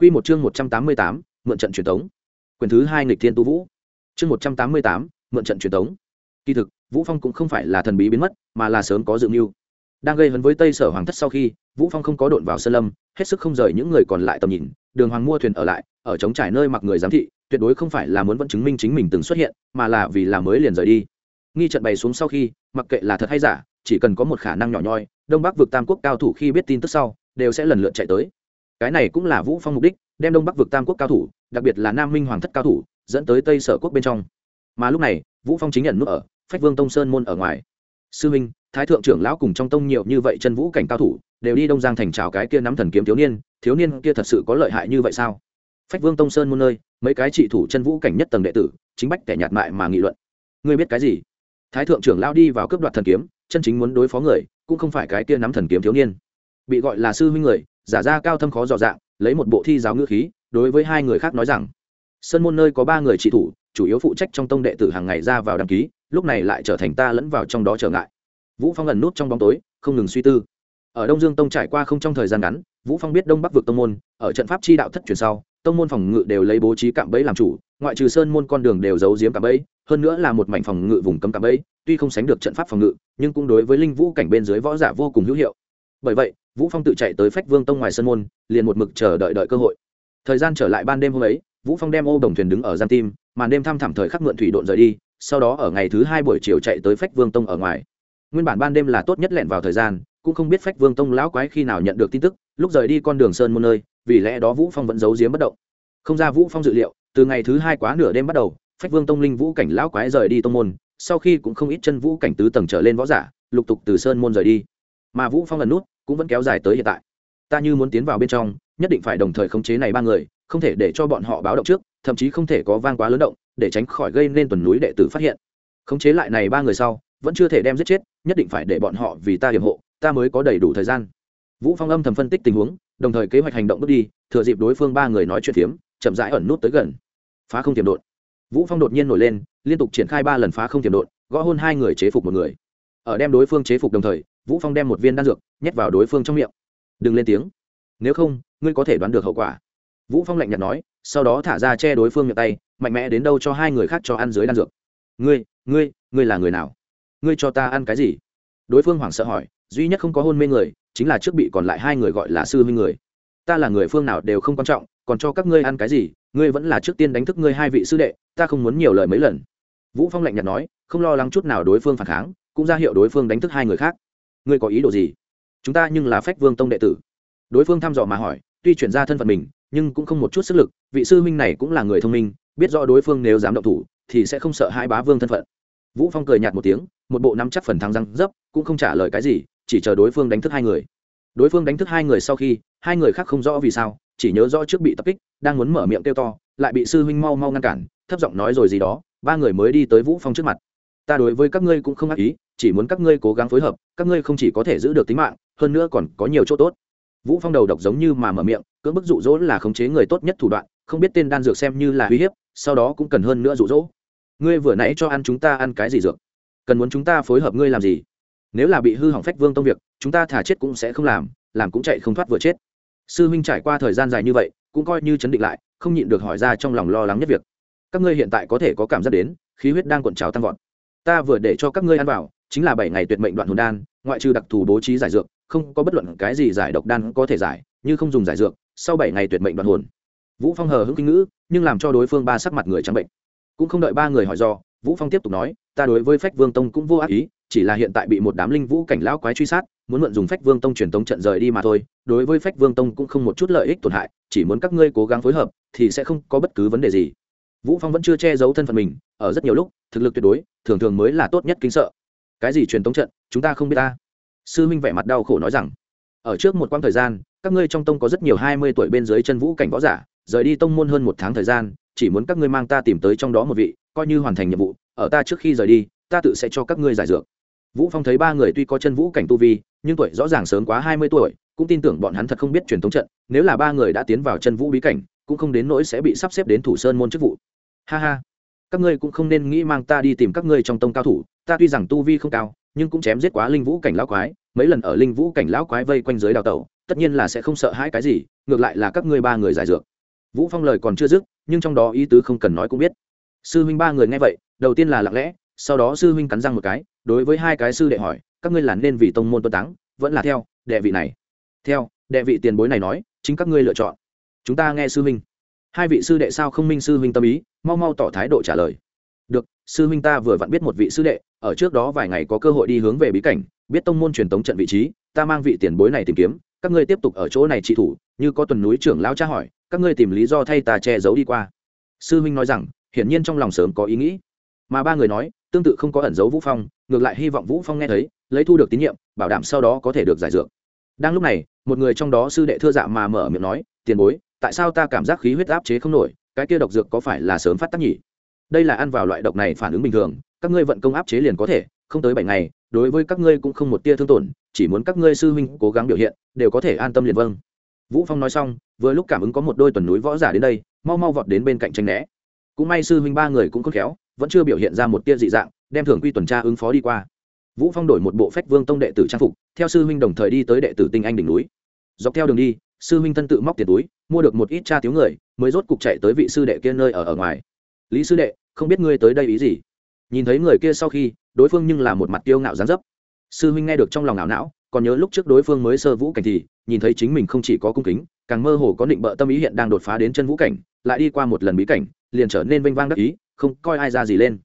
Quy một chương 188, mượn trận truyền tống. Quyền thứ 2 nghịch thiên tu vũ. Chương 188, mượn trận truyền tống. Kỳ thực, Vũ Phong cũng không phải là thần bí biến mất, mà là sớm có dự mưu. Đang gây hấn với Tây Sở Hoàng thất sau khi, Vũ Phong không có độn vào sơn lâm, hết sức không rời những người còn lại tầm nhìn, Đường Hoàng mua thuyền ở lại, ở chống trải nơi mặc người giám thị, tuyệt đối không phải là muốn vẫn chứng minh chính mình từng xuất hiện, mà là vì là mới liền rời đi. Nghi trận bày xuống sau khi, mặc kệ là thật hay giả, chỉ cần có một khả năng nhỏ nhoi, Đông Bắc vực Tam quốc cao thủ khi biết tin tức sau, đều sẽ lần lượt chạy tới cái này cũng là vũ phong mục đích, đem đông bắc vực tam quốc cao thủ, đặc biệt là nam minh hoàng thất cao thủ, dẫn tới tây sở quốc bên trong. Mà lúc này, vũ phong chính nhận nút ở phách vương tông sơn môn ở ngoài. Sư minh, thái thượng trưởng lão cùng trong tông nhiều như vậy chân vũ cảnh cao thủ, đều đi đông giang thành trào cái kia nắm thần kiếm thiếu niên thiếu niên kia thật sự có lợi hại như vậy sao? Phách vương tông sơn môn nơi, mấy cái trị thủ chân vũ cảnh nhất tầng đệ tử, chính bách kẻ nhạt mại mà nghị luận. Ngươi biết cái gì? Thái thượng trưởng lão đi vào cướp đoạt thần kiếm, chân chính muốn đối phó người, cũng không phải cái kia nắm thần kiếm thiếu niên. Bị gọi là sư huynh người giả ra cao thâm khó dò dạng, lấy một bộ thi giáo ngữ khí, đối với hai người khác nói rằng sân môn nơi có ba người trị thủ, chủ yếu phụ trách trong tông đệ tử hàng ngày ra vào đăng ký, lúc này lại trở thành ta lẫn vào trong đó trở ngại. Vũ phong ẩn nút trong bóng tối, không ngừng suy tư. Ở đông dương tông trải qua không trong thời gian ngắn, vũ phong biết đông bắc vực tông môn, ở trận pháp chi đạo thất truyền sau, tông môn phòng ngự đều lấy bố trí cạm bẫy làm chủ, ngoại trừ sơn môn con đường đều giấu giếm cạm bẫy, hơn nữa là một mảnh phòng ngự vùng cấm cạm bẫy, tuy không sánh được trận pháp phòng ngự, nhưng cũng đối với linh vũ cảnh bên dưới võ giả vô cùng hữu hiệu bởi vậy, vũ phong tự chạy tới phách vương tông ngoài sân môn, liền một mực chờ đợi đợi cơ hội. Thời gian trở lại ban đêm hôm ấy, vũ phong đem ô đồng thuyền đứng ở gian tim, màn đêm thăm thẳm thời khắc mượn thủy độn rời đi, sau đó ở ngày thứ hai buổi chiều chạy tới phách vương tông ở ngoài. Nguyên bản ban đêm là tốt nhất lẹn vào thời gian, cũng không biết phách vương tông lão quái khi nào nhận được tin tức, lúc rời đi con đường sơn môn nơi, vì lẽ đó vũ phong vẫn giấu giếm bất động. Không ra vũ phong dự liệu, từ ngày thứ hai quá nửa đêm bắt đầu, phách vương tông linh vũ cảnh lão quái rời đi tông môn, sau khi cũng không ít chân vũ cảnh tứ tầng trở lên võ giả, lục tục từ sơn môn rời đi mà vũ phong lần nút cũng vẫn kéo dài tới hiện tại ta như muốn tiến vào bên trong nhất định phải đồng thời khống chế này ba người không thể để cho bọn họ báo động trước thậm chí không thể có vang quá lớn động để tránh khỏi gây nên tuần núi đệ tử phát hiện khống chế lại này ba người sau vẫn chưa thể đem giết chết nhất định phải để bọn họ vì ta hiểm hộ ta mới có đầy đủ thời gian vũ phong âm thầm phân tích tình huống đồng thời kế hoạch hành động bước đi thừa dịp đối phương ba người nói chuyện phiếm chậm rãi ẩn nút tới gần phá không tiềm đột vũ phong đột nhiên nổi lên liên tục triển khai ba lần phá không tiềm đột gõ hôn hai người chế phục một người ở đem đối phương chế phục đồng thời vũ phong đem một viên đan dược nhét vào đối phương trong miệng. Đừng lên tiếng. Nếu không, ngươi có thể đoán được hậu quả. Vũ phong lạnh nhạt nói, sau đó thả ra che đối phương miệng tay, mạnh mẽ đến đâu cho hai người khác cho ăn dưới đan dược. Ngươi ngươi ngươi là người nào? Ngươi cho ta ăn cái gì? Đối phương hoảng sợ hỏi, duy nhất không có hôn mê người, chính là trước bị còn lại hai người gọi là sư huynh người. Ta là người phương nào đều không quan trọng, còn cho các ngươi ăn cái gì, ngươi vẫn là trước tiên đánh thức ngươi hai vị sư đệ, ta không muốn nhiều lời mấy lần. Vũ phong lạnh nhạt nói, không lo lắng chút nào đối phương phản kháng, cũng ra hiệu đối phương đánh thức hai người khác ngươi có ý đồ gì? Chúng ta nhưng là phách vương tông đệ tử. Đối phương thăm dò mà hỏi, tuy chuyển ra thân phận mình, nhưng cũng không một chút sức lực, vị sư huynh này cũng là người thông minh, biết rõ đối phương nếu dám động thủ, thì sẽ không sợ hai bá vương thân phận. Vũ phong cười nhạt một tiếng, một bộ nắm chắc phần thắng răng dấp, cũng không trả lời cái gì, chỉ chờ đối phương đánh thức hai người. Đối phương đánh thức hai người sau khi, hai người khác không rõ vì sao, chỉ nhớ rõ trước bị tập kích, đang muốn mở miệng kêu to, lại bị sư huynh mau mau ngăn cản, thấp giọng nói rồi gì đó, ba người mới đi tới vũ phong trước mặt. Ta đối với các ngươi cũng không ác ý chỉ muốn các ngươi cố gắng phối hợp, các ngươi không chỉ có thể giữ được tính mạng, hơn nữa còn có nhiều chỗ tốt. Vũ phong đầu độc giống như mà mở miệng, cưỡng bức dụ dỗ là khống chế người tốt nhất thủ đoạn, không biết tên đan dược xem như là uy hiếp, sau đó cũng cần hơn nữa dụ dỗ. Ngươi vừa nãy cho ăn chúng ta ăn cái gì dược? Cần muốn chúng ta phối hợp ngươi làm gì? Nếu là bị hư hỏng phách vương tông việc, chúng ta thả chết cũng sẽ không làm làm cũng chạy không thoát vừa chết. Sư huynh trải qua thời gian dài như vậy, cũng coi như chấn định lại, không nhịn được hỏi ra trong lòng lo lắng nhất việc. Các ngươi hiện tại có thể có cảm giác đến, khí huyết đang cuộn trào tăng vọt. Ta vừa để cho các ngươi ăn vào chính là bảy ngày tuyệt mệnh đoạn hồn đan, ngoại trừ đặc thù bố trí giải dược, không có bất luận cái gì giải độc đan có thể giải, như không dùng giải dược, sau bảy ngày tuyệt mệnh đoạn hồn. Vũ phong hờ hững kinh ngữ, nhưng làm cho đối phương ba sắc mặt người trắng bệnh. Cũng không đợi ba người hỏi do, vũ phong tiếp tục nói, ta đối với phách vương tông cũng vô ác ý, chỉ là hiện tại bị một đám linh vũ cảnh lão quái truy sát, muốn mượn dùng phách vương tông truyền tống trận rời đi mà thôi, đối với phách vương tông cũng không một chút lợi ích tổn hại, chỉ muốn các ngươi cố gắng phối hợp, thì sẽ không có bất cứ vấn đề gì. Vũ phong vẫn chưa che giấu thân phận mình, ở rất nhiều lúc, thực lực tuyệt đối, thường thường mới là tốt nhất kính sợ cái gì truyền tống trận, chúng ta không biết ta. Sư minh vẻ mặt đau khổ nói rằng, ở trước một quãng thời gian, các ngươi trong tông có rất nhiều hai mươi tuổi bên dưới chân vũ cảnh võ giả, rời đi tông môn hơn một tháng thời gian, chỉ muốn các ngươi mang ta tìm tới trong đó một vị, coi như hoàn thành nhiệm vụ, ở ta trước khi rời đi, ta tự sẽ cho các ngươi giải dược. Vũ phong thấy ba người tuy có chân vũ cảnh tu vi, nhưng tuổi rõ ràng sớm quá hai mươi tuổi, cũng tin tưởng bọn hắn thật không biết truyền thống trận, nếu là ba người đã tiến vào chân vũ bí cảnh, cũng không đến nỗi sẽ bị sắp xếp đến thủ sơn môn chức vụ. Ha ha các ngươi cũng không nên nghĩ mang ta đi tìm các ngươi trong tông cao thủ, ta tuy rằng tu vi không cao, nhưng cũng chém giết quá linh vũ cảnh lão quái, mấy lần ở linh vũ cảnh lão quái vây quanh dưới đào tẩu, tất nhiên là sẽ không sợ hãi cái gì, ngược lại là các ngươi ba người giải dược. Vũ phong lời còn chưa dứt, nhưng trong đó ý tứ không cần nói cũng biết. Sư huynh ba người nghe vậy, đầu tiên là lặng lẽ, sau đó sư huynh cắn răng một cái, đối với hai cái sư đệ hỏi, các ngươi là nên vì tông môn tuân táng, vẫn là theo đệ vị này? Theo, đệ vị tiền bối này nói, chính các ngươi lựa chọn. Chúng ta nghe sư huynh hai vị sư đệ sao không minh sư huynh tâm ý, mau mau tỏ thái độ trả lời. Được, sư huynh ta vừa vặn biết một vị sư đệ, ở trước đó vài ngày có cơ hội đi hướng về bí cảnh, biết tông môn truyền tống trận vị trí, ta mang vị tiền bối này tìm kiếm, các ngươi tiếp tục ở chỗ này trị thủ, như có tuần núi trưởng lão tra hỏi, các ngươi tìm lý do thay ta che giấu đi qua. Sư huynh nói rằng, hiển nhiên trong lòng sớm có ý nghĩ. Mà ba người nói, tương tự không có ẩn giấu vũ phong, ngược lại hy vọng vũ phong nghe thấy, lấy thu được tín nhiệm, bảo đảm sau đó có thể được giải dược. Đang lúc này, một người trong đó sư đệ thưa dạ mà mở miệng nói, tiền bối tại sao ta cảm giác khí huyết áp chế không nổi, cái kia độc dược có phải là sớm phát tác nhỉ? Đây là ăn vào loại độc này phản ứng bình thường, các ngươi vận công áp chế liền có thể, không tới bảy ngày, đối với các ngươi cũng không một tia thương tổn, chỉ muốn các ngươi sư huynh cố gắng biểu hiện, đều có thể an tâm liền vâng. Vũ phong nói xong, vừa lúc cảm ứng có một đôi tuần núi võ giả đến đây, mau mau vọt đến bên cạnh tranh né. Cũng may sư huynh ba người cũng khôn khéo, vẫn chưa biểu hiện ra một tia dị dạng, đem thường quy tuần tra ứng phó đi qua. Vũ phong đổi một bộ phách vương tông đệ tử trang phục, theo sư huynh đồng thời đi tới đệ tử tinh anh đỉnh núi. Dọc theo đường đi sư huynh thân tự móc tiền túi, mua được một ít cha thiếu người, mới rốt cục chạy tới vị sư đệ kia nơi ở ở ngoài. Lý sư đệ, không biết ngươi tới đây ý gì? Nhìn thấy người kia sau khi, đối phương nhưng là một mặt tiêu ngạo gián dấp. Sư huynh nghe được trong lòng não não, còn nhớ lúc trước đối phương mới sơ vũ cảnh thì, nhìn thấy chính mình không chỉ có cung kính, càng mơ hồ có định bợ tâm ý hiện đang đột phá đến chân vũ cảnh, lại đi qua một lần bí cảnh, liền trở nên vênh vang đắc ý, không coi ai ra gì lên.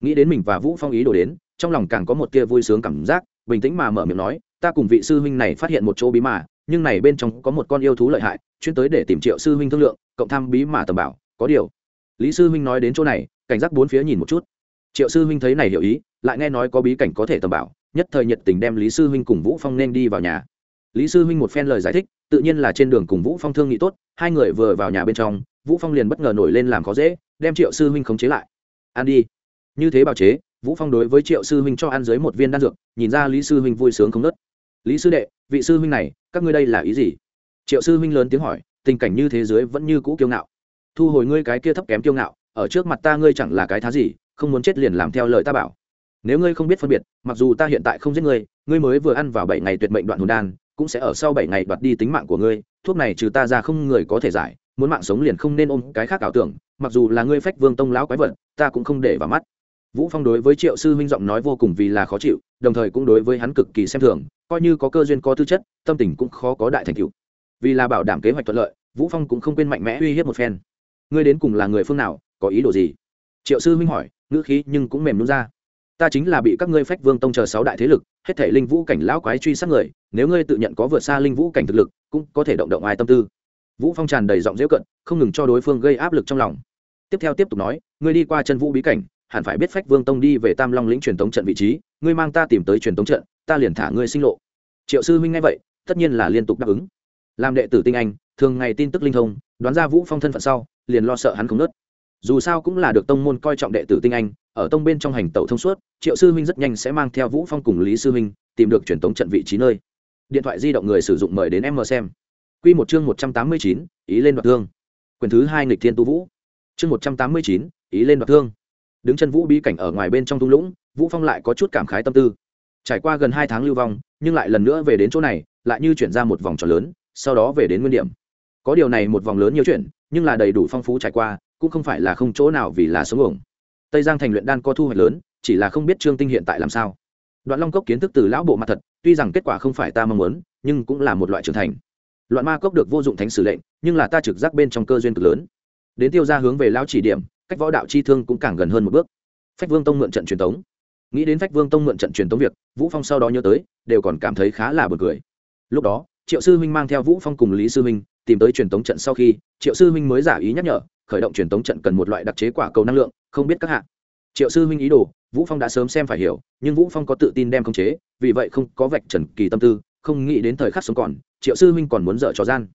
Nghĩ đến mình và vũ phong ý đổ đến, trong lòng càng có một tia vui sướng cảm giác, bình tĩnh mà mở miệng nói, ta cùng vị sư huynh này phát hiện một chỗ bí mà nhưng này bên trong có một con yêu thú lợi hại, chuyên tới để tìm triệu sư huynh thương lượng, cộng tham bí mà tầm bảo, có điều. Lý sư huynh nói đến chỗ này, cảnh giác bốn phía nhìn một chút. Triệu sư huynh thấy này hiểu ý, lại nghe nói có bí cảnh có thể tầm bảo, nhất thời nhiệt tình đem lý sư huynh cùng vũ phong nên đi vào nhà. Lý sư huynh một phen lời giải thích, tự nhiên là trên đường cùng vũ phong thương nghị tốt, hai người vừa vào nhà bên trong, vũ phong liền bất ngờ nổi lên làm khó dễ, đem triệu sư huynh khống chế lại. Ăn đi. Như thế bào chế, vũ phong đối với triệu sư huynh cho ăn dưới một viên đan dược, nhìn ra lý sư huynh vui sướng không nớt lý sư đệ vị sư huynh này, các ngươi đây là ý gì? Triệu sư huynh lớn tiếng hỏi, tình cảnh như thế giới vẫn như cũ kiêu ngạo. Thu hồi ngươi cái kia thấp kém kiêu ngạo, ở trước mặt ta ngươi chẳng là cái thá gì, không muốn chết liền làm theo lời ta bảo. Nếu ngươi không biết phân biệt, mặc dù ta hiện tại không giết ngươi ngươi mới vừa ăn vào bảy ngày tuyệt mệnh đoạn hồn đan, cũng sẽ ở sau bảy ngày đoạt đi tính mạng của ngươi, thuốc này trừ ta ra không người có thể giải, muốn mạng sống liền không nên ôm cái khác ảo tưởng, mặc dù là ngươi phách vương tông lão quái vật, ta cũng không để vào mắt vũ phong đối với triệu sư huynh giọng nói vô cùng vì là khó chịu, đồng thời cũng đối với hắn cực kỳ xem thường, coi như có cơ duyên có tư chất, tâm tình cũng khó có đại thành tựu. Vì là bảo đảm kế hoạch thuận lợi, vũ phong cũng không quên mạnh mẽ uy hiếp một phen. Ngươi đến cùng là người phương nào, có ý đồ gì? Triệu sư huynh hỏi, ngữ khí nhưng cũng mềm nhún ra. Ta chính là bị các ngươi phách vương tông chờ sáu đại thế lực, hết thể linh vũ cảnh lão quái truy sát người, nếu ngươi tự nhận có vượt xa linh vũ cảnh thực lực, cũng có thể động động ai tâm tư. Vũ phong tràn đầy giọng dễ cận, không ngừng cho đối phương gây áp lực trong lòng. Tiếp theo tiếp tục nói, ngươi đi qua chân vũ bí cảnh hẳn phải biết phách vương tông đi về tam long lĩnh truyền tống trận vị trí ngươi mang ta tìm tới truyền tống trận ta liền thả ngươi sinh lộ. Triệu sư huynh nghe vậy tất nhiên là liên tục đáp ứng. Làm đệ tử tinh anh thường ngày tin tức linh thông đoán ra vũ phong thân phận sau liền lo sợ hắn không nớt. Dù sao cũng là được tông môn coi trọng đệ tử tinh anh ở tông bên trong hành tẩu thông suốt triệu sư huynh rất nhanh sẽ mang theo vũ phong cùng lý sư huynh tìm được truyền tống trận vị trí nơi. Điện thoại di động người sử dụng mời đến em mờ xem. Quy một chương 189, ý lên đoạt thương. Quyền thứ hai nghịch thiên tu vũ. Chương 189, ý lên đoạt thương đứng chân vũ bí cảnh ở ngoài bên trong thung lũng, vũ phong lại có chút cảm khái tâm tư. Trải qua gần hai tháng lưu vong, nhưng lại lần nữa về đến chỗ này, lại như chuyển ra một vòng tròn lớn, sau đó về đến nguyên điểm. Có điều này một vòng lớn nhiều chuyện, nhưng là đầy đủ phong phú trải qua, cũng không phải là không chỗ nào vì là sống ổng tây giang thành luyện đan có thu hoạch lớn, chỉ là không biết trương tinh hiện tại làm sao. Đoạn long cốc kiến thức từ lão bộ mặt thật, tuy rằng kết quả không phải ta mong muốn, nhưng cũng là một loại trưởng thành. Loạn ma cốc được vô dụng thánh sử lệnh, nhưng là ta trực giác bên trong cơ duyên cực lớn. Đến tiêu ra hướng về lão chỉ điểm cách võ đạo chi thương cũng càng gần hơn một bước. Phách vương tông mượn trận truyền thống nghĩ đến phách vương tông mượn trận truyền tống việc, vũ phong sau đó nhớ tới, đều còn cảm thấy khá là buồn cười. Lúc đó, triệu sư huynh mang theo vũ phong cùng lý sư huynh tìm tới truyền tống trận sau khi, triệu sư huynh mới giả ý nhắc nhở, khởi động truyền tống trận cần một loại đặc chế quả cầu năng lượng, không biết các hạng triệu sư huynh ý đồ, vũ phong đã sớm xem phải hiểu, nhưng vũ phong có tự tin đem khống chế, vì vậy không có vạch trần kỳ tâm tư, không nghĩ đến thời khắc sống còn, triệu sư huynh còn muốn dở trò gian.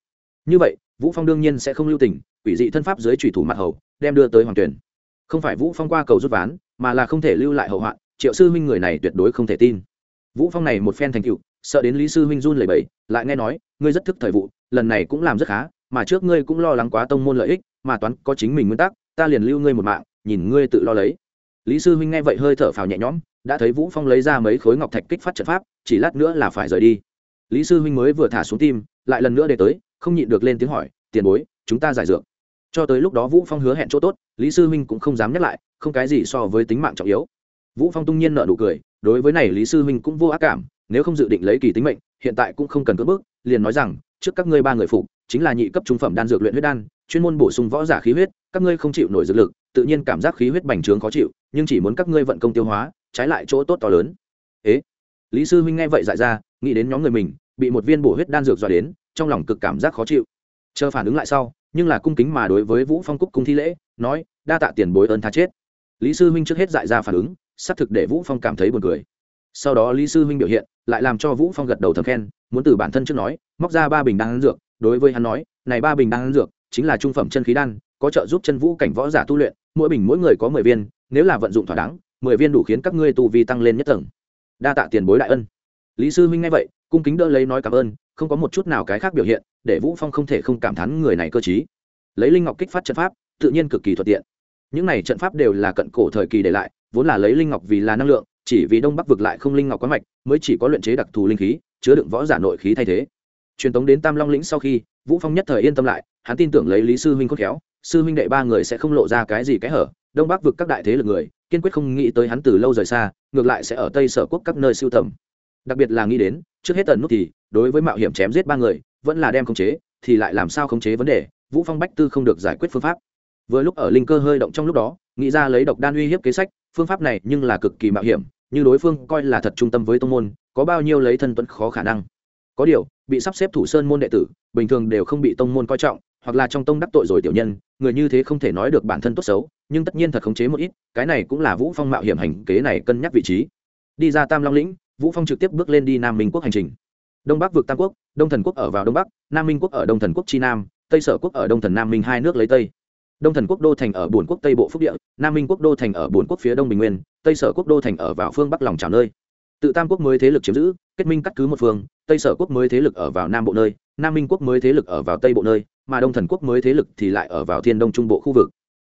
Như vậy, vũ phong đương nhiên sẽ không lưu tình quỷ dị thân pháp dưới chủy thủ mặt hầu, đem đưa tới hoàng tuyển. Không phải vũ phong qua cầu rút ván, mà là không thể lưu lại hậu hoạn, triệu sư huynh người này tuyệt đối không thể tin. Vũ phong này một phen thành tựu, sợ đến lý sư huynh run lẩy bẩy, lại nghe nói, ngươi rất thức thời vụ, lần này cũng làm rất khá, mà trước ngươi cũng lo lắng quá tông môn lợi ích, mà toán có chính mình nguyên tắc, ta liền lưu ngươi một mạng, nhìn ngươi tự lo lấy. Lý sư huynh nghe vậy hơi thở phào nhẹ nhõm, đã thấy vũ phong lấy ra mấy khối ngọc thạch kích phát trận pháp, chỉ lát nữa là phải rời đi. Lý sư huynh mới vừa thả xuống tim, lại lần nữa để tới, không nhịn được lên tiếng hỏi, tiền bối, chúng ta giải dược cho tới lúc đó vũ phong hứa hẹn chỗ tốt, lý sư huynh cũng không dám nhắc lại, không cái gì so với tính mạng trọng yếu. Vũ phong tung nhiên nợ nụ cười, đối với này lý sư huynh cũng vô ác cảm, nếu không dự định lấy kỳ tính mệnh, hiện tại cũng không cần cưỡng bước liền nói rằng, trước các ngươi ba người phục, chính là nhị cấp trung phẩm đan dược luyện huyết đan, chuyên môn bổ sung võ giả khí huyết, các ngươi không chịu nổi dược lực, tự nhiên cảm giác khí huyết bành trướng khó chịu, nhưng chỉ muốn các ngươi vận công tiêu hóa, trái lại chỗ tốt to lớn. Ế? Lý sư huynh nghe vậy dại ra, nghĩ đến nhóm người mình, bị một viên bổ huyết đan dược dọa đến, trong lòng cực cảm giác khó chịu. Chờ phản ứng lại sau nhưng là cung kính mà đối với vũ phong cúc cung thi lễ, nói, đa tạ tiền bối ơn tha chết. Lý sư huynh trước hết dại ra phản ứng, xác thực để vũ phong cảm thấy buồn cười. Sau đó lý sư huynh biểu hiện, lại làm cho vũ phong gật đầu thầm khen, muốn từ bản thân trước nói, móc ra ba bình đan dược, đối với hắn nói, này ba bình đan dược, chính là trung phẩm chân khí đan, có trợ giúp chân vũ cảnh võ giả tu luyện, mỗi bình mỗi người có mười viên, nếu là vận dụng thỏa đáng, mười viên đủ khiến các ngươi tu vi tăng lên nhất tầng. Đa tạ tiền bối đại ân. Lý sư huynh nghe vậy, cung kính đỡ lấy nói cảm ơn không có một chút nào cái khác biểu hiện, để vũ phong không thể không cảm thán người này cơ trí. Lấy linh ngọc kích phát trận pháp, tự nhiên cực kỳ thuận tiện. Những này trận pháp đều là cận cổ thời kỳ để lại, vốn là lấy linh ngọc vì là năng lượng, chỉ vì đông bắc vực lại không linh ngọc quá mạch, mới chỉ có luyện chế đặc thù linh khí, chứa đựng võ giả nội khí thay thế. Truyền tống đến tam long lĩnh sau khi, vũ phong nhất thời yên tâm lại, hắn tin tưởng lấy lý sư huynh khôn khéo, sư huynh đệ ba người sẽ không lộ ra cái gì cái hở, đông bắc vực các đại thế lực người, kiên quyết không nghĩ tới hắn từ lâu rời xa, ngược lại sẽ ở tây sở quốc các nơi siêu tầm đặc biệt là nghĩ đến, trước hết tần nút thì, đối với mạo hiểm chém giết ba người, vẫn là đem khống chế, thì lại làm sao khống chế vấn đề, vũ phong bách tư không được giải quyết phương pháp. Vừa lúc ở linh cơ hơi động trong lúc đó, nghĩ ra lấy độc đan uy hiếp kế sách, phương pháp này nhưng là cực kỳ mạo hiểm, như đối phương coi là thật trung tâm với tông môn, có bao nhiêu lấy thân tuấn khó khả năng. Có điều, bị sắp xếp thủ sơn môn đệ tử, bình thường đều không bị tông môn coi trọng, hoặc là trong tông đắc tội rồi tiểu nhân, người như thế không thể nói được bản thân tốt xấu, nhưng tất nhiên thật khống chế một ít, cái này cũng là vũ phong mạo hiểm hành kế này cân nhắc vị trí. Đi ra tam long lĩnh vũ phong trực tiếp bước lên đi nam minh quốc hành trình. Đông bắc vượt tam quốc, đông thần quốc ở vào đông bắc, nam minh quốc ở đông thần quốc chi nam, tây sở quốc ở đông thần nam minh hai nước lấy tây. Đông thần quốc đô thành ở bồn quốc tây bộ phúc địa, nam minh quốc đô thành ở bồn quốc phía đông bình nguyên, tây sở quốc đô thành ở vào phương bắc lòng trào nơi. Tự tam quốc mới thế lực chiếm giữ, kết minh cắt cứ một phương, tây sở quốc mới thế lực ở vào nam bộ nơi, nam minh quốc mới thế lực ở vào tây bộ nơi, mà đông thần quốc mới thế lực thì lại ở vào thiên đông trung bộ khu vực.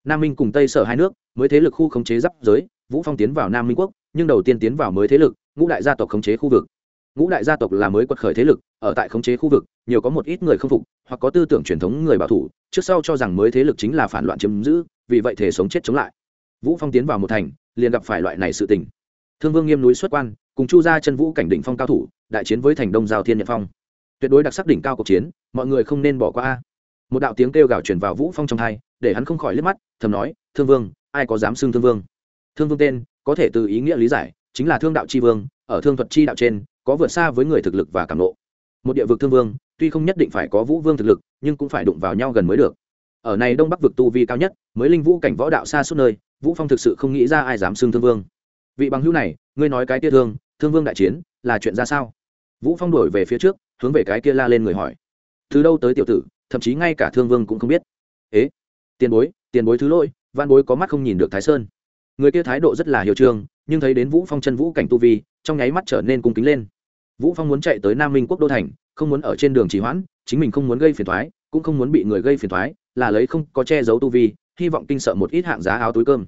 Nam minh cùng tây sở hai nước, mới thế lực khu khống chế giáp giới, vũ phong tiến vào nam minh quốc, nhưng đầu tiên tiến vào mới thế lực ngũ đại gia tộc khống chế khu vực. Ngũ đại gia tộc là mới quật khởi thế lực ở tại khống chế khu vực nhiều có một ít người không phục hoặc có tư tưởng truyền thống người bảo thủ trước sau cho rằng mới thế lực chính là phản loạn chiếm giữ vì vậy thể sống chết chống lại. Vũ phong tiến vào một thành liền gặp phải loại này sự tình. Thương vương nghiêm núi xuất quan cùng chu ra chân vũ cảnh đỉnh phong cao thủ đại chiến với thành đông giao thiên nhật phong. Tuyệt đối đặc sắc đỉnh cao cuộc chiến mọi người không nên bỏ qua a. Một đạo tiếng kêu gào truyền vào vũ phong trong thay, để hắn không khỏi liếc mắt thầm nói thương vương ai có dám xưng thương vương? Thương vương tên có thể từ ý nghĩa lý giải chính là thương đạo chi vương, ở thương thuật chi đạo trên, có vượt xa với người thực lực và cảm nộ. Một địa vực thương vương, tuy không nhất định phải có vũ vương thực lực, nhưng cũng phải đụng vào nhau gần mới được. Ở này đông bắc vực tu vi cao nhất, mới linh vũ cảnh võ đạo xa suốt nơi, vũ phong thực sự không nghĩ ra ai dám xưng thương vương. Vị bằng hữu này, ngươi nói cái kia thương thương vương đại chiến, là chuyện ra sao? Vũ phong đổi về phía trước, hướng về cái kia la lên người hỏi. Từ đâu tới tiểu tử, thậm chí ngay cả thương vương cũng không biết. Ế, tiền bối tiền bối thứ lỗi văn bối có mắt không nhìn được thái sơn. Người kia thái độ rất là hiệu trương nhưng thấy đến vũ phong chân vũ cảnh tu vi, trong nháy mắt trở nên cung kính lên. Vũ phong muốn chạy tới nam minh quốc đô thành, không muốn ở trên đường trì hoãn, chính mình không muốn gây phiền thoái cũng không muốn bị người gây phiền thoái là lấy không có che giấu tu vi, hy vọng kinh sợ một ít hạng giá áo túi cơm.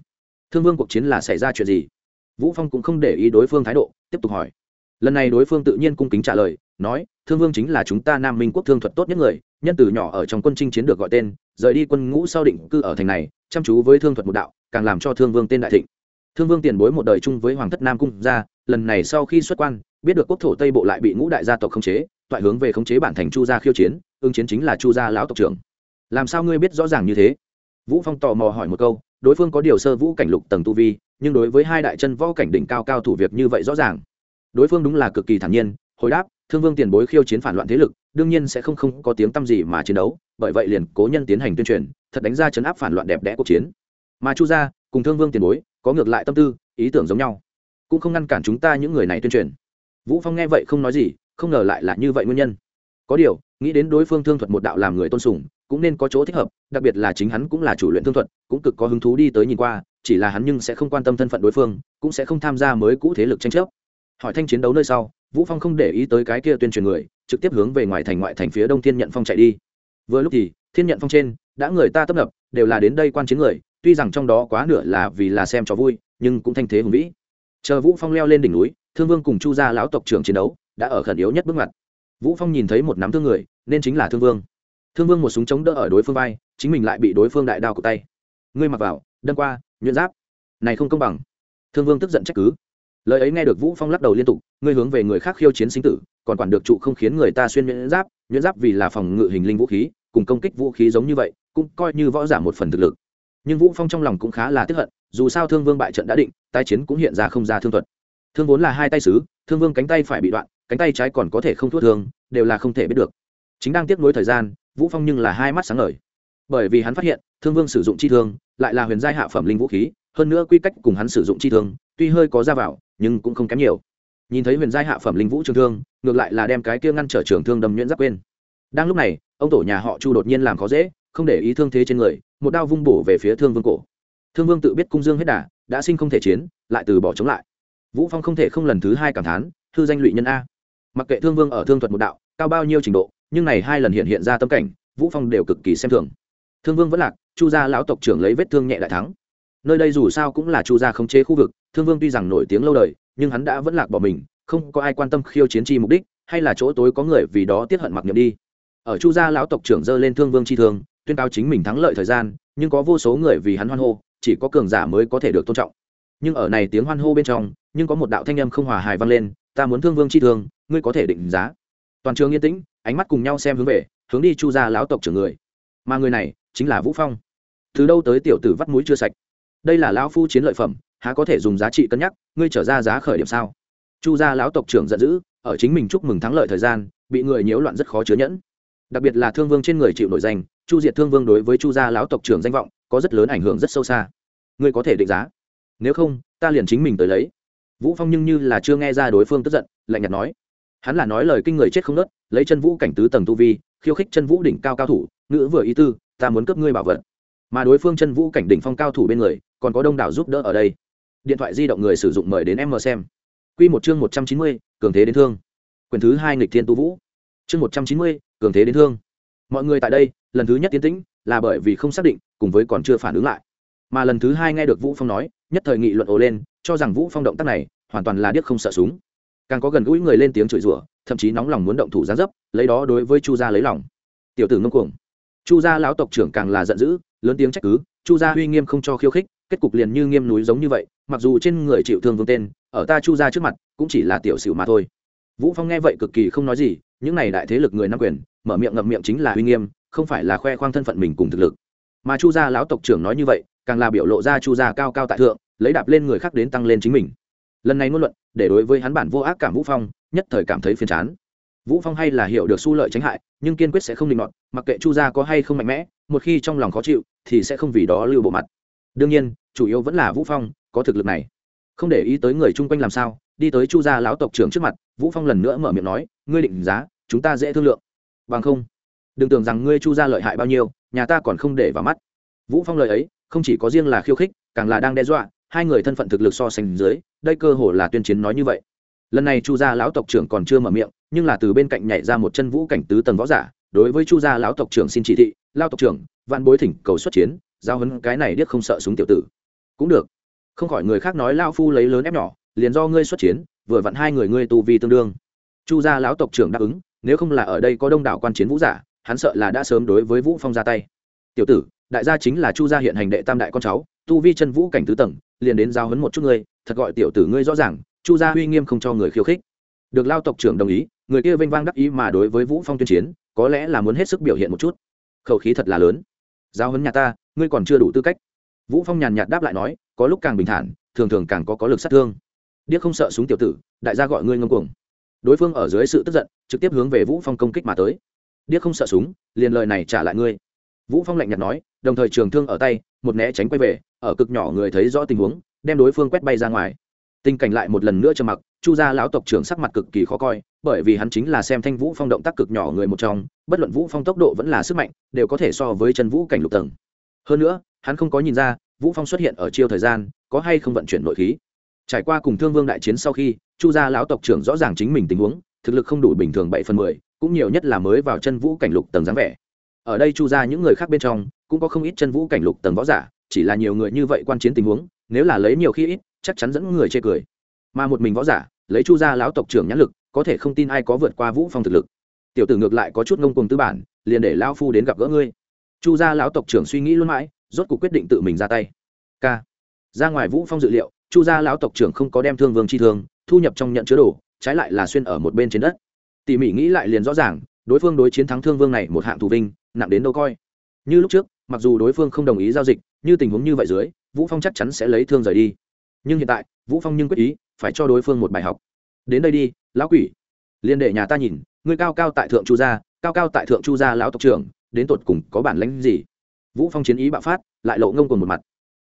Thương vương cuộc chiến là xảy ra chuyện gì? Vũ phong cũng không để ý đối phương thái độ, tiếp tục hỏi. Lần này đối phương tự nhiên cung kính trả lời, nói, thương vương chính là chúng ta nam minh quốc thương thuật tốt nhất người, nhân từ nhỏ ở trong quân chinh chiến được gọi tên, rời đi quân ngũ sau định cư ở thành này, chăm chú với thương thuật một đạo, càng làm cho thương vương tên đại thịnh thương vương tiền bối một đời chung với hoàng thất nam cung ra lần này sau khi xuất quan, biết được quốc thổ tây bộ lại bị ngũ đại gia tộc khống chế, toại hướng về khống chế bản thành chu gia khiêu chiến, ứng chiến chính là chu gia lão tộc trưởng. Làm sao ngươi biết rõ ràng như thế? Vũ phong tò mò hỏi một câu, đối phương có điều sơ vũ cảnh lục tầng tu vi, nhưng đối với hai đại chân võ cảnh đỉnh cao cao thủ việc như vậy rõ ràng. Đối phương đúng là cực kỳ thản nhiên, hồi đáp, thương vương tiền bối khiêu chiến phản loạn thế lực, đương nhiên sẽ không không có tiếng tăm gì mà chiến đấu, bởi vậy liền cố nhân tiến hành tuyên truyền, thật đánh ra chấn áp phản loạn đẹp đẽ cuộc chiến. Mà chu gia cùng thương vương tiền bối, có ngược lại tâm tư, ý tưởng giống nhau. Cũng không ngăn cản chúng ta những người này tuyên truyền. Vũ phong nghe vậy không nói gì, không ngờ lại là như vậy nguyên nhân. Có điều, nghĩ đến đối phương thương thuật một đạo làm người tôn sùng, cũng nên có chỗ thích hợp, đặc biệt là chính hắn cũng là chủ luyện thương thuật, cũng cực có hứng thú đi tới nhìn qua, chỉ là hắn nhưng sẽ không quan tâm thân phận đối phương, cũng sẽ không tham gia mới cũ thế lực tranh chấp. Hỏi thanh chiến đấu nơi sau, vũ phong không để ý tới cái kia tuyên truyền người, trực tiếp hướng về ngoài thành ngoại thành phía đông thiên nhận phong chạy đi. Vừa lúc thì, thiên nhận phong trên, đã người ta tấp nập, đều là đến đây quan chiến người tuy rằng trong đó quá nửa là vì là xem cho vui, nhưng cũng thanh thế hùng vĩ. Chờ vũ phong leo lên đỉnh núi, thương vương cùng chu gia lão tộc trưởng chiến đấu đã ở khẩn yếu nhất bước ngoặt. Vũ phong nhìn thấy một nắm thương người, nên chính là thương vương. Thương vương một súng chống đỡ ở đối phương vai, chính mình lại bị đối phương đại đao của tay. Ngươi mặc vào, đâm qua, nhuyễn giáp. Này không công bằng. Thương vương tức giận trách cứ. Lời ấy nghe được vũ phong lắc đầu liên tục, ngươi hướng về người khác khiêu chiến sinh tử, còn quản được trụ không khiến người ta xuyên nhuyễn giáp nhuyễn giáp vì là phòng ngự hình linh vũ khí, cùng công kích vũ khí giống như vậy, cũng coi như võ giả một phần thực lực nhưng vũ phong trong lòng cũng khá là tiếc hận dù sao thương vương bại trận đã định tai chiến cũng hiện ra không ra thương thuật thương vốn là hai tay sứ thương vương cánh tay phải bị đoạn cánh tay trái còn có thể không thuốc thương đều là không thể biết được chính đang tiếc nối thời gian vũ phong nhưng là hai mắt sáng ngời bởi vì hắn phát hiện thương vương sử dụng chi thương lại là huyền giai hạ phẩm linh vũ khí hơn nữa quy cách cùng hắn sử dụng chi thương tuy hơi có ra vào nhưng cũng không kém nhiều nhìn thấy huyền giai hạ phẩm linh vũ trường thương ngược lại là đem cái kia ngăn trở trường thương đâm nhuyễn giáp quên đang lúc này ông tổ nhà họ chu đột nhiên làm khó dễ không để ý thương thế trên người, một đao vung bổ về phía thương vương cổ. Thương vương tự biết cung dương hết đà, đã sinh không thể chiến, lại từ bỏ chống lại. Vũ phong không thể không lần thứ hai cảm thán thư danh lụy nhân a. Mặc kệ thương vương ở thương thuật một đạo, cao bao nhiêu trình độ, nhưng này hai lần hiện hiện ra tâm cảnh, vũ phong đều cực kỳ xem thường. Thương vương vẫn lạc, chu gia lão tộc trưởng lấy vết thương nhẹ đại thắng. Nơi đây dù sao cũng là chu gia không chế khu vực, thương vương tuy rằng nổi tiếng lâu đời, nhưng hắn đã vẫn lạc bỏ mình, không có ai quan tâm khiêu chiến chi mục đích, hay là chỗ tối có người vì đó tiết hận mặc nhậm đi. Ở chu gia lão tộc trưởng dơ lên thương vương chi thương tuyên cáo chính mình thắng lợi thời gian, nhưng có vô số người vì hắn hoan hô, chỉ có cường giả mới có thể được tôn trọng. Nhưng ở này tiếng hoan hô bên trong, nhưng có một đạo thanh âm không hòa hài vang lên, ta muốn thương vương chi thương, ngươi có thể định giá. Toàn trường yên tĩnh, ánh mắt cùng nhau xem hướng về, hướng đi chu gia lão tộc trưởng người. Mà người này chính là vũ phong. Từ đâu tới tiểu tử vắt mũi chưa sạch? Đây là lão phu chiến lợi phẩm, há có thể dùng giá trị cân nhắc, ngươi trở ra giá khởi điểm sao? Chu gia lão tộc trưởng giận dữ, ở chính mình chúc mừng thắng lợi thời gian, bị người nhiễu loạn rất khó chứa nhẫn đặc biệt là thương vương trên người chịu nổi danh, chu diệt thương vương đối với chu gia lão tộc trưởng danh vọng có rất lớn ảnh hưởng rất sâu xa. Ngươi có thể định giá. Nếu không, ta liền chính mình tới lấy. Vũ phong nhưng như là chưa nghe ra đối phương tức giận, lạnh nhạt nói. Hắn là nói lời kinh người chết không nớt, lấy chân vũ cảnh tứ tầng tu vi, khiêu khích chân vũ đỉnh cao cao thủ, ngữ vừa ý tư, ta muốn cướp ngươi bảo vật. Mà đối phương chân vũ cảnh đỉnh phong cao thủ bên người, còn có đông đảo giúp đỡ ở đây. Điện thoại di động người sử dụng mời đến em mờ xem. Quy một chương một trăm chín mươi, cường thế đến thương. Quyền thứ hai nghịch thiên tu vũ. Chương một trăm chín mươi cường thế đến thương. Mọi người tại đây, lần thứ nhất tiến tĩnh là bởi vì không xác định, cùng với còn chưa phản ứng lại. Mà lần thứ hai nghe được vũ phong nói, nhất thời nghị luận ồ lên, cho rằng vũ phong động tác này hoàn toàn là điếc không sợ súng. Càng có gần gũi người lên tiếng chửi rủa, thậm chí nóng lòng muốn động thủ gián dấp, lấy đó đối với chu gia lấy lòng. Tiểu tử ngông cuồng. Chu gia lão tộc trưởng càng là giận dữ, lớn tiếng trách cứ, chu gia uy nghiêm không cho khiêu khích, kết cục liền như nghiêm núi giống như vậy, mặc dù trên người chịu thương vương tên, ở ta chu gia trước mặt cũng chỉ là tiểu sửu mà thôi. Vũ phong nghe vậy cực kỳ không nói gì, những này đại thế lực người nắm quyền mở miệng ngậm miệng chính là uy nghiêm, không phải là khoe khoang thân phận mình cùng thực lực. Mà chu gia lão tộc trưởng nói như vậy, càng là biểu lộ ra chu gia cao cao tại thượng, lấy đạp lên người khác đến tăng lên chính mình. Lần này ngôn luận, để đối với hắn bản vô ác cảm vũ phong, nhất thời cảm thấy phiền chán. Vũ phong hay là hiểu được su lợi tránh hại, nhưng kiên quyết sẽ không định nọt mặc kệ chu gia có hay không mạnh mẽ, một khi trong lòng khó chịu, thì sẽ không vì đó lưu bộ mặt. Đương nhiên, chủ yếu vẫn là vũ phong, có thực lực này. Không để ý tới người chung quanh làm sao, đi tới chu gia lão tộc trưởng trước mặt, vũ phong lần nữa mở miệng nói, ngươi định giá, chúng ta dễ thương lượng bằng không, đừng tưởng rằng ngươi chu gia lợi hại bao nhiêu, nhà ta còn không để vào mắt. Vũ phong lời ấy, không chỉ có riêng là khiêu khích, càng là đang đe dọa, hai người thân phận thực lực so sánh dưới, đây cơ hồ là tuyên chiến nói như vậy. Lần này chu gia lão tộc trưởng còn chưa mở miệng, nhưng là từ bên cạnh nhảy ra một chân vũ cảnh tứ tầng võ giả, đối với chu gia lão tộc trưởng xin chỉ thị lao tộc trưởng, vạn bối thỉnh cầu xuất chiến, giao hấn cái này điếc không sợ súng tiểu tử. Cũng được. Không khỏi người khác nói lao phu lấy lớn ép nhỏ, liền do ngươi xuất chiến, vừa vặn hai người ngươi tu vi tương đương. Chu gia lão tộc trưởng đáp ứng nếu không là ở đây có đông đảo quan chiến vũ giả, hắn sợ là đã sớm đối với vũ phong ra tay. Tiểu tử, đại gia chính là chu gia hiện hành đệ tam đại con cháu, tu vi chân vũ cảnh tứ tầng, liền đến giao hấn một chút ngươi, thật gọi tiểu tử ngươi rõ ràng, chu gia uy nghiêm không cho người khiêu khích. Được lao tộc trưởng đồng ý, người kia vênh vang đắc ý mà đối với vũ phong tuyên chiến, có lẽ là muốn hết sức biểu hiện một chút. Khẩu khí thật là lớn. Giao hấn nhà ta, ngươi còn chưa đủ tư cách. Vũ phong nhàn nhạt đáp lại nói, có lúc càng bình thản, thường thường càng có có lực sát thương. Điếc không sợ súng tiểu tử, đại gia gọi ngươi ngông cuồng đối phương ở dưới sự tức giận, trực tiếp hướng về vũ phong công kích mà tới. Điếc không sợ súng, liền lời này trả lại ngươi. Vũ phong lạnh nhạt nói, đồng thời trường thương ở tay, một né tránh quay về, ở cực nhỏ người thấy rõ tình huống, đem đối phương quét bay ra ngoài. Tình cảnh lại một lần nữa trầm mặc, chu gia lão tộc trưởng sắc mặt cực kỳ khó coi, bởi vì hắn chính là xem thanh vũ phong động tác cực nhỏ người một trong, bất luận vũ phong tốc độ vẫn là sức mạnh, đều có thể so với chân vũ cảnh lục tầng. Hơn nữa, hắn không có nhìn ra, vũ phong xuất hiện ở chiêu thời gian, có hay không vận chuyển nội khí. Trải qua cùng thương vương đại chiến sau khi chu gia lão tộc trưởng rõ ràng chính mình tình huống, thực lực không đủ bình thường bảy phần mười, cũng nhiều nhất là mới vào chân vũ cảnh lục tầng dáng vẻ. Ở đây chu gia những người khác bên trong, cũng có không ít chân vũ cảnh lục tầng võ giả, chỉ là nhiều người như vậy quan chiến tình huống, nếu là lấy nhiều khi ít, chắc chắn dẫn người chê cười. Mà một mình võ giả, lấy chu gia lão tộc trưởng nhãn lực, có thể không tin ai có vượt qua vũ phong thực lực. Tiểu tử ngược lại có chút ngông cùng tư bản, liền để lão phu đến gặp gỡ ngươi. Chu gia lão tộc trưởng suy nghĩ luôn mãi, rốt cuộc quyết định tự mình ra tay. K ra ngoài vũ phong dự liệu, chu gia lão tộc trưởng không có đem thương vương chi thương thu nhập trong nhận chứa đồ, trái lại là xuyên ở một bên trên đất. Tỉ mỉ nghĩ lại liền rõ ràng, đối phương đối chiến thắng thương vương này một hạng thù vinh, nặng đến đâu coi. Như lúc trước, mặc dù đối phương không đồng ý giao dịch, như tình huống như vậy dưới, vũ phong chắc chắn sẽ lấy thương rời đi. Nhưng hiện tại, vũ phong nhưng quyết ý, phải cho đối phương một bài học. Đến đây đi, lão quỷ. Liên đệ nhà ta nhìn, ngươi cao cao tại thượng chu gia, cao cao tại thượng chu gia lão tộc trưởng, đến tột cùng có bản lãnh gì? Vũ phong chiến ý bạo phát, lại lộ ngông cùng một mặt.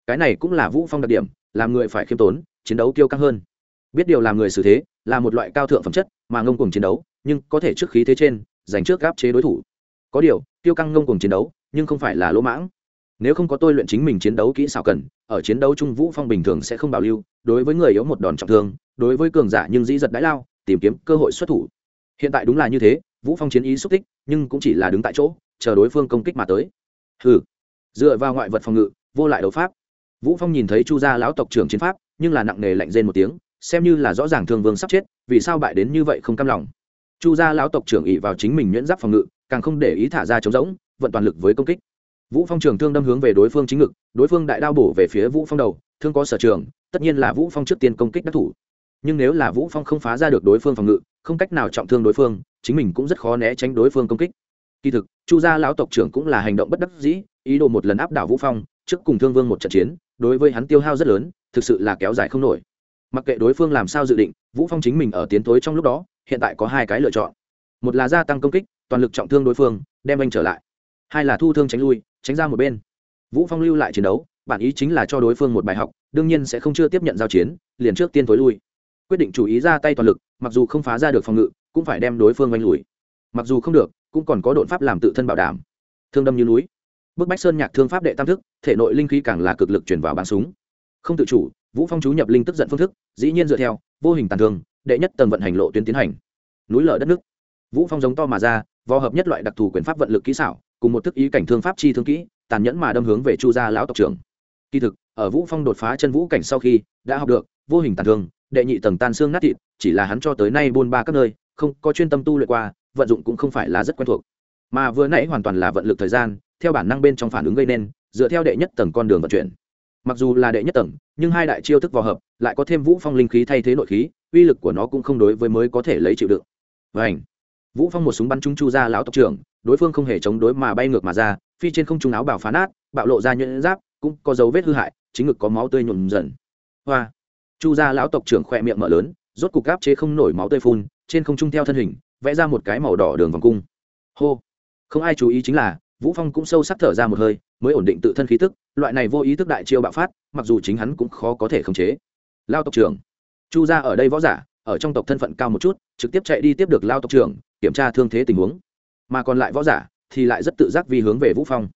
Cái này cũng là vũ phong đặc điểm, làm người phải khiêm tốn, chiến đấu kiêu căng hơn biết điều làm người xử thế là một loại cao thượng phẩm chất mà ngông cùng chiến đấu, nhưng có thể trước khí thế trên, giành trước gáp chế đối thủ. Có điều tiêu căng ngông cùng chiến đấu, nhưng không phải là lỗ mãng. Nếu không có tôi luyện chính mình chiến đấu kỹ xảo cần, ở chiến đấu trung vũ phong bình thường sẽ không bảo lưu, đối với người yếu một đòn trọng thương, đối với cường giả nhưng dĩ giật đãi lao, tìm kiếm cơ hội xuất thủ. Hiện tại đúng là như thế, vũ phong chiến ý xúc tích, nhưng cũng chỉ là đứng tại chỗ, chờ đối phương công kích mà tới. Hừ. Dựa vào ngoại vật phòng ngự, vô lại đấu pháp. Vũ phong nhìn thấy chu gia lão tộc trưởng chiến pháp, nhưng là nặng nề lạnh rên một tiếng xem như là rõ ràng thương vương sắp chết, vì sao bại đến như vậy không cam lòng. Chu gia lão tộc trưởng ỉ vào chính mình nhuyễn giáp phòng ngự, càng không để ý thả ra chống rỗng, vận toàn lực với công kích. Vũ phong trường thương đâm hướng về đối phương chính ngực, đối phương đại đao bổ về phía vũ phong đầu, thương có sở trường, tất nhiên là vũ phong trước tiên công kích đắc thủ. Nhưng nếu là vũ phong không phá ra được đối phương phòng ngự, không cách nào trọng thương đối phương, chính mình cũng rất khó né tránh đối phương công kích. Kỳ thực, chu gia lão tộc trưởng cũng là hành động bất đắc dĩ, ý đồ một lần áp đảo vũ phong, trước cùng thương vương một trận chiến, đối với hắn tiêu hao rất lớn, thực sự là kéo dài không nổi mặc kệ đối phương làm sao dự định, vũ phong chính mình ở tiến tối trong lúc đó, hiện tại có hai cái lựa chọn. Một là gia tăng công kích, toàn lực trọng thương đối phương, đem anh trở lại. Hai là thu thương tránh lui, tránh ra một bên. Vũ phong lưu lại chiến đấu, bản ý chính là cho đối phương một bài học, đương nhiên sẽ không chưa tiếp nhận giao chiến, liền trước tiên tối lui. Quyết định chủ ý ra tay toàn lực, mặc dù không phá ra được phòng ngự, cũng phải đem đối phương oanh lùi. Mặc dù không được, cũng còn có đột pháp làm tự thân bảo đảm. Thương đâm như núi. Bức bách sơn nhạc thương pháp đệ tam thức, thể nội linh khí càng là cực lực chuyển vào bắn súng. Không tự chủ vũ phong chú nhập linh tức giận phương thức, dĩ nhiên dựa theo, vô hình tàn thương, đệ nhất tầng vận hành lộ tuyến tiến hành. Núi lở đất nước. Vũ phong giống to mà ra, vò hợp nhất loại đặc thù quyền pháp vận lực kỹ xảo, cùng một thức ý cảnh thương pháp chi thương kỹ, tàn nhẫn mà đâm hướng về chu gia lão tộc trưởng. Kỳ thực, ở vũ phong đột phá chân vũ cảnh sau khi đã học được, vô hình tàn thương, đệ nhị tầng tan xương nát thịt, chỉ là hắn cho tới nay buôn ba các nơi, không có chuyên tâm tu luyện qua, vận dụng cũng không phải là rất quen thuộc. Mà vừa nãy hoàn toàn là vận lực thời gian, theo bản năng bên trong phản ứng gây nên, dựa theo đệ nhất tầng con đường vận chuyển mặc dù là đệ nhất tầng, nhưng hai đại chiêu thức vào hợp, lại có thêm vũ phong linh khí thay thế nội khí, uy lực của nó cũng không đối với mới có thể lấy chịu đựng. Vảnh vũ phong một súng bắn trúng chu ra lão tộc trưởng, đối phương không hề chống đối mà bay ngược mà ra, phi trên không trung áo bảo phá nát, bạo lộ ra nhuyễn giáp, cũng có dấu vết hư hại, chính ngực có máu tươi nhuộm dần. Hoa! Chu gia lão tộc trưởng khỏe miệng mở lớn, rốt cục gáp chế không nổi máu tươi phun, trên không trung theo thân hình, vẽ ra một cái màu đỏ đường vòng cung. Hô! Không ai chú ý chính là vũ phong cũng sâu sắc thở ra một hơi, mới ổn định tự thân khí tức, loại này vô ý thức đại chiêu bạo phát, mặc dù chính hắn cũng khó có thể khống chế. Lao tộc trưởng, chu gia ở đây võ giả, ở trong tộc thân phận cao một chút, trực tiếp chạy đi tiếp được lao tộc trưởng, kiểm tra thương thế tình huống. Mà còn lại võ giả thì lại rất tự giác vì hướng về vũ phong.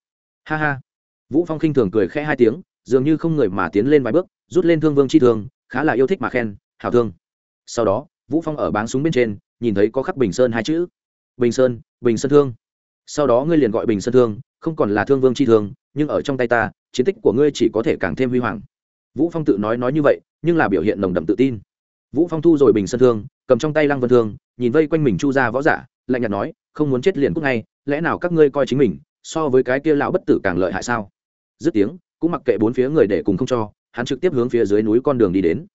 Ha ha. Vũ phong khinh thường cười khẽ hai tiếng, dường như không người mà tiến lên vài bước, rút lên thương vương chi thương, khá là yêu thích mà khen, hào thương. Sau đó, vũ phong ở báng súng bên trên, nhìn thấy có khắc bình sơn hai chữ. Bình sơn bình sơn thương sau đó ngươi liền gọi bình sơn thương, không còn là thương vương chi thương, nhưng ở trong tay ta, chiến tích của ngươi chỉ có thể càng thêm huy hoàng. Vũ phong tự nói nói như vậy, nhưng là biểu hiện nồng đậm tự tin. Vũ phong thu rồi bình sơn thương, cầm trong tay lăng vân thương, nhìn vây quanh mình chu ra võ giả, lạnh nhạt nói, không muốn chết liền cúc ngay, lẽ nào các ngươi coi chính mình, so với cái kia lão bất tử càng lợi hại sao? Dứt tiếng, cũng mặc kệ bốn phía người để cùng không cho, hắn trực tiếp hướng phía dưới núi con đường đi đến.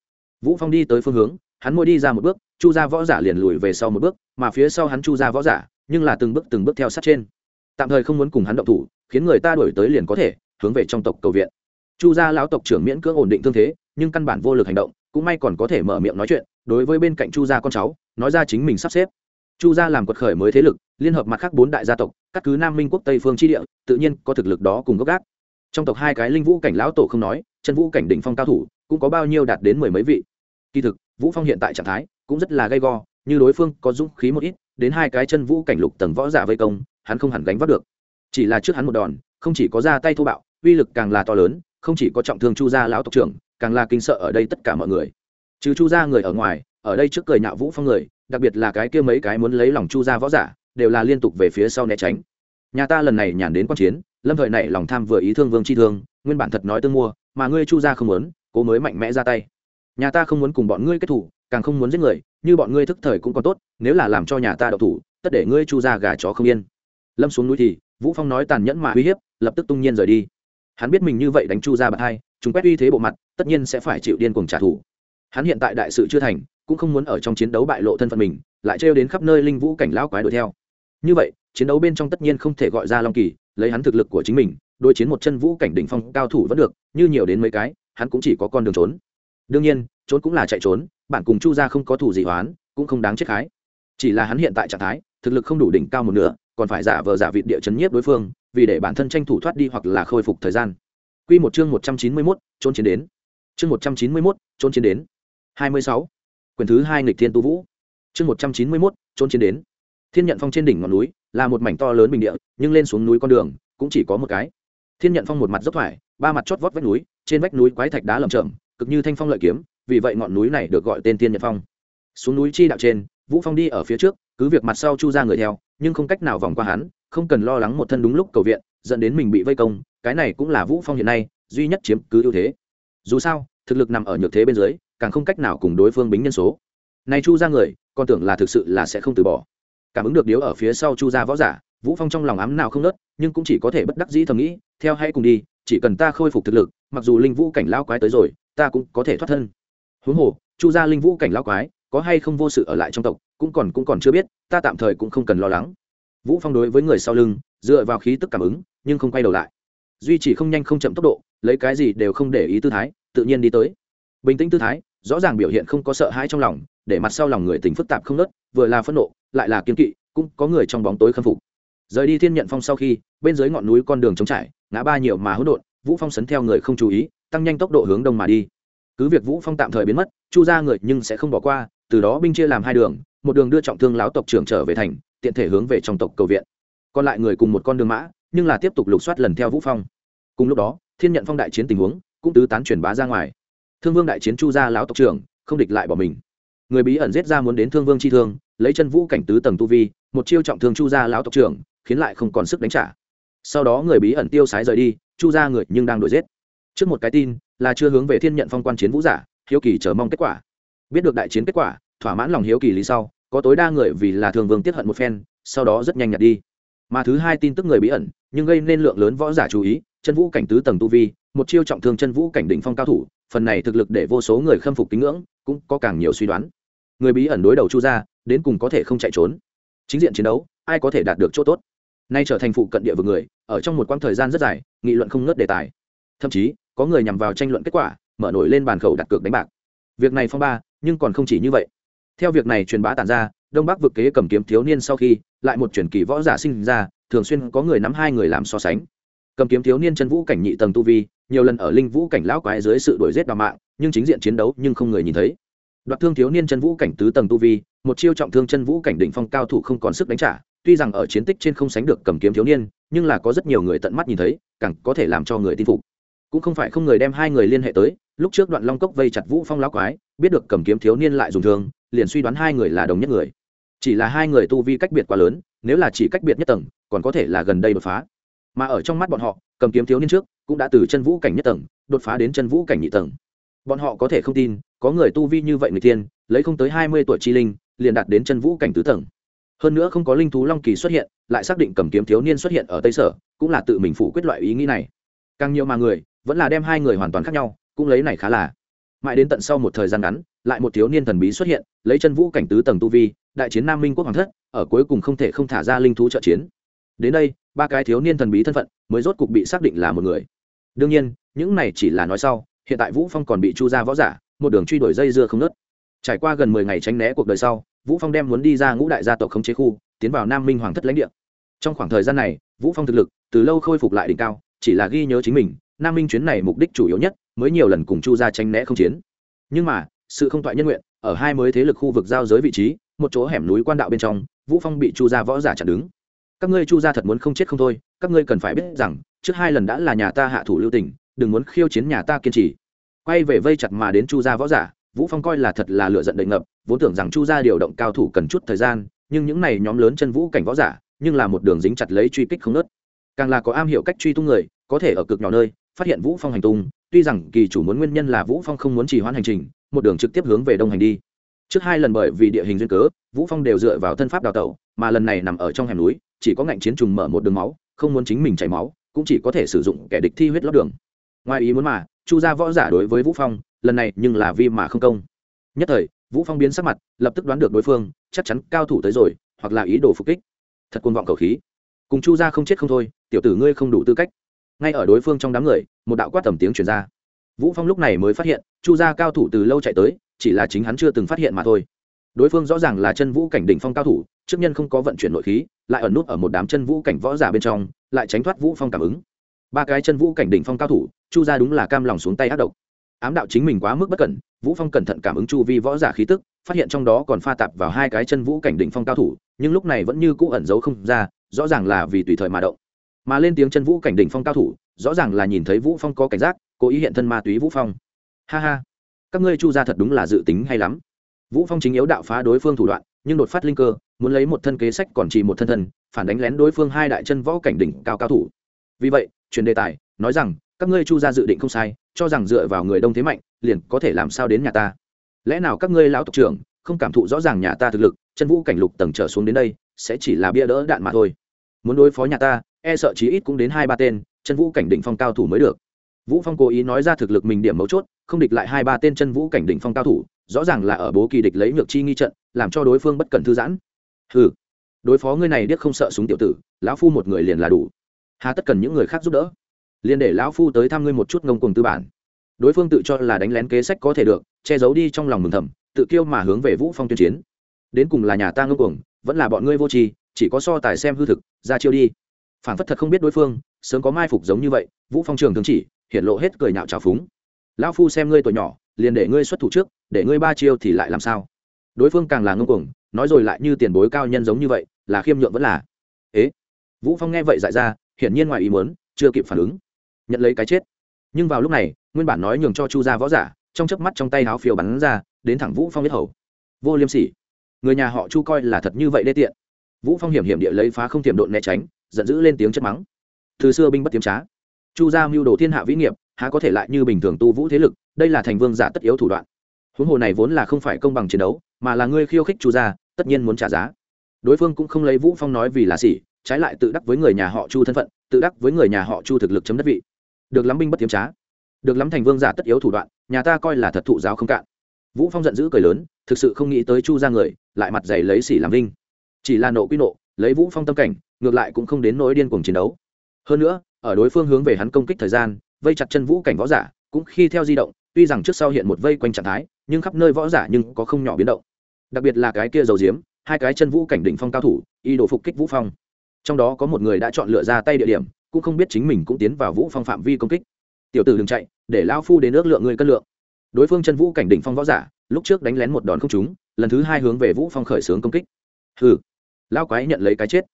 Vũ phong đi tới phương hướng, hắn môi đi ra một bước, chu gia võ giả liền lùi về sau một bước, mà phía sau hắn chu gia võ giả nhưng là từng bước từng bước theo sát trên. Tạm thời không muốn cùng hắn động thủ, khiến người ta đuổi tới liền có thể, hướng về trong tộc cầu viện. Chu gia lão tộc trưởng miễn cưỡng ổn định thương thế, nhưng căn bản vô lực hành động, cũng may còn có thể mở miệng nói chuyện, đối với bên cạnh chu gia con cháu, nói ra chính mình sắp xếp. Chu gia làm quật khởi mới thế lực, liên hợp mặt khác bốn đại gia tộc các cứ nam minh quốc tây phương tri địa, tự nhiên có thực lực đó cùng gốc gác. Trong tộc hai cái linh vũ cảnh lão tổ không nói, chân vũ cảnh đỉnh phong cao thủ, cũng có bao nhiêu đạt đến mười mấy vị. Kỳ thực, vũ phong hiện tại trạng thái cũng rất là gay go, như đối phương có dũng khí một ít đến hai cái chân vũ cảnh lục tầng võ giả vây công, hắn không hẳn gánh vác được. Chỉ là trước hắn một đòn, không chỉ có ra tay thô bạo, uy lực càng là to lớn, không chỉ có trọng thương chu gia lão tộc trưởng, càng là kinh sợ ở đây tất cả mọi người. Trừ chu gia người ở ngoài, ở đây trước cười nhạo vũ phong người, đặc biệt là cái kia mấy cái muốn lấy lòng chu gia võ giả, đều là liên tục về phía sau né tránh. Nhà ta lần này nhàn đến quan chiến, lâm thời này lòng tham vừa ý thương vương chi thương, nguyên bản thật nói tương mua, mà ngươi chu gia không muốn, cố mới mạnh mẽ ra tay. Nhà ta không muốn cùng bọn ngươi kết thủ càng không muốn giết người, như bọn ngươi thức thời cũng còn tốt, nếu là làm cho nhà ta đậu thủ, tất để ngươi chu ra gà chó không yên. Lâm xuống núi thì, vũ phong nói tàn nhẫn mà uy hiếp, lập tức tung nhiên rời đi. Hắn biết mình như vậy đánh chu ra bạc hai, chúng quét uy thế bộ mặt, tất nhiên sẽ phải chịu điên cuồng trả thù. Hắn hiện tại đại sự chưa thành, cũng không muốn ở trong chiến đấu bại lộ thân phận mình, lại trêu đến khắp nơi linh vũ cảnh lão quái đuổi theo. Như vậy, chiến đấu bên trong tất nhiên không thể gọi ra long kỳ, lấy hắn thực lực của chính mình, đối chiến một chân vũ cảnh đỉnh phong cao thủ vẫn được, như nhiều đến mấy cái, hắn cũng chỉ có con đường trốn. Đương nhiên, trốn cũng là chạy trốn bạn cùng chu gia không có thủ gì hoán cũng không đáng chết khái chỉ là hắn hiện tại trạng thái thực lực không đủ đỉnh cao một nửa còn phải giả vờ giả vị địa chấn nhiếp đối phương vì để bản thân tranh thủ thoát đi hoặc là khôi phục thời gian Quy một chương 191, trốn chiến đến. Chương 191, trốn chiến đến. 26. Quyển thứ 2 nghịch thiên tu vũ. Chương 191, trốn chiến đến. Thiên nhận phong trên đỉnh ngọn núi, là một mảnh to lớn bình địa, nhưng lên xuống núi con đường cũng chỉ có một cái. Thiên nhận phong một mặt dốc thoải, ba mặt chót vót vách núi, trên vách núi quái thạch đá lởm chởm, cực như thanh phong lợi kiếm, vì vậy ngọn núi này được gọi tên Thiên nhật phong. Xuống núi chi đạo trên, Vũ Phong đi ở phía trước, cứ việc mặt sau chu ra người theo, nhưng không cách nào vòng qua hắn, không cần lo lắng một thân đúng lúc cầu viện, dẫn đến mình bị vây công, cái này cũng là Vũ Phong hiện nay duy nhất chiếm cứ ưu thế. Dù sao, thực lực nằm ở nhược thế bên dưới, càng không cách nào cùng đối phương bính nhân số. Này chu ra người, còn tưởng là thực sự là sẽ không từ bỏ. Cảm ứng được điếu ở phía sau chu ra võ giả, Vũ Phong trong lòng ám nào không nớt, nhưng cũng chỉ có thể bất đắc dĩ thầm nghĩ, theo hãy cùng đi, chỉ cần ta khôi phục thực lực, mặc dù linh vũ cảnh lão quái tới rồi, ta cũng có thể thoát thân. Huống hồ, chu gia linh vũ cảnh lao quái, có hay không vô sự ở lại trong tộc, cũng còn cũng còn chưa biết, ta tạm thời cũng không cần lo lắng. Vũ Phong đối với người sau lưng, dựa vào khí tức cảm ứng, nhưng không quay đầu lại. Duy trì không nhanh không chậm tốc độ, lấy cái gì đều không để ý tư thái, tự nhiên đi tới. Bình tĩnh tư thái, rõ ràng biểu hiện không có sợ hãi trong lòng, để mặt sau lòng người tình phức tạp không nớt, vừa là phẫn nộ, lại là kiên kỵ, cũng có người trong bóng tối khâm phục rời đi thiên nhận phong sau khi bên dưới ngọn núi con đường trống trải ngã ba nhiều mà hỗn độn vũ phong sấn theo người không chú ý tăng nhanh tốc độ hướng đông mà đi cứ việc vũ phong tạm thời biến mất, chu ra người nhưng sẽ không bỏ qua, từ đó binh chia làm hai đường, một đường đưa trọng thương lão tộc trưởng trở về thành, tiện thể hướng về trong tộc cầu viện. Còn lại người cùng một con đường mã, nhưng là tiếp tục lục soát lần theo vũ phong. Cùng lúc đó, thiên nhận phong đại chiến tình huống, cũng tứ tán truyền bá ra ngoài. Thương vương đại chiến chu gia lão tộc trưởng, không địch lại bỏ mình. Người bí ẩn giết ra muốn đến thương vương chi thương, lấy chân vũ cảnh tứ tầng tu vi, một chiêu trọng thương chu gia lão tộc trưởng, khiến lại không còn sức đánh trả. Sau đó người bí ẩn tiêu sái rời đi, chu ra người nhưng đang đuổi giết. Trước một cái tin là chưa hướng về thiên nhận phong quan chiến vũ giả, hiếu kỳ chờ mong kết quả. Biết được đại chiến kết quả, thỏa mãn lòng hiếu kỳ lý sau, có tối đa người vì là thường vương tiết hận một phen, sau đó rất nhanh nhặt đi. Mà thứ hai tin tức người bí ẩn, nhưng gây nên lượng lớn võ giả chú ý, chân vũ cảnh tứ tầng tu vi, một chiêu trọng thương chân vũ cảnh đỉnh phong cao thủ, phần này thực lực để vô số người khâm phục kính ngưỡng, cũng có càng nhiều suy đoán. Người bí ẩn đối đầu chu ra đến cùng có thể không chạy trốn. Chính diện chiến đấu, ai có thể đạt được chỗ tốt? Nay trở thành phụ cận địa vực người, ở trong một quãng thời gian rất dài, nghị luận không ngớt đề tài. Thậm chí có người nhằm vào tranh luận kết quả, mở nổi lên bàn khẩu đặt cược đánh bạc. Việc này phong ba, nhưng còn không chỉ như vậy. Theo việc này truyền bá tản ra, đông bắc vực kế cầm kiếm thiếu niên sau khi, lại một truyền kỳ võ giả sinh ra, thường xuyên có người nắm hai người làm so sánh. Cầm kiếm thiếu niên chân vũ cảnh nhị tầng tu vi, nhiều lần ở linh vũ cảnh lão quái dưới sự đuổi giết đào mạng, nhưng chính diện chiến đấu nhưng không người nhìn thấy. Đoạt thương thiếu niên chân vũ cảnh tứ tầng tu vi, một chiêu trọng thương chân vũ cảnh đỉnh phong cao thủ không còn sức đánh trả, tuy rằng ở chiến tích trên không sánh được cầm kiếm thiếu niên, nhưng là có rất nhiều người tận mắt nhìn thấy, càng có thể làm cho người tin phục cũng không phải không người đem hai người liên hệ tới, lúc trước đoạn long cốc vây chặt vũ phong lão quái, biết được cầm kiếm thiếu niên lại dùng thương, liền suy đoán hai người là đồng nhất người. Chỉ là hai người tu vi cách biệt quá lớn, nếu là chỉ cách biệt nhất tầng, còn có thể là gần đây đột phá. Mà ở trong mắt bọn họ, cầm kiếm thiếu niên trước, cũng đã từ chân vũ cảnh nhất tầng, đột phá đến chân vũ cảnh nhị tầng. Bọn họ có thể không tin, có người tu vi như vậy người tiên, lấy không tới hai mươi tuổi chi linh, liền đạt đến chân vũ cảnh tứ tầng. Hơn nữa không có linh thú long kỳ xuất hiện, lại xác định cầm kiếm thiếu niên xuất hiện ở tây sở, cũng là tự mình phủ quyết loại ý nghĩ này. Càng nhiều mà người vẫn là đem hai người hoàn toàn khác nhau, cũng lấy này khá là. Mãi đến tận sau một thời gian ngắn, lại một thiếu niên thần bí xuất hiện, lấy chân vũ cảnh tứ tầng tu vi, đại chiến nam minh quốc hoàng thất, ở cuối cùng không thể không thả ra linh thú trợ chiến. Đến đây, ba cái thiếu niên thần bí thân phận mới rốt cục bị xác định là một người. Đương nhiên, những này chỉ là nói sau, hiện tại vũ phong còn bị chu ra võ giả, một đường truy đuổi dây dưa không nớt trải qua gần mười ngày tránh né cuộc đời sau, vũ phong đem muốn đi ra ngũ đại gia tộc khống chế khu, tiến vào nam minh hoàng thất lãnh địa. Trong khoảng thời gian này, vũ phong thực lực từ lâu khôi phục lại đỉnh cao, chỉ là ghi nhớ chính mình nam minh chuyến này mục đích chủ yếu nhất, mới nhiều lần cùng chu gia tranh né không chiến. Nhưng mà, sự không toại nhân nguyện, ở hai mới thế lực khu vực giao giới vị trí, một chỗ hẻm núi quan đạo bên trong, vũ phong bị chu gia võ giả chặn đứng. Các ngươi chu gia thật muốn không chết không thôi, các ngươi cần phải biết rằng, trước hai lần đã là nhà ta hạ thủ lưu tình, đừng muốn khiêu chiến nhà ta kiên trì. Quay về vây chặt mà đến chu gia võ giả, vũ phong coi là thật là lựa giận đầy ngập, vốn tưởng rằng chu gia điều động cao thủ cần chút thời gian, nhưng những này nhóm lớn chân vũ cảnh võ giả, nhưng là một đường dính chặt lấy truy kích không nớt càng là có am hiểu cách truy tung người, có thể ở cực nhỏ nơi phát hiện vũ phong hành tung, tuy rằng kỳ chủ muốn nguyên nhân là vũ phong không muốn trì hoãn hành trình, một đường trực tiếp hướng về đông hành đi. Trước hai lần bởi vì địa hình duyên cớ, vũ phong đều dựa vào thân pháp đào tẩu, mà lần này nằm ở trong hẻm núi, chỉ có ngạnh chiến trùng mở một đường máu, không muốn chính mình chảy máu, cũng chỉ có thể sử dụng kẻ địch thi huyết lót đường. Ngoài ý muốn mà, chu gia võ giả đối với vũ phong, lần này nhưng là vi mà không công. Nhất thời, vũ phong biến sắc mặt, lập tức đoán được đối phương, chắc chắn cao thủ tới rồi, hoặc là ý đồ phục kích. Thật cuồng vọng cầu khí. Cùng chu gia không chết không thôi, tiểu tử ngươi không đủ tư cách ngay ở đối phương trong đám người, một đạo quát tầm tiếng truyền ra. Vũ phong lúc này mới phát hiện, chu gia cao thủ từ lâu chạy tới, chỉ là chính hắn chưa từng phát hiện mà thôi. Đối phương rõ ràng là chân vũ cảnh đỉnh phong cao thủ, trước nhân không có vận chuyển nội khí, lại ẩn nút ở một đám chân vũ cảnh võ giả bên trong, lại tránh thoát vũ phong cảm ứng. Ba cái chân vũ cảnh đỉnh phong cao thủ, chu gia đúng là cam lòng xuống tay ác độc. Ám đạo chính mình quá mức bất cẩn, vũ phong cẩn thận cảm ứng chu vi võ giả khí tức, phát hiện trong đó còn pha tạp vào hai cái chân vũ cảnh đỉnh phong cao thủ, nhưng lúc này vẫn như cũ ẩn giấu không ra, rõ ràng là vì tùy thời mà động mà lên tiếng chân vũ cảnh đỉnh phong cao thủ, rõ ràng là nhìn thấy vũ phong có cảnh giác, cố ý hiện thân ma túy vũ phong. Ha ha, các ngươi chu gia thật đúng là dự tính hay lắm. Vũ phong chính yếu đạo phá đối phương thủ đoạn, nhưng đột phát linh cơ, muốn lấy một thân kế sách còn chỉ một thân thân phản đánh lén đối phương hai đại chân võ cảnh đỉnh cao cao thủ. Vì vậy truyền đề tài, nói rằng, các ngươi chu gia dự định không sai, cho rằng dựa vào người đông thế mạnh, liền có thể làm sao đến nhà ta. Lẽ nào các ngươi lão tộc trưởng không cảm thụ rõ ràng nhà ta thực lực, chân vũ cảnh lục tầng trở xuống đến đây, sẽ chỉ là bia đỡ đạn mà thôi. Muốn đối phó nhà ta e sợ chí ít cũng đến hai ba tên, chân vũ cảnh đỉnh phong cao thủ mới được. Vũ phong cố ý nói ra thực lực mình điểm mấu chốt, không địch lại hai ba tên chân vũ cảnh đỉnh phong cao thủ, rõ ràng là ở bố kỳ địch lấy nhược chi nghi trận, làm cho đối phương bất cần thư giãn. Ừ đối phó ngươi này điếc không sợ súng tiểu tử, lão phu một người liền là đủ. Hà tất cần những người khác giúp đỡ. Liền để lão phu tới thăm ngươi một chút ngông cuồng tư bản. Đối phương tự cho là đánh lén kế sách có thể được, che giấu đi trong lòng mừng thầm, tự kiêu mà hướng về vũ phong tuyên chiến. Đến cùng là nhà ta ngông cuồng, vẫn là bọn ngươi vô tri, chỉ có so tài xem hư thực, ra chiêu đi phản phất thật không biết đối phương, sớm có mai phục giống như vậy, vũ phong trường thường chỉ hiện lộ hết cười nhạo trào phúng. Lão phu xem ngươi tuổi nhỏ, liền để ngươi xuất thủ trước, để ngươi ba chiêu thì lại làm sao? Đối phương càng là ngông cuồng, nói rồi lại như tiền bối cao nhân giống như vậy, là khiêm nhượng vẫn là. Ế? Vũ phong nghe vậy dại ra, hiển nhiên ngoài ý muốn, chưa kịp phản ứng. Nhận lấy cái chết. Nhưng vào lúc này, nguyên bản nói nhường cho chu gia võ giả, trong chớp mắt trong tay háo phiêu bắn ra, đến thẳng vũ phong biết hầu. Vô liêm sỉ. Người nhà họ chu coi là thật như vậy đê tiện. Vũ phong hiểm hiểm địa lấy phá không tiềm độn né tránh giận dữ lên tiếng chất mắng. Từ xưa binh bất tiếm trá. Chu gia mưu đồ thiên hạ vĩ nghiệp, há có thể lại như bình thường tu vũ thế lực, đây là thành vương giả tất yếu thủ đoạn. Huống hồ này vốn là không phải công bằng chiến đấu, mà là ngươi khiêu khích chu gia, tất nhiên muốn trả giá. Đối phương cũng không lấy vũ phong nói vì là xỉ trái lại tự đắc với người nhà họ chu thân phận, tự đắc với người nhà họ chu thực lực chấm đất vị. Được lắm binh bất tiếm trá. Được lắm thành vương giả tất yếu thủ đoạn, nhà ta coi là thật thụ giáo không cạn. Vũ phong giận dữ cười lớn, thực sự không nghĩ tới chu ra người, lại mặt dày lấy xỉ làm vinh. Chỉ là nộ quy nộ, lấy vũ phong tâm cảnh ngược lại cũng không đến nỗi điên cuồng chiến đấu. Hơn nữa, ở đối phương hướng về hắn công kích thời gian, vây chặt chân vũ cảnh võ giả, cũng khi theo di động, tuy rằng trước sau hiện một vây quanh trạng thái, nhưng khắp nơi võ giả nhưng có không nhỏ biến động. Đặc biệt là cái kia dầu diếm, hai cái chân vũ cảnh đỉnh phong cao thủ y đồ phục kích vũ phong. Trong đó có một người đã chọn lựa ra tay địa điểm, cũng không biết chính mình cũng tiến vào vũ phong phạm vi công kích. Tiểu tử đừng chạy, để lao phu đến nước lượng người cân lượng. Đối phương chân vũ cảnh đỉnh phong võ giả, lúc trước đánh lén một đòn không trúng, lần thứ hai hướng về vũ phong khởi sướng công kích. Hừ lao quái nhận lấy cái chết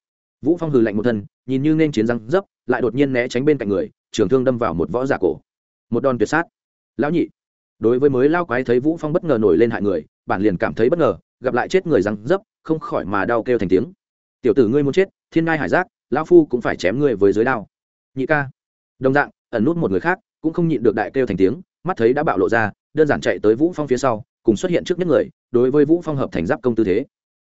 vũ phong hừ lạnh một thân, nhìn như nên chiến răng dấp, lại đột nhiên né tránh bên cạnh người, trường thương đâm vào một võ giả cổ. Một đòn tuyệt sát. Lão nhị, đối với mới lao quái thấy vũ phong bất ngờ nổi lên hại người, bản liền cảm thấy bất ngờ, gặp lại chết người răng dấp, không khỏi mà đau kêu thành tiếng. Tiểu tử ngươi muốn chết, thiên ngai hải giác, lão phu cũng phải chém ngươi với giới đao. Nhị ca. Đồng dạng, ẩn nút một người khác, cũng không nhịn được đại kêu thành tiếng, mắt thấy đã bạo lộ ra, đơn giản chạy tới vũ phong phía sau, cùng xuất hiện trước nhất người, đối với vũ phong hợp thành giáp công tư thế.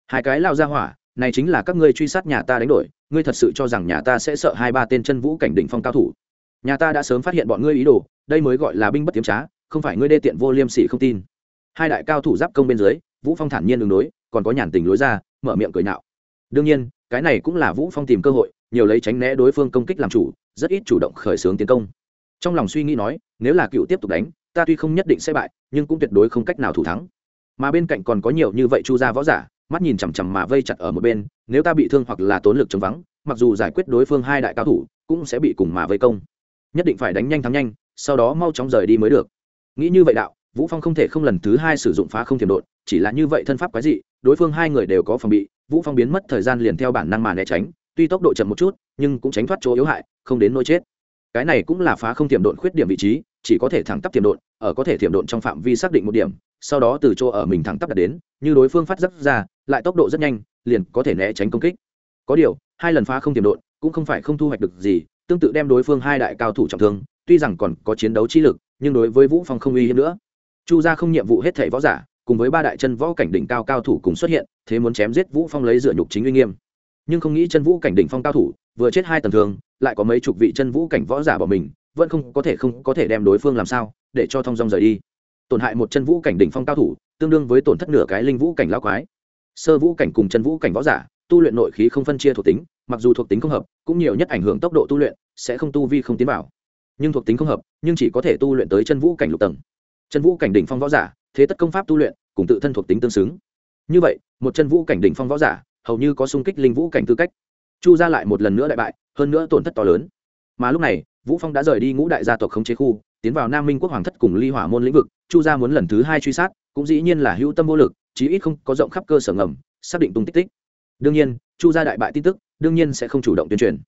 Hai cái lao ra hỏa này chính là các ngươi truy sát nhà ta đánh đổi, ngươi thật sự cho rằng nhà ta sẽ sợ hai ba tên chân vũ cảnh đỉnh phong cao thủ. Nhà ta đã sớm phát hiện bọn ngươi ý đồ, đây mới gọi là binh bất tiếm trá, không phải ngươi đê tiện vô liêm sỉ không tin. Hai đại cao thủ giáp công bên dưới, vũ phong thản nhiên đường đối, còn có nhàn tình lối ra, mở miệng cười nạo. đương nhiên, cái này cũng là vũ phong tìm cơ hội, nhiều lấy tránh né đối phương công kích làm chủ, rất ít chủ động khởi xướng tiến công. Trong lòng suy nghĩ nói, nếu là cựu tiếp tục đánh, ta tuy không nhất định sẽ bại, nhưng cũng tuyệt đối không cách nào thủ thắng. Mà bên cạnh còn có nhiều như vậy chu gia võ giả mắt nhìn chằm chằm mà vây chặt ở một bên, nếu ta bị thương hoặc là tốn lực chống vắng, mặc dù giải quyết đối phương hai đại cao thủ, cũng sẽ bị cùng mà vây công. Nhất định phải đánh nhanh thắng nhanh, sau đó mau chóng rời đi mới được. Nghĩ như vậy đạo, vũ phong không thể không lần thứ hai sử dụng phá không thiểm đột, chỉ là như vậy thân pháp quái dị, đối phương hai người đều có phòng bị, vũ phong biến mất thời gian liền theo bản năng mà né tránh, tuy tốc độ chậm một chút, nhưng cũng tránh thoát chỗ yếu hại, không đến nỗi chết. Cái này cũng là phá không tiềm độn khuyết điểm vị trí, chỉ có thể thẳng tắp tiềm độn ở có thể tiềm độn trong phạm vi xác định một điểm, sau đó từ chỗ ở mình thẳng tắp đặt đến, như đối phương phát giác ra lại tốc độ rất nhanh, liền có thể né tránh công kích. Có điều, hai lần phá không tiềm độn cũng không phải không thu hoạch được gì, tương tự đem đối phương hai đại cao thủ trọng thương, tuy rằng còn có chiến đấu chi lực, nhưng đối với vũ phong không uy hiếp nữa. Chu gia không nhiệm vụ hết thảy võ giả, cùng với ba đại chân võ cảnh đỉnh cao cao thủ cùng xuất hiện, thế muốn chém giết vũ phong lấy dựa nhục chính uy nghiêm. Nhưng không nghĩ chân vũ cảnh đỉnh phong cao thủ, vừa chết hai tầng thường lại có mấy chục vị chân vũ cảnh võ giả bỏ mình, vẫn không có thể không có thể đem đối phương làm sao, để cho thông dong rời đi. Tổn hại một chân vũ cảnh đỉnh phong cao thủ, tương đương với tổn thất nửa cái linh vũ cảnh lão quái sơ vũ cảnh cùng chân vũ cảnh võ giả, tu luyện nội khí không phân chia thuộc tính, mặc dù thuộc tính không hợp, cũng nhiều nhất ảnh hưởng tốc độ tu luyện, sẽ không tu vi không tiến vào. Nhưng thuộc tính không hợp, nhưng chỉ có thể tu luyện tới chân vũ cảnh lục tầng. Chân vũ cảnh đỉnh phong võ giả, thế tất công pháp tu luyện, cùng tự thân thuộc tính tương xứng. Như vậy, một chân vũ cảnh đỉnh phong võ giả, hầu như có sung kích linh vũ cảnh tư cách. Chu ra lại một lần nữa đại bại, hơn nữa tổn thất to lớn. Mà lúc này, vũ phong đã rời đi ngũ đại gia tộc khống chế khu, tiến vào nam minh quốc hoàng thất cùng ly hỏa môn lĩnh vực, chu gia muốn lần thứ hai truy sát, cũng dĩ nhiên là hữu tâm vô lực chí ít không có rộng khắp cơ sở ngầm, xác định tung tích tích. Đương nhiên, chu gia đại bại tin tức, đương nhiên sẽ không chủ động tuyên truyền.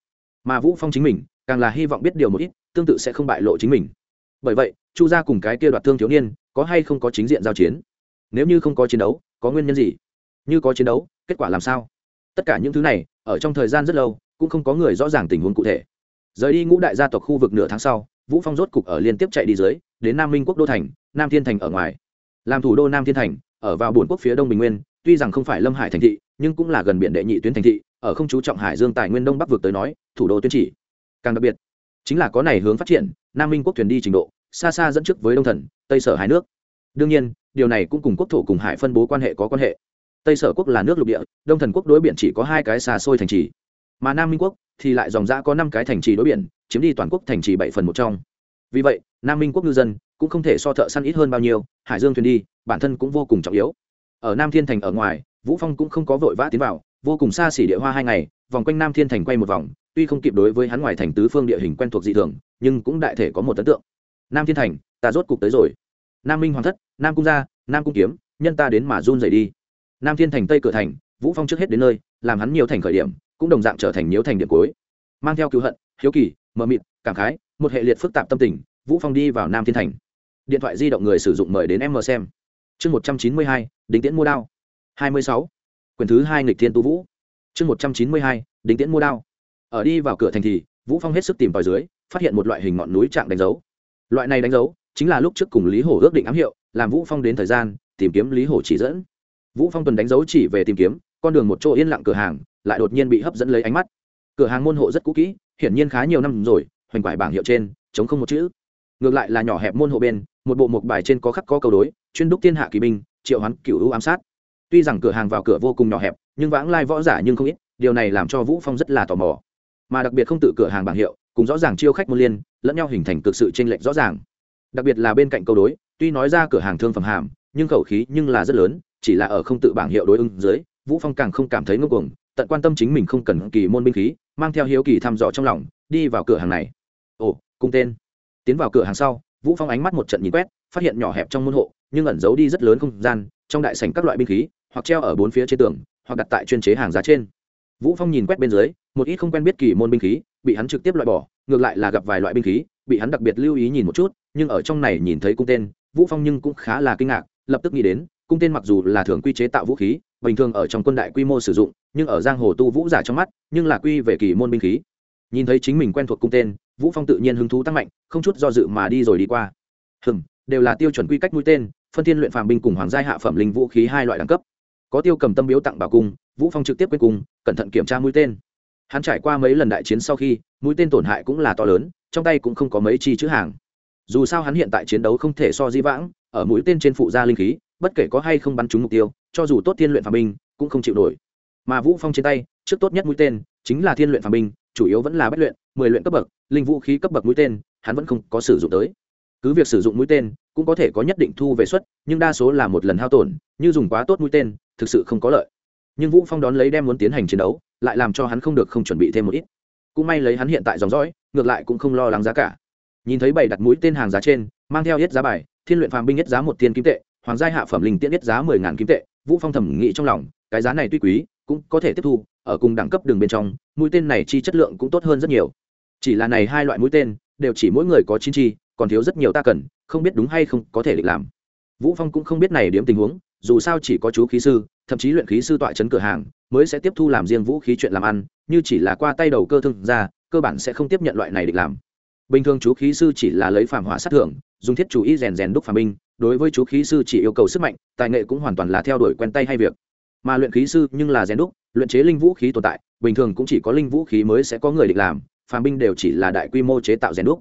Mà vũ phong chính mình, càng là hy vọng biết điều một ít, tương tự sẽ không bại lộ chính mình. Bởi vậy, chu gia cùng cái kia đoạt thương thiếu niên, có hay không có chính diện giao chiến? Nếu như không có chiến đấu, có nguyên nhân gì? Như có chiến đấu, kết quả làm sao? Tất cả những thứ này, ở trong thời gian rất lâu, cũng không có người rõ ràng tình huống cụ thể. Rời đi ngũ đại gia tộc khu vực nửa tháng sau, vũ phong rốt cục ở liên tiếp chạy đi dưới, đến nam minh quốc đô thành, nam thiên thành ở ngoài. Làm thủ đô nam thiên thành ở vào bồn quốc phía đông bình nguyên, tuy rằng không phải lâm hải thành thị, nhưng cũng là gần biển đệ nhị tuyến thành thị, ở không chú trọng hải dương tài nguyên đông bắc vực tới nói, thủ đô tuyên chỉ. Càng đặc biệt, chính là có này hướng phát triển, nam minh quốc thuyền đi trình độ, xa xa dẫn trước với đông thần, tây sở hai nước. Đương nhiên, điều này cũng cùng quốc thổ cùng hải phân bố quan hệ có quan hệ. Tây sở quốc là nước lục địa, đông thần quốc đối biển chỉ có hai cái xa xôi thành trì. Mà nam minh quốc thì lại dòng dã có năm cái thành trì đối biển, chiếm đi toàn quốc thành trì bảy phần một trong. Vì vậy, nam minh quốc ngư dân cũng không thể so thợ săn ít hơn bao nhiêu, hải dương thuyền đi bản thân cũng vô cùng trọng yếu. Ở nam thiên thành ở ngoài, vũ phong cũng không có vội vã tiến vào, vô cùng xa xỉ địa hoa hai ngày, vòng quanh nam thiên thành quay một vòng, tuy không kịp đối với hắn ngoài thành tứ phương địa hình quen thuộc dị thường, nhưng cũng đại thể có một ấn tượng. Nam thiên thành, ta rốt cục tới rồi. Nam minh hoàng thất, nam cung gia, nam cung kiếm, nhân ta đến mà run rẩy đi. Nam thiên thành tây cửa thành, vũ phong trước hết đến nơi, làm hắn nhiều thành khởi điểm, cũng đồng dạng trở thành nhiều thành điểm cuối. Mang theo cứu hận, hiếu kỳ, mờ mịt, cảm khái, một hệ liệt phức tạp tâm tình, vũ phong đi vào nam thiên thành. Điện thoại di động người sử dụng mời đến em mờ xem chương một trăm chín mươi hai đính tiễn mua đao. hai mươi sáu. Quyển thứ hai nghịch thiên tu vũ. Chương một trăm chín mươi hai đính tiễn mua đao. Ở đi vào cửa thành thì, vũ phong hết sức tìm tòi dưới, phát hiện một loại hình ngọn núi trạng đánh dấu. Loại này đánh dấu chính là lúc trước cùng lý hổ ước định ám hiệu, làm vũ phong đến thời gian, tìm kiếm lý hổ chỉ dẫn. Vũ phong tuần đánh dấu chỉ về tìm kiếm, con đường một chỗ yên lặng cửa hàng, lại đột nhiên bị hấp dẫn lấy ánh mắt. Cửa hàng môn hộ rất cũ kỹ, hiển nhiên khá nhiều năm rồi, hoành quải bảng hiệu trên, chống không một chữ. Ngược lại là nhỏ hẹp môn hộ bên một bộ một bài trên có khắc có câu đối, chuyên đúc thiên hạ kỳ binh, triệu hoán cựu ưu ám sát. Tuy rằng cửa hàng vào cửa vô cùng nhỏ hẹp, nhưng vãng lai võ giả nhưng không ít, điều này làm cho vũ phong rất là tò mò. Mà đặc biệt không tự cửa hàng bảng hiệu, cùng rõ ràng chiêu khách môn liên, lẫn nhau hình thành cực sự chênh lệch rõ ràng. Đặc biệt là bên cạnh câu đối, tuy nói ra cửa hàng thương phẩm hàm, nhưng khẩu khí nhưng là rất lớn, chỉ là ở không tự bảng hiệu đối ứng dưới, vũ phong càng không cảm thấy ngưng cuồng tận quan tâm chính mình không cần kỳ môn binh khí, mang theo hiếu kỳ thăm dò trong lòng, đi vào cửa hàng này. Ồ, cung tên. Tiến vào cửa hàng sau vũ phong ánh mắt một trận nhìn quét, phát hiện nhỏ hẹp trong môn hộ, nhưng ẩn giấu đi rất lớn không gian, trong đại sảnh các loại binh khí, hoặc treo ở bốn phía trên tường, hoặc đặt tại chuyên chế hàng giá trên. Vũ phong nhìn quét bên dưới, một ít không quen biết kỳ môn binh khí, bị hắn trực tiếp loại bỏ, ngược lại là gặp vài loại binh khí, bị hắn đặc biệt lưu ý nhìn một chút, nhưng ở trong này nhìn thấy cung tên, vũ phong nhưng cũng khá là kinh ngạc, lập tức nghĩ đến, cung tên mặc dù là thường quy chế tạo vũ khí, bình thường ở trong quân đại quy mô sử dụng, nhưng ở giang hồ tu vũ giả trong mắt, nhưng là quy về kỳ môn binh khí nhìn thấy chính mình quen thuộc cung tên, vũ phong tự nhiên hứng thú tăng mạnh, không chút do dự mà đi rồi đi qua. Hừm, đều là tiêu chuẩn quy cách mũi tên, phân thiên luyện phàm binh cùng hoàng giai hạ phẩm linh vũ khí hai loại đẳng cấp. Có tiêu cầm tâm biếu tặng bảo cung, vũ phong trực tiếp quên cung, cẩn thận kiểm tra mũi tên. Hắn trải qua mấy lần đại chiến sau khi, mũi tên tổn hại cũng là to lớn, trong tay cũng không có mấy chi chữ hàng. Dù sao hắn hiện tại chiến đấu không thể so di vãng, ở mũi tên trên phụ gia linh khí, bất kể có hay không bắn trúng mục tiêu, cho dù tốt thiên luyện phàm binh, cũng không chịu nổi. Mà vũ phong trên tay, trước tốt nhất mũi tên, chính là thiên luyện phàm binh chủ yếu vẫn là bất luyện, mười luyện cấp bậc, linh vũ khí cấp bậc mũi tên, hắn vẫn không có sử dụng tới. Cứ việc sử dụng mũi tên, cũng có thể có nhất định thu về suất, nhưng đa số là một lần hao tổn, như dùng quá tốt mũi tên, thực sự không có lợi. Nhưng vũ phong đón lấy đem muốn tiến hành chiến đấu, lại làm cho hắn không được không chuẩn bị thêm một ít. Cũng may lấy hắn hiện tại dòng dõi, ngược lại cũng không lo lắng giá cả. Nhìn thấy bảy đặt mũi tên hàng giá trên, mang theo hết giá bài, thiên luyện phàm binh nhất giá một tiền kim tệ, hoàng gia hạ phẩm linh tiễn nhất giá mười ngàn kim tệ, vũ phong thẩm nghĩ trong lòng, cái giá này tuy quý cũng có thể tiếp thu, ở cùng đẳng cấp đường bên trong, mũi tên này chi chất lượng cũng tốt hơn rất nhiều. Chỉ là này hai loại mũi tên, đều chỉ mỗi người có chín chi, còn thiếu rất nhiều ta cần, không biết đúng hay không có thể định làm. Vũ phong cũng không biết này điểm tình huống, dù sao chỉ có chú khí sư, thậm chí luyện khí sư tọa chấn cửa hàng, mới sẽ tiếp thu làm riêng vũ khí chuyện làm ăn, như chỉ là qua tay đầu cơ thương ra, cơ bản sẽ không tiếp nhận loại này định làm. Bình thường chú khí sư chỉ là lấy phàm hỏa sát thưởng, dùng thiết chú ý rèn rèn đúc phàm binh, đối với chú khí sư chỉ yêu cầu sức mạnh, tài nghệ cũng hoàn toàn là theo đuổi quen tay hay việc mà luyện khí sư nhưng là rèn đúc, luyện chế linh vũ khí tồn tại, bình thường cũng chỉ có linh vũ khí mới sẽ có người định làm, phàm binh đều chỉ là đại quy mô chế tạo rèn đúc.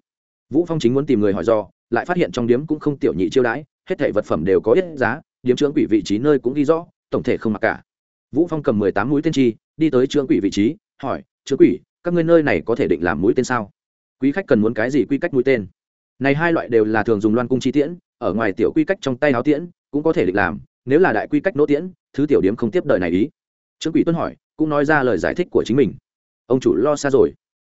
Vũ phong chính muốn tìm người hỏi do, lại phát hiện trong điếm cũng không tiểu nhị chiêu đãi, hết thảy vật phẩm đều có ít giá, điếm trưởng quỷ vị trí nơi cũng ghi rõ, tổng thể không mặc cả. Vũ phong cầm 18 mũi tên chi, đi tới trưởng quỷ vị trí, hỏi, trưởng quỷ, các ngươi nơi này có thể định làm mũi tên sao? Quý khách cần muốn cái gì quy cách mũi tên? Này hai loại đều là thường dùng loan cung chi tiễn, ở ngoài tiểu quy cách trong tay áo tiễn cũng có thể định làm nếu là đại quy cách nỗ tiễn, thứ tiểu điếm không tiếp đời này ý. Trương quỷ tuân hỏi, cũng nói ra lời giải thích của chính mình. Ông chủ lo xa rồi.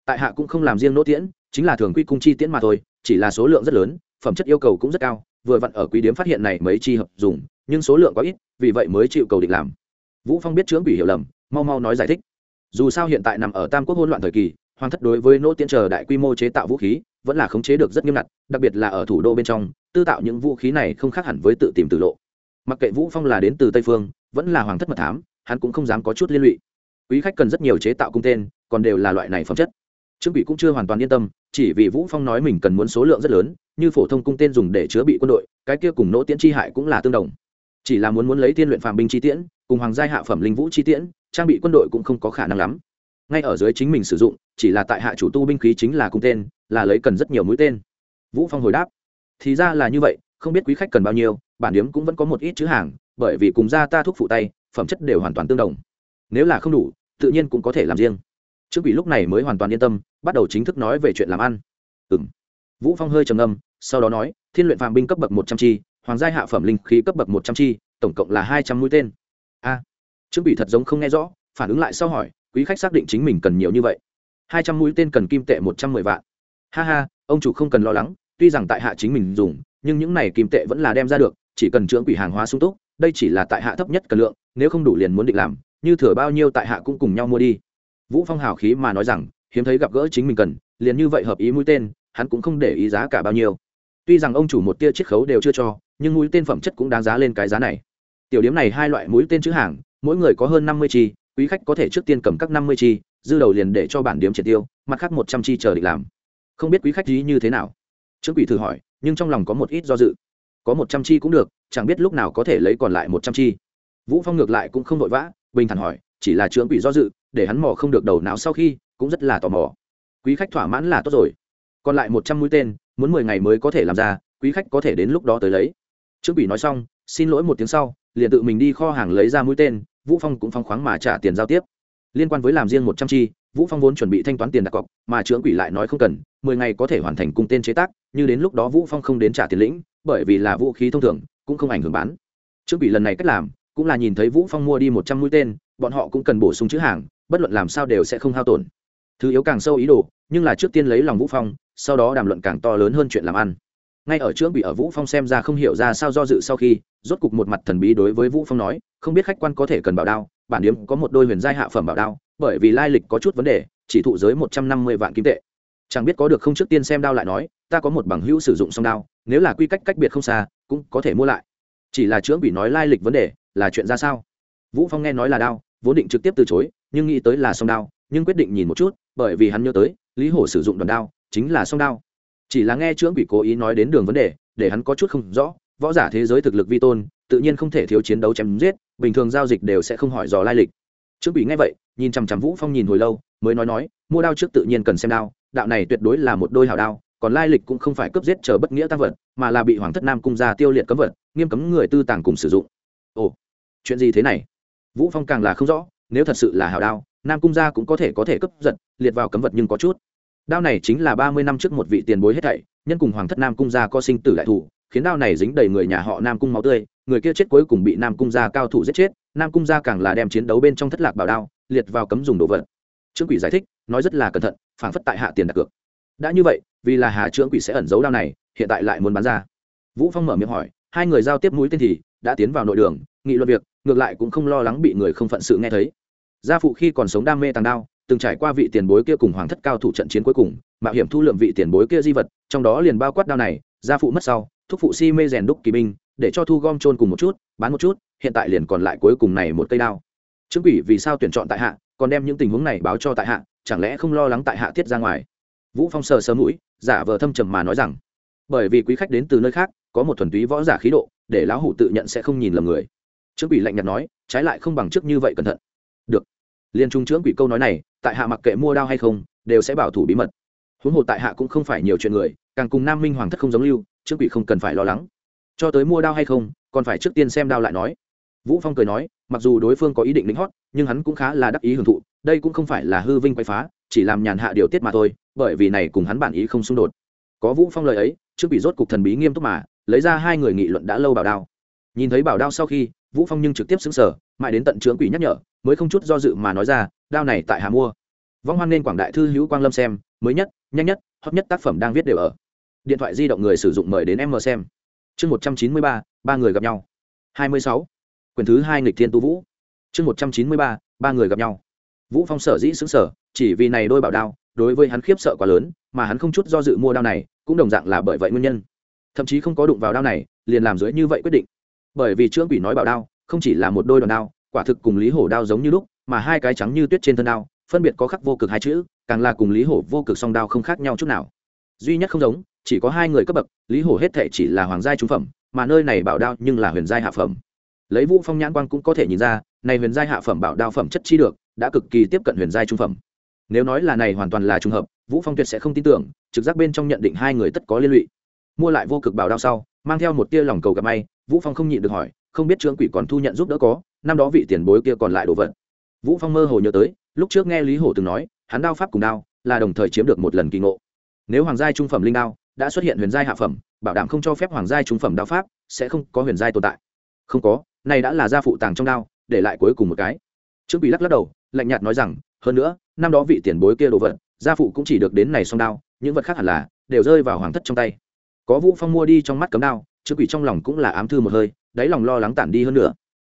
Tại hạ cũng không làm riêng nỗ tiễn, chính là thường quy cung chi tiễn mà thôi, chỉ là số lượng rất lớn, phẩm chất yêu cầu cũng rất cao, vừa vặn ở quý điếm phát hiện này mấy chi hợp dùng, nhưng số lượng quá ít, vì vậy mới chịu cầu định làm. Vũ phong biết trương quỷ hiểu lầm, mau mau nói giải thích. Dù sao hiện tại nằm ở tam quốc hỗn loạn thời kỳ, hoàng thất đối với nỗ tiễn chờ đại quy mô chế tạo vũ khí, vẫn là khống chế được rất nghiêm ngặt, đặc biệt là ở thủ đô bên trong, tư tạo những vũ khí này không khác hẳn với tự tìm từ lộ mặc kệ vũ phong là đến từ tây phương, vẫn là hoàng thất mật thám, hắn cũng không dám có chút liên lụy. Quý khách cần rất nhiều chế tạo cung tên, còn đều là loại này phẩm chất. Trương quỷ cũng chưa hoàn toàn yên tâm, chỉ vì vũ phong nói mình cần muốn số lượng rất lớn, như phổ thông cung tên dùng để chứa bị quân đội, cái kia cùng nỗ tiễn chi hại cũng là tương đồng. Chỉ là muốn muốn lấy tiên luyện phàm binh chi tiễn, cùng hoàng giai hạ phẩm linh vũ chi tiễn, trang bị quân đội cũng không có khả năng lắm. Ngay ở dưới chính mình sử dụng, chỉ là tại hạ chủ tu binh khí chính là cung tên, là lấy cần rất nhiều mũi tên. Vũ phong hồi đáp, thì ra là như vậy, không biết quý khách cần bao nhiêu bản điếm cũng vẫn có một ít chữ hàng, bởi vì cùng ra ta thuốc phụ tay, phẩm chất đều hoàn toàn tương đồng. Nếu là không đủ, tự nhiên cũng có thể làm riêng. Trương quỷ lúc này mới hoàn toàn yên tâm, bắt đầu chính thức nói về chuyện làm ăn. Ừ m vũ phong hơi trầm âm sau đó nói, thiên luyện phạm binh cấp bậc một trăm chi, hoàng gia hạ phẩm linh khí cấp bậc một trăm chi, tổng cộng là hai trăm mũi tên. A. Trương quỷ thật giống không nghe rõ, phản ứng lại sau hỏi, quý khách xác định chính mình cần nhiều như vậy? Hai trăm mũi tên cần kim tệ một trăm mười vạn. Ha ha, ông chủ không cần lo lắng, tuy rằng tại hạ chính mình dùng, nhưng những này kim tệ vẫn là đem ra được chỉ cần trưởng quỷ hàng hóa sung túc, đây chỉ là tại hạ thấp nhất cần lượng, nếu không đủ liền muốn định làm, như thừa bao nhiêu tại hạ cũng cùng nhau mua đi. Vũ phong hào khí mà nói rằng, hiếm thấy gặp gỡ chính mình cần, liền như vậy hợp ý mũi tên, hắn cũng không để ý giá cả bao nhiêu. Tuy rằng ông chủ một tia chiết khấu đều chưa cho, nhưng mũi tên phẩm chất cũng đáng giá lên cái giá này. Tiểu điểm này hai loại mũi tên chữ hàng, mỗi người có hơn năm mươi chi, quý khách có thể trước tiên cầm các năm mươi chi, dư đầu liền để cho bản điểm triệt tiêu, mặt khác một trăm chi chờ định làm. Không biết quý khách ý như thế nào? Trương quỷ thử hỏi, nhưng trong lòng có một ít do dự có một trăm chi cũng được, chẳng biết lúc nào có thể lấy còn lại một trăm chi. Vũ phong ngược lại cũng không vội vã, bình thản hỏi, chỉ là trưởng quỷ do dự, để hắn mò không được đầu não sau khi, cũng rất là tò mò. Quý khách thỏa mãn là tốt rồi. Còn lại một trăm mũi tên, muốn mười ngày mới có thể làm ra, quý khách có thể đến lúc đó tới lấy. Trương quỷ nói xong, xin lỗi một tiếng sau, liền tự mình đi kho hàng lấy ra mũi tên, vũ phong cũng phong khoáng mà trả tiền giao tiếp. Liên quan với làm riêng một trăm chi, vũ phong vốn chuẩn bị thanh toán tiền đặt cọc, mà trương quỷ lại nói không cần, mười ngày có thể hoàn thành cung tên chế tác, như đến lúc đó vũ phong không đến trả tiền lĩnh bởi vì là vũ khí thông thường, cũng không ảnh hưởng bán. Trương quỷ lần này cách làm, cũng là nhìn thấy vũ phong mua đi một trăm mũi tên, bọn họ cũng cần bổ sung chữ hàng, bất luận làm sao đều sẽ không hao tổn. Thứ yếu càng sâu ý đồ, nhưng là trước tiên lấy lòng vũ phong, sau đó đàm luận càng to lớn hơn chuyện làm ăn. Ngay ở trước bị ở vũ phong xem ra không hiểu ra sao do dự sau khi, rốt cục một mặt thần bí đối với vũ phong nói, không biết khách quan có thể cần bảo đao, bản điếm có một đôi huyền giai hạ phẩm bảo đao, bởi vì lai lịch có chút vấn đề, chỉ thụ giới một trăm năm mươi vạn kim tệ. Chẳng biết có được không trước tiên xem đao lại nói, ta có một bằng hữu sử dụng song đao nếu là quy cách cách biệt không xa, cũng có thể mua lại. Chỉ là chữa bị nói lai lịch vấn đề là chuyện ra sao? Vũ phong nghe nói là đao, vốn định trực tiếp từ chối, nhưng nghĩ tới là song đao, nhưng quyết định nhìn một chút, bởi vì hắn nhớ tới, lý hổ sử dụng đòn đao chính là song đao. Chỉ là nghe trưởng bị cố ý nói đến đường vấn đề, để hắn có chút không rõ, võ giả thế giới thực lực vi tôn, tự nhiên không thể thiếu chiến đấu chém giết, bình thường giao dịch đều sẽ không hỏi dò lai lịch. Trưởng bị nghe vậy, nhìn chằm chằm vũ phong nhìn hồi lâu, mới nói nói, mua đao trước tự nhiên cần xem đao, đạo này tuyệt đối là một đôi hảo đao còn lai lịch cũng không phải cướp giết chờ bất nghĩa tăng vật, mà là bị hoàng thất nam cung gia tiêu liệt cấm vật, nghiêm cấm người tư tàng cùng sử dụng. Ồ, chuyện gì thế này? Vũ phong càng là không rõ, nếu thật sự là hào đao, nam cung gia cũng có thể có thể cấp giật, liệt vào cấm vật nhưng có chút. Đao này chính là ba mươi năm trước một vị tiền bối hết thảy, nhân cùng hoàng thất nam cung gia có sinh tử đại thủ, khiến đao này dính đầy người nhà họ nam cung máu tươi, người kia chết cuối cùng bị nam cung gia cao thủ giết chết, nam cung gia càng là đem chiến đấu bên trong thất lạc bảo đao, liệt vào cấm dùng đồ vật. Trương quỷ giải thích, nói rất là cẩn thận, phảng phất tại hạ tiền đặt cược. Đã như vậy vì là hà trưởng quỷ sẽ ẩn giấu đao này, hiện tại lại muốn bán ra. Vũ phong mở miệng hỏi, hai người giao tiếp mũi tên thì đã tiến vào nội đường, nghị luận việc, ngược lại cũng không lo lắng bị người không phận sự nghe thấy. Gia phụ khi còn sống đam mê tàng đao, từng trải qua vị tiền bối kia cùng hoàng thất cao thủ trận chiến cuối cùng, mạo hiểm thu lượm vị tiền bối kia di vật, trong đó liền bao quát đao này, gia phụ mất sau, thúc phụ si mê rèn đúc kỳ binh, để cho thu gom trôn cùng một chút, bán một chút, hiện tại liền còn lại cuối cùng này một cây đao. Chứng quỷ vì sao tuyển chọn tại hạ, còn đem những tình huống này báo cho tại hạ, chẳng lẽ không lo lắng tại hạ tiết ra ngoài? Vũ phong sờ sờ mũi, giả vờ thâm trầm mà nói rằng, bởi vì quý khách đến từ nơi khác, có một thuần túy võ giả khí độ, để lão hủ tự nhận sẽ không nhìn lầm người. Trương quỷ lạnh nhạt nói, trái lại không bằng trước như vậy cẩn thận. Được. Liên trung trưởng quỷ câu nói này, tại hạ mặc kệ mua đao hay không, đều sẽ bảo thủ bí mật. Huống hồ tại hạ cũng không phải nhiều chuyện người, càng cùng nam minh hoàng thất không giống lưu, Trương quỷ không cần phải lo lắng. Cho tới mua đao hay không, còn phải trước tiên xem đao lại nói. Vũ phong cười nói, mặc dù đối phương có ý định lính hót, nhưng hắn cũng khá là đắc ý hưởng thụ, đây cũng không phải là hư vinh quay phá, chỉ làm nhàn hạ điều tiết mà thôi bởi vì này cùng hắn bản ý không xung đột. Có vũ phong lời ấy, trước bị rốt cục thần bí nghiêm túc mà, lấy ra hai người nghị luận đã lâu bảo đao. Nhìn thấy bảo đao sau khi, vũ phong nhưng trực tiếp xứng sở mãi đến tận trưởng quỷ nhắc nhở, mới không chút do dự mà nói ra, đao này tại hà mua. Vong hoan nên quảng đại thư hữu quang lâm xem, mới nhất, nhanh nhất, hot nhất tác phẩm đang viết đều ở. Điện thoại di động người sử dụng mời đến em mờ xem. Chương một trăm chín mươi ba ba người gặp nhau. hai mươi sáu. Quyển thứ hai nghịch thiên tu vũ. Chương một trăm chín mươi ba ba người gặp nhau. Vũ phong sở dĩ xứng sở chỉ vì này đôi bảo đao đối với hắn khiếp sợ quá lớn, mà hắn không chút do dự mua đao này, cũng đồng dạng là bởi vậy nguyên nhân. Thậm chí không có đụng vào đao này, liền làm dưới như vậy quyết định. Bởi vì trương quỷ nói bảo đao, không chỉ là một đôi đòn đao, quả thực cùng lý hổ đao giống như lúc, mà hai cái trắng như tuyết trên thân đao, phân biệt có khắc vô cực hai chữ, càng là cùng lý hổ vô cực song đao không khác nhau chút nào. Duy nhất không giống, chỉ có hai người cấp bậc, lý hổ hết thể chỉ là hoàng giai trung phẩm, mà nơi này bảo đao nhưng là huyền giai hạ phẩm. Lấy vũ phong nhãn quang cũng có thể nhìn ra, này huyền giai hạ phẩm bảo đao phẩm chất chi được, đã cực kỳ tiếp cận huyền giai trung phẩm nếu nói là này hoàn toàn là trùng hợp, vũ phong tuyệt sẽ không tin tưởng, trực giác bên trong nhận định hai người tất có liên lụy. Mua lại vô cực bảo đao sau, mang theo một tia lòng cầu gặp may, vũ phong không nhịn được hỏi, không biết trương quỷ còn thu nhận giúp đỡ có, năm đó vị tiền bối kia còn lại đồ vật. Vũ phong mơ hồ nhớ tới, lúc trước nghe lý hổ từng nói, hắn đao pháp cùng đao, là đồng thời chiếm được một lần kỳ ngộ. Nếu hoàng giai trung phẩm linh đao, đã xuất hiện huyền giai hạ phẩm, bảo đảm không cho phép hoàng giai trung phẩm đao pháp, sẽ không có huyền giai tồn tại. Không có, này đã là gia phụ tàng trong đao, để lại cuối cùng một cái. Trương quỷ lắc lắc đầu, lạnh nhạt nói rằng, hơn nữa năm đó vị tiền bối kia đồ vật, gia phụ cũng chỉ được đến này song đao, những vật khác hẳn là đều rơi vào hoàng thất trong tay. Có vũ phong mua đi trong mắt cấm đao chứ quỷ trong lòng cũng là ám thư một hơi, đáy lòng lo lắng tản đi hơn nữa.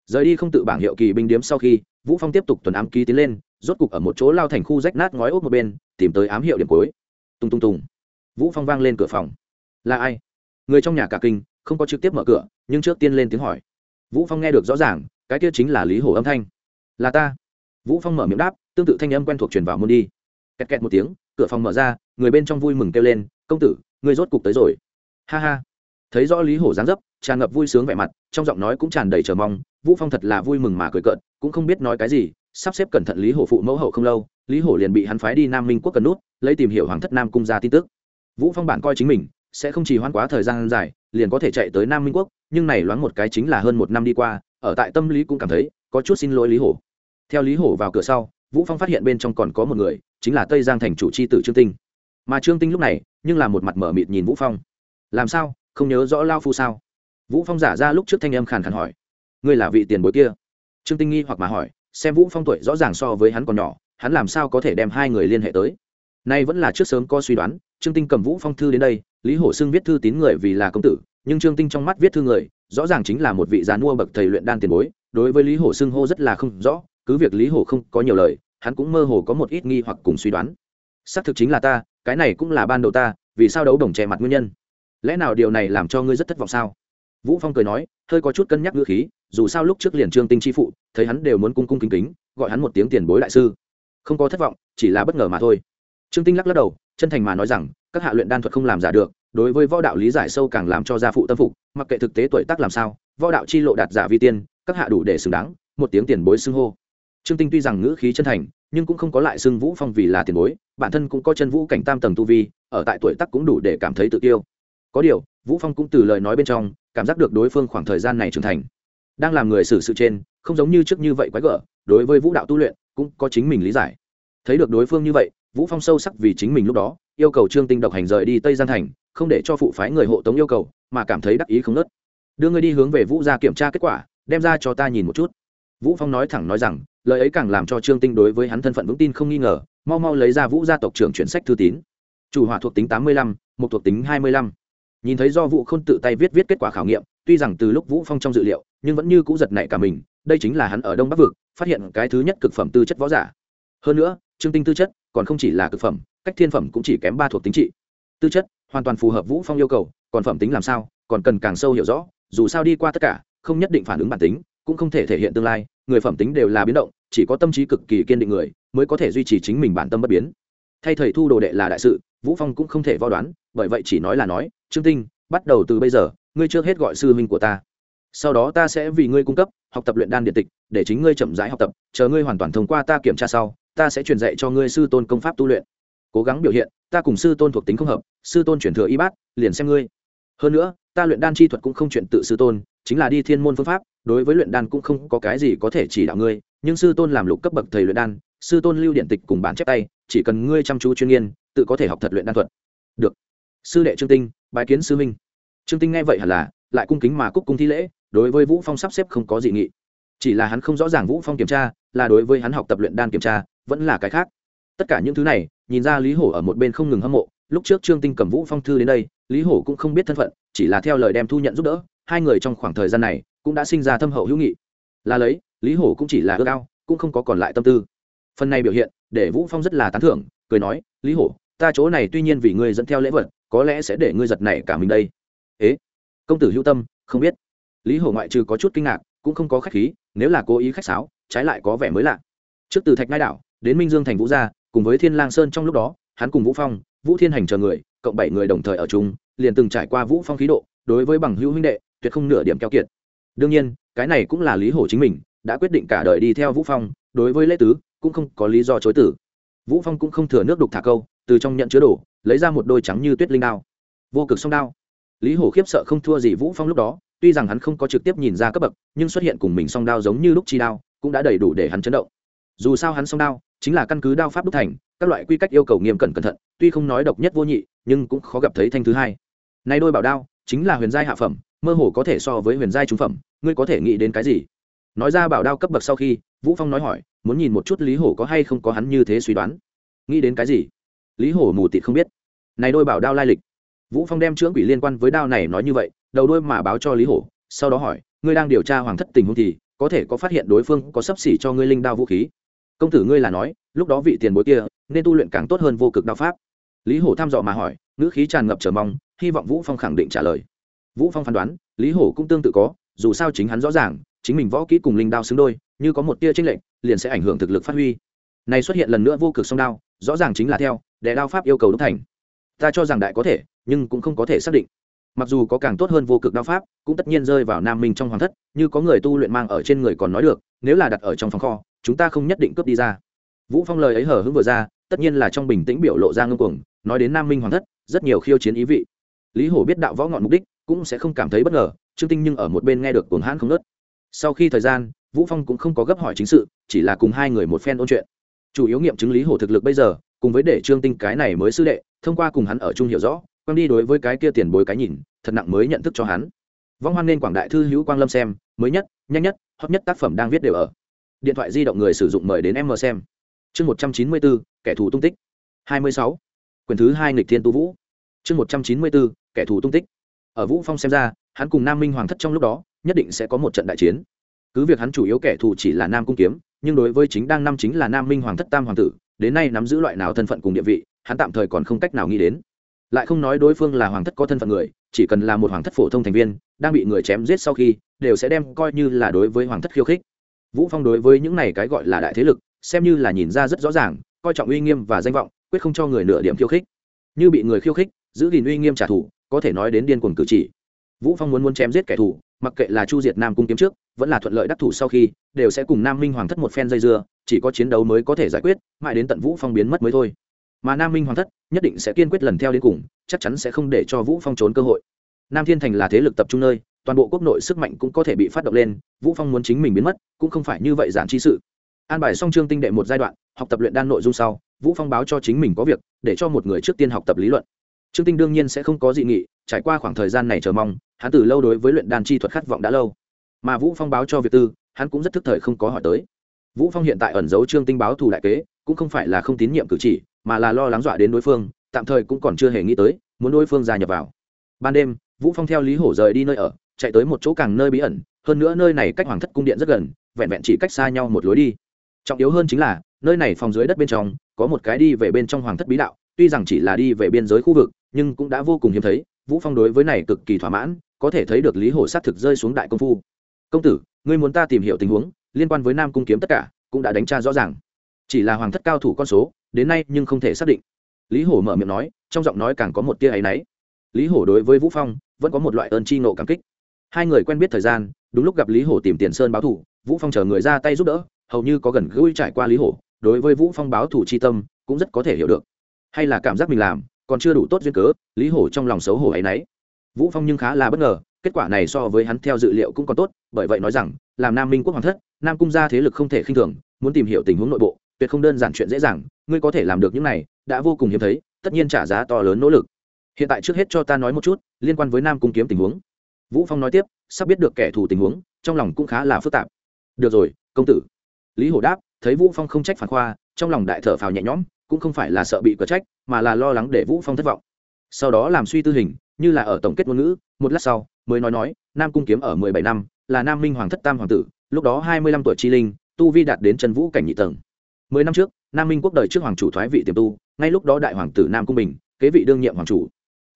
Rời đi không tự bảng hiệu kỳ binh điếm sau khi, vũ phong tiếp tục tuần ám ký tiến lên, rốt cục ở một chỗ lao thành khu rách nát ngói ốp một bên, tìm tới ám hiệu điểm cuối. Tung tung tung. Vũ phong vang lên cửa phòng. Là ai? Người trong nhà cả kinh, không có trực tiếp mở cửa, nhưng trước tiên lên tiếng hỏi. Vũ phong nghe được rõ ràng, cái kia chính là lý hổ âm thanh. Là ta vũ phong mở miệng đáp, tương tự thanh âm quen thuộc truyền vào môn đi. Kẹt kẹt một tiếng, cửa phòng mở ra, người bên trong vui mừng kêu lên, công tử, người rốt cục tới rồi. Ha ha. Thấy rõ lý hổ dáng dấp, tràn ngập vui sướng vẻ mặt, trong giọng nói cũng tràn đầy chờ mong, vũ phong thật là vui mừng mà cười cợt, cũng không biết nói cái gì, sắp xếp cẩn thận lý hổ phụ mẫu hậu không lâu, lý hổ liền bị hắn phái đi nam minh quốc cần nút, lấy tìm hiểu hoàng thất nam cung ra tin tức. Vũ phong bản coi chính mình, sẽ không chỉ hoãn quá thời gian dài, liền có thể chạy tới nam minh quốc, nhưng này loáng một cái chính là hơn một năm đi qua, ở tại tâm lý cũng cảm thấy có chút xin lỗi lý hổ theo lý hổ vào cửa sau, vũ phong phát hiện bên trong còn có một người, chính là tây giang thành chủ c h i tử trương tinh. Mà trương tinh lúc này, nhưng là một mặt mở mịt nhìn vũ phong. Làm sao? Không nhớ rõ lao phu sao? Vũ phong giả ra lúc trước thanh âm khàn khàn hỏi. Ngươi là vị tiền bối kia? Trương tinh nghi hoặc mà hỏi, xem vũ phong tuổi rõ ràng so với hắn còn nhỏ, hắn làm sao có thể đem hai người liên hệ tới? Nay vẫn là trước sớm có suy đoán, trương tinh cầm vũ phong thư đến đây, lý hổ xưng viết thư tín người vì là công tử, nhưng trương tinh trong mắt viết thư người, rõ ràng chính là một vị gián mua bậc thầy luyện đan tiền bối, đối với lý hổ xưng hô rất là không rõ cứ việc lý hổ không có nhiều lời, hắn cũng mơ hồ có một ít nghi hoặc cùng suy đoán. Xác thực chính là ta, cái này cũng là ban đầu ta, vì sao đấu đồng che mặt nguyên nhân? Lẽ nào điều này làm cho ngươi rất thất vọng sao? Vũ phong cười nói, hơi có chút cân nhắc ngữ khí, dù sao lúc trước liền trương tinh chi phụ, thấy hắn đều muốn cung cung kính kính, gọi hắn một tiếng tiền bối đại sư. Không có thất vọng, chỉ là bất ngờ mà thôi. Trương tinh lắc lắc đầu, chân thành mà nói rằng, các hạ luyện đan thuật không làm giả được, đối với võ đạo lý giải sâu càng làm cho gia phụ tâm phục, mặc kệ thực tế tuổi tác làm sao, võ đạo chi lộ đạt giả vi tiên, các hạ đủ để xứng đáng, một tiếng tiền bối xưng hô trương tinh tuy rằng ngữ khí chân thành, nhưng cũng không có lại xưng vũ phong vì là tiền bối, bản thân cũng có chân vũ cảnh tam tầng tu vi, ở tại tuổi tác cũng đủ để cảm thấy tự tiêu có điều, vũ phong cũng từ lời nói bên trong, cảm giác được đối phương khoảng thời gian này trưởng thành. Đang làm người xử sự trên, không giống như trước như vậy quái gở, đối với vũ đạo tu luyện, cũng có chính mình lý giải. Thấy được đối phương như vậy, vũ phong sâu sắc vì chính mình lúc đó, yêu cầu trương tinh độc hành rời đi tây Gian thành, không để cho phụ phái người hộ tống yêu cầu, mà cảm thấy đắc ý không nớt đưa người đi hướng về vũ ra kiểm tra kết quả, đem ra cho ta nhìn một chút. Vũ phong nói thẳng nói rằng lời ấy càng làm cho trương tinh đối với hắn thân phận vững tin không nghi ngờ mau mau lấy ra vũ gia tộc trưởng chuyển sách thư tín. Chủ hỏa thuộc tính tám mươi lăm, một thuộc tính hai mươi lăm. nhìn thấy do vũ khôn tự tay viết viết kết quả khảo nghiệm tuy rằng từ lúc vũ phong trong dự liệu nhưng vẫn như cũ giật nảy cả mình đây chính là hắn ở đông bắc vực phát hiện cái thứ nhất cực phẩm tư chất võ giả. Hơn nữa trương tinh tư chất còn không chỉ là cực phẩm cách thiên phẩm cũng chỉ kém ba thuộc tính trị. Tư chất hoàn toàn phù hợp vũ phong yêu cầu còn phẩm tính làm sao còn cần càng sâu hiểu rõ dù sao đi qua tất cả không nhất định phản ứng bản tính cũng không thể thể hiện tương lai, người phẩm tính đều là biến động, chỉ có tâm trí cực kỳ kiên định người mới có thể duy trì chính mình bản tâm bất biến. Thay thầy thu đồ đệ là đại sự, vũ phong cũng không thể vo đoán, bởi vậy chỉ nói là nói, trương tinh, bắt đầu từ bây giờ, ngươi trước hết gọi sư huynh của ta. Sau đó ta sẽ vì ngươi cung cấp, học tập luyện đan điện tịch, để chính ngươi chậm rãi học tập, chờ ngươi hoàn toàn thông qua ta kiểm tra sau, ta sẽ truyền dạy cho ngươi sư tôn công pháp tu luyện. Cố gắng biểu hiện, ta cùng sư tôn thuộc tính không hợp, sư tôn chuyển thừa y bát, liền xem ngươi. Hơn nữa, ta luyện đan chi thuật cũng không chuyện tự sư tôn chính là đi thiên môn phương pháp, đối với luyện đan cũng không có cái gì có thể chỉ đạo ngươi, nhưng sư tôn làm lục cấp bậc thầy luyện đan, sư tôn lưu điện tịch cùng bản chép tay, chỉ cần ngươi chăm chú chuyên nghiên, tự có thể học thật luyện đan thuật. Được. Sư đệ trương tinh bài kiến sư minh trương tinh nghe vậy hẳn là, lại cung kính mà cúc cung thi lễ, đối với vũ phong sắp xếp không có gì nghị. Chỉ là hắn không rõ ràng vũ phong kiểm tra, là đối với hắn học tập luyện đan kiểm tra, vẫn là cái khác. Tất cả những thứ này, nhìn ra lý hổ ở một bên không ngừng hâm mộ, lúc trước trương tinh cầm vũ phong thư đến đây, lý hổ cũng không biết thân phận, chỉ là theo lời đem thu nhận giúp đỡ hai người trong khoảng thời gian này cũng đã sinh ra thâm hậu hữu nghị. Là lấy, lý hổ cũng chỉ là ước ao, cũng không có còn lại tâm tư. Phần này biểu hiện, để vũ phong rất là tán thưởng, cười nói, lý hổ, ta chỗ này tuy nhiên vì ngươi dẫn theo lễ vật, có lẽ sẽ để ngươi giật này cả mình đây. Ế? Công tử hữu tâm, không biết. Lý hổ ngoại trừ có chút kinh ngạc, cũng không có khách khí, nếu là cố ý khách sáo, trái lại có vẻ mới lạ. Trước từ thạch ngai đảo, đến minh dương thành vũ gia, cùng với thiên lang sơn trong lúc đó, hắn cùng vũ phong, vũ thiên hành chờ người, cộng bảy người đồng thời ở chung, liền từng trải qua vũ phong khí độ, đối với bằng hữu huynh đệ tuyệt không nửa điểm keo kiệt. Đương nhiên, cái này cũng là lý hổ chính mình, đã quyết định cả đời đi theo vũ phong, đối với lễ tứ, cũng không có lý do chối tử vũ phong cũng không thừa nước đục thả câu, từ trong nhận chứa đổ lấy ra một đôi trắng như tuyết linh đao. Vô cực song đao. Lý hổ khiếp sợ không thua gì vũ phong lúc đó, tuy rằng hắn không có trực tiếp nhìn ra cấp bậc, nhưng xuất hiện cùng mình song đao giống như lúc chi đao, cũng đã đầy đủ để hắn chấn động. Dù sao hắn song đao, chính là căn cứ đao pháp đúc thành, các loại quy cách yêu cầu nghiêm cẩn cẩn thận, tuy không nói độc nhất vô nhị, nhưng cũng khó gặp thấy thanh thứ hai. Nay đôi bảo đao chính là huyền giai hạ phẩm, mơ hồ có thể so với huyền giai trung phẩm, ngươi có thể nghĩ đến cái gì? Nói ra bảo đao cấp bậc sau khi, vũ phong nói hỏi, muốn nhìn một chút lý hổ có hay không có hắn như thế suy đoán. Nghĩ đến cái gì? Lý hổ mù tịt không biết. Này đôi bảo đao lai lịch. Vũ phong đem chữa quỷ liên quan với đao này nói như vậy, đầu đôi mà báo cho lý hổ, sau đó hỏi, ngươi đang điều tra hoàng thất tình huống thì, có thể có phát hiện đối phương có sắp xỉ cho ngươi linh đao vũ khí? Công tử ngươi là nói, lúc đó vị tiền bối kia, nên tu luyện càng tốt hơn vô cực đao pháp. Lý hổ thăm dò mà hỏi ngữ khí tràn ngập chờ mong, hy vọng vũ phong khẳng định trả lời. Vũ phong phán đoán, lý hổ cũng tương tự có, dù sao chính hắn rõ ràng, chính mình võ kỹ cùng linh đao xứng đôi, như có một tia trinh lệch, liền sẽ ảnh hưởng thực lực phát huy. Này xuất hiện lần nữa vô cực song đao, rõ ràng chính là theo để đao pháp yêu cầu đúc thành. Ta cho rằng đại có thể, nhưng cũng không có thể xác định. Mặc dù có càng tốt hơn vô cực đao pháp, cũng tất nhiên rơi vào nam minh trong hoàng thất, như có người tu luyện mang ở trên người còn nói được, nếu là đặt ở trong phòng kho, chúng ta không nhất định cướp đi ra. Vũ phong lời ấy hở hững vừa ra, tất nhiên là trong bình tĩnh biểu lộ ra ngưng cuồng, nói đến nam minh hoàng thất rất nhiều khiêu chiến ý vị. Lý hổ biết đạo võ ngọn mục đích, cũng sẽ không cảm thấy bất ngờ, trương tinh nhưng ở một bên nghe được cuồng hãn không nớt sau khi thời gian, vũ phong cũng không có gấp hỏi chính sự, chỉ là cùng hai người một phen ôn chuyện. Chủ yếu nghiệm chứng lý hổ thực lực bây giờ, cùng với để trương tinh cái này mới sư đệ, thông qua cùng hắn ở chung hiểu rõ quang đi đối với cái kia tiền bối cái nhìn, thật nặng mới nhận thức cho hắn. Vong hoan nên quảng đại thư hữu quang lâm xem, mới nhất, nhanh nhất, hot nhất tác phẩm đang viết đều ở. Điện thoại di động người sử dụng mời đến em mờ xem. Chương một trăm chín mươi bốn, kẻ thù tung tích. Hai mươi sáu. Quyển thứ hai nghịch thiên tu vũ. Chương một trăm chín mươi bốn, kẻ thù tung tích. Ở vũ phong xem ra, hắn cùng nam minh hoàng thất trong lúc đó, nhất định sẽ có một trận đại chiến. Cứ việc hắn chủ yếu kẻ thù chỉ là nam cung kiếm, nhưng đối với chính đang năm chính là nam minh hoàng thất tam hoàng tử, đến nay nắm giữ loại nào thân phận cùng địa vị, hắn tạm thời còn không cách nào nghĩ đến. Lại không nói đối phương là hoàng thất có thân phận người, chỉ cần là một hoàng thất phổ thông thành viên, đang bị người chém giết sau khi, đều sẽ đem coi như là đối với hoàng thất khiêu khích. Vũ phong đối với những này cái gọi là đại thế lực, xem như là nhìn ra rất rõ ràng, coi trọng uy nghiêm và danh vọng quyết không cho người nửa điểm khiêu khích. Như bị người khiêu khích, giữ gìn uy nghiêm trả thù, có thể nói đến điên cuồng cử chỉ. Vũ phong muốn muốn chém giết kẻ thù, mặc kệ là chu diệt nam cung kiếm trước, vẫn là thuận lợi đắc thủ sau khi, đều sẽ cùng nam minh hoàng thất một phen dây dưa, chỉ có chiến đấu mới có thể giải quyết, mãi đến tận vũ phong biến mất mới thôi. Mà nam minh hoàng thất nhất định sẽ kiên quyết lần theo đến cùng, chắc chắn sẽ không để cho vũ phong trốn cơ hội. Nam thiên thành là thế lực tập trung nơi, toàn bộ quốc nội sức mạnh cũng có thể bị phát động lên, vũ phong muốn chính mình biến mất, cũng không phải như vậy giản chi sự. An bài Song Trương tinh đệ một giai đoạn, học tập luyện đan nội dung sau vũ phong báo cho chính mình có việc, để cho một người trước tiên học tập lý luận. Trương tinh đương nhiên sẽ không có dị nghị, trải qua khoảng thời gian này chờ mong, hắn từ lâu đối với luyện đan chi thuật khát vọng đã lâu. Mà vũ phong báo cho việc tư, hắn cũng rất thức thời không có hỏi tới. Vũ phong hiện tại ẩn giấu trương tinh báo thù đại kế, cũng không phải là không tín nhiệm cử chỉ, mà là lo lắng dọa đến đối phương, tạm thời cũng còn chưa hề nghĩ tới, muốn đối phương gia nhập vào. Ban đêm, vũ phong theo lý hổ rời đi nơi ở, chạy tới một chỗ càng nơi bí ẩn, hơn nữa nơi này cách hoàng thất cung điện rất gần, vẹn vẹn chỉ cách xa nhau một lối đi. Trọng yếu hơn chính là nơi này phòng dưới đất bên trong, có một cái đi về bên trong hoàng thất bí đạo, tuy rằng chỉ là đi về biên giới khu vực, nhưng cũng đã vô cùng hiếm thấy, vũ phong đối với này cực kỳ thỏa mãn, có thể thấy được lý hổ sát thực rơi xuống đại công phu. Công tử, ngươi muốn ta tìm hiểu tình huống, liên quan với nam cung kiếm tất cả, cũng đã đánh tra rõ ràng. Chỉ là hoàng thất cao thủ con số, đến nay nhưng không thể xác định. Lý hổ mở miệng nói, trong giọng nói càng có một tia áy náy. Lý hổ đối với vũ phong, vẫn có một loại ơn chi nộ cảm kích. Hai người quen biết thời gian, đúng lúc gặp lý hổ tìm tiền sơn báo thủ vũ phong chờ người ra tay giúp đỡ, hầu như có gần gũi trải qua lý hổ đối với vũ phong báo thủ chi tâm, cũng rất có thể hiểu được. Hay là cảm giác mình làm, còn chưa đủ tốt duyên cớ, lý hổ trong lòng xấu hổ ấy nấy. Vũ phong nhưng khá là bất ngờ, kết quả này so với hắn theo dự liệu cũng còn tốt, bởi vậy nói rằng, làm nam minh quốc hoàng thất, nam cung gia thế lực không thể khinh thường, muốn tìm hiểu tình huống nội bộ, tuyệt không đơn giản chuyện dễ dàng, ngươi có thể làm được những này, đã vô cùng hiếm thấy, tất nhiên trả giá to lớn nỗ lực. Hiện tại trước hết cho ta nói một chút, liên quan với nam cung kiếm tình huống. Vũ phong nói tiếp, sắp biết được kẻ thù tình huống, trong lòng cũng khá là phức tạp. Được rồi, công tử. Lý hổ đáp thấy vũ phong không trách phản khoa, trong lòng đại thở phào nhẹ nhõm, cũng không phải là sợ bị cờ trách, mà là lo lắng để vũ phong thất vọng. Sau đó làm suy tư hình, như là ở tổng kết ngôn ngữ, một lát sau, mới nói nói, nam cung kiếm ở mười bảy năm, là nam minh hoàng thất tam hoàng tử, lúc đó hai mươi lăm tuổi chi linh, tu vi đạt đến chân vũ cảnh nhị tầng. Mười năm trước, nam minh quốc đời trước hoàng chủ thoái vị tiềm tu, ngay lúc đó đại hoàng tử nam cung bình, kế vị đương nhiệm hoàng chủ.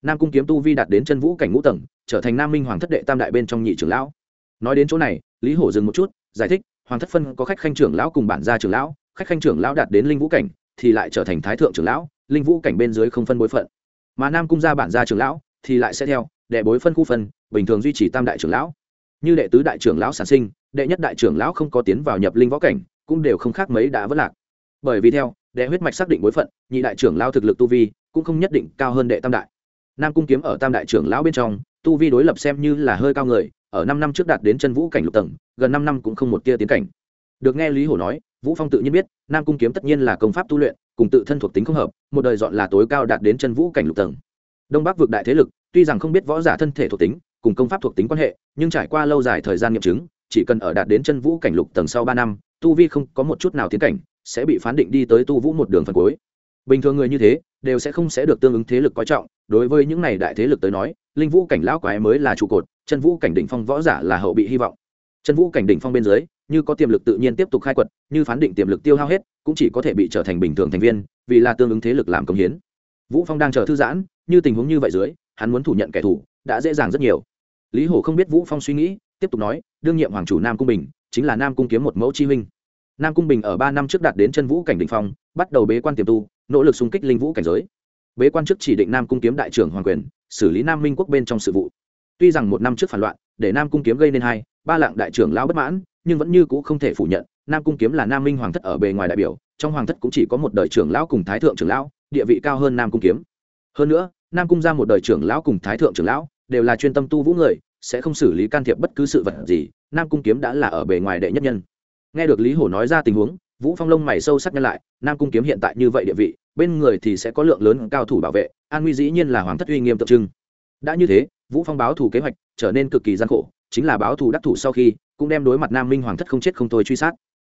Nam cung kiếm tu vi đạt đến chân vũ cảnh ngũ tầng, trở thành nam minh hoàng thất đệ tam đại bên trong nhị trưởng lão. Nói đến chỗ này, lý hổ dừng một chút, giải thích hoàng thất phân có khách khanh trưởng lão cùng bản gia trưởng lão, khách khanh trưởng lão đạt đến linh vũ cảnh thì lại trở thành thái thượng trưởng lão, linh vũ cảnh bên dưới không phân bối phận. Mà nam cung gia bản gia trưởng lão thì lại sẽ theo đệ bối phân khu phân, bình thường duy trì tam đại trưởng lão. Như đệ tứ đại trưởng lão sản sinh, đệ nhất đại trưởng lão không có tiến vào nhập linh võ cảnh, cũng đều không khác mấy đã vất lạc. Bởi vì theo đệ huyết mạch xác định bối phận, nhị đại trưởng lão thực lực tu vi cũng không nhất định cao hơn đệ tam đại. Nam cung kiếm ở tam đại trưởng lão bên trong, tu vi đối lập xem như là hơi cao người ở năm năm trước đạt đến chân vũ cảnh lục tầng, gần năm năm cũng không một tia tiến cảnh. Được nghe lý hổ nói, vũ phong tự nhiên biết, nam cung kiếm tất nhiên là công pháp tu luyện, cùng tự thân thuộc tính không hợp, một đời dọn là tối cao đạt đến chân vũ cảnh lục tầng. Đông bắc vực đại thế lực, tuy rằng không biết võ giả thân thể thuộc tính, cùng công pháp thuộc tính quan hệ, nhưng trải qua lâu dài thời gian nghiệm chứng, chỉ cần ở đạt đến chân vũ cảnh lục tầng sau ba năm, tu vi không có một chút nào tiến cảnh, sẽ bị phán định đi tới tu vũ một đường phần cuối bình thường người như thế, đều sẽ không sẽ được tương ứng thế lực coi trọng. Đối với những này đại thế lực tới nói, linh vũ cảnh lão quái mới là trụ cột, chân vũ cảnh đỉnh phong võ giả là hậu bị hy vọng. Chân vũ cảnh đỉnh phong bên dưới, như có tiềm lực tự nhiên tiếp tục khai quật, như phán định tiềm lực tiêu hao hết, cũng chỉ có thể bị trở thành bình thường thành viên, vì là tương ứng thế lực làm công hiến. Vũ phong đang chờ thư giãn, như tình huống như vậy dưới, hắn muốn thủ nhận kẻ thù, đã dễ dàng rất nhiều. Lý hổ không biết vũ phong suy nghĩ, tiếp tục nói, đương nhiệm hoàng chủ nam cung bình, chính là nam cung kiếm một mẫu chi huynh. Nam cung bình ở ba năm trước đạt đến chân vũ cảnh đỉnh phong, bắt đầu bế quan tiềm tu nỗ lực xung kích linh vũ cảnh giới. Bế quan chức chỉ định nam cung kiếm đại trưởng hoàng quyền, xử lý nam minh quốc bên trong sự vụ. Tuy rằng một năm trước phản loạn, để nam cung kiếm gây nên hai, ba lạng đại trưởng lão bất mãn, nhưng vẫn như cũ không thể phủ nhận, nam cung kiếm là nam minh hoàng thất ở bề ngoài đại biểu, trong hoàng thất cũng chỉ có một đời trưởng lão cùng thái thượng trưởng lão, địa vị cao hơn nam cung kiếm. Hơn nữa, nam cung ra một đời trưởng lão cùng thái thượng trưởng lão, đều là chuyên tâm tu vũ người, sẽ không xử lý can thiệp bất cứ sự vật gì, nam cung kiếm đã là ở bề ngoài đệ nhất nhân. Nghe được lý hổ nói ra tình huống vũ phong lông mày sâu sắc nhân lại, nam cung kiếm hiện tại như vậy địa vị, bên người thì sẽ có lượng lớn cao thủ bảo vệ, an nguy dĩ nhiên là hoàng thất uy nghiêm tượng trưng. Đã như thế, vũ phong báo thủ kế hoạch trở nên cực kỳ gian khổ, chính là báo thủ đắc thủ sau khi, cũng đem đối mặt nam minh hoàng thất không chết không thôi truy sát.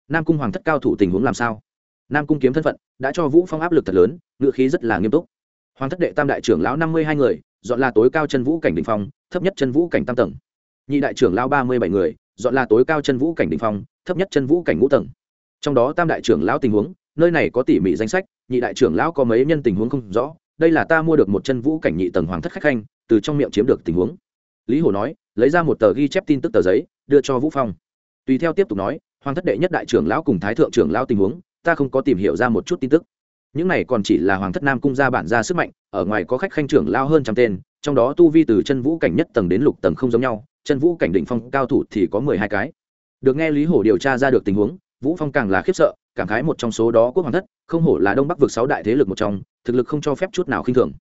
Nam cung hoàng thất cao thủ tình huống làm sao? Nam cung kiếm thân phận đã cho vũ phong áp lực thật lớn, ngựa khí rất là nghiêm túc. Hoàng thất đệ tam đại trưởng lão năm mươi hai người, dọn là tối cao chân vũ cảnh đỉnh phong, thấp nhất chân vũ cảnh tam tầng. Nhị đại trưởng lão ba mươi bảy người, dọn là tối cao chân vũ cảnh đỉnh phong, thấp nhất chân vũ cảnh ngũ tầng trong đó tam đại trưởng lão tình huống, nơi này có tỉ mỉ danh sách, nhị đại trưởng lão có mấy nhân tình huống không rõ, đây là ta mua được một chân vũ cảnh nhị tầng hoàng thất khách khanh, từ trong miệng chiếm được tình huống. Lý hồ nói, lấy ra một tờ ghi chép tin tức tờ giấy, đưa cho vũ phong. Tùy theo tiếp tục nói, hoàng thất đệ nhất đại trưởng lão cùng thái thượng trưởng lão tình huống, ta không có tìm hiểu ra một chút tin tức. Những này còn chỉ là hoàng thất nam cung gia bản ra sức mạnh, ở ngoài có khách khanh trưởng lao hơn trăm tên, trong đó tu vi từ chân vũ cảnh nhất tầng đến lục tầng không giống nhau, chân vũ cảnh định phong cao thủ thì có mười hai cái. Được nghe lý hổ điều tra ra được tình huống vũ phong càng là khiếp sợ, cảm khái một trong số đó quốc hoàng thất, không hổ là đông bắc vực sáu đại thế lực một trong, thực lực không cho phép chút nào khinh thường.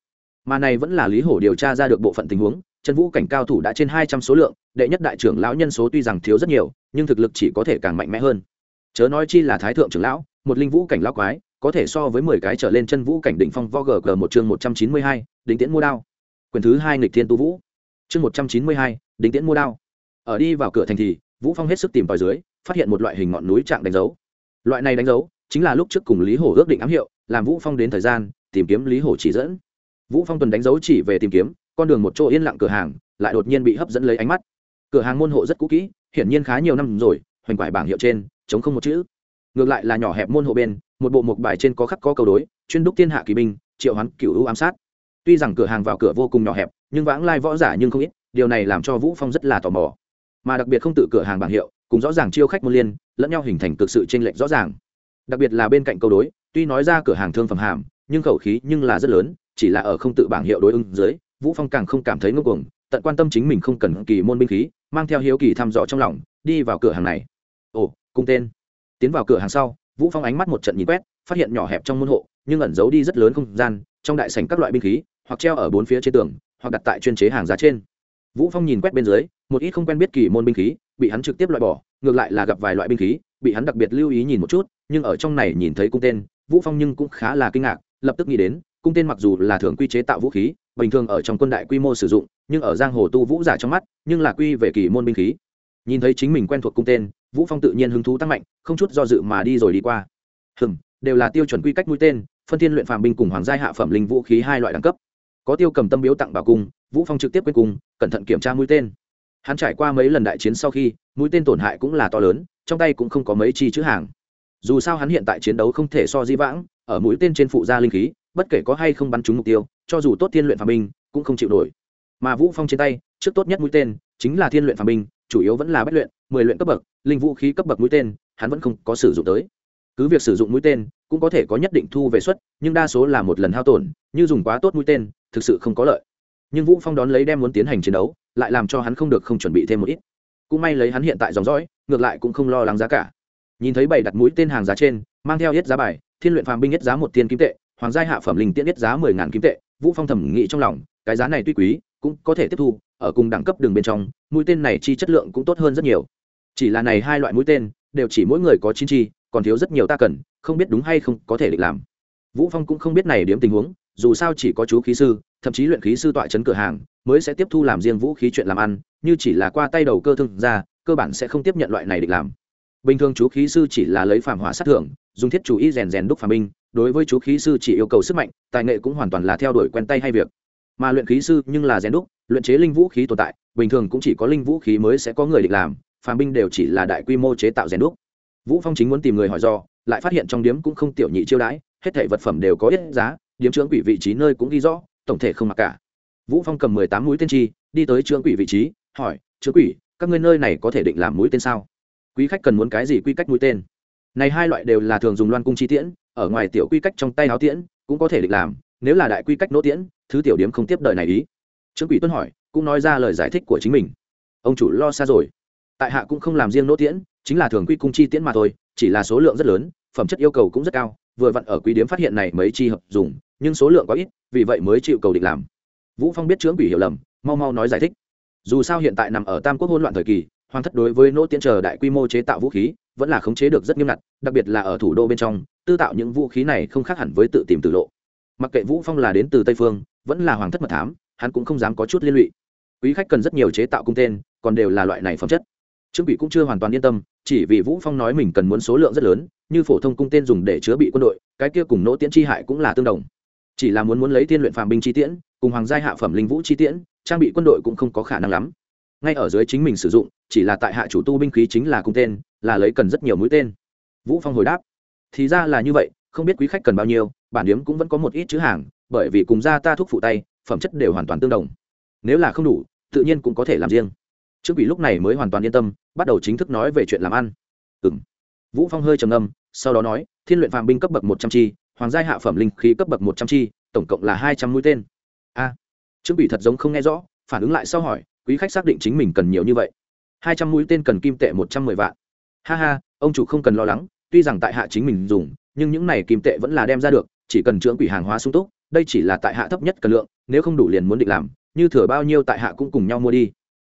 Mà này vẫn là lý hổ điều tra ra được bộ phận tình huống chân vũ cảnh cao thủ đã trên hai trăm số lượng, đệ nhất đại trưởng lão nhân số tuy rằng thiếu rất nhiều, nhưng thực lực chỉ có thể càng mạnh mẽ hơn. Chớ nói chi là thái thượng trưởng lão, một linh vũ cảnh lão quái, có thể so với mười cái trở lên chân vũ cảnh đỉnh phong vo gg một chương một trăm chín mươi hai, đỉnh tiễn mua đao. Quyền thứ hai nghịch thiên tu vũ. Chương một trăm chín mươi hai, đỉnh tiễn mua đao. Ở đi vào cửa thành thì, vũ phong hết sức tìm tòi dưới phát hiện một loại hình ngọn núi trạng đánh dấu. Loại này đánh dấu chính là lúc trước cùng lý hổ ước định ám hiệu, làm vũ phong đến thời gian, tìm kiếm lý hổ chỉ dẫn. Vũ phong tuần đánh dấu chỉ về tìm kiếm, con đường một chỗ yên lặng cửa hàng, lại đột nhiên bị hấp dẫn lấy ánh mắt. Cửa hàng môn hộ rất cũ kỹ, hiển nhiên khá nhiều năm rồi, hoành quải bảng hiệu trên, chống không một chữ. Ngược lại là nhỏ hẹp môn hộ bên, một bộ mục bài trên có khắc có câu đối, chuyên đúc thiên hạ kỳ binh, triệu hoán cửu ưu ám sát. Tuy rằng cửa hàng vào cửa vô cùng nhỏ hẹp, nhưng vãng lai võ giả nhưng không ít, điều này làm cho vũ phong rất là tò mò. Mà đặc biệt không tự cửa hàng bảng hiệu cùng rõ ràng chiêu khách môn liên, lẫn nhau hình thành cực sự chênh lệch rõ ràng. Đặc biệt là bên cạnh câu đối, tuy nói ra cửa hàng thương phẩm hàm, nhưng khẩu khí nhưng là rất lớn, chỉ là ở không tự bảng hiệu đối ứng dưới, vũ phong càng không cảm thấy ngốc cuồng tận quan tâm chính mình không cần kỳ môn binh khí, mang theo hiếu kỳ thăm dò trong lòng, đi vào cửa hàng này. Ồ, cung tên. Tiến vào cửa hàng sau, vũ phong ánh mắt một trận nhìn quét, phát hiện nhỏ hẹp trong môn hộ, nhưng ẩn giấu đi rất lớn không gian, trong đại sảnh các loại binh khí, hoặc treo ở bốn phía trên tường, hoặc đặt tại chuyên chế hàng giá trên. Vũ phong nhìn quét bên dưới, một ít không quen biết kỳ môn binh khí bị hắn trực tiếp loại bỏ ngược lại là gặp vài loại binh khí bị hắn đặc biệt lưu ý nhìn một chút nhưng ở trong này nhìn thấy cung tên vũ phong nhưng cũng khá là kinh ngạc lập tức nghĩ đến cung tên mặc dù là thường quy chế tạo vũ khí bình thường ở trong quân đại quy mô sử dụng nhưng ở giang hồ tu vũ giả trong mắt nhưng là quy về kỳ môn binh khí. Nhìn thấy chính mình quen thuộc cung tên vũ phong tự nhiên hứng thú tăng mạnh không chút do dự mà đi rồi đi qua. Hừm đều là tiêu chuẩn quy cách mũi tên phân thiên luyện phàm binh cùng hoàng giai hạ phẩm linh vũ khí hai loại đẳng cấp. Có tiêu cầm tâm biếu tặng bảo cung vũ phong trực tiếp quên cùng, cẩn thận kiểm tra mũi tên hắn trải qua mấy lần đại chiến sau khi, mũi tên tổn hại cũng là to lớn, trong tay cũng không có mấy chi chữ hàng. Dù sao hắn hiện tại chiến đấu không thể so di vãng, ở mũi tên trên phụ gia linh khí, bất kể có hay không bắn trúng mục tiêu, cho dù tốt thiên luyện phàm binh, cũng không chịu nổi. Mà vũ phong trên tay, trước tốt nhất mũi tên, chính là thiên luyện phàm binh, chủ yếu vẫn là bách luyện, mười luyện cấp bậc, linh vũ khí cấp bậc mũi tên, hắn vẫn không có sử dụng tới. Cứ việc sử dụng mũi tên, cũng có thể có nhất định thu về suất, nhưng đa số là một lần hao tổn, như dùng quá tốt mũi tên, thực sự không có lợi nhưng vũ phong đón lấy đem muốn tiến hành chiến đấu lại làm cho hắn không được không chuẩn bị thêm một ít cũng may lấy hắn hiện tại dòng dõi ngược lại cũng không lo lắng giá cả nhìn thấy bảy đặt mũi tên hàng giá trên mang theo hết giá bài thiên luyện phàm binh nhất giá một tiên kim tệ hoàng gia hạ phẩm linh tiễn nhất giá mười ngàn kim tệ vũ phong thẩm nghĩ trong lòng cái giá này tuy quý cũng có thể tiếp thu ở cùng đẳng cấp đường bên trong mũi tên này chi chất lượng cũng tốt hơn rất nhiều chỉ là này hai loại mũi tên đều chỉ mỗi người có chín chi còn thiếu rất nhiều ta cần không biết đúng hay không có thể định làm vũ phong cũng không biết này điểm tình huống dù sao chỉ có chú khí sư, thậm chí luyện khí sư tọa chấn cửa hàng, mới sẽ tiếp thu làm riêng vũ khí chuyện làm ăn, như chỉ là qua tay đầu cơ thương ra, cơ bản sẽ không tiếp nhận loại này định làm. Bình thường chú khí sư chỉ là lấy phàm hỏa sát thưởng, dùng thiết chủ ý rèn rèn đúc phàm binh, đối với chú khí sư chỉ yêu cầu sức mạnh, tài nghệ cũng hoàn toàn là theo đuổi quen tay hay việc. Mà luyện khí sư nhưng là rèn đúc, luyện chế linh vũ khí tồn tại, bình thường cũng chỉ có linh vũ khí mới sẽ có người định làm, phàm binh đều chỉ là đại quy mô chế tạo rèn đúc. Vũ phong chính muốn tìm người hỏi do, lại phát hiện trong điếm cũng không tiểu nhị chiêu đãi, hết thảy vật phẩm đều có ít giá điếm trưởng quỷ vị trí nơi cũng ghi rõ, tổng thể không mặc cả. Vũ phong cầm mười tám mũi tên chi, đi tới trưởng quỷ vị trí, hỏi, trưởng quỷ, các ngươi nơi này có thể định làm mũi tên sao? Quý khách cần muốn cái gì quy cách mũi tên? Này hai loại đều là thường dùng loan cung chi tiễn, ở ngoài tiểu quy cách trong tay áo tiễn cũng có thể định làm, nếu là đại quy cách nỗ tiễn, thứ tiểu điếm không tiếp đời này ý. Trưởng quỷ tuân hỏi, cũng nói ra lời giải thích của chính mình. Ông chủ lo xa rồi. Tại hạ cũng không làm riêng nỗ tiễn, chính là thường quy cung chi tiễn mà thôi, chỉ là số lượng rất lớn phẩm chất yêu cầu cũng rất cao, vừa vặn ở quý điếm phát hiện này mấy chi hợp dùng, nhưng số lượng quá ít, vì vậy mới chịu cầu định làm. Vũ phong biết trưởng quỷ hiểu lầm, mau mau nói giải thích. Dù sao hiện tại nằm ở tam quốc hỗn loạn thời kỳ, hoàng thất đối với nỗ tiến chờ đại quy mô chế tạo vũ khí, vẫn là khống chế được rất nghiêm ngặt, đặc biệt là ở thủ đô bên trong, tư tạo những vũ khí này không khác hẳn với tự tìm tự lộ. Mặc kệ vũ phong là đến từ tây phương, vẫn là hoàng thất mật thám, hắn cũng không dám có chút liên lụy. Quý khách cần rất nhiều chế tạo cung tên, còn đều là loại này phẩm chất. Trương bị cũng chưa hoàn toàn yên tâm, chỉ vì vũ phong nói mình cần muốn số lượng rất lớn như phổ thông cung tên dùng để chứa bị quân đội, cái kia cùng nỗ tiễn chi hại cũng là tương đồng. Chỉ là muốn muốn lấy tiên luyện phàm binh chi tiễn, cùng hoàng giai hạ phẩm linh vũ chi tiễn, trang bị quân đội cũng không có khả năng lắm. Ngay ở dưới chính mình sử dụng, chỉ là tại hạ chủ tu binh khí chính là cung tên, là lấy cần rất nhiều mũi tên. Vũ phong hồi đáp, thì ra là như vậy, không biết quý khách cần bao nhiêu, bản điếm cũng vẫn có một ít chữ hàng, bởi vì cùng ra ta thuốc phụ tay, phẩm chất đều hoàn toàn tương đồng. Nếu là không đủ, tự nhiên cũng có thể làm riêng. Trước bị lúc này mới hoàn toàn yên tâm, bắt đầu chính thức nói về chuyện làm ăn. Ừ vũ phong hơi trầm ngâm sau đó nói thiên luyện phàm binh cấp bậc một trăm chi hoàng gia hạ phẩm linh khí cấp bậc một trăm chi tổng cộng là hai trăm mũi tên. A à, trương bị thật giống không nghe rõ phản ứng lại sau hỏi quý khách xác định chính mình cần nhiều như vậy? Hai trăm mũi tên cần kim tệ một trăm mười vạn. Ha ha ông chủ không cần lo lắng tuy rằng tại hạ chính mình dùng nhưng những này kim tệ vẫn là đem ra được chỉ cần trưởng quỷ hàng hóa sung túc đây chỉ là tại hạ thấp nhất cần lượng nếu không đủ liền muốn định làm như thừa bao nhiêu tại hạ cũng cùng nhau mua đi.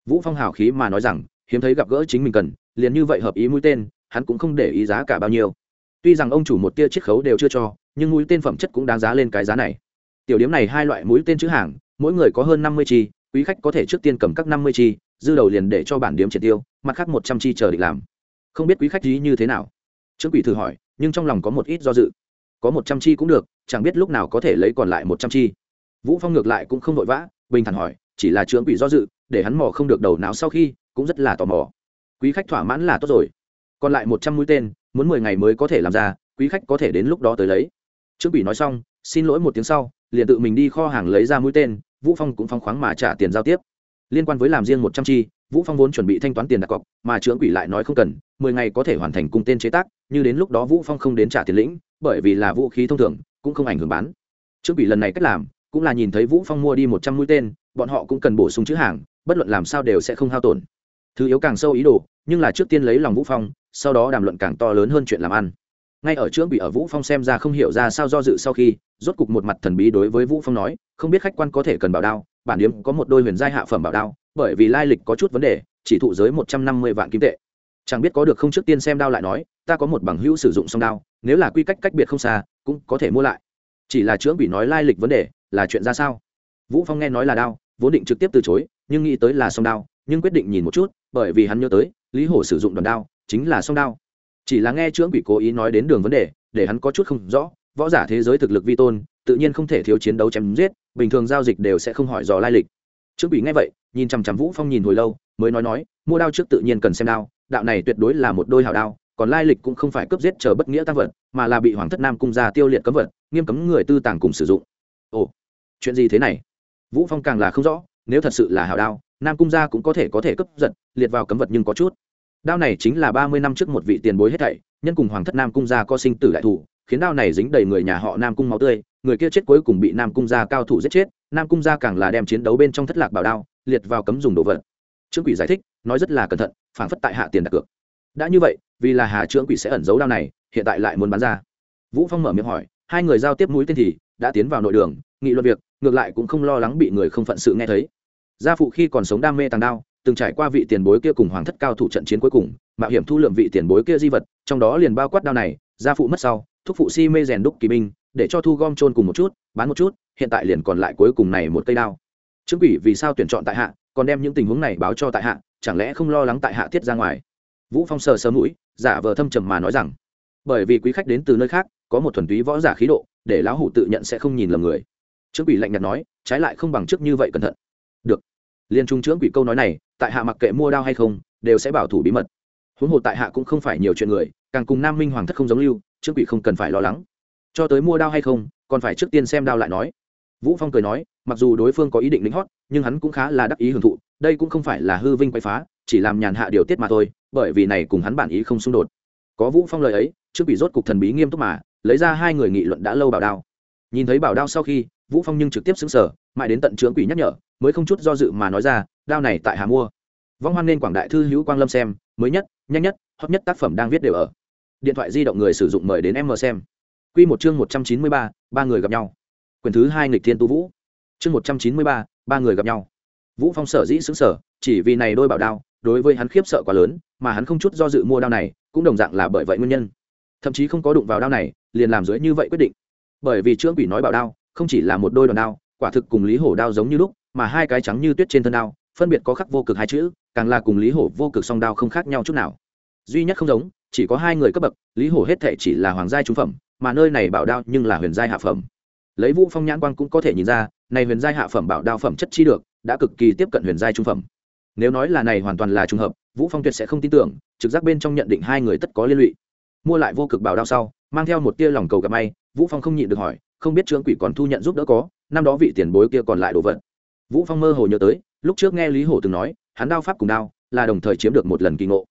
Vũ phong hào khí mà nói rằng hiếm thấy gặp gỡ chính mình cần liền như vậy hợp ý mũi tên hắn cũng không để ý giá cả bao nhiêu. Tuy rằng ông chủ một tia chiết khấu đều chưa cho, nhưng mũi tên phẩm chất cũng đáng giá lên cái giá này. Tiểu điểm này hai loại mũi tên chữ hàng, mỗi người có hơn năm mươi chi, quý khách có thể trước tiên cầm các năm mươi chi, dư đầu liền để cho bản điểm triệt tiêu, mặt khác một trăm chi chờ định làm. Không biết quý khách ý như thế nào? Trương quỷ thử hỏi, nhưng trong lòng có một ít do dự. Có một trăm chi cũng được, chẳng biết lúc nào có thể lấy còn lại một trăm chi. Vũ phong ngược lại cũng không vội vã, bình thản hỏi, chỉ là trương quỷ do dự, để hắn mò không được đầu não sau khi, cũng rất là tò mò. Quý khách thỏa mãn là tốt rồi còn lại một trăm mũi tên, muốn mười ngày mới có thể làm ra, quý khách có thể đến lúc đó tới lấy. Trương quỷ nói xong, xin lỗi một tiếng sau, liền tự mình đi kho hàng lấy ra mũi tên, vũ phong cũng phong khoáng mà trả tiền giao tiếp. Liên quan với làm riêng một trăm chi, vũ phong vốn chuẩn bị thanh toán tiền đặt cọc, mà trưởng quỷ lại nói không cần, mười ngày có thể hoàn thành cung tên chế tác, như đến lúc đó vũ phong không đến trả tiền lĩnh, bởi vì là vũ khí thông thường, cũng không ảnh hưởng bán. Trưởng quỷ lần này cách làm, cũng là nhìn thấy vũ phong mua đi một trăm mũi tên, bọn họ cũng cần bổ sung chữ hàng, bất luận làm sao đều sẽ không hao tổn thứ yếu càng sâu ý đồ, nhưng là trước tiên lấy lòng vũ phong, sau đó đàm luận càng to lớn hơn chuyện làm ăn. Ngay ở trước bị ở vũ phong xem ra không hiểu ra sao do dự sau khi, rốt cục một mặt thần bí đối với vũ phong nói, không biết khách quan có thể cần bảo đao, bản điếm có một đôi huyền giai hạ phẩm bảo đao, bởi vì lai lịch có chút vấn đề, chỉ thụ giới một trăm năm mươi vạn kim tệ. Chẳng biết có được không trước tiên xem đao lại nói, ta có một bằng hữu sử dụng song đao, nếu là quy cách cách biệt không xa, cũng có thể mua lại. Chỉ là trướng bị nói lai lịch vấn đề, là chuyện ra sao? Vũ phong nghe nói là đao, vốn định trực tiếp từ chối, nhưng nghĩ tới là song đao nhưng quyết định nhìn một chút, bởi vì hắn nhớ tới, lý hổ sử dụng đòn đao, chính là song đao. Chỉ là nghe trưỡng quỷ cố ý nói đến đường vấn đề, để hắn có chút không rõ, võ giả thế giới thực lực vi tôn, tự nhiên không thể thiếu chiến đấu chém giết, bình thường giao dịch đều sẽ không hỏi dò lai lịch. Trướng bị nghe vậy, nhìn chằm chằm vũ phong nhìn hồi lâu, mới nói nói, mua đao trước tự nhiên cần xem đao, đạo này tuyệt đối là một đôi hảo đao, còn lai lịch cũng không phải cướp giết chờ bất nghĩa tăng vật, mà là bị hoàng thất nam cung gia tiêu liệt cấm vật, nghiêm cấm người tư tàng cùng sử dụng. Ồ, chuyện gì thế này? Vũ phong càng là không rõ, nếu thật sự là hảo đao nam cung gia cũng có thể có thể cấp giật, liệt vào cấm vật nhưng có chút. Đao này chính là ba mươi năm trước một vị tiền bối hết thảy, nhân cùng hoàng thất nam cung gia có sinh tử đại thủ, khiến đao này dính đầy người nhà họ nam cung máu tươi, người kia chết cuối cùng bị nam cung gia cao thủ giết chết, nam cung gia càng là đem chiến đấu bên trong thất lạc bảo đao, liệt vào cấm dùng đồ vật. Trương quỷ giải thích, nói rất là cẩn thận, phảng phất tại hạ tiền đặt cược. Đã như vậy, vì là hà trương quỷ sẽ ẩn giấu đao này, hiện tại lại muốn bán ra. Vũ phong mở miệng hỏi, hai người giao tiếp mũi tên thì, đã tiến vào nội đường, nghị luận việc, ngược lại cũng không lo lắng bị người không phận sự nghe thấy gia phụ khi còn sống đam mê tàng đao, từng trải qua vị tiền bối kia cùng hoàng thất cao thủ trận chiến cuối cùng, mạo hiểm thu lượm vị tiền bối kia di vật, trong đó liền bao quát đao này, gia phụ mất sau, thúc phụ si mê rèn đúc kỳ binh, để cho thu gom trôn cùng một chút, bán một chút, hiện tại liền còn lại cuối cùng này một cây đao. Chứng quỷ vì sao tuyển chọn tại hạ, còn đem những tình huống này báo cho tại hạ, chẳng lẽ không lo lắng tại hạ tiết ra ngoài? Vũ phong sờ sờ mũi, giả vờ thâm trầm mà nói rằng, bởi vì quý khách đến từ nơi khác, có một thuần túy võ giả khí độ, để lão hủ tự nhận sẽ không nhìn lầm người. Chứng quỷ lạnh nhạt nói, trái lại không bằng trước như vậy cẩn thận. Được liên trung trưởng quỷ câu nói này, tại hạ mặc kệ mua đao hay không, đều sẽ bảo thủ bí mật. Huống hồ tại hạ cũng không phải nhiều chuyện người, càng cùng nam minh hoàng thất không giống lưu trưởng quỷ không cần phải lo lắng. Cho tới mua đao hay không, còn phải trước tiên xem đao lại nói. Vũ phong cười nói, mặc dù đối phương có ý định lính hót, nhưng hắn cũng khá là đắc ý hưởng thụ, đây cũng không phải là hư vinh quay phá, chỉ làm nhàn hạ điều tiết mà thôi, bởi vì này cùng hắn bản ý không xung đột. Có vũ phong lời ấy trước bị rốt cục thần bí nghiêm túc mà, lấy ra hai người nghị luận đã lâu bảo đao. Nhìn thấy bảo đao sau khi, vũ phong nhưng trực tiếp xứng sở mãi đến tận trướng quỷ nhắc nhở, mới không chút do dự mà nói ra, đao này tại hà mua. Vong hoan nên quảng đại thư hữu quang lâm xem, mới nhất, nhanh nhất, hot nhất tác phẩm đang viết đều ở. Điện thoại di động người sử dụng mời đến em mờ xem. Quy một chương một trăm chín mươi ba ba người gặp nhau. Quyển thứ hai nghịch thiên tu vũ. Chương một trăm chín mươi ba ba người gặp nhau. Vũ phong sở dĩ xứng sở, chỉ vì này đôi bảo đao, đối với hắn khiếp sợ quá lớn, mà hắn không chút do dự mua đao này, cũng đồng dạng là bởi vậy nguyên nhân. Thậm chí không có đụng vào đao này, liền làm dưới như vậy quyết định. Bởi vì trương quỷ nói bảo đao, không chỉ là một đôi đòn đao quả thực cùng lý hổ đao giống như lúc, mà hai cái trắng như tuyết trên thân đao, phân biệt có khắc vô cực hai chữ, càng là cùng lý hổ vô cực song đao không khác nhau chút nào. Duy nhất không giống, chỉ có hai người cấp bậc, lý hổ hết thệ chỉ là hoàng giai trung phẩm, mà nơi này bảo đao nhưng là huyền giai hạ phẩm. Lấy vũ phong nhãn quang cũng có thể nhìn ra, này huyền giai hạ phẩm bảo đao phẩm chất chi được, đã cực kỳ tiếp cận huyền giai trung phẩm. Nếu nói là này hoàn toàn là trùng hợp, vũ phong tuyệt sẽ không tin tưởng, trực giác bên trong nhận định hai người tất có liên lụy. Mua lại vô cực bảo đao sau, mang theo một tia lòng cầu gặp may, vũ phong không nhịn được hỏi, không biết trương quỷ còn thu nhận giúp đỡ có năm đó vị tiền bối kia còn lại đồ vật. Vũ phong mơ hồ nhớ tới, lúc trước nghe lý hổ từng nói, hắn đao pháp cùng đao, là đồng thời chiếm được một lần kỳ ngộ.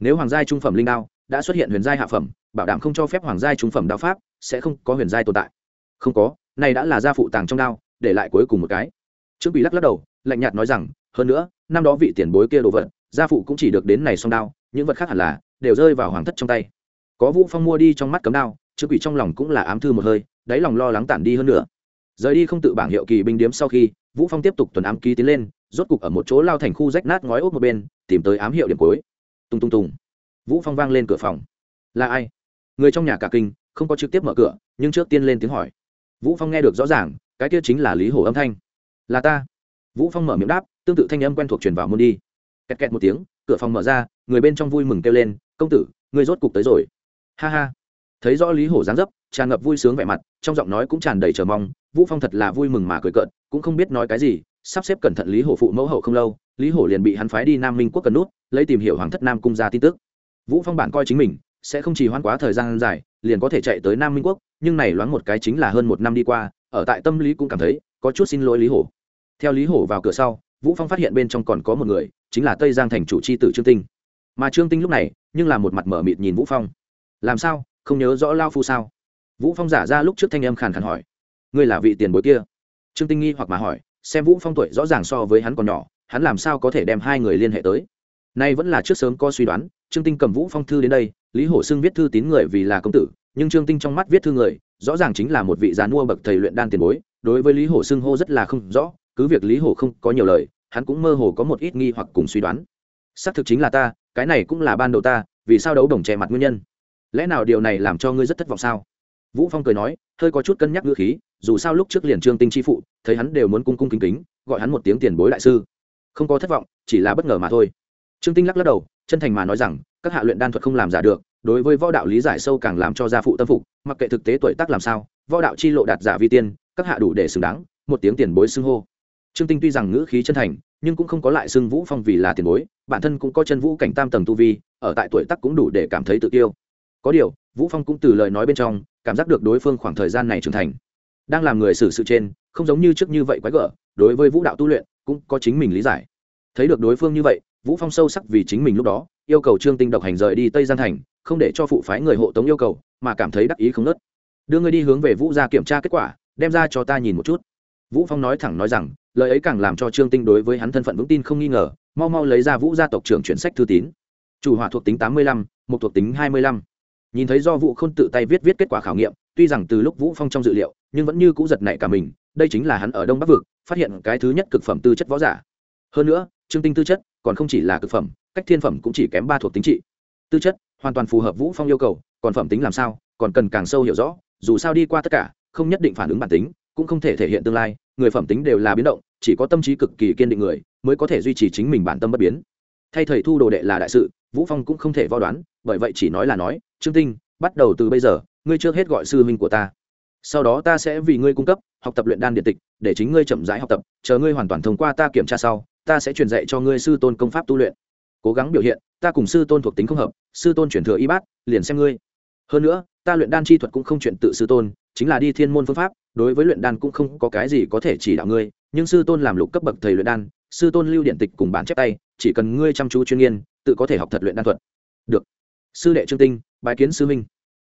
Nếu hoàng giai trung phẩm linh đao đã xuất hiện huyền giai hạ phẩm, bảo đảm không cho phép hoàng giai trung phẩm đao pháp, sẽ không có huyền giai tồn tại. Không có, này đã là gia phụ tàng trong đao, để lại cuối cùng một cái. Trương bị lắc lắc đầu, lạnh nhạt nói rằng, hơn nữa, năm đó vị tiền bối kia đồ vật, gia phụ cũng chỉ được đến này song đao, những vật khác hẳn là đều rơi vào hoàng thất trong tay. Có vũ phong mua đi trong mắt cấm đao, trương quỷ trong lòng cũng là ám thư một hơi, đáy lòng lo lắng tản đi hơn nữa rời đi không tự bảng hiệu kỳ binh điếm sau khi, vũ phong tiếp tục tuần ám ký tiến lên, rốt cục ở một chỗ lao thành khu rách nát ngói ốp một bên, tìm tới ám hiệu điểm cuối. Tung tung tung. Vũ phong vang lên cửa phòng. Là ai? Người trong nhà cả kinh, không có trực tiếp mở cửa, nhưng trước tiên lên tiếng hỏi. Vũ phong nghe được rõ ràng, cái kia chính là lý hổ âm thanh. Là ta. Vũ phong mở miệng đáp, tương tự thanh âm quen thuộc truyền vào môn đi. Kẹt kẹt một tiếng, cửa phòng mở ra, người bên trong vui mừng kêu lên, công tử, người rốt cục tới rồi. Ha ha. Thấy rõ lý hổ dáng dấp, tràn ngập vui sướng vẻ mặt, trong giọng nói cũng tràn đầy chờ mong vũ phong thật là vui mừng mà cười cợt, cũng không biết nói cái gì, sắp xếp cẩn thận lý hổ phụ mẫu hậu không lâu, lý hổ liền bị hắn phái đi nam minh quốc cần nút, lấy tìm hiểu hoàng thất nam cung ra tin tức. Vũ phong bản coi chính mình, sẽ không chỉ hoãn quá thời gian dài, liền có thể chạy tới nam minh quốc, nhưng này loáng một cái chính là hơn một năm đi qua, ở tại tâm lý cũng cảm thấy, có chút xin lỗi lý hổ. Theo lý hổ vào cửa sau, vũ phong phát hiện bên trong còn có một người, chính là tây giang thành chủ chi tử trương tinh. Mà trương tinh lúc này, nhưng là một mặt mở mịt nhìn vũ phong. Làm sao? Không nhớ rõ lao phu sao? Vũ phong giả ra lúc trước thanh âm khàn khàn hỏi ngươi là vị tiền bối kia. Trương tinh nghi hoặc mà hỏi, xem vũ phong tuổi rõ ràng so với hắn còn nhỏ, hắn làm sao có thể đem hai người liên hệ tới? Nay vẫn là trước sớm có suy đoán, trương tinh cầm vũ phong thư đến đây, lý hổ xưng viết thư tín người vì là công tử, nhưng trương tinh trong mắt viết thư người, rõ ràng chính là một vị già mua bậc thầy luyện đan tiền bối, đối với lý hổ xưng hô rất là không rõ, cứ việc lý hổ không có nhiều lời, hắn cũng mơ hồ có một ít nghi hoặc cùng suy đoán. Xác thực chính là ta, cái này cũng là ban đầu ta, vì sao đấu đồng che mặt nguyên nhân? Lẽ nào điều này làm cho ngươi rất thất vọng sao? Vũ phong cười nói, hơi có chút cân nhắc ngữ khí, dù sao lúc trước liền trương tinh chi phụ, thấy hắn đều muốn cung cung kính kính, gọi hắn một tiếng tiền bối đại sư. Không có thất vọng, chỉ là bất ngờ mà thôi. Trương tinh lắc lắc đầu, chân thành mà nói rằng, các hạ luyện đan thuật không làm giả được, đối với võ đạo lý giải sâu càng làm cho gia phụ tâm phục, mặc kệ thực tế tuổi tác làm sao, võ đạo chi lộ đạt giả vi tiên, các hạ đủ để xứng đáng, một tiếng tiền bối xưng hô. Trương tinh tuy rằng ngữ khí chân thành, nhưng cũng không có lại xưng vũ phong vì là tiền bối, bản thân cũng có chân vũ cảnh tam tầng tu vi, ở tại tuổi tác cũng đủ để cảm thấy tự tiêu có điều, vũ phong cũng từ lời nói bên trong cảm giác được đối phương khoảng thời gian này trưởng thành. Đang làm người xử sự trên không giống như trước như vậy quái gở đối với vũ đạo tu luyện cũng có chính mình lý giải. Thấy được đối phương như vậy vũ phong sâu sắc vì chính mình lúc đó yêu cầu trương tinh độc hành rời đi tây giang thành không để cho phụ phái người hộ tống yêu cầu mà cảm thấy đắc ý không nớt đưa người đi hướng về vũ ra kiểm tra kết quả đem ra cho ta nhìn một chút. Vũ phong nói thẳng nói rằng lời ấy càng làm cho trương tinh đối với hắn thân phận vững tin không nghi ngờ mau mau lấy ra vũ gia tộc trưởng chuyển sách thư tín. Chủ hỏa thuộc tính tám mươi lăm, một thuộc tính hai mươi lăm nhìn thấy do vũ khôn tự tay viết viết kết quả khảo nghiệm, tuy rằng từ lúc vũ phong trong dự liệu, nhưng vẫn như cũ giật nảy cả mình, đây chính là hắn ở đông bắc vực, phát hiện cái thứ nhất cực phẩm tư chất võ giả. Hơn nữa, trương tinh tư chất còn không chỉ là cực phẩm, cách thiên phẩm cũng chỉ kém ba thuộc tính trị. Tư chất hoàn toàn phù hợp vũ phong yêu cầu, còn phẩm tính làm sao, còn cần càng sâu hiểu rõ, dù sao đi qua tất cả, không nhất định phản ứng bản tính, cũng không thể thể hiện tương lai, người phẩm tính đều là biến động, chỉ có tâm trí cực kỳ kiên định người, mới có thể duy trì chính mình bản tâm bất biến. Thay thầy thu đồ đệ là đại sự, vũ phong cũng không thể vo đoán bởi vậy chỉ nói là nói, trương tinh, bắt đầu từ bây giờ, ngươi trước hết gọi sư huynh của ta. Sau đó ta sẽ vì ngươi cung cấp, học tập luyện đan điện tịch, để chính ngươi chậm rãi học tập, chờ ngươi hoàn toàn thông qua ta kiểm tra sau, ta sẽ truyền dạy cho ngươi sư tôn công pháp tu luyện. Cố gắng biểu hiện, ta cùng sư tôn thuộc tính không hợp, sư tôn chuyển thừa y bát, liền xem ngươi. Hơn nữa, ta luyện đan chi thuật cũng không chuyện tự sư tôn, chính là đi thiên môn phương pháp, đối với luyện đan cũng không có cái gì có thể chỉ đạo ngươi, nhưng sư tôn làm lục cấp bậc thầy luyện đan, sư tôn lưu điện tịch cùng bản chép tay, chỉ cần ngươi chăm chú chuyên nghiên, tự có thể học thật luyện đan thuật. Được sư đệ trương tinh, bái kiến sư minh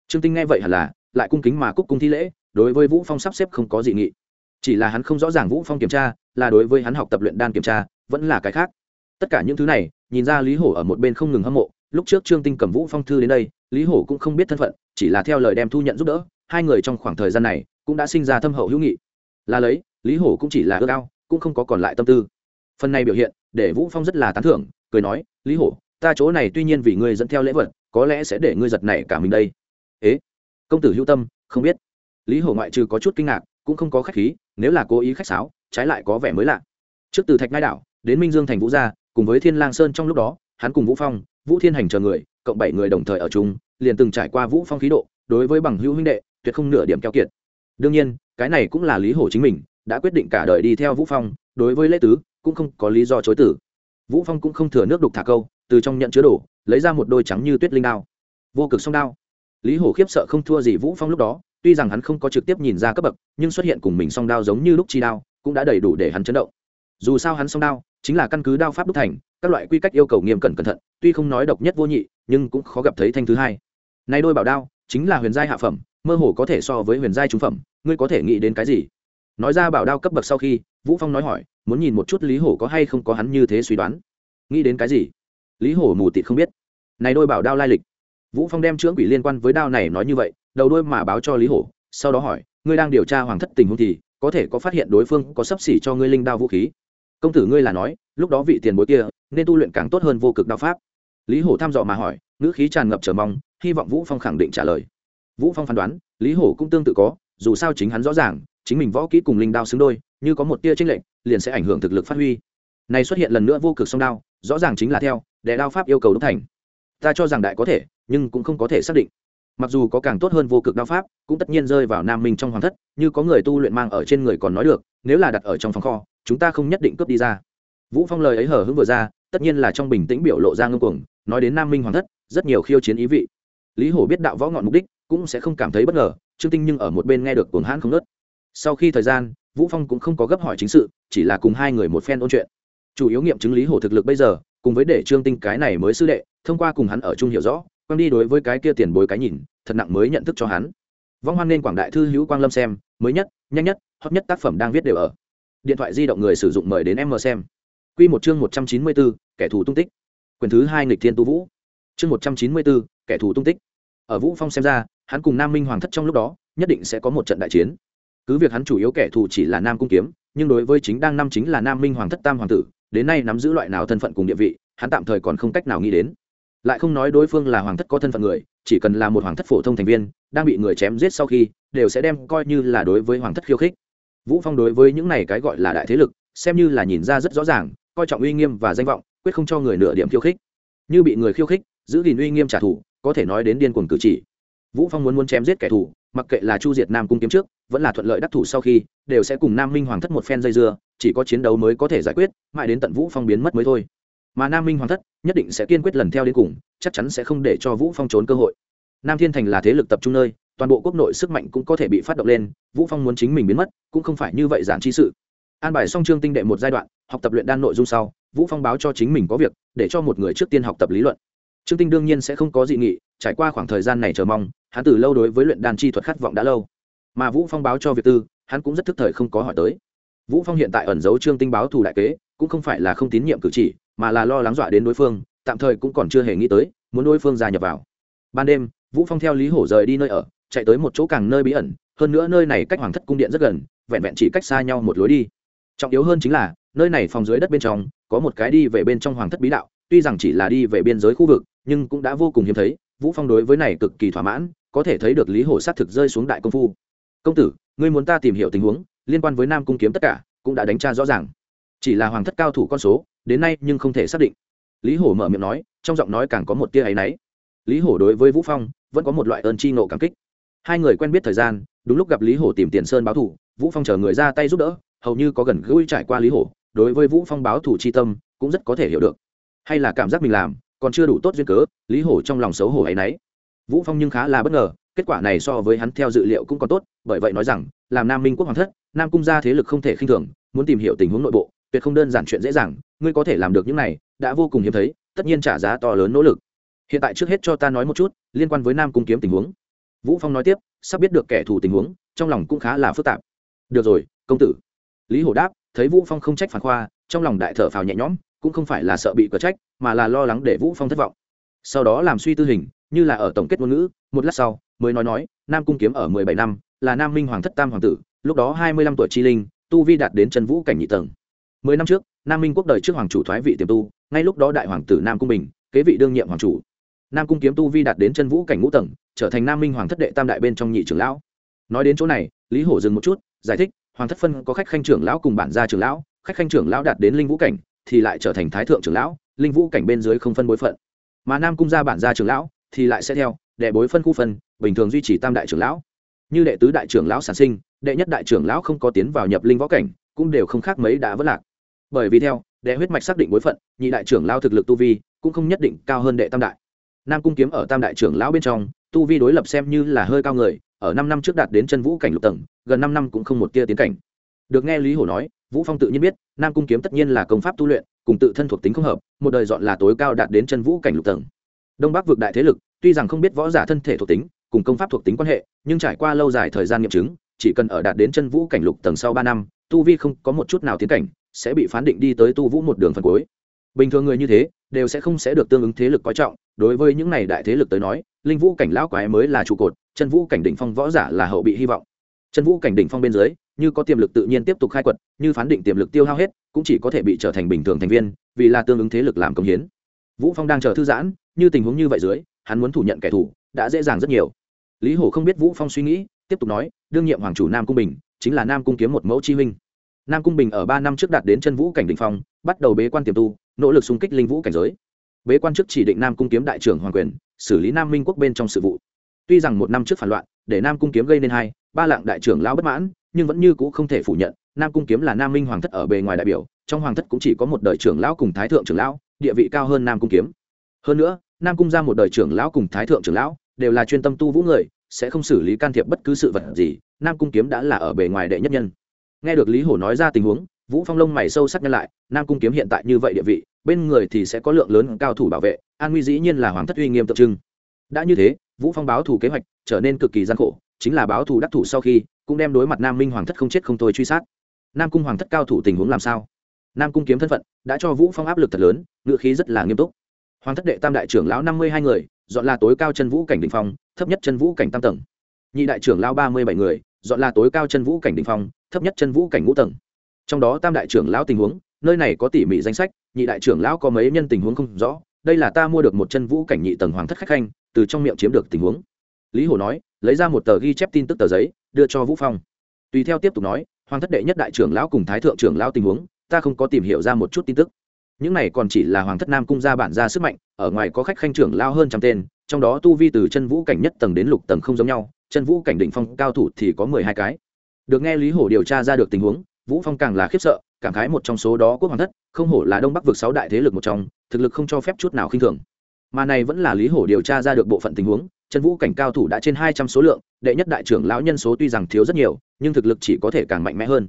trương tinh nghe vậy hẳn là, lại cung kính mà cúc cung thi lễ, đối với vũ phong sắp xếp không có gì nghị. Chỉ là hắn không rõ ràng vũ phong kiểm tra, là đối với hắn học tập luyện đan kiểm tra, vẫn là cái khác. Tất cả những thứ này, nhìn ra lý hổ ở một bên không ngừng hâm mộ, lúc trước trương tinh cầm vũ phong thư đến đây, lý hổ cũng không biết thân phận, chỉ là theo lời đem thu nhận giúp đỡ, hai người trong khoảng thời gian này, cũng đã sinh ra thâm hậu hữu nghị. Là lấy, lý hổ cũng chỉ là ước ao, cũng không có còn lại tâm tư. Phần này biểu hiện, để vũ phong rất là tán thưởng, cười nói, lý hổ, ta chỗ này tuy nhiên vì ngươi dẫn theo lễ vật có lẽ sẽ để ngươi giật này cả mình đây. Ế, công tử hữu tâm, không biết. Lý hổ ngoại trừ có chút kinh ngạc, cũng không có khách khí, nếu là cố ý khách sáo, trái lại có vẻ mới lạ. Trước từ thạch ngai đảo, đến minh dương thành vũ gia, cùng với thiên lang sơn trong lúc đó, hắn cùng vũ phong, vũ thiên hành chờ người, cộng bảy người đồng thời ở chung, liền từng trải qua vũ phong khí độ, đối với bằng hữu huynh đệ, tuyệt không nửa điểm keo kiệt. Đương nhiên, cái này cũng là lý hổ chính mình, đã quyết định cả đời đi theo vũ phong, đối với lễ tứ, cũng không có lý do chối tử vũ phong cũng không thừa nước đục thả câu từ trong nhận chứa đồ, lấy ra một đôi trắng như tuyết linh đao. Vô cực song đao. Lý hổ khiếp sợ không thua gì vũ phong lúc đó, tuy rằng hắn không có trực tiếp nhìn ra cấp bậc, nhưng xuất hiện cùng mình song đao giống như lúc chi đao, cũng đã đầy đủ để hắn chấn động. Dù sao hắn song đao chính là căn cứ đao pháp đúc thành, các loại quy cách yêu cầu nghiêm cẩn cẩn thận, tuy không nói độc nhất vô nhị, nhưng cũng khó gặp thấy thanh thứ hai. Nay đôi bảo đao chính là huyền giai hạ phẩm, mơ hồ có thể so với huyền giai trung phẩm, ngươi có thể nghĩ đến cái gì? Nói ra bảo đao cấp bậc sau khi, vũ phong nói hỏi, muốn nhìn một chút lý hổ có hay không có hắn như thế suy đoán. Nghĩ đến cái gì? Lý hổ mù tịt không biết. Này đôi bảo đao lai lịch. Vũ phong đem trưởng quỷ liên quan với đao này nói như vậy, đầu đôi mà báo cho lý hổ, sau đó hỏi, ngươi đang điều tra hoàng thất tình huống thì có thể có phát hiện đối phương có sắp xỉ cho ngươi linh đao vũ khí? Công tử ngươi là nói, lúc đó vị tiền bối kia nên tu luyện càng tốt hơn vô cực đao pháp. Lý hổ thăm dò mà hỏi, ngữ khí tràn ngập chờ mong, hy vọng vũ phong khẳng định trả lời. Vũ phong phán đoán, lý hổ cũng tương tự có, dù sao chính hắn rõ ràng, chính mình võ kỹ cùng linh đao xứng đôi, như có một tia trinh lệch, liền sẽ ảnh hưởng thực lực phát huy này xuất hiện lần nữa vô cực song đao, rõ ràng chính là theo, để đao pháp yêu cầu đúc thành. Ta cho rằng đại có thể, nhưng cũng không có thể xác định. Mặc dù có càng tốt hơn vô cực đao pháp, cũng tất nhiên rơi vào nam minh trong hoàng thất, như có người tu luyện mang ở trên người còn nói được, nếu là đặt ở trong phòng kho, chúng ta không nhất định cướp đi ra. Vũ phong lời ấy hở hững vừa ra, tất nhiên là trong bình tĩnh biểu lộ ra ngưng cuồng, nói đến nam minh hoàng thất, rất nhiều khiêu chiến ý vị. Lý hổ biết đạo võ ngọn mục đích, cũng sẽ không cảm thấy bất ngờ, trương tinh nhưng ở một bên nghe được cuồng hãn không nớt sau khi thời gian, vũ phong cũng không có gấp hỏi chính sự, chỉ là cùng hai người một phen ôn chuyện chủ yếu nghiệm chứng lý hổ thực lực bây giờ, cùng với để trương tinh cái này mới sư đệ, thông qua cùng hắn ở chung hiểu rõ quang đi đối với cái kia tiền bối cái nhìn, thật nặng mới nhận thức cho hắn. Vong hoan nên quảng đại thư hữu quang lâm xem, mới nhất, nhanh nhất, hot nhất tác phẩm đang viết đều ở. Điện thoại di động người sử dụng mời đến em mờ xem. Q một chương một trăm chín mươi bốn, kẻ thù tung tích. Quyển thứ hai nghịch thiên tu vũ. Chương một trăm chín mươi bốn, kẻ thù tung tích. Ở vũ phong xem ra, hắn cùng nam minh hoàng thất trong lúc đó, nhất định sẽ có một trận đại chiến. Cứ việc hắn chủ yếu kẻ thù chỉ là nam cung kiếm, nhưng đối với chính đang năm chính là nam minh hoàng thất tam hoàng tử đến nay nắm giữ loại nào thân phận cùng địa vị, hắn tạm thời còn không cách nào nghĩ đến. Lại không nói đối phương là hoàng thất có thân phận người, chỉ cần là một hoàng thất phổ thông thành viên, đang bị người chém giết sau khi, đều sẽ đem coi như là đối với hoàng thất khiêu khích. Vũ phong đối với những này cái gọi là đại thế lực, xem như là nhìn ra rất rõ ràng, coi trọng uy nghiêm và danh vọng, quyết không cho người nửa điểm khiêu khích. Như bị người khiêu khích, giữ gìn uy nghiêm trả thù, có thể nói đến điên cuồng cử chỉ. Vũ phong muốn muốn chém giết kẻ thù, mặc kệ là chu diệt nam cung kiếm trước vẫn là thuận lợi đắc thủ sau khi, đều sẽ cùng nam minh hoàng thất một phen dây dưa, chỉ có chiến đấu mới có thể giải quyết, mãi đến tận vũ phong biến mất mới thôi. Mà nam minh hoàng thất nhất định sẽ kiên quyết lần theo đến cùng, chắc chắn sẽ không để cho vũ phong trốn cơ hội. Nam thiên thành là thế lực tập trung nơi, toàn bộ quốc nội sức mạnh cũng có thể bị phát động lên, vũ phong muốn chính mình biến mất, cũng không phải như vậy giản chi sự. An bài xong Trương tinh đệ một giai đoạn, học tập luyện đan nội dung sau, vũ phong báo cho chính mình có việc, để cho một người trước tiên học tập lý luận. Trương tinh đương nhiên sẽ không có dị nghị, trải qua khoảng thời gian này chờ mong, hắn từ lâu đối với luyện đan chi thuật khát vọng đã lâu mà vũ phong báo cho việc tư, hắn cũng rất thức thời không có hỏi tới. Vũ phong hiện tại ẩn giấu trương tinh báo thù đại kế, cũng không phải là không tín nhiệm cử chỉ, mà là lo lắng dọa đến đối phương, tạm thời cũng còn chưa hề nghĩ tới, muốn đối phương gia nhập vào. Ban đêm, vũ phong theo lý hổ rời đi nơi ở, chạy tới một chỗ càng nơi bí ẩn, hơn nữa nơi này cách hoàng thất cung điện rất gần, vẹn vẹn chỉ cách xa nhau một lối đi. Trọng yếu hơn chính là, nơi này phòng dưới đất bên trong, có một cái đi về bên trong hoàng thất bí đạo, tuy rằng chỉ là đi về biên giới khu vực, nhưng cũng đã vô cùng hiếm thấy, vũ phong đối với này cực kỳ thỏa mãn, có thể thấy được lý hổ sát thực rơi xuống đại công phu công tử, ngươi muốn ta tìm hiểu tình huống, liên quan với nam cung kiếm tất cả, cũng đã đánh tra rõ ràng. Chỉ là hoàng thất cao thủ con số, đến nay nhưng không thể xác định. Lý hổ mở miệng nói, trong giọng nói càng có một tia áy náy. Lý hổ đối với vũ phong, vẫn có một loại ơn chi nộ cảm kích. Hai người quen biết thời gian, đúng lúc gặp lý hổ tìm tiền sơn báo thủ vũ phong chờ người ra tay giúp đỡ, hầu như có gần gũi trải qua lý hổ, đối với vũ phong báo thủ chi tâm, cũng rất có thể hiểu được. Hay là cảm giác mình làm, còn chưa đủ tốt duyên cớ, lý hổ trong lòng xấu hổ ấy nấy vũ phong nhưng khá là bất ngờ kết quả này so với hắn theo dự liệu cũng còn tốt, bởi vậy nói rằng, làm nam minh quốc hoàng thất, nam cung gia thế lực không thể khinh thường, muốn tìm hiểu tình huống nội bộ, tuyệt không đơn giản chuyện dễ dàng, ngươi có thể làm được những này, đã vô cùng hiếm thấy, tất nhiên trả giá to lớn nỗ lực. Hiện tại trước hết cho ta nói một chút, liên quan với nam cung kiếm tình huống. Vũ phong nói tiếp, sắp biết được kẻ thù tình huống, trong lòng cũng khá là phức tạp. Được rồi, công tử. Lý hổ đáp, thấy vũ phong không trách phản khoa, trong lòng đại thở phào nhẹ nhõm, cũng không phải là sợ bị cờ trách, mà là lo lắng để vũ phong thất vọng. Sau đó làm suy tư hình, như là ở tổng kết ngôn ngữ, một lát sau mới nói nói, nam cung kiếm ở 17 năm, là nam minh hoàng thất tam hoàng tử, lúc đó 25 tuổi chi linh, tu vi đạt đến chân vũ cảnh nhị tầng. Mười năm trước, nam minh quốc đời trước hoàng chủ thoái vị tiềm tu, ngay lúc đó đại hoàng tử nam cung bình, kế vị đương nhiệm hoàng chủ. Nam cung kiếm tu vi đạt đến chân vũ cảnh ngũ tầng, trở thành nam minh hoàng thất đệ tam đại bên trong nhị trưởng lão. Nói đến chỗ này, lý hổ dừng một chút, giải thích, hoàng thất phân có khách khanh trưởng lão cùng bản gia trưởng lão, khách khanh trưởng lão đạt đến linh vũ cảnh, thì lại trở thành thái thượng trưởng lão, linh vũ cảnh bên dưới không phân bối phận. Mà nam cung gia bản gia trưởng lão, thì lại sẽ theo đệ bối phân khu phân, bình thường duy trì tam đại trưởng lão. Như đệ tứ đại trưởng lão sản sinh, đệ nhất đại trưởng lão không có tiến vào nhập linh võ cảnh, cũng đều không khác mấy đã vất lạc. Bởi vì theo, đệ huyết mạch xác định bối phận, nhị đại trưởng lão thực lực tu vi cũng không nhất định cao hơn đệ tam đại. Nam cung kiếm ở tam đại trưởng lão bên trong, tu vi đối lập xem như là hơi cao người, ở năm năm trước đạt đến chân vũ cảnh lục tầng, gần năm năm cũng không một tia tiến cảnh. Được nghe lý hổ nói, vũ phong tự nhiên biết, nam cung kiếm tất nhiên là công pháp tu luyện, cùng tự thân thuộc tính không hợp, một đời dọn là tối cao đạt đến chân vũ cảnh lục tầng đông bắc vượt đại thế lực, tuy rằng không biết võ giả thân thể thuộc tính, cùng công pháp thuộc tính quan hệ, nhưng trải qua lâu dài thời gian nghiệm chứng, chỉ cần ở đạt đến chân vũ cảnh lục tầng sau ba năm, tu vi không có một chút nào tiến cảnh, sẽ bị phán định đi tới tu vũ một đường phần cuối. Bình thường người như thế, đều sẽ không sẽ được tương ứng thế lực coi trọng, đối với những này đại thế lực tới nói, linh vũ cảnh lão quái mới là trụ cột, chân vũ cảnh đỉnh phong võ giả là hậu bị hy vọng. Chân vũ cảnh đỉnh phong bên dưới, như có tiềm lực tự nhiên tiếp tục khai quật, như phán định tiềm lực tiêu hao hết, cũng chỉ có thể bị trở thành bình thường thành viên, vì là tương ứng thế lực làm công hiến vũ phong đang chờ thư giãn, như tình huống như vậy dưới, hắn muốn thủ nhận kẻ thù, đã dễ dàng rất nhiều. Lý hổ không biết vũ phong suy nghĩ, tiếp tục nói, đương nhiệm hoàng chủ nam cung bình, chính là nam cung kiếm một mẫu chi huynh. Nam cung bình ở ba năm trước đạt đến chân vũ cảnh đỉnh phong, bắt đầu bế quan tiềm tu, nỗ lực xung kích linh vũ cảnh giới. Bế quan trước chỉ định nam cung kiếm đại trưởng hoàng quyền, xử lý nam minh quốc bên trong sự vụ. Tuy rằng một năm trước phản loạn, để nam cung kiếm gây nên hai, ba lạng đại trưởng lão bất mãn, nhưng vẫn như cũ không thể phủ nhận, nam cung kiếm là nam minh hoàng thất ở bề ngoài đại biểu, trong hoàng thất cũng chỉ có một đời trưởng lão cùng thái thượng trưởng lão địa vị cao hơn nam cung kiếm. Hơn nữa, nam cung ra một đời trưởng lão cùng thái thượng trưởng lão, đều là chuyên tâm tu vũ người, sẽ không xử lý can thiệp bất cứ sự vật gì, nam cung kiếm đã là ở bề ngoài đệ nhất nhân. Nghe được lý hổ nói ra tình huống, vũ phong lông mày sâu sắc nhân lại, nam cung kiếm hiện tại như vậy địa vị, bên người thì sẽ có lượng lớn cao thủ bảo vệ, an nguy dĩ nhiên là hoàng thất uy nghiêm tượng trưng. Đã như thế, vũ phong báo thù kế hoạch trở nên cực kỳ gian khổ, chính là báo thù đắc thủ sau khi, cũng đem đối mặt nam minh hoàng thất không chết không thôi truy sát. Nam cung hoàng thất cao thủ tình huống làm sao? Nam cung kiếm thân phận, đã cho vũ phong áp lực thật lớn ngựa khí rất là nghiêm túc. Hoàng thất đệ tam đại trưởng lão năm mươi hai người, dọn là tối cao chân vũ cảnh đỉnh phong, thấp nhất chân vũ cảnh tam tầng. Nhị đại trưởng lão ba mươi bảy người, dọn là tối cao chân vũ cảnh đỉnh phong, thấp nhất chân vũ cảnh ngũ tầng. Trong đó tam đại trưởng lão tình huống, nơi này có tỉ mỉ danh sách, nhị đại trưởng lão có mấy nhân tình huống không rõ, đây là ta mua được một chân vũ cảnh nhị tầng hoàng thất khách khanh, từ trong miệng chiếm được tình huống. Lý hồ nói, lấy ra một tờ ghi chép tin tức tờ giấy, đưa cho vũ phong. Tùy theo tiếp tục nói, hoàng thất đệ nhất đại trưởng lão cùng thái thượng trưởng lão tình huống ta không có tìm hiểu ra một chút tin tức. Những này còn chỉ là hoàng thất nam cung gia bản ra sức mạnh, ở ngoài có khách khanh trưởng lao hơn trăm tên, trong đó tu vi từ chân vũ cảnh nhất tầng đến lục tầng không giống nhau, chân vũ cảnh định phong cao thủ thì có mười hai cái. Được nghe lý hổ điều tra ra được tình huống, vũ phong càng là khiếp sợ, cảm khái một trong số đó quốc hoàng thất, không hổ là đông bắc vực sáu đại thế lực một trong, thực lực không cho phép chút nào khinh thường. Mà này vẫn là lý hổ điều tra ra được bộ phận tình huống, chân vũ cảnh cao thủ đã trên hai trăm số lượng, đệ nhất đại trưởng lão nhân số tuy rằng thiếu rất nhiều, nhưng thực lực chỉ có thể càng mạnh mẽ hơn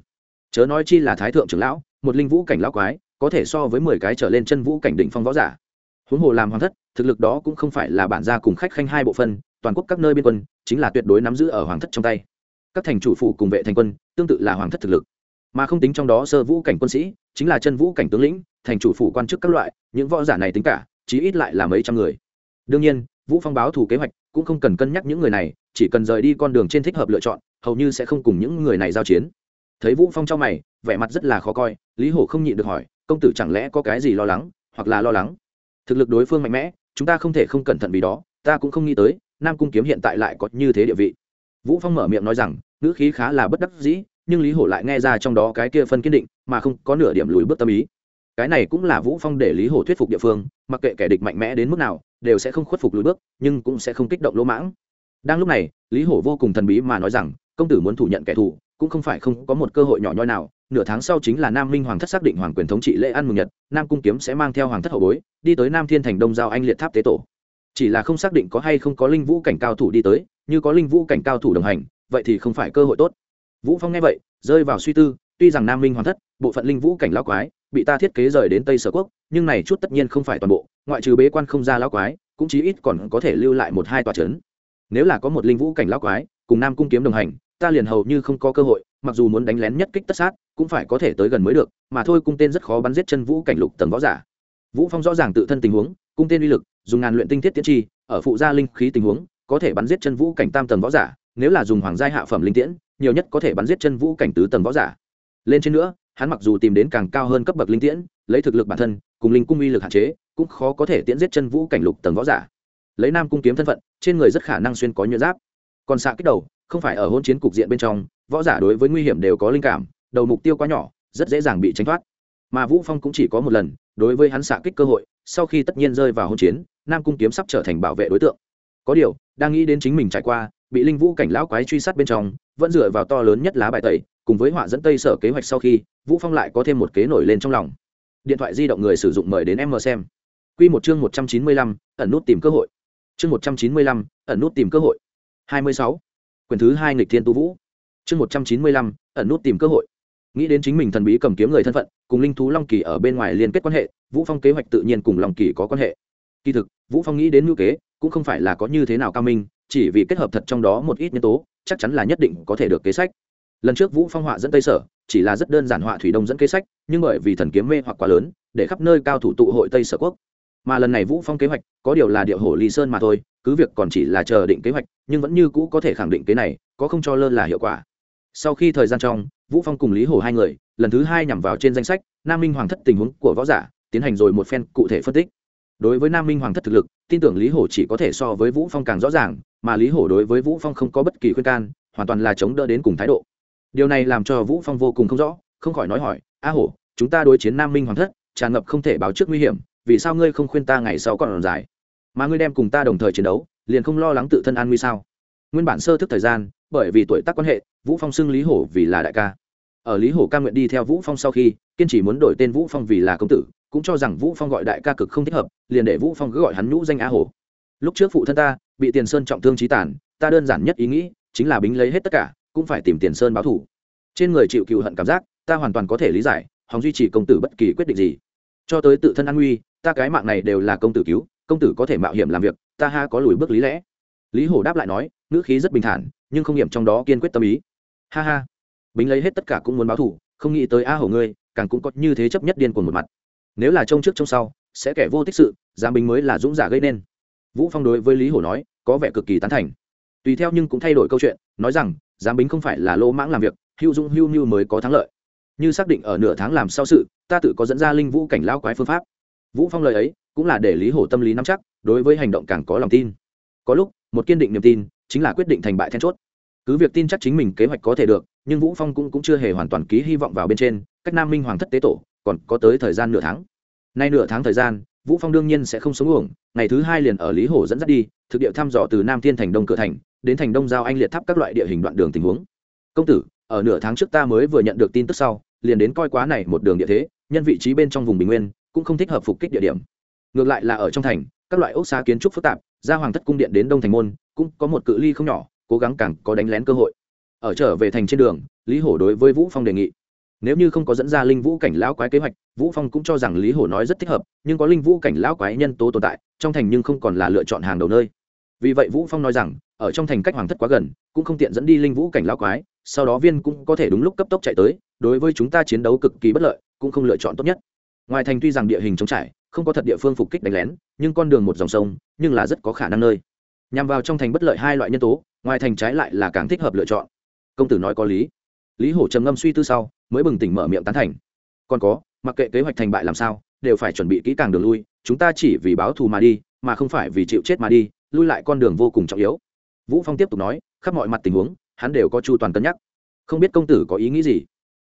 chớ nói chi là thái thượng trưởng lão, một linh vũ cảnh lão quái, có thể so với mười cái trở lên chân vũ cảnh đỉnh phong võ giả. Huống hồ làm hoàng thất, thực lực đó cũng không phải là bản gia cùng khách khanh hai bộ phân, toàn quốc các nơi biên quân, chính là tuyệt đối nắm giữ ở hoàng thất trong tay. Các thành chủ phụ cùng vệ thành quân, tương tự là hoàng thất thực lực. Mà không tính trong đó sơ vũ cảnh quân sĩ, chính là chân vũ cảnh tướng lĩnh, thành chủ phủ quan chức các loại, những võ giả này tính cả, chí ít lại là mấy trăm người. Đương nhiên, vũ phong báo thủ kế hoạch cũng không cần cân nhắc những người này, chỉ cần rời đi con đường trên thích hợp lựa chọn, hầu như sẽ không cùng những người này giao chiến thấy vũ phong trong mày, vẻ mặt rất là khó coi, lý hổ không nhịn được hỏi, công tử chẳng lẽ có cái gì lo lắng, hoặc là lo lắng? Thực lực đối phương mạnh mẽ, chúng ta không thể không cẩn thận vì đó, ta cũng không nghĩ tới, nam cung kiếm hiện tại lại có như thế địa vị. Vũ phong mở miệng nói rằng, ngữ khí khá là bất đắc dĩ, nhưng lý hổ lại nghe ra trong đó cái kia phân kiên định, mà không có nửa điểm lùi bước tâm ý. Cái này cũng là vũ phong để lý hổ thuyết phục địa phương, mặc kệ kẻ địch mạnh mẽ đến mức nào, đều sẽ không khuất phục lùi bước, nhưng cũng sẽ không kích động lỗ mãng. Đang lúc này, lý hổ vô cùng thần bí mà nói rằng, công tử muốn thủ nhận kẻ thù cũng không phải không có một cơ hội nhỏ nhoi nào. Nửa tháng sau chính là nam minh hoàng thất xác định hoàng quyền thống trị lễ ăn mừng nhật, nam cung kiếm sẽ mang theo hoàng thất hậu bối, đi tới nam thiên thành đông giao anh liệt tháp tế tổ. Chỉ là không xác định có hay không có linh vũ cảnh cao thủ đi tới, như có linh vũ cảnh cao thủ đồng hành, vậy thì không phải cơ hội tốt. Vũ phong nghe vậy, rơi vào suy tư, tuy rằng nam minh hoàng thất, bộ phận linh vũ cảnh lão quái, bị ta thiết kế rời đến tây sở quốc, nhưng này chút tất nhiên không phải toàn bộ, ngoại trừ bế quan không ra lão quái, cũng chí ít còn có thể lưu lại một hai tòa chấn. Nếu là có một linh vũ cảnh lão quái, cùng nam cung kiếm đồng hành ta liền hầu như không có cơ hội, mặc dù muốn đánh lén nhất kích tất sát, cũng phải có thể tới gần mới được, mà thôi cung tên rất khó bắn giết chân vũ cảnh lục tầng võ giả. Vũ phong rõ ràng tự thân tình huống, cung tên uy lực, dùng ngàn luyện tinh thiết tiễn chi, ở phụ gia linh khí tình huống, có thể bắn giết chân vũ cảnh tam tầng võ giả, nếu là dùng hoàng giai hạ phẩm linh tiễn, nhiều nhất có thể bắn giết chân vũ cảnh tứ tầng võ giả. Lên trên nữa, hắn mặc dù tìm đến càng cao hơn cấp bậc linh tiễn, lấy thực lực bản thân, cùng linh cung uy lực hạn chế, cũng khó có thể tiễn giết chân vũ cảnh lục tầng võ giả. Lấy nam cung kiếm thân phận, trên người rất khả năng xuyên có nhuyễn giáp. Còn xạ kích đầu không phải ở hôn chiến cục diện bên trong võ giả đối với nguy hiểm đều có linh cảm đầu mục tiêu quá nhỏ rất dễ dàng bị tránh thoát. Mà vũ phong cũng chỉ có một lần đối với hắn xạ kích cơ hội sau khi tất nhiên rơi vào hôn chiến nam cung kiếm sắp trở thành bảo vệ đối tượng. Có điều đang nghĩ đến chính mình trải qua bị linh vũ cảnh lão quái truy sát bên trong vẫn dựa vào to lớn nhất lá bài tẩy cùng với họa dẫn tây sở kế hoạch sau khi vũ phong lại có thêm một kế nổi lên trong lòng. Điện thoại di động người sử dụng mời đến em mờ xem. Quy một chương 195, ẩn nút tìm cơ hội. Chương 195, ẩn nút tìm cơ hội. 26 quyền thứ hai nghịch thiên tu vũ. Chương một trăm chín mươi lăm, ẩn nút tìm cơ hội. Nghĩ đến chính mình thần bí cầm kiếm người thân phận, cùng linh thú long kỳ ở bên ngoài liên kết quan hệ, vũ phong kế hoạch tự nhiên cùng long kỳ có quan hệ. Kỳ thực, vũ phong nghĩ đến ngữ kế, cũng không phải là có như thế nào cao minh, chỉ vì kết hợp thật trong đó một ít nhân tố, chắc chắn là nhất định có thể được kế sách. Lần trước vũ phong họa dẫn tây sở, chỉ là rất đơn giản họa thủy đông dẫn kế sách, nhưng bởi vì thần kiếm mê hoặc quá lớn, để khắp nơi cao thủ tụ hội tây sở quốc. Mà lần này vũ phong kế hoạch, có điều là điệu hổ ly sơn mà thôi cứ việc còn chỉ là chờ định kế hoạch, nhưng vẫn như cũ có thể khẳng định kế này, có không cho lơ là hiệu quả. Sau khi thời gian trong, vũ phong cùng lý hồ hai người, lần thứ hai nhằm vào trên danh sách, nam minh hoàng thất tình huống của võ giả, tiến hành rồi một phen cụ thể phân tích. Đối với nam minh hoàng thất thực lực, tin tưởng lý hổ chỉ có thể so với vũ phong càng rõ ràng, mà lý hổ đối với vũ phong không có bất kỳ khuyên can, hoàn toàn là chống đỡ đến cùng thái độ. Điều này làm cho vũ phong vô cùng không rõ, không khỏi nói hỏi, a hổ, chúng ta đối chiến nam minh hoàng thất, tràn ngập không thể báo trước nguy hiểm, vì sao ngươi không khuyên ta ngày sau còn dài? Mà ngươi đem cùng ta đồng thời chiến đấu, liền không lo lắng tự thân an nguy sao? Nguyên bản sơ thức thời gian, bởi vì tuổi tác quan hệ, vũ phong xưng lý hổ vì là đại ca. Ở lý hổ ca nguyện đi theo vũ phong sau khi, kiên chỉ muốn đổi tên vũ phong vì là công tử, cũng cho rằng vũ phong gọi đại ca cực không thích hợp, liền để vũ phong cứ gọi hắn nhũ danh á hổ. Lúc trước phụ thân ta, bị tiền sơn trọng thương trí tàn, ta đơn giản nhất ý nghĩ, chính là bính lấy hết tất cả, cũng phải tìm tiền sơn báo thủ trên người chịu cựu hận cảm giác, ta hoàn toàn có thể lý giải, hòng duy trì công tử bất kỳ quyết định gì. Cho tới tự thân an nguy, ta cái mạng này đều là công tử cứu công tử có thể mạo hiểm làm việc, ta ha có lùi bước lý lẽ. Lý hổ đáp lại nói, ngữ khí rất bình thản, nhưng không nghiệm trong đó kiên quyết tâm ý. Ha ha, bính lấy hết tất cả cũng muốn báo thủ không nghĩ tới a hổ ngươi, càng cũng có như thế chấp nhất điên cuồng một mặt. Nếu là trông trước trông sau, sẽ kẻ vô tích sự giang binh mới là dũng giả gây nên. Vũ phong đối với lý hổ nói, có vẻ cực kỳ tán thành. Tùy theo nhưng cũng thay đổi câu chuyện, nói rằng giám binh không phải là lỗ mãng làm việc, hữu dũng hữu mưu mới có thắng lợi. Như xác định ở nửa tháng làm sau sự, ta tự có dẫn ra linh vũ cảnh lao quái phương pháp vũ phong lời ấy cũng là để lý hổ tâm lý nắm chắc đối với hành động càng có lòng tin. Có lúc một kiên định niềm tin chính là quyết định thành bại then chốt. Cứ việc tin chắc chính mình kế hoạch có thể được nhưng vũ phong cũng, cũng chưa hề hoàn toàn ký hy vọng vào bên trên cách nam minh hoàng thất tế tổ còn có tới thời gian nửa tháng. Nay nửa tháng thời gian vũ phong đương nhiên sẽ không sống uổng ngày thứ hai liền ở lý hồ dẫn dắt đi thực địa thăm dò từ nam thiên thành đông cửa thành đến thành đông giao anh liệt tháp các loại địa hình đoạn đường tình huống. Công tử ở nửa tháng trước ta mới vừa nhận được tin tức sau liền đến coi quá này một đường địa thế nhân vị trí bên trong vùng bình nguyên cũng không thích hợp phục kích địa điểm. Ngược lại là ở trong thành, các loại ốc xá kiến trúc phức tạp ra hoàng thất cung điện đến đông thành môn, cũng có một cự ly không nhỏ, cố gắng càng có đánh lén cơ hội. Ở trở về thành trên đường, lý hổ đối với vũ phong đề nghị. Nếu như không có dẫn ra linh vũ cảnh lão quái kế hoạch, vũ phong cũng cho rằng lý hổ nói rất thích hợp, nhưng có linh vũ cảnh lão quái nhân tố tồn tại, trong thành nhưng không còn là lựa chọn hàng đầu nơi. Vì vậy vũ phong nói rằng, ở trong thành cách hoàng thất quá gần, cũng không tiện dẫn đi linh vũ cảnh lão quái, sau đó viên cũng có thể đúng lúc cấp tốc chạy tới, đối với chúng ta chiến đấu cực kỳ bất lợi, cũng không lựa chọn tốt nhất ngoài thành tuy rằng địa hình trống trải, không có thật địa phương phục kích đánh lén, nhưng con đường một dòng sông, nhưng là rất có khả năng nơi. Nhằm vào trong thành bất lợi hai loại nhân tố, ngoài thành trái lại là càng thích hợp lựa chọn. Công tử nói có lý. Lý hổ trầm ngâm suy tư sau, mới bừng tỉnh mở miệng tán thành. Còn có, mặc kệ kế hoạch thành bại làm sao, đều phải chuẩn bị kỹ càng đường lui, chúng ta chỉ vì báo thù mà đi, mà không phải vì chịu chết mà đi, lui lại con đường vô cùng trọng yếu. Vũ phong tiếp tục nói, khắp mọi mặt tình huống, hắn đều có chu toàn cân nhắc. Không biết công tử có ý nghĩ gì?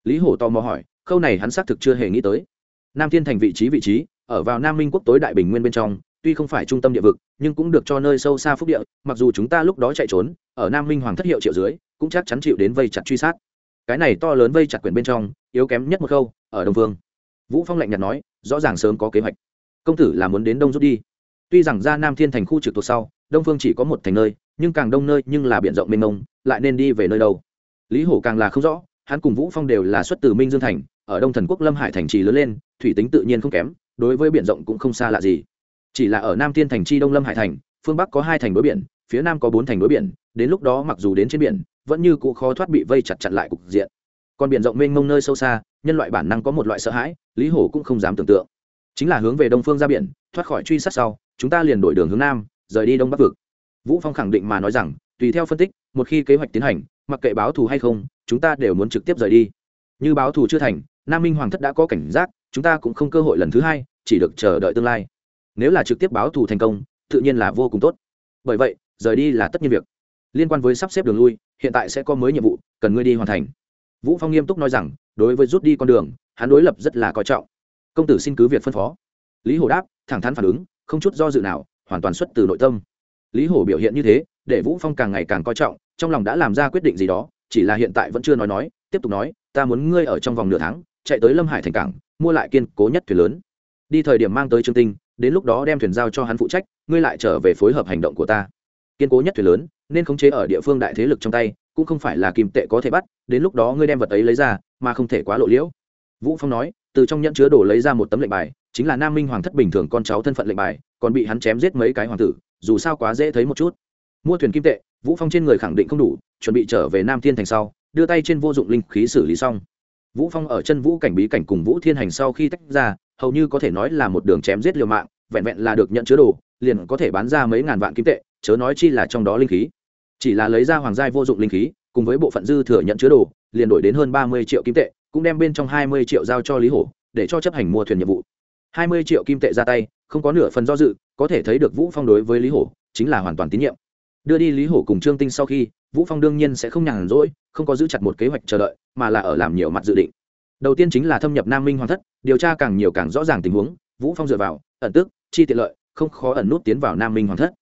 Lý hổ tò mò hỏi, khâu này hắn xác thực chưa hề nghĩ tới nam thiên thành vị trí vị trí, ở vào nam minh quốc tối đại bình nguyên bên trong, tuy không phải trung tâm địa vực, nhưng cũng được cho nơi sâu xa phúc địa, mặc dù chúng ta lúc đó chạy trốn, ở nam minh hoàng thất hiệu triệu dưới, cũng chắc chắn chịu đến vây chặt truy sát. Cái này to lớn vây chặt quyền bên trong, yếu kém nhất một khâu, ở đông vương. Vũ phong lạnh nhạt nói, rõ ràng sớm có kế hoạch. Công tử là muốn đến đông rút đi. Tuy rằng ra nam thiên thành khu trực thuộc sau, đông phương chỉ có một thành nơi, nhưng càng đông nơi nhưng là biển rộng mênh mông, lại nên đi về nơi đâu? Lý hổ càng là không rõ, hắn cùng vũ phong đều là xuất từ minh dương thành ở đông thần quốc lâm hải thành trì lớn lên, thủy tính tự nhiên không kém, đối với biển rộng cũng không xa lạ gì. Chỉ là ở nam thiên thành chi đông lâm hải thành, phương bắc có hai thành đối biển, phía nam có bốn thành đối biển, đến lúc đó mặc dù đến trên biển, vẫn như cụ khó thoát bị vây chặt chặn lại cục diện. Còn biển rộng mênh mông nơi sâu xa, nhân loại bản năng có một loại sợ hãi, lý hổ cũng không dám tưởng tượng. Chính là hướng về đông phương ra biển, thoát khỏi truy sát sau, chúng ta liền đổi đường hướng nam, rời đi đông bắc vực. Vũ phong khẳng định mà nói rằng, tùy theo phân tích, một khi kế hoạch tiến hành, mặc kệ báo thù hay không, chúng ta đều muốn trực tiếp rời đi như báo thù chưa thành, nam minh hoàng thất đã có cảnh giác, chúng ta cũng không cơ hội lần thứ hai, chỉ được chờ đợi tương lai. Nếu là trực tiếp báo thù thành công, tự nhiên là vô cùng tốt. Bởi vậy, rời đi là tất nhiên việc. Liên quan với sắp xếp đường lui, hiện tại sẽ có mới nhiệm vụ, cần ngươi đi hoàn thành. Vũ phong nghiêm túc nói rằng, đối với rút đi con đường, hắn đối lập rất là coi trọng. Công tử xin cứ việc phân phó. Lý hổ đáp, thẳng thắn phản ứng, không chút do dự nào, hoàn toàn xuất từ nội tâm. Lý hổ biểu hiện như thế, để vũ phong càng ngày càng coi trọng, trong lòng đã làm ra quyết định gì đó, chỉ là hiện tại vẫn chưa nói nói tiếp tục nói, ta muốn ngươi ở trong vòng nửa tháng, chạy tới lâm hải thành cảng, mua lại kiên cố nhất thuyền lớn. Đi thời điểm mang tới trương tinh, đến lúc đó đem thuyền giao cho hắn phụ trách, ngươi lại trở về phối hợp hành động của ta. Kiên cố nhất thuyền lớn, nên khống chế ở địa phương đại thế lực trong tay, cũng không phải là kim tệ có thể bắt, đến lúc đó ngươi đem vật ấy lấy ra, mà không thể quá lộ liễu. Vũ phong nói, từ trong nhẫn chứa đồ lấy ra một tấm lệnh bài, chính là nam minh hoàng thất bình thường con cháu thân phận lệnh bài, còn bị hắn chém giết mấy cái hoàng tử, dù sao quá dễ thấy một chút. Mua thuyền kim tệ, vũ phong trên người khẳng định không đủ, chuẩn bị trở về nam thiên thành sau đưa tay trên vô dụng linh khí xử lý xong. Vũ phong ở chân vũ cảnh bí cảnh cùng vũ thiên hành sau khi tách ra, hầu như có thể nói là một đường chém giết liều mạng, vẹn vẹn là được nhận chứa đồ, liền có thể bán ra mấy ngàn vạn kim tệ, chớ nói chi là trong đó linh khí. Chỉ là lấy ra hoàng giai vô dụng linh khí, cùng với bộ phận dư thừa nhận chứa đồ, liền đổi đến hơn ba mươi triệu kim tệ, cũng đem bên trong hai mươi triệu giao cho lý hổ, để cho chấp hành mua thuyền nhiệm vụ. Hai mươi triệu kim tệ ra tay, không có nửa phần do dự, có thể thấy được vũ phong đối với lý hổ, chính là hoàn toàn tín nhiệm đưa đi lý hổ cùng trương tinh sau khi, vũ phong đương nhiên sẽ không nhàn rỗi, không có giữ chặt một kế hoạch chờ đợi, mà là ở làm nhiều mặt dự định. Đầu tiên chính là thâm nhập nam minh hoàng thất, điều tra càng nhiều càng rõ ràng tình huống, vũ phong dựa vào, ẩn tức, chi tiện lợi, không khó ẩn nút tiến vào nam minh hoàng thất.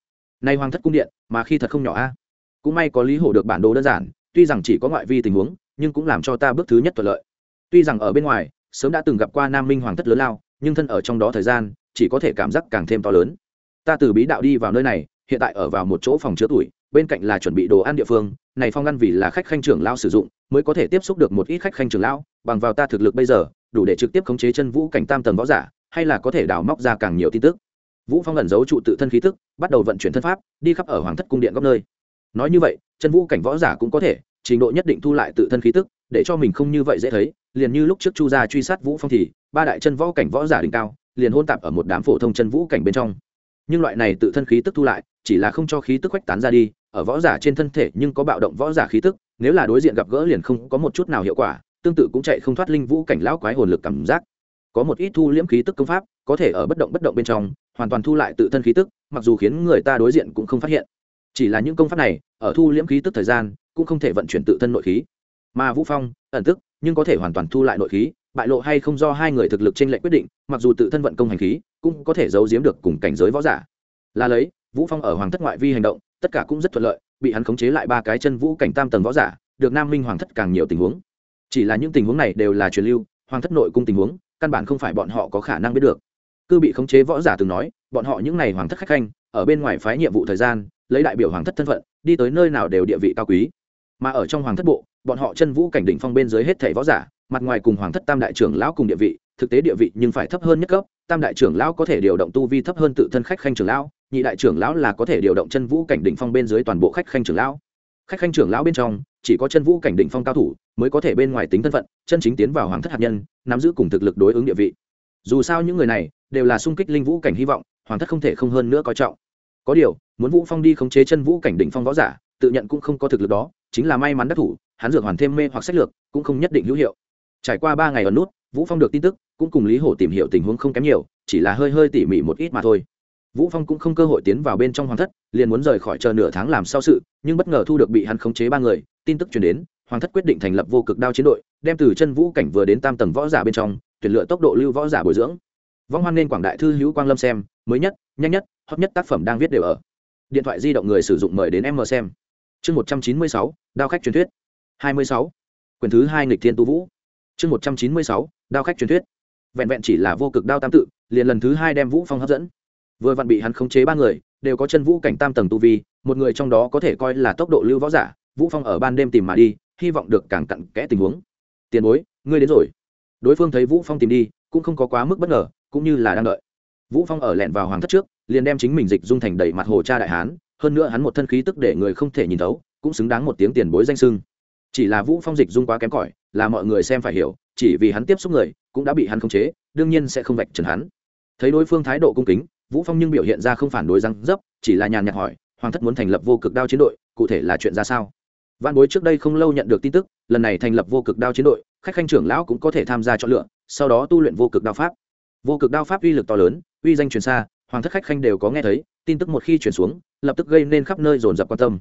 Nay hoàng thất cung điện, mà khi thật không nhỏ a. Cũng may có lý hổ được bản đồ đơn giản, tuy rằng chỉ có ngoại vi tình huống, nhưng cũng làm cho ta bước thứ nhất thuận lợi. Tuy rằng ở bên ngoài, sớm đã từng gặp qua nam minh hoàng thất lớn lao, nhưng thân ở trong đó thời gian, chỉ có thể cảm giác càng thêm to lớn. Ta từ bí đạo đi vào nơi này hiện tại ở vào một chỗ phòng chứa tuổi, bên cạnh là chuẩn bị đồ ăn địa phương, này phong ăn vì là khách khanh trưởng lao sử dụng, mới có thể tiếp xúc được một ít khách khanh trưởng lao bằng vào ta thực lực bây giờ, đủ để trực tiếp khống chế chân vũ cảnh tam tầng võ giả, hay là có thể đào móc ra càng nhiều tin tức. Vũ phong ẩn giấu trụ tự thân khí tức, bắt đầu vận chuyển thân pháp, đi khắp ở hoàng thất cung điện góc nơi. Nói như vậy, chân vũ cảnh võ giả cũng có thể, trình độ nhất định thu lại tự thân khí tức, để cho mình không như vậy dễ thấy, liền như lúc trước chu gia truy sát vũ phong thì, ba đại chân võ cảnh võ giả đỉnh cao, liền hôn tạp ở một đám phổ thông chân vũ cảnh bên trong. Nhưng loại này tự thân khí tức thu lại chỉ là không cho khí tức khuếch tán ra đi, ở võ giả trên thân thể nhưng có bạo động võ giả khí tức, nếu là đối diện gặp gỡ liền không có một chút nào hiệu quả, tương tự cũng chạy không thoát linh vũ cảnh lão quái hồn lực cảm giác. Có một ít thu liễm khí tức công pháp, có thể ở bất động bất động bên trong, hoàn toàn thu lại tự thân khí tức, mặc dù khiến người ta đối diện cũng không phát hiện. Chỉ là những công pháp này, ở thu liễm khí tức thời gian, cũng không thể vận chuyển tự thân nội khí. Mà vũ phong, ẩn tức, nhưng có thể hoàn toàn thu lại nội khí, bại lộ hay không do hai người thực lực trên lệnh quyết định, mặc dù tự thân vận công hành khí, cũng có thể giấu giếm được cùng cảnh giới võ giả. Là lấy vũ phong ở hoàng thất ngoại vi hành động, tất cả cũng rất thuận lợi, bị hắn khống chế lại ba cái chân vũ cảnh tam tầng võ giả, được nam minh hoàng thất càng nhiều tình huống. Chỉ là những tình huống này đều là truyền lưu, hoàng thất nội cung tình huống, căn bản không phải bọn họ có khả năng biết được. Cư bị khống chế võ giả từng nói, bọn họ những n à y hoàng thất khách khanh, ở bên ngoài phái nhiệm vụ thời gian, lấy đại biểu hoàng thất thân phận, đi tới nơi nào đều địa vị cao quý. Mà ở trong hoàng thất bộ, bọn họ chân vũ cảnh đỉnh phong bên dưới hết thẻ võ giả, mặt ngoài cùng hoàng thất tam đại trưởng lão cùng địa vị, thực tế địa vị nhưng phải thấp hơn nhất cấp, tam đại trưởng lão có thể điều động tu vi thấp hơn tự thân khách khanh trưởng lão nhị đại trưởng lão là có thể điều động chân vũ cảnh đỉnh phong bên dưới toàn bộ khách khanh trưởng lão. Khách khanh trưởng lão bên trong, chỉ có chân vũ cảnh đỉnh phong cao thủ mới có thể bên ngoài tính thân phận, chân chính tiến vào hoàng thất hạt nhân, nắm giữ cùng thực lực đối ứng địa vị. Dù sao những người này đều là sung kích linh vũ cảnh hy vọng, hoàng thất không thể không hơn nữa coi trọng. Có điều, muốn vũ phong đi khống chế chân vũ cảnh đỉnh phong võ giả, tự nhận cũng không có thực lực đó, chính là may mắn đắc thủ, hắn dược hoàn thêm mê hoặc sách lược, cũng không nhất định hữu hiệu. Trải qua ba ngày ở nút, vũ phong được tin tức, cũng cùng lý hổ tìm hiểu tình huống không kém nhiều, chỉ là hơi hơi tỉ mỉ một ít mà thôi vũ phong cũng không cơ hội tiến vào bên trong hoàng thất, liền muốn rời khỏi chờ nửa tháng làm sau sự, nhưng bất ngờ thu được bị hắn khống chế ba người, tin tức truyền đến, hoàng thất quyết định thành lập vô cực đao chiến đội, đem từ chân vũ cảnh vừa đến tam tầng võ giả bên trong, tuyển lựa tốc độ lưu võ giả bồi dưỡng. Vong hoan nên quảng đại thư hữu quang lâm xem, mới nhất, nhanh nhất hot nhất tác phẩm đang viết đều ở. Điện thoại di động người sử dụng mời đến em mờ xem. Chương một trăm chín mươi sáu, đao khách truyền thuyết. hai mươi sáu. Quyển thứ hai nghịch thiên tu vũ. Chương một trăm chín mươi sáu, đao khách truyền thuyết. Vẹn vẹn chỉ là vô cực đao tam tự, liền lần thứ hai đem vũ phong hấp dẫn vừa vặn bị hắn khống chế ba người, đều có chân vũ cảnh tam tầng tu vi, một người trong đó có thể coi là tốc độ lưu võ giả, vũ phong ở ban đêm tìm mà đi, hy vọng được càng cặn kẽ tình huống. Tiền bối, ngươi đến rồi. Đối phương thấy vũ phong tìm đi, cũng không có quá mức bất ngờ, cũng như là đang đợi. Vũ phong ở lẹn vào hoàng thất trước, liền đem chính mình dịch dung thành đầy mặt hồ cha đại hán, hơn nữa hắn một thân khí tức để người không thể nhìn thấu, cũng xứng đáng một tiếng tiền bối danh sưng. Chỉ là vũ phong dịch dung quá kém cỏi, là mọi người xem phải hiểu, chỉ vì hắn tiếp xúc người, cũng đã bị hắn khống chế, đương nhiên sẽ không vạch trần hắn. Thấy đối phương thái độ cung kính vũ phong nhưng biểu hiện ra không phản đối răng dấp, chỉ là nhàn nhạt hỏi, hoàng thất muốn thành lập vô cực đao chiến đội, cụ thể là chuyện ra sao? Văn bối trước đây không lâu nhận được tin tức, lần này thành lập vô cực đao chiến đội, khách khanh trưởng lão cũng có thể tham gia chọn lựa, sau đó tu luyện vô cực đao pháp. Vô cực đao pháp uy lực to lớn, uy danh truyền xa, hoàng thất khách khanh đều có nghe thấy, tin tức một khi chuyển xuống, lập tức gây nên khắp nơi dồn dập quan tâm.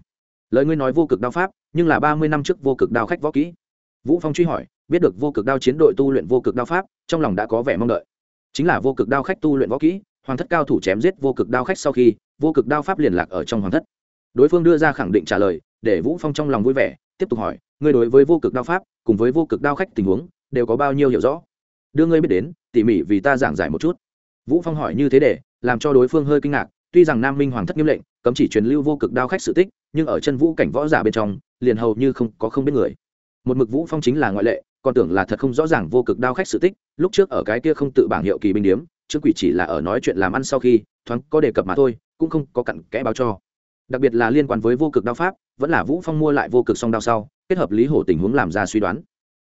Lời ngươi nói vô cực đao pháp, nhưng là ba mươi năm trước vô cực đao khách võ kỹ. Vũ phong truy hỏi, biết được vô cực đao chiến đội tu luyện vô cực đao pháp, trong lòng đã có vẻ mong đợi. Chính là vô cực đao khách tu luyện võ kỹ hoàng thất cao thủ chém giết vô cực đao khách sau khi, vô cực đao pháp liền lạc ở trong hoàng thất. Đối phương đưa ra khẳng định trả lời, để vũ phong trong lòng vui vẻ, tiếp tục hỏi, ngươi đối với vô cực đao pháp, cùng với vô cực đao khách tình huống, đều có bao nhiêu hiểu rõ? Đưa ngươi biết đến, tỉ mỉ vì ta giảng giải một chút. Vũ phong hỏi như thế để, làm cho đối phương hơi kinh ngạc, tuy rằng nam minh hoàng thất nghiêm lệnh, cấm chỉ truyền lưu vô cực đao khách sự tích, nhưng ở chân vũ cảnh võ giả bên trong, liền hầu như không có không biết người. Một mực vũ phong chính là ngoại lệ, còn tưởng là thật không rõ ràng vô cực đao khách sự tích, lúc trước ở cái kia không tự bảng hiệu kỳ binh điếm chứ quỷ chỉ là ở nói chuyện làm ăn sau khi, thoáng có đề cập mà thôi, cũng không có cặn kẽ báo cho. Đặc biệt là liên quan với vô cực đao pháp, vẫn là vũ phong mua lại vô cực song đao sau, kết hợp lý hổ tình huống làm ra suy đoán.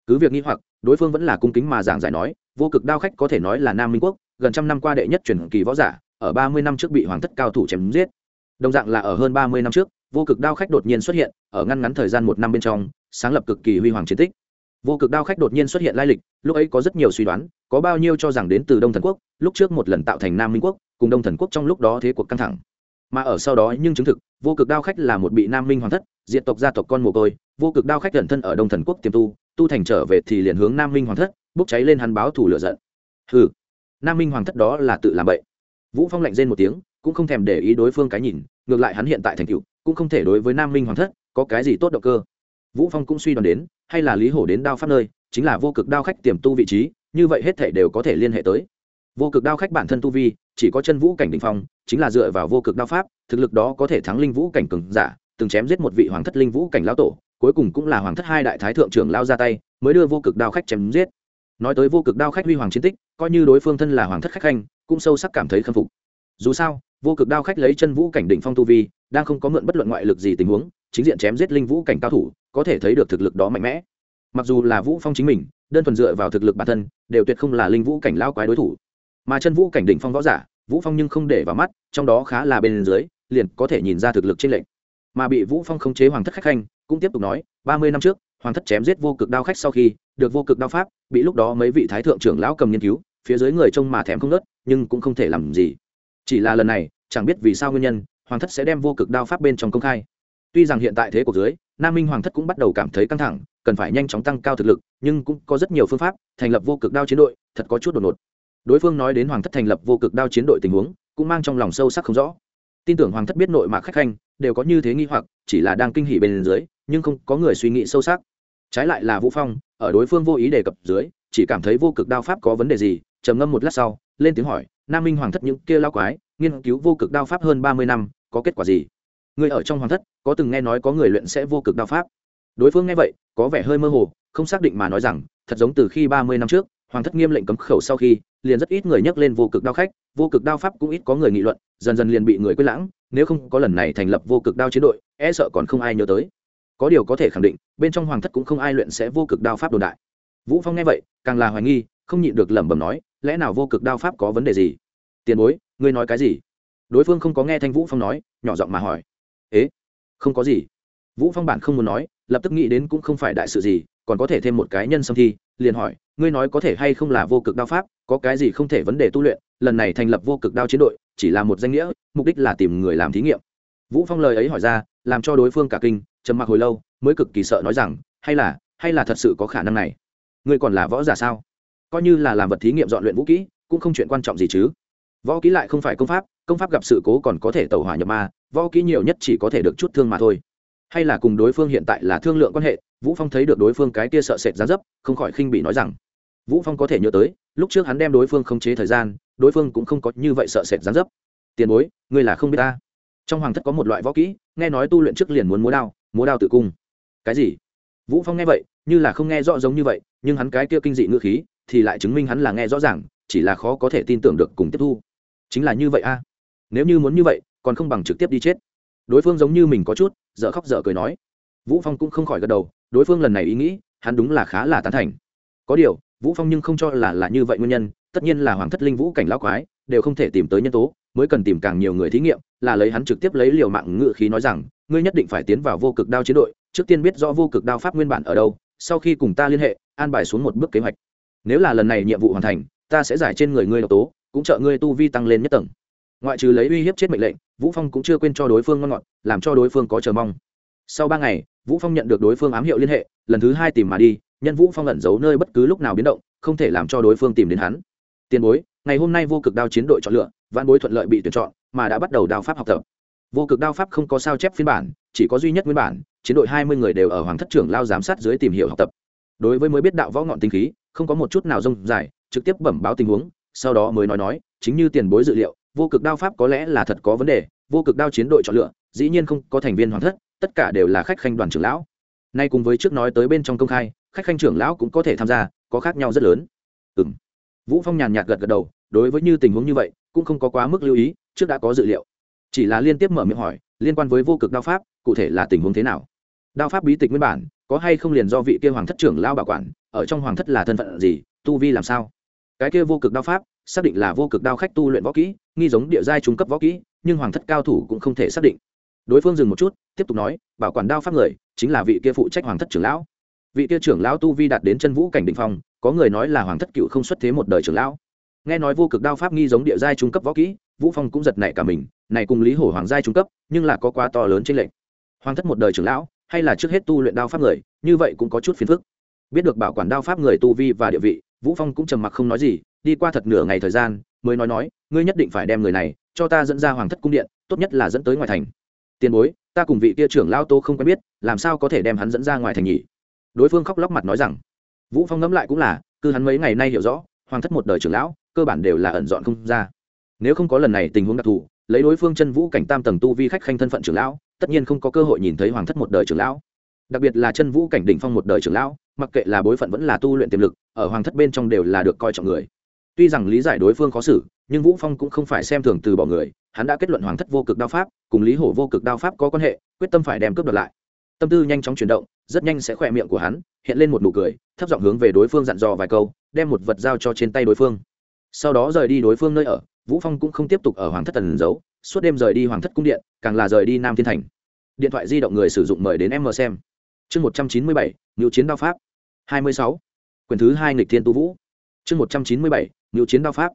Cứ việc nghi hoặc, đối phương vẫn là cung kính mà giảng giải nói, vô cực đao khách có thể nói là nam minh quốc, gần trăm năm qua đệ nhất truyền kỳ võ giả, ở ba mươi năm trước bị hoàng thất cao thủ chém giết. Đồng dạng là ở hơn ba mươi năm trước, vô cực đao khách đột nhiên xuất hiện, ở ngăn ngắn thời gian một năm bên trong, sáng lập cực kỳ huy hoàng chiến tích vô cực đao khách đột nhiên xuất hiện lai lịch, lúc ấy có rất nhiều suy đoán, có bao nhiêu cho rằng đến từ đông thần quốc, lúc trước một lần tạo thành nam minh quốc, cùng đông thần quốc trong lúc đó thế cuộc căng thẳng. Mà ở sau đó nhưng chứng thực, vô cực đao khách là một bị nam minh hoàng thất diện tộc gia tộc con mồ côi, vô cực đao khách gần thân ở đông thần quốc tiềm tu tu thành trở về thì liền hướng nam minh hoàng thất, bốc cháy lên hắn báo thủ lửa giận. Hừ, nam minh hoàng thất đó là tự làm bậy. Vũ phong lạnh rên một tiếng, cũng không thèm để ý đối phương cái nhìn, ngược lại hắn hiện tại thành cựu cũng không thể đối với nam minh hoàng thất có cái gì tốt động cơ vũ phong cũng suy đoán đến, hay là lý hổ đến đao pháp nơi, chính là vô cực đao khách tiềm tu vị trí, như vậy hết thể đều có thể liên hệ tới. Vô cực đao khách bản thân tu vi, chỉ có chân vũ cảnh đình phong, chính là dựa vào vô cực đao pháp, thực lực đó có thể thắng linh vũ cảnh cường giả, từng chém giết một vị hoàng thất linh vũ cảnh lão tổ, cuối cùng cũng là hoàng thất hai đại thái thượng trưởng lao ra tay, mới đưa vô cực đao khách chém giết. Nói tới vô cực đao khách huy hoàng chiến tích, coi như đối phương thân là hoàng thất khách khanh, cũng sâu sắc cảm thấy khâm phục. Dù sao, vô cực đao khách lấy chân vũ cảnh đỉnh phong tu vi, đang không có mượn bất luận ngoại lực gì tình huống, chính diện chém giết linh vũ cảnh cao thủ có thể thấy được thực lực đó mạnh mẽ. Mặc dù là vũ phong chính mình, đơn thuần dựa vào thực lực bản thân, đều tuyệt không là linh vũ cảnh lao quái đối thủ. Mà chân vũ cảnh đỉnh phong võ giả, vũ phong nhưng không để vào mắt, trong đó khá là bên dưới, liền có thể nhìn ra thực lực trên lệnh mà bị vũ phong khống chế hoàng thất khách khanh, cũng tiếp tục nói, ba mươi năm trước, hoàng thất chém giết vô cực đao khách sau khi, được vô cực đao pháp, bị lúc đó mấy vị thái thượng trưởng lão cầm nghiên cứu, phía dưới người trông mà thèm không nớt nhưng cũng không thể làm gì. Chỉ là lần này, chẳng biết vì sao nguyên nhân, hoàng thất sẽ đem vô cực đao pháp bên trong công khai tuy rằng hiện tại thế cuộc dưới, nam minh hoàng thất cũng bắt đầu cảm thấy căng thẳng, cần phải nhanh chóng tăng cao thực lực, nhưng cũng có rất nhiều phương pháp, thành lập vô cực đao chiến đội, thật có chút đột ngột. Đối phương nói đến hoàng thất thành lập vô cực đao chiến đội tình huống, cũng mang trong lòng sâu sắc không rõ. Tin tưởng hoàng thất biết nội mạc khách khanh, đều có như thế nghi hoặc, chỉ là đang kinh hỉ bên dưới, nhưng không có người suy nghĩ sâu sắc. Trái lại là vũ phong, ở đối phương vô ý đề cập dưới, chỉ cảm thấy vô cực đao pháp có vấn đề gì, trầm ngâm một lát sau, lên tiếng hỏi, nam minh hoàng thất những kia lao quái, nghiên cứu vô cực đao pháp hơn ba mươi năm, có kết quả gì? Người ở trong hoàng thất, có từng nghe nói có người luyện sẽ vô cực đao pháp. Đối phương nghe vậy, có vẻ hơi mơ hồ, không xác định mà nói rằng, thật giống từ khi ba mươi năm trước, hoàng thất nghiêm lệnh cấm khẩu sau khi, liền rất ít người nhắc lên vô cực đao khách, vô cực đao pháp cũng ít có người nghị luận, dần dần liền bị người quên lãng, nếu không có lần này thành lập vô cực đao chiến đội e sợ còn không ai nhớ tới. Có điều có thể khẳng định, bên trong hoàng thất cũng không ai luyện sẽ vô cực đao pháp đồn đại. Vũ phong nghe vậy, càng là hoài nghi, không nhịn được lẩm bẩm nói, lẽ nào vô cực đao pháp có vấn đề gì? Tiền bối, ngươi nói cái gì? Đối phương không có nghe thanh vũ phong nói, nhỏ giọng mà hỏi ế, không có gì. Vũ phong bản không muốn nói, lập tức nghĩ đến cũng không phải đại sự gì, còn có thể thêm một cái nhân xâm thi, liền hỏi, ngươi nói có thể hay không là vô cực đao pháp, có cái gì không thể vấn đề tu luyện, lần này thành lập vô cực đao chiến đội, chỉ là một danh nghĩa, mục đích là tìm người làm thí nghiệm. Vũ phong lời ấy hỏi ra, làm cho đối phương cả kinh, trầm mặc hồi lâu, mới cực kỳ sợ nói rằng, hay là hay là thật sự có khả năng này? Ngươi còn là võ giả sao? Coi như là làm vật thí nghiệm dọn luyện vũ kỹ, cũng không chuyện quan trọng gì chứ. Võ kỹ lại không phải công pháp công pháp gặp sự cố còn có thể tẩu hỏa nhập ma võ kỹ nhiều nhất chỉ có thể được chút thương mà thôi. Hay là cùng đối phương hiện tại là thương lượng quan hệ, vũ phong thấy được đối phương cái kia sợ sệt giá dấp, không khỏi khinh bị nói rằng, vũ phong có thể nhớ tới, lúc trước hắn đem đối phương khống chế thời gian, đối phương cũng không có như vậy sợ sệt giá dấp. Tiền bối, ngươi là không biết ta. Trong hoàng thất có một loại võ kỹ, nghe nói tu luyện trước liền muốn múa đao múa đao tự cung. Cái gì? Vũ phong nghe vậy, như là không nghe rõ giống như vậy, nhưng hắn cái kia kinh dị ngữ khí thì lại chứng minh hắn là nghe rõ ràng, chỉ là khó có thể tin tưởng được cùng tiếp thu. Chính là như vậy a. Nếu như muốn như vậy còn không bằng trực tiếp đi chết. Đối phương giống như mình có chút, dở khóc dở cười nói. Vũ phong cũng không khỏi gật đầu, đối phương lần này ý nghĩ, hắn đúng là khá là tán thành. Có điều, vũ phong nhưng không cho là là như vậy nguyên nhân, tất nhiên là hoàng thất linh vũ cảnh lão quái, đều không thể tìm tới nhân tố, mới cần tìm càng nhiều người thí nghiệm, là lấy hắn trực tiếp lấy liều mạng ngự khí nói rằng, ngươi nhất định phải tiến vào vô cực đao chiến đội, trước tiên biết rõ vô cực đao pháp nguyên bản ở đâu, sau khi cùng ta liên hệ, an bài xuống một bước kế hoạch. Nếu là lần này nhiệm vụ hoàn thành, ta sẽ giải trên người ngươi độc tố, cũng trợ ngươi tu vi tăng lên nhất tầng ngoại trừ lấy uy hiếp chết mệnh lệnh, vũ phong cũng chưa quên cho đối phương ngon ngọt, làm cho đối phương có chờ mong. Sau ba ngày, vũ phong nhận được đối phương ám hiệu liên hệ, lần thứ hai tìm mà đi, nhân vũ phong ẩn giấu nơi bất cứ lúc nào biến động, không thể làm cho đối phương tìm đến hắn. Tiền bối, ngày hôm nay vô cực đao chiến đội chọn lựa văn bối thuận lợi bị tuyển chọn, mà đã bắt đầu đao pháp học tập. Vô cực đao pháp không có sao chép phiên bản, chỉ có duy nhất nguyên bản, chiến đội hai mươi người đều ở hoàng thất trưởng lao giám sát dưới tìm hiểu học tập. Đối với mới biết đạo võ ngọn tinh khí, không có một chút nào rông dài, trực tiếp bẩm báo tình huống, sau đó mới nói nói, chính như tiền bối dự liệu vô cực đao pháp có lẽ là thật có vấn đề, vô cực đao chiến đội chọn lựa, dĩ nhiên không có thành viên hoàng thất, tất cả đều là khách khanh đoàn trưởng lão. Nay cùng với trước nói tới bên trong công khai, khách khanh trưởng lão cũng có thể tham gia, có khác nhau rất lớn. Ừ m vũ phong nhàn nhạt gật gật đầu, đối với như tình huống như vậy, cũng không có quá mức lưu ý, trước đã có dự liệu. Chỉ là liên tiếp mở miệng hỏi, liên quan với vô cực đao pháp, cụ thể là tình huống thế nào? Đao pháp bí tịch nguyên bản, có hay không liền do vị kia hoàng thất trưởng lao bảo quản, ở trong hoàng thất là thân phận gì, tu vi làm sao? Cái kia vô cực đao pháp xác định là vô cực đao khách tu luyện võ kỹ, nghi giống địa giai trung cấp võ kỹ, nhưng hoàng thất cao thủ cũng không thể xác định. Đối phương dừng một chút, tiếp tục nói, bảo quản đao pháp người, chính là vị kia phụ trách hoàng thất trưởng lão. Vị kia trưởng lão tu vi đạt đến chân vũ cảnh định phong, có người nói là hoàng thất cựu không xuất thế một đời trưởng lão. Nghe nói vô cực đao pháp nghi giống địa giai trung cấp võ kỹ, vũ phong cũng giật nảy cả mình, này cùng lý hổ hoàng giai trung cấp, nhưng là có quá to lớn trên lệnh hoàng thất một đời trưởng lão, hay là trước hết tu luyện đao pháp người, như vậy cũng có chút phiền phức. Biết được bảo quản đao pháp người tu vi và địa vị, vũ phong cũng trầm mặc không nói gì đi qua thật nửa ngày thời gian, mới nói nói, ngươi nhất định phải đem người này cho ta dẫn ra hoàng thất cung điện, tốt nhất là dẫn tới ngoài thành. Tiền bối, ta cùng vị kia trưởng lao tô không quen biết, làm sao có thể đem hắn dẫn ra ngoài thành nhỉ? Đối phương khóc lóc mặt nói rằng, vũ phong ngẫm lại cũng là, cứ hắn mấy ngày nay hiểu rõ, hoàng thất một đời trưởng lão, cơ bản đều là ẩn dọn không ra. Nếu không có lần này tình huống đặc thù, lấy đối phương chân vũ cảnh tam tầng tu vi khách khanh thân phận trưởng lão, tất nhiên không có cơ hội nhìn thấy hoàng thất một đời trưởng lão. Đặc biệt là chân vũ cảnh đỉnh phong một đời trưởng lão, mặc kệ là bối phận vẫn là tu luyện tiềm lực, ở hoàng thất bên trong đều là được coi trọng người tuy rằng lý giải đối phương khó xử, nhưng vũ phong cũng không phải xem thường từ bỏ người, hắn đã kết luận hoàng thất vô cực đao pháp cùng lý hổ vô cực đao pháp có quan hệ, quyết tâm phải đem cướp đoạt lại. Tâm tư nhanh chóng chuyển động, rất nhanh sẽ khỏe miệng của hắn, hiện lên một nụ cười, thấp giọng hướng về đối phương dặn dò vài câu, đem một vật giao cho trên tay đối phương. Sau đó rời đi đối phương nơi ở, vũ phong cũng không tiếp tục ở hoàng thất tần giấu, suốt đêm rời đi hoàng thất cung điện, càng là rời đi nam thiên thành. Điện thoại di động người sử dụng mời đến em mờ xem. Chương một trăm chín mươi bảy chiến đao pháp. hai mươi sáu. Quyển thứ hai nghịch thiên tu vũ. Chương một trăm chín mươi bảy ngự chiến đao pháp.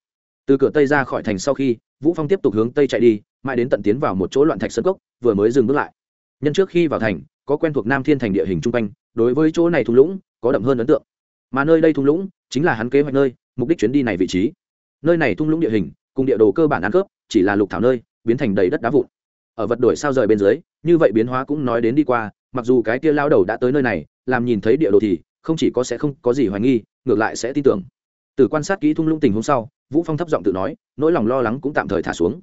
Từ cửa tây ra khỏi thành sau khi, vũ phong tiếp tục hướng tây chạy đi, mãi đến tận tiến vào một chỗ loạn thạch sân cốc, vừa mới dừng bước lại. Nhân trước khi vào thành, có quen thuộc nam thiên thành địa hình chung quanh, đối với chỗ này thung lũng, có đậm hơn ấn tượng. Mà nơi đây thung lũng, chính là hắn kế hoạch nơi, mục đích chuyến đi này vị trí. Nơi này thung lũng địa hình, cùng địa đồ cơ bản ăn khớp, chỉ là lục thảo nơi, biến thành đầy đất đá vụn. Ở vật đổi sao rời bên dưới, như vậy biến hóa cũng nói đến đi qua, mặc dù cái kia lao đầu đã tới nơi này, làm nhìn thấy địa đồ thì không chỉ có sẽ không có gì hoài nghi, ngược lại sẽ tin tưởng từ quan sát kỹ thung lũng tình hôm sau, vũ phong thấp giọng tự nói, nỗi lòng lo lắng cũng tạm thời thả xuống.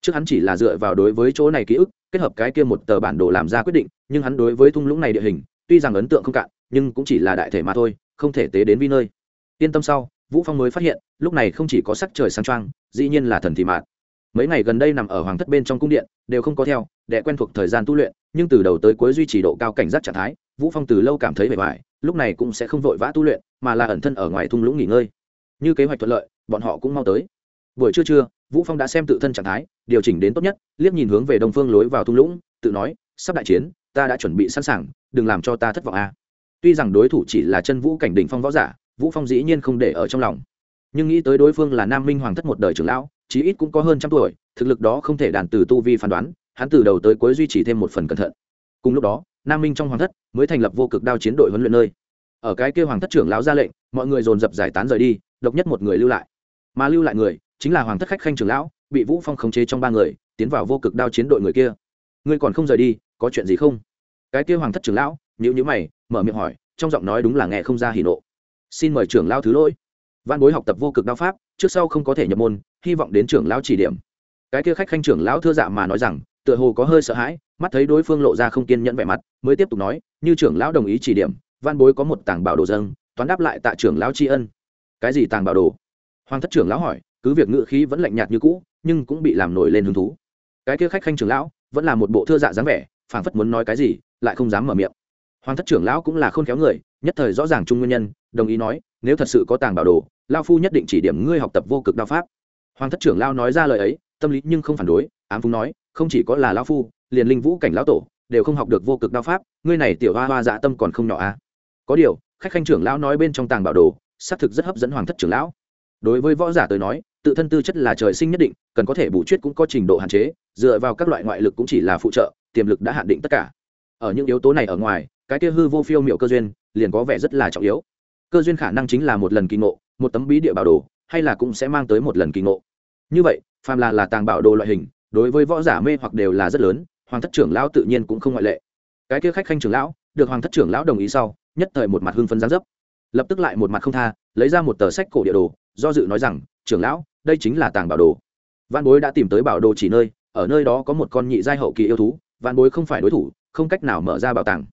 Trước hắn chỉ là dựa vào đối với chỗ này ký ức, kết hợp cái kia một tờ bản đồ làm ra quyết định, nhưng hắn đối với thung lũng này địa hình, tuy rằng ấn tượng không cạn, nhưng cũng chỉ là đại thể mà thôi, không thể tế đến vi nơi. Yên tâm sau, vũ phong mới phát hiện, lúc này không chỉ có sắc trời sang trang dĩ nhiên là thần thị mạn mấy ngày gần đây nằm ở hoàng thất bên trong cung điện, đều không có theo để quen thuộc thời gian tu luyện, nhưng từ đầu tới cuối duy trì độ cao cảnh giác trạng thái, vũ phong từ lâu cảm thấy vẻ vải lúc này cũng sẽ không vội vã tu luyện, mà là ẩn thân ở ngoài thung lũng nghỉ ngơi như kế hoạch thuận lợi, bọn họ cũng mau tới. Buổi trưa trưa, vũ phong đã xem tự thân trạng thái, điều chỉnh đến tốt nhất, liếc nhìn hướng về đông phương lối vào thung lũng, tự nói, sắp đại chiến, ta đã chuẩn bị sẵn sàng, đừng làm cho ta thất vọng a. Tuy rằng đối thủ chỉ là chân vũ cảnh đỉnh phong võ giả, vũ phong dĩ nhiên không để ở trong lòng. Nhưng nghĩ tới đối phương là nam minh hoàng thất một đời trưởng lão, chí ít cũng có hơn trăm tuổi, thực lực đó không thể đàn từ tu vi phán đoán, hắn từ đầu tới cuối duy trì thêm một phần cẩn thận. Cùng lúc đó, nam minh trong hoàng thất mới thành lập vô cực đao chiến đội huấn luyện nơi. Ở cái kia hoàng thất trưởng lão ra lệnh, mọi người dồn dập giải tán rời đi độc nhất một người lưu lại. Mà lưu lại người chính là hoàng thất khách khanh trưởng lão, bị vũ phong khống chế trong ba người, tiến vào vô cực đao chiến đội người kia. Ngươi còn không rời đi, có chuyện gì không? Cái kia hoàng thất trưởng lão nhíu nhíu mày, mở miệng hỏi, trong giọng nói đúng là nghe không ra hỉ nộ. Xin mời trưởng lão thứ lỗi. Văn bối học tập vô cực đao pháp, trước sau không có thể nhập môn, hy vọng đến trưởng lão chỉ điểm. Cái kia khách khanh trưởng lão thưa dạ mà nói rằng, tựa hồ có hơi sợ hãi, mắt thấy đối phương lộ ra không kiên nhẫn vẻ mặt, mới tiếp tục nói, như trưởng lão đồng ý chỉ điểm, văn bối có một tảng bảo đồ dâng, toán đáp lại tạ trưởng lão tri ân cái gì tàng bảo đồ? Hoàng thất trưởng lão hỏi, cứ việc ngự khí vẫn lạnh nhạt như cũ, nhưng cũng bị làm nổi lên hứng thú. Cái kia khách khanh trưởng lão, vẫn là một bộ thưa dạ dáng vẻ, phảng phất muốn nói cái gì, lại không dám mở miệng. Hoàng thất trưởng lão cũng là khôn khéo người, nhất thời rõ ràng chung nguyên nhân, đồng ý nói, nếu thật sự có tàng bảo đồ lao phu nhất định chỉ điểm ngươi học tập vô cực đao pháp. Hoàng thất trưởng lao nói ra lời ấy, tâm lý nhưng không phản đối, ám phúng nói, không chỉ có là lao phu, liền linh vũ cảnh lão tổ, đều không học được vô cực đao pháp, ngươi này tiểu hoa hoa dạ tâm còn không nhỏ à? Có điều, khách khanh trưởng lão nói bên trong tàng bảo đồ xác thực rất hấp dẫn hoàng thất trưởng lão. Đối với võ giả tới nói, tự thân tư chất là trời sinh nhất định, cần có thể bù chuyết cũng có trình độ hạn chế, dựa vào các loại ngoại lực cũng chỉ là phụ trợ, tiềm lực đã hạn định tất cả. Ở những yếu tố này ở ngoài, cái kia hư vô phiêu miệu cơ duyên, liền có vẻ rất là trọng yếu. Cơ duyên khả năng chính là một lần kỳ ngộ, một tấm bí địa bảo đồ, hay là cũng sẽ mang tới một lần kỳ ngộ. Như vậy, phàm là là tàng bảo đồ loại hình, đối với võ giả mê hoặc đều là rất lớn, hoàng thất trưởng lão tự nhiên cũng không ngoại lệ. Cái kia khách khanh trưởng lão, được hoàng thất trưởng lão đồng ý sau, nhất thời một mặt hưng phấn giáng dấp lập tức lại một mặt không tha, lấy ra một tờ sách cổ địa đồ, do dự nói rằng, trưởng lão, đây chính là tàng bảo đồ. Văn bối đã tìm tới bảo đồ chỉ nơi, ở nơi đó có một con nhị giai hậu kỳ yêu thú văn bối không phải đối thủ, không cách nào mở ra bảo tàng.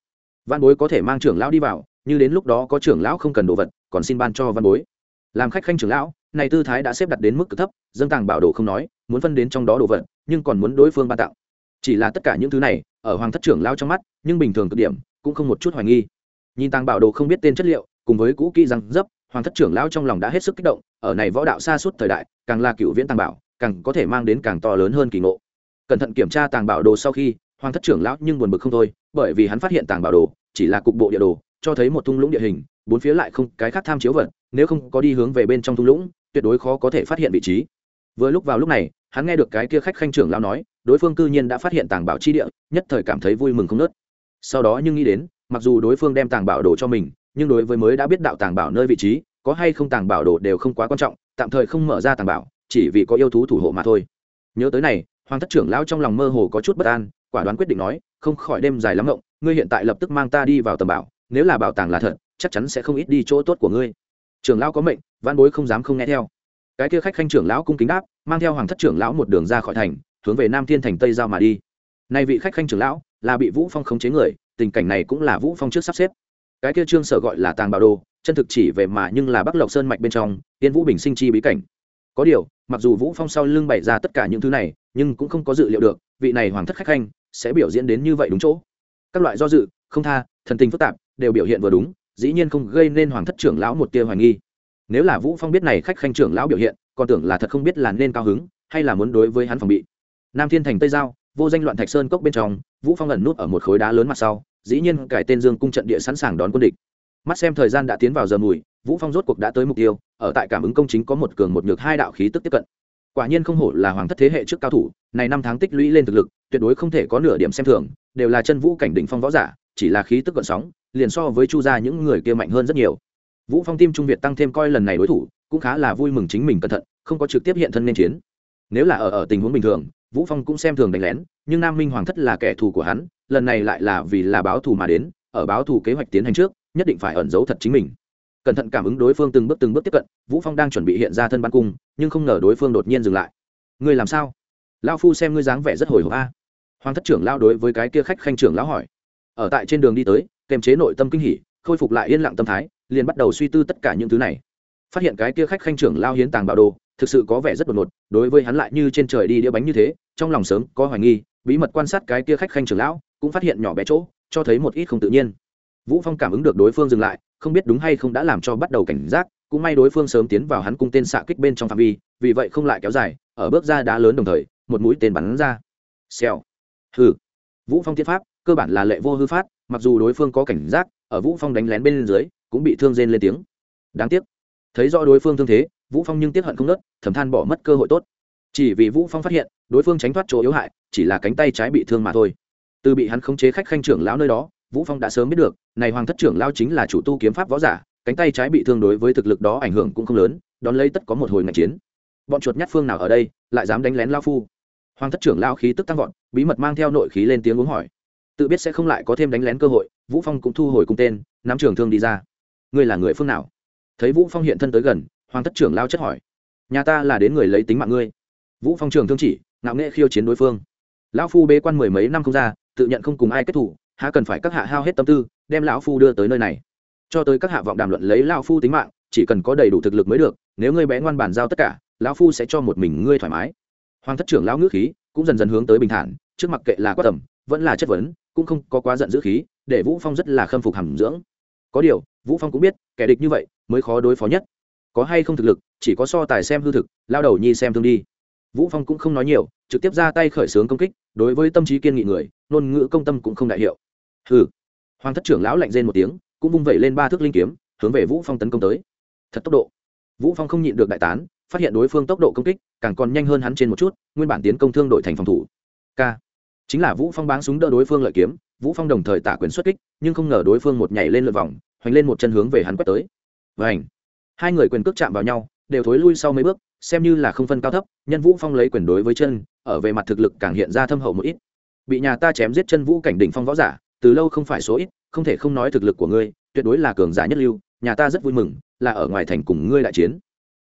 Văn bối có thể mang trưởng lão đi vào, như đến lúc đó có trưởng lão không cần đồ vật, còn xin ban cho văn bối. Làm khách khanh trưởng lão, này tư thái đã xếp đặt đến mức cực thấp, dâng tàng bảo đồ không nói, muốn phân đến trong đó đồ vật, nhưng còn muốn đối phương ban tặng. Chỉ là tất cả những thứ này, ở hoàng thất trưởng lão trong mắt, nhưng bình thường cực điểm, cũng không một chút hoài nghi. Nhìn tàng bảo đồ không biết tên chất liệu cùng với cũ kỹ răng dấp, hoàng thất trưởng lão trong lòng đã hết sức kích động, ở này võ đạo xa suốt thời đại, càng là cựu viễn tàng bảo, càng có thể mang đến càng to lớn hơn kỳ ngộ. Cẩn thận kiểm tra tàng bảo đồ sau khi, hoàng thất trưởng lão nhưng buồn bực không thôi, bởi vì hắn phát hiện tàng bảo đồ, chỉ là cục bộ địa đồ, cho thấy một thung lũng địa hình, bốn phía lại không cái khác tham chiếu vật, nếu không có đi hướng về bên trong thung lũng, tuyệt đối khó có thể phát hiện vị trí. Vừa lúc vào lúc này, hắn nghe được cái kia khách khanh trưởng lão nói, đối phương cư nhiên đã phát hiện tàng bảo chi địa, nhất thời cảm thấy vui mừng không nớt sau đó nhưng nghĩ đến, mặc dù đối phương đem tàng bảo đồ cho mình nhưng đối với mới đã biết đạo tàng bảo nơi vị trí, có hay không tàng bảo đồ đều không quá quan trọng, tạm thời không mở ra tàng bảo, chỉ vì có yêu thú thủ hộ mà thôi. Nhớ tới này, hoàng thất trưởng lão trong lòng mơ hồ có chút bất an, quả đoán quyết định nói, không khỏi đêm dài lắm ngộng, ngươi hiện tại lập tức mang ta đi vào tầm bảo, nếu là bảo tàng là thật, chắc chắn sẽ không ít đi chỗ tốt của ngươi. Trưởng lão có mệnh, văn bối không dám không nghe theo. Cái kia khách khanh trưởng lão cung kính đáp, mang theo hoàng thất trưởng lão một đường ra khỏi thành, hướng về nam thiên thành tây giao mà đi. Nay vị khách khanh trưởng lão là bị vũ phong khống chế người, tình cảnh này cũng là vũ phong trước sắp xếp cái kia trương sở gọi là tàng bảo đồ, chân thực chỉ về mà nhưng là bắc lộc sơn mạch bên trong tiên vũ bình sinh chi bí cảnh. Có điều, mặc dù vũ phong sau lưng bày ra tất cả những thứ này, nhưng cũng không có dự liệu được, vị này hoàng thất khách khanh sẽ biểu diễn đến như vậy đúng chỗ. Các loại do dự, không tha, thần tình phức tạp, đều biểu hiện vừa đúng, dĩ nhiên không gây nên hoàng thất trưởng lão một tia hoài nghi. Nếu là vũ phong biết này khách khanh trưởng lão biểu hiện, còn tưởng là thật không biết là nên cao hứng, hay là muốn đối với hắn phòng bị. Nam thiên thành tây giao, vô danh loạn thạch sơn cốc bên trong, vũ phong ẩn nút ở một khối đá lớn mặt sau dĩ nhiên cải tên dương cung trận địa sẵn sàng đón quân địch. Mắt xem thời gian đã tiến vào giờ mùi, vũ phong rốt cuộc đã tới mục tiêu, ở tại cảm ứng công chính có một cường một nhược hai đạo khí tức tiếp cận. Quả nhiên không hổ là hoàng thất thế hệ trước cao thủ, này năm tháng tích lũy lên thực lực, tuyệt đối không thể có nửa điểm xem thường, đều là chân vũ cảnh đỉnh phong võ giả, chỉ là khí tức gợn sóng, liền so với chu gia những người kia mạnh hơn rất nhiều. Vũ phong tim trung việt tăng thêm coi lần này đối thủ, cũng khá là vui mừng chính mình cẩn thận, không có trực tiếp hiện thân nên chiến. Nếu là ở ở tình huống bình thường vũ phong cũng xem thường đánh lén, nhưng nam minh hoàng thất là kẻ thù của hắn, lần này lại là vì là báo thù mà đến, ở báo thù kế hoạch tiến hành trước, nhất định phải ẩn giấu thật chính mình. Cẩn thận cảm ứng đối phương từng bước từng bước tiếp cận, vũ phong đang chuẩn bị hiện ra thân ban cung, nhưng không ngờ đối phương đột nhiên dừng lại. Ngươi làm sao? Lao phu xem ngươi dáng vẻ rất hồi hộp a. Hoàng thất trưởng lao đối với cái kia khách khanh trưởng lão hỏi. Ở tại trên đường đi tới, kềm chế nội tâm kinh hỉ, khôi phục lại yên lặng tâm thái, liền bắt đầu suy tư tất cả những thứ này. Phát hiện cái kia khách khanh trưởng lao hiến tàng bảo đồ thực sự có vẻ rất đột ngột, đối với hắn lại như trên trời đi đĩa bánh như thế, trong lòng sớm có hoài nghi, bí mật quan sát cái kia khách khanh trưởng lão, cũng phát hiện nhỏ bé chỗ, cho thấy một ít không tự nhiên. Vũ phong cảm ứng được đối phương dừng lại, không biết đúng hay không đã làm cho bắt đầu cảnh giác, cũng may đối phương sớm tiến vào hắn cung tên xạ kích bên trong phạm vi, vì vậy không lại kéo dài, ở bước ra đá lớn đồng thời, một mũi tên bắn ra. Xèo. Hư vũ phong thiết pháp, cơ bản là lệ vô hư phát, mặc dù đối phương có cảnh giác, ở vũ phong đánh lén bên dưới, cũng bị thương rên lên tiếng. Đáng tiếc. Thấy rõ đối phương thương thế vũ phong nhưng tiếc hận không nớt, thầm than bỏ mất cơ hội tốt. Chỉ vì vũ phong phát hiện, đối phương tránh thoát chỗ yếu hại, chỉ là cánh tay trái bị thương mà thôi. Từ bị hắn khống chế khách khanh trưởng lão nơi đó, vũ phong đã sớm biết được, này hoàng thất trưởng lão chính là chủ tu kiếm pháp võ giả, cánh tay trái bị thương đối với thực lực đó ảnh hưởng cũng không lớn, đón lấy tất có một hồi ngạch chiến. Bọn chuột nhát phương nào ở đây, lại dám đánh lén lao phu? Hoàng thất trưởng lao khí tức tăng vọt, bí mật mang theo nội khí lên tiếng uống hỏi. Tự biết sẽ không lại có thêm đánh lén cơ hội, vũ phong cũng thu hồi cung tên, nắm trường thương đi ra. Ngươi là người phương nào? Thấy vũ phong hiện thân tới gần hoàng thất trưởng lao chất hỏi. Nhà ta là đến người lấy tính mạng ngươi. Vũ phong trường thương chỉ, ngạo nghệ khiêu chiến đối phương. Lão phu bế quan mười mấy năm không ra, tự nhận không cùng ai kết thủ, há cần phải các hạ hao hết tâm tư, đem lão phu đưa tới nơi này. Cho tới các hạ vọng đàm luận lấy lão phu tính mạng, chỉ cần có đầy đủ thực lực mới được, nếu ngươi bé ngoan bàn giao tất cả, lão phu sẽ cho một mình ngươi thoải mái. Hoàng thất trưởng lão ngữ khí cũng dần dần hướng tới bình thản, trước mặt kệ là quát tầm, vẫn là chất vấn, cũng không có quá giận dữ khí, để vũ phong rất là khâm phục hàm dưỡng. Có điều, vũ phong cũng biết, kẻ địch như vậy mới khó đối phó nhất có hay không thực lực, chỉ có so tài xem hư thực, lao đầu nhi xem thương đi. Vũ phong cũng không nói nhiều, trực tiếp ra tay khởi xướng công kích, đối với tâm trí kiên nghị người, ngôn ngữ công tâm cũng không đại hiệu. Hừ. Hoàng thất trưởng lão lạnh rên một tiếng, cũng vung vẩy lên ba thước linh kiếm, hướng về vũ phong tấn công tới. Thật tốc độ. Vũ phong không nhịn được đại tán, phát hiện đối phương tốc độ công kích, càng còn nhanh hơn hắn trên một chút, nguyên bản tiến công thương đội thành phòng thủ. K chính là vũ phong báng súng đỡ đối phương lợi kiếm, vũ phong đồng thời tả quyền xuất kích, nhưng không ngờ đối phương một nhảy lên lượt vòng, hoành lên một chân hướng về hắn quét tới. Vảnh hai người quyền cước chạm vào nhau, đều thối lui sau mấy bước, xem như là không phân cao thấp, nhân vũ phong lấy quyền đối với chân, ở về mặt thực lực càng hiện ra thâm hậu một ít. Bị nhà ta chém giết chân vũ cảnh đỉnh phong võ giả, từ lâu không phải số ít, không thể không nói thực lực của ngươi, tuyệt đối là cường giả nhất lưu, nhà ta rất vui mừng, là ở ngoài thành cùng ngươi đại chiến.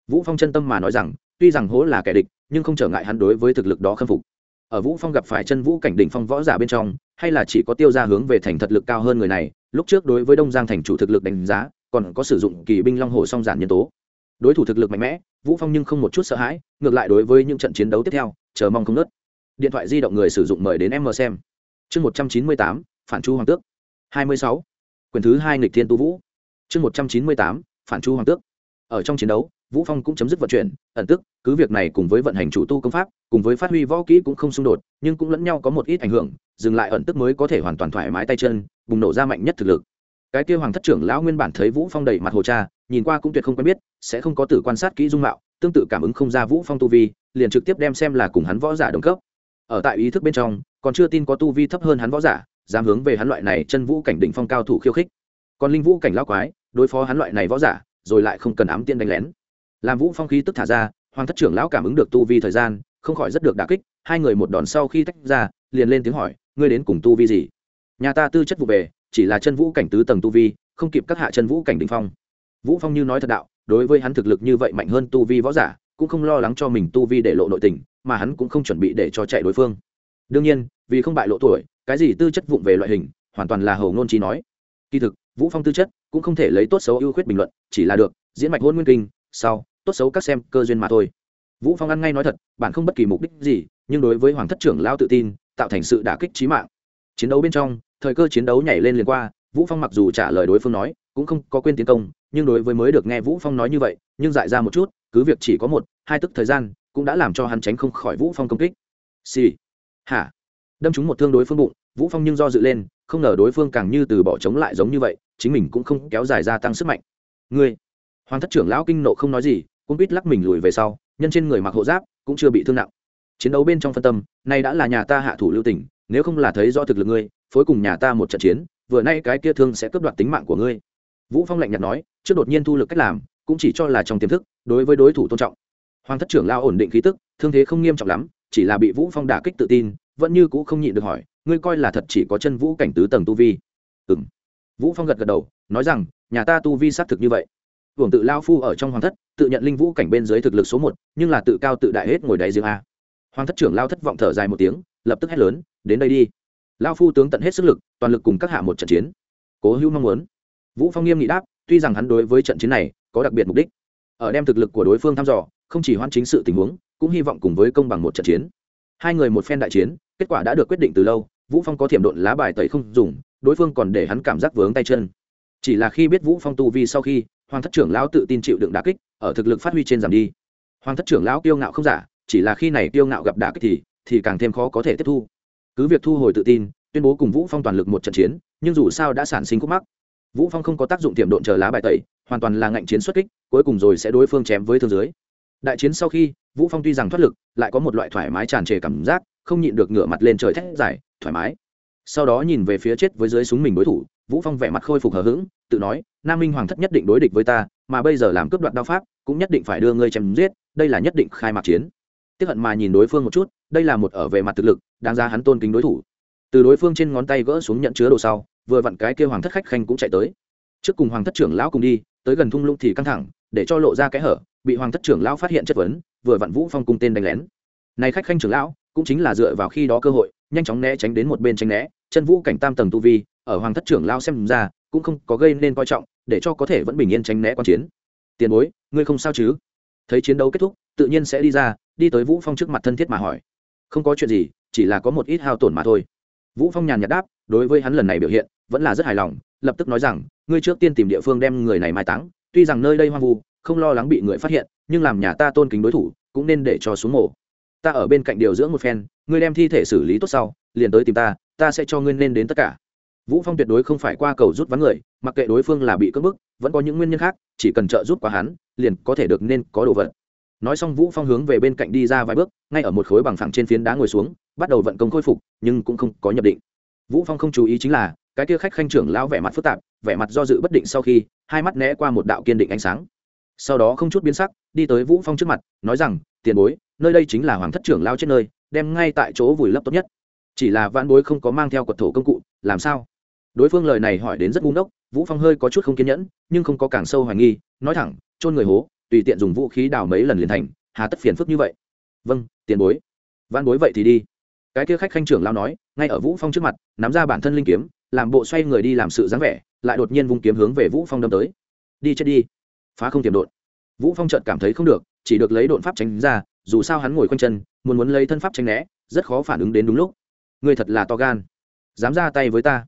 Vũ phong chân tâm mà nói rằng, tuy rằng hố là kẻ địch, nhưng không trở ngại hắn đối với thực lực đó khâm phục. Ở vũ phong gặp phải chân vũ cảnh đỉnh phong võ giả bên trong, hay là chỉ có tiêu ra hướng về thành thật lực cao hơn người này, lúc trước đối với đông giang thành chủ thực lực đánh giá còn có sử dụng kỳ binh long hồ song giản nhân tố. Đối thủ thực lực mạnh mẽ, vũ phong nhưng không một chút sợ hãi, ngược lại đối với những trận chiến đấu tiếp theo, chờ mong không nớt điện thoại di động người sử dụng mời đến em mờ xem. Chương một trăm chín mươi tám, phản chu hoàng tước. hai mươi sáu quyền thứ hai nghịch thiên tu vũ. Chương một trăm chín mươi tám, phản chu hoàng tước. Ở trong chiến đấu, vũ phong cũng chấm dứt vận chuyển, ẩn tức, cứ việc này cùng với vận hành chủ tu công pháp, cùng với phát huy võ kỹ cũng không xung đột, nhưng cũng lẫn nhau có một ít ảnh hưởng, dừng lại ẩn tức mới có thể hoàn toàn thoải mái tay chân, bùng nổ ra mạnh nhất thực lực cái kia hoàng thất trưởng lão nguyên bản thấy vũ phong đầy mặt hồ cha, nhìn qua cũng tuyệt không quen biết, sẽ không có tử quan sát kỹ dung mạo, tương tự cảm ứng không ra vũ phong tu vi, liền trực tiếp đem xem là cùng hắn võ giả đồng cấp. Ở tại ý thức bên trong, còn chưa tin có tu vi thấp hơn hắn võ giả, dám hướng về hắn loại này chân vũ cảnh đỉnh phong cao thủ khiêu khích. Còn linh vũ cảnh lão quái, đối phó hắn loại này võ giả, rồi lại không cần ám tiên đánh lén. Làm vũ phong khí tức thả ra, hoàng thất trưởng lão cảm ứng được tu vi thời gian, không khỏi rất được đả kích, hai người một đòn sau khi tách ra, liền lên tiếng hỏi, ngươi đến cùng tu vi gì? Nhà ta tư chất vụ về chỉ là chân vũ cảnh tứ tầng tu vi, không kịp các hạ chân vũ cảnh đỉnh phong. Vũ phong như nói thật đạo, đối với hắn thực lực như vậy mạnh hơn tu vi võ giả, cũng không lo lắng cho mình tu vi để lộ nội tình, mà hắn cũng không chuẩn bị để cho chạy đối phương. Đương nhiên, vì không bại lộ tuổi, cái gì tư chất vụng về loại hình, hoàn toàn là hầu ngôn trí nói. Kỳ thực, vũ phong tư chất cũng không thể lấy tốt xấu ưu khuyết bình luận, chỉ là được, diễn mạch hôn nguyên kinh, sau, tốt xấu các xem cơ duyên mà thôi. Vũ phong ăn ngay nói thật, bản không bất kỳ mục đích gì, nhưng đối với hoàng thất trưởng lao tự tin, tạo thành sự đả kích trí mạng chiến đấu bên trong, thời cơ chiến đấu nhảy lên liền qua, vũ phong mặc dù trả lời đối phương nói, cũng không có quên tiến công, nhưng đối với mới được nghe vũ phong nói như vậy, nhưng dại ra một chút, cứ việc chỉ có một, hai tức thời gian, cũng đã làm cho hắn tránh không khỏi vũ phong công kích. Xì、sì. hả? Đâm trúng một thương đối phương bụng, vũ phong nhưng do dự lên, không ngờ đối phương càng như từ bỏ chống lại giống như vậy, chính mình cũng không kéo dài gia tăng sức mạnh. Ngươi! Hoàng thất trưởng lão kinh nộ không nói gì, cũng biết lắc mình lùi về sau, nhân trên người mặc hộ giáp, cũng chưa bị thương nặng. Chiến đấu bên trong phân tâm, nay đã là nhà ta hạ thủ lưu tình nếu không là thấy do thực lực ngươi, phối cùng nhà ta một trận chiến, vừa nay cái kia thương sẽ cướp đoạt tính mạng của ngươi. Vũ phong lạnh nhạt nói, trước đột nhiên thu lực cách làm, cũng chỉ cho là trong tiềm thức, đối với đối thủ tôn trọng. Hoàng thất trưởng lao ổn định khí tức, thương thế không nghiêm trọng lắm, chỉ là bị vũ phong đả kích tự tin, vẫn như cũ không nhịn được hỏi, ngươi coi là thật chỉ có chân vũ cảnh tứ tầng tu vi? Ừm. Vũ phong gật gật đầu, nói rằng, nhà ta tu vi xác thực như vậy. Hưởng tự lao phu ở trong hoàng thất, tự nhận linh vũ cảnh bên dưới thực lực số một, nhưng là tự cao tự đại hết ngồi đáy riêng a. Hoàng thất trưởng lao thất vọng thở dài một tiếng, lập tức hét lớn đến đây đi. Lao phu tướng tận hết sức lực, toàn lực cùng các hạ một trận chiến. Cố hữu mong muốn. Vũ phong nghiêm nghị đáp, tuy rằng hắn đối với trận chiến này có đặc biệt mục đích, ở đem thực lực của đối phương thăm dò, không chỉ hoãn chính sự tình huống, cũng hy vọng cùng với công bằng một trận chiến. Hai người một phen đại chiến, kết quả đã được quyết định từ lâu, vũ phong có thiểm độn lá bài tẩy không dùng, đối phương còn để hắn cảm giác vướng tay chân. Chỉ là khi biết vũ phong tu vi sau khi, hoàng thất trưởng lão tự tin chịu đựng đả kích, ở thực lực phát huy trên giảm đi. Hoàng thất trưởng lão kiêu ngạo không giả, chỉ là khi này kiêu ngạo gặp đả kích thì thì càng thêm khó có thể tiếp thu cứ việc thu hồi tự tin, tuyên bố cùng vũ phong toàn lực một trận chiến, nhưng dù sao đã sản sinh khúc mắc. Vũ phong không có tác dụng tiềm độn chờ lá bài tẩy, hoàn toàn là ngạnh chiến xuất kích, cuối cùng rồi sẽ đối phương chém với thương dưới. Đại chiến sau khi, vũ phong tuy rằng thoát lực, lại có một loại thoải mái tràn trề cảm giác, không nhịn được ngửa mặt lên trời thét dài, thoải mái. Sau đó nhìn về phía chết với dưới súng mình đối thủ, vũ phong vẻ mặt khôi phục hờ hững, tự nói, nam minh hoàng thất nhất định đối địch với ta, mà bây giờ làm cướp đoạt đao pháp, cũng nhất định phải đưa ngươi chém giết, đây là nhất định khai mạc chiến. Tiếp hận mà nhìn đối phương một chút đây là một ở về mặt thực lực, đáng ra hắn tôn kính đối thủ. Từ đối phương trên ngón tay gỡ xuống nhận chứa đồ sau, vừa vặn cái kêu hoàng thất khách khanh cũng chạy tới. Trước cùng hoàng thất trưởng lão cùng đi, tới gần thung lũng thì căng thẳng, để cho lộ ra cái hở, bị hoàng thất trưởng lão phát hiện chất vấn, vừa vặn vũ phong cùng tên đánh lén. Này khách khanh trưởng lão, cũng chính là dựa vào khi đó cơ hội, nhanh chóng né tránh đến một bên tránh né, chân vũ cảnh tam tầng tu vi, ở hoàng thất trưởng lão xem ra, cũng không có gây nên coi trọng, để cho có thể vẫn bình yên tránh né quan chiến. Tiền bối, ngươi không sao chứ? Thấy chiến đấu kết thúc, tự nhiên sẽ đi ra, đi tới vũ phong trước mặt thân thiết mà hỏi không có chuyện gì, chỉ là có một ít hao tổn mà thôi. Vũ phong nhàn nhạt đáp, đối với hắn lần này biểu hiện, vẫn là rất hài lòng, lập tức nói rằng, ngươi trước tiên tìm địa phương đem người này mai táng, tuy rằng nơi đây hoang vu, không lo lắng bị người phát hiện, nhưng làm nhà ta tôn kính đối thủ, cũng nên để cho xuống mổ ta ở bên cạnh điều dưỡng một phen, ngươi đem thi thể xử lý tốt sau, liền tới tìm ta ta sẽ cho ngươi nên đến tất cả. Vũ phong tuyệt đối không phải qua cầu rút ván người, mặc kệ đối phương là bị cưỡng bức, vẫn có những nguyên nhân khác, chỉ cần trợ giúp qua hắn, liền có thể được nên có đồ vật nói xong vũ phong hướng về bên cạnh đi ra vài bước, ngay ở một khối bằng phẳng trên phiến đá ngồi xuống, bắt đầu vận công khôi phục, nhưng cũng không có nhập định. Vũ phong không chú ý chính là, cái kia khách khanh trưởng lão vẻ mặt phức tạp, vẻ mặt do dự bất định sau khi, hai mắt né qua một đạo kiên định ánh sáng. Sau đó không chút biến sắc, đi tới vũ phong trước mặt, nói rằng, tiền bối, nơi đây chính là hoàng thất trưởng lao chết nơi, đem ngay tại chỗ vùi lấp tốt nhất. Chỉ là vãn bối không có mang theo quật thổ công cụ, làm sao? Đối phương lời này hỏi đến rất ngu ngốc, vũ phong hơi có chút không kiên nhẫn, nhưng không có càng sâu hoài nghi, nói thẳng, chôn người hố tùy tiện dùng vũ khí đào mấy lần liền thành, hà tất phiền phức như vậy. Vâng tiền bối. Văn bối vậy thì đi. Cái kia khách khanh trưởng lao nói, ngay ở vũ phong trước mặt, nắm ra bản thân linh kiếm, làm bộ xoay người đi làm sự dáng vẻ, lại đột nhiên vung kiếm hướng về vũ phong đâm tới. Đi chết đi. Phá không tiềm đột vũ phong chợt cảm thấy không được, chỉ được lấy đột pháp tránh ra, dù sao hắn ngồi quanh chân, muốn muốn lấy thân pháp tránh né, rất khó phản ứng đến đúng lúc. Ngươi thật là to gan. Dám ra tay với ta.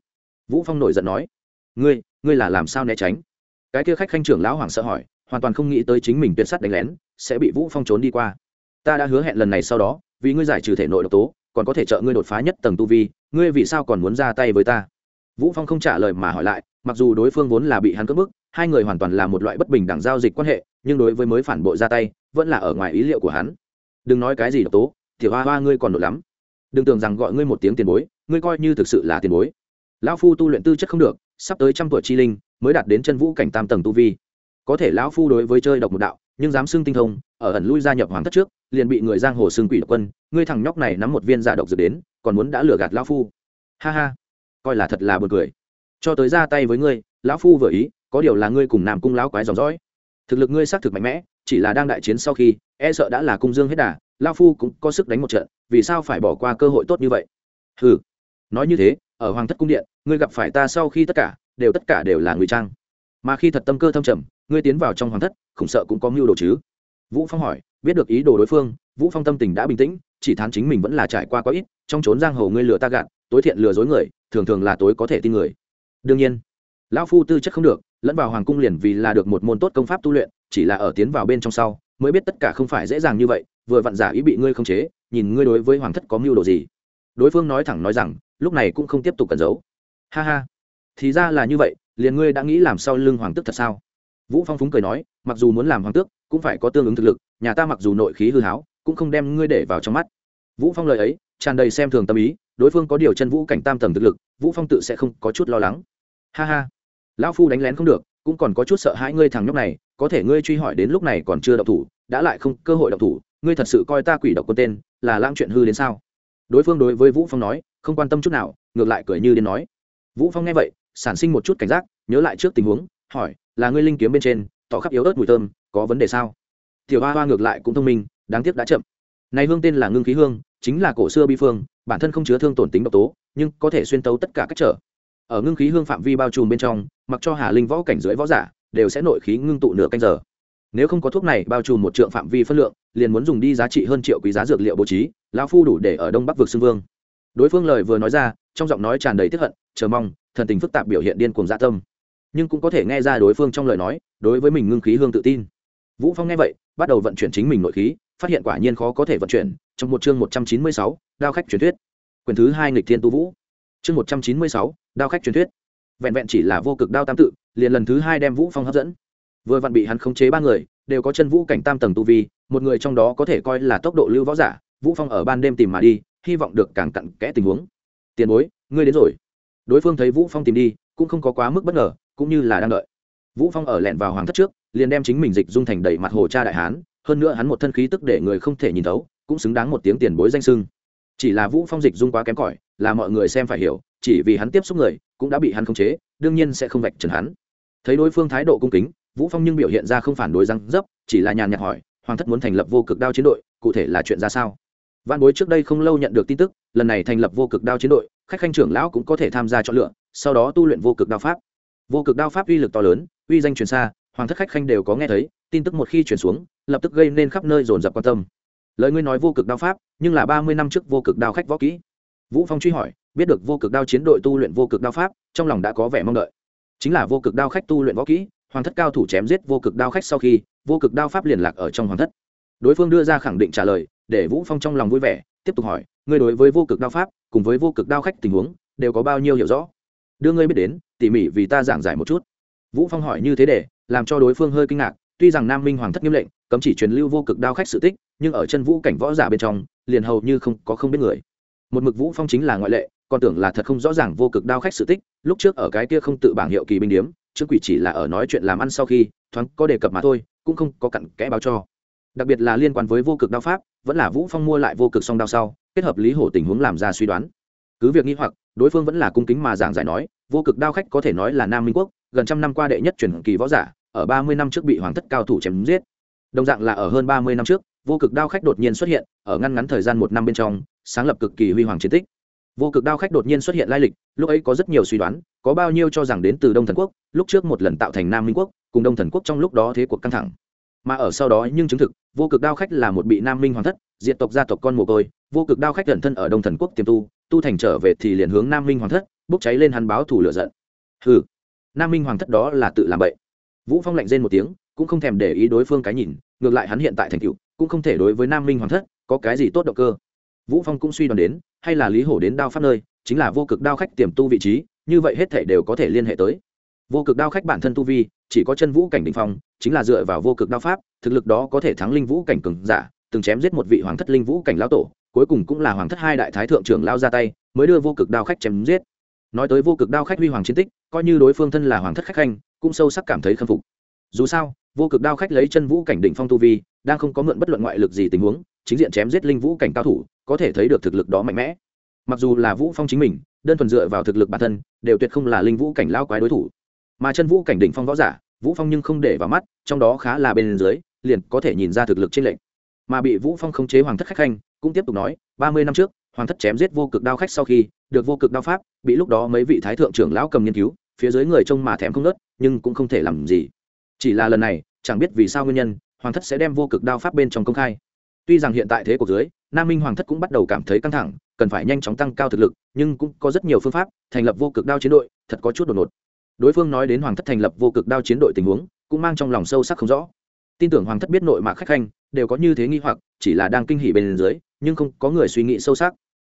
Vũ phong nổi giận nói. Ngươi ngươi là làm sao né tránh? Cái kia khách khanh trưởng lão hoảng sợ hỏi hoàn toàn không nghĩ tới chính mình tuyệt sát đánh lén, sẽ bị vũ phong trốn đi qua. Ta đã hứa hẹn lần này sau đó, vì ngươi giải trừ thể nội độc tố, còn có thể trợ ngươi đột phá nhất tầng tu vi, ngươi vì sao còn muốn ra tay với ta? Vũ phong không trả lời mà hỏi lại, mặc dù đối phương vốn là bị hắn cướp bức, hai người hoàn toàn là một loại bất bình đẳng giao dịch quan hệ, nhưng đối với mới phản bội ra tay, vẫn là ở ngoài ý liệu của hắn. Đừng nói cái gì độc tố, tiểu hoa hoa ngươi còn nổi lắm. Đừng tưởng rằng gọi ngươi một tiếng tiền bối, ngươi coi như thực sự là tiền bối. Lão phu tu luyện tư chất không được, sắp tới trăm tuổi chi linh, mới đạt đến chân vũ cảnh tam tầng tu vi có thể lão phu đối với chơi độc một đạo, nhưng dám xưng tinh thông, ở ẩn lui gia nhập hoàng thất trước, liền bị người giang hồ xưng quỷ độc quân, ngươi thằng nhóc này nắm một viên giả độc dược đến, còn muốn đã lừa gạt lão phu. Ha ha, coi là thật là buồn cười. Cho tới ra tay với ngươi, lão phu vừa ý, có điều là ngươi cùng nam cung lão quái dòng dõi. Thực lực ngươi xác thực mạnh mẽ, chỉ là đang đại chiến sau khi e sợ đã là cung dương hết đà, lão phu cũng có sức đánh một trận, vì sao phải bỏ qua cơ hội tốt như vậy? Hừ, nói như thế, ở hoàng thất cung điện, ngươi gặp phải ta sau khi tất cả, đều tất cả đều là ngụy trang mà khi thật tâm cơ thâm trầm, ngươi tiến vào trong hoàng thất, khủng sợ cũng có mưu đồ chứ? Vũ phong hỏi, biết được ý đồ đối phương, vũ phong tâm tình đã bình tĩnh, chỉ thán chính mình vẫn là trải qua quá ít, trong trốn giang hồ ngươi lừa ta gạt, tối thiện lừa dối người, thường thường là tối có thể tin người. Đương nhiên, lão phu tư chất không được, lẫn vào hoàng cung liền vì là được một môn tốt công pháp tu luyện, chỉ là ở tiến vào bên trong sau, mới biết tất cả không phải dễ dàng như vậy, vừa vặn giả ý bị ngươi khống chế, nhìn ngươi đối với hoàng thất có mưu đồ gì. Đối phương nói thẳng nói rằng, lúc này cũng không tiếp tục cẩn giấu. Ha ha thì ra là như vậy, liền ngươi đã nghĩ làm sao lưng hoàng tước thật sao? Vũ phong phúng cười nói, mặc dù muốn làm hoàng tước, cũng phải có tương ứng thực lực, nhà ta mặc dù nội khí hư háo, cũng không đem ngươi để vào trong mắt. Vũ phong lời ấy, tràn đầy xem thường tâm ý, đối phương có điều chân vũ cảnh tam tầng thực lực, vũ phong tự sẽ không có chút lo lắng. Ha ha, lão phu đánh lén không được, cũng còn có chút sợ hãi ngươi thằng nhóc này, có thể ngươi truy hỏi đến lúc này còn chưa động thủ, đã lại không cơ hội động thủ, ngươi thật sự coi ta quỷ độc quân tên, là lãng chuyện hư đến sao? Đối phương đối với vũ phong nói, không quan tâm chút nào, ngược lại cười như đến nói. Vũ phong nghe vậy sản sinh một chút cảnh giác, nhớ lại trước tình huống, hỏi, là ngươi linh kiếm bên trên, tỏ khắp yếu ớt mùi thơm, có vấn đề sao? Tiểu hoa hoa ngược lại cũng thông minh, đáng tiếc đã chậm. Này hương tên là ngưng khí hương, chính là cổ xưa bi phương, bản thân không chứa thương tổn tính độc tố, nhưng có thể xuyên tấu tất cả các trở. Ở ngưng khí hương phạm vi bao trùm bên trong, mặc cho hà linh võ cảnh dưới võ giả, đều sẽ nội khí ngưng tụ nửa canh giờ. Nếu không có thuốc này bao trùm một trượng phạm vi phân lượng, liền muốn dùng đi giá trị hơn triệu quý giá dược liệu bố trí, lão phu đủ để ở đông bắc vực xưng vương. Đối phương lời vừa nói ra, trong giọng nói tràn đầy tức hận, chờ mong thần tình phức tạp biểu hiện điên cuồng dạ tâm. Nhưng cũng có thể nghe ra đối phương trong lời nói đối với mình ngưng khí hương tự tin. Vũ phong nghe vậy bắt đầu vận chuyển chính mình nội khí phát hiện quả nhiên khó có thể vận chuyển. Trong một chương một trăm chín mươi sáu, đao khách truyền thuyết. Quyển thứ hai nghịch thiên tu vũ. Chương một trăm chín mươi sáu, đao khách truyền thuyết. Vẹn vẹn chỉ là vô cực đao tam tự liền lần thứ hai đem vũ phong hấp dẫn. Vừa vặn bị hắn khống chế ba người đều có chân vũ cảnh tam tầng tu vi một người trong đó có thể coi là tốc độ lưu võ giả vũ phong ở ban đêm tìm mà đi hy vọng được càng cặn kẽ tình huống. Tiền bối ngươi đến rồi đối phương thấy vũ phong tìm đi, cũng không có quá mức bất ngờ, cũng như là đang đợi. Vũ phong ở lẹn vào hoàng thất trước, liền đem chính mình dịch dung thành đầy mặt hồ cha đại hán, hơn nữa hắn một thân khí tức để người không thể nhìn thấu, cũng xứng đáng một tiếng tiền bối danh sưng. Chỉ là vũ phong dịch dung quá kém cỏi, là mọi người xem phải hiểu, chỉ vì hắn tiếp xúc người, cũng đã bị hắn khống chế, đương nhiên sẽ không vạch trần hắn. Thấy đối phương thái độ cung kính, vũ phong nhưng biểu hiện ra không phản đối răng dấp, chỉ là nhàn nhạt hỏi, hoàng thất muốn thành lập vô cực đao chiến đội, cụ thể là chuyện ra sao? Văn bối trước đây không lâu nhận được tin tức, lần này thành lập vô cực đao chiến đội khách khanh trưởng lão cũng có thể tham gia chọn lựa sau đó tu luyện vô cực đao pháp vô cực đao pháp uy lực to lớn uy danh truyền xa hoàng thất khách khanh đều có nghe thấy tin tức một khi truyền xuống lập tức gây nên khắp nơi dồn dập quan tâm lời ngươi nói vô cực đao pháp nhưng là ba mươi năm trước vô cực đao khách võ kỹ vũ phong truy hỏi biết được vô cực đao chiến đội tu luyện vô cực đao pháp trong lòng đã có vẻ mong đợi chính là vô cực đao khách tu luyện võ kỹ hoàng thất cao thủ chém giết vô cực đao khách sau khi vô cực đao pháp liền lạc ở trong hoàng thất đối phương đưa ra khẳng định trả lời để vũ phong trong lòng vui vẻ tiếp tục hỏi ngươi đối với vô cực đao pháp cùng với vô cực đao khách tình huống, đều có bao nhiêu hiểu rõ. Đưa ngươi biết đến, tỉ mỉ vì ta giảng giải một chút. Vũ phong hỏi như thế để, làm cho đối phương hơi kinh ngạc, tuy rằng nam minh hoàng thất nghiêm lệnh, cấm chỉ truyền lưu vô cực đao khách sự tích, nhưng ở chân vũ cảnh võ giả bên trong, liền hầu như không, có không biết người. Một mực vũ phong chính là ngoại lệ, còn tưởng là thật không rõ ràng vô cực đao khách sự tích, lúc trước ở cái kia không tự bảng hiệu kỳ binh điếm chứ quỷ chỉ là ở nói chuyện làm ăn sau khi, thoáng có đề cập mà thôi, cũng không có cặn kẽ báo cho. Đặc biệt là liên quan với vô cực đao pháp, vẫn là vũ phong mua lại vô cực song đao sau kết hợp lý hổ tình huống làm ra suy đoán. Cứ việc nghi hoặc, đối phương vẫn là cung kính mà giảng giải nói, vô cực đao khách có thể nói là nam minh quốc, gần trăm năm qua đệ nhất truyền kỳ võ giả, ở ba mươi năm trước bị hoàng thất cao thủ chém giết. Đồng dạng là ở hơn ba mươi năm trước, vô cực đao khách đột nhiên xuất hiện, ở ngăn ngắn thời gian một năm bên trong, sáng lập cực kỳ huy hoàng chiến tích. Vô cực đao khách đột nhiên xuất hiện lai lịch, lúc ấy có rất nhiều suy đoán, có bao nhiêu cho rằng đến từ đông thần quốc, lúc trước một lần tạo thành nam minh quốc, cùng đông thần quốc trong lúc đó thế cuộc căng thẳng. Mà ở sau đó nhưng chứng thực, vô cực đao khách là một bị nam minh hoàng thất diện tộc gia tộc con mồ côi vô cực đao khách gần thân ở đông thần quốc tiềm tu tu thành trở về thì liền hướng nam minh hoàng thất, bốc cháy lên hắn báo thủ lửa giận. Hừ, nam minh hoàng thất đó là tự làm bậy. Vũ phong lạnh rên một tiếng, cũng không thèm để ý đối phương cái nhìn, ngược lại hắn hiện tại thành tựu, cũng không thể đối với nam minh hoàng thất có cái gì tốt động cơ. Vũ phong cũng suy đoán đến, hay là lý hổ đến đao pháp nơi, chính là vô cực đao khách tiềm tu vị trí, như vậy hết thể đều có thể liên hệ tới. Vô cực đao khách bản thân tu vi, chỉ có chân vũ cảnh đỉnh phong, chính là dựa vào vô cực đao pháp, thực lực đó có thể thắng linh vũ cảnh cường giả, từng chém giết một vị hoàng thất linh vũ cảnh lão tổ cuối cùng cũng là hoàng thất hai đại thái thượng trưởng lao ra tay, mới đưa vô cực đao khách chém giết. Nói tới vô cực đao khách huy hoàng chiến tích, coi như đối phương thân là hoàng thất khách khanh, cũng sâu sắc cảm thấy khâm phục. Dù sao, vô cực đao khách lấy chân vũ cảnh đỉnh phong tu vi, đang không có mượn bất luận ngoại lực gì tình huống, chính diện chém giết linh vũ cảnh cao thủ, có thể thấy được thực lực đó mạnh mẽ. Mặc dù là vũ phong chính mình, đơn thuần dựa vào thực lực bản thân, đều tuyệt không là linh vũ cảnh lao quái đối thủ. Mà chân vũ cảnh đỉnh phong võ giả, vũ phong nhưng không để vào mắt, trong đó khá là bên dưới, liền có thể nhìn ra thực lực trên lệnh mà bị vũ phong khống chế hoàng thất khách khanh cũng tiếp tục nói, ba mươi năm trước, hoàng thất chém giết vô cực đao khách sau khi, được vô cực đao pháp, bị lúc đó mấy vị thái thượng trưởng lão cầm nghiên cứu, phía dưới người trông mà thèm không nớt, nhưng cũng không thể làm gì. Chỉ là lần này, chẳng biết vì sao nguyên nhân, hoàng thất sẽ đem vô cực đao pháp bên trong công khai. Tuy rằng hiện tại thế cuộc dưới, nam minh hoàng thất cũng bắt đầu cảm thấy căng thẳng, cần phải nhanh chóng tăng cao thực lực, nhưng cũng có rất nhiều phương pháp, thành lập vô cực đao chiến đội, thật có chút đột ngột. Đối phương nói đến hoàng thất thành lập vô cực đao chiến đội tình huống, cũng mang trong lòng sâu sắc không rõ tin tưởng hoàng thất biết nội mạc khách khanh, đều có như thế nghi hoặc, chỉ là đang kinh hỉ bên dưới, nhưng không có người suy nghĩ sâu sắc.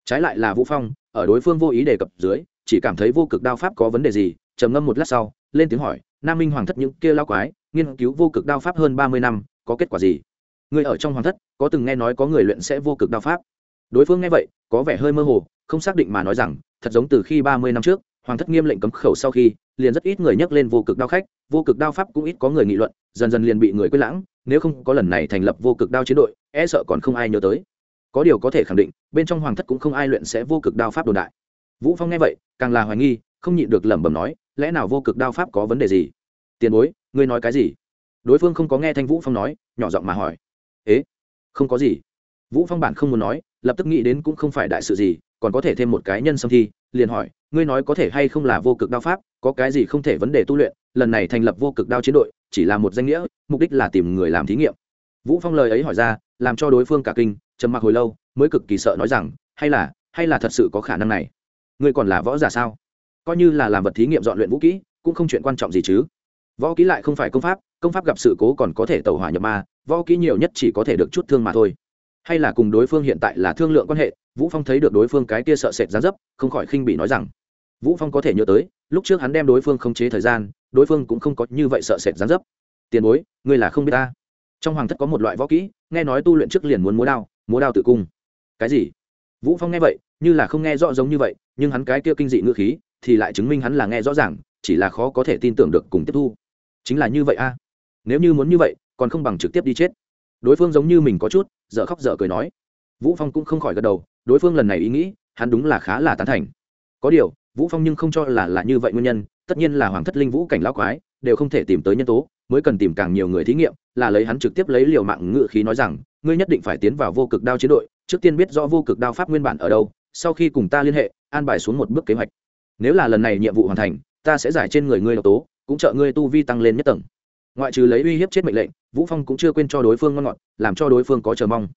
Trái lại là vũ phong, ở đối phương vô ý đề cập dưới, chỉ cảm thấy vô cực đao pháp có vấn đề gì, trầm ngâm một lát sau, lên tiếng hỏi, nam minh hoàng thất những kia lao quái, nghiên cứu vô cực đao pháp hơn ba mươi năm, có kết quả gì? Người ở trong hoàng thất, có từng nghe nói có người luyện sẽ vô cực đao pháp. Đối phương nghe vậy, có vẻ hơi mơ hồ, không xác định mà nói rằng, thật giống từ khi ba mươi năm trước, hoàng thất nghiêm lệnh cấm khẩu sau khi liền rất ít người nhắc lên vô cực đao khách, vô cực đao pháp cũng ít có người nghị luận, dần dần liền bị người quên lãng, nếu không có lần này thành lập vô cực đao chiến đội e sợ còn không ai nhớ tới. Có điều có thể khẳng định, bên trong hoàng thất cũng không ai luyện sẽ vô cực đao pháp đồn đại. Vũ phong nghe vậy, càng là hoài nghi, không nhịn được lẩm bẩm nói, lẽ nào vô cực đao pháp có vấn đề gì? Tiền bối, ngươi nói cái gì? Đối phương không có nghe thanh vũ phong nói, nhỏ giọng mà hỏi. Ế, không có gì. Vũ phong bản không muốn nói, lập tức nghĩ đến cũng không phải đại sự gì còn có thể thêm một cái nhân xâm thi, liền hỏi, ngươi nói có thể hay không là vô cực đao pháp, có cái gì không thể vấn đề tu luyện, lần này thành lập vô cực đao chiến đội, chỉ là một danh nghĩa, mục đích là tìm người làm thí nghiệm. Vũ phong lời ấy hỏi ra, làm cho đối phương cả kinh, trầm mặc hồi lâu, mới cực kỳ sợ nói rằng, hay là hay là thật sự có khả năng này? Ngươi còn là võ giả sao? Coi như là làm vật thí nghiệm dọn luyện vũ kỹ, cũng không chuyện quan trọng gì chứ. Võ kỹ lại không phải công pháp công pháp gặp sự cố còn có thể tẩu hỏa nhập ma, võ kỹ nhiều nhất chỉ có thể được chút thương mà thôi. Hay là cùng đối phương hiện tại là thương lượng quan hệ vũ phong thấy được đối phương cái kia sợ sệt giá dấp, không khỏi khinh bị nói rằng, vũ phong có thể nhớ tới, lúc trước hắn đem đối phương khống chế thời gian, đối phương cũng không có như vậy sợ sệt giá dấp. Tiền bối, ngươi là không biết ta. Trong hoàng thất có một loại võ kỹ, nghe nói tu luyện trước liền muốn múa đao múa đao tự cung. Cái gì? Vũ phong nghe vậy, như là không nghe rõ giống như vậy, nhưng hắn cái kia kinh dị ngữ khí thì lại chứng minh hắn là nghe rõ ràng, chỉ là khó có thể tin tưởng được cùng tiếp thu. Chính là như vậy a. Nếu như muốn như vậy, còn không bằng trực tiếp đi chết. Đối phương giống như mình có chút, dở khóc dở cười nói. Vũ phong cũng không khỏi gật đầu đối phương lần này ý nghĩ, hắn đúng là khá là tán thành. Có điều, vũ phong nhưng không cho là là như vậy nguyên nhân, tất nhiên là hoàng thất linh vũ cảnh lão quái, đều không thể tìm tới nhân tố, mới cần tìm càng nhiều người thí nghiệm, là lấy hắn trực tiếp lấy liều mạng ngự khí nói rằng, ngươi nhất định phải tiến vào vô cực đao chiến đội, trước tiên biết rõ vô cực đao pháp nguyên bản ở đâu, sau khi cùng ta liên hệ, an bài xuống một bước kế hoạch. Nếu là lần này nhiệm vụ hoàn thành, ta sẽ giải trên người ngươi độc tố, cũng trợ ngươi tu vi tăng lên nhất tầng. Ngoại trừ lấy uy hiếp chết mệnh lệnh, vũ phong cũng chưa quên cho đối phương ngon ngọt, làm cho đối phương có chờ mong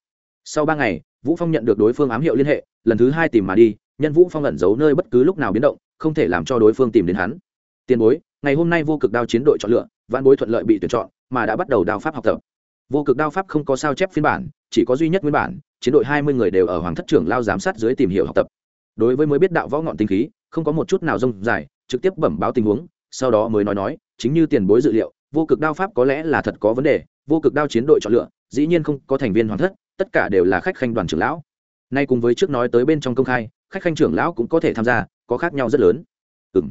sau ba ngày, vũ phong nhận được đối phương ám hiệu liên hệ, lần thứ hai tìm mà đi, nhân vũ phong ẩn giấu nơi bất cứ lúc nào biến động, không thể làm cho đối phương tìm đến hắn. Tiền bối, ngày hôm nay vô cực đao chiến đội chọn lựa, vạn bối thuận lợi bị tuyển chọn, mà đã bắt đầu đao pháp học tập. Vô cực đao pháp không có sao chép phiên bản, chỉ có duy nhất nguyên bản, chiến đội hai mươi người đều ở hoàng thất trưởng lao giám sát dưới tìm hiểu học tập. Đối với mới biết đạo võ ngọn tinh khí, không có một chút nào rông dài, trực tiếp bẩm báo tình huống, sau đó mới nói nói, chính như tiền bối dự liệu, vô cực đao pháp có lẽ là thật có vấn đề, vô cực đao chiến đội chọn lựa, dĩ nhiên không có thành viên hoàng thất tất cả đều là khách khanh đoàn trưởng lão. Nay cùng với trước nói tới bên trong công khai, khách khanh trưởng lão cũng có thể tham gia, có khác nhau rất lớn. Ừ m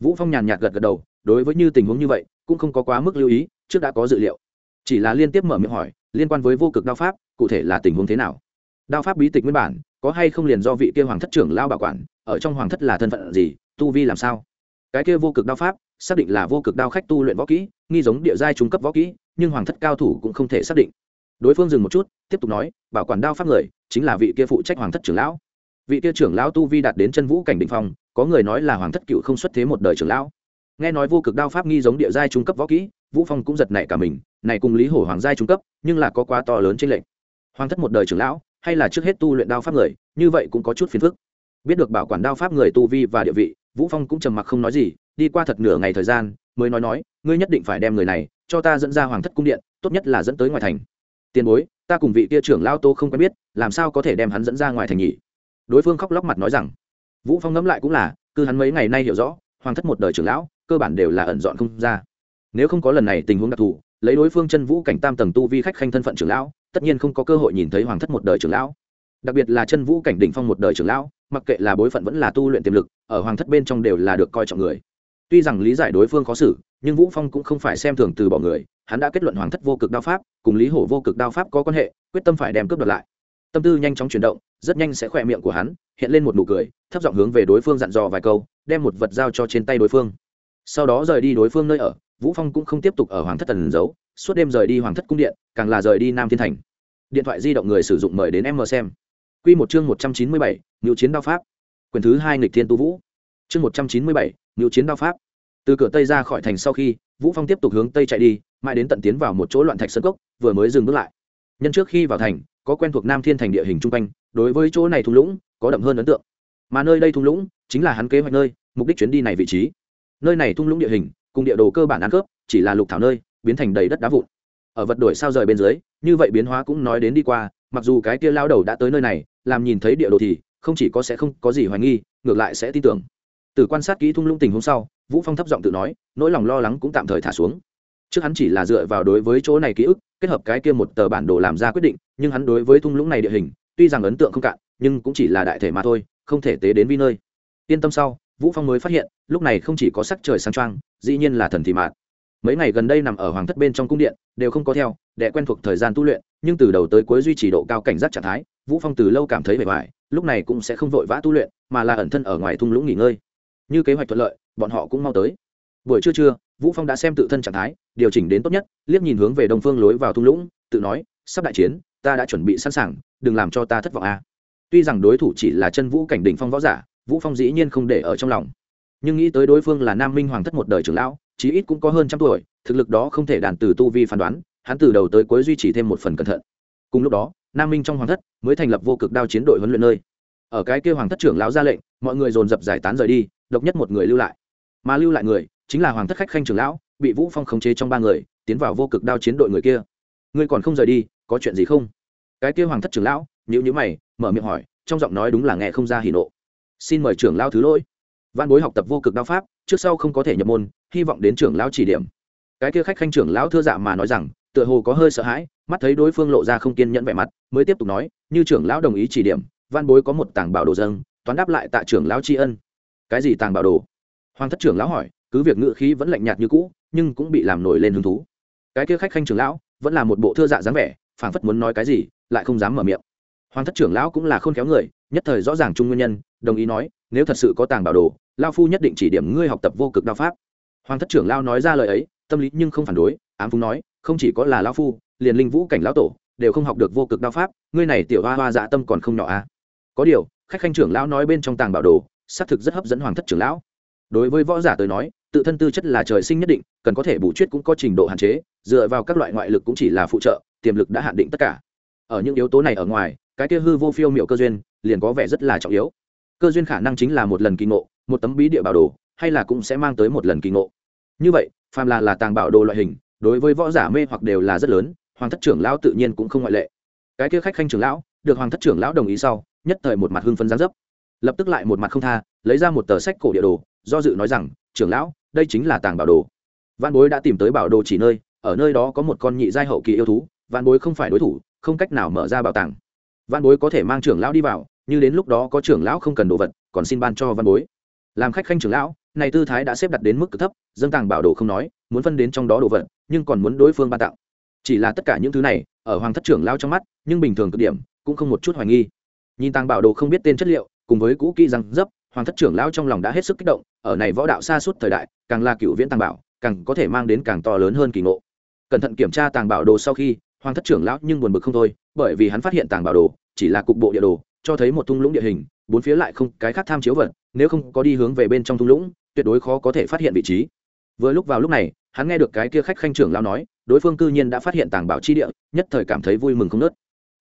vũ phong nhàn nhạt gật gật đầu, đối với như tình huống như vậy, cũng không có quá mức lưu ý, trước đã có dự liệu. Chỉ là liên tiếp mở miệng hỏi, liên quan với vô cực đao pháp, cụ thể là tình huống thế nào? Đao pháp bí tịch nguyên bản, có hay không liền do vị kia hoàng thất trưởng lao bảo quản, ở trong hoàng thất là thân phận gì, tu vi làm sao? Cái kia vô cực đao pháp, xác định là vô cực đao khách tu luyện võ kỹ, nghi giống địa giai trung cấp võ kỹ, nhưng hoàng thất cao thủ cũng không thể xác định đối phương dừng một chút, tiếp tục nói, bảo quản đao pháp người, chính là vị kia phụ trách hoàng thất trưởng lão. Vị kia trưởng lão tu vi đạt đến chân vũ cảnh định phong, có người nói là hoàng thất cựu không xuất thế một đời trưởng lão. Nghe nói vô cực đao pháp nghi giống địa giai trung cấp võ kỹ, vũ phong cũng giật nảy cả mình, này cùng lý hổ hoàng giai trung cấp, nhưng là có quá to lớn trên lệnh hoàng thất một đời trưởng lão, hay là trước hết tu luyện đao pháp người, như vậy cũng có chút phiền phức. Biết được bảo quản đao pháp người tu vi và địa vị, vũ phong cũng trầm mặc không nói gì, đi qua thật nửa ngày thời gian, mới nói nói, ngươi nhất định phải đem người này cho ta dẫn ra hoàng thất cung điện, tốt nhất là dẫn tới ngoài thành tiền bối, ta cùng vị kia trưởng lao tô không quen biết, làm sao có thể đem hắn dẫn ra ngoài thành nhỉ? Đối phương khóc lóc mặt nói rằng, vũ phong ngẫm lại cũng là, cứ hắn mấy ngày nay hiểu rõ, hoàng thất một đời trưởng lão, cơ bản đều là ẩn dọn không ra. Nếu không có lần này tình huống đặc thù, lấy đối phương chân vũ cảnh tam tầng tu vi khách khanh thân phận trưởng lão, tất nhiên không có cơ hội nhìn thấy hoàng thất một đời trưởng lão. Đặc biệt là chân vũ cảnh đỉnh phong một đời trưởng lão, mặc kệ là bối phận vẫn là tu luyện tiềm lực, ở hoàng thất bên trong đều là được coi trọng người tuy rằng lý giải đối phương khó xử nhưng vũ phong cũng không phải xem thường từ bỏ người hắn đã kết luận hoàng thất vô cực đao pháp cùng lý hổ vô cực đao pháp có quan hệ quyết tâm phải đem cướp đoạt lại. Tâm tư nhanh chóng chuyển động rất nhanh sẽ khỏe miệng của hắn hiện lên một nụ cười thấp giọng hướng về đối phương dặn dò vài câu đem một vật giao cho trên tay đối phương. Sau đó rời đi đối phương nơi ở vũ phong cũng không tiếp tục ở hoàng thất tần giấu suốt đêm rời đi hoàng thất cung điện càng là rời đi nam thiên thành. Điện thoại di động người sử dụng mời đến em mờ xem. Quy một chương một trăm chín mươi bảy, chiến đao pháp. Quyền thứ hai nghịch thiên tu vũ. Chương một trăm chín mươi bảy, ngự chiến đao pháp. Từ cửa tây ra khỏi thành sau khi, vũ phong tiếp tục hướng tây chạy đi, mãi đến tận tiến vào một chỗ loạn thạch sơn cốc, vừa mới dừng bước lại. Nhân trước khi vào thành, có quen thuộc nam thiên thành địa hình trung quanh, đối với chỗ này thung lũng, có đậm hơn ấn tượng. Mà nơi đây thung lũng, chính là hắn kế hoạch nơi, mục đích chuyến đi này vị trí. Nơi này thung lũng địa hình, cùng địa đồ cơ bản ăn cướp chỉ là lục thảo nơi, biến thành đầy đất đá vụn. Ở vật đổi sao rời bên dưới, như vậy biến hóa cũng nói đến đi qua, mặc dù cái kia lao đầu đã tới nơi này, làm nhìn thấy địa đồ thì, không chỉ có sẽ không có gì hoài nghi, ngược lại sẽ tin tưởng từ quan sát kỹ thung lũng tình hôm sau, vũ phong thấp giọng tự nói, nỗi lòng lo lắng cũng tạm thời thả xuống. Trước hắn chỉ là dựa vào đối với chỗ này ký ức, kết hợp cái kia một tờ bản đồ làm ra quyết định, nhưng hắn đối với thung lũng này địa hình, tuy rằng ấn tượng không cạn, nhưng cũng chỉ là đại thể mà thôi, không thể tế đến vi nơi. Yên tâm sau, vũ phong mới phát hiện, lúc này không chỉ có sắc trời sáng trang dĩ nhiên là thần thị mạn mấy ngày gần đây nằm ở hoàng thất bên trong cung điện, đều không có theo để quen thuộc thời gian tu luyện, nhưng từ đầu tới cuối duy trì độ cao cảnh giác trạng thái, vũ phong từ lâu cảm thấy bề vải lúc này cũng sẽ không vội vã tu luyện, mà là ẩn thân ở ngoài thung lũng nghỉ ngơi như kế hoạch thuận lợi, bọn họ cũng mau tới. Buổi trưa trưa, vũ phong đã xem tự thân trạng thái, điều chỉnh đến tốt nhất, liếc nhìn hướng về đông phương lối vào thung lũng, tự nói, sắp đại chiến, ta đã chuẩn bị sẵn sàng, đừng làm cho ta thất vọng a. Tuy rằng đối thủ chỉ là chân vũ cảnh đỉnh phong võ giả, vũ phong dĩ nhiên không để ở trong lòng. Nhưng nghĩ tới đối phương là nam minh hoàng thất một đời trưởng lão, chí ít cũng có hơn trăm tuổi, thực lực đó không thể đàn từ tu vi phán đoán, hắn từ đầu tới cuối duy trì thêm một phần cẩn thận. Cùng lúc đó, nam minh trong hoàng thất mới thành lập vô cực đao chiến đội huấn luyện nơi ở cái kêu hoàng thất trưởng lão ra lệnh, mọi người dồn dập giải tán rời đi, độc nhất một người lưu lại. Mà lưu lại người, chính là hoàng thất khách khanh trưởng lão, bị vũ phong khống chế trong ba người, tiến vào vô cực đao chiến đội người kia. Ngươi còn không rời đi, có chuyện gì không? Cái kia hoàng thất trưởng lão, nhíu nhíu mày, mở miệng hỏi, trong giọng nói đúng là nghe không ra hỉ nộ. Xin mời trưởng lão thứ lỗi. Văn bối học tập vô cực đao pháp, trước sau không có thể nhập môn, hy vọng đến trưởng lão chỉ điểm. Cái kia khách khanh trưởng lão thưa dạ mà nói rằng, tựa hồ có hơi sợ hãi, mắt thấy đối phương lộ ra không kiên nhẫn vẻ mặt, mới tiếp tục nói, như trưởng lão đồng ý chỉ điểm văn bối có một tàng bảo đồ dâng, toán đáp lại Tạ trưởng lão tri ân. Cái gì tàng bảo đồ? Hoàng thất trưởng lão hỏi, cứ việc ngự khí vẫn lạnh nhạt như cũ, nhưng cũng bị làm nổi lên hứng thú. Cái kia khách khanh trưởng lão, vẫn là một bộ thưa dạ dáng vẻ, phảng phất muốn nói cái gì, lại không dám mở miệng. Hoàng thất trưởng lão cũng là khôn khéo người, nhất thời rõ ràng chung nguyên nhân, đồng ý nói, nếu thật sự có tàng bảo đồ lao phu nhất định chỉ điểm ngươi học tập vô cực đao pháp. Hoàng thất trưởng lao nói ra lời ấy, tâm lý nhưng không phản đối, ám phúng nói, không chỉ có là lao phu, liền linh vũ cảnh lão tổ, đều không học được vô cực đao pháp, ngươi này tiểu hoa hoa dạ tâm còn không nhỏ à có điều, khách khanh trưởng lão nói bên trong tàng bảo đồ, xác thực rất hấp dẫn hoàng thất trưởng lão. Đối với võ giả tới nói, tự thân tư chất là trời sinh nhất định, cần có thể bù chuyết cũng có trình độ hạn chế, dựa vào các loại ngoại lực cũng chỉ là phụ trợ, tiềm lực đã hạn định tất cả. Ở những yếu tố này ở ngoài, cái kia hư vô phiêu miệu cơ duyên, liền có vẻ rất là trọng yếu. Cơ duyên khả năng chính là một lần kỳ ngộ, một tấm bí địa bảo đồ, hay là cũng sẽ mang tới một lần kỳ ngộ. Như vậy, phàm là là tàng bảo đồ loại hình, đối với võ giả mê hoặc đều là rất lớn, hoàng thất trưởng lão tự nhiên cũng không ngoại lệ. Cái kia khách khanh trưởng lão, được hoàng thất trưởng lão đồng ý sau nhất thời một mặt hưng phấn giáng dấp. Lập tức lại một mặt không tha, lấy ra một tờ sách cổ địa đồ, do dự nói rằng, trưởng lão, đây chính là tàng bảo đồ. Văn bối đã tìm tới bảo đồ chỉ nơi, ở nơi đó có một con nhị giai hậu kỳ yêu thú văn bối không phải đối thủ, không cách nào mở ra bảo tàng. Văn bối có thể mang trưởng lão đi vào, như đến lúc đó có trưởng lão không cần đồ vật, còn xin ban cho văn bối. Làm khách khanh trưởng lão, này tư thái đã xếp đặt đến mức cực thấp, dâng tàng bảo đồ không nói, muốn phân đến trong đó đồ vật, nhưng còn muốn đối phương ban tặng. Chỉ là tất cả những thứ này, ở hoàng thất trưởng lão trong mắt, nhưng bình thường cực điểm, cũng không một chút hoài nghi nhìn tàng bảo đồ không biết tên chất liệu, cùng với cũ kỹ răng dấp, hoàng thất trưởng lão trong lòng đã hết sức kích động, ở này võ đạo xa suốt thời đại, càng là cựu viễn tàng bảo, càng có thể mang đến càng to lớn hơn kỳ ngộ. Cẩn thận kiểm tra tàng bảo đồ sau khi, hoàng thất trưởng lão nhưng buồn bực không thôi, bởi vì hắn phát hiện tàng bảo đồ chỉ là cục bộ địa đồ, cho thấy một thung lũng địa hình, bốn phía lại không cái khác tham chiếu vật, nếu không có đi hướng về bên trong thung lũng, tuyệt đối khó có thể phát hiện vị trí. Vừa lúc vào lúc này, hắn nghe được cái kia khách khanh trưởng lão nói, đối phương cư nhiên đã phát hiện tàng bảo chi địa, nhất thời cảm thấy vui mừng không nớt.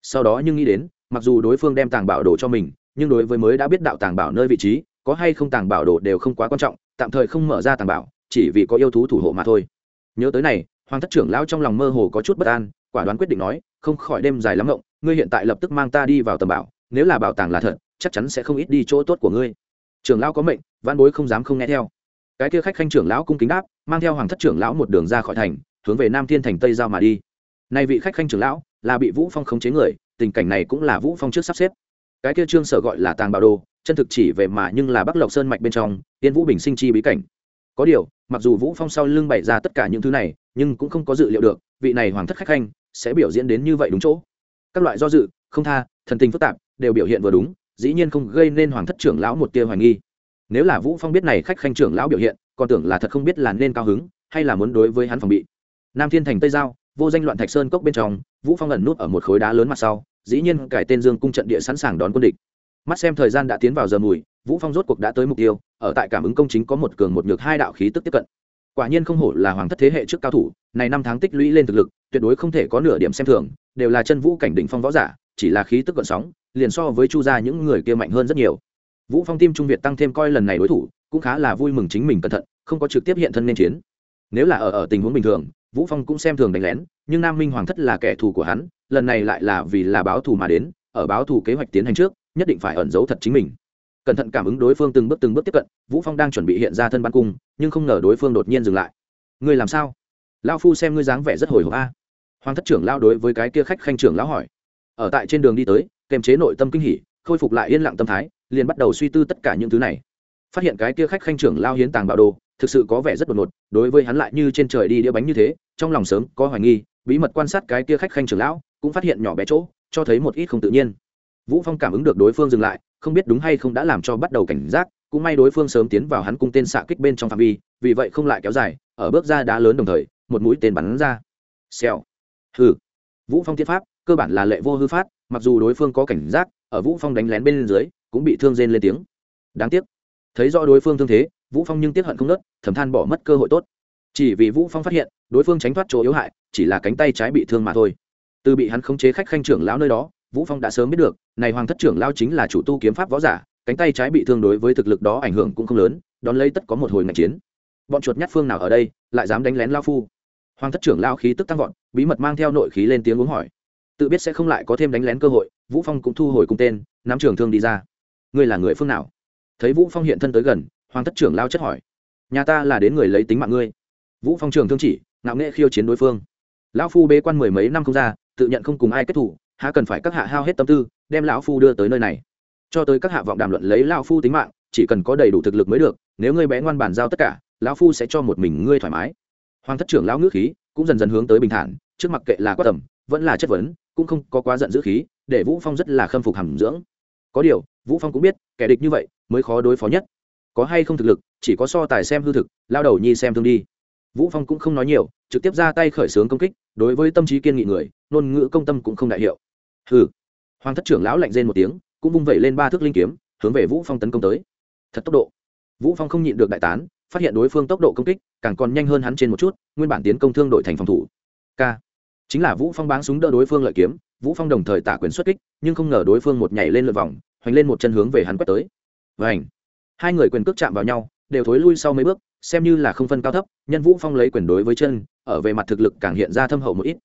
Sau đó nhưng nghĩ đến mặc dù đối phương đem tàng bảo đồ cho mình, nhưng đối với mới đã biết đạo tàng bảo nơi vị trí, có hay không tàng bảo đồ đều không quá quan trọng, tạm thời không mở ra tàng bảo, chỉ vì có yêu thú thủ hộ mà thôi. Nhớ tới này, hoàng thất trưởng lão trong lòng mơ hồ có chút bất an, quả đoán quyết định nói, không khỏi đêm dài lắm ngộng, ngươi hiện tại lập tức mang ta đi vào tầm bảo, nếu là bảo tàng là thật, chắc chắn sẽ không ít đi chỗ tốt của ngươi. Trưởng lão có mệnh, văn bối không dám không nghe theo. Cái kia khách khanh trưởng lão cung kính đáp, mang theo hoàng thất trưởng lão một đường ra khỏi thành, hướng về nam thiên thành tây giao mà đi. Nay vị khách khanh trưởng lão là bị vũ phong khống chế người tình cảnh này cũng là vũ phong trước sắp xếp. Cái kia trương sở gọi là tàng bảo đồ, chân thực chỉ về mà nhưng là bắc lộc sơn mạch bên trong, tiên vũ bình sinh chi bí cảnh. Có điều, mặc dù vũ phong sau lưng bày ra tất cả những thứ này, nhưng cũng không có dự liệu được, vị này hoàng thất khách khanh sẽ biểu diễn đến như vậy đúng chỗ. Các loại do dự, không tha, thần tình phức tạp, đều biểu hiện vừa đúng, dĩ nhiên không gây nên hoàng thất trưởng lão một tia hoài nghi. Nếu là vũ phong biết này khách khanh trưởng lão biểu hiện, còn tưởng là thật không biết là nên cao hứng, hay là muốn đối với hắn phòng bị. Nam thiên thành tây giao, vô danh loạn thạch sơn cốc bên trong, vũ phong ẩn nút ở một khối đá lớn mặt sau dĩ nhiên cải tên dương cung trận địa sẵn sàng đón quân địch. Mắt xem thời gian đã tiến vào giờ mùi, vũ phong rốt cuộc đã tới mục tiêu, ở tại cảm ứng công chính có một cường một nhược hai đạo khí tức tiếp cận. Quả nhiên không hổ là hoàng thất thế hệ trước cao thủ, này năm tháng tích lũy lên thực lực, tuyệt đối không thể có nửa điểm xem thường, đều là chân vũ cảnh đỉnh phong võ giả, chỉ là khí tức gợn sóng, liền so với chu gia những người kia mạnh hơn rất nhiều. Vũ phong tim trung việt tăng thêm coi lần này đối thủ, cũng khá là vui mừng chính mình cẩn thận, không có trực tiếp hiện thân nên chiến. Nếu là ở ở tình huống bình thường vũ phong cũng xem thường đánh lén, nhưng nam minh hoàng thất là kẻ thù của hắn, lần này lại là vì là báo thù mà đến, ở báo thù kế hoạch tiến hành trước, nhất định phải ẩn giấu thật chính mình. Cẩn thận cảm ứng đối phương từng bước từng bước tiếp cận, vũ phong đang chuẩn bị hiện ra thân ban cung, nhưng không ngờ đối phương đột nhiên dừng lại. Ngươi làm sao? Lao phu xem ngươi dáng vẻ rất hồi hộp a. Hoàng thất trưởng lao đối với cái kia khách khanh trưởng lão hỏi. Ở tại trên đường đi tới, kềm chế nội tâm kinh hỉ, khôi phục lại yên lặng tâm thái, liền bắt đầu suy tư tất cả những thứ này. Phát hiện cái kia khách khanh trưởng lao hiến tàng bạo đồ thực sự có vẻ rất đột ngột, đối với hắn lại như trên trời đi đĩa bánh như thế, trong lòng sớm có hoài nghi, bí mật quan sát cái kia khách khanh trưởng lão, cũng phát hiện nhỏ bé chỗ, cho thấy một ít không tự nhiên. Vũ phong cảm ứng được đối phương dừng lại, không biết đúng hay không đã làm cho bắt đầu cảnh giác, cũng may đối phương sớm tiến vào hắn cung tên xạ kích bên trong phạm vi, vì vậy không lại kéo dài, ở bước ra đá lớn đồng thời, một mũi tên bắn ra. Xèo. Hư vũ phong thiết pháp, cơ bản là lệ vô hư phát, mặc dù đối phương có cảnh giác, ở vũ phong đánh lén bên dưới, cũng bị thương rên lên tiếng. Đáng tiếc. Thấy rõ đối phương thương thế vũ phong nhưng tiếc hận không nớt, thầm than bỏ mất cơ hội tốt. Chỉ vì vũ phong phát hiện, đối phương tránh thoát chỗ yếu hại, chỉ là cánh tay trái bị thương mà thôi. Từ bị hắn khống chế khách khanh trưởng lão nơi đó, vũ phong đã sớm biết được, này hoàng thất trưởng lão chính là chủ tu kiếm pháp võ giả, cánh tay trái bị thương đối với thực lực đó ảnh hưởng cũng không lớn, đón lấy tất có một hồi ngạch chiến. Bọn chuột nhát phương nào ở đây, lại dám đánh lén lao phu? Hoàng thất trưởng lao khí tức tăng vọt, bí mật mang theo nội khí lên tiếng uống hỏi. Tự biết sẽ không lại có thêm đánh lén cơ hội, vũ phong cũng thu hồi cùng tên, nắm trường thương đi ra. Ngươi là người phương nào? Thấy vũ phong hiện thân tới gần hoàng thất trưởng lao chất hỏi. Nhà ta là đến người lấy tính mạng ngươi. Vũ phong trường thương chỉ, ngạo nghệ khiêu chiến đối phương. Lão phu bế quan mười mấy năm không ra, tự nhận không cùng ai kết thủ, há cần phải các hạ hao hết tâm tư, đem lão phu đưa tới nơi này. Cho tới các hạ vọng đàm luận lấy lão phu tính mạng, chỉ cần có đầy đủ thực lực mới được, nếu ngươi bé ngoan bàn giao tất cả, lão phu sẽ cho một mình ngươi thoải mái. Hoàng thất trưởng lão ngữ khí cũng dần dần hướng tới bình thản, trước mặt kệ là quát tầm, vẫn là chất vấn, cũng không có quá giận dữ khí, để vũ phong rất là khâm phục hàm dưỡng. Có điều, vũ phong cũng biết, kẻ địch như vậy mới khó đối phó nhất có hay không thực lực, chỉ có so tài xem hư thực, lao đầu nhi xem thương đi. Vũ phong cũng không nói nhiều, trực tiếp ra tay khởi xướng công kích, đối với tâm trí kiên nghị người, ngôn ngữ công tâm cũng không đại hiệu. Hừ. Hoàng thất trưởng lão lạnh rên một tiếng, cũng vung vẩy lên ba thước linh kiếm, hướng về vũ phong tấn công tới. Thật tốc độ. Vũ phong không nhịn được đại tán, phát hiện đối phương tốc độ công kích, càng còn nhanh hơn hắn trên một chút, nguyên bản tiến công thương đội thành phòng thủ. K chính là vũ phong báng súng đỡ đối phương lợi kiếm, vũ phong đồng thời tả quyền xuất kích, nhưng không ngờ đối phương một nhảy lên lượt vòng, hoành lên một chân hướng về hắn quét tới. Vảnh hai người quyền cước chạm vào nhau, đều thối lui sau mấy bước, xem như là không phân cao thấp, nhân vũ phong lấy quyền đối với chân ở về mặt thực lực càng hiện ra thâm hậu một ít.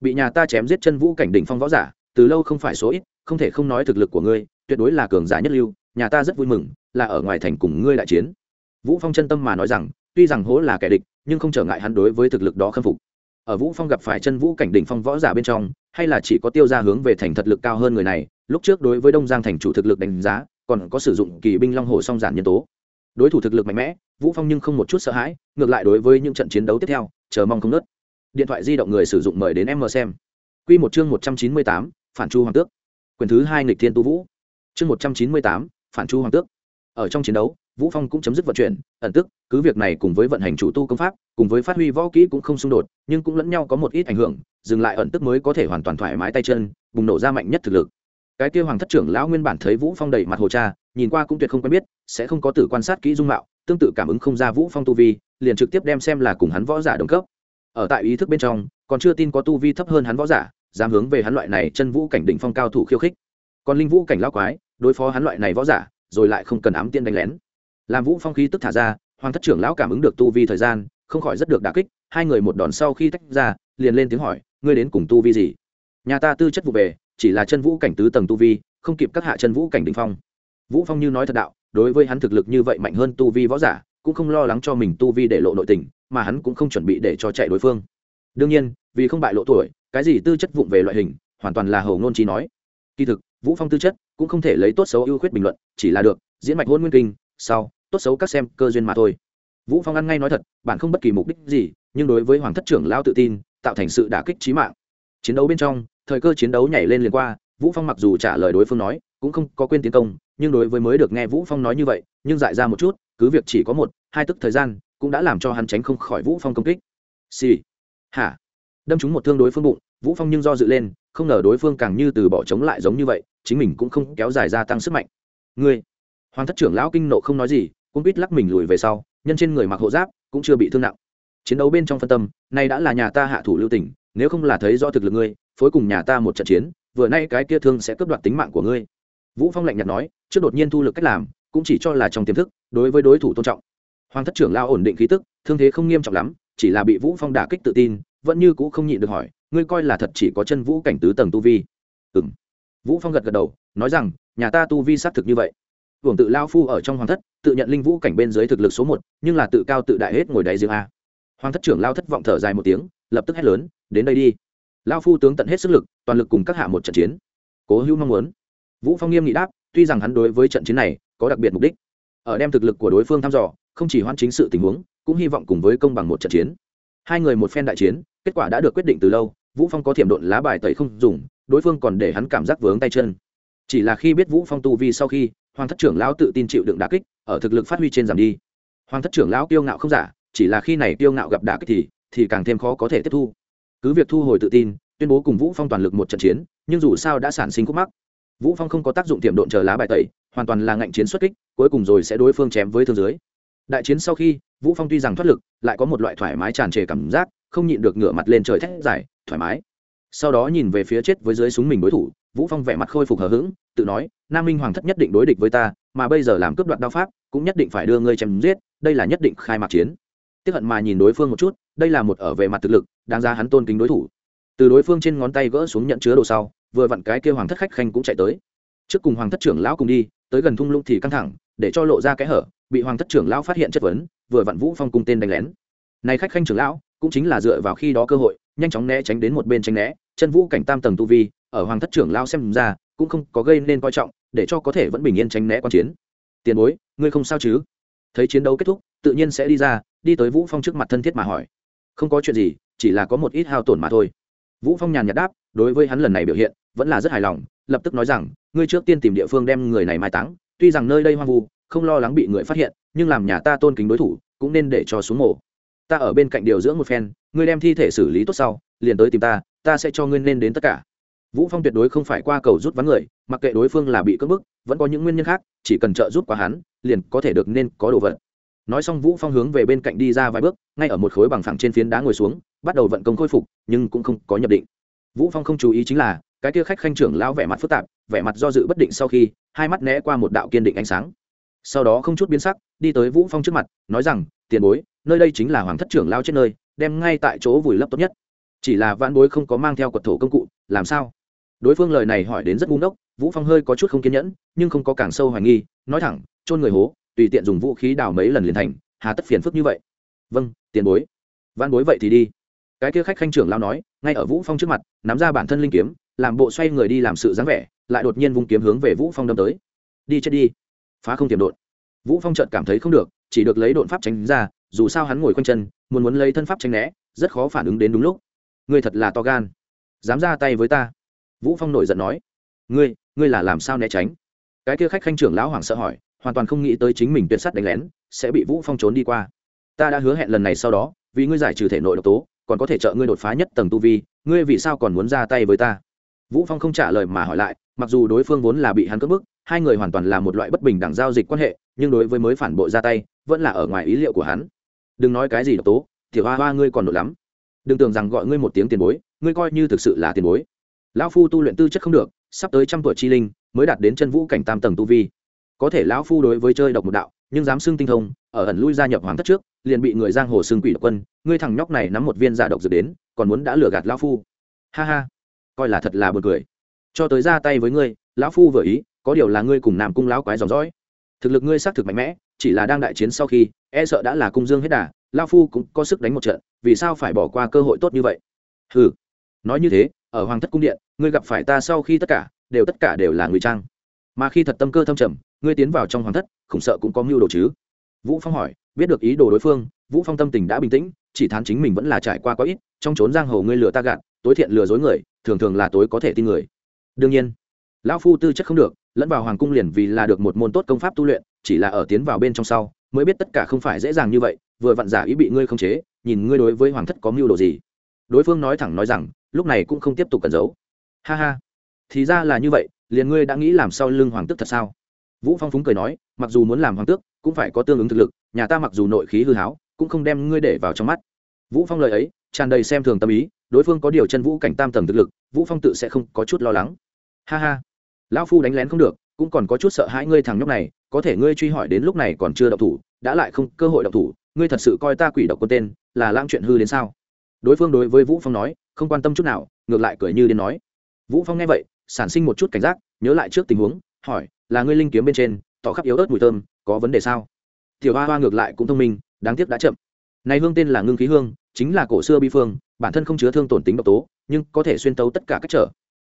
Bị nhà ta chém giết chân vũ cảnh đỉnh phong võ giả, từ lâu không phải số ít, không thể không nói thực lực của ngươi, tuyệt đối là cường giả nhất lưu, nhà ta rất vui mừng, là ở ngoài thành cùng ngươi đại chiến. Vũ phong chân tâm mà nói rằng, tuy rằng hố là kẻ địch, nhưng không trở ngại hắn đối với thực lực đó khâm phục. Ở vũ phong gặp phải chân vũ cảnh đỉnh phong võ giả bên trong, hay là chỉ có tiêu ra hướng về thành thật lực cao hơn người này, lúc trước đối với đông giang thành chủ thực lực đánh giá còn có sử dụng kỳ binh long hồ song giản nhân tố. Đối thủ thực lực mạnh mẽ vũ phong nhưng không một chút sợ hãi ngược lại đối với những trận chiến đấu tiếp theo chờ mong không nớt điện thoại di động người sử dụng mời đến em mờ xem. Quy một chương 198, phản chu hoàng tước. Quyền thứ hai nghịch thiên tu vũ. Chương 198, phản chu hoàng tước. Ở trong chiến đấu vũ phong cũng chấm dứt vận chuyển ẩn tức cứ việc này cùng với vận hành chủ tu công pháp cùng với phát huy võ kỹ cũng không xung đột nhưng cũng lẫn nhau có một ít ảnh hưởng dừng lại ẩn tức mới có thể hoàn toàn thoải mái tay chân bùng nổ ra mạnh nhất thực lực cái kia hoàng thất trưởng lão nguyên bản thấy vũ phong đầy mặt hồ cha, nhìn qua cũng tuyệt không quen biết, sẽ không có tử quan sát kỹ dung mạo, tương tự cảm ứng không ra vũ phong tu vi, liền trực tiếp đem xem là cùng hắn võ giả đồng cấp. Ở tại ý thức bên trong, còn chưa tin có tu vi thấp hơn hắn võ giả, dám hướng về hắn loại này chân vũ cảnh đỉnh phong cao thủ khiêu khích. Còn linh vũ cảnh lão quái, đối phó hắn loại này võ giả, rồi lại không cần ám tiên đánh lén. Làm vũ phong khí tức thả ra, hoàng thất trưởng lão cảm ứng được tu vi thời gian, không khỏi rất được đả kích, hai người một đòn sau khi tách ra, liền lên tiếng hỏi, ngươi đến cùng tu vi gì? Nhà ta tư chất vụ về chỉ là chân vũ cảnh tứ tầng tu vi, không kịp các hạ chân vũ cảnh đỉnh phong. Vũ phong như nói thật đạo, đối với hắn thực lực như vậy mạnh hơn tu vi võ giả, cũng không lo lắng cho mình tu vi để lộ nội tình, mà hắn cũng không chuẩn bị để cho chạy đối phương. Đương nhiên, vì không bại lộ tuổi, cái gì tư chất vụng về loại hình, hoàn toàn là hầu ngôn trí nói. Kỳ thực, vũ phong tư chất cũng không thể lấy tốt xấu ưu khuyết bình luận, chỉ là được, diễn mạch hôn nguyên kinh, sau, tốt xấu các xem cơ duyên mà thôi. Vũ phong ăn ngay nói thật bản không bất kỳ mục đích gì, nhưng đối với hoàng thất trưởng lao tự tin, tạo thành sự đả kích trí mạng. Chiến đấu bên trong thời cơ chiến đấu nhảy lên liền qua, vũ phong mặc dù trả lời đối phương nói, cũng không có quên tiến công, nhưng đối với mới được nghe vũ phong nói như vậy, nhưng dại ra một chút, cứ việc chỉ có một, hai tức thời gian, cũng đã làm cho hắn tránh không khỏi vũ phong công kích. Xì、sì. hả? Đâm trúng một thương đối phương bụng, vũ phong nhưng do dự lên, không ngờ đối phương càng như từ bỏ chống lại giống như vậy, chính mình cũng không kéo dài gia tăng sức mạnh. Ngươi! Hoàng thất trưởng lão kinh nộ không nói gì, cũng biết lắc mình lùi về sau, nhân trên người mặc hộ giáp, cũng chưa bị thương nặng. Chiến đấu bên trong phân tâm, nay đã là nhà ta hạ thủ lưu tình, nếu không là thấy do thực lực ngươi phối cùng nhà ta một trận chiến, vừa nay cái kia thương sẽ cướp đoạt tính mạng của ngươi. Vũ phong lạnh nhạt nói, trước đột nhiên thu lực cách làm, cũng chỉ cho là trong tiềm thức, đối với đối thủ tôn trọng. Hoàng thất trưởng lao ổn định khí tức, thương thế không nghiêm trọng lắm, chỉ là bị vũ phong đả kích tự tin, vẫn như cũ không nhịn được hỏi, ngươi coi là thật chỉ có chân vũ cảnh tứ tầng tu vi? Ừm. vũ phong gật gật đầu, nói rằng, nhà ta tu vi xác thực như vậy. Hưởng tự lao phu ở trong hoàng thất, tự nhận linh vũ cảnh bên dưới thực lực số một, nhưng là tự cao tự đại hết ngồi đáy riêng a. Hoàng thất trưởng lao thất vọng thở dài một tiếng, lập tức hét lớn, đến đây đi lao phu tướng tận hết sức lực, toàn lực cùng các hạ một trận chiến. Cố hữu mong muốn. Vũ phong nghiêm nghị đáp, tuy rằng hắn đối với trận chiến này có đặc biệt mục đích, ở đem thực lực của đối phương thăm dò, không chỉ hoãn chính sự tình huống, cũng hy vọng cùng với công bằng một trận chiến. Hai người một phen đại chiến, kết quả đã được quyết định từ lâu, vũ phong có thiểm độn lá bài tẩy không dùng, đối phương còn để hắn cảm giác vướng tay chân. Chỉ là khi biết vũ phong tu vi sau khi, hoàng thất trưởng lão tự tin chịu đựng đả kích, ở thực lực phát huy trên giảm đi. Hoàng thất trưởng lão kiêu ngạo không giả, chỉ là khi này kiêu ngạo gặp đả kích thì thì càng thêm khó có thể tiếp thu cứ việc thu hồi tự tin, tuyên bố cùng vũ phong toàn lực một trận chiến, nhưng dù sao đã sản sinh khúc mắc. Vũ phong không có tác dụng tiềm độn chờ lá bài tẩy, hoàn toàn là ngạnh chiến xuất kích, cuối cùng rồi sẽ đối phương chém với thương dưới. Đại chiến sau khi, vũ phong tuy rằng thoát lực, lại có một loại thoải mái tràn trề cảm giác, không nhịn được ngửa mặt lên trời thét dài, thoải mái. Sau đó nhìn về phía chết với dưới súng mình đối thủ, vũ phong vẻ mặt khôi phục hờ hững, tự nói, nam minh hoàng thất nhất định đối địch với ta, mà bây giờ làm cướp đoạt đao pháp, cũng nhất định phải đưa ngươi chém giết, đây là nhất định khai mạc chiến tiếp hận mà nhìn đối phương một chút, đây là một ở về mặt thực lực, đáng ra hắn tôn kính đối thủ. Từ đối phương trên ngón tay gỡ xuống nhận chứa đồ sau, vừa vặn cái kêu hoàng thất khách khanh cũng chạy tới. Trước cùng hoàng thất trưởng lão cùng đi, tới gần thung lũng thì căng thẳng, để cho lộ ra cái hở, bị hoàng thất trưởng lão phát hiện chất vấn, vừa vặn vũ phong cùng tên đánh lén. Này khách khanh trưởng lão, cũng chính là dựa vào khi đó cơ hội, nhanh chóng né tránh đến một bên tránh né, chân vũ cảnh tam tầng tu vi, ở hoàng thất trưởng lão xem ra, cũng không có gây nên coi trọng, để cho có thể vẫn bình yên tránh né quan chiến. Tiền bối, ngươi không sao chứ? Thấy chiến đấu kết thúc, tự nhiên sẽ đi ra đi tới vũ phong trước mặt thân thiết mà hỏi. Không có chuyện gì, chỉ là có một ít hao tổn mà thôi. Vũ phong nhàn nhạt đáp, đối với hắn lần này biểu hiện, vẫn là rất hài lòng, lập tức nói rằng, ngươi trước tiên tìm địa phương đem người này mai táng, tuy rằng nơi đây hoang vu, không lo lắng bị người phát hiện, nhưng làm nhà ta tôn kính đối thủ, cũng nên để cho xuống mổ ta ở bên cạnh điều dưỡng một phen, ngươi đem thi thể xử lý tốt sau, liền tới tìm ta ta sẽ cho ngươi nên đến tất cả. Vũ phong tuyệt đối không phải qua cầu rút vắng người, mặc kệ đối phương là bị cưỡng bức, vẫn có những nguyên nhân khác, chỉ cần trợ giúp qua hắn, liền có thể được nên có đồ vật nói xong vũ phong hướng về bên cạnh đi ra vài bước, ngay ở một khối bằng phẳng trên phiến đá ngồi xuống, bắt đầu vận công khôi phục, nhưng cũng không có nhập định. Vũ phong không chú ý chính là, cái kia khách khanh trưởng lão vẻ mặt phức tạp, vẻ mặt do dự bất định sau khi, hai mắt né qua một đạo kiên định ánh sáng. Sau đó không chút biến sắc, đi tới vũ phong trước mặt, nói rằng, tiền bối, nơi đây chính là hoàng thất trưởng lao trên nơi, đem ngay tại chỗ vùi lấp tốt nhất. Chỉ là vãn bối không có mang theo quật thổ công cụ, làm sao? Đối phương lời này hỏi đến rất ngu ngốc, vũ phong hơi có chút không kiên nhẫn, nhưng không có càng sâu hoài nghi, nói thẳng, chôn người hố tùy tiện dùng vũ khí đào mấy lần liền thành, hà tất phiền phức như vậy. Vâng tiền bối. Văn bối vậy thì đi. Cái kia khách khanh trưởng lao nói, ngay ở vũ phong trước mặt, nắm ra bản thân linh kiếm, làm bộ xoay người đi làm sự dáng vẻ, lại đột nhiên vung kiếm hướng về vũ phong đâm tới. Đi chết đi. Phá không tiềm đột vũ phong chợt cảm thấy không được, chỉ được lấy đột pháp tránh ra, dù sao hắn ngồi quanh chân, muốn muốn lấy thân pháp tránh né, rất khó phản ứng đến đúng lúc. Ngươi thật là to gan. Dám ra tay với ta. Vũ phong nổi giận nói. Ngươi ngươi là làm sao né tránh? Cái kia khách khanh trưởng lão hoảng sợ hỏi hoàn toàn không nghĩ tới chính mình tuyệt sắt đánh lén, sẽ bị vũ phong trốn đi qua. Ta đã hứa hẹn lần này sau đó, vì ngươi giải trừ thể nội độc tố, còn có thể trợ ngươi đột phá nhất tầng tu vi, ngươi vì sao còn muốn ra tay với ta? Vũ phong không trả lời mà hỏi lại, mặc dù đối phương vốn là bị hắn cướp bức, hai người hoàn toàn là một loại bất bình đẳng giao dịch quan hệ, nhưng đối với mới phản bội ra tay, vẫn là ở ngoài ý liệu của hắn. Đừng nói cái gì độc tố, tiểu hoa hoa ngươi còn nổi lắm. Đừng tưởng rằng gọi ngươi một tiếng tiền bối, ngươi coi như thực sự là tiền bối. Lão phu tu luyện tư chất không được, sắp tới trăm tuổi chi linh, mới đạt đến chân vũ cảnh tam tầng tu vi có thể lão phu đối với chơi độc một đạo, nhưng dám xưng tinh thông, ở ẩn lui gia nhập hoàng thất trước, liền bị người giang hồ xưng quỷ độc quân, ngươi thằng nhóc này nắm một viên giả độc dược đến, còn muốn đã lừa gạt lão phu. Ha ha, coi là thật là buồn cười. Cho tới ra tay với ngươi, lão phu vừa ý, có điều là ngươi cùng nam cung lão quái dòng dõi. Thực lực ngươi xác thực mạnh mẽ, chỉ là đang đại chiến sau khi e sợ đã là cung dương hết đà, lão phu cũng có sức đánh một trận, vì sao phải bỏ qua cơ hội tốt như vậy? Hừ, nói như thế, ở hoàng thất cung điện, ngươi gặp phải ta sau khi tất cả, đều tất cả đều là ngụy trang. Mà khi thật tâm cơ thâm trầm ngươi tiến vào trong hoàng thất, khủng sợ cũng có mưu đồ chứ? Vũ phong hỏi, biết được ý đồ đối phương, vũ phong tâm tình đã bình tĩnh, chỉ thán chính mình vẫn là trải qua quá ít, trong trốn giang hồ ngươi lừa ta gạt, tối thiện lừa dối người, thường thường là tối có thể tin người. Đương nhiên, lão phu tư chất không được, lẫn vào hoàng cung liền vì là được một môn tốt công pháp tu luyện, chỉ là ở tiến vào bên trong sau, mới biết tất cả không phải dễ dàng như vậy, vừa vặn giả ý bị ngươi không chế, nhìn ngươi đối với hoàng thất có mưu đồ gì. Đối phương nói thẳng nói rằng, lúc này cũng không tiếp tục cẩn giấu. Ha ha, thì ra là như vậy, liền ngươi đã nghĩ làm sao lưng hoàng tức thật sao? Vũ phong phúng cười nói, mặc dù muốn làm hoàng tước, cũng phải có tương ứng thực lực, nhà ta mặc dù nội khí hư háo, cũng không đem ngươi để vào trong mắt. Vũ phong lời ấy, tràn đầy xem thường tâm ý, đối phương có điều chân vũ cảnh tam tầng thực lực, vũ phong tự sẽ không có chút lo lắng. Ha ha, lão phu đánh lén không được, cũng còn có chút sợ hãi ngươi thằng nhóc này, có thể ngươi truy hỏi đến lúc này còn chưa động thủ, đã lại không cơ hội động thủ, ngươi thật sự coi ta quỷ độc quân tên, là lãng chuyện hư đến sao? Đối phương đối với vũ phong nói, không quan tâm chút nào, ngược lại cười như đến nói. Vũ phong nghe vậy, sản sinh một chút cảnh giác, nhớ lại trước tình huống, hỏi là ngươi linh kiếm bên trên, tỏ khắp yếu ớt mùi thơm, có vấn đề sao? Tiểu hoa hoa ngược lại cũng thông minh, đáng tiếc đã chậm. Này hương tên là ngưng khí hương, chính là cổ xưa bi phương, bản thân không chứa thương tổn tính độc tố, nhưng có thể xuyên tấu tất cả các trở.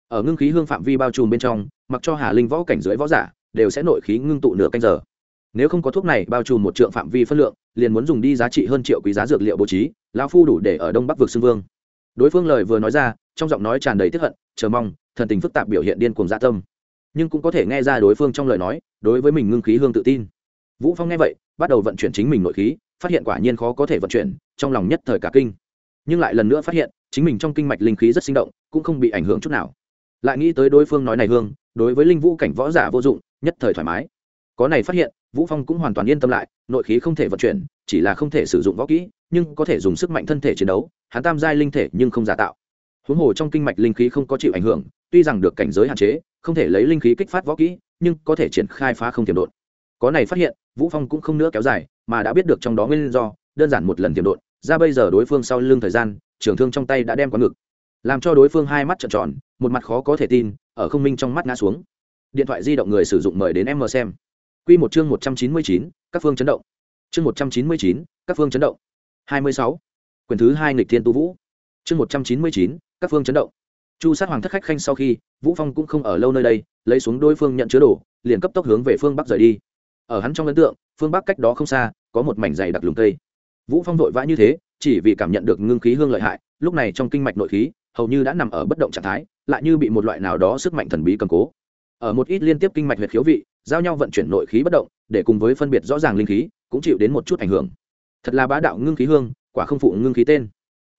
Ở ngưng khí hương phạm vi bao trùm bên trong, mặc cho hà linh võ cảnh dưới võ giả, đều sẽ nội khí ngưng tụ nửa canh giờ. Nếu không có thuốc này bao trùm một trượng phạm vi phân lượng, liền muốn dùng đi giá trị hơn triệu quý giá dược liệu bố trí, lão phu đủ để ở đông bắc vực xưng vương. Đối phương lời vừa nói ra, trong giọng nói tràn đầy tiếp hận, chờ mong, thần tình phức tạp biểu hiện điên cuồng dạ tâm nhưng cũng có thể nghe ra đối phương trong lời nói, đối với mình ngưng khí hương tự tin. Vũ phong nghe vậy, bắt đầu vận chuyển chính mình nội khí, phát hiện quả nhiên khó có thể vận chuyển, trong lòng nhất thời cả kinh. Nhưng lại lần nữa phát hiện, chính mình trong kinh mạch linh khí rất sinh động, cũng không bị ảnh hưởng chút nào. Lại nghĩ tới đối phương nói này hương, đối với linh vũ cảnh võ giả vô dụng, nhất thời thoải mái. Có này phát hiện, vũ phong cũng hoàn toàn yên tâm lại, nội khí không thể vận chuyển, chỉ là không thể sử dụng võ kỹ, nhưng có thể dùng sức mạnh thân thể chiến đấu, hắn tam giai linh thể nhưng không giả tạo huống hồ trong kinh mạch linh khí không có chịu ảnh hưởng tuy rằng được cảnh giới hạn chế không thể lấy linh khí kích phát võ kỹ nhưng có thể triển khai phá không tiềm đột có này phát hiện vũ phong cũng không nữa kéo dài mà đã biết được trong đó nguyên do đơn giản một lần tiềm đột ra bây giờ đối phương sau lưng thời gian trường thương trong tay đã đem quán ngực. Làm cho đối phương hai mắt trợn tròn một mặt khó có thể tin ở không minh trong mắt ngã xuống. Điện thoại di động người sử dụng mời đến em mờ xem. Quy một chương 199, các phương chấn động. Chương 199, các phương chấn động. 26. quyển thứ hai nghịch thiên tu vũ. Chương 199, các phương chấn động. Chu sát hoàng thất khách khanh sau khi, vũ phong cũng không ở lâu nơi đây, lấy xuống đối phương nhận chứa đồ, liền cấp tốc hướng về phương bắc rời đi. Ở hắn trong ấn tượng, phương bắc cách đó không xa, có một mảnh dày đặc lùng cây. Vũ phong vội vã như thế, chỉ vì cảm nhận được ngưng khí hương lợi hại, lúc này trong kinh mạch nội khí, hầu như đã nằm ở bất động trạng thái, lại như bị một loại nào đó sức mạnh thần bí cầm cố. Ở một ít liên tiếp kinh mạch huyệt khiếu vị, giao nhau vận chuyển nội khí bất động, để cùng với phân biệt rõ ràng linh khí, cũng chịu đến một chút ảnh hưởng. Thật là bá đạo ngưng khí hương, quả không phụ ngưng khí tên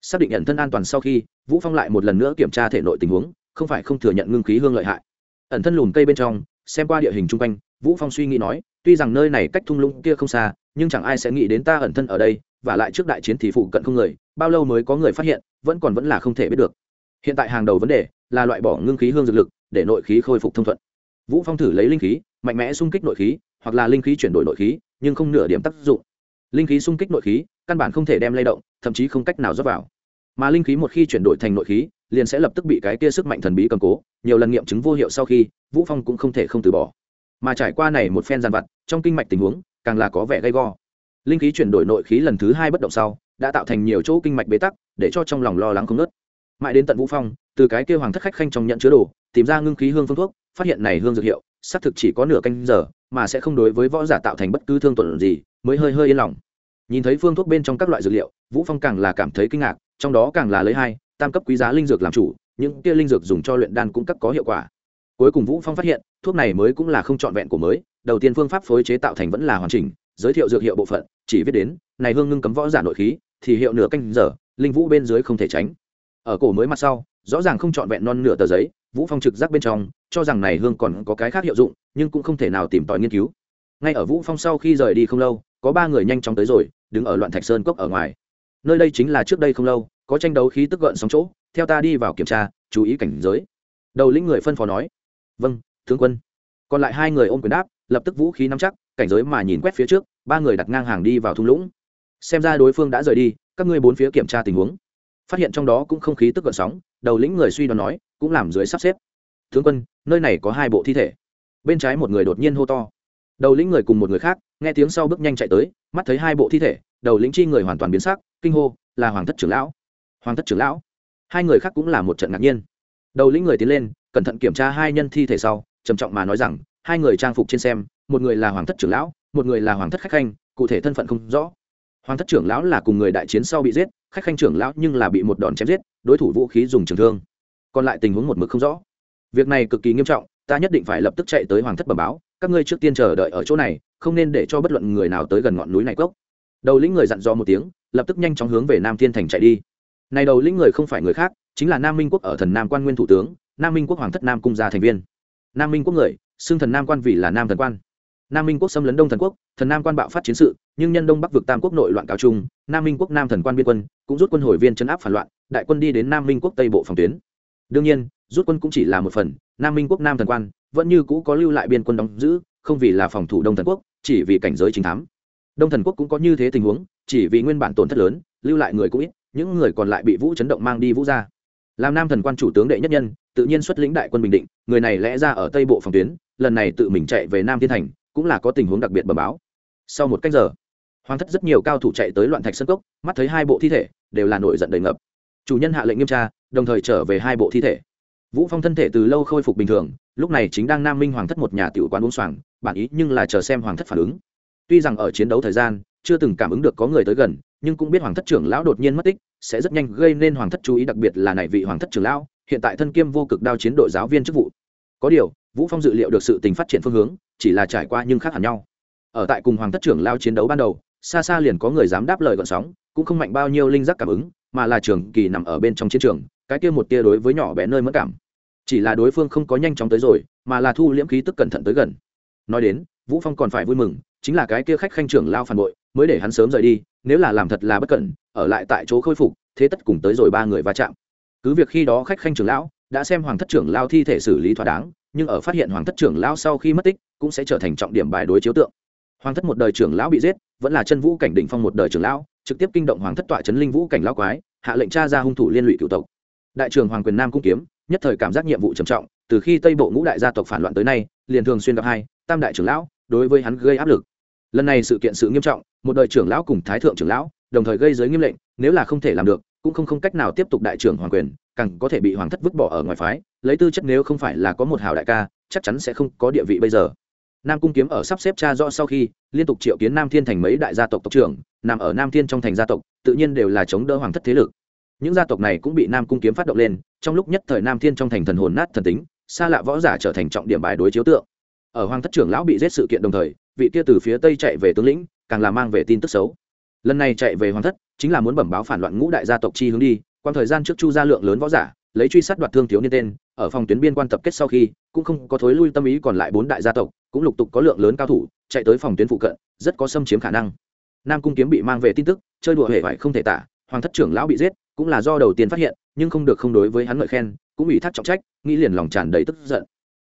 xác định nhận thân an toàn sau khi, vũ phong lại một lần nữa kiểm tra thể nội tình huống, không phải không thừa nhận ngưng khí hương lợi hại. Ẩn thân lùn cây bên trong, xem qua địa hình chung quanh, vũ phong suy nghĩ nói, tuy rằng nơi này cách thung lũng kia không xa, nhưng chẳng ai sẽ nghĩ đến ta ẩn thân ở đây, và lại trước đại chiến thì phụ cận không người, bao lâu mới có người phát hiện, vẫn còn vẫn là không thể biết được. Hiện tại hàng đầu vấn đề, là loại bỏ ngưng khí hương dược lực, để nội khí khôi phục thông thuận. Vũ phong thử lấy linh khí, mạnh mẽ xung kích nội khí, hoặc là linh khí chuyển đổi nội khí, nhưng không nửa điểm tác dụng. Linh khí xung kích nội khí căn bản không thể đem lay động, thậm chí không cách nào rót vào. Mà linh khí một khi chuyển đổi thành nội khí, liền sẽ lập tức bị cái kia sức mạnh thần bí cầm cố, nhiều lần nghiệm chứng vô hiệu sau khi, vũ phong cũng không thể không từ bỏ. Mà trải qua này một phen gian vặt, trong kinh mạch tình huống, càng là có vẻ gay go. Linh khí chuyển đổi nội khí lần thứ hai bất động sau, đã tạo thành nhiều chỗ kinh mạch bế tắc, để cho trong lòng lo lắng không nớt mãi đến tận vũ phong, từ cái kia hoàng thất khách khanh trong nhận chứa đồ, tìm ra ngưng khí hương phương thuốc, phát hiện này hương dược hiệu, xác thực chỉ có nửa canh giờ, mà sẽ không đối với võ giả tạo thành bất cứ thương tổn gì, mới hơi hơi yên lòng nhìn thấy phương thuốc bên trong các loại dược liệu, vũ phong càng là cảm thấy kinh ngạc, trong đó càng là lấy hai, tam cấp quý giá linh dược làm chủ, những kia linh dược dùng cho luyện đan cũng cấp có hiệu quả. Cuối cùng vũ phong phát hiện, thuốc này mới cũng là không trọn vẹn của mới, đầu tiên phương pháp phối chế tạo thành vẫn là hoàn chỉnh, giới thiệu dược hiệu bộ phận, chỉ viết đến, này hương ngưng cấm võ giả nội khí, thì hiệu nửa canh giờ, linh vũ bên dưới không thể tránh. Ở cổ mới mặt sau, rõ ràng không trọn vẹn non nửa tờ giấy, vũ phong trực giác bên trong, cho rằng này hương còn có cái khác hiệu dụng, nhưng cũng không thể nào tìm tòi nghiên cứu. Ngay ở vũ phong sau khi rời đi không lâu, có ba người nhanh chóng tới rồi đứng ở loạn thạch sơn cốc ở ngoài. Nơi đây chính là trước đây không lâu, có tranh đấu khí tức gợn sóng chỗ, theo ta đi vào kiểm tra, chú ý cảnh giới. Đầu lĩnh người phân phó nói vâng tướng quân. Còn lại hai người ôm quyền đáp, lập tức vũ khí nắm chắc, cảnh giới mà nhìn quét phía trước, ba người đặt ngang hàng đi vào thung lũng. Xem ra đối phương đã rời đi, các ngươi bốn phía kiểm tra tình huống. Phát hiện trong đó cũng không khí tức gợn sóng, đầu lĩnh người suy đoán nói, cũng làm dưới sắp xếp. Tướng quân, nơi này có hai bộ thi thể. Bên trái một người đột nhiên hô to. Đầu lĩnh người cùng một người khác nghe tiếng sau bước nhanh chạy tới, mắt thấy hai bộ thi thể, đầu lĩnh chi người hoàn toàn biến sắc, kinh hô, là hoàng thất trưởng lão. Hoàng thất trưởng lão? Hai người khác cũng là một trận ngạc nhiên. Đầu lĩnh người tiến lên, cẩn thận kiểm tra hai nhân thi thể sau, trầm trọng mà nói rằng, hai người trang phục trên xem, một người là hoàng thất trưởng lão, một người là hoàng thất khách khanh, cụ thể thân phận không rõ. Hoàng thất trưởng lão là cùng người đại chiến sau bị giết, khách khanh trưởng lão nhưng là bị một đòn chém giết, đối thủ vũ khí dùng trường thương. Còn lại tình huống một mực không rõ. Việc này cực kỳ nghiêm trọng, ta nhất định phải lập tức chạy tới hoàng thất bẩm báo, các ngươi trước tiên chờ đợi ở chỗ này không nên để cho bất luận người nào tới gần ngọn núi này cốc. Đầu lĩnh người dặn dò một tiếng, lập tức nhanh chóng hướng về nam thiên thành chạy đi. Này đầu lĩnh người không phải người khác, chính là nam minh quốc ở thần nam quan nguyên thủ tướng, nam minh quốc hoàng thất nam cung gia thành viên. Nam minh quốc người, xưng thần nam quan vì là nam thần quan. Nam minh quốc xâm lấn đông thần quốc, thần nam quan bạo phát chiến sự, nhưng nhân đông bắc vực tam quốc nội loạn cao trung nam minh quốc nam thần quan biên quân, cũng rút quân hồi viên chấn áp phản loạn, đại quân đi đến nam minh quốc tây bộ phòng tuyến. Đương nhiên, rút quân cũng chỉ là một phần, nam minh quốc nam thần quan vẫn như cũ có lưu lại biên quân đóng giữ, không vì là phòng thủ đông thần quốc chỉ vì cảnh giới chính thám. Đông thần quốc cũng có như thế tình huống, chỉ vì nguyên bản tổn thất lớn, lưu lại người cũng ít, những người còn lại bị vũ chấn động mang đi vũ ra. Làm nam thần quan chủ tướng đệ nhất nhân, tự nhiên xuất lĩnh đại quân bình định, người này lẽ ra ở tây bộ phòng tuyến, lần này tự mình chạy về nam thiên thành, cũng là có tình huống đặc biệt bờ báo. Sau một cách giờ, hoàng thất rất nhiều cao thủ chạy tới loạn thạch sân cốc, mắt thấy hai bộ thi thể, đều là nổi giận đầy ngập. Chủ nhân hạ lệnh nghiêm tra, đồng thời trở về hai bộ thi thể. Vũ phong thân thể từ lâu khôi phục bình thường lúc này chính đang nam minh hoàng thất một nhà tiểu quán uống xoàng, bản ý nhưng là chờ xem hoàng thất phản ứng. Tuy rằng ở chiến đấu thời gian, chưa từng cảm ứng được có người tới gần, nhưng cũng biết hoàng thất trưởng lão đột nhiên mất tích, sẽ rất nhanh gây nên hoàng thất chú ý, đặc biệt là này vị hoàng thất trưởng lão, hiện tại thân kiêm vô cực đao chiến đội giáo viên chức vụ. Có điều, vũ phong dự liệu được sự tình phát triển phương hướng, chỉ là trải qua nhưng khác hẳn nhau. Ở tại cùng hoàng thất trưởng lao chiến đấu ban đầu, xa xa liền có người dám đáp lời gọn sóng, cũng không mạnh bao nhiêu linh giác cảm ứng, mà là trường kỳ nằm ở bên trong chiến trường, cái kia một tia đối với nhỏ bé nơi mất cảm chỉ là đối phương không có nhanh chóng tới rồi, mà là thu liễm khí tức cẩn thận tới gần. Nói đến, vũ phong còn phải vui mừng, chính là cái kia khách khanh trưởng lao phản bội, mới để hắn sớm rời đi, nếu là làm thật là bất cẩn, ở lại tại chỗ khôi phục, thế tất cùng tới rồi ba người va chạm. Cứ việc khi đó khách khanh trưởng lão đã xem hoàng thất trưởng lao thi thể xử lý thỏa đáng, nhưng ở phát hiện hoàng thất trưởng lão sau khi mất tích, cũng sẽ trở thành trọng điểm bài đối chiếu tượng. Hoàng thất một đời trưởng lão bị giết, vẫn là chân vũ cảnh định phong một đời trưởng lão, trực tiếp kinh động hoàng thất tọa chấn linh vũ cảnh lão quái, hạ lệnh tra ra hung thủ liên lụy cựu tộc. Đại trưởng hoàng quyền nam cung kiếm nhất thời cảm giác nhiệm vụ trầm trọng, từ khi tây bộ ngũ đại gia tộc phản loạn tới nay, liền thường xuyên gặp hai, tam đại trưởng lão, đối với hắn gây áp lực. Lần này sự kiện sự nghiêm trọng, một đời trưởng lão cùng thái thượng trưởng lão, đồng thời gây giới nghiêm lệnh, nếu là không thể làm được, cũng không không cách nào tiếp tục đại trưởng hoàng quyền, càng có thể bị hoàng thất vứt bỏ ở ngoài phái, lấy tư chất nếu không phải là có một hào đại ca, chắc chắn sẽ không có địa vị bây giờ. Nam cung kiếm ở sắp xếp cha rõ sau khi, liên tục triệu kiến nam thiên thành mấy đại gia tộc tộc trưởng, nằm ở nam thiên trong thành gia tộc, tự nhiên đều là chống đỡ hoàng thất thế lực. Những gia tộc này cũng bị nam cung kiếm phát động lên trong lúc nhất thời nam thiên trong thành thần hồn nát thần tính, xa lạ võ giả trở thành trọng điểm bài đối chiếu tượng. Ở hoàng thất trưởng lão bị giết sự kiện đồng thời, vị kia từ phía tây chạy về tướng lĩnh, càng là mang về tin tức xấu. Lần này chạy về hoàng thất, chính là muốn bẩm báo phản loạn ngũ đại gia tộc chi hướng đi quan thời gian trước chu gia lượng lớn võ giả, lấy truy sát đoạt thương thiếu niên tên, ở phòng tuyến biên quan tập kết sau khi, cũng không có thối lui tâm ý còn lại bốn đại gia tộc, cũng lục tục có lượng lớn cao thủ, chạy tới phòng tuyến phụ cận, rất có xâm chiếm khả năng. Nam cung kiếm bị mang về tin tức, chơi đùa hệ vải không thể tả, hoàng thất trưởng lão bị giết, cũng là do đầu tiên phát hiện nhưng không được không đối với hắn ngợi khen, cũng ủy thác trọng trách, nghĩ liền lòng tràn đầy tức giận.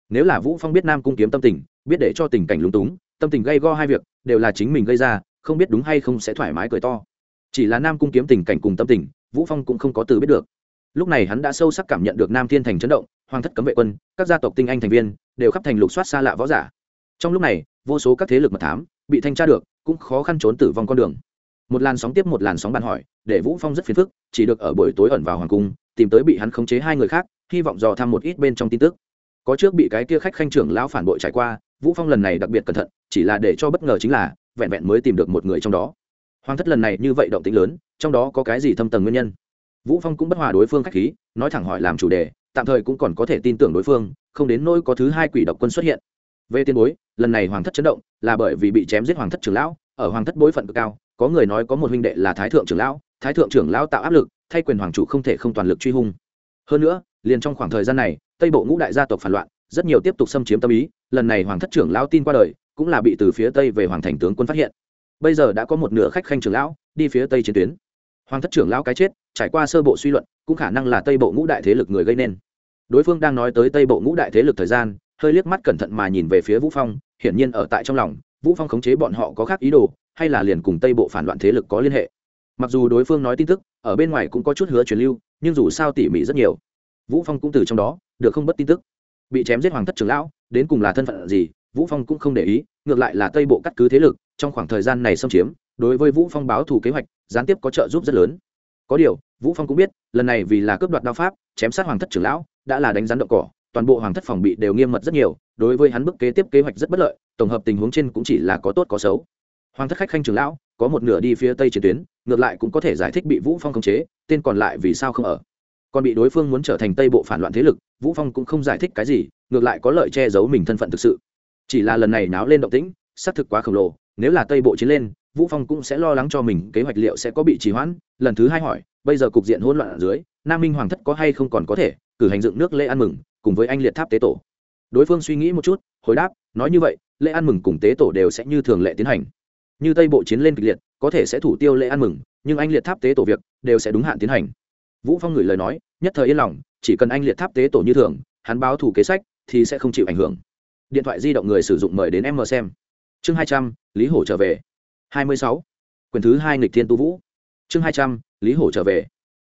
Nếu là vũ phong biết nam cung kiếm tâm tình, biết để cho tình cảnh lúng túng, tâm tình gây go hai việc, đều là chính mình gây ra, không biết đúng hay không sẽ thoải mái cười to. Chỉ là nam cung kiếm tình cảnh cùng tâm tình, vũ phong cũng không có từ biết được. Lúc này hắn đã sâu sắc cảm nhận được nam thiên thành chấn động, hoàng thất cấm vệ quân, các gia tộc tinh anh thành viên, đều khắp thành lục soát xa lạ võ giả. Trong lúc này, vô số các thế lực mật thám, bị thanh tra được, cũng khó khăn trốn tử vong con đường. Một làn sóng tiếp một làn sóng bàn hỏi để vũ phong rất phiền phức, chỉ được ở buổi tối ẩn vào hoàng cung, tìm tới bị hắn khống chế hai người khác, hy vọng dò thăm một ít bên trong tin tức. Có trước bị cái kia khách khanh trưởng lão phản bội trải qua, vũ phong lần này đặc biệt cẩn thận, chỉ là để cho bất ngờ chính là, vẹn vẹn mới tìm được một người trong đó. Hoàng thất lần này như vậy động tĩnh lớn, trong đó có cái gì thâm tầng nguyên nhân? Vũ phong cũng bất hòa đối phương khách khí, nói thẳng hỏi làm chủ đề, tạm thời cũng còn có thể tin tưởng đối phương, không đến nỗi có thứ hai quỷ độc quân xuất hiện. Về tiền bối, lần này hoàng thất chấn động, là bởi vì bị chém giết hoàng thất trưởng lão, ở hoàng thất bối phận cực cao, có người nói có một huynh đệ là thái thượng trưởng lão thái thượng trưởng lão tạo áp lực, thay quyền hoàng chủ không thể không toàn lực truy hung. Hơn nữa, liền trong khoảng thời gian này, tây bộ ngũ đại gia tộc phản loạn, rất nhiều tiếp tục xâm chiếm tâm ý, lần này hoàng thất trưởng lão tin qua đời, cũng là bị từ phía tây về hoàng thành tướng quân phát hiện. Bây giờ đã có một nửa khách khanh trưởng lão, đi phía tây chiến tuyến. Hoàng thất trưởng lão cái chết, trải qua sơ bộ suy luận, cũng khả năng là tây bộ ngũ đại thế lực người gây nên. Đối phương đang nói tới tây bộ ngũ đại thế lực thời gian, hơi liếc mắt cẩn thận mà nhìn về phía vũ phong, hiển nhiên ở tại trong lòng, vũ phong khống chế bọn họ có khác ý đồ, hay là liền cùng tây bộ phản loạn thế lực có liên hệ mặc dù đối phương nói tin tức, ở bên ngoài cũng có chút hứa truyền lưu, nhưng dù sao tỉ mỉ rất nhiều. Vũ phong cũng từ trong đó, được không bất tin tức. Bị chém giết hoàng thất trưởng lão, đến cùng là thân phận gì, vũ phong cũng không để ý, ngược lại là tây bộ cắt cứ thế lực, trong khoảng thời gian này xâm chiếm, đối với vũ phong báo thù kế hoạch, gián tiếp có trợ giúp rất lớn. Có điều, vũ phong cũng biết, lần này vì là cướp đoạt đao pháp, chém sát hoàng thất trưởng lão, đã là đánh rắn động cỏ, toàn bộ hoàng thất phòng bị đều nghiêm mật rất nhiều, đối với hắn bức kế tiếp kế hoạch rất bất lợi, tổng hợp tình huống trên cũng chỉ là có tốt có xấu. Hoàng thất khách khanh trưởng lão có một nửa đi phía tây chiến tuyến, ngược lại cũng có thể giải thích bị vũ phong khống chế, tên còn lại vì sao không ở. Còn bị đối phương muốn trở thành tây bộ phản loạn thế lực, vũ phong cũng không giải thích cái gì, ngược lại có lợi che giấu mình thân phận thực sự. Chỉ là lần này náo lên động tĩnh, xác thực quá khổng lồ, nếu là tây bộ chiến lên, vũ phong cũng sẽ lo lắng cho mình, kế hoạch liệu sẽ có bị trì hoãn. Lần thứ hai hỏi, bây giờ cục diện hỗn loạn ở dưới, nam minh hoàng thất có hay không còn có thể cử hành dựng nước lễ ăn mừng, cùng với anh liệt tháp tế tổ. Đối phương suy nghĩ một chút, hồi đáp, nói như vậy, lễ ăn mừng cùng tế tổ đều sẽ như thường lệ tiến hành như tây bộ chiến lên kịch liệt, có thể sẽ thủ tiêu lễ ăn mừng, nhưng anh liệt tháp tế tổ việc đều sẽ đúng hạn tiến hành. Vũ phong gửi lời nói, nhất thời yên lòng, chỉ cần anh liệt tháp tế tổ như thường, hắn báo thủ kế sách thì sẽ không chịu ảnh hưởng. Điện thoại di động người sử dụng mời đến em mờ xem. Chương hai trăm, lý hổ trở về. Hai mươi sáu. Quyển thứ hai nghịch thiên tu vũ. Chương hai trăm, lý hổ trở về.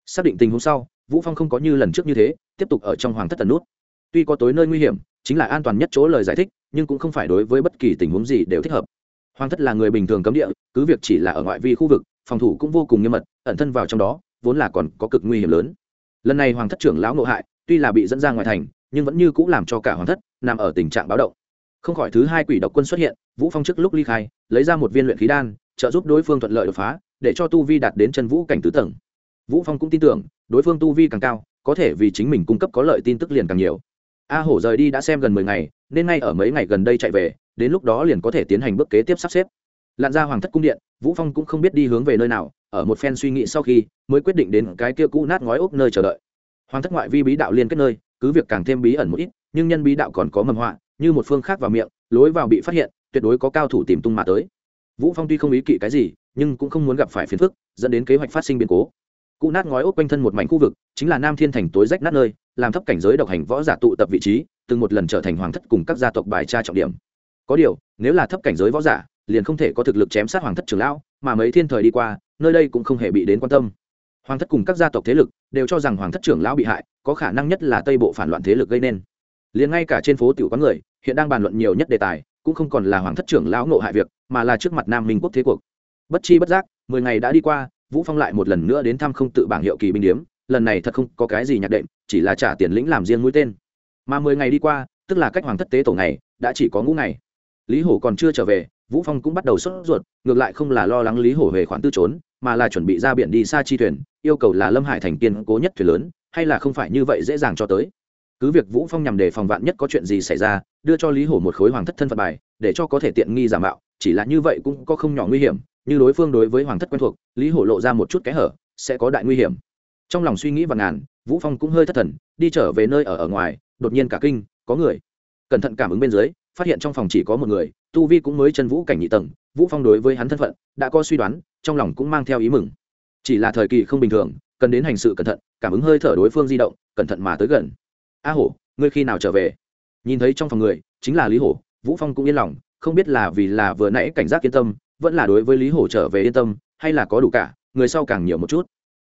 Xác định tình huống sau, vũ phong không có như lần trước như thế, tiếp tục ở trong hoàng thất tần nút. Tuy có tối nơi nguy hiểm, chính là an toàn nhất chỗ lời giải thích, nhưng cũng không phải đối với bất kỳ tình huống gì đều thích hợp hoàng thất là người bình thường cấm địa, cứ việc chỉ là ở ngoại vi khu vực, phòng thủ cũng vô cùng nghiêm mật, ẩn thân vào trong đó, vốn là còn có cực nguy hiểm lớn. Lần này hoàng thất trưởng lão ngộ hại, tuy là bị dẫn ra ngoài thành, nhưng vẫn như cũng làm cho cả hoàng thất nằm ở tình trạng báo động. Không khỏi thứ hai quỷ độc quân xuất hiện, vũ phong trước lúc ly khai, lấy ra một viên luyện khí đan, trợ giúp đối phương thuận lợi đột phá, để cho tu vi đạt đến chân vũ cảnh tứ tầng. Vũ phong cũng tin tưởng, đối phương tu vi càng cao, có thể vì chính mình cung cấp có lợi tin tức liền càng nhiều. A hổ rời đi đã xem gần mười ngày, nên ngay ở mấy ngày gần đây chạy về đến lúc đó liền có thể tiến hành bước kế tiếp sắp xếp. Lặn ra hoàng thất cung điện, vũ phong cũng không biết đi hướng về nơi nào, ở một phen suy nghĩ sau khi, mới quyết định đến cái kia cũ nát ngói ốc nơi chờ đợi. Hoàng thất ngoại vi bí đạo liên kết nơi, cứ việc càng thêm bí ẩn một ít, nhưng nhân bí đạo còn có mầm họa, như một phương khác vào miệng, lối vào bị phát hiện, tuyệt đối có cao thủ tìm tung mà tới. Vũ phong tuy không ý kỵ cái gì, nhưng cũng không muốn gặp phải phiền phức, dẫn đến kế hoạch phát sinh biến cố. Cụ nát ngói ốc quanh thân một mảnh khu vực, chính là nam thiên thành tối rách nát nơi, làm thấp cảnh giới độc hành võ giả tụ tập vị trí, từng một lần trở thành hoàng thất cùng các gia tộc bài tra trọng điểm có điều, nếu là thấp cảnh giới võ giả, liền không thể có thực lực chém sát hoàng thất trưởng lão, mà mấy thiên thời đi qua, nơi đây cũng không hề bị đến quan tâm. Hoàng thất cùng các gia tộc thế lực đều cho rằng hoàng thất trưởng lão bị hại, có khả năng nhất là tây bộ phản loạn thế lực gây nên. Liền ngay cả trên phố tiểu quán người, hiện đang bàn luận nhiều nhất đề tài, cũng không còn là hoàng thất trưởng lão ngộ hại việc, mà là trước mặt nam minh quốc thế cuộc. Bất chi bất giác, mười ngày đã đi qua, vũ phong lại một lần nữa đến thăm không tự bảng hiệu kỳ binh điếm, lần này thật không có cái gì nhạc đệm, chỉ là trả tiền lĩnh làm riêng mũi tên. Mà mười ngày đi qua, tức là cách hoàng thất tế tổ ngày, đã chỉ có ngũ ngày lý hổ còn chưa trở về, vũ phong cũng bắt đầu sốt ruột, ngược lại không là lo lắng lý hổ về khoản tư trốn, mà là chuẩn bị ra biển đi xa chi thuyền, yêu cầu là lâm hải thành kiên cố nhất thuyền lớn, hay là không phải như vậy dễ dàng cho tới. Cứ việc vũ phong nhằm để phòng vạn nhất có chuyện gì xảy ra, đưa cho lý hổ một khối hoàng thất thân phận bài, để cho có thể tiện nghi giả mạo, chỉ là như vậy cũng có không nhỏ nguy hiểm, như đối phương đối với hoàng thất quen thuộc, lý hổ lộ ra một chút kẽ hở, sẽ có đại nguy hiểm. Trong lòng suy nghĩ và ngàn, vũ phong cũng hơi thất thần, đi trở về nơi ở ở ngoài, đột nhiên cả kinh, có người cẩn thận cảm ứng bên dưới phát hiện trong phòng chỉ có một người, tu vi cũng mới chân vũ cảnh nhị tầng, vũ phong đối với hắn thân phận đã có suy đoán, trong lòng cũng mang theo ý mừng. Chỉ là thời kỳ không bình thường, cần đến hành sự cẩn thận, cảm ứng hơi thở đối phương di động, cẩn thận mà tới gần. A hổ, ngươi khi nào trở về? Nhìn thấy trong phòng người, chính là lý hổ, vũ phong cũng yên lòng, không biết là vì là vừa nãy cảnh giác yên tâm, vẫn là đối với lý hổ trở về yên tâm, hay là có đủ cả, người sau càng nhiều một chút.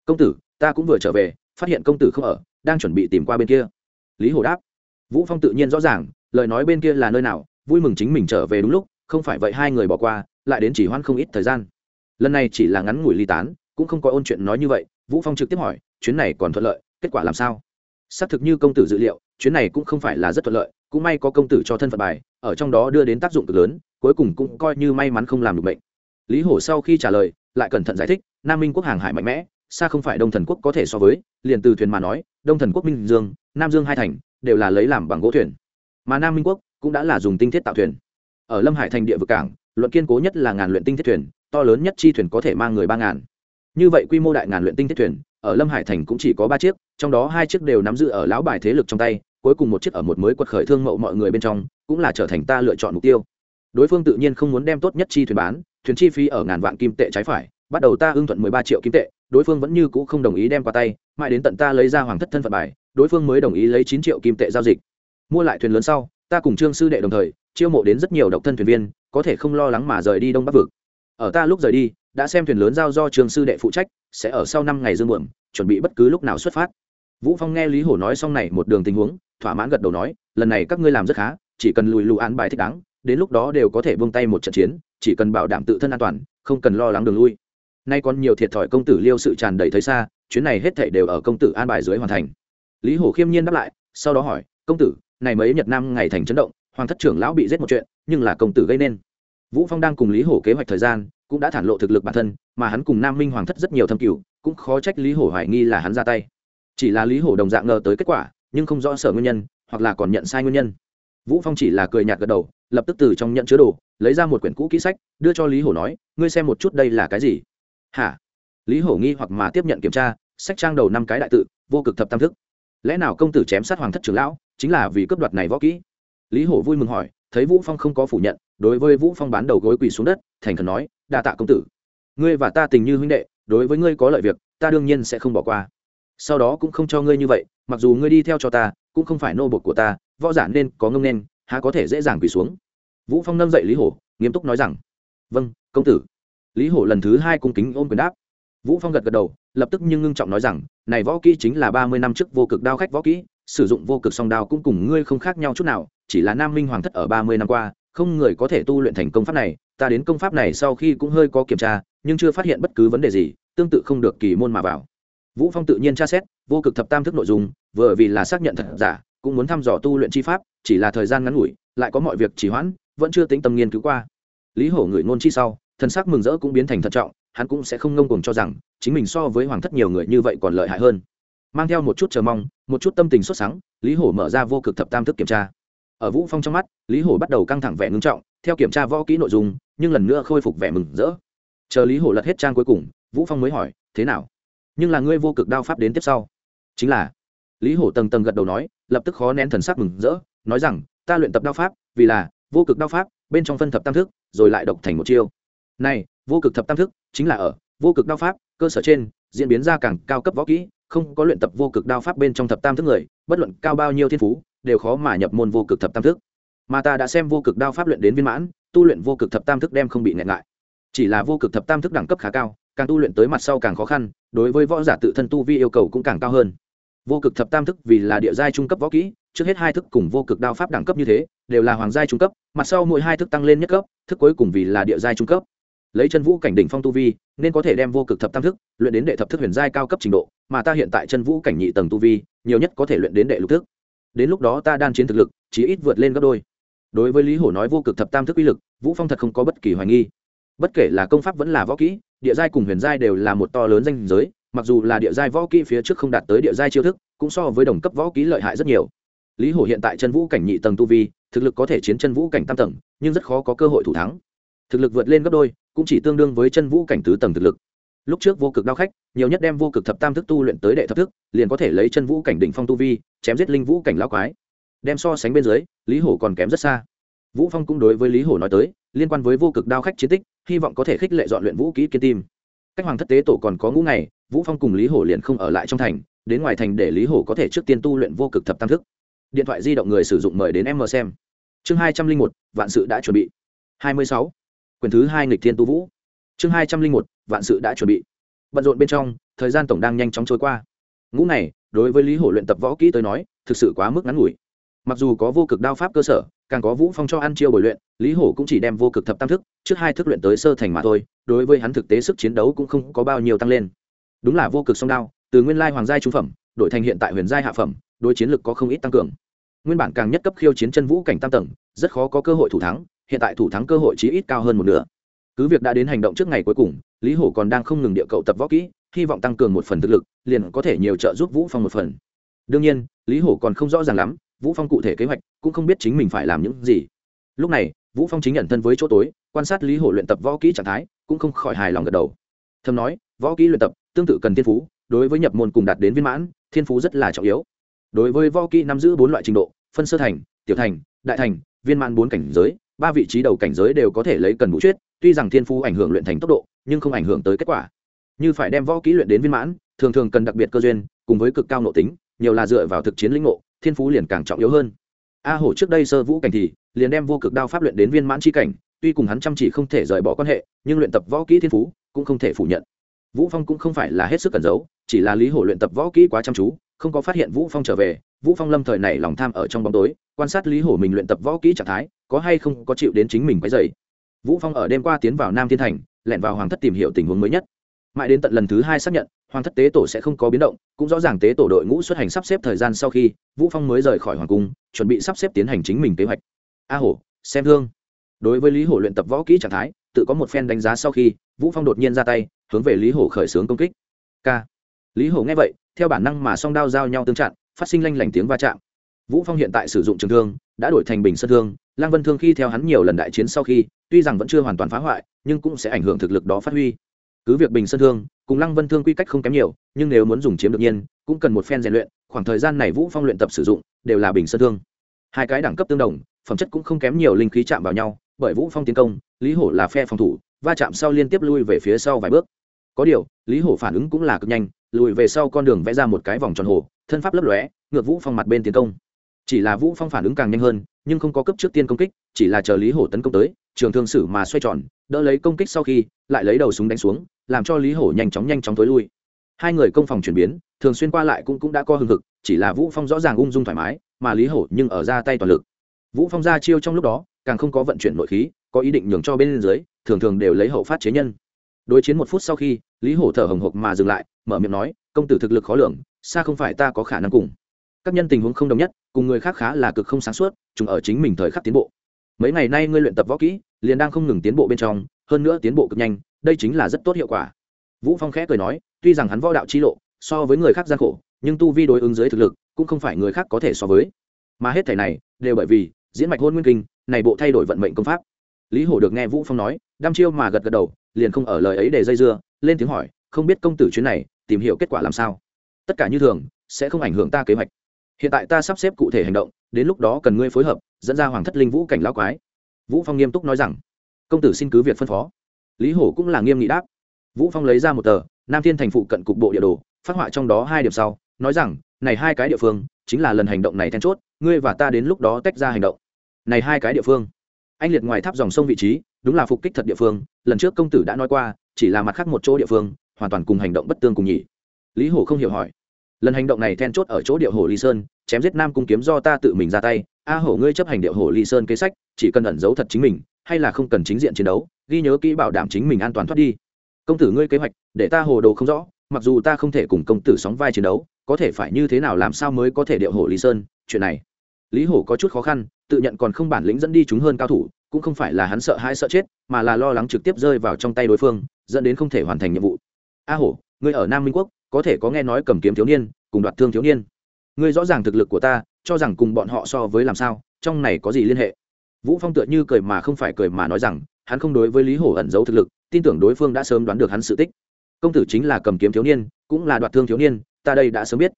Công tử, ta cũng vừa trở về, phát hiện công tử không ở, đang chuẩn bị tìm qua bên kia. Lý hổ đáp. Vũ phong tự nhiên rõ ràng lời nói bên kia là nơi nào, vui mừng chính mình trở về đúng lúc, không phải vậy hai người bỏ qua, lại đến chỉ hoan không ít thời gian. Lần này chỉ là ngắn ngủi ly tán, cũng không có ôn chuyện nói như vậy, vũ phong trực tiếp hỏi, chuyến này còn thuận lợi, kết quả làm sao? Xác thực như công tử dự liệu, chuyến này cũng không phải là rất thuận lợi, cũng may có công tử cho thân phận bài, ở trong đó đưa đến tác dụng cực lớn, cuối cùng cũng coi như may mắn không làm được bệnh. Lý hổ sau khi trả lời, lại cẩn thận giải thích, nam minh quốc hàng hải mạnh mẽ, xa không phải đông thần quốc có thể so với, liền từ thuyền mà nói, đông thần quốc minh dương, nam dương hai thành, đều là lấy làm bằng gỗ thuyền mà nam minh quốc cũng đã là dùng tinh thiết tạo thuyền ở lâm hải thành địa vực cảng luận kiên cố nhất là ngàn luyện tinh thiết thuyền to lớn nhất chi thuyền có thể mang người ba ngàn như vậy quy mô đại ngàn luyện tinh thiết thuyền ở lâm hải thành cũng chỉ có ba chiếc trong đó hai chiếc đều nắm giữ ở lão bài thế lực trong tay cuối cùng một chiếc ở một mới quật khởi thương mậu mọi người bên trong cũng là trở thành ta lựa chọn mục tiêu đối phương tự nhiên không muốn đem tốt nhất chi thuyền bán thuyền chi phí ở ngàn vạn kim tệ trái phải bắt đầu ta ưng thuận mười ba triệu kim tệ đối phương vẫn như cũ không đồng ý đem qua tay mãi đến tận ta lấy ra hoàng thất thân phận bài đối phương mới đồng ý lấy chín triệu kim tệ giao dịch mua lại thuyền lớn sau, ta cùng trương sư đệ đồng thời, chiêu mộ đến rất nhiều độc thân thuyền viên, có thể không lo lắng mà rời đi đông bắc vực. Ở ta lúc rời đi, đã xem thuyền lớn giao do trương sư đệ phụ trách, sẽ ở sau năm ngày dương muộn, chuẩn bị bất cứ lúc nào xuất phát. Vũ phong nghe lý hổ nói xong này một đường tình huống, thỏa mãn gật đầu nói, lần này các ngươi làm rất khá, chỉ cần lùi lù án bài thích đáng, đến lúc đó đều có thể buông tay một trận chiến, chỉ cần bảo đảm tự thân an toàn, không cần lo lắng đường lui. Nay còn nhiều thiệt thòi công tử liêu sự tràn đầy thấy xa, chuyến này hết thảy đều ở công tử an bài dưới hoàn thành. Lý hổ khiêm nhiên đáp lại, sau đó hỏi, công tử này mấy nhật nam ngày thành chấn động, hoàng thất trưởng lão bị giết một chuyện, nhưng là công tử gây nên. Vũ phong đang cùng lý hổ kế hoạch thời gian, cũng đã thản lộ thực lực bản thân, mà hắn cùng nam minh hoàng thất rất nhiều thâm cửu, cũng khó trách lý hổ hoài nghi là hắn ra tay. Chỉ là lý hổ đồng dạng ngờ tới kết quả, nhưng không rõ sở nguyên nhân, hoặc là còn nhận sai nguyên nhân. Vũ phong chỉ là cười nhạt gật đầu, lập tức từ trong nhận chứa đồ, lấy ra một quyển cũ kỹ sách, đưa cho lý hổ nói, ngươi xem một chút đây là cái gì? Hả? Lý hổ nghi hoặc mà tiếp nhận kiểm tra, sách trang đầu năm cái đại tự, vô cực thập tam thức lẽ nào công tử chém sát hoàng thất trưởng lão, chính là vì cướp đoạt này võ kỹ? Lý hổ vui mừng hỏi, thấy vũ phong không có phủ nhận, đối với vũ phong bán đầu gối quỳ xuống đất, thành khẩn nói, đa tạ công tử. Ngươi và ta tình như huynh đệ, đối với ngươi có lợi việc, ta đương nhiên sẽ không bỏ qua. Sau đó cũng không cho ngươi như vậy, mặc dù ngươi đi theo cho ta, cũng không phải nô bột của ta, võ giả nên có ngông nên, há có thể dễ dàng quỳ xuống. Vũ phong nâng dậy lý hổ, nghiêm túc nói rằng vâng công tử. Lý hổ lần thứ hai cung kính ôm quyền đáp vũ phong gật gật đầu, lập tức nhưng ngưng trọng nói rằng, này võ kỹ chính là ba mươi năm trước vô cực đao khách võ kỹ, sử dụng vô cực song đao cũng cùng ngươi không khác nhau chút nào, chỉ là nam minh hoàng thất ở ba mươi năm qua, không người có thể tu luyện thành công pháp này, ta đến công pháp này sau khi cũng hơi có kiểm tra, nhưng chưa phát hiện bất cứ vấn đề gì, tương tự không được kỳ môn mà vào. Vũ phong tự nhiên tra xét, vô cực thập tam thức nội dung, vừa vì là xác nhận thật giả, cũng muốn thăm dò tu luyện chi pháp, chỉ là thời gian ngắn ngủi, lại có mọi việc trì hoãn, vẫn chưa tính tâm nghiên cứu qua. Lý hổ người ngôn chi sau, thần sắc mừng rỡ cũng biến thành thận trọng hắn cũng sẽ không ngông cuồng cho rằng chính mình so với hoàng thất nhiều người như vậy còn lợi hại hơn. Mang theo một chút chờ mong, một chút tâm tình xuất sáng lý hổ mở ra vô cực thập tam thức kiểm tra. Ở vũ phong trong mắt, lý hổ bắt đầu căng thẳng vẻ ngưng trọng, theo kiểm tra võ kỹ nội dung, nhưng lần nữa khôi phục vẻ mừng rỡ. Chờ lý hổ lật hết trang cuối cùng, vũ phong mới hỏi, thế nào? Nhưng là ngươi vô cực đao pháp đến tiếp sau? Chính là. Lý hổ tầng tầng gật đầu nói, lập tức khó nén thần sắc mừng rỡ, nói rằng, ta luyện tập đao pháp, vì là vô cực đao pháp, bên trong phân thập tam thức, rồi lại độc thành một chiêu. Này vô cực thập tam thức chính là ở vô cực đao pháp cơ sở trên diễn biến ra càng cao cấp võ kỹ, không có luyện tập vô cực đao pháp bên trong thập tam thức người, bất luận cao bao nhiêu thiên phú, đều khó mà nhập môn vô cực thập tam thức. Mà ta đã xem vô cực đao pháp luyện đến viên mãn, tu luyện vô cực thập tam thức đem không bị ngại ngại. Chỉ là vô cực thập tam thức đẳng cấp khá cao, càng tu luyện tới mặt sau càng khó khăn, đối với võ giả tự thân tu vi yêu cầu cũng càng cao hơn. Vô cực thập tam thức vì là địa giai trung cấp võ kỹ, trước hết hai thức cùng vô cực đao pháp đẳng cấp như thế, đều là hoàng giai trung cấp, mặt sau mỗi hai thức tăng lên nhất cấp, thức cuối cùng vì là địa giai trung cấp lấy chân vũ cảnh đỉnh phong tu vi, nên có thể đem vô cực thập tam thức luyện đến đệ thập thức huyền giai cao cấp trình độ, mà ta hiện tại chân vũ cảnh nhị tầng tu vi, nhiều nhất có thể luyện đến đệ lục thức. Đến lúc đó ta đan chiến thực lực chỉ ít vượt lên gấp đôi. Đối với lý hổ nói vô cực thập tam thức uy lực, vũ phong thật không có bất kỳ hoài nghi. Bất kể là công pháp vẫn là võ kỹ, địa giai cùng huyền giai đều là một to lớn danh giới, mặc dù là địa giai võ kỹ phía trước không đạt tới địa giai chiêu thức, cũng so với đồng cấp võ kỹ lợi hại rất nhiều. Lý hổ hiện tại chân vũ cảnh nhị tầng tu vi, thực lực có thể chiến chân vũ cảnh tam tầng, nhưng rất khó có cơ hội thủ thắng. Thực lực vượt lên gấp đôi cũng chỉ tương đương với chân vũ cảnh tứ tầng thực lực. Lúc trước vô cực đao khách, nhiều nhất đem vô cực thập tam thức tu luyện tới đệ thập thức, liền có thể lấy chân vũ cảnh đỉnh phong tu vi, chém giết linh vũ cảnh lao quái. Đem so sánh bên dưới, lý hổ còn kém rất xa. Vũ phong cũng đối với lý hổ nói tới, liên quan với vô cực đao khách chiến tích, hy vọng có thể khích lệ dọn luyện vũ kỹ kiên tim cách hoàng thất tế tổ còn có ngũ ngày, vũ phong cùng lý hổ liền không ở lại trong thành, đến ngoài thành để lý hổ có thể trước tiên tu luyện vô cực thập tam thức. Điện thoại di động người sử dụng mời đến em mờ xem. Chương hai trăm linh một, vạn sự đã chuẩn bị. Hai mươi sáu quyển thứ hai nghịch thiên tu vũ. Chương hai trăm linh một, vạn sự đã chuẩn bị. Bận rộn bên trong, thời gian tổng đang nhanh chóng trôi qua. Ngũ này, đối với lý hổ luyện tập võ kỹ tới nói, thực sự quá mức ngắn ngủi. Mặc dù có vô cực đao pháp cơ sở, càng có vũ phong cho ăn chiêu bồi luyện, lý hổ cũng chỉ đem vô cực thập tam thức, trước hai thức luyện tới sơ thành mà thôi, đối với hắn thực tế sức chiến đấu cũng không có bao nhiêu tăng lên. Đúng là vô cực song đao, từ nguyên lai hoàng giai trung phẩm, đổi thành hiện tại huyền giai hạ phẩm, đối chiến lực có không ít tăng cường. Nguyên bản càng nhất cấp khiêu chiến chân vũ cảnh tam tầng, rất khó có cơ hội thủ thắng hiện tại thủ thắng cơ hội chí ít cao hơn một nửa. Cứ việc đã đến hành động trước ngày cuối cùng, lý hổ còn đang không ngừng địa cậu tập võ kỹ, hy vọng tăng cường một phần thực lực, liền có thể nhiều trợ giúp vũ phong một phần. Đương nhiên, lý hổ còn không rõ ràng lắm, vũ phong cụ thể kế hoạch, cũng không biết chính mình phải làm những gì. Lúc này, vũ phong chính nhận thân với chỗ tối, quan sát lý hổ luyện tập võ kỹ trạng thái, cũng không khỏi hài lòng gật đầu. Thầm nói, võ kỹ luyện tập, tương tự cần thiên phú, đối với nhập môn cùng đạt đến viên mãn, thiên phú rất là trọng yếu. Đối với võ kỹ nắm giữ bốn loại trình độ, phân sơ thành, tiểu thành, đại thành, viên mãn bốn cảnh giới ba vị trí đầu cảnh giới đều có thể lấy cần vũ chuyết, tuy rằng thiên phú ảnh hưởng luyện thành tốc độ, nhưng không ảnh hưởng tới kết quả. Như phải đem võ kỹ luyện đến viên mãn, thường thường cần đặc biệt cơ duyên, cùng với cực cao nội tính, nhiều là dựa vào thực chiến lĩnh ngộ, thiên phú liền càng trọng yếu hơn. A hổ trước đây sơ vũ cảnh thì, liền đem vô cực đao pháp luyện đến viên mãn chi cảnh, tuy cùng hắn chăm chỉ không thể rời bỏ quan hệ, nhưng luyện tập võ kỹ thiên phú cũng không thể phủ nhận. Vũ phong cũng không phải là hết sức cẩn giấu, chỉ là lý hổ luyện tập võ kỹ quá chăm chú không có phát hiện vũ phong trở về, vũ phong lâm thời này lòng tham ở trong bóng tối, quan sát lý hổ mình luyện tập võ kỹ trạng thái, có hay không có chịu đến chính mình quấy dày vũ phong ở đêm qua tiến vào nam thiên thành, lẻn vào hoàng thất tìm hiểu tình huống mới nhất. Mãi đến tận lần thứ hai xác nhận, hoàng thất tế tổ sẽ không có biến động, cũng rõ ràng tế tổ đội ngũ xuất hành sắp xếp thời gian sau khi, vũ phong mới rời khỏi hoàng cung, chuẩn bị sắp xếp tiến hành chính mình kế hoạch. A hổ, xem thương. Đối với lý hổ luyện tập võ kỹ trạng thái, tự có một phen đánh giá sau khi, vũ phong đột nhiên ra tay, hướng về lý hổ khởi xướng công kích. K lý hổ nghe vậy theo bản năng mà song đao giao nhau tương chặn, phát sinh lanh lảnh tiếng va chạm. Vũ phong hiện tại sử dụng trường thương, đã đổi thành bình sơn thương. Lang vân thương khi theo hắn nhiều lần đại chiến sau khi, tuy rằng vẫn chưa hoàn toàn phá hoại, nhưng cũng sẽ ảnh hưởng thực lực đó phát huy. Cứ việc bình sơn thương cùng lăng vân thương quy cách không kém nhiều, nhưng nếu muốn dùng chiếm được nhiên, cũng cần một phen rèn luyện, khoảng thời gian này vũ phong luyện tập sử dụng đều là bình sơn thương. Hai cái đẳng cấp tương đồng, phẩm chất cũng không kém nhiều linh khí chạm vào nhau, bởi vũ phong tiến công, lý hổ là phe phòng thủ, va chạm sau liên tiếp lui về phía sau vài bước. Có điều lý hổ phản ứng cũng là cực nhanh, lùi về sau con đường vẽ ra một cái vòng tròn hồ, thân pháp lấp lóe, ngược vũ phong mặt bên tiến công. Chỉ là vũ phong phản ứng càng nhanh hơn, nhưng không có cấp trước tiên công kích, chỉ là chờ lý hổ tấn công tới, trường thương sử mà xoay tròn, đỡ lấy công kích sau khi, lại lấy đầu súng đánh xuống, làm cho lý hổ nhanh chóng nhanh chóng tối lui. Hai người công phòng chuyển biến, thường xuyên qua lại cũng cũng đã co hừng hực, chỉ là vũ phong rõ ràng ung dung thoải mái, mà lý hổ nhưng ở ra tay toàn lực. Vũ phong ra chiêu trong lúc đó, càng không có vận chuyển nội khí, có ý định nhường cho bên dưới, thường thường đều lấy hậu phát chế nhân. Đối chiến một phút sau khi lý hổ thở hồng hộc mà dừng lại, mở miệng nói, công tử thực lực khó lường, xa không phải ta có khả năng cùng. Các nhân tình huống không đồng nhất, cùng người khác khá là cực không sáng suốt, chúng ở chính mình thời khắc tiến bộ. Mấy ngày nay ngươi luyện tập võ kỹ, liền đang không ngừng tiến bộ bên trong, hơn nữa tiến bộ cực nhanh, đây chính là rất tốt hiệu quả. Vũ phong khẽ cười nói, tuy rằng hắn võ đạo chi lộ, so với người khác gian khổ, nhưng tu vi đối ứng dưới thực lực, cũng không phải người khác có thể so với. Mà hết thảy này, đều bởi vì diễn mạch hôn nguyên kinh, này bộ thay đổi vận mệnh công pháp. Lý hổ được nghe vũ phong nói, đăm chiêu mà gật gật đầu, liền không ở lời ấy để dây dưa lên tiếng hỏi, không biết công tử chuyến này tìm hiểu kết quả làm sao? Tất cả như thường, sẽ không ảnh hưởng ta kế hoạch. Hiện tại ta sắp xếp cụ thể hành động, đến lúc đó cần ngươi phối hợp, dẫn ra hoàng thất linh vũ cảnh lão quái. Vũ phong nghiêm túc nói rằng, công tử xin cứ việc phân phó. Lý hổ cũng là nghiêm nghị đáp. Vũ phong lấy ra một tờ, nam thiên thành phụ cận cục bộ địa đồ, phát họa trong đó hai điểm sau, nói rằng, này hai cái địa phương, chính là lần hành động này then chốt, ngươi và ta đến lúc đó tách ra hành động. Này hai cái địa phương. Anh liệt ngoài tháp dòng sông vị trí, đúng là phục kích thật địa phương, lần trước công tử đã nói qua chỉ là mặt khác một chỗ địa phương, hoàn toàn cùng hành động bất tương cùng nhỉ. Lý hổ không hiểu hỏi. Lần hành động này then chốt ở chỗ địa hồ ly sơn, chém giết nam cung kiếm do ta tự mình ra tay. A hổ ngươi chấp hành địa hồ ly sơn kế sách, chỉ cần ẩn giấu thật chính mình, hay là không cần chính diện chiến đấu, ghi nhớ kỹ bảo đảm chính mình an toàn thoát đi. Công tử ngươi kế hoạch, để ta hồ đồ không rõ, mặc dù ta không thể cùng công tử sóng vai chiến đấu, có thể phải như thế nào làm sao mới có thể điệu hổ lý sơn, chuyện này. Lý hổ có chút khó khăn, tự nhận còn không bản lĩnh dẫn đi chúng hơn cao thủ, cũng không phải là hắn sợ hãi sợ chết, mà là lo lắng trực tiếp rơi vào trong tay đối phương dẫn đến không thể hoàn thành nhiệm vụ. A hổ, ngươi ở nam minh quốc, có thể có nghe nói cầm kiếm thiếu niên, cùng đoạt thương thiếu niên. Ngươi rõ ràng thực lực của ta, cho rằng cùng bọn họ so với làm sao, trong này có gì liên hệ? Vũ phong tựa như cười mà không phải cười mà nói rằng, hắn không đối với lý hổ ẩn giấu thực lực, tin tưởng đối phương đã sớm đoán được hắn sự tích. Công tử chính là cầm kiếm thiếu niên, cũng là đoạt thương thiếu niên, ta đây đã sớm biết.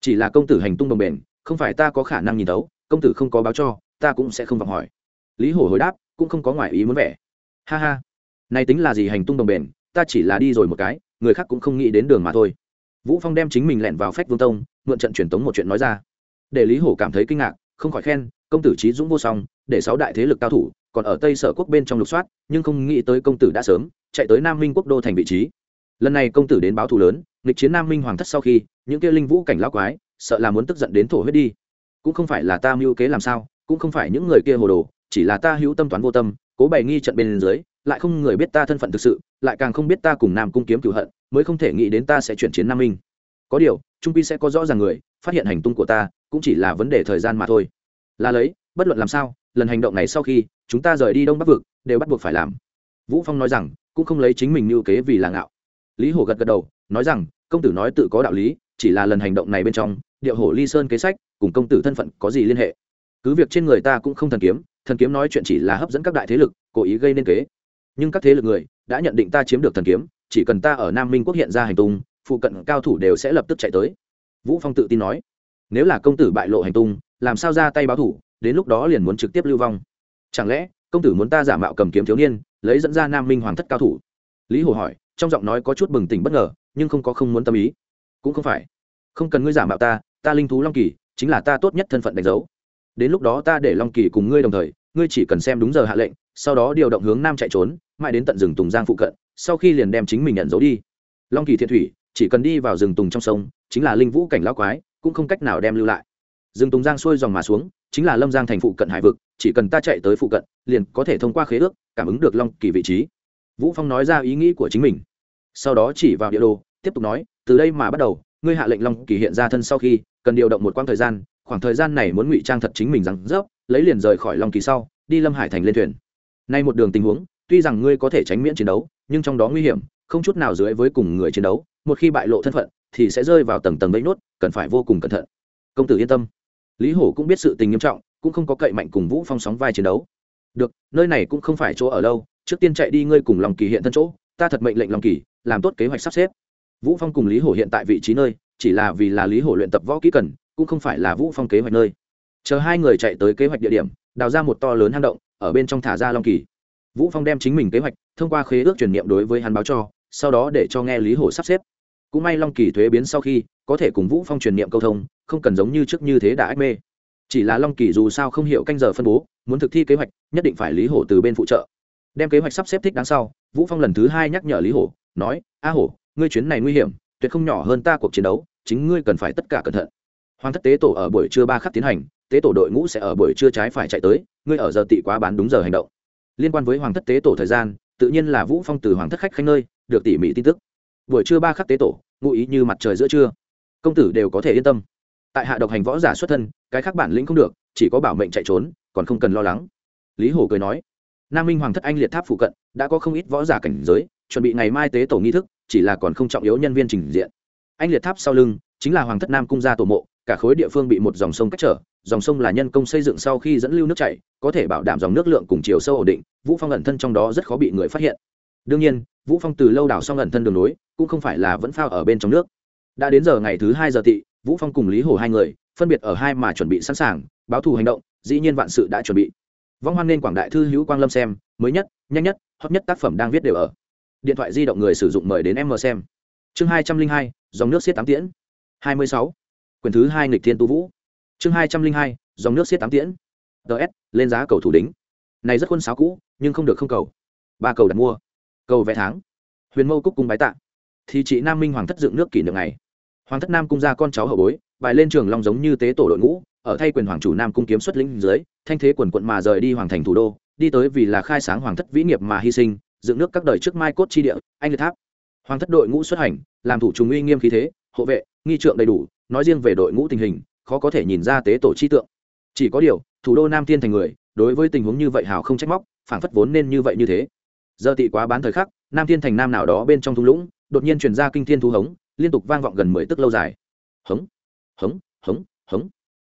Chỉ là công tử hành tung đồng bền không phải ta có khả năng nhìn thấu, công tử không có báo cho, ta cũng sẽ không vọng hỏi. Lý hổ hồi đáp, cũng không có ngoại ý muốn vẻ. Ha ha này tính là gì hành tung đồng bền, ta chỉ là đi rồi một cái, người khác cũng không nghĩ đến đường mà thôi. Vũ phong đem chính mình lẻn vào phách vương tông, mượn trận truyền tống một chuyện nói ra. Để lý hổ cảm thấy kinh ngạc, không khỏi khen, công tử trí dũng vô song, để sáu đại thế lực cao thủ, còn ở tây sở quốc bên trong lục soát, nhưng không nghĩ tới công tử đã sớm chạy tới nam minh quốc đô thành vị trí. Lần này công tử đến báo thù lớn, nghịch chiến nam minh hoàng thất sau khi, những kia linh vũ cảnh lão quái, sợ là muốn tức giận đến thổ huyết đi. Cũng không phải là ta mưu kế làm sao, cũng không phải những người kia hồ đồ, chỉ là ta hữu tâm toán vô tâm, cố bày nghi trận bên dưới lại không người biết ta thân phận thực sự, lại càng không biết ta cùng nam cung kiếm cửu hận, mới không thể nghĩ đến ta sẽ chuyển chiến nam minh. Có điều, trung pi sẽ có rõ ràng người, phát hiện hành tung của ta, cũng chỉ là vấn đề thời gian mà thôi. Là lấy, bất luận làm sao, lần hành động này sau khi, chúng ta rời đi đông bắc vực, đều bắt buộc phải làm. Vũ phong nói rằng, cũng không lấy chính mình mưu kế vì là ngạo. Lý hổ gật gật đầu, nói rằng, công tử nói tự có đạo lý, chỉ là lần hành động này bên trong, điệu hổ ly sơn kế sách, cùng công tử thân phận có gì liên hệ? Cứ việc trên người ta cũng không thần kiếm thần kiếm nói chuyện chỉ là hấp dẫn các đại thế lực, cố ý gây nên kế nhưng các thế lực người đã nhận định ta chiếm được thần kiếm, chỉ cần ta ở nam minh quốc hiện ra hành tung, phụ cận cao thủ đều sẽ lập tức chạy tới. Vũ phong tự tin nói. Nếu là công tử bại lộ hành tung, làm sao ra tay báo thủ, đến lúc đó liền muốn trực tiếp lưu vong. Chẳng lẽ, công tử muốn ta giả mạo cầm kiếm thiếu niên, lấy dẫn ra nam minh hoàng thất cao thủ? Lý hồ hỏi, trong giọng nói có chút bừng tỉnh bất ngờ, nhưng không có không muốn tâm ý. Cũng không phải. Không cần ngươi giả mạo ta ta linh thú long kỳ, chính là ta tốt nhất thân phận đánh dấu. Đến lúc đó ta để long kỳ cùng ngươi đồng thời, ngươi chỉ cần xem đúng giờ hạ lệnh, sau đó điều động hướng nam chạy trốn mãi đến tận rừng tùng giang phụ cận, sau khi liền đem chính mình nhận dấu đi. Long kỳ thiện thủy chỉ cần đi vào rừng tùng trong sông, chính là linh vũ cảnh lão quái, cũng không cách nào đem lưu lại. Rừng tùng giang xuôi dòng mà xuống, chính là lâm giang thành phụ cận hải vực, chỉ cần ta chạy tới phụ cận, liền có thể thông qua khế ước, cảm ứng được long kỳ vị trí. Vũ phong nói ra ý nghĩ của chính mình. Sau đó chỉ vào địa đồ, tiếp tục nói, từ đây mà bắt đầu, ngươi hạ lệnh long kỳ hiện ra thân sau khi, cần điều động một quãng thời gian, khoảng thời gian này muốn ngụy trang thật chính mình rằng, rớp, lấy liền rời khỏi long kỳ sau, đi lâm hải thành lên thuyền. Nay một đường tình huống tuy rằng ngươi có thể tránh miễn chiến đấu, nhưng trong đó nguy hiểm, không chút nào dưới với cùng người chiến đấu, một khi bại lộ thân phận, thì sẽ rơi vào tầng tầng bẫy nốt, cần phải vô cùng cẩn thận. Công tử yên tâm. Lý hổ cũng biết sự tình nghiêm trọng, cũng không có cậy mạnh cùng vũ phong sóng vai chiến đấu. Được, nơi này cũng không phải chỗ ở lâu, trước tiên chạy đi ngươi cùng lòng kỳ hiện thân chỗ, ta thật mệnh lệnh lòng kỳ, làm tốt kế hoạch sắp xếp. Vũ phong cùng lý hổ hiện tại vị trí nơi, chỉ là vì là lý hổ luyện tập võ kỹ cần, cũng không phải là vũ phong kế hoạch nơi. Chờ hai người chạy tới kế hoạch địa điểm, đào ra một to lớn hang động, ở bên trong thả ra long kỳ vũ phong đem chính mình kế hoạch thông qua khế ước truyền niệm đối với hắn báo cho, sau đó để cho nghe lý hổ sắp xếp. Cũng may long kỳ thuế biến sau khi, có thể cùng vũ phong truyền niệm câu thông, không cần giống như trước như thế đã ách mê. Chỉ là long kỳ dù sao không hiểu canh giờ phân bố, muốn thực thi kế hoạch, nhất định phải lý hổ từ bên phụ trợ. Đem kế hoạch sắp xếp thích đáng sau, vũ phong lần thứ hai nhắc nhở lý hổ, nói, a hổ, ngươi chuyến này nguy hiểm, tuyệt không nhỏ hơn ta cuộc chiến đấu, chính ngươi cần phải tất cả cẩn thận. Hoàng thất tế tổ ở buổi trưa ba khắc tiến hành, tế tổ đội ngũ sẽ ở buổi trưa trái phải chạy tới, ngươi ở giờ tị quá bán đúng giờ hành động liên quan với hoàng thất tế tổ thời gian, tự nhiên là vũ phong từ hoàng thất khách khanh nơi, được tỉ mỉ tin tức. Buổi trưa ba khắc tế tổ, ngụ ý như mặt trời giữa trưa. Công tử đều có thể yên tâm. Tại hạ độc hành võ giả xuất thân, cái khác bản lĩnh không được, chỉ có bảo mệnh chạy trốn, còn không cần lo lắng. Lý hổ cười nói, nam minh hoàng thất anh liệt tháp phụ cận, đã có không ít võ giả cảnh giới, chuẩn bị ngày mai tế tổ nghi thức, chỉ là còn không trọng yếu nhân viên trình diện. Anh liệt tháp sau lưng, chính là hoàng thất nam cung gia tổ mộ cả khối địa phương bị một dòng sông cách trở dòng sông là nhân công xây dựng sau khi dẫn lưu nước chảy có thể bảo đảm dòng nước lượng cùng chiều sâu ổn định vũ phong ẩn thân trong đó rất khó bị người phát hiện. Đương nhiên vũ phong từ lâu đảo xong ẩn thân đường núi, cũng không phải là vẫn phao ở bên trong nước. Đã đến giờ ngày thứ hai giờ tị vũ phong cùng lý hồ hai người phân biệt ở hai mà chuẩn bị sẵn sàng báo thù hành động dĩ nhiên vạn sự đã chuẩn bị. Vong hoan nên quảng đại thư hữu quang lâm xem mới nhất nhanh nhất hot nhất tác phẩm đang viết đều ở. Điện thoại di động người sử dụng mời đến em mờ xem. Chương hai trăm linh hai dòng nước xiết tám tiễn. Hai mươi sáu quyển thứ hai nghịch thiên tu vũ. Chương hai trăm linh hai, dòng nước xiết tám tiễn. Ts lên giá cầu thủ đính này rất khuôn sáo cũ, nhưng không được không cầu. Ba cầu đặt mua. Cầu vẽ tháng. Huyền mâu cúc cung bái tạ. Thì chị nam minh hoàng thất dựng nước kỷ niệm này hoàng thất nam cung ra con cháu hậu bối, bài lên trường long giống như tế tổ đội ngũ, ở thay quyền hoàng chủ nam cung kiếm xuất lĩnh dưới, thanh thế quần quận mà rời đi hoàng thành thủ đô, đi tới vì là khai sáng hoàng thất vĩ nghiệp mà hy sinh, dựng nước các đời trước mai cốt chi địa, anh liệt tháp. Hoàng thất đội ngũ xuất hành, làm thủ trùng uy nghiêm khí thế, hộ vệ nghi trượng đầy đủ, nói riêng về đội ngũ tình hình, khó có thể nhìn ra tế tổ chi tượng. Chỉ có điều, thủ đô nam thiên thành người, đối với tình huống như vậy hào không trách móc, phảng phất vốn nên như vậy như thế. Giờ tị quá bán thời khắc, nam thiên thành nam nào đó bên trong thung lũng, đột nhiên truyền ra kinh thiên thú hống, liên tục vang vọng gần mười tức lâu dài. Hống hống hống hống.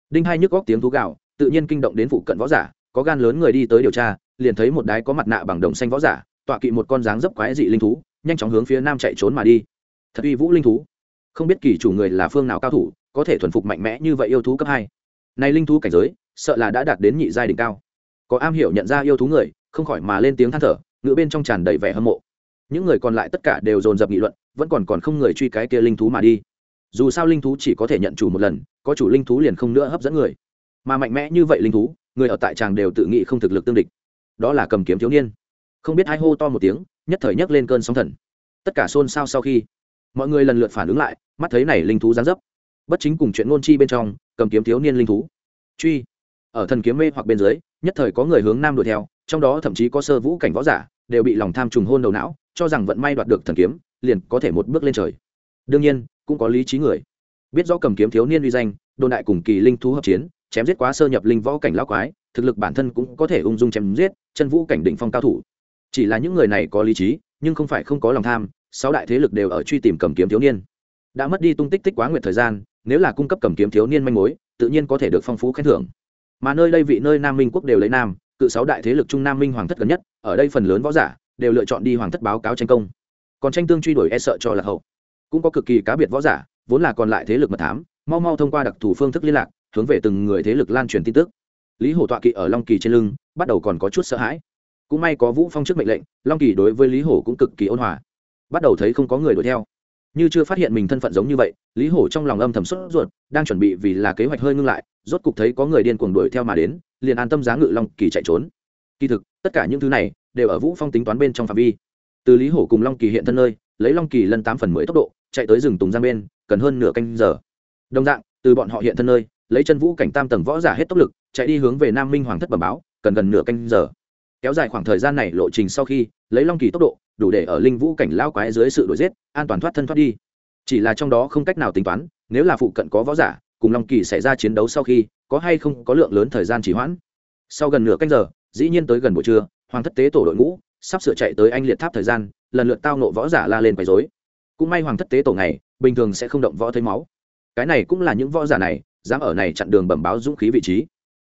Đinh hai nhức góc tiếng thú gạo tự nhiên kinh động đến phụ cận võ giả, có gan lớn người đi tới điều tra, liền thấy một đái có mặt nạ bằng đồng xanh võ giả, tọa kỵ một con dáng dấp quái dị linh thú, nhanh chóng hướng phía nam chạy trốn mà đi. Thật uy vũ linh thú không biết kỳ chủ người là phương nào cao thủ, có thể thuần phục mạnh mẽ như vậy yêu thú cấp hai. Này linh thú cảnh giới, sợ là đã đạt đến nhị giai đỉnh cao. Có am hiểu nhận ra yêu thú người, không khỏi mà lên tiếng than thở, ngữ bên trong tràn đầy vẻ hâm mộ. Những người còn lại tất cả đều dồn dập nghị luận, vẫn còn còn không người truy cái kia linh thú mà đi. Dù sao linh thú chỉ có thể nhận chủ một lần, có chủ linh thú liền không nữa hấp dẫn người. Mà mạnh mẽ như vậy linh thú, người ở tại tràng đều tự nghĩ không thực lực tương địch. Đó là cầm kiếm thiếu niên. Không biết ai hô to một tiếng, nhất thời nhấc lên cơn sóng thần. Tất cả xôn xao sau khi, mọi người lần lượt phản ứng lại mắt thấy này linh thú giáng dấp. Bất chính cùng chuyện ngôn chi bên trong, cầm kiếm thiếu niên linh thú. Truy. Ở thần kiếm mê hoặc bên dưới, nhất thời có người hướng nam đuổi theo, trong đó thậm chí có sơ vũ cảnh võ giả, đều bị lòng tham trùng hôn đầu não, cho rằng vận may đoạt được thần kiếm, liền có thể một bước lên trời. Đương nhiên, cũng có lý trí người. Biết rõ cầm kiếm thiếu niên uy danh, đồn đại cùng kỳ linh thú hợp chiến, chém giết quá sơ nhập linh võ cảnh lão quái, thực lực bản thân cũng có thể ung dung chém giết, chân vũ cảnh đỉnh phong cao thủ. Chỉ là những người này có lý trí, nhưng không phải không có lòng tham, sáu đại thế lực đều ở truy tìm cầm kiếm thiếu niên đã mất đi tung tích tích quá nguyệt thời gian, nếu là cung cấp cầm kiếm thiếu niên manh mối, tự nhiên có thể được phong phú khen thưởng. Mà nơi đây vị nơi nam minh quốc đều lấy nam, cự sáu đại thế lực trung nam minh hoàng thất gần nhất, ở đây phần lớn võ giả đều lựa chọn đi hoàng thất báo cáo tranh công. Còn tranh tương truy đuổi e sợ cho là hậu. Cũng có cực kỳ cá biệt võ giả, vốn là còn lại thế lực mật thám, mau mau thông qua đặc thù phương thức liên lạc, hướng về từng người thế lực lan truyền tin tức. Lý hổ tọa kỵ ở long kỳ trên lưng, bắt đầu còn có chút sợ hãi. Cũng may có vũ phong trước mệnh lệnh, long kỳ đối với lý hổ cũng cực kỳ ôn hòa. Bắt đầu thấy không có người đuổi theo như chưa phát hiện mình thân phận giống như vậy, lý hổ trong lòng âm thầm sốt ruột, đang chuẩn bị vì là kế hoạch hơi ngưng lại, rốt cục thấy có người điên cuồng đuổi theo mà đến, liền an tâm giá ngự long kỳ chạy trốn. Kỳ thực, tất cả những thứ này đều ở vũ phong tính toán bên trong phạm vi. Từ lý hổ cùng long kỳ hiện thân nơi, lấy long kỳ lần tám phần mười tốc độ, chạy tới rừng tùng giang bên, cần hơn nửa canh giờ. Đồng dạng, từ bọn họ hiện thân nơi, lấy chân vũ cảnh tam tầng võ giả hết tốc lực, chạy đi hướng về nam minh hoàng thất bẩm báo, cần gần nửa canh giờ. Kéo dài khoảng thời gian này lộ trình sau khi, lấy long kỳ tốc độ đủ để ở linh vũ cảnh lao quái dưới sự đuổi giết, an toàn thoát thân thoát đi. Chỉ là trong đó không cách nào tính toán, nếu là phụ cận có võ giả, cùng long kỳ xảy ra chiến đấu sau khi, có hay không có lượng lớn thời gian trì hoãn. Sau gần nửa canh giờ, dĩ nhiên tới gần buổi trưa, hoàng thất tế tổ đội ngũ sắp sửa chạy tới anh liệt tháp thời gian, lần lượt tao nộ võ giả la lên quấy dối cũng may hoàng thất tế tổ này bình thường sẽ không động võ thấy máu. Cái này cũng là những võ giả này, dám ở này chặn đường bẩm báo dũng khí vị trí.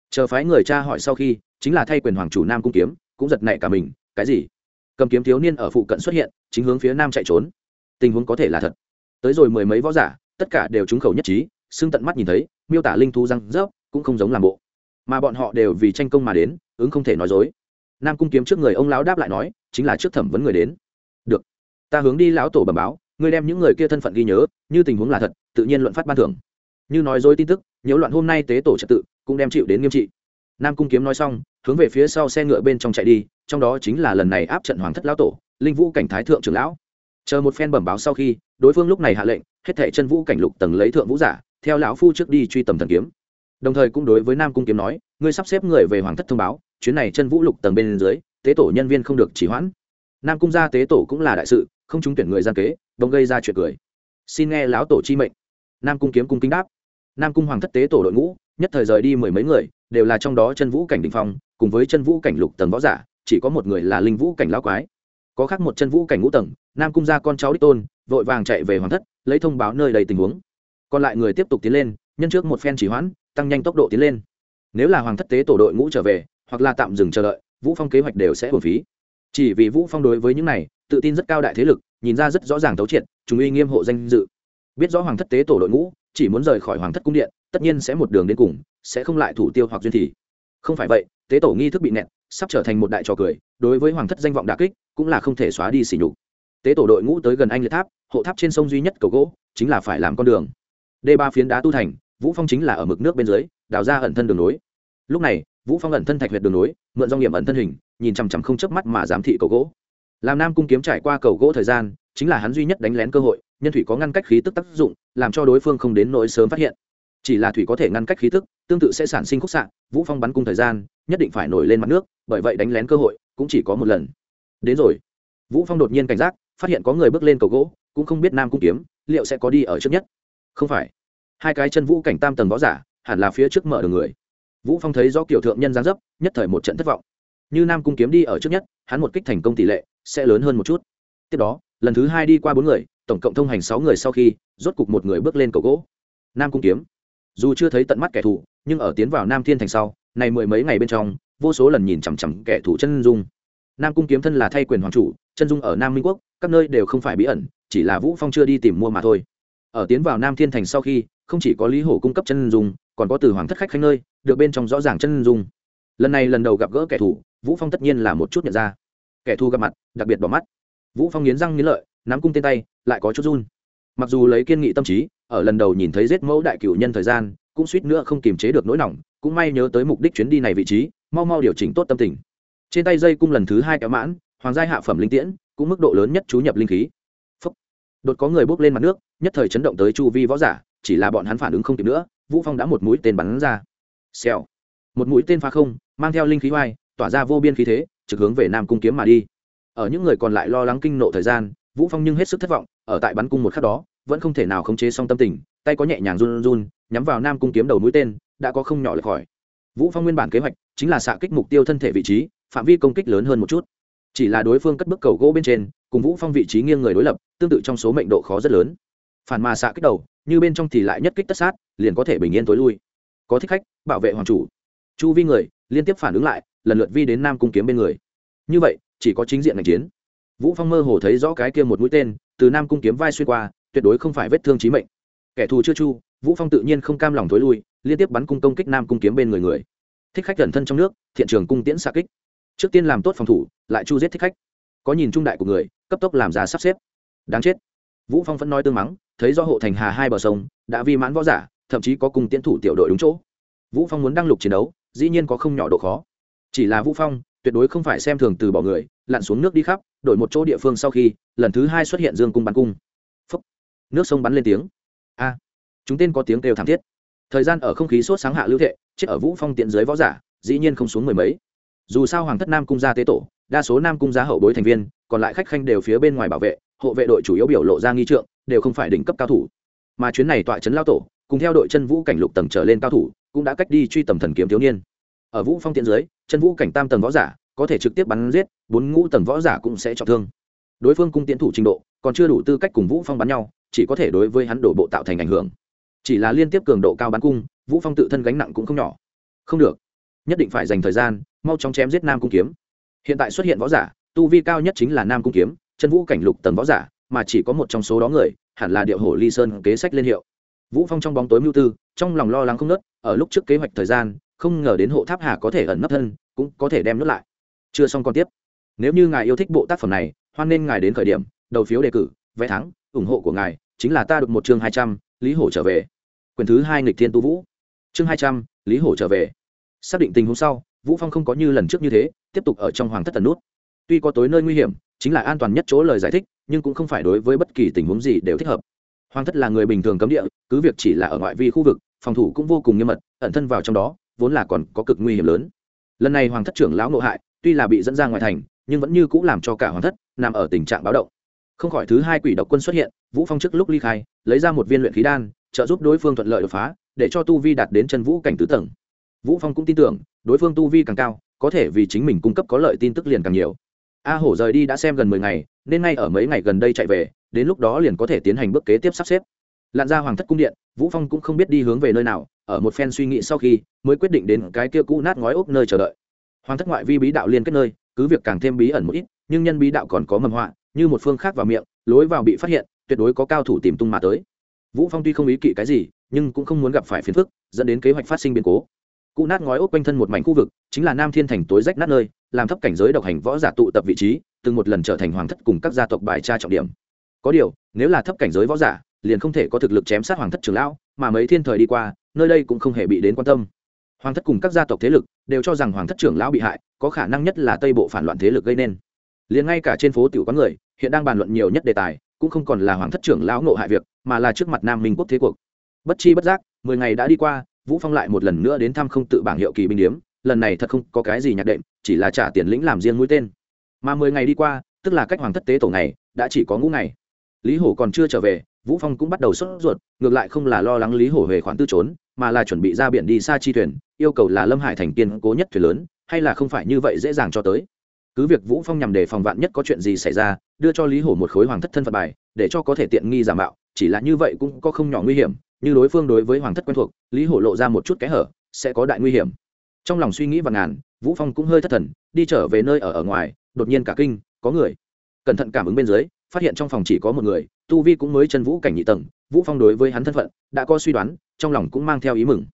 Chờ phái người cha hỏi sau khi, chính là thay quyền hoàng chủ nam cung kiếm, cũng giật nảy cả mình, cái gì? Cầm kiếm thiếu niên ở phụ cận xuất hiện, chính hướng phía nam chạy trốn. Tình huống có thể là thật. Tới rồi mười mấy võ giả, tất cả đều trúng khẩu nhất trí, xưng tận mắt nhìn thấy, miêu tả linh thu răng rớp, cũng không giống làm bộ. Mà bọn họ đều vì tranh công mà đến, ứng không thể nói dối. Nam cung kiếm trước người ông lão đáp lại nói, chính là trước thẩm vấn người đến. Được. Ta hướng đi lão tổ bẩm báo, ngươi đem những người kia thân phận ghi nhớ, như tình huống là thật, tự nhiên luận phát ban thưởng. Như nói dối tin tức, nhiễu loạn hôm nay tế tổ trật tự, cũng đem chịu đến nghiêm trị nam cung kiếm nói xong, hướng về phía sau xe ngựa bên trong chạy đi, trong đó chính là lần này áp trận hoàng thất lão tổ, linh vũ cảnh thái thượng trưởng lão. Chờ một phen bẩm báo sau khi, đối phương lúc này hạ lệnh, hết thảy chân vũ cảnh lục tầng lấy thượng vũ giả, theo lão phu trước đi truy tầm thần kiếm. Đồng thời cũng đối với nam cung kiếm nói, ngươi sắp xếp người về hoàng thất thông báo, chuyến này chân vũ lục tầng bên dưới, tế tổ nhân viên không được chỉ hoãn. Nam cung gia tế tổ cũng là đại sự, không trúng tuyển người gian kế, bỗng gây ra chuyện cười. Xin nghe lão tổ chi mệnh. Nam cung kiếm cung kính đáp. Nam cung hoàng thất tế tổ đội ngũ nhất thời rời đi mười mấy người, đều là trong đó chân vũ cảnh đình phong, cùng với chân vũ cảnh lục tầng võ giả, chỉ có một người là linh vũ cảnh lão quái. Có khác một chân vũ cảnh ngũ tầng, nam cung gia con cháu đích tôn, vội vàng chạy về hoàng thất, lấy thông báo nơi đầy tình huống. Còn lại người tiếp tục tiến lên, nhân trước một phen chỉ hoãn, tăng nhanh tốc độ tiến lên. Nếu là hoàng thất tế tổ đội ngũ trở về, hoặc là tạm dừng chờ đợi, vũ phong kế hoạch đều sẽ hồn phí. Chỉ vì vũ phong đối với những này, tự tin rất cao đại thế lực, nhìn ra rất rõ ràng thấu triệt, chúng uy nghiêm hộ danh dự biết rõ hoàng thất tế tổ đội ngũ, chỉ muốn rời khỏi hoàng thất cung điện, tất nhiên sẽ một đường đến cùng, sẽ không lại thủ tiêu hoặc duyên thì. Không phải vậy, tế tổ nghi thức bị nẹt sắp trở thành một đại trò cười, đối với hoàng thất danh vọng đà kích, cũng là không thể xóa đi xỉ nhục. Tế tổ đội ngũ tới gần anh liệt tháp, hộ tháp trên sông duy nhất cầu gỗ, chính là phải làm con đường. D ba phiến đá tu thành, vũ phong chính là ở mực nước bên dưới, đào ra ẩn thân đường nối. Lúc này, vũ phong ẩn thân thạch huyệt đường nối, mượn do nghiệm ẩn thân hình, nhìn chằm chằm không chớp mắt mà giám thị cầu gỗ. Làm nam cung kiếm trải qua cầu gỗ thời gian chính là hắn duy nhất đánh lén cơ hội, nhân thủy có ngăn cách khí tức tác dụng, làm cho đối phương không đến nỗi sớm phát hiện. Chỉ là thủy có thể ngăn cách khí tức, tương tự sẽ sản sinh khúc xạ, vũ phong bắn cung thời gian, nhất định phải nổi lên mặt nước, bởi vậy đánh lén cơ hội cũng chỉ có một lần. Đến rồi. Vũ phong đột nhiên cảnh giác, phát hiện có người bước lên cầu gỗ, cũng không biết nam cung kiếm, liệu sẽ có đi ở trước nhất. Không phải. Hai cái chân vũ cảnh tam tầng võ giả, hẳn là phía trước mở đường người. Vũ phong thấy do kiểu thượng nhân giáng dấp, nhất thời một trận thất vọng. Như nam cung kiếm đi ở trước nhất, hắn một kích thành công tỷ lệ sẽ lớn hơn một chút. Tiếp đó lần thứ hai đi qua bốn người, tổng cộng thông hành sáu người sau khi, rốt cục một người bước lên cầu gỗ. Nam cung kiếm. Dù chưa thấy tận mắt kẻ thù, nhưng ở tiến vào nam thiên thành sau, này mười mấy ngày bên trong, vô số lần nhìn chằm chằm kẻ thù chân dung. Nam cung kiếm thân là thay quyền hoàng chủ, chân dung ở nam minh quốc, các nơi đều không phải bí ẩn, chỉ là vũ phong chưa đi tìm mua mà thôi. Ở tiến vào nam thiên thành sau khi, không chỉ có lý hổ cung cấp chân dung, còn có từ hoàng thất khách khanh nơi, được bên trong rõ ràng chân dung. Lần này lần đầu gặp gỡ kẻ thù, vũ phong tất nhiên là một chút nhận ra. Kẻ thù gặp mặt, đặc biệt bỏ mắt vũ phong nghiến răng nghiến lợi, nắm cung tên tay, lại có chút run. Mặc dù lấy kiên nghị tâm trí, ở lần đầu nhìn thấy giết mẫu đại cửu nhân thời gian, cũng suýt nữa không kiềm chế được nỗi lòng cũng may nhớ tới mục đích chuyến đi này vị trí, mau mau điều chỉnh tốt tâm tình. Trên tay dây cung lần thứ hai kéo mãn, hoàng giai hạ phẩm linh tiễn, cũng mức độ lớn nhất chú nhập linh khí. Phúc. đột có người bốc lên mặt nước, nhất thời chấn động tới chu vi võ giả, chỉ là bọn hắn phản ứng không kịp nữa, vũ phong đã một mũi tên bắn ra. Xèo. Một mũi tên phá không, mang theo linh khí oai tỏa ra vô biên khí thế, trực hướng về nam cung kiếm mà đi ở những người còn lại lo lắng kinh nộ thời gian, vũ phong nhưng hết sức thất vọng, ở tại bắn cung một khắc đó, vẫn không thể nào khống chế xong tâm tình, tay có nhẹ nhàng run run, nhắm vào nam cung kiếm đầu mũi tên, đã có không nhỏ lệch khỏi vũ phong nguyên bản kế hoạch chính là xạ kích mục tiêu thân thể vị trí, phạm vi công kích lớn hơn một chút. Chỉ là đối phương cất bước cầu gỗ bên trên, cùng vũ phong vị trí nghiêng người đối lập, tương tự trong số mệnh độ khó rất lớn. Phản mà xạ kích đầu, như bên trong thì lại nhất kích tất sát, liền có thể bình yên tối lui. Có thích khách, bảo vệ hoàng chủ. Chu vi người, liên tiếp phản ứng lại, lần lượt vi đến nam cung kiếm bên người. Như vậy chỉ có chính diện ngành chiến. Vũ phong mơ hồ thấy rõ cái kia một mũi tên, từ nam cung kiếm vai xuyên qua, tuyệt đối không phải vết thương chí mệnh. Kẻ thù chưa chu, vũ phong tự nhiên không cam lòng thối lui, liên tiếp bắn cung công kích nam cung kiếm bên người người. Thích khách gần thân trong nước, thiện trường cung tiễn xạ kích. Trước tiên làm tốt phòng thủ, lại chu giết thích khách. Có nhìn trung đại của người, cấp tốc làm ra sắp xếp. Đáng chết. Vũ phong vẫn nói tương mắng, thấy do hộ thành hà hai bờ sông, đã vi mãn võ giả, thậm chí có cùng tiến thủ tiểu đội đúng chỗ. Vũ phong muốn đăng lục chiến đấu, dĩ nhiên có không nhỏ độ khó. Chỉ là vũ phong tuyệt đối không phải xem thường từ bỏ người, lặn xuống nước đi khắp, đổi một chỗ địa phương sau khi, lần thứ hai xuất hiện dương cung bắn cung. Phúc. nước sông bắn lên tiếng. A. Chúng tên có tiếng kêu thảm thiết. Thời gian ở không khí sốt sáng hạ lưu thệ, chết ở vũ phong tiện dưới võ giả, dĩ nhiên không xuống mười mấy. Dù sao hoàng thất nam cung gia tế tổ, đa số nam cung gia hậu bối thành viên, còn lại khách khanh đều phía bên ngoài bảo vệ, hộ vệ đội chủ yếu biểu lộ ra nghi trượng, đều không phải đỉnh cấp cao thủ. Mà chuyến này tọa trấn lao tổ, cùng theo đội chân vũ cảnh lục tầng trở lên cao thủ, cũng đã cách đi truy tầm thần kiếm thiếu niên. Ở vũ phong tiện dưới chân vũ cảnh tam tầng võ giả, có thể trực tiếp bắn giết, bốn ngũ tầng võ giả cũng sẽ trọng thương. Đối phương cung tiến thủ trình độ, còn chưa đủ tư cách cùng vũ phong bắn nhau, chỉ có thể đối với hắn đổ bộ tạo thành ảnh hưởng. Chỉ là liên tiếp cường độ cao bắn cung, vũ phong tự thân gánh nặng cũng không nhỏ. Không được. Nhất định phải dành thời gian, mau chóng chém giết nam cung kiếm. Hiện tại xuất hiện võ giả, tu vi cao nhất chính là nam cung kiếm chân vũ cảnh lục tầng võ giả, mà chỉ có một trong số đó người, hẳn là điệu hổ ly sơn kế sách lên hiệu. Vũ phong trong bóng tối mưu tư, trong lòng lo lắng không nớt ở lúc trước kế hoạch thời gian không ngờ đến hộ tháp hà có thể ẩn nấp thân, cũng có thể đem nuốt lại. Chưa xong còn tiếp. Nếu như ngài yêu thích bộ tác phẩm này, hoan nên ngài đến khởi điểm, đầu phiếu đề cử, vé thắng, ủng hộ của ngài chính là ta được một chương hai trăm, lý hổ trở về. Quyền thứ hai nghịch thiên tu vũ. Chương hai trăm, lý hổ trở về. Xác định tình huống sau, vũ phong không có như lần trước như thế, tiếp tục ở trong hoàng thất tần nút. Tuy có tối nơi nguy hiểm, chính là an toàn nhất chỗ lời giải thích, nhưng cũng không phải đối với bất kỳ tình huống gì đều thích hợp. Hoàng thất là người bình thường cấm địa, cứ việc chỉ là ở ngoại vi khu vực, phòng thủ cũng vô cùng nghiêm mật, ẩn thân vào trong đó vốn là còn có cực nguy hiểm lớn. Lần này hoàng thất trưởng lão ngộ hại, tuy là bị dẫn ra ngoài thành, nhưng vẫn như cũng làm cho cả hoàng thất nằm ở tình trạng báo động. Không khỏi thứ hai quỷ độc quân xuất hiện, vũ phong trước lúc ly khai, lấy ra một viên luyện khí đan, trợ giúp đối phương thuận lợi đột phá, để cho tu vi đạt đến chân vũ cảnh tứ tầng. Vũ phong cũng tin tưởng, đối phương tu vi càng cao, có thể vì chính mình cung cấp có lợi tin tức liền càng nhiều. A hổ rời đi đã xem gần mười ngày, nên ngay ở mấy ngày gần đây chạy về, đến lúc đó liền có thể tiến hành bước kế tiếp sắp xếp. Lặn ra hoàng thất cung điện vũ phong cũng không biết đi hướng về nơi nào, ở một phen suy nghĩ sau khi, mới quyết định đến cái kia cũ nát ngói ốc nơi chờ đợi. Hoàng thất ngoại vi bí đạo liên kết nơi, cứ việc càng thêm bí ẩn một ít, nhưng nhân bí đạo còn có mầm họa, như một phương khác vào miệng, lối vào bị phát hiện, tuyệt đối có cao thủ tìm tung mà tới. Vũ phong tuy không ý kỵ cái gì, nhưng cũng không muốn gặp phải phiền phức, dẫn đến kế hoạch phát sinh biến cố. Cụ nát ngói ốc quanh thân một mảnh khu vực, chính là nam thiên thành tối rách nát nơi, làm thấp cảnh giới độc hành võ giả tụ tập vị trí, từng một lần trở thành hoàng thất cùng các gia tộc bài tra trọng điểm. Có điều, nếu là thấp cảnh giới võ giả liền không thể có thực lực chém sát hoàng thất trưởng lão, mà mấy thiên thời đi qua, nơi đây cũng không hề bị đến quan tâm. Hoàng thất cùng các gia tộc thế lực đều cho rằng hoàng thất trưởng lão bị hại, có khả năng nhất là tây bộ phản loạn thế lực gây nên. Liền ngay cả trên phố tiểu quán người, hiện đang bàn luận nhiều nhất đề tài, cũng không còn là hoàng thất trưởng lão ngộ hại việc, mà là trước mặt nam minh quốc thế cuộc. Bất chi bất giác, mười ngày đã đi qua, vũ phong lại một lần nữa đến thăm không tự bảng hiệu kỳ binh điếm, lần này thật không có cái gì nhạc đệm, chỉ là trả tiền lĩnh làm riêng mũi tên. Mà mười ngày đi qua, tức là cách hoàng thất tế tổ này, đã chỉ có ngũ ngày. Lý hổ còn chưa trở về vũ phong cũng bắt đầu sốt ruột, ngược lại không là lo lắng lý hổ về khoản tư trốn, mà là chuẩn bị ra biển đi xa chi thuyền, yêu cầu là lâm hải thành kiên cố nhất thuyền lớn, hay là không phải như vậy dễ dàng cho tới. Cứ việc vũ phong nhằm để phòng vạn nhất có chuyện gì xảy ra, đưa cho lý hổ một khối hoàng thất thân phận bài, để cho có thể tiện nghi giả mạo, chỉ là như vậy cũng có không nhỏ nguy hiểm, như đối phương đối với hoàng thất quen thuộc, lý hổ lộ ra một chút kẽ hở, sẽ có đại nguy hiểm. Trong lòng suy nghĩ và ngàn, vũ phong cũng hơi thất thần, đi trở về nơi ở ở ngoài, đột nhiên cả kinh, có người. Cẩn thận cảm ứng bên dưới, phát hiện trong phòng chỉ có một người tu vi cũng mới chân vũ cảnh nhị tầng, vũ phong đối với hắn thân phận, đã có suy đoán, trong lòng cũng mang theo ý mừng.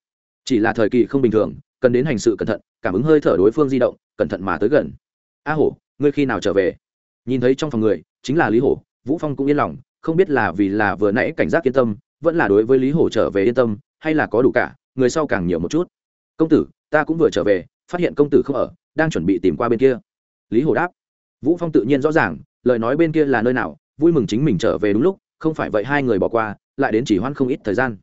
Chỉ là thời kỳ không bình thường, cần đến hành sự cẩn thận, cảm ứng hơi thở đối phương di động, cẩn thận mà tới gần. A hổ, ngươi khi nào trở về? Nhìn thấy trong phòng người, chính là lý hổ, vũ phong cũng yên lòng, không biết là vì là vừa nãy cảnh giác yên tâm, vẫn là đối với lý hổ trở về yên tâm, hay là có đủ cả, người sau càng nhiều một chút. Công tử, ta cũng vừa trở về, phát hiện công tử không ở, đang chuẩn bị tìm qua bên kia. Lý hổ đáp. Vũ phong tự nhiên rõ ràng, lời nói bên kia là nơi nào vui mừng chính mình trở về đúng lúc, không phải vậy hai người bỏ qua, lại đến chỉ hoan không ít thời gian.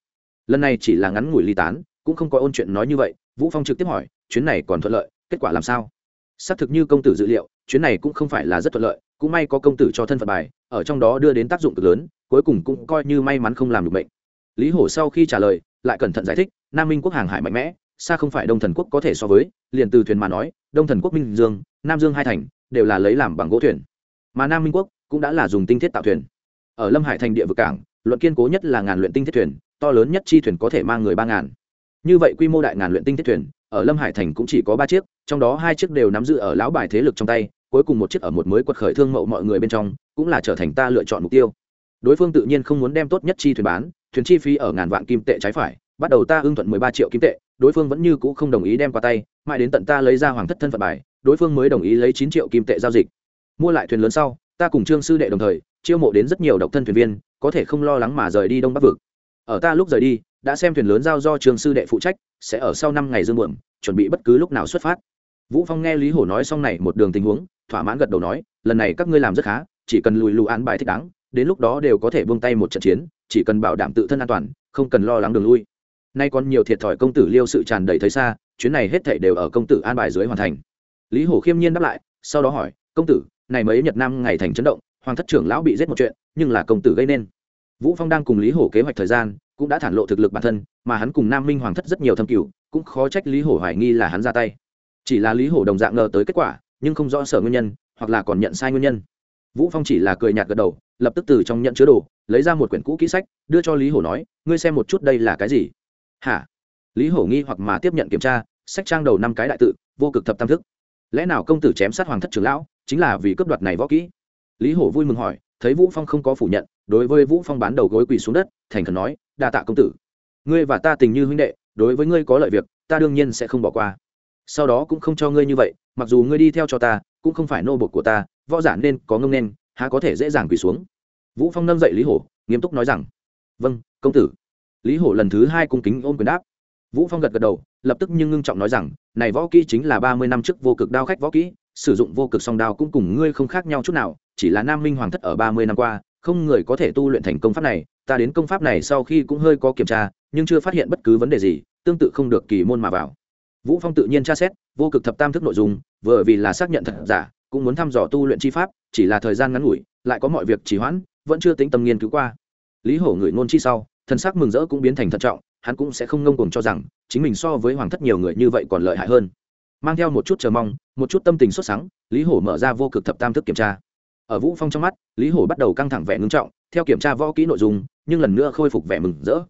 Lần này chỉ là ngắn ngủi ly tán, cũng không có ôn chuyện nói như vậy, vũ phong trực tiếp hỏi, chuyến này còn thuận lợi, kết quả làm sao? Xác thực như công tử dự liệu, chuyến này cũng không phải là rất thuận lợi, cũng may có công tử cho thân phận bài, ở trong đó đưa đến tác dụng cực lớn, cuối cùng cũng coi như may mắn không làm được bệnh. Lý hổ sau khi trả lời, lại cẩn thận giải thích, nam minh quốc hàng hải mạnh mẽ, xa không phải đông thần quốc có thể so với, liền từ thuyền mà nói, đông thần quốc minh dương, nam dương hai thành, đều là lấy làm bằng gỗ thuyền. Mà nam minh quốc cũng đã là dùng tinh thiết tạo thuyền. Ở lâm hải thành địa vực cảng, luận kiên cố nhất là ngàn luyện tinh thiết thuyền, to lớn nhất chi thuyền có thể mang người ba ngàn. Như vậy quy mô đại ngàn luyện tinh thiết thuyền, ở lâm hải thành cũng chỉ có ba chiếc, trong đó hai chiếc đều nắm giữ ở lão bài thế lực trong tay, cuối cùng một chiếc ở một mới quật khởi thương mậu mọi người bên trong, cũng là trở thành ta lựa chọn mục tiêu. Đối phương tự nhiên không muốn đem tốt nhất chi thuyền bán, thuyền chi phí ở ngàn vạn kim tệ trái phải, bắt đầu ta ưng thuận mười ba triệu kim tệ, đối phương vẫn như cũ không đồng ý đem qua tay, mãi đến tận ta lấy ra hoàng thất thân phận bài, đối phương mới đồng ý lấy chín triệu kim tệ giao dịch. Mua lại thuyền lớn sau ta cùng trương sư đệ đồng thời, chiêu mộ đến rất nhiều độc thân thuyền viên, có thể không lo lắng mà rời đi đông bắc vực. Ở ta lúc rời đi, đã xem thuyền lớn giao do trường sư đệ phụ trách, sẽ ở sau năm ngày dương muộn, chuẩn bị bất cứ lúc nào xuất phát. Vũ phong nghe lý hổ nói xong này một đường tình huống, thỏa mãn gật đầu nói, lần này các ngươi làm rất khá, chỉ cần lùi lù án bài thích đáng, đến lúc đó đều có thể buông tay một trận chiến, chỉ cần bảo đảm tự thân an toàn, không cần lo lắng đường lui. Nay còn nhiều thiệt thòi công tử liêu sự tràn đầy thấy xa, chuyến này hết thảy đều ở công tử an bài dưới hoàn thành. Lý hổ khiêm nhiên đáp lại, sau đó hỏi, công tử này mấy nhật nam ngày thành chấn động, hoàng thất trưởng lão bị giết một chuyện, nhưng là công tử gây nên. Vũ phong đang cùng lý hổ kế hoạch thời gian, cũng đã thản lộ thực lực bản thân, mà hắn cùng nam minh hoàng thất rất nhiều thâm cửu, cũng khó trách lý hổ hoài nghi là hắn ra tay. Chỉ là lý hổ đồng dạng ngờ tới kết quả, nhưng không rõ sở nguyên nhân, hoặc là còn nhận sai nguyên nhân. Vũ phong chỉ là cười nhạt gật đầu, lập tức từ trong nhận chứa đồ, lấy ra một quyển cũ kỹ sách, đưa cho lý hổ nói, ngươi xem một chút đây là cái gì? Hả? Lý hổ nghi hoặc mà tiếp nhận kiểm tra, sách trang đầu năm cái đại tự, vô cực thập tam thức. Lẽ nào công tử chém sát hoàng thất trưởng lão? Chính là vì cướp đoạt này võ kỹ. Lý hổ vui mừng hỏi, thấy vũ phong không có phủ nhận, đối với vũ phong bán đầu gối quỳ xuống đất, thành khẩn nói, đa tạ công tử. Ngươi và ta tình như huynh đệ, đối với ngươi có lợi việc, ta đương nhiên sẽ không bỏ qua. Sau đó cũng không cho ngươi như vậy, mặc dù ngươi đi theo cho ta, cũng không phải nô bột của ta, võ giả nên có ngông nên, há có thể dễ dàng quỳ xuống. Vũ phong nâng dậy lý hổ, nghiêm túc nói rằng vâng công tử. Lý hổ lần thứ hai cung kính ôm quyền đáp. Vũ phong gật gật đầu, lập tức nhưng ngưng trọng nói rằng, này võ kỹ chính là ba mươi năm trước vô cực đao khách võ kỹ sử dụng vô cực song đao cũng cùng ngươi không khác nhau chút nào, chỉ là nam minh hoàng thất ở ba mươi năm qua, không người có thể tu luyện thành công pháp này, ta đến công pháp này sau khi cũng hơi có kiểm tra, nhưng chưa phát hiện bất cứ vấn đề gì, tương tự không được kỳ môn mà vào. Vũ phong tự nhiên tra xét, vô cực thập tam thức nội dung, vừa vì là xác nhận thật giả, cũng muốn thăm dò tu luyện chi pháp, chỉ là thời gian ngắn ngủi, lại có mọi việc trì hoãn, vẫn chưa tính tâm nghiên cứu qua. Lý hổ người ngôn chi sau thân xác mừng rỡ cũng biến thành thận trọng, hắn cũng sẽ không ngông cuồng cho rằng, chính mình so với hoàng thất nhiều người như vậy còn lợi hại hơn mang theo một chút chờ mong, một chút tâm tình xuất sáng lý hổ mở ra vô cực thập tam thức kiểm tra. Ở vũ phong trong mắt, lý hổ bắt đầu căng thẳng vẻ ngưng trọng, theo kiểm tra võ kỹ nội dung, nhưng lần nữa khôi phục vẻ mừng rỡ.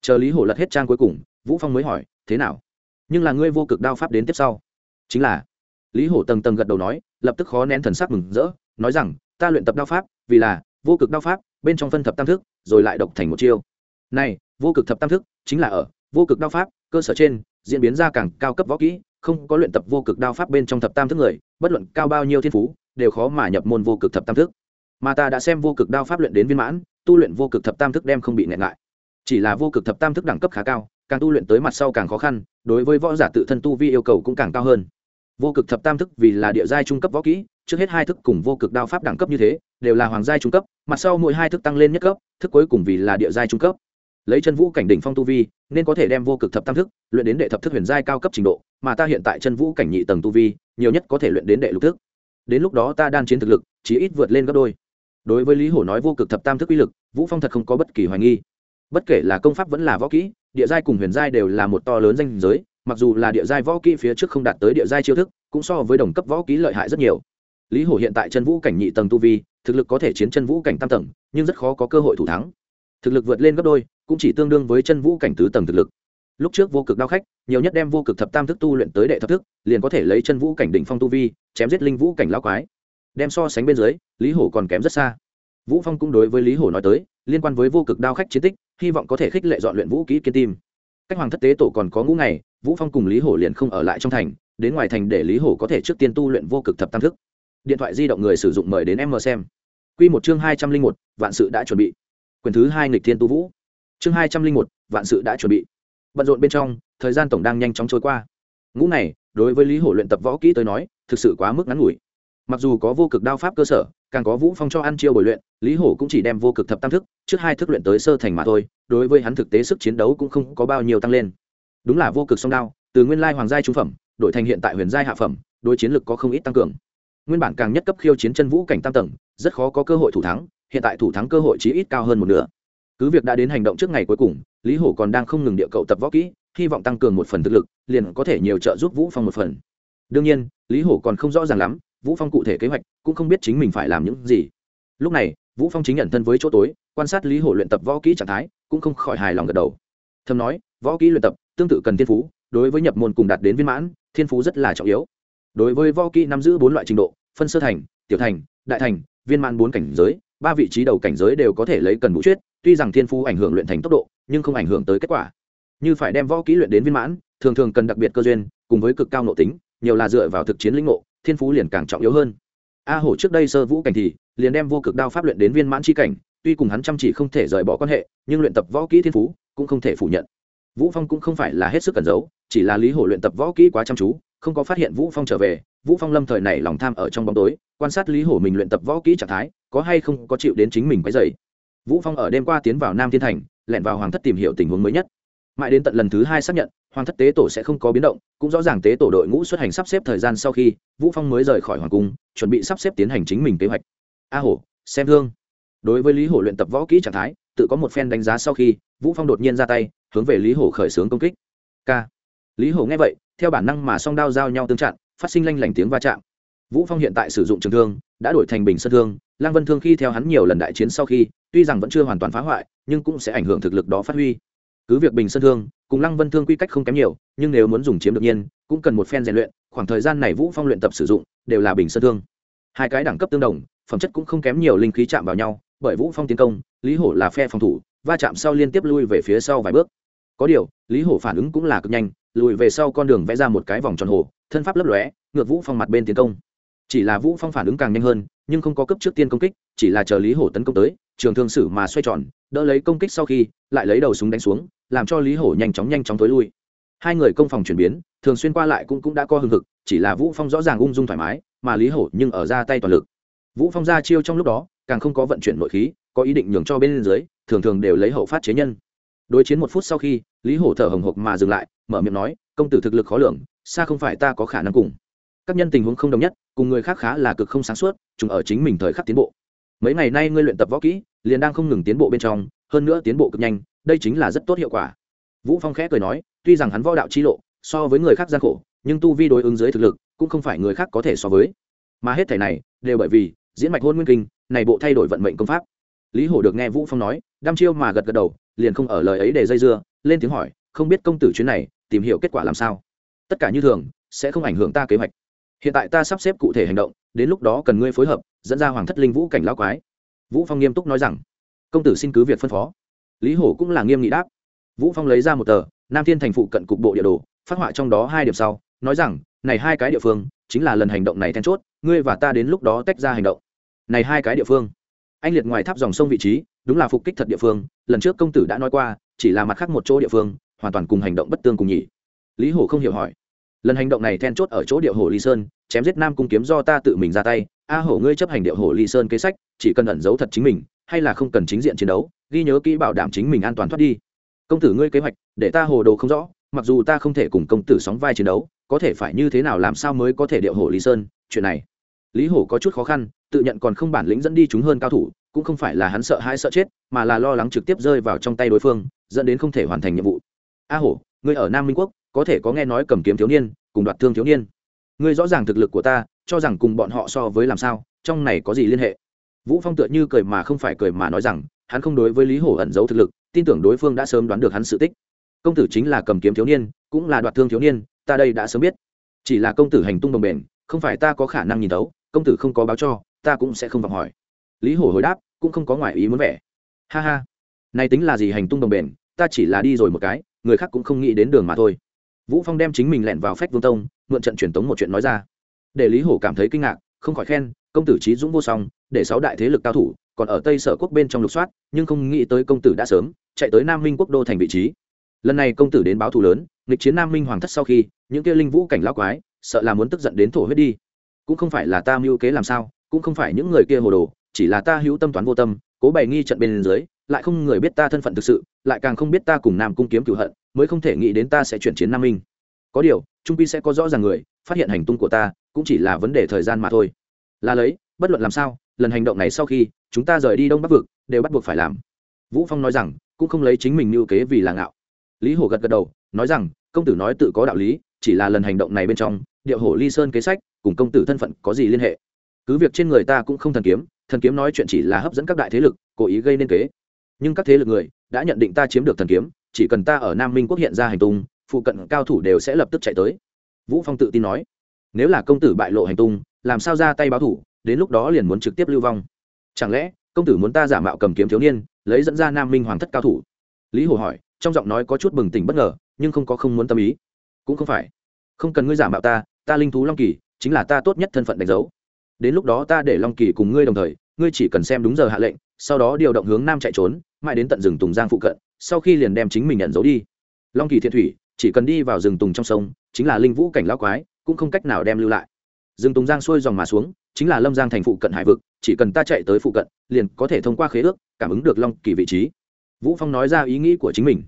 Chờ lý hổ lật hết trang cuối cùng, vũ phong mới hỏi, thế nào? Nhưng là ngươi vô cực đao pháp đến tiếp sau? Chính là. Lý hổ tầng tầng gật đầu nói, lập tức khó nén thần sắc mừng rỡ, nói rằng, ta luyện tập đao pháp, vì là vô cực đao pháp, bên trong phân thập tam thức, rồi lại độc thành một chiêu. Này, vô cực thập tam thức chính là ở vô cực đao pháp, cơ sở trên, diễn biến ra càng cao cấp võ kỹ không có luyện tập vô cực đao pháp bên trong thập tam thức người, bất luận cao bao nhiêu thiên phú, đều khó mà nhập môn vô cực thập tam thức. Mà ta đã xem vô cực đao pháp luyện đến viên mãn, tu luyện vô cực thập tam thức đem không bị ngại ngại chỉ là vô cực thập tam thức đẳng cấp khá cao, càng tu luyện tới mặt sau càng khó khăn, đối với võ giả tự thân tu vi yêu cầu cũng càng cao hơn. Vô cực thập tam thức vì là địa giai trung cấp võ kỹ, trước hết hai thức cùng vô cực đao pháp đẳng cấp như thế, đều là hoàng giai trung cấp, mặt sau mỗi hai thức tăng lên nhất cấp, thức cuối cùng vì là địa giai trung cấp lấy chân vũ cảnh đỉnh phong tu vi, nên có thể đem vô cực thập tam thức luyện đến đệ thập thức huyền giai cao cấp trình độ, mà ta hiện tại chân vũ cảnh nhị tầng tu vi, nhiều nhất có thể luyện đến đệ lục thức. Đến lúc đó ta đan chiến thực lực chỉ ít vượt lên gấp đôi. Đối với lý hổ nói vô cực thập tam thức uy lực, vũ phong thật không có bất kỳ hoài nghi. Bất kể là công pháp vẫn là võ kỹ, địa giai cùng huyền giai đều là một to lớn danh giới, mặc dù là địa giai võ kỹ phía trước không đạt tới địa giai chiêu thức, cũng so với đồng cấp võ kỹ lợi hại rất nhiều. Lý hổ hiện tại chân vũ cảnh nhị tầng tu vi, thực lực có thể chiến chân vũ cảnh tam tầng, nhưng rất khó có cơ hội thủ thắng thực lực vượt lên gấp đôi, cũng chỉ tương đương với chân vũ cảnh tứ tầng thực lực. Lúc trước vô cực đao khách, nhiều nhất đem vô cực thập tam thức tu luyện tới đệ thập thức, liền có thể lấy chân vũ cảnh đỉnh phong tu vi, chém giết linh vũ cảnh lao quái. Đem so sánh bên dưới, lý hổ còn kém rất xa. Vũ phong cũng đối với lý hổ nói tới, liên quan với vô cực đao khách chiến tích, hy vọng có thể khích lệ dọn luyện vũ kỹ kiên tim cách hoàng thất tế tổ còn có ngũ ngày, vũ phong cùng lý hổ liền không ở lại trong thành, đến ngoài thành để lý hổ có thể trước tiên tu luyện vô cực thập tam thức. Điện thoại di động người sử dụng mời đến em mờ xem. Quy một chương hai trăm linh một, vạn sự đã chuẩn bị quyền thứ hai nghịch thiên tu vũ. Chương hai trăm linh một, vạn sự đã chuẩn bị. Bận rộn bên trong, thời gian tổng đang nhanh chóng trôi qua. Ngũ này, đối với lý hổ luyện tập võ kỹ tới nói, thực sự quá mức ngắn ngủi. Mặc dù có vô cực đao pháp cơ sở, càng có vũ phong cho ăn chiêu bồi luyện, lý hổ cũng chỉ đem vô cực thập tam thức, trước hai thức luyện tới sơ thành mà thôi, đối với hắn thực tế sức chiến đấu cũng không có bao nhiêu tăng lên. Đúng là vô cực song đao, từ nguyên lai hoàng giai trung phẩm, đổi thành hiện tại huyền giai hạ phẩm, đối chiến lực có không ít tăng cường. Nguyên bản càng nhất cấp khiêu chiến chân vũ cảnh tam tầng, rất khó có cơ hội thủ thắng hiện tại thủ thắng cơ hội chí ít cao hơn một nửa. Cứ việc đã đến hành động trước ngày cuối cùng, lý hổ còn đang không ngừng địa cậu tập võ kỹ, hy vọng tăng cường một phần thực lực, liền có thể nhiều trợ giúp vũ phong một phần. Đương nhiên, lý hổ còn không rõ ràng lắm, vũ phong cụ thể kế hoạch, cũng không biết chính mình phải làm những gì. Lúc này, vũ phong chính nhận thân với chỗ tối, quan sát lý hổ luyện tập võ kỹ trạng thái, cũng không khỏi hài lòng gật đầu. Thầm nói, võ kỹ luyện tập, tương tự cần thiên phú, đối với nhập môn cùng đạt đến viên mãn, thiên phú rất là trọng yếu. Đối với võ kỹ nắm giữ bốn loại trình độ, phân sơ thành, tiểu thành, đại thành, viên mãn bốn cảnh giới ba vị trí đầu cảnh giới đều có thể lấy cần vũ chuyết, tuy rằng thiên phú ảnh hưởng luyện thành tốc độ, nhưng không ảnh hưởng tới kết quả. Như phải đem võ kỹ luyện đến viên mãn, thường thường cần đặc biệt cơ duyên, cùng với cực cao nội tính, nhiều là dựa vào thực chiến lĩnh ngộ, thiên phú liền càng trọng yếu hơn. A hổ trước đây sơ vũ cảnh thì, liền đem vô cực đao pháp luyện đến viên mãn chi cảnh, tuy cùng hắn chăm chỉ không thể rời bỏ quan hệ, nhưng luyện tập võ kỹ thiên phú cũng không thể phủ nhận. Vũ phong cũng không phải là hết sức cẩn giấu, chỉ là lý hổ luyện tập võ kỹ quá chăm chú, không có phát hiện vũ phong trở về vũ phong lâm thời này lòng tham ở trong bóng tối, quan sát lý hổ mình luyện tập võ kỹ trạng thái, có hay không có chịu đến chính mình quấy dày vũ phong ở đêm qua tiến vào nam thiên thành, lẻn vào hoàng thất tìm hiểu tình huống mới nhất. Mãi đến tận lần thứ hai xác nhận, hoàng thất tế tổ sẽ không có biến động, cũng rõ ràng tế tổ đội ngũ xuất hành sắp xếp thời gian sau khi, vũ phong mới rời khỏi hoàng cung, chuẩn bị sắp xếp tiến hành chính mình kế hoạch. A hổ, xem thương đối với lý hổ luyện tập võ kỹ trạng thái, tự có một phen đánh giá sau khi, vũ phong đột nhiên ra tay, hướng về lý hổ khởi xướng công kích. K lý hổ nghe vậy, theo bản năng mà song đao giao nhau tương chặn phát sinh lanh lảnh tiếng va chạm. Vũ phong hiện tại sử dụng trường thương, đã đổi thành bình sơn thương. Lăng vân thương khi theo hắn nhiều lần đại chiến sau khi, tuy rằng vẫn chưa hoàn toàn phá hoại, nhưng cũng sẽ ảnh hưởng thực lực đó phát huy. Cứ việc bình sơn thương cùng lăng vân thương quy cách không kém nhiều, nhưng nếu muốn dùng chiếm được nhiên, cũng cần một phen rèn luyện, khoảng thời gian này vũ phong luyện tập sử dụng, đều là bình sơn thương. Hai cái đẳng cấp tương đồng, phẩm chất cũng không kém nhiều linh khí chạm vào nhau, bởi vũ phong tiến công, lý hổ là phe phòng thủ, va chạm sau liên tiếp lui về phía sau vài bước. Có điều, lý hổ phản ứng cũng là cực nhanh, lùi về sau con đường vẽ ra một cái vòng tròn hồ thân pháp lấp lóe, ngược vũ phong mặt bên tiến công. Chỉ là vũ phong phản ứng càng nhanh hơn, nhưng không có cấp trước tiên công kích, chỉ là chờ lý hổ tấn công tới, trường thương sử mà xoay tròn, đỡ lấy công kích sau khi, lại lấy đầu súng đánh xuống, làm cho lý hổ nhanh chóng nhanh chóng tối lui. Hai người công phòng chuyển biến, thường xuyên qua lại cũng cũng đã có hừng hực, chỉ là vũ phong rõ ràng ung dung thoải mái, mà lý hổ nhưng ở ra tay toàn lực. Vũ phong ra chiêu trong lúc đó, càng không có vận chuyển nội khí, có ý định nhường cho bên dưới, thường thường đều lấy hậu phát chế nhân. Đối chiến một phút sau khi, lý hổ thở hồng hộc mà dừng lại, mở miệng nói, công tử thực lực khó lường xa không phải ta có khả năng cùng. Các nhân tình huống không đồng nhất, cùng người khác khá là cực không sáng suốt chúng ở chính mình thời khắc tiến bộ. Mấy ngày nay ngươi luyện tập võ kỹ, liền đang không ngừng tiến bộ bên trong, hơn nữa tiến bộ cực nhanh, đây chính là rất tốt hiệu quả. Vũ phong khẽ cười nói, tuy rằng hắn võ đạo chi lộ, so với người khác gian khổ, nhưng tu vi đối ứng dưới thực lực, cũng không phải người khác có thể so với. Mà hết thảy này, đều bởi vì, diễn mạch hôn nguyên kinh, này bộ thay đổi vận mệnh công pháp. Lý hổ được nghe vũ phong nói, đăm chiêu mà gật gật đầu, liền không ở lời ấy để dây dưa, lên tiếng hỏi, không biết công tử chuyến này, tìm hiểu kết quả làm sao? Tất cả như thường, sẽ không ảnh hưởng ta kế hoạch. Hiện tại ta sắp xếp cụ thể hành động, đến lúc đó cần ngươi phối hợp, dẫn ra hoàng thất linh vũ cảnh lão quái. Vũ phong nghiêm túc nói rằng. Công tử xin cứ việc phân phó. Lý hổ cũng là nghiêm nghị đáp. Vũ phong lấy ra một tờ, nam thiên thành phụ cận cục bộ địa đồ, phát họa trong đó hai điểm sau, nói rằng, này hai cái địa phương, chính là lần hành động này then chốt, ngươi và ta đến lúc đó tách ra hành động. Này hai cái địa phương. Anh liệt ngoài tháp dòng sông vị trí, đúng là phục kích thật địa phương, lần trước công tử đã nói qua, chỉ là mặt khác một chỗ địa phương, hoàn toàn cùng hành động bất tương cùng nhỉ lý hổ không hiểu hỏi. Lần hành động này then chốt ở chỗ điệu hổ ly sơn, chém giết nam cung kiếm do ta tự mình ra tay. A hổ, ngươi chấp hành điệu hổ ly sơn kế sách, chỉ cần ẩn giấu thật chính mình, hay là không cần chính diện chiến đấu, ghi nhớ kỹ bảo đảm chính mình an toàn thoát đi. Công tử ngươi kế hoạch, để ta hồ đồ không rõ, mặc dù ta không thể cùng công tử sóng vai chiến đấu, có thể phải như thế nào làm sao mới có thể điệu hổ lý sơn? Chuyện này, lý hổ có chút khó khăn, tự nhận còn không bản lĩnh dẫn đi chúng hơn cao thủ, cũng không phải là hắn sợ hãi sợ chết, mà là lo lắng trực tiếp rơi vào trong tay đối phương, dẫn đến không thể hoàn thành nhiệm vụ. A hổ, ngươi ở nam minh quốc có thể có nghe nói cầm kiếm thiếu niên, cùng đoạt thương thiếu niên. Ngươi rõ ràng thực lực của ta, cho rằng cùng bọn họ so với làm sao, trong này có gì liên hệ? Vũ phong tựa như cười mà không phải cười mà nói rằng, hắn không đối với lý hổ ẩn giấu thực lực, tin tưởng đối phương đã sớm đoán được hắn sự tích. Công tử chính là cầm kiếm thiếu niên, cũng là đoạt thương thiếu niên, ta đây đã sớm biết. Chỉ là công tử hành tung đồng bền không phải ta có khả năng nhìn thấu, công tử không có báo cho, ta cũng sẽ không vọng hỏi. Lý hổ hồi đáp, cũng không có ngoại ý muốn vẻ. Ha ha. Này tính là gì hành tung đồng bền ta chỉ là đi rồi một cái, người khác cũng không nghĩ đến đường mà thôi vũ phong đem chính mình lẹn vào phách vương tông, mượn trận truyền tống một chuyện nói ra. Để lý hổ cảm thấy kinh ngạc, không khỏi khen, công tử trí dũng vô song, để sáu đại thế lực cao thủ, còn ở tây sở quốc bên trong lục soát, nhưng không nghĩ tới công tử đã sớm chạy tới nam minh quốc đô thành vị trí. Lần này công tử đến báo thù lớn, nghịch chiến nam minh hoàng thất sau khi, những kia linh vũ cảnh lão quái, sợ là muốn tức giận đến thổ huyết đi. Cũng không phải là ta mưu kế làm sao, cũng không phải những người kia hồ đồ, chỉ là ta hữu tâm toán vô tâm, cố bày nghi trận bên dưới lại không người biết ta thân phận thực sự, lại càng không biết ta cùng nam cung kiếm cửu hận, mới không thể nghĩ đến ta sẽ chuyển chiến nam minh. Có điều, trung pi sẽ có rõ ràng người, phát hiện hành tung của ta, cũng chỉ là vấn đề thời gian mà thôi. Là lấy, bất luận làm sao, lần hành động này sau khi, chúng ta rời đi đông bắc vực, đều bắt buộc phải làm. Vũ phong nói rằng, cũng không lấy chính mình mưu kế vì là ngạo. Lý hổ gật gật đầu, nói rằng, công tử nói tự có đạo lý, chỉ là lần hành động này bên trong, điệu hổ ly sơn kế sách, cùng công tử thân phận có gì liên hệ? Cứ việc trên người ta cũng không thần kiếm thần kiếm nói chuyện chỉ là hấp dẫn các đại thế lực, cố ý gây nên kế nhưng các thế lực người đã nhận định ta chiếm được thần kiếm, chỉ cần ta ở nam minh quốc hiện ra hành tung, phụ cận cao thủ đều sẽ lập tức chạy tới. Vũ phong tự tin nói. Nếu là công tử bại lộ hành tung, làm sao ra tay báo thủ, đến lúc đó liền muốn trực tiếp lưu vong. Chẳng lẽ, công tử muốn ta giả mạo cầm kiếm thiếu niên, lấy dẫn ra nam minh hoàng thất cao thủ? Lý hồ hỏi, trong giọng nói có chút bừng tỉnh bất ngờ, nhưng không có không muốn tâm ý. Cũng không phải. Không cần ngươi giả mạo ta ta linh thú long kỳ, chính là ta tốt nhất thân phận đánh dấu. Đến lúc đó ta để long kỳ cùng ngươi đồng thời, ngươi chỉ cần xem đúng giờ hạ lệnh sau đó điều động hướng nam chạy trốn, mãi đến tận rừng tùng giang phụ cận, sau khi liền đem chính mình nhận dấu đi. Long kỳ thiện thủy, chỉ cần đi vào rừng tùng trong sông, chính là linh vũ cảnh lao quái, cũng không cách nào đem lưu lại. Rừng tùng giang xuôi dòng mà xuống, chính là lâm giang thành phụ cận hải vực, chỉ cần ta chạy tới phụ cận, liền có thể thông qua khế ước, cảm ứng được long kỳ vị trí. Vũ phong nói ra ý nghĩ của chính mình.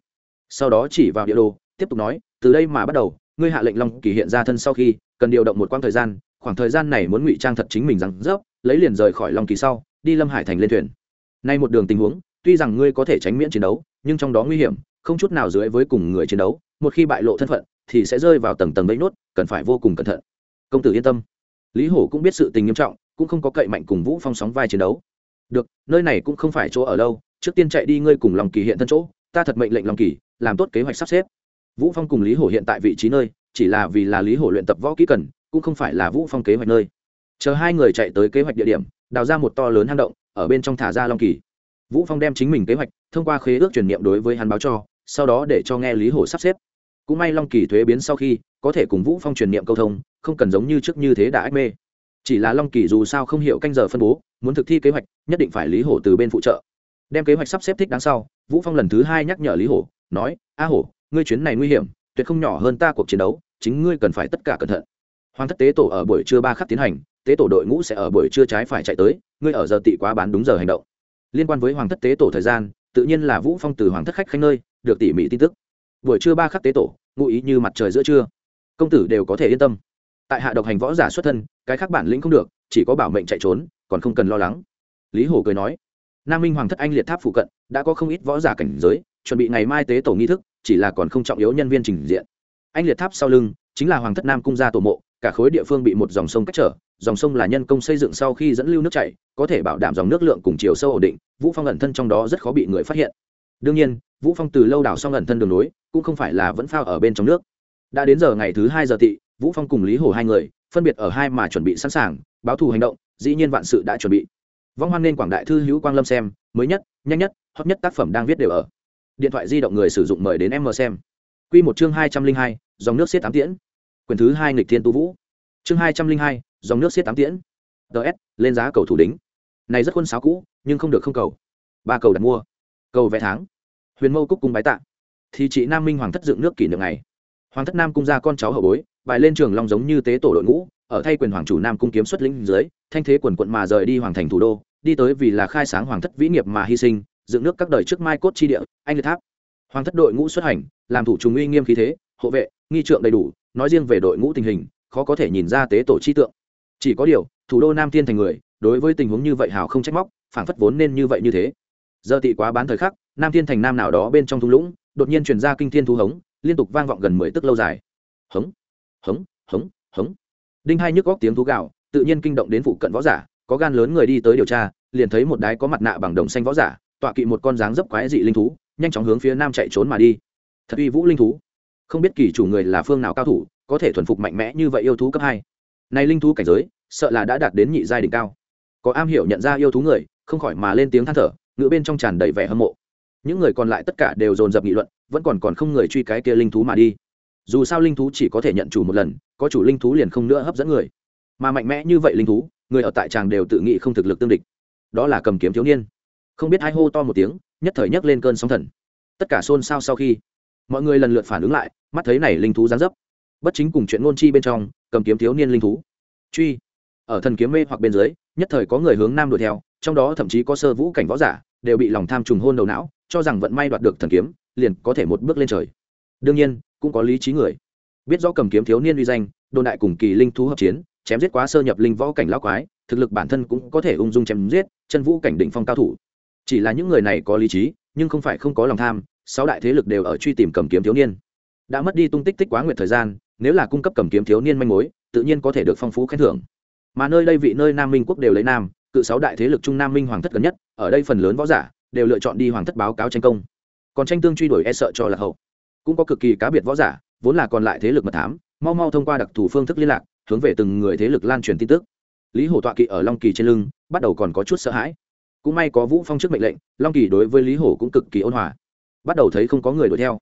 Sau đó chỉ vào địa đồ, tiếp tục nói, từ đây mà bắt đầu, ngươi hạ lệnh long kỳ hiện ra thân sau khi, cần điều động một quãng thời gian, khoảng thời gian này muốn ngụy trang thật chính mình rằng, rớp, lấy liền rời khỏi long kỳ sau, đi lâm hải thành lên thuyền nay một đường tình huống, tuy rằng ngươi có thể tránh miễn chiến đấu, nhưng trong đó nguy hiểm, không chút nào dưới với cùng người chiến đấu, một khi bại lộ thân phận, thì sẽ rơi vào tầng tầng bẫy nốt, cần phải vô cùng cẩn thận. Công tử yên tâm. Lý hổ cũng biết sự tình nghiêm trọng, cũng không có cậy mạnh cùng vũ phong sóng vai chiến đấu. Được, nơi này cũng không phải chỗ ở lâu, trước tiên chạy đi ngươi cùng lòng kỳ hiện thân chỗ, ta thật mệnh lệnh lòng kỳ, làm tốt kế hoạch sắp xếp. Vũ phong cùng lý hổ hiện tại vị trí nơi, chỉ là vì là lý hổ luyện tập võ kỹ cần, cũng không phải là vũ phong kế hoạch nơi. Chờ hai người chạy tới kế hoạch địa điểm, đào ra một to lớn hang động ở bên trong thả ra long kỳ. Vũ phong đem chính mình kế hoạch thông qua khế ước truyền niệm đối với hắn báo cho, sau đó để cho nghe lý hổ sắp xếp. Cũng may long kỳ thuế biến sau khi, có thể cùng vũ phong truyền niệm câu thông, không cần giống như trước như thế đã ách mê. Chỉ là long kỳ dù sao không hiểu canh giờ phân bố, muốn thực thi kế hoạch, nhất định phải lý hổ từ bên phụ trợ. Đem kế hoạch sắp xếp thích đáng sau, vũ phong lần thứ hai nhắc nhở lý hổ, nói, a hổ, ngươi chuyến này nguy hiểm, tuyệt không nhỏ hơn ta cuộc chiến đấu, chính ngươi cần phải tất cả cẩn thận. Hoàng thất tế tổ ở buổi trưa ba khắc tiến hành tế tổ đội ngũ sẽ ở buổi trưa trái phải chạy tới, ngươi ở giờ tị quá bán đúng giờ hành động. Liên quan với hoàng thất tế tổ thời gian, tự nhiên là vũ phong từ hoàng thất khách khanh nơi, được tỉ mỉ tin tức. Buổi trưa ba khắc tế tổ, ngụ ý như mặt trời giữa trưa. Công tử đều có thể yên tâm. Tại hạ độc hành võ giả xuất thân, cái khác bản lĩnh không được, chỉ có bảo mệnh chạy trốn, còn không cần lo lắng. Lý hổ cười nói, nam minh hoàng thất anh liệt tháp phụ cận, đã có không ít võ giả cảnh giới, chuẩn bị ngày mai tế tổ nghi thức, chỉ là còn không trọng yếu nhân viên trình diện. Anh liệt tháp sau lưng, chính là hoàng thất nam cung gia tổ mộ, cả khối địa phương bị một dòng sông cách trở dòng sông là nhân công xây dựng sau khi dẫn lưu nước chảy có thể bảo đảm dòng nước lượng cùng chiều sâu ổn định vũ phong ẩn thân trong đó rất khó bị người phát hiện. Đương nhiên vũ phong từ lâu đảo xong ẩn thân đường núi, cũng không phải là vẫn phao ở bên trong nước. Đã đến giờ ngày thứ hai giờ tị vũ phong cùng lý hồ hai người phân biệt ở hai mà chuẩn bị sẵn sàng báo thù hành động dĩ nhiên vạn sự đã chuẩn bị. Vong hoan nên quảng đại thư hữu quang lâm xem mới nhất nhanh nhất hot nhất tác phẩm đang viết đều ở. Điện thoại di động người sử dụng mời đến em mờ xem. Quy một chương hai trăm linh hai dòng nước xiết tám tiễn. Quyền thứ hai nghịch thiên tu vũ. Chương hai trăm linh hai dòng nước xiết tám tiễn. Ts lên giá cầu thủ đính. Này rất khuôn sáo cũ, nhưng không được không cầu. Ba cầu đặt mua. Cầu vẽ tháng. Huyền mâu cúc cung bái tạ. Thì chị nam minh hoàng thất dựng nước kỷ niệm này hoàng thất nam cung ra con cháu hậu bối, bài lên trường long giống như tế tổ đội ngũ, ở thay quyền hoàng chủ nam cung kiếm xuất lĩnh dưới, thanh thế quần quận mà rời đi hoàng thành thủ đô, đi tới vì là khai sáng hoàng thất vĩ nghiệp mà hy sinh, dựng nước các đời trước mai cốt chi địa, anh liệt tháp. Hoàng thất đội ngũ xuất hành, làm thủ trùng uy nghiêm khí thế, hộ vệ, nghi trượng đầy đủ, nói riêng về đội ngũ tình hình, khó có thể nhìn ra tế tổ chi tượng chỉ có điều, thủ đô nam thiên thành người, đối với tình huống như vậy hào không trách móc phản phất vốn nên như vậy như thế. Giờ tị quá bán thời khắc, nam thiên thành nam nào đó bên trong thung lũng, đột nhiên truyền ra kinh thiên thu hống, liên tục vang vọng gần mười tức lâu dài. Hống hống hống hống. Đinh hai nhức góc tiếng thú gạo tự nhiên kinh động đến phụ cận võ giả, có gan lớn người đi tới điều tra, liền thấy một đái có mặt nạ bằng đồng xanh võ giả, tọa kỵ một con dáng dấp quái dị linh thú, nhanh chóng hướng phía nam chạy trốn mà đi. Thật uy vũ linh thú. Không biết kỳ chủ người là phương nào cao thủ, có thể thuần phục mạnh mẽ như vậy yêu thú cấp hai này linh thú cảnh giới, sợ là đã đạt đến nhị giai đỉnh cao. Có am hiểu nhận ra yêu thú người, không khỏi mà lên tiếng than thở, ngữ bên trong tràn đầy vẻ hâm mộ. Những người còn lại tất cả đều dồn dập nghị luận, vẫn còn còn không người truy cái kia linh thú mà đi. Dù sao linh thú chỉ có thể nhận chủ một lần, có chủ linh thú liền không nữa hấp dẫn người. Mà mạnh mẽ như vậy linh thú, người ở tại tràng đều tự nghĩ không thực lực tương địch. Đó là cầm kiếm thiếu niên. Không biết hai hô to một tiếng, nhất thời nhấc lên cơn sóng thần. Tất cả xôn xao sau khi, mọi người lần lượt phản ứng lại, mắt thấy này linh thú gián dấp. Bất chính cùng chuyện ngôn chi bên trong cầm kiếm thiếu niên linh thú. Truy. Ở thần kiếm mê hoặc bên dưới, nhất thời có người hướng nam đuổi theo, trong đó thậm chí có sơ vũ cảnh võ giả, đều bị lòng tham trùng hôn đầu não, cho rằng vận may đoạt được thần kiếm, liền có thể một bước lên trời. Đương nhiên, cũng có lý trí người. Biết rõ cầm kiếm thiếu niên uy danh, đồn đại cùng kỳ linh thú hợp chiến, chém giết quá sơ nhập linh võ cảnh lão quái, thực lực bản thân cũng có thể ung dung chém giết, chân vũ cảnh đỉnh phong cao thủ. Chỉ là những người này có lý trí, nhưng không phải không có lòng tham, sáu đại thế lực đều ở truy tìm cầm kiếm thiếu niên. Đã mất đi tung tích tích quá nguyệt thời gian nếu là cung cấp cầm kiếm thiếu niên manh mối, tự nhiên có thể được phong phú khen thưởng. Mà nơi đây vị nơi nam minh quốc đều lấy nam, cự sáu đại thế lực trung nam minh hoàng thất gần nhất, ở đây phần lớn võ giả đều lựa chọn đi hoàng thất báo cáo tranh công. Còn tranh tương truy đuổi e sợ cho là hậu. Cũng có cực kỳ cá biệt võ giả, vốn là còn lại thế lực mật thám, mau mau thông qua đặc thù phương thức liên lạc, hướng về từng người thế lực lan truyền tin tức. Lý hổ tọa kỵ ở long kỳ trên lưng, bắt đầu còn có chút sợ hãi. Cũng may có vũ phong trước mệnh lệnh, long kỳ đối với lý hổ cũng cực kỳ ôn hòa. Bắt đầu thấy không có người đuổi theo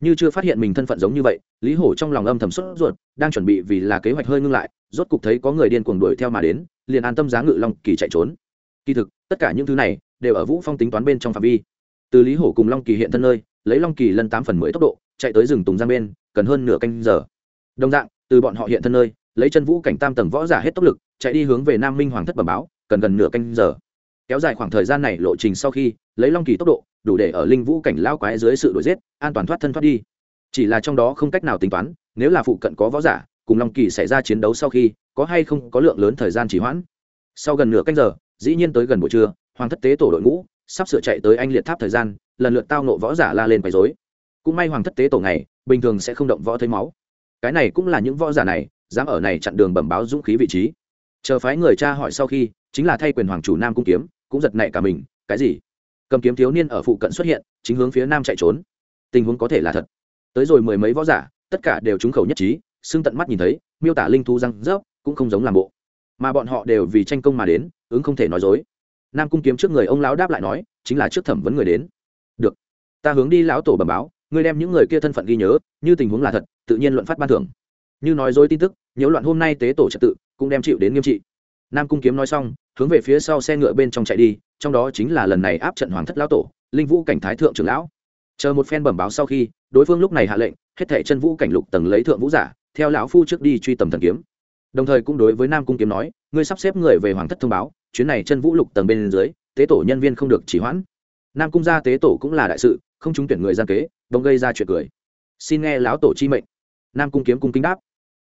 như chưa phát hiện mình thân phận giống như vậy, lý hổ trong lòng âm thầm sốt ruột, đang chuẩn bị vì là kế hoạch hơi ngưng lại, rốt cục thấy có người điên cuồng đuổi theo mà đến, liền an tâm giá ngự long kỳ chạy trốn. Kỳ thực, tất cả những thứ này đều ở vũ phong tính toán bên trong phạm vi. Từ lý hổ cùng long kỳ hiện thân nơi, lấy long kỳ lần tám phần mười tốc độ, chạy tới rừng tùng giang bên, cần hơn nửa canh giờ. Đồng dạng, từ bọn họ hiện thân nơi, lấy chân vũ cảnh tam tầng võ giả hết tốc lực, chạy đi hướng về nam minh hoàng thất bẩm báo, cần gần nửa canh giờ kéo dài khoảng thời gian này lộ trình sau khi, lấy long kỳ tốc độ, đủ để ở linh vũ cảnh lao quái dưới sự đuổi giết, an toàn thoát thân thoát đi. Chỉ là trong đó không cách nào tính toán, nếu là phụ cận có võ giả, cùng long kỳ xảy ra chiến đấu sau khi, có hay không có lượng lớn thời gian trì hoãn. Sau gần nửa canh giờ, dĩ nhiên tới gần buổi trưa, hoàng thất tế tổ đội ngũ sắp sửa chạy tới anh liệt tháp thời gian, lần lượt tao nộ võ giả la lên quấy dối cũng may hoàng thất tế tổ này bình thường sẽ không động võ thấy máu. Cái này cũng là những võ giả này, dám ở này chặn đường bẩm báo dũng khí vị trí. Chờ phái người cha hỏi sau khi, chính là thay quyền hoàng chủ nam cung kiếm cũng giật nảy cả mình, cái gì? Cầm kiếm thiếu niên ở phụ cận xuất hiện, chính hướng phía nam chạy trốn. Tình huống có thể là thật. Tới rồi mười mấy võ giả, tất cả đều trúng khẩu nhất trí, xưng tận mắt nhìn thấy, miêu tả linh thu răng rớp, cũng không giống làm bộ. Mà bọn họ đều vì tranh công mà đến, ứng không thể nói dối. Nam cung kiếm trước người ông lão đáp lại nói, chính là trước thẩm vấn người đến. Được. Ta hướng đi lão tổ bẩm báo, ngươi đem những người kia thân phận ghi nhớ, như tình huống là thật, tự nhiên luận phát ban thưởng. Như nói dối tin tức, nhiễu loạn hôm nay tế tổ trật tự, cũng đem chịu đến nghiêm trị. Nam cung kiếm nói xong hướng về phía sau xe ngựa bên trong chạy đi, trong đó chính là lần này áp trận hoàng thất lão tổ, linh vũ cảnh thái thượng trưởng lão. Chờ một phen bẩm báo sau khi, đối phương lúc này hạ lệnh, hết thảy chân vũ cảnh lục tầng lấy thượng vũ giả, theo lão phu trước đi truy tầm thần kiếm. Đồng thời cũng đối với nam cung kiếm nói, ngươi sắp xếp người về hoàng thất thông báo, chuyến này chân vũ lục tầng bên dưới, tế tổ nhân viên không được chỉ hoãn. Nam cung gia tế tổ cũng là đại sự, không trúng tuyển người gian kế, bỗng gây ra chuyện cười. Xin nghe lão tổ chi mệnh. Nam cung kiếm cung kính đáp.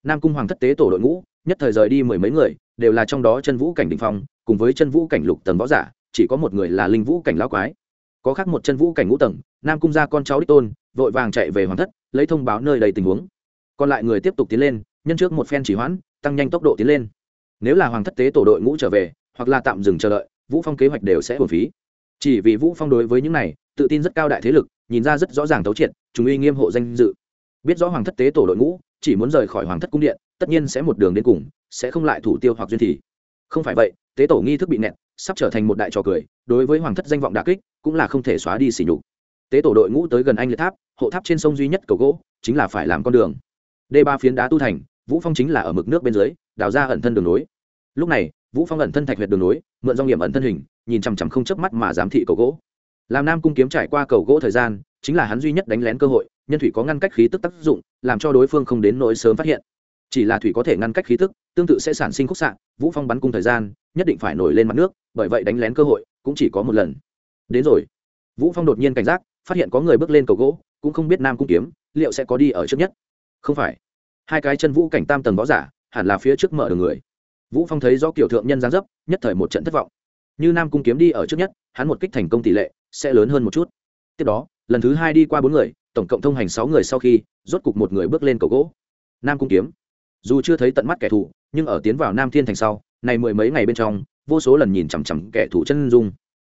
Nam cung hoàng thất tế tổ đội ngũ, nhất thời rời đi mười mấy người, đều là trong đó chân vũ cảnh đình phong cùng với chân vũ cảnh lục tầng võ giả, chỉ có một người là linh vũ cảnh lão quái. Có khác một chân vũ cảnh ngũ tầng, nam cung gia con cháu đích tôn, vội vàng chạy về hoàng thất, lấy thông báo nơi đầy tình huống. Còn lại người tiếp tục tiến lên, nhân trước một phen chỉ hoãn, tăng nhanh tốc độ tiến lên. Nếu là hoàng thất tế tổ đội ngũ trở về, hoặc là tạm dừng chờ đợi, vũ phong kế hoạch đều sẽ hồn phí. Chỉ vì vũ phong đối với những này, tự tin rất cao đại thế lực, nhìn ra rất rõ ràng thấu triệt, chúng uy nghiêm hộ danh dự. Biết rõ hoàng thất tế tổ đội ngũ, chỉ muốn rời khỏi hoàng thất cung điện, tất nhiên sẽ một đường đến cùng, sẽ không lại thủ tiêu hoặc duyên thì. Không phải vậy tế tổ nghi thức bị nẹt, sắp trở thành một đại trò cười, đối với hoàng thất danh vọng đà kích, cũng là không thể xóa đi xỉ nhục. Tế tổ đội ngũ tới gần anh liệt tháp, hộ tháp trên sông duy nhất cầu gỗ, chính là phải làm con đường. D ba phiến đá tu thành, vũ phong chính là ở mực nước bên dưới, đào ra ẩn thân đường nối. Lúc này, vũ phong ẩn thân thạch huyệt đường nối, mượn dòng nghiệm ẩn thân hình, nhìn chằm chằm không chớp mắt mà giám thị cầu gỗ. Làm nam cung kiếm trải qua cầu gỗ thời gian, chính là hắn duy nhất đánh lén cơ hội, nhân thủy có ngăn cách khí tức tác dụng, làm cho đối phương không đến nỗi sớm phát hiện. Chỉ là thủy có thể ngăn cách khí tức tương tự sẽ sản sinh khúc xạ, vũ phong bắn cung thời gian, nhất định phải nổi lên mặt nước, bởi vậy đánh lén cơ hội cũng chỉ có một lần. Đến rồi. Vũ phong đột nhiên cảnh giác, phát hiện có người bước lên cầu gỗ, cũng không biết nam cung kiếm, liệu sẽ có đi ở trước nhất? Không phải. Hai cái chân vũ cảnh tam tầng võ giả, hẳn là phía trước mở đường người. Vũ phong thấy do kiểu thượng nhân giáng dấp, nhất thời một trận thất vọng. Như nam cung kiếm đi ở trước nhất, hắn một kích thành công tỷ lệ sẽ lớn hơn một chút. Tiếp đó, lần thứ hai đi qua bốn người, tổng cộng thông hành sáu người sau khi, rốt cục một người bước lên cầu gỗ. Nam cung kiếm dù chưa thấy tận mắt kẻ thù, nhưng ở tiến vào nam thiên thành sau, này mười mấy ngày bên trong, vô số lần nhìn chằm chằm kẻ thù chân dung.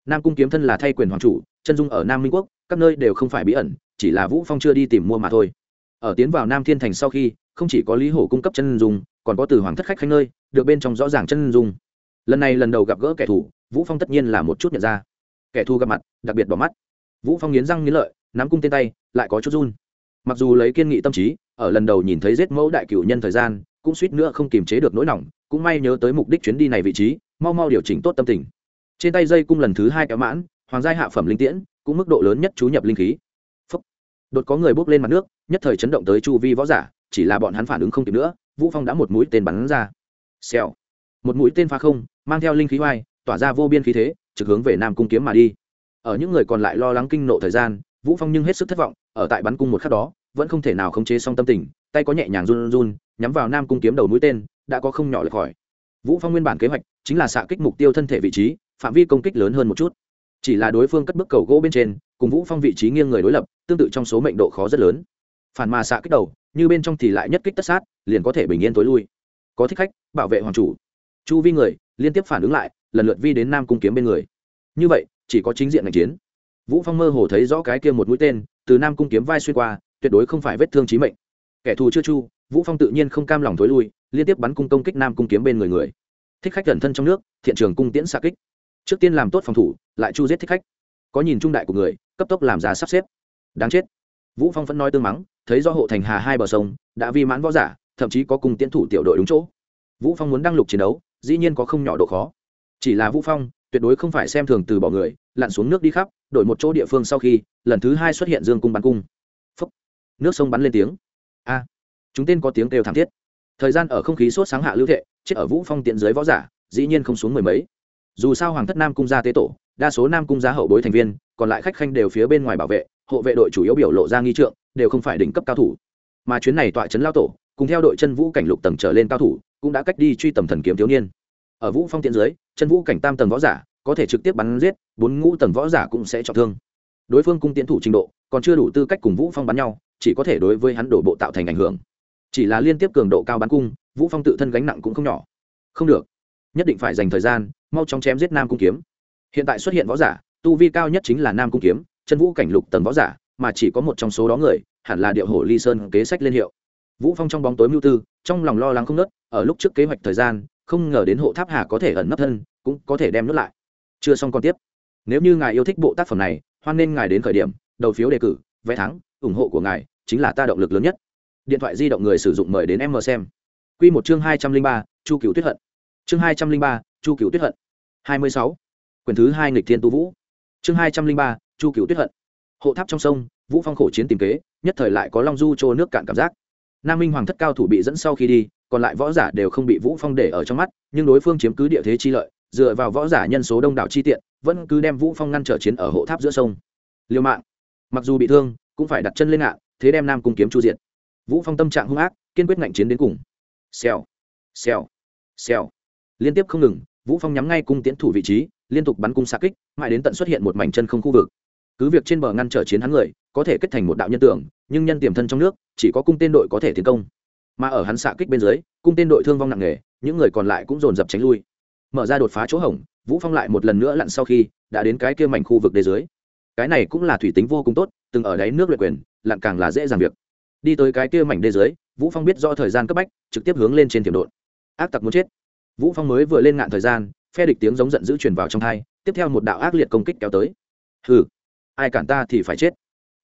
Nam cung kiếm thân là thay quyền hoàng chủ, chân dung ở nam minh quốc, các nơi đều không phải bí ẩn, chỉ là vũ phong chưa đi tìm mua mà thôi. Ở tiến vào nam thiên thành sau khi, không chỉ có lý hổ cung cấp chân dung, còn có từ hoàng thất khách khanh nơi, được bên trong rõ ràng chân dung. Lần này lần đầu gặp gỡ kẻ thù, vũ phong tất nhiên là một chút nhận ra. Kẻ thù gặp mặt, đặc biệt bỏ mắt. Vũ phong nghiến răng nghiến lợi, nắm cung tên tay, lại có chút run. Mặc dù lấy kiên nghị tâm trí ở lần đầu nhìn thấy giết mẫu đại cửu nhân thời gian cũng suýt nữa không kiềm chế được nỗi lòng cũng may nhớ tới mục đích chuyến đi này vị trí mau mau điều chỉnh tốt tâm tình. Trên tay dây cung lần thứ hai kéo mãn hoàng giai hạ phẩm linh tiễn cũng mức độ lớn nhất chú nhập linh khí. Phúc. đột có người bước lên mặt nước nhất thời chấn động tới chu vi võ giả chỉ là bọn hắn phản ứng không kịp nữa vũ phong đã một mũi tên bắn ra. Xèo. Một mũi tên phá không mang theo linh khí hoai, tỏa ra vô biên khí thế trực hướng về nam cung kiếm mà đi. Ở những người còn lại lo lắng kinh nộ thời gian vũ phong nhưng hết sức thất vọng ở tại bắn cung một khắc đó vẫn không thể nào khống chế xong tâm tình, tay có nhẹ nhàng run run, nhắm vào nam cung kiếm đầu mũi tên, đã có không nhỏ lệch khỏi. Vũ phong nguyên bản kế hoạch chính là xạ kích mục tiêu thân thể vị trí, phạm vi công kích lớn hơn một chút. Chỉ là đối phương cất bước cầu gỗ bên trên, cùng vũ phong vị trí nghiêng người đối lập, tương tự trong số mệnh độ khó rất lớn. Phản mà xạ kích đầu, như bên trong thì lại nhất kích tất sát, liền có thể bình yên tối lui. Có thích khách, bảo vệ hoàng chủ. Chu vi người, liên tiếp phản ứng lại, lần lượt vi đến nam cung kiếm bên người. Như vậy, chỉ có chính diện ngành chiến. Vũ phong mơ hồ thấy rõ cái kia một mũi tên, từ nam cung kiếm vai xuyên qua tuyệt đối không phải vết thương chí mệnh. Kẻ thù chưa chu, vũ phong tự nhiên không cam lòng thối lui, liên tiếp bắn cung công kích nam cung kiếm bên người người. Thích khách gần thân trong nước, thiện trường cung tiễn xạ kích. Trước tiên làm tốt phòng thủ, lại chu giết thích khách. Có nhìn trung đại của người, cấp tốc làm ra sắp xếp. Đáng chết. Vũ phong vẫn nói tương mắng, thấy do hộ thành hà hai bờ sông, đã vi mãn võ giả, thậm chí có cùng tiễn thủ tiểu đội đúng chỗ. Vũ phong muốn đăng lục chiến đấu, dĩ nhiên có không nhỏ độ khó. Chỉ là vũ phong, tuyệt đối không phải xem thường từ bỏ người, lặn xuống nước đi khắp, đổi một chỗ địa phương sau khi, lần thứ hai xuất hiện dương cung bắn cung nước sông bắn lên tiếng. A, chúng tên có tiếng kêu thảm thiết. Thời gian ở không khí sốt sáng hạ lưu thệ, chết ở vũ phong tiện dưới võ giả, dĩ nhiên không xuống mười mấy. Dù sao hoàng thất nam cung gia tế tổ, đa số nam cung gia hậu bối thành viên, còn lại khách khanh đều phía bên ngoài bảo vệ, hộ vệ đội chủ yếu biểu lộ ra nghi trượng, đều không phải đỉnh cấp cao thủ. Mà chuyến này tọa trấn lao tổ, cùng theo đội chân vũ cảnh lục tầng trở lên cao thủ, cũng đã cách đi truy tầm thần kiếm thiếu niên. Ở vũ phong tiện dưới, chân vũ cảnh tam tầng võ giả, có thể trực tiếp bắn giết, bốn ngũ tầng võ giả cũng sẽ trọng thương. Đối phương cung tiến thủ trình độ, còn chưa đủ tư cách cùng vũ phong bắn nhau chỉ có thể đối với hắn đổ bộ tạo thành ảnh hưởng. Chỉ là liên tiếp cường độ cao bắn cung, vũ phong tự thân gánh nặng cũng không nhỏ. Không được. Nhất định phải dành thời gian, mau chóng chém giết nam cung kiếm. Hiện tại xuất hiện võ giả, tu vi cao nhất chính là nam cung kiếm, chân vũ cảnh lục tầng võ giả, mà chỉ có một trong số đó người, hẳn là điệu hổ ly sơn kế sách lên hiệu. Vũ phong trong bóng tối mưu tư, trong lòng lo lắng không nớt ở lúc trước kế hoạch thời gian, không ngờ đến hộ tháp hà có thể ẩn nấp thân, cũng có thể đem nốt lại. Chưa xong còn tiếp. Nếu như ngài yêu thích bộ tác phẩm này, hoan nên ngài đến khởi điểm, đầu phiếu đề cử, vé thắng ủng hộ của ngài chính là ta động lực lớn nhất. Điện thoại di động người sử dụng mời đến em mờ xem. Q một chương hai trăm linh ba, chu cựu tuyết hận. Chương hai trăm linh ba, chu cựu tuyết hận. hai mươi sáu. Quyển thứ hai nghịch thiên tu vũ. Chương hai trăm linh ba, chu cựu tuyết hận. Hộ tháp trong sông, vũ phong khổ chiến tìm kế, nhất thời lại có long du trô nước cạn cảm giác. Nam minh hoàng thất cao thủ bị dẫn sau khi đi, còn lại võ giả đều không bị vũ phong để ở trong mắt, nhưng đối phương chiếm cứ địa thế chi lợi, dựa vào võ giả nhân số đông đảo chi tiện, vẫn cứ đem vũ phong ngăn trở chiến ở hộ tháp giữa sông. Liêu mạng. Mặc dù bị thương cũng phải đặt chân lên ạ, thế đem nam cung kiếm chu diện vũ phong tâm trạng hung ác kiên quyết ngạnh chiến đến cùng. Xèo xèo xèo. Liên tiếp không ngừng vũ phong nhắm ngay cung tiến thủ vị trí liên tục bắn cung xa kích mãi đến tận xuất hiện một mảnh chân không khu vực. Cứ việc trên bờ ngăn trở chiến hắn người có thể kết thành một đạo nhân tưởng nhưng nhân tiềm thân trong nước chỉ có cung tên đội có thể tiến công. Mà ở hắn xạ kích bên dưới cung tên đội thương vong nặng nề những người còn lại cũng dồn dập tránh lui. Mở ra đột phá chỗ hổng vũ phong lại một lần nữa lặn sau khi đã đến cái kia mảnh khu vực đê dưới. Cái này cũng là thủy tính vô cùng tốt từng ở đáy nước luyện quyền, lặn càng là dễ dàng việc. Đi tới cái kia mảnh đê dưới, vũ phong biết do thời gian cấp bách, trực tiếp hướng lên trên tiềm đột ác tặc muốn chết. Vũ phong mới vừa lên ngạn thời gian, phe địch tiếng giống giận dữ truyền vào trong thai tiếp theo một đạo ác liệt công kích kéo tới. Hừ, ai cản ta thì phải chết.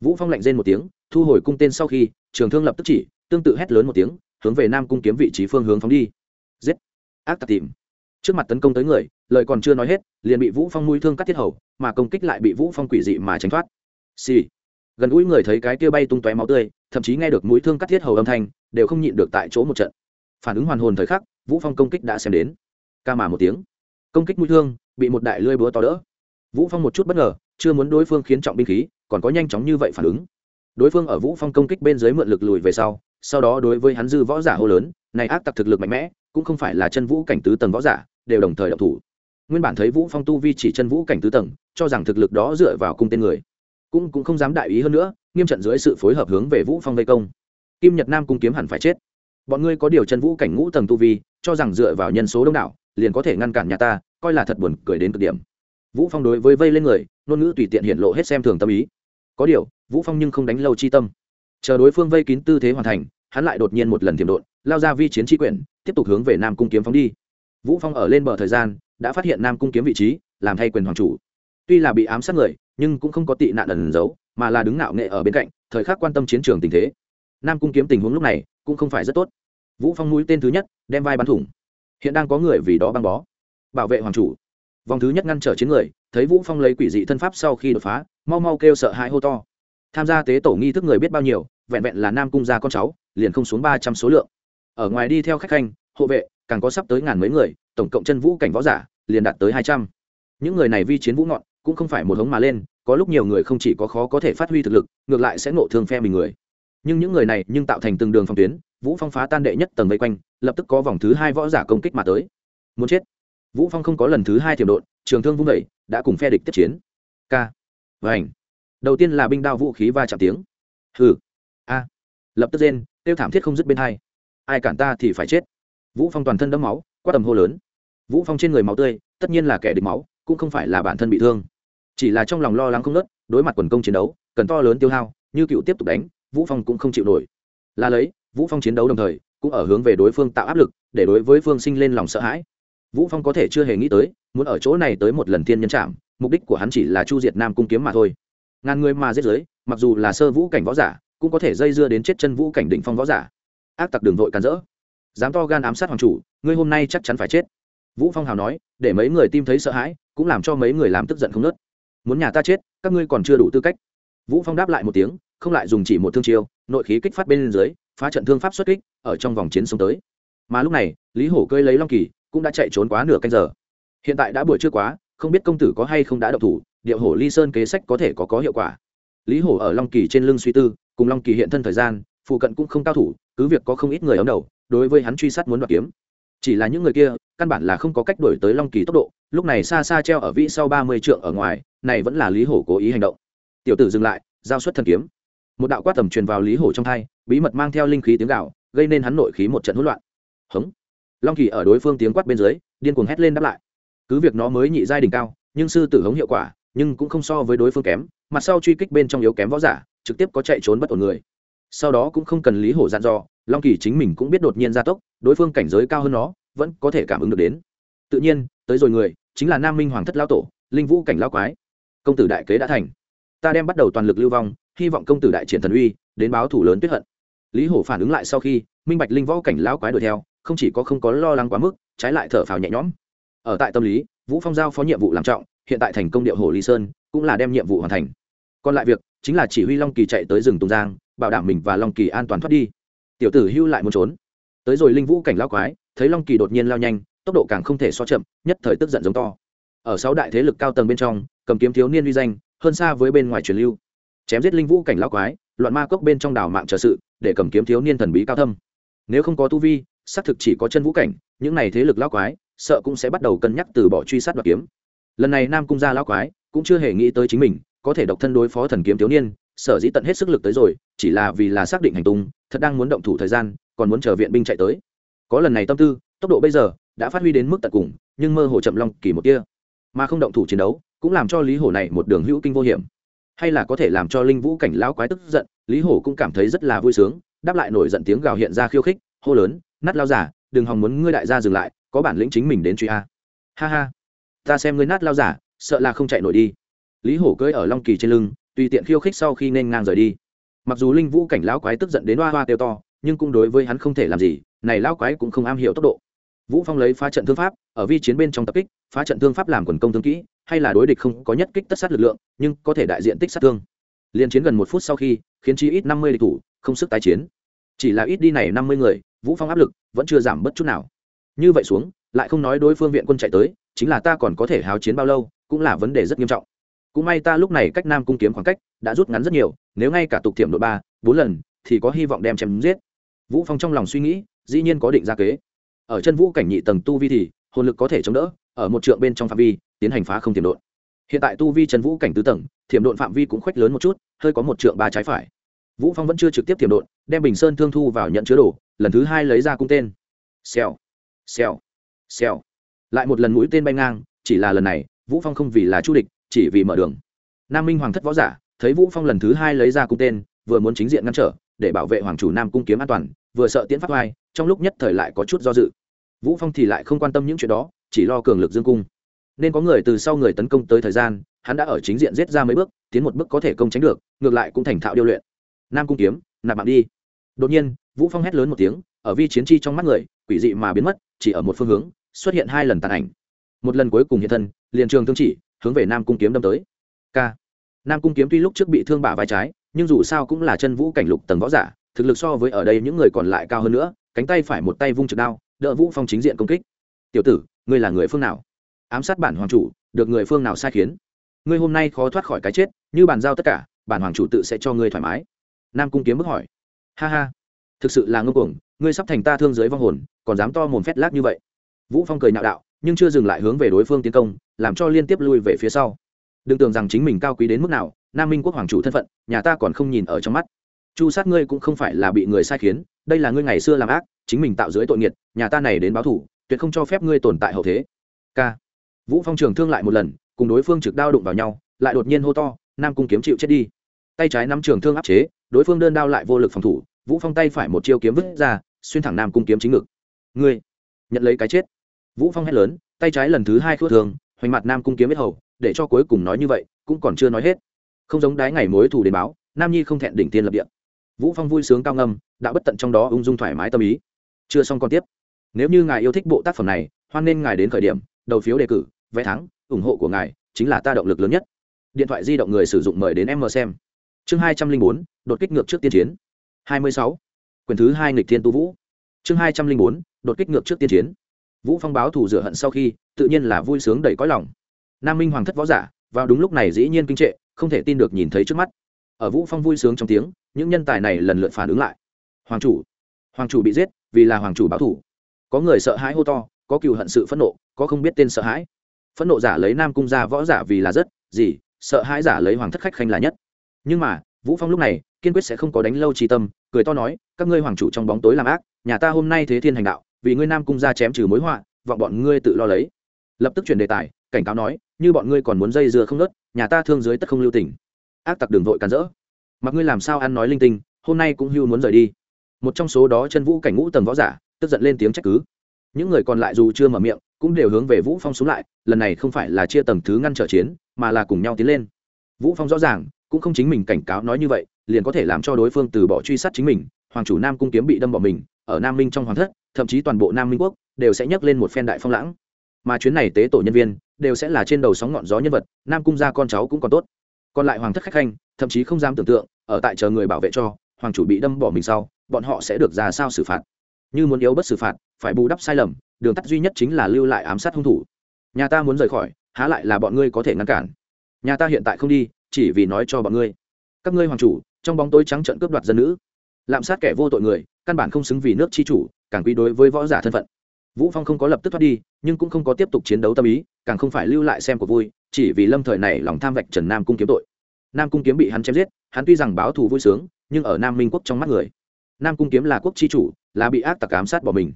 Vũ phong lạnh rên một tiếng, thu hồi cung tên sau khi, trường thương lập tức chỉ, tương tự hét lớn một tiếng, hướng về nam cung kiếm vị trí phương hướng phóng đi. Giết. Ác tặc tìm. Trước mặt tấn công tới người, lời còn chưa nói hết, liền bị vũ phong mũi thương cắt thiết hầu, mà công kích lại bị vũ phong quỷ dị mà tránh thoát. Xì、sì gần gũi người thấy cái kia bay tung tóe máu tươi, thậm chí nghe được mũi thương cắt thiết hầu âm thanh, đều không nhịn được tại chỗ một trận. Phản ứng hoàn hồn thời khắc, vũ phong công kích đã xem đến. Ca mà một tiếng, công kích mũi thương bị một đại lưỡi búa to đỡ. Vũ phong một chút bất ngờ, chưa muốn đối phương khiến trọng binh khí, còn có nhanh chóng như vậy phản ứng. Đối phương ở vũ phong công kích bên dưới mượn lực lùi về sau sau đó đối với hắn dư võ giả hô lớn, này ác tặc thực lực mạnh mẽ, cũng không phải là chân vũ cảnh tứ tầng võ giả, đều đồng thời động thủ. Nguyên bản thấy vũ phong tu vi chỉ chân vũ cảnh tứ tầng, cho rằng thực lực đó dựa vào cung tên người cũng cũng không dám đại ý hơn nữa, nghiêm trận dưới sự phối hợp hướng về vũ phong vây công. Kim nhật nam cung kiếm hẳn phải chết. Bọn ngươi có điều chân vũ cảnh ngũ tầng tu vi, cho rằng dựa vào nhân số đông đảo, liền có thể ngăn cản nhà ta, coi là thật buồn cười đến cực điểm. Vũ phong đối với vây lên người, ngôn ngữ tùy tiện hiện lộ hết xem thường tâm ý. Có điều, vũ phong nhưng không đánh lâu chi tâm. Chờ đối phương vây kín tư thế hoàn thành, hắn lại đột nhiên một lần tiềm đột lao ra vi chiến tri quyển, tiếp tục hướng về nam cung kiếm phóng đi. Vũ phong ở lên bờ thời gian, đã phát hiện nam cung kiếm vị trí, làm thay quyền hoàng chủ. Tuy là bị ám sát người nhưng cũng không có tị nạn ẩn giấu, mà là đứng nạo nghệ ở bên cạnh, thời khắc quan tâm chiến trường tình thế. Nam cung kiếm tình huống lúc này cũng không phải rất tốt. Vũ phong mũi tên thứ nhất, đem vai bắn thủng. Hiện đang có người vì đó băng bó. Bảo vệ hoàng chủ. Vòng thứ nhất ngăn trở chiến người, thấy vũ phong lấy quỷ dị thân pháp sau khi đột phá, mau mau kêu sợ hãi hô to. Tham gia tế tổ nghi thức người biết bao nhiêu, vẹn vẹn là nam cung gia con cháu, liền không xuống ba trăm số lượng. Ở ngoài đi theo khách khanh, hộ vệ, càng có sắp tới ngàn mấy người, tổng cộng chân vũ cảnh võ giả, liền đạt tới hai trăm. Những người này vi chiến vũ ngọn cũng không phải một hống mà lên có lúc nhiều người không chỉ có khó có thể phát huy thực lực ngược lại sẽ nộ thương phe mình người. Nhưng những người này nhưng tạo thành từng đường phòng tuyến vũ phong phá tan đệ nhất tầng vây quanh lập tức có vòng thứ hai võ giả công kích mà tới. Muốn chết. Vũ phong không có lần thứ hai thiểm đột trường thương vung đẩy đã cùng phe địch tiếp chiến. K vành, đầu tiên là binh đao vũ khí va chạm tiếng. Hừ. A. Lập tức rên tiêu thảm thiết không dứt bên hai. Ai cản ta thì phải chết. Vũ phong toàn thân đẫm máu quát tầm hô lớn. Vũ phong trên người máu tươi tất nhiên là kẻ địch máu cũng không phải là bản thân bị thương chỉ là trong lòng lo lắng không nớt đối mặt quần công chiến đấu, cần to lớn tiêu hao, như cựu tiếp tục đánh, vũ phong cũng không chịu nổi. Là lấy, vũ phong chiến đấu đồng thời, cũng ở hướng về đối phương tạo áp lực, để đối với phương sinh lên lòng sợ hãi. Vũ phong có thể chưa hề nghĩ tới, muốn ở chỗ này tới một lần tiên nhân chạm mục đích của hắn chỉ là chu diệt nam cung kiếm mà thôi. Ngàn người mà giết giới, mặc dù là sơ vũ cảnh võ giả, cũng có thể dây dưa đến chết chân vũ cảnh đỉnh phong võ giả. Ác tặc đường vội càn rỡ. Dám to gan ám sát hoàng chủ, ngươi hôm nay chắc chắn phải chết. Vũ phong hào nói, để mấy người tim thấy sợ hãi, cũng làm cho mấy người làm tức giận không nớt muốn nhà ta chết, các ngươi còn chưa đủ tư cách. Vũ phong đáp lại một tiếng, không lại dùng chỉ một thương chiêu, nội khí kích phát bên dưới, phá trận thương pháp xuất kích, ở trong vòng chiến sống tới. Mà lúc này, lý hổ cơi lấy long kỳ, cũng đã chạy trốn quá nửa canh giờ. Hiện tại đã buổi trưa quá, không biết công tử có hay không đã đậu thủ, điệu hổ ly sơn kế sách có thể có có hiệu quả. Lý hổ ở long kỳ trên lưng suy tư, cùng long kỳ hiện thân thời gian, phụ cận cũng không cao thủ, cứ việc có không ít người ấm đầu, đối với hắn truy sát muốn đoạt kiếm. Chỉ là những người kia căn bản là không có cách đổi tới long kỳ tốc độ, lúc này xa xa treo ở vĩ sau ba mươi trượng ở ngoài, này vẫn là lý hổ cố ý hành động. Tiểu tử dừng lại, giao xuất thần kiếm. Một đạo quát tầm truyền vào lý hổ trong thai, bí mật mang theo linh khí tiếng gạo gây nên hắn nội khí một trận hỗn loạn. Hống. Long kỳ ở đối phương tiếng quát bên dưới, điên cuồng hét lên đáp lại. Cứ việc nó mới nhị giai đỉnh cao, nhưng sư tử hống hiệu quả, nhưng cũng không so với đối phương kém mặt sau truy kích bên trong yếu kém võ giả, trực tiếp có chạy trốn bất ổn người. Sau đó cũng không cần lý hổ dặn dò, long kỳ chính mình cũng biết đột nhiên gia tốc, đối phương cảnh giới cao hơn nó vẫn có thể cảm ứng được đến. Tự nhiên, tới rồi người, chính là nam minh hoàng thất lao tổ, linh vũ cảnh lao quái. Công tử đại kế đã thành. Ta đem bắt đầu toàn lực lưu vong, hy vọng công tử đại triển thần uy, đến báo thủ lớn tuyết hận. Lý hổ phản ứng lại sau khi, minh bạch linh võ cảnh lao quái đuổi theo, không chỉ có không có lo lắng quá mức, trái lại thở phào nhẹ nhõm. Ở tại tâm lý, vũ phong giao phó nhiệm vụ làm trọng, hiện tại thành công điệu hồ ly sơn, cũng là đem nhiệm vụ hoàn thành. Còn lại việc, chính là chỉ huy long kỳ chạy tới rừng tùng giang, bảo đảm mình và long kỳ an toàn thoát đi. Tiểu tử hưu lại muốn trốn. Tới rồi linh vũ cảnh lao quái thấy long kỳ đột nhiên lao nhanh, tốc độ càng không thể so chậm, nhất thời tức giận giống to. Ở sáu đại thế lực cao tầng bên trong, cầm kiếm thiếu niên uy danh, hơn xa với bên ngoài truyền lưu. Chém giết linh vũ cảnh lao quái, loạn ma cốc bên trong đảo mạng trợ sự, để cầm kiếm thiếu niên thần bí cao thâm. Nếu không có tu vi, xác thực chỉ có chân vũ cảnh, những này thế lực lao quái, sợ cũng sẽ bắt đầu cân nhắc từ bỏ truy sát đoạt kiếm. Lần này nam cung gia lao quái, cũng chưa hề nghĩ tới chính mình, có thể độc thân đối phó thần kiếm thiếu niên, sở dĩ tận hết sức lực tới rồi, chỉ là vì là xác định hành tung, thật đang muốn động thủ thời gian, còn muốn chờ viện binh chạy tới có lần này tâm tư, tốc độ bây giờ đã phát huy đến mức tận cùng, nhưng mơ hồ chậm long kỳ một kia mà không động thủ chiến đấu cũng làm cho lý hổ này một đường hữu kinh vô hiểm. Hay là có thể làm cho linh vũ cảnh lão quái tức giận, lý hổ cũng cảm thấy rất là vui sướng, đáp lại nổi giận tiếng gào hiện ra khiêu khích, hô lớn, nát lao giả, đừng hòng muốn ngươi đại gia dừng lại, có bản lĩnh chính mình đến truy a. Ha ha, ta xem ngươi nát lao giả, sợ là không chạy nổi đi. Lý hổ cưỡi ở long kỳ trên lưng, tùy tiện khiêu khích sau khi nên ngang rời đi. Mặc dù linh vũ cảnh lão quái tức giận đến hoa hoa tiêu to nhưng cũng đối với hắn không thể làm gì, này lão quái cũng không am hiểu tốc độ. Vũ phong lấy phá trận thương pháp, ở vi chiến bên trong tập kích, phá trận thương pháp làm quần công thương kỹ, hay là đối địch không có nhất kích tất sát lực lượng, nhưng có thể đại diện tích sát thương. Liên chiến gần một phút sau khi, khiến chi ít năm mươi địch thủ, không sức tái chiến. Chỉ là ít đi này năm mươi người, vũ phong áp lực vẫn chưa giảm bất chút nào. Như vậy xuống, lại không nói đối phương viện quân chạy tới, chính là ta còn có thể háo chiến bao lâu, cũng là vấn đề rất nghiêm trọng. Cũng may ta lúc này cách nam cung kiếm khoảng cách đã rút ngắn rất nhiều, nếu ngay cả tục thiểm đội ba, bốn lần, thì có hy vọng đem chém giết vũ phong trong lòng suy nghĩ, dĩ nhiên có định ra kế. Ở chân vũ cảnh nhị tầng tu vi thì, hồn lực có thể chống đỡ, ở một trượng bên trong phạm vi, tiến hành phá không tiềm độn. Hiện tại tu vi chân vũ cảnh tứ tầng, tiềm độn phạm vi cũng khoách lớn một chút, hơi có một trượng ba trái phải. Vũ phong vẫn chưa trực tiếp tiềm độn, đem bình sơn thương thu vào nhận chứa đồ, lần thứ hai lấy ra cung tên. Xèo xèo xèo. Lại một lần mũi tên bay ngang, chỉ là lần này, vũ phong không vì là chu địch, chỉ vì mở đường. Nam minh hoàng thất võ giả, thấy vũ phong lần thứ hai lấy ra cung tên, vừa muốn chính diện ngăn trở để bảo vệ hoàng chủ nam cung kiếm an toàn, vừa sợ tiễn pháp oai, trong lúc nhất thời lại có chút do dự. Vũ phong thì lại không quan tâm những chuyện đó, chỉ lo cường lực dương cung. Nên có người từ sau người tấn công tới thời gian, hắn đã ở chính diện giết ra mấy bước, tiến một bước có thể công tránh được, ngược lại cũng thành thạo điêu luyện. Nam cung kiếm, nạp mạng đi. Đột nhiên, vũ phong hét lớn một tiếng, ở vi chiến chi trong mắt người, quỷ dị mà biến mất, chỉ ở một phương hướng, xuất hiện hai lần tàn ảnh. Một lần cuối cùng hiện thân, liền trường thương chỉ, hướng về nam cung kiếm đâm tới. K nam cung kiếm tuy lúc trước bị thương bả vai trái nhưng dù sao cũng là chân vũ cảnh lục tầng võ giả, thực lực so với ở đây những người còn lại cao hơn nữa, cánh tay phải một tay vung trực đao, đỡ vũ phong chính diện công kích. Tiểu tử, ngươi là người phương nào? Ám sát bản hoàng chủ, được người phương nào sai khiến? Ngươi hôm nay khó thoát khỏi cái chết, như bàn giao tất cả, bản hoàng chủ tự sẽ cho ngươi thoải mái. Nam cung kiếm bức hỏi. Ha ha, thực sự là ngông cuồng, ngươi sắp thành ta thương giới vong hồn, còn dám to mồm phét lác như vậy? Vũ phong cười nhạo đạo, nhưng chưa dừng lại hướng về đối phương tiến công, làm cho liên tiếp lui về phía sau đừng tưởng rằng chính mình cao quý đến mức nào, nam minh quốc hoàng chủ thân phận, nhà ta còn không nhìn ở trong mắt. Chu sát ngươi cũng không phải là bị người sai khiến, đây là ngươi ngày xưa làm ác, chính mình tạo dưới tội nghiệt, nhà ta này đến báo thủ tuyệt không cho phép ngươi tồn tại hậu thế. K. Vũ phong trường thương lại một lần, cùng đối phương trực đao đụng vào nhau, lại đột nhiên hô to, nam cung kiếm chịu chết đi. Tay trái nắm trường thương áp chế, đối phương đơn đao lại vô lực phòng thủ, vũ phong tay phải một chiêu kiếm vứt ra, xuyên thẳng nam cung kiếm chính ngực. Ngươi nhận lấy cái chết. Vũ phong hét lớn, tay trái lần thứ hai khua thường hoành mặt nam cung kiếm biết hầu để cho cuối cùng nói như vậy, cũng còn chưa nói hết. Không giống đái ngày mối thủ đến báo, nam nhi không thẹn đỉnh tiên lập địa. Vũ phong vui sướng cao ngâm, đã bất tận trong đó ung dung thoải mái tâm ý. Chưa xong còn tiếp. Nếu như ngài yêu thích bộ tác phẩm này, hoan nên ngài đến khởi điểm, đầu phiếu đề cử, vé thắng, ủng hộ của ngài chính là ta động lực lớn nhất. Điện thoại di động người sử dụng mời đến em mờ xem. Chương hai trăm linh bốn, đột kích ngược trước tiên chiến. Hai mươi sáu. Quyển thứ hai nghịch thiên tu vũ. Chương hai trăm linh bốn, đột kích ngược trước tiên chiến. Vũ phong báo thủ rửa hận sau khi, tự nhiên là vui sướng đầy cõi lòng nam minh hoàng thất võ giả, vào đúng lúc này dĩ nhiên kinh trệ, không thể tin được nhìn thấy trước mắt. Ở vũ phong vui sướng trong tiếng, những nhân tài này lần lượt phản ứng lại. Hoàng chủ hoàng chủ bị giết, vì là hoàng chủ báo thủ. Có người sợ hãi hô to, có cừu hận sự phẫn nộ, có không biết tên sợ hãi. Phẫn nộ giả lấy nam cung gia võ giả vì là rất, gì, sợ hãi giả lấy hoàng thất khách khanh là nhất. Nhưng mà, vũ phong lúc này, kiên quyết sẽ không có đánh lâu trì tâm, cười to nói, các ngươi hoàng chủ trong bóng tối làm ác, nhà ta hôm nay thế thiên hành đạo, vì ngươi nam cung gia chém trừ mối họa, vọng bọn ngươi tự lo lấy. Lập tức chuyển đề tài, cảnh cáo nói như bọn ngươi còn muốn dây dưa không nớt, nhà ta thương dưới tất không lưu tình. Ác tặc đường vội càn rỡ. Mặc ngươi làm sao ăn nói linh tinh, hôm nay cũng hưu muốn rời đi. Một trong số đó chân vũ cảnh ngũ tầng võ giả, tức giận lên tiếng trách cứ. Những người còn lại dù chưa mở miệng, cũng đều hướng về vũ phong xuống lại, lần này không phải là chia tầng thứ ngăn trở chiến, mà là cùng nhau tiến lên. Vũ phong rõ ràng, cũng không chính mình cảnh cáo nói như vậy, liền có thể làm cho đối phương từ bỏ truy sát chính mình, hoàng chủ nam cung kiếm bị đâm bỏ mình, ở nam minh trong hoàng thất, thậm chí toàn bộ nam minh quốc, đều sẽ nhấc lên một phen đại phong lãng mà chuyến này tế tổ nhân viên đều sẽ là trên đầu sóng ngọn gió nhân vật, nam cung gia con cháu cũng còn tốt. Còn lại hoàng thất khách khanh, thậm chí không dám tưởng tượng, ở tại chờ người bảo vệ cho, hoàng chủ bị đâm bỏ mình sau, bọn họ sẽ được ra sao xử phạt. Như muốn yếu bất xử phạt, phải bù đắp sai lầm, đường tắt duy nhất chính là lưu lại ám sát hung thủ. Nhà ta muốn rời khỏi, há lại là bọn ngươi có thể ngăn cản. Nhà ta hiện tại không đi, chỉ vì nói cho bọn ngươi. Các ngươi hoàng chủ, trong bóng tối trắng trận cướp đoạt dân nữ. Lạm sát kẻ vô tội người, căn bản không xứng vì nước chi chủ, càng quy đối với võ giả thân phận vũ phong không có lập tức thoát đi, nhưng cũng không có tiếp tục chiến đấu tâm ý, càng không phải lưu lại xem của vui, chỉ vì lâm thời này lòng tham vạch trần nam cung kiếm tội. Nam cung kiếm bị hắn chém giết, hắn tuy rằng báo thù vui sướng, nhưng ở nam minh quốc trong mắt người. Nam cung kiếm là quốc chi chủ, là bị ác tặc ám sát bỏ mình.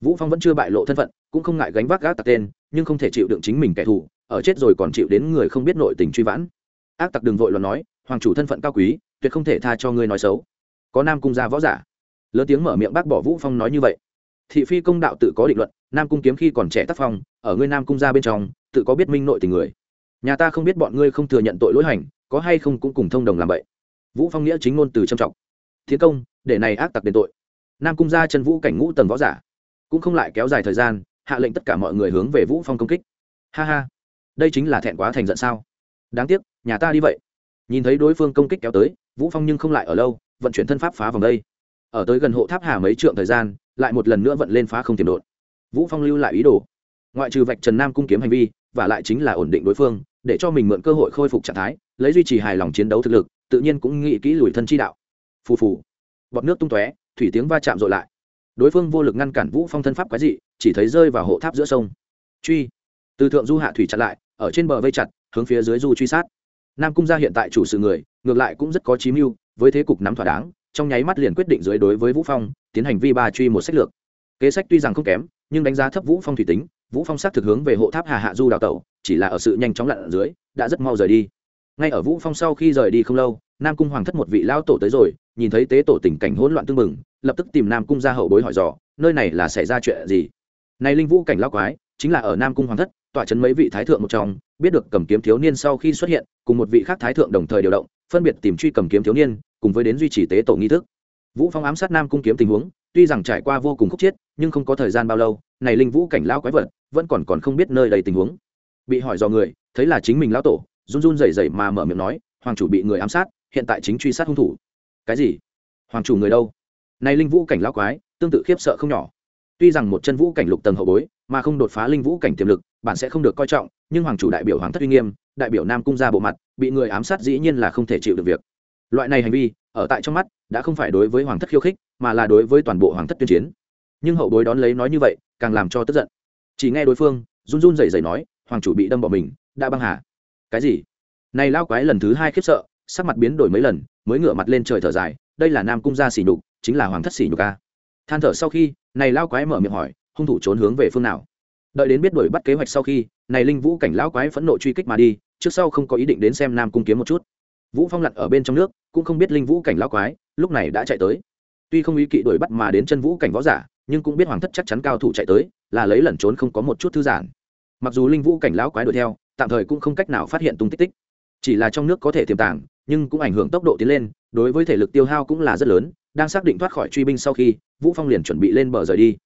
Vũ phong vẫn chưa bại lộ thân phận, cũng không ngại gánh vác ác tặc tên, nhưng không thể chịu đựng chính mình kẻ thù, ở chết rồi còn chịu đến người không biết nội tình truy vãn. Ác tặc đừng vội lo nói, hoàng chủ thân phận cao quý, tuyệt không thể tha cho ngươi nói xấu. Có nam cung gia võ giả. Lớn tiếng mở miệng bác bỏ vũ phong nói như vậy thị phi công đạo tự có định luận, nam cung kiếm khi còn trẻ tác phong, ở ngươi nam cung gia bên trong, tự có biết minh nội tình người. Nhà ta không biết bọn ngươi không thừa nhận tội lỗi hành, có hay không cũng cùng thông đồng làm vậy. Vũ phong nghĩa chính ngôn từ trầm trọng. Thiên công, để này ác tặc đền tội. Nam cung gia chân vũ cảnh ngũ tầng võ giả, cũng không lại kéo dài thời gian, hạ lệnh tất cả mọi người hướng về vũ phong công kích. Ha ha, đây chính là thẹn quá thành giận sao? Đáng tiếc, nhà ta đi vậy. Nhìn thấy đối phương công kích kéo tới, vũ phong nhưng không lại ở lâu, vận chuyển thân pháp phá vòng đây. Ở tới gần hộ tháp hà mấy trượng thời gian lại một lần nữa vận lên phá không tiềm đột vũ phong lưu lại ý đồ. Ngoại trừ vạch trần nam cung kiếm hành vi, và lại chính là ổn định đối phương, để cho mình mượn cơ hội khôi phục trạng thái, lấy duy trì hài lòng chiến đấu thực lực, tự nhiên cũng nghĩ kỹ lùi thân chi đạo. Phù phù. Bọt nước tung tóe, thủy tiếng va chạm rồi lại. Đối phương vô lực ngăn cản vũ phong thân pháp quái dị, chỉ thấy rơi vào hộ tháp giữa sông. Truy. Từ thượng du hạ thủy chặn lại, ở trên bờ vây chặt, hướng phía dưới du truy sát. Nam cung gia hiện tại chủ sự người, ngược lại cũng rất có chí mưu, với thế cục nắm thỏa đáng trong nháy mắt liền quyết định dưới đối với vũ phong, tiến hành vi ba truy một sách lược. Kế sách tuy rằng không kém, nhưng đánh giá thấp vũ phong thủy tính, vũ phong sát thực hướng về hộ tháp hà hạ du đào tẩu, chỉ là ở sự nhanh chóng lặn ở dưới, đã rất mau rời đi. Ngay ở vũ phong sau khi rời đi không lâu, nam cung hoàng thất một vị lao tổ tới rồi, nhìn thấy tế tổ tình cảnh hỗn loạn tương mừng, lập tức tìm nam cung ra hậu bối hỏi dò, nơi này là xảy ra chuyện gì? Này linh vũ cảnh lao quái, chính là ở nam cung hoàng thất, tọa chấn mấy vị thái thượng một trong, biết được cầm kiếm thiếu niên sau khi xuất hiện, cùng một vị khác thái thượng đồng thời điều động, phân biệt tìm truy cầm kiếm thiếu niên cùng với đến duy trì tế tổ nghi thức. Vũ phong ám sát nam cung kiếm tình huống, tuy rằng trải qua vô cùng khúc chiết, nhưng không có thời gian bao lâu, này linh vũ cảnh lao quái vật, vẫn còn còn không biết nơi đầy tình huống. Bị hỏi do người, thấy là chính mình lao tổ, run run rẩy rẩy mà mở miệng nói, hoàng chủ bị người ám sát, hiện tại chính truy sát hung thủ. Cái gì? Hoàng chủ người đâu? Này linh vũ cảnh lao quái, tương tự khiếp sợ không nhỏ. Tuy rằng một chân vũ cảnh lục tầng hậu bối, mà không đột phá linh vũ cảnh tiềm lực bạn sẽ không được coi trọng, nhưng hoàng chủ đại biểu hoàng thất uy nghiêm, đại biểu nam cung ra bộ mặt, bị người ám sát dĩ nhiên là không thể chịu được việc loại này hành vi, ở tại trong mắt, đã không phải đối với hoàng thất khiêu khích, mà là đối với toàn bộ hoàng thất tuyên chiến. Nhưng hậu bối đón lấy nói như vậy, càng làm cho tức giận. Chỉ nghe đối phương, run run rẩy rẩy nói, hoàng chủ bị đâm bỏ mình, đã băng hà. Cái gì? Này lao quái lần thứ hai khiếp sợ, sắc mặt biến đổi mấy lần, mới ngửa mặt lên trời thở dài, đây là nam cung gia xỉ nhục, chính là hoàng thất xỉ nhục a. Than thở sau khi, này lao quái mở miệng hỏi, hung thủ trốn hướng về phương nào? Đợi đến biết đuổi bắt kế hoạch sau khi, này linh vũ cảnh lão quái phẫn nộ truy kích mà đi, trước sau không có ý định đến xem nam cung kiếm một chút vũ phong lặn ở bên trong nước, cũng không biết linh vũ cảnh lão quái, lúc này đã chạy tới. Tuy không ý kỵ đuổi bắt mà đến chân vũ cảnh võ giả, nhưng cũng biết hoàng thất chắc chắn cao thủ chạy tới, là lấy lẩn trốn không có một chút thư giãn. Mặc dù linh vũ cảnh lão quái đuổi theo, tạm thời cũng không cách nào phát hiện tung tích tích. Chỉ là trong nước có thể tiềm tàng, nhưng cũng ảnh hưởng tốc độ tiến lên, đối với thể lực tiêu hao cũng là rất lớn, đang xác định thoát khỏi truy binh sau khi, vũ phong liền chuẩn bị lên bờ rời đi.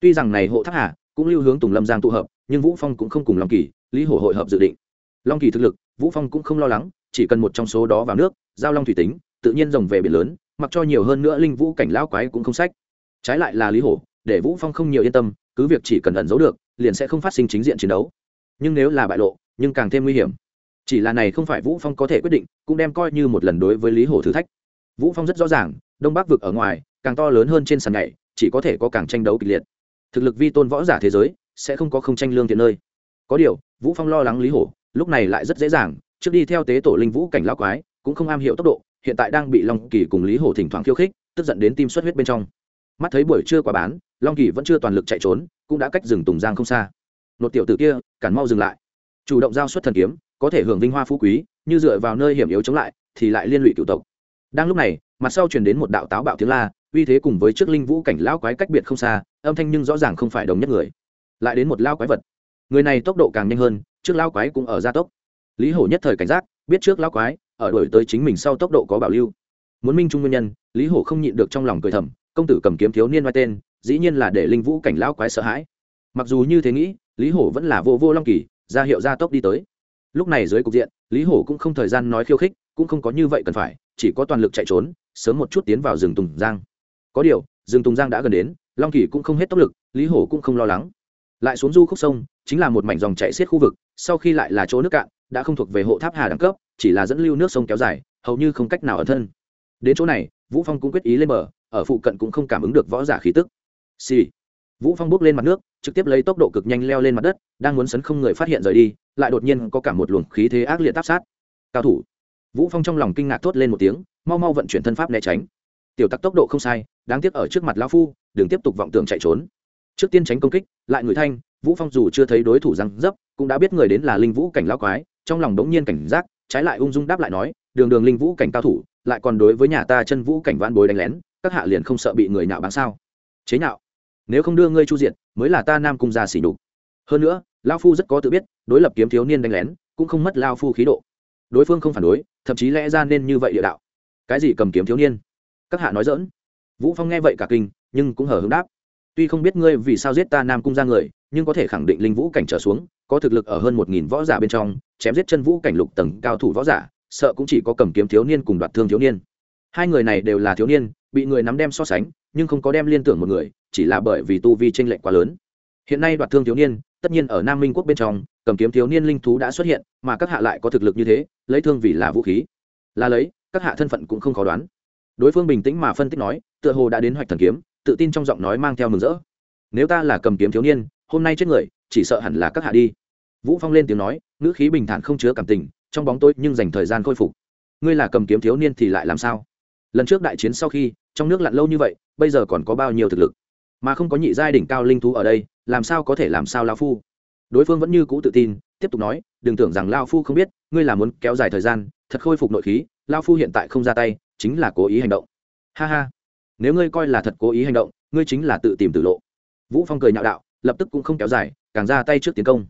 Tuy rằng này hộ thác hà cũng lưu hướng tùng lâm giang tụ hợp, nhưng vũ phong cũng không cùng long kỳ, lý hổ hội hợp dự định. Long kỳ thực lực, vũ phong cũng không lo lắng chỉ cần một trong số đó vào nước, giao long thủy tính, tự nhiên rồng về biển lớn, mặc cho nhiều hơn nữa linh vũ cảnh lão quái cũng không sách. Trái lại là lý hổ, để vũ phong không nhiều yên tâm, cứ việc chỉ cần ẩn giấu được, liền sẽ không phát sinh chính diện chiến đấu. Nhưng nếu là bại lộ, nhưng càng thêm nguy hiểm. Chỉ là này không phải vũ phong có thể quyết định, cũng đem coi như một lần đối với lý hổ thử thách. Vũ phong rất rõ ràng, đông bắc vực ở ngoài, càng to lớn hơn trên sàn nhảy, chỉ có thể có càng tranh đấu kịch liệt. Thực lực vi tôn võ giả thế giới, sẽ không có không tranh lương thiện nơi. Có điều, vũ phong lo lắng lý hổ, lúc này lại rất dễ dàng trước đi theo tế tổ linh vũ cảnh lão quái, cũng không am hiểu tốc độ, hiện tại đang bị long kỳ cùng lý hổ thỉnh thoảng khiêu khích, tức giận đến tim xuất huyết bên trong. Mắt thấy buổi trưa quả bán, long kỳ vẫn chưa toàn lực chạy trốn, cũng đã cách rừng tùng giang không xa. Nột tiểu tử kia, cản mau dừng lại. Chủ động giao xuất thần kiếm, có thể hưởng vinh hoa phú quý, như dựa vào nơi hiểm yếu chống lại, thì lại liên lụy cựu tộc. Đang lúc này, mặt sau truyền đến một đạo táo bạo tiếng la, uy thế cùng với trước linh vũ cảnh lão quái cách biệt không xa, âm thanh nhưng rõ ràng không phải đồng nhất người. Lại đến một lao quái vật. Người này tốc độ càng nhanh hơn, trước lao quái cũng ở gia tốc lý hổ nhất thời cảnh giác, biết trước lão quái, ở đuổi tới chính mình sau tốc độ có bảo lưu. Muốn minh trung nguyên nhân, lý hổ không nhịn được trong lòng cười thầm, công tử cầm kiếm thiếu niên vai tên, dĩ nhiên là để linh vũ cảnh lão quái sợ hãi. Mặc dù như thế nghĩ, lý hổ vẫn là vô vô long kỳ, ra hiệu gia tốc đi tới. Lúc này dưới cục diện, lý hổ cũng không thời gian nói khiêu khích, cũng không có như vậy cần phải, chỉ có toàn lực chạy trốn, sớm một chút tiến vào rừng tùng giang. Có điều, rừng tùng giang đã gần đến, long kỳ cũng không hết tốc lực, lý hổ cũng không lo lắng. Lại xuống du khúc sông, chính là một mảnh dòng chảy xiết khu vực, sau khi lại là chỗ nước cạn đã không thuộc về hộ tháp hà đẳng cấp, chỉ là dẫn lưu nước sông kéo dài, hầu như không cách nào ở thân. Đến chỗ này, vũ phong cũng quyết ý lên bờ, ở phụ cận cũng không cảm ứng được võ giả khí tức. Xì、sì. vũ phong bước lên mặt nước, trực tiếp lấy tốc độ cực nhanh leo lên mặt đất, đang muốn sấn không người phát hiện rời đi, lại đột nhiên có cả một luồng khí thế ác liệt táp sát. Cao thủ. Vũ phong trong lòng kinh ngạc thốt lên một tiếng, mau mau vận chuyển thân pháp né tránh. Tiểu tắc tốc độ không sai, đáng tiếc ở trước mặt lão phu, đừng tiếp tục vọng tưởng chạy trốn. Trước tiên tránh công kích, lại người thanh, vũ phong dù chưa thấy đối thủ răng dấp, cũng đã biết người đến là linh vũ cảnh lão quái trong lòng đống nhiên cảnh giác, trái lại ung dung đáp lại nói, đường đường linh vũ cảnh cao thủ, lại còn đối với nhà ta chân vũ cảnh vãn bối đánh lén, các hạ liền không sợ bị người nhạo bán sao? Chế nhạo? Nếu không đưa ngươi chu diện mới là ta nam cung gia xỉ đục hơn nữa lao phu rất có tự biết, đối lập kiếm thiếu niên đánh lén, cũng không mất lao phu khí độ. Đối phương không phản đối, thậm chí lẽ ra nên như vậy địa đạo. Cái gì cầm kiếm thiếu niên? Các hạ nói dỡn vũ phong nghe vậy cả kinh, nhưng cũng hờ hứng đáp. Tuy không biết ngươi vì sao giết ta nam cung ra người, nhưng có thể khẳng định linh vũ cảnh trở xuống, có thực lực ở hơn một nghìn võ giả bên trong chém giết chân vũ cảnh lục tầng cao thủ võ giả, sợ cũng chỉ có cầm kiếm thiếu niên cùng đoạt thương thiếu niên. Hai người này đều là thiếu niên, bị người nắm đem so sánh, nhưng không có đem liên tưởng một người, chỉ là bởi vì tu vi tranh lệch quá lớn. Hiện nay đoạt thương thiếu niên, tất nhiên ở nam minh quốc bên trong, cầm kiếm thiếu niên linh thú đã xuất hiện, mà các hạ lại có thực lực như thế, lấy thương vì là vũ khí. Là lấy, các hạ thân phận cũng không khó đoán. Đối phương bình tĩnh mà phân tích nói, tựa hồ đã đến hoạch thần kiếm, tự tin trong giọng nói mang theo mừng rỡ. Nếu ta là cầm kiếm thiếu niên, hôm nay chết người, chỉ sợ hẳn là các hạ đi. Vũ phong lên tiếng nói ngữ khí bình thản không chứa cảm tình, trong bóng tôi nhưng dành thời gian khôi phục. Ngươi là cầm kiếm thiếu niên thì lại làm sao? Lần trước đại chiến sau khi, trong nước lặn lâu như vậy, bây giờ còn có bao nhiêu thực lực? Mà không có nhị giai đỉnh cao linh thú ở đây, làm sao có thể làm sao lao phu? Đối phương vẫn như cũ tự tin, tiếp tục nói, đừng tưởng rằng lao phu không biết, ngươi là muốn kéo dài thời gian, thật khôi phục nội khí lao phu hiện tại không ra tay, chính là cố ý hành động. Ha ha. Nếu ngươi coi là thật cố ý hành động, ngươi chính là tự tìm tử lộ. Vũ phong cười nhạo đạo, lập tức cũng không kéo dài, càng ra tay trước tiến công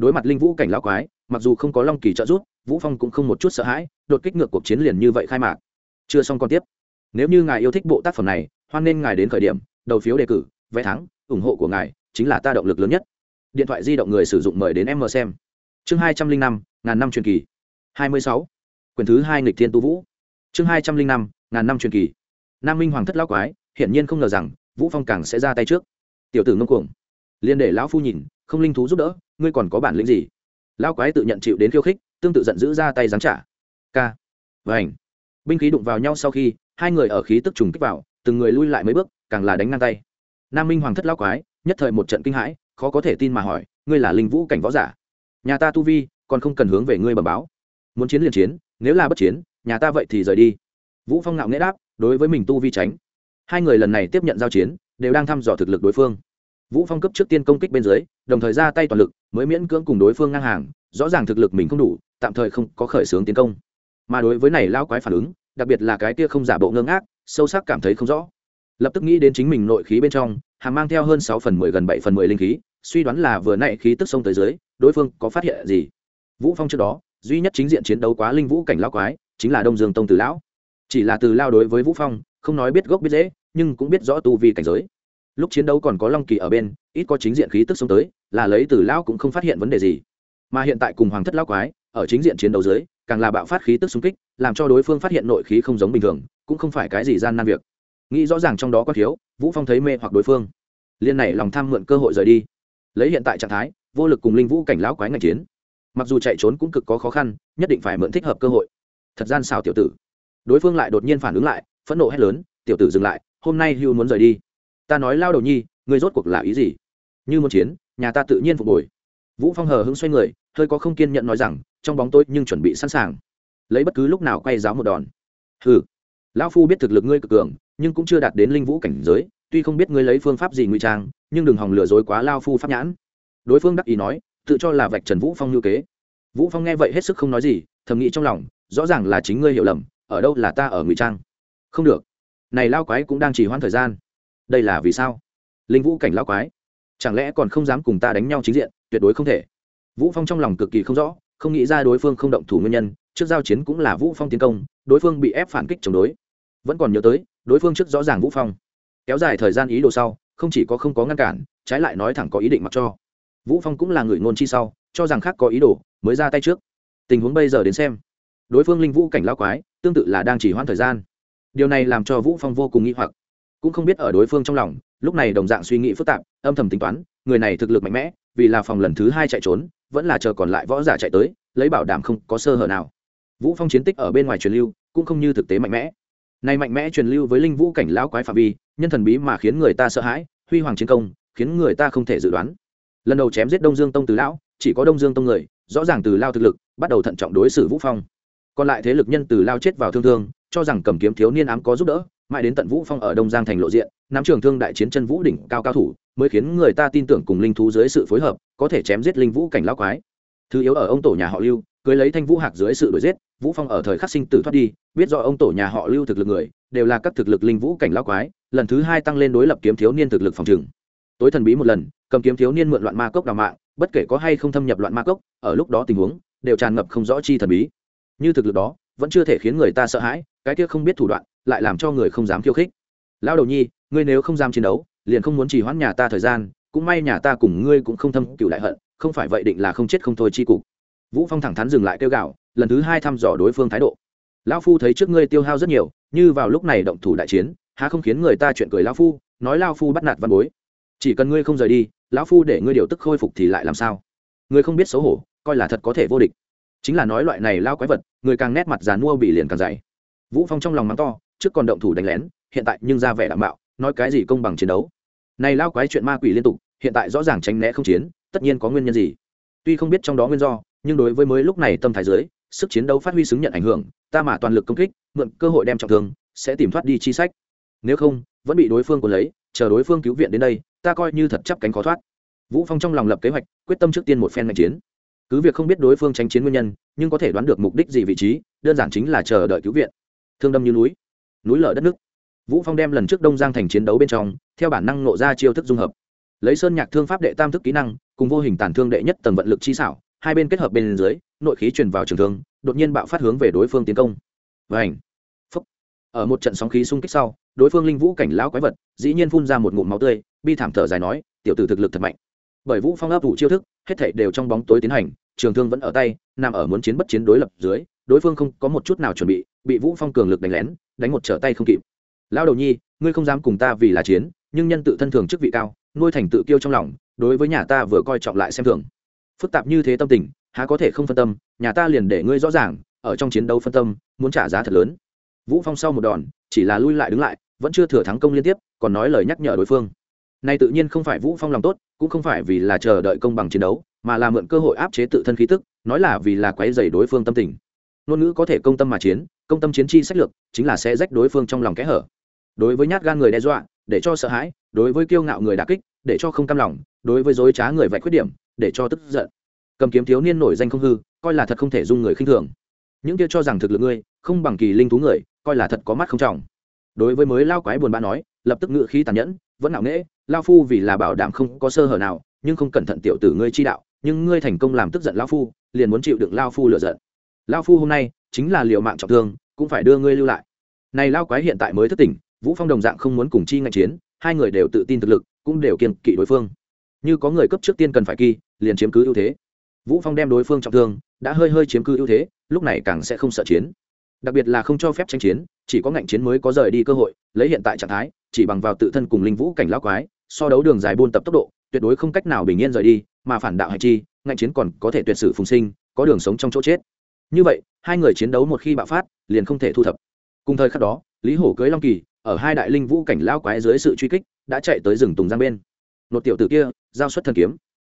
đối mặt linh vũ cảnh lao quái, mặc dù không có long kỳ trợ giúp, vũ phong cũng không một chút sợ hãi, đột kích ngược cuộc chiến liền như vậy khai mạc. Chưa xong còn tiếp. Nếu như ngài yêu thích bộ tác phẩm này, hoan nên ngài đến khởi điểm, đầu phiếu đề cử, vé thắng, ủng hộ của ngài chính là ta động lực lớn nhất. Điện thoại di động người sử dụng mời đến em mờ xem. Chương hai trăm linh năm, ngàn năm truyền kỳ. Hai mươi sáu. Quyển thứ hai nghịch thiên tu vũ. Chương hai trăm linh năm, ngàn năm truyền kỳ. Nam minh hoàng thất lão quái, hiển nhiên không ngờ rằng vũ phong càng sẽ ra tay trước. Tiểu tử ngông cuồng. Liên để lão phu nhìn không linh thú giúp đỡ, ngươi còn có bản lĩnh gì? Lão quái tự nhận chịu đến khiêu khích, tương tự giận dữ ra tay giáng trả. K. Và ảnh binh khí đụng vào nhau sau khi, hai người ở khí tức trùng kích vào, từng người lui lại mấy bước, càng là đánh ngang tay. Nam minh hoàng thất lão quái, nhất thời một trận kinh hãi, khó có thể tin mà hỏi, ngươi là linh vũ cảnh võ giả? Nhà ta tu vi, còn không cần hướng về ngươi bẩm báo. Muốn chiến liền chiến, nếu là bất chiến, nhà ta vậy thì rời đi. Vũ phong ngạo nghễ đáp, đối với mình tu vi tránh. Hai người lần này tiếp nhận giao chiến, đều đang thăm dò thực lực đối phương vũ phong cấp trước tiên công kích bên dưới, đồng thời ra tay toàn lực, mới miễn cưỡng cùng đối phương ngang hàng, rõ ràng thực lực mình không đủ, tạm thời không có khởi xướng tiến công. Mà đối với này lao quái phản ứng, đặc biệt là cái kia không giả bộ ngơ ngác, sâu sắc cảm thấy không rõ. Lập tức nghĩ đến chính mình nội khí bên trong hàng mang theo hơn sáu phần mười gần bảy phần mười linh khí, suy đoán là vừa nãy khí tức sông tới dưới, đối phương có phát hiện gì. Vũ phong trước đó, duy nhất chính diện chiến đấu quá linh vũ cảnh lao quái, chính là đông dương tông từ lão. Chỉ là từ lao đối với vũ phong, không nói biết gốc biết dễ nhưng cũng biết rõ tu vi cảnh giới lúc chiến đấu còn có long kỳ ở bên, ít có chính diện khí tức xông tới, là lấy từ lão cũng không phát hiện vấn đề gì. Mà hiện tại cùng hoàng thất lão quái, ở chính diện chiến đấu dưới, càng là bạo phát khí tức xung kích, làm cho đối phương phát hiện nội khí không giống bình thường, cũng không phải cái gì gian nan việc. Nghĩ rõ ràng trong đó có thiếu, vũ phong thấy mê hoặc đối phương. Liên này lòng tham mượn cơ hội rời đi. Lấy hiện tại trạng thái, vô lực cùng linh vũ cảnh lão quái ngành chiến. Mặc dù chạy trốn cũng cực có khó khăn, nhất định phải mượn thích hợp cơ hội. Thật gian xào tiểu tử. Đối phương lại đột nhiên phản ứng lại, phẫn nộ hét lớn, tiểu tử dừng lại, hôm nay hưu muốn rời đi ta nói lao đầu nhi, ngươi rốt cuộc là ý gì? Như muốn chiến, nhà ta tự nhiên phục hồi. Vũ phong hờ hững xoay người, hơi có không kiên nhận nói rằng, trong bóng tối nhưng chuẩn bị sẵn sàng. Lấy bất cứ lúc nào quay giáo một đòn. Hừ, lão phu biết thực lực ngươi cực cường, nhưng cũng chưa đạt đến linh vũ cảnh giới, tuy không biết ngươi lấy phương pháp gì ngụy trang, nhưng đừng hòng lừa dối quá lao phu pháp nhãn. Đối phương đắc ý nói, tự cho là vạch trần vũ phong như kế. Vũ phong nghe vậy hết sức không nói gì, thầm nghĩ trong lòng, rõ ràng là chính ngươi hiểu lầm, ở đâu là ta ở ngụy trang? Không được. Này lao quái cũng đang chỉ hoãn thời gian đây là vì sao? Linh vũ cảnh lao quái. Chẳng lẽ còn không dám cùng ta đánh nhau chính diện, tuyệt đối không thể. Vũ phong trong lòng cực kỳ không rõ, không nghĩ ra đối phương không động thủ nguyên nhân, trước giao chiến cũng là vũ phong tiến công, đối phương bị ép phản kích chống đối. Vẫn còn nhớ tới, đối phương trước rõ ràng vũ phong. Kéo dài thời gian ý đồ sau, không chỉ có không có ngăn cản, trái lại nói thẳng có ý định mặc cho. Vũ phong cũng là người ngôn chi sau, cho rằng khác có ý đồ, mới ra tay trước. Tình huống bây giờ đến xem. Đối phương linh vũ cảnh lao quái, tương tự là đang chỉ hoãn thời gian. Điều này làm cho vũ phong vô cùng nghi hoặc cũng không biết ở đối phương trong lòng, lúc này đồng dạng suy nghĩ phức tạp, âm thầm tính toán, người này thực lực mạnh mẽ, vì là phòng lần thứ hai chạy trốn, vẫn là chờ còn lại võ giả chạy tới, lấy bảo đảm không có sơ hở nào. Vũ phong chiến tích ở bên ngoài truyền lưu, cũng không như thực tế mạnh mẽ. Này mạnh mẽ truyền lưu với linh vũ cảnh lão quái phạm vi, nhân thần bí mà khiến người ta sợ hãi, huy hoàng chiến công, khiến người ta không thể dự đoán. Lần đầu chém giết đông dương tông từ lão, chỉ có đông dương tông người, rõ ràng từ lao thực lực, bắt đầu thận trọng đối xử vũ phong. Còn lại thế lực nhân từ lao chết vào thương thương, cho rằng cầm kiếm thiếu niên ám có giúp đỡ mãi đến tận vũ phong ở đông giang thành lộ diện, nắm trường thương đại chiến chân vũ đỉnh cao cao thủ, mới khiến người ta tin tưởng cùng linh thú dưới sự phối hợp, có thể chém giết linh vũ cảnh lão quái. Thứ yếu ở ông tổ nhà họ lưu, cưới lấy thanh vũ hạc dưới sự đuổi giết, vũ phong ở thời khắc sinh tử thoát đi, biết rõ ông tổ nhà họ lưu thực lực người, đều là các thực lực linh vũ cảnh lão quái, lần thứ hai tăng lên đối lập kiếm thiếu niên thực lực phòng trừng tối thần bí một lần, cầm kiếm thiếu niên mượn loạn ma cốc đào mạng, bất kể có hay không thâm nhập loạn ma cốc, ở lúc đó tình huống, đều tràn ngập không rõ chi thần bí. Như thực lực đó, vẫn chưa thể khiến người ta sợ hãi, cái kia không biết thủ đoạn lại làm cho người không dám khiêu khích. Lão đầu nhi, ngươi nếu không dám chiến đấu, liền không muốn trì hoãn nhà ta thời gian, cũng may nhà ta cùng ngươi cũng không thâm cựu đại hận, không phải vậy định là không chết không thôi chi cục. Vũ phong thẳng thắn dừng lại kêu gạo lần thứ hai thăm dò đối phương thái độ. Lão phu thấy trước ngươi tiêu hao rất nhiều, như vào lúc này động thủ đại chiến, há không khiến người ta chuyện cười lão phu, nói lão phu bắt nạt văn bối. Chỉ cần ngươi không rời đi, lão phu để ngươi điều tức khôi phục thì lại làm sao? Ngươi không biết xấu hổ, coi là thật có thể vô địch. Chính là nói loại này lao quái vật, người càng nét mặt dàn mua bị liền càng dày. Vũ phong trong lòng mắng to trước còn động thủ đánh lén, hiện tại nhưng ra vẻ đảm bảo nói cái gì công bằng chiến đấu. Này lao quái chuyện ma quỷ liên tục, hiện tại rõ ràng tránh né không chiến, tất nhiên có nguyên nhân gì. Tuy không biết trong đó nguyên do, nhưng đối với mới lúc này tâm thái dưới, sức chiến đấu phát huy xứng nhận ảnh hưởng, ta mà toàn lực công kích, mượn cơ hội đem trọng thương, sẽ tìm thoát đi chi sách. Nếu không, vẫn bị đối phương cuốn lấy, chờ đối phương cứu viện đến đây, ta coi như thật chấp cánh khó thoát. Vũ phong trong lòng lập kế hoạch, quyết tâm trước tiên một phen ngành chiến. Cứ việc không biết đối phương tranh chiến nguyên nhân, nhưng có thể đoán được mục đích gì vị trí, đơn giản chính là chờ đợi cứu viện. Thương đâm như núi núi lở đất nước. Vũ phong đem lần trước đông giang thành chiến đấu bên trong, theo bản năng nộ ra chiêu thức dung hợp. Lấy sơn nhạc thương pháp đệ tam thức kỹ năng, cùng vô hình tàn thương đệ nhất tầng vận lực chi xảo, hai bên kết hợp bên dưới, nội khí truyền vào trường thương, đột nhiên bạo phát hướng về đối phương tiến công. Vảnh phúc. Ở một trận sóng khí xung kích sau, đối phương linh vũ cảnh lão quái vật, dĩ nhiên phun ra một ngụm máu tươi, bi thảm thở dài nói, tiểu tử thực lực thật mạnh. Bởi vũ phong áp vụ chiêu thức, hết thảy đều trong bóng tối tiến hành trường thương vẫn ở tay, nằm ở muốn chiến bất chiến đối lập dưới, đối phương không có một chút nào chuẩn bị bị vũ phong cường lực đánh lén, đánh một trở tay không kịp. Lão đầu nhi, ngươi không dám cùng ta vì là chiến, nhưng nhân tự thân thường chức vị cao, nuôi thành tự kiêu trong lòng, đối với nhà ta vừa coi trọng lại xem thường. Phức tạp như thế tâm tình, há có thể không phân tâm, nhà ta liền để ngươi rõ ràng, ở trong chiến đấu phân tâm, muốn trả giá thật lớn. Vũ phong sau một đòn, chỉ là lui lại đứng lại, vẫn chưa thừa thắng công liên tiếp, còn nói lời nhắc nhở đối phương. Nay tự nhiên không phải vũ phong lòng tốt, cũng không phải vì là chờ đợi công bằng chiến đấu mà là mượn cơ hội áp chế tự thân khí tức, nói là vì là quấy dày đối phương tâm tình. Ngôn ngữ có thể công tâm mà chiến, công tâm chiến chi sách lược, chính là sẽ rách đối phương trong lòng kẽ hở. Đối với nhát gan người đe dọa, để cho sợ hãi, đối với kiêu ngạo người đà kích, để cho không cam lòng, đối với dối trá người vạch khuyết điểm, để cho tức giận. Cầm kiếm thiếu niên nổi danh không hư, coi là thật không thể dung người khinh thường. Những kia cho rằng thực lực ngươi, không bằng kỳ linh thú người, coi là thật có mắt không trọng. Đối với mới lao quái buồn bã nói, lập tức ngự khí tàn nhẫn, vẫn ngạo nghễ, lao phu vì là bảo đảm không có sơ hở nào, nhưng không cẩn thận tiểu tử ngươi chi đạo nhưng ngươi thành công làm tức giận lao phu, liền muốn chịu đựng lao phu lựa giận. Lao phu hôm nay chính là liều mạng trọng thương, cũng phải đưa ngươi lưu lại. Này lao quái hiện tại mới thất tỉnh, vũ phong đồng dạng không muốn cùng chi ngạch chiến, hai người đều tự tin thực lực, cũng đều kiên kỵ đối phương. Như có người cấp trước tiên cần phải kỳ, liền chiếm cứ ưu thế. Vũ phong đem đối phương trọng thương, đã hơi hơi chiếm cứ ưu thế, lúc này càng sẽ không sợ chiến. Đặc biệt là không cho phép tranh chiến, chỉ có ngạnh chiến mới có rời đi cơ hội, lấy hiện tại trạng thái, chỉ bằng vào tự thân cùng linh vũ cảnh lão quái, so đấu đường dài buôn tập tốc độ tuyệt đối không cách nào bình yên rời đi, mà phản đạo hay chi, ngạnh chiến còn có thể tuyệt sử phùng sinh, có đường sống trong chỗ chết. Như vậy, hai người chiến đấu một khi bạo phát, liền không thể thu thập. Cùng thời khắc đó, lý hổ cưới long kỳ, ở hai đại linh vũ cảnh lão quái dưới sự truy kích, đã chạy tới rừng tùng giang bên. Một tiểu tử kia, giao xuất thần kiếm.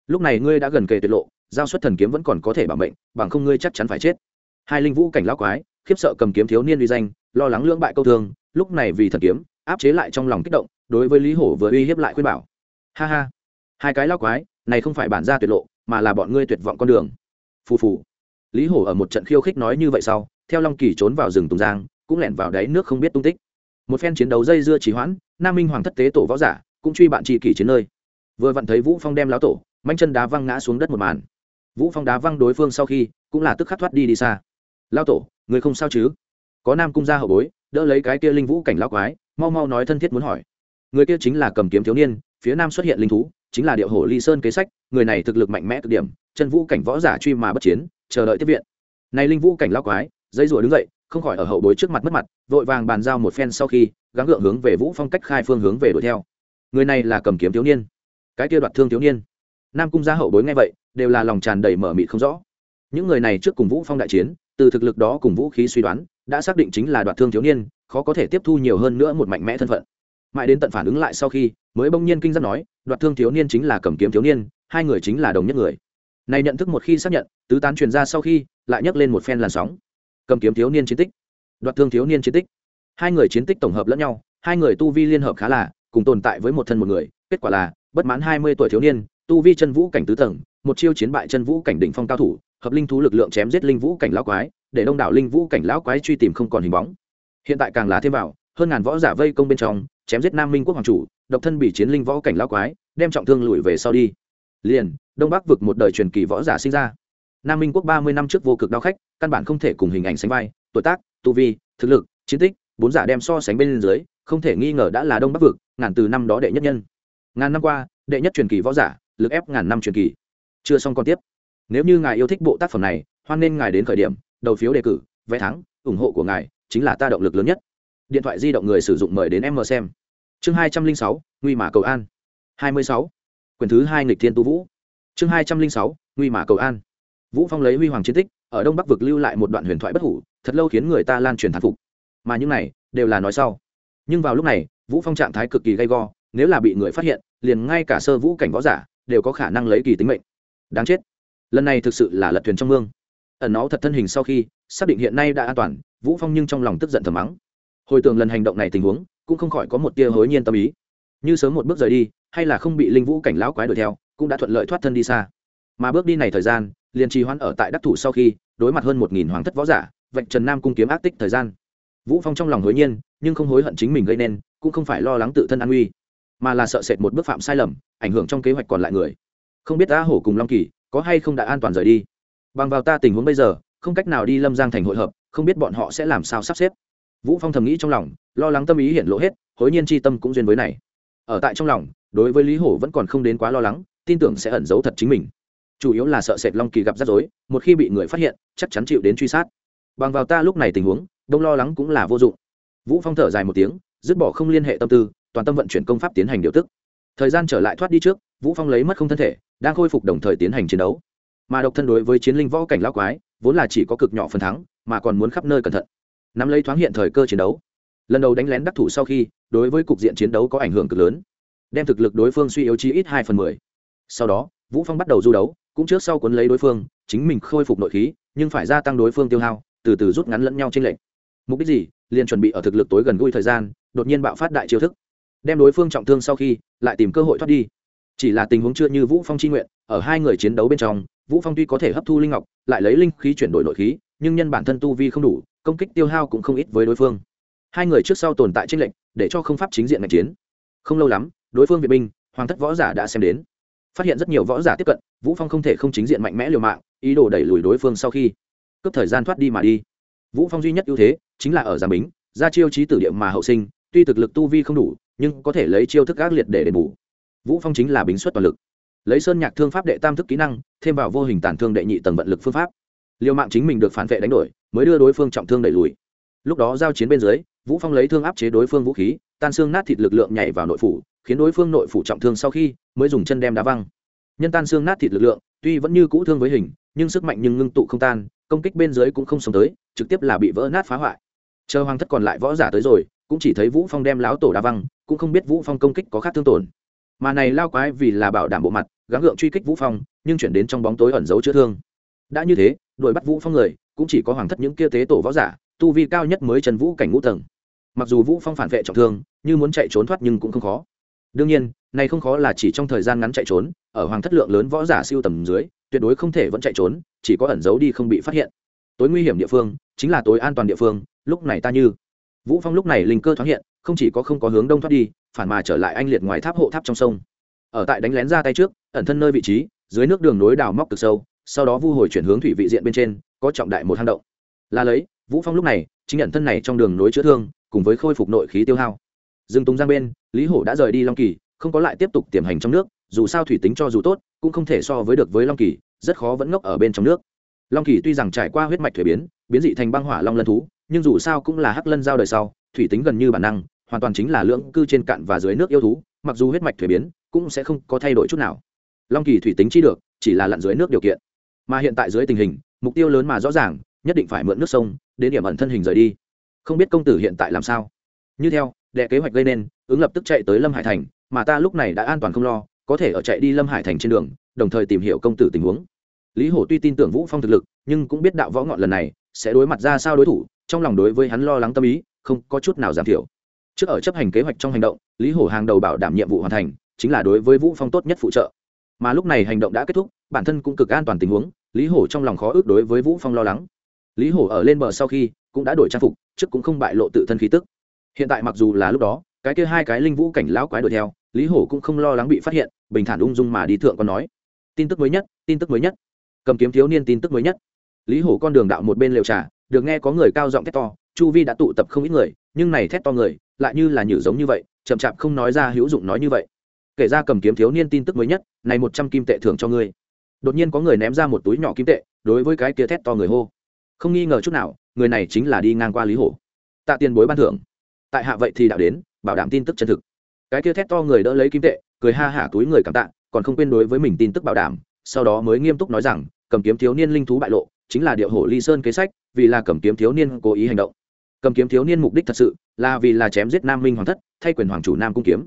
Lúc này ngươi đã gần kề tuyệt lộ, giao xuất thần kiếm vẫn còn có thể bảo mệnh, bằng không ngươi chắc chắn phải chết. Hai linh vũ cảnh lão quái, khiếp sợ cầm kiếm thiếu niên uy danh, lo lắng lưỡng bại câu thương, lúc này vì thần kiếm, áp chế lại trong lòng kích động, đối với lý hổ vừa uy hiếp lại khuyên bảo. Ha ha hai cái lão quái, này không phải bản gia tuyệt lộ, mà là bọn ngươi tuyệt vọng con đường. Phù phù. Lý hổ ở một trận khiêu khích nói như vậy sau, theo long kỳ trốn vào rừng tùng giang, cũng lẻn vào đáy nước không biết tung tích. Một phen chiến đấu dây dưa trì hoãn, nam minh hoàng thất tế tổ võ giả, cũng truy bạn tri kỷ chiến nơi. Vừa vặn thấy vũ phong đem lão tổ, manh chân đá văng ngã xuống đất một màn. Vũ phong đá văng đối phương sau khi, cũng là tức khắc thoát đi đi xa. Lao tổ, người không sao chứ? Có nam cung gia hậu bối, đỡ lấy cái kia linh vũ cảnh lão quái, mau mau nói thân thiết muốn hỏi. Người kia chính là cầm kiếm thiếu niên, phía nam xuất hiện linh thú chính là điệu hổ ly sơn kế sách, người này thực lực mạnh mẽ cực điểm, chân vũ cảnh võ giả truy mà bất chiến, chờ đợi tiếp viện. Này linh vũ cảnh lão quái, dây rùa đứng dậy, không khỏi ở hậu bối trước mặt mất mặt, vội vàng bàn giao một phen sau khi, gắng gượng hướng về vũ phong cách khai phương hướng về đuổi theo. Người này là cầm kiếm thiếu niên. Cái kia đoạt thương thiếu niên. Nam cung gia hậu bối nghe vậy, đều là lòng tràn đầy mở mịt không rõ. Những người này trước cùng vũ phong đại chiến, từ thực lực đó cùng vũ khí suy đoán, đã xác định chính là đoạt thương thiếu niên, khó có thể tiếp thu nhiều hơn nữa một mạnh mẽ thân phận mãi đến tận phản ứng lại sau khi, mới bỗng nhiên kinh giác nói, đoạt thương thiếu niên chính là cầm kiếm thiếu niên, hai người chính là đồng nhất người. Này nhận thức một khi xác nhận, tứ tán truyền ra sau khi, lại nhấc lên một phen làn sóng. Cầm kiếm thiếu niên chiến tích. Đoạt thương thiếu niên chiến tích. Hai người chiến tích tổng hợp lẫn nhau, hai người tu vi liên hợp khá là, cùng tồn tại với một thân một người, kết quả là, bất mãn hai mươi tuổi thiếu niên, tu vi chân vũ cảnh tứ tầng, một chiêu chiến bại chân vũ cảnh đỉnh phong cao thủ, hợp linh thú lực lượng chém giết linh vũ cảnh lão quái, để đông đảo linh vũ cảnh lão quái truy tìm không còn hình bóng. Hiện tại càng là thêm vào hơn ngàn võ giả vây công bên trong, chém giết nam minh quốc hoàng chủ, độc thân bị chiến linh võ cảnh lão quái, đem trọng thương lùi về sau đi. Liền, đông bắc vực một đời truyền kỳ võ giả sinh ra. Nam minh quốc ba mươi năm trước vô cực đao khách, căn bản không thể cùng hình ảnh sánh vai, tuổi tác, tu vi, thực lực, chiến tích, bốn giả đem so sánh bên dưới, không thể nghi ngờ đã là đông bắc vực, ngàn từ năm đó đệ nhất nhân. Ngàn năm qua, đệ nhất truyền kỳ võ giả, lực ép ngàn năm truyền kỳ. Chưa xong còn tiếp. Nếu như ngài yêu thích bộ tác phẩm này, hoan nên ngài đến khởi điểm, đầu phiếu đề cử, vé thắng, ủng hộ của ngài chính là ta động lực lớn nhất điện thoại di động người sử dụng mời đến em mờ xem. Chương hai trăm linh sáu, nguy mã cầu an. hai mươi sáu. Quyền thứ hai nghịch thiên tu vũ. Chương hai trăm linh sáu, nguy mã cầu an. Vũ phong lấy huy hoàng chiến tích, ở đông bắc vực lưu lại một đoạn huyền thoại bất hủ, thật lâu khiến người ta lan truyền thán phục. Mà những này, đều là nói sau. Nhưng vào lúc này, vũ phong trạng thái cực kỳ gay go, nếu là bị người phát hiện, liền ngay cả sơ vũ cảnh võ giả, đều có khả năng lấy kỳ tính mệnh. Đáng chết. Lần này thực sự là lật thuyền trong mương. Ẩn nó thật thân hình sau khi, xác định hiện nay đã an toàn, vũ phong nhưng trong lòng tức giận thầm mắng hồi tưởng lần hành động này tình huống, cũng không khỏi có một tia hối nhiên tâm ý. Như sớm một bước rời đi, hay là không bị linh vũ cảnh lão quái đuổi theo, cũng đã thuận lợi thoát thân đi xa. Mà bước đi này thời gian, liền trì hoãn ở tại đắc thủ sau khi, đối mặt hơn một nghìn hoàng thất võ giả, vạch trần nam cung kiếm ác tích thời gian. Vũ phong trong lòng hối nhiên, nhưng không hối hận chính mình gây nên, cũng không phải lo lắng tự thân an nguy, mà là sợ sệt một bước phạm sai lầm, ảnh hưởng trong kế hoạch còn lại người. Không biết ta hổ cùng long kỳ có hay không đã an toàn rời đi. Bằng vào ta tình huống bây giờ, không cách nào đi lâm giang thành hội hợp, không biết bọn họ sẽ làm sao sắp xếp vũ phong thầm nghĩ trong lòng, lo lắng tâm ý hiện lộ hết, hối nhiên chi tâm cũng duyên với này. Ở tại trong lòng, đối với lý hổ vẫn còn không đến quá lo lắng, tin tưởng sẽ ẩn giấu thật chính mình. Chủ yếu là sợ sệt long kỳ gặp rắc rối, một khi bị người phát hiện, chắc chắn chịu đến truy sát. Bằng vào ta lúc này tình huống, đông lo lắng cũng là vô dụng. Vũ phong thở dài một tiếng, dứt bỏ không liên hệ tâm tư, toàn tâm vận chuyển công pháp tiến hành điều tức. Thời gian trở lại thoát đi trước, vũ phong lấy mất không thân thể, đang khôi phục đồng thời tiến hành chiến đấu. Mà độc thân đối với chiến linh võ cảnh lão quái, vốn là chỉ có cực nhỏ phần thắng, mà còn muốn khắp nơi cẩn thận nắm lấy thoáng hiện thời cơ chiến đấu. Lần đầu đánh lén đắc thủ sau khi, đối với cục diện chiến đấu có ảnh hưởng cực lớn, đem thực lực đối phương suy yếu chi ít hai phần mười. Sau đó, vũ phong bắt đầu du đấu, cũng trước sau cuốn lấy đối phương, chính mình khôi phục nội khí, nhưng phải gia tăng đối phương tiêu hao, từ từ rút ngắn lẫn nhau trên lệnh mục đích gì? Liền chuẩn bị ở thực lực tối gần gũi thời gian, đột nhiên bạo phát đại chiêu thức. Đem đối phương trọng thương sau khi, lại tìm cơ hội thoát đi. Chỉ là tình huống chưa như vũ phong chi nguyện, ở hai người chiến đấu bên trong, vũ phong tuy có thể hấp thu linh ngọc, lại lấy linh khí chuyển đổi nội khí, nhưng nhân bản thân tu vi không đủ công kích tiêu hao cũng không ít với đối phương. Hai người trước sau tồn tại tranh lệnh để cho không pháp chính diện ngạch chiến. Không lâu lắm, đối phương Việt binh, hoàng thất võ giả đã xem đến. Phát hiện rất nhiều võ giả tiếp cận, vũ phong không thể không chính diện mạnh mẽ liều mạng, ý đồ đẩy lùi đối phương sau khi cướp thời gian thoát đi mà đi. Vũ phong duy nhất ưu thế chính là ở giám bính, ra chiêu trí tử địa mà hậu sinh, tuy thực lực tu vi không đủ, nhưng có thể lấy chiêu thức ác liệt để đền bù. Vũ phong chính là bính xuất toàn lực. Lấy sơn nhạc thương pháp đệ tam thức kỹ năng, thêm vào vô hình tàn thương đệ nhị tầng vận lực phương pháp liều mạng chính mình được phản vệ đánh đổi, mới đưa đối phương trọng thương đẩy lùi. Lúc đó giao chiến bên dưới, vũ phong lấy thương áp chế đối phương vũ khí, tan xương nát thịt lực lượng nhảy vào nội phủ, khiến đối phương nội phủ trọng thương sau khi mới dùng chân đem đá văng. Nhân tan xương nát thịt lực lượng, tuy vẫn như cũ thương với hình, nhưng sức mạnh nhưng ngưng tụ không tan, công kích bên dưới cũng không sống tới, trực tiếp là bị vỡ nát phá hoại. Chờ hoàng thất còn lại võ giả tới rồi, cũng chỉ thấy vũ phong đem láo tổ đá văng, cũng không biết vũ phong công kích có khác thương tổn. Mà này lao quái vì là bảo đảm bộ mặt, gắng gượng truy kích vũ phong, nhưng chuyển đến trong bóng tối ẩn giấu chữa thương đã như thế, đuổi bắt vũ phong người, cũng chỉ có hoàng thất những kia tế tổ võ giả, tu vi cao nhất mới trần vũ cảnh ngũ tầng. Mặc dù vũ phong phản vệ trọng thương, như muốn chạy trốn thoát nhưng cũng không khó. Đương nhiên, này không khó là chỉ trong thời gian ngắn chạy trốn, ở hoàng thất lượng lớn võ giả siêu tầm dưới, tuyệt đối không thể vẫn chạy trốn, chỉ có ẩn giấu đi không bị phát hiện. Tối nguy hiểm địa phương, chính là tối an toàn địa phương, lúc này ta như. Vũ phong lúc này linh cơ thoáng hiện, không chỉ có không có hướng đông thoát đi, phản mà trở lại anh liệt ngoài tháp hộ tháp trong sông. Ở tại đánh lén ra tay trước, ẩn thân nơi vị trí, dưới nước đường nối đào móc cực sâu sau đó vu hồi chuyển hướng thủy vị diện bên trên, có trọng đại một hang động. Là lấy, vũ phong lúc này, chính nhận thân này trong đường nối chữa thương, cùng với khôi phục nội khí tiêu hao. Dương tùng giang bên, lý hổ đã rời đi long kỳ, không có lại tiếp tục tiềm hành trong nước, dù sao thủy tính cho dù tốt, cũng không thể so với được với long kỳ, rất khó vẫn ngốc ở bên trong nước. Long kỳ tuy rằng trải qua huyết mạch thuế biến biến dị thành băng hỏa long lân thú, nhưng dù sao cũng là hắc lân giao đời sau, thủy tính gần như bản năng, hoàn toàn chính là lưỡng cư trên cạn và dưới nước yêu thú, mặc dù huyết mạch thuế biến, cũng sẽ không có thay đổi chút nào. Long kỳ thủy tính chi được, chỉ là lặn dưới nước điều kiện mà hiện tại dưới tình hình, mục tiêu lớn mà rõ ràng, nhất định phải mượn nước sông, đến điểm ẩn thân hình rời đi. Không biết công tử hiện tại làm sao? Như theo, đệ kế hoạch gây nên, ứng lập tức chạy tới lâm hải thành, mà ta lúc này đã an toàn không lo, có thể ở chạy đi lâm hải thành trên đường, đồng thời tìm hiểu công tử tình huống. Lý hổ tuy tin tưởng vũ phong thực lực, nhưng cũng biết đạo võ ngọn lần này sẽ đối mặt ra sao đối thủ, trong lòng đối với hắn lo lắng tâm ý, không có chút nào giảm thiểu. Trước ở chấp hành kế hoạch trong hành động, lý hổ hàng đầu bảo đảm nhiệm vụ hoàn thành, chính là đối với vũ phong tốt nhất phụ trợ. Mà lúc này hành động đã kết thúc, bản thân cũng cực an toàn tình huống lý hổ trong lòng khó ước đối với vũ phong lo lắng. Lý hổ ở lên bờ sau khi cũng đã đổi trang phục, trước cũng không bại lộ tự thân khí tức. Hiện tại mặc dù là lúc đó, cái kia hai cái linh vũ cảnh lão quái đuổi theo, lý hổ cũng không lo lắng bị phát hiện, bình thản ung dung mà đi thượng còn nói. Tin tức mới nhất, tin tức mới nhất. Cầm kiếm thiếu niên tin tức mới nhất. Lý hổ con đường đạo một bên lều trà, được nghe có người cao giọng thét to, chu vi đã tụ tập không ít người, nhưng này thét to người, lại như là nhử giống như vậy, chậm chạp không nói ra hữu dụng nói như vậy. Kể ra cầm kiếm thiếu niên tin tức mới nhất, này một trăm kim tệ thưởng cho ngươi đột nhiên có người ném ra một túi nhỏ kim tệ, đối với cái kia thét to người hô. Không nghi ngờ chút nào, người này chính là đi ngang qua lý hổ. Tạ tiền bối ban thưởng. Tại hạ vậy thì đạo đến, bảo đảm tin tức chân thực. Cái kia thét to người đỡ lấy kim tệ, cười ha hả túi người cảm tạ, còn không quên đối với mình tin tức bảo đảm, sau đó mới nghiêm túc nói rằng, cầm kiếm thiếu niên linh thú bại lộ, chính là điệu hổ ly sơn kế sách, vì là cầm kiếm thiếu niên cố ý hành động. Cầm kiếm thiếu niên mục đích thật sự là vì là chém giết nam minh hoàng thất, thay quyền hoàng chủ nam cung kiếm.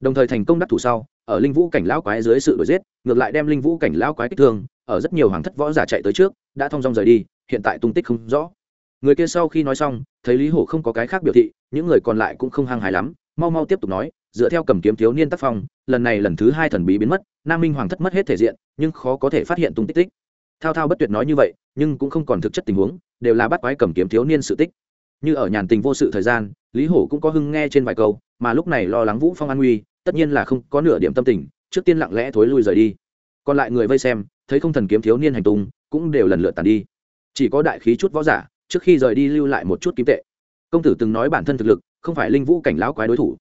Đồng thời thành công đắc thủ sau ở linh vũ cảnh lão quái dưới sự đuổi giết, ngược lại đem linh vũ cảnh lão quái kích thương, ở rất nhiều hoàng thất võ giả chạy tới trước, đã thong dong rời đi, hiện tại tung tích không rõ. Người kia sau khi nói xong, thấy lý hổ không có cái khác biểu thị, những người còn lại cũng không hăng hái lắm, mau mau tiếp tục nói, dựa theo cầm kiếm thiếu niên tác phong, lần này lần thứ hai thần bí biến mất, nam minh hoàng thất mất hết thể diện, nhưng khó có thể phát hiện tung tích tích. Thao thao bất tuyệt nói như vậy, nhưng cũng không còn thực chất tình huống, đều là bắt quái cầm kiếm thiếu niên sự tích. Như ở nhàn tình vô sự thời gian, lý hổ cũng có hưng nghe trên vài câu, mà lúc này lo lắng vũ phong an nguy tất nhiên là không có nửa điểm tâm tình, trước tiên lặng lẽ thối lui rời đi. Còn lại người vây xem, thấy không thần kiếm thiếu niên hành tung, cũng đều lần lượt tàn đi. Chỉ có đại khí chút võ giả, trước khi rời đi lưu lại một chút kim tệ. Công tử từng nói bản thân thực lực, không phải linh vũ cảnh lão quái đối thủ.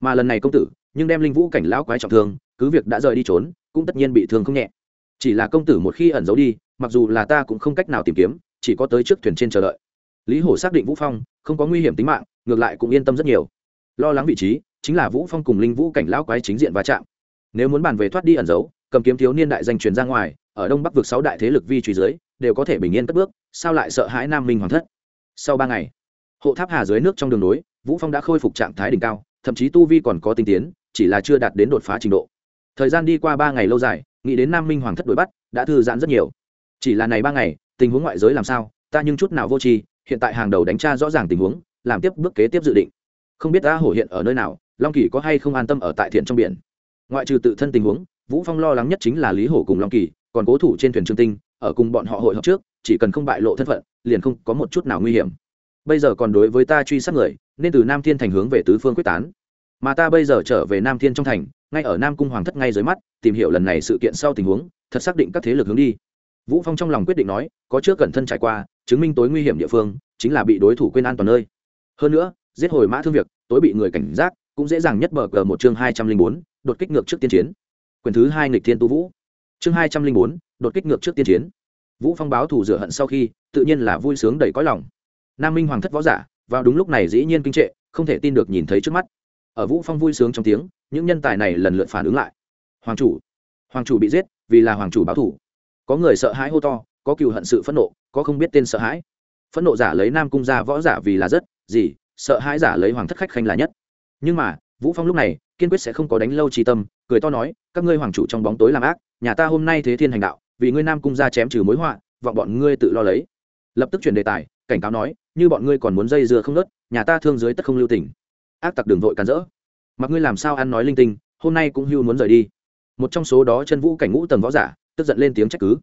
Mà lần này công tử, nhưng đem linh vũ cảnh lão quái trọng thương, cứ việc đã rời đi trốn, cũng tất nhiên bị thương không nhẹ. Chỉ là công tử một khi ẩn giấu đi, mặc dù là ta cũng không cách nào tìm kiếm, chỉ có tới trước thuyền trên chờ đợi. Lý hổ xác định vũ phong không có nguy hiểm tính mạng, ngược lại cũng yên tâm rất nhiều. Lo lắng vị trí chính là vũ phong cùng linh vũ cảnh lão quái chính diện va chạm. Nếu muốn bàn về thoát đi ẩn giấu, cầm kiếm thiếu niên đại danh truyền ra ngoài, ở đông bắc vực sáu đại thế lực vi truy dưới, đều có thể bình yên cất bước, sao lại sợ hãi nam minh hoàng thất? Sau ba ngày, hộ tháp hà dưới nước trong đường núi vũ phong đã khôi phục trạng thái đỉnh cao, thậm chí tu vi còn có tinh tiến, chỉ là chưa đạt đến đột phá trình độ. Thời gian đi qua ba ngày lâu dài, nghĩ đến nam minh hoàng thất đuổi bắt, đã thư giãn rất nhiều. Chỉ là này ba ngày, tình huống ngoại giới làm sao, ta nhưng chút nào vô tri, hiện tại hàng đầu đánh tra rõ ràng tình huống, làm tiếp bước kế tiếp dự định. Không biết ta hổ hiện ở nơi nào long kỳ có hay không an tâm ở tại thiện trong biển? Ngoại trừ tự thân tình huống, vũ phong lo lắng nhất chính là lý hổ cùng long kỳ, còn cố thủ trên thuyền trương tinh, ở cùng bọn họ hội họp trước, chỉ cần không bại lộ thân phận, liền không có một chút nào nguy hiểm. Bây giờ còn đối với ta truy sát người, nên từ nam thiên thành hướng về tứ phương quyết tán. Mà ta bây giờ trở về nam thiên trong thành, ngay ở nam cung hoàng thất ngay dưới mắt, tìm hiểu lần này sự kiện sau tình huống, thật xác định các thế lực hướng đi. Vũ phong trong lòng quyết định nói, có trước cẩn thân trải qua, chứng minh tối nguy hiểm địa phương, chính là bị đối thủ quên an toàn nơi. Hơn nữa, giết hồi mã thương việc, tối bị người cảnh giác cũng dễ dàng nhất bờ cờ một chương hai trăm linh bốn, đột kích ngược trước tiên chiến. Quyền thứ hai nghịch thiên tu vũ. Chương hai trăm linh bốn, đột kích ngược trước tiên chiến. Vũ phong báo thủ rửa hận sau khi, tự nhiên là vui sướng đầy cõi lòng. Nam minh hoàng thất võ giả, vào đúng lúc này dĩ nhiên kinh trệ, không thể tin được nhìn thấy trước mắt. Ở vũ phong vui sướng trong tiếng, những nhân tài này lần lượt phản ứng lại. Hoàng chủ hoàng chủ bị giết, vì là hoàng chủ báo thủ có người sợ hãi hô to, có cừu hận sự phẫn nộ, có không biết tên sợ hãi. Phẫn nộ giả lấy nam cung ra võ giả vì là rất, gì, sợ hãi giả lấy hoàng thất khách khanh là nhất nhưng mà, vũ phong lúc này, kiên quyết sẽ không có đánh lâu trí tâm, cười to nói, các ngươi hoàng chủ trong bóng tối làm ác, nhà ta hôm nay thế thiên hành đạo, vì ngươi nam cung ra chém trừ mối họa, vọng bọn ngươi tự lo lấy. Lập tức chuyển đề tài, cảnh cáo nói, như bọn ngươi còn muốn dây dưa không nớt, nhà ta thương dưới tất không lưu tình. Ác tặc đường vội cản rỡ. Mặc ngươi làm sao ăn nói linh tinh, hôm nay cũng hưu muốn rời đi. Một trong số đó chân vũ cảnh ngũ tầng võ giả, tức giận lên tiếng trách cứ.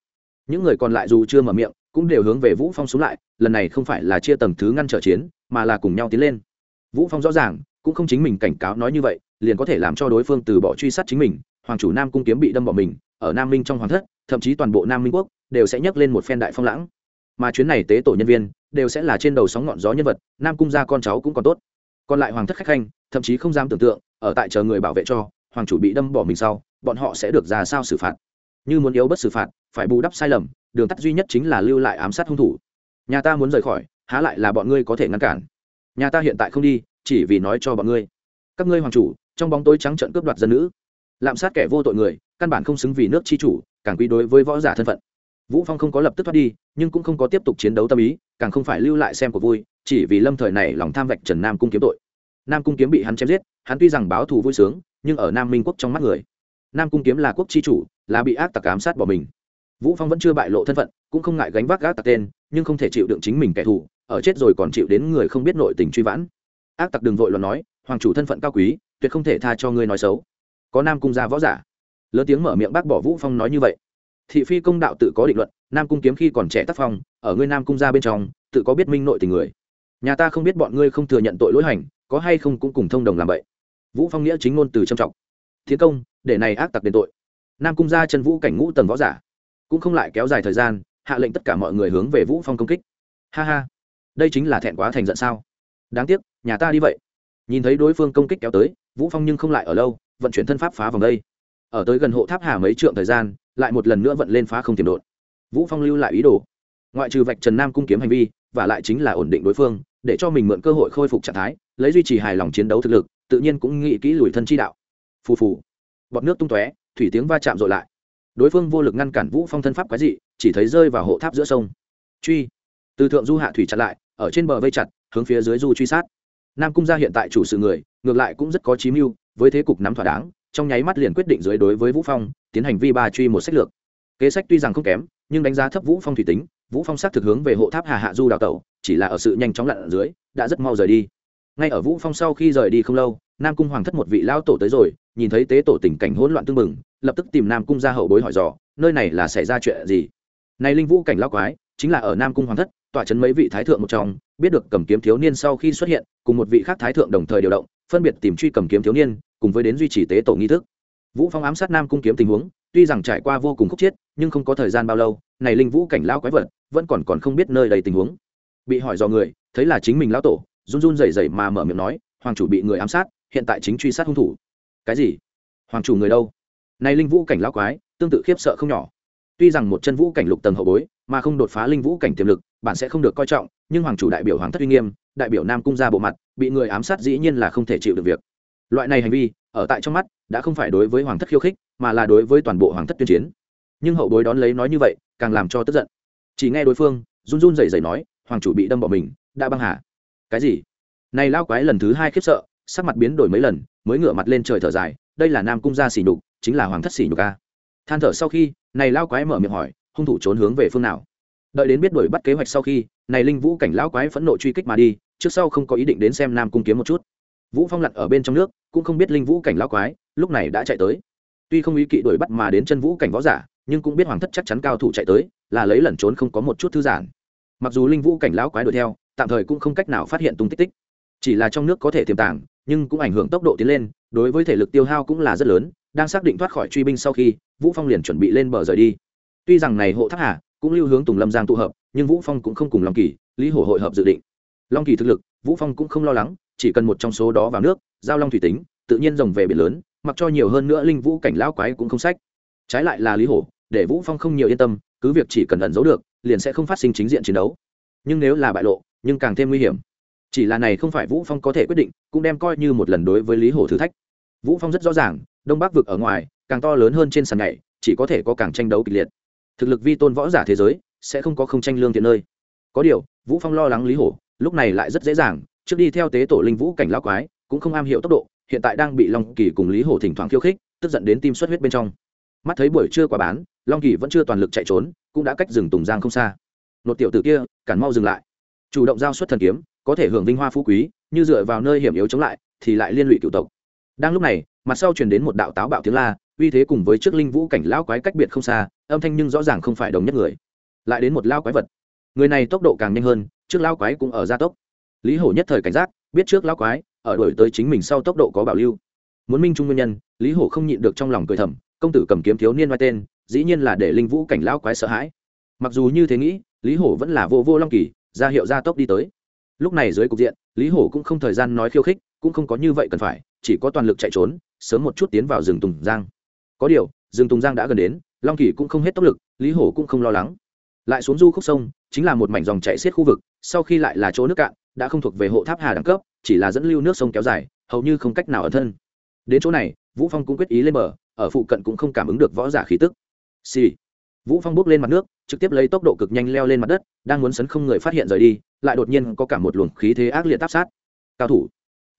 Những người còn lại dù chưa mở miệng, cũng đều hướng về vũ phong xuống lại, lần này không phải là chia tầng thứ ngăn trở chiến, mà là cùng nhau tiến lên. Vũ phong rõ ràng cũng không chính mình cảnh cáo nói như vậy, liền có thể làm cho đối phương từ bỏ truy sát chính mình, hoàng chủ nam cung kiếm bị đâm bỏ mình, ở nam minh trong hoàng thất, thậm chí toàn bộ nam minh quốc đều sẽ nhắc lên một phen đại phong lãng. Mà chuyến này tế tổ nhân viên đều sẽ là trên đầu sóng ngọn gió nhân vật, nam cung gia con cháu cũng còn tốt. Còn lại hoàng thất khách khanh, thậm chí không dám tưởng tượng, ở tại chờ người bảo vệ cho, hoàng chủ bị đâm bỏ mình sau, bọn họ sẽ được ra sao xử phạt. Như muốn yếu bất xử phạt, phải bù đắp sai lầm, đường tắt duy nhất chính là lưu lại ám sát hung thủ. Nhà ta muốn rời khỏi, há lại là bọn ngươi có thể ngăn cản. Nhà ta hiện tại không đi chỉ vì nói cho bọn ngươi. Các ngươi hoàng chủ, trong bóng tối trắng trận cướp đoạt dân nữ. Lạm sát kẻ vô tội người, căn bản không xứng vì nước chi chủ, càng quy đối với võ giả thân phận. Vũ phong không có lập tức thoát đi, nhưng cũng không có tiếp tục chiến đấu tâm ý, càng không phải lưu lại xem của vui, chỉ vì lâm thời này lòng tham vạch trần nam cung kiếm tội. Nam cung kiếm bị hắn chém giết, hắn tuy rằng báo thù vui sướng, nhưng ở nam minh quốc trong mắt người. Nam cung kiếm là quốc chi chủ, là bị ác tặc ám sát bỏ mình. Vũ phong vẫn chưa bại lộ thân phận, cũng không ngại gánh vác ác tặc tên, nhưng không thể chịu đựng chính mình kẻ thù, ở chết rồi còn chịu đến người không biết nội tình truy vãn ác tặc đừng vội loạn nói, hoàng chủ thân phận cao quý, tuyệt không thể tha cho ngươi nói xấu. Có nam cung gia võ giả. Lớn tiếng mở miệng bác bỏ vũ phong nói như vậy. Thị phi công đạo tự có định luận, nam cung kiếm khi còn trẻ tác phong, ở ngươi nam cung gia bên trong, tự có biết minh nội tình người. Nhà ta không biết bọn ngươi không thừa nhận tội lỗi hành, có hay không cũng cùng thông đồng làm vậy. Vũ phong nghĩa chính ngôn từ trầm trọng. Thiên công, để này ác tặc đền tội. Nam cung gia chân vũ cảnh ngũ tầng võ giả. Cũng không lại kéo dài thời gian, hạ lệnh tất cả mọi người hướng về vũ phong công kích. Ha ha. Đây chính là thẹn quá thành giận sao? Đáng tiếc nhà ta đi vậy. Nhìn thấy đối phương công kích kéo tới, vũ phong nhưng không lại ở lâu, vận chuyển thân pháp phá vòng đây. Ở tới gần hộ tháp hà mấy trượng thời gian, lại một lần nữa vận lên phá không tiềm đột vũ phong lưu lại ý đồ. Ngoại trừ vạch trần nam cung kiếm hành vi, và lại chính là ổn định đối phương, để cho mình mượn cơ hội khôi phục trạng thái, lấy duy trì hài lòng chiến đấu thực lực, tự nhiên cũng nghĩ kỹ lùi thân chi đạo. Phù phù. Bọt nước tung tóe, thủy tiếng va chạm rồi lại. Đối phương vô lực ngăn cản vũ phong thân pháp quái dị, chỉ thấy rơi vào hộ tháp giữa sông. Truy. Từ thượng du hạ thủy chặt lại, ở trên bờ vây chặt, hướng phía dưới du truy sát nam cung gia hiện tại chủ sự người, ngược lại cũng rất có chí mưu, với thế cục nắm thỏa đáng, trong nháy mắt liền quyết định dưới đối với vũ phong, tiến hành vi ba truy một sách lược. Kế sách tuy rằng không kém, nhưng đánh giá thấp vũ phong thủy tính, vũ phong xác thực hướng về hộ tháp hà hạ du đào tẩu, chỉ là ở sự nhanh chóng lặn ở dưới, đã rất mau rời đi. Ngay ở vũ phong sau khi rời đi không lâu, nam cung hoàng thất một vị lao tổ tới rồi, nhìn thấy tế tổ tình cảnh hỗn loạn tương mừng lập tức tìm nam cung ra hậu bối hỏi dò, nơi này là xảy ra chuyện gì? Này linh vũ cảnh lao quái, chính là ở nam cung hoàng thất tỏa chấn mấy vị thái thượng một trong, biết được cầm kiếm thiếu niên sau khi xuất hiện, cùng một vị khác thái thượng đồng thời điều động, phân biệt tìm truy cầm kiếm thiếu niên, cùng với đến duy trì tế tổ nghi thức. Vũ phong ám sát nam cung kiếm tình huống, tuy rằng trải qua vô cùng khúc chiết, nhưng không có thời gian bao lâu, này linh vũ cảnh lao quái vật, vẫn còn còn không biết nơi đầy tình huống. Bị hỏi do người, thấy là chính mình lão tổ, run run rẩy rẩy mà mở miệng nói, hoàng chủ bị người ám sát, hiện tại chính truy sát hung thủ. Cái gì? Hoàng chủ người đâu? Này linh vũ cảnh lao quái, tương tự khiếp sợ không nhỏ. Tuy rằng một chân vũ cảnh lục tầng hậu bối, mà không đột phá linh vũ cảnh tiềm lực bạn sẽ không được coi trọng, nhưng hoàng chủ đại biểu hoàng thất uy nghiêm, đại biểu nam cung ra bộ mặt, bị người ám sát dĩ nhiên là không thể chịu được việc. Loại này hành vi, ở tại trong mắt, đã không phải đối với hoàng thất khiêu khích, mà là đối với toàn bộ hoàng thất tuyên chiến. Nhưng hậu bối đón lấy nói như vậy, càng làm cho tức giận. Chỉ nghe đối phương, run run rẩy rẩy nói, hoàng chủ bị đâm bỏ mình, đã băng hà. Cái gì? Này lao quái lần thứ hai khiếp sợ, sắc mặt biến đổi mấy lần, mới ngửa mặt lên trời thở dài, đây là nam cung gia xỉ nhục, chính là hoàng thất xỉ nhục a. Than thở sau khi, này lao quái mở miệng hỏi, hung thủ trốn hướng về phương nào? Đợi đến biết đuổi bắt kế hoạch sau khi, này linh vũ cảnh lão quái phẫn nộ truy kích mà đi, trước sau không có ý định đến xem nam cung kiếm một chút. Vũ phong lặn ở bên trong nước, cũng không biết linh vũ cảnh lão quái, lúc này đã chạy tới. Tuy không ý kỵ đuổi bắt mà đến chân vũ cảnh võ giả, nhưng cũng biết hoàng thất chắc chắn cao thủ chạy tới, là lấy lẩn trốn không có một chút thư giãn. Mặc dù linh vũ cảnh lão quái đuổi theo, tạm thời cũng không cách nào phát hiện tung tích tích. Chỉ là trong nước có thể tiềm tàng, nhưng cũng ảnh hưởng tốc độ tiến lên, đối với thể lực tiêu hao cũng là rất lớn, đang xác định thoát khỏi truy binh sau khi, vũ phong liền chuẩn bị lên bờ rời đi. Tuy rằng này hộ thác hà cũng lưu hướng tùng lâm giang tụ hợp, nhưng vũ phong cũng không cùng long kỳ, lý hổ hội hợp dự định. Long kỳ thực lực, vũ phong cũng không lo lắng, chỉ cần một trong số đó vào nước, giao long thủy tính, tự nhiên rồng về biển lớn, mặc cho nhiều hơn nữa linh vũ cảnh lão quái cũng không sách. Trái lại là lý hổ, để vũ phong không nhiều yên tâm, cứ việc chỉ cần ẩn giấu được, liền sẽ không phát sinh chính diện chiến đấu. Nhưng nếu là bại lộ, nhưng càng thêm nguy hiểm. Chỉ là này không phải vũ phong có thể quyết định, cũng đem coi như một lần đối với lý hổ thử thách. Vũ phong rất rõ ràng, đông bắc vực ở ngoài, càng to lớn hơn trên sàn nhảy, chỉ có thể có càng tranh đấu kịch liệt thực lực vi tôn võ giả thế giới sẽ không có không tranh lương thiện nơi. Có điều, vũ phong lo lắng lý hổ, lúc này lại rất dễ dàng, trước đi theo tế tổ linh vũ cảnh lão quái, cũng không am hiểu tốc độ, hiện tại đang bị long kỳ cùng lý hổ thỉnh thoảng khiêu khích, tức giận đến tim xuất huyết bên trong. Mắt thấy buổi trưa quả bán, long kỳ vẫn chưa toàn lực chạy trốn, cũng đã cách rừng tùng giang không xa. Nột tiểu tử kia, cản mau dừng lại. Chủ động giao xuất thần kiếm, có thể hưởng vinh hoa phú quý, như dựa vào nơi hiểm yếu chống lại, thì lại liên lụy cựu tộc. Đang lúc này, mặt sau truyền đến một đạo táo bạo tiếng la uy thế cùng với trước linh vũ cảnh lão quái cách biệt không xa, âm thanh nhưng rõ ràng không phải đồng nhất người. Lại đến một lao quái vật. Người này tốc độ càng nhanh hơn, trước lao quái cũng ở gia tốc. Lý hổ nhất thời cảnh giác, biết trước lao quái, ở đổi tới chính mình sau tốc độ có bảo lưu. Muốn minh trung nguyên nhân, lý hổ không nhịn được trong lòng cười thầm, công tử cầm kiếm thiếu niên vai tên, dĩ nhiên là để linh vũ cảnh lao quái sợ hãi. Mặc dù như thế nghĩ, lý hổ vẫn là vô vô long kỳ, ra hiệu gia tốc đi tới. Lúc này dưới cục diện, lý hổ cũng không thời gian nói khiêu khích, cũng không có như vậy cần phải, chỉ có toàn lực chạy trốn, sớm một chút tiến vào rừng tùng giang có điều rừng tùng giang đã gần đến, long kỳ cũng không hết tốc lực, lý hổ cũng không lo lắng. Lại xuống du khúc sông, chính là một mảnh dòng chạy xiết khu vực, sau khi lại là chỗ nước cạn, đã không thuộc về hộ tháp hà đẳng cấp, chỉ là dẫn lưu nước sông kéo dài, hầu như không cách nào ở thân. Đến chỗ này, vũ phong cũng quyết ý lên bờ, ở phụ cận cũng không cảm ứng được võ giả khí tức. Xì、sì. vũ phong bước lên mặt nước, trực tiếp lấy tốc độ cực nhanh leo lên mặt đất, đang muốn sấn không người phát hiện rời đi, lại đột nhiên có cả một luồng khí thế ác liệt áp sát. Cao thủ.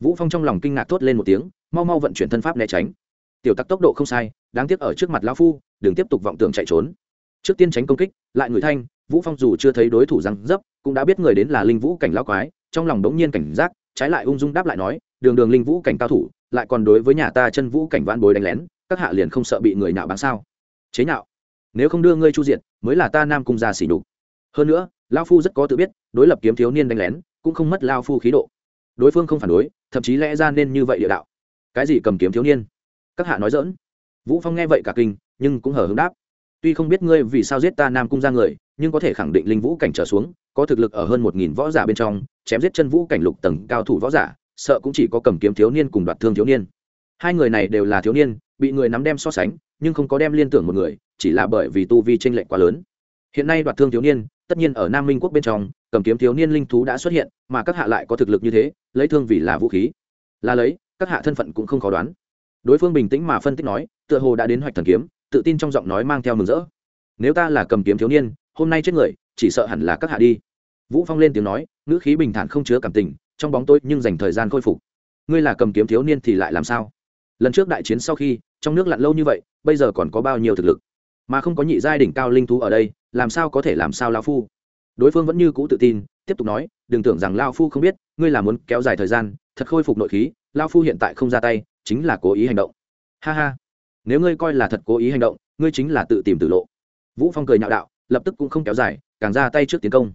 Vũ phong trong lòng kinh ngạc thốt lên một tiếng, mau mau vận chuyển thân pháp né tránh. Tiểu tắc tốc độ không sai đáng tiếc ở trước mặt lão phu, đừng tiếp tục vọng tưởng chạy trốn. Trước tiên tránh công kích, lại người thanh, vũ phong dù chưa thấy đối thủ răng dấp, cũng đã biết người đến là linh vũ cảnh lão quái, trong lòng đống nhiên cảnh giác, trái lại ung dung đáp lại nói, đường đường linh vũ cảnh cao thủ, lại còn đối với nhà ta chân vũ cảnh vãn bối đánh lén, các hạ liền không sợ bị người nhạo bán sao? Chế nhạo nếu không đưa ngươi chu diệt, mới là ta nam cung gia xỉ đục hơn nữa lao phu rất có tự biết, đối lập kiếm thiếu niên đánh lén, cũng không mất lao phu khí độ. Đối phương không phản đối, thậm chí lẽ ra nên như vậy địa đạo. Cái gì cầm kiếm thiếu niên? Các hạ nói dỡn vũ phong nghe vậy cả kinh, nhưng cũng hở hứng đáp. Tuy không biết ngươi vì sao giết ta nam cung ra người, nhưng có thể khẳng định linh vũ cảnh trở xuống, có thực lực ở hơn một nghìn võ giả bên trong, chém giết chân vũ cảnh lục tầng cao thủ võ giả, sợ cũng chỉ có cầm kiếm thiếu niên cùng đoạt thương thiếu niên. Hai người này đều là thiếu niên, bị người nắm đem so sánh, nhưng không có đem liên tưởng một người, chỉ là bởi vì tu vi tranh lệch quá lớn. Hiện nay đoạt thương thiếu niên, tất nhiên ở nam minh quốc bên trong, cầm kiếm thiếu niên linh thú đã xuất hiện, mà các hạ lại có thực lực như thế, lấy thương vì là vũ khí. Là lấy, các hạ thân phận cũng không khó đoán đối phương bình tĩnh mà phân tích nói, tựa hồ đã đến hoạch thần kiếm, tự tin trong giọng nói mang theo mừng rỡ. Nếu ta là cầm kiếm thiếu niên, hôm nay chết người, chỉ sợ hẳn là các hạ đi. Vũ phong lên tiếng nói, ngữ khí bình thản không chứa cảm tình, trong bóng tôi nhưng dành thời gian khôi phục. Ngươi là cầm kiếm thiếu niên thì lại làm sao? Lần trước đại chiến sau khi, trong nước lặn lâu như vậy, bây giờ còn có bao nhiêu thực lực? Mà không có nhị giai đỉnh cao linh thú ở đây, làm sao có thể làm sao lao phu? Đối phương vẫn như cũ tự tin, tiếp tục nói, đừng tưởng rằng lao phu không biết, ngươi là muốn kéo dài thời gian, thật khôi phục nội khí lao phu hiện tại không ra tay chính là cố ý hành động. Ha ha. Nếu ngươi coi là thật cố ý hành động, ngươi chính là tự tìm tự lộ. Vũ phong cười nhạo đạo, lập tức cũng không kéo dài, càng ra tay trước tiến công.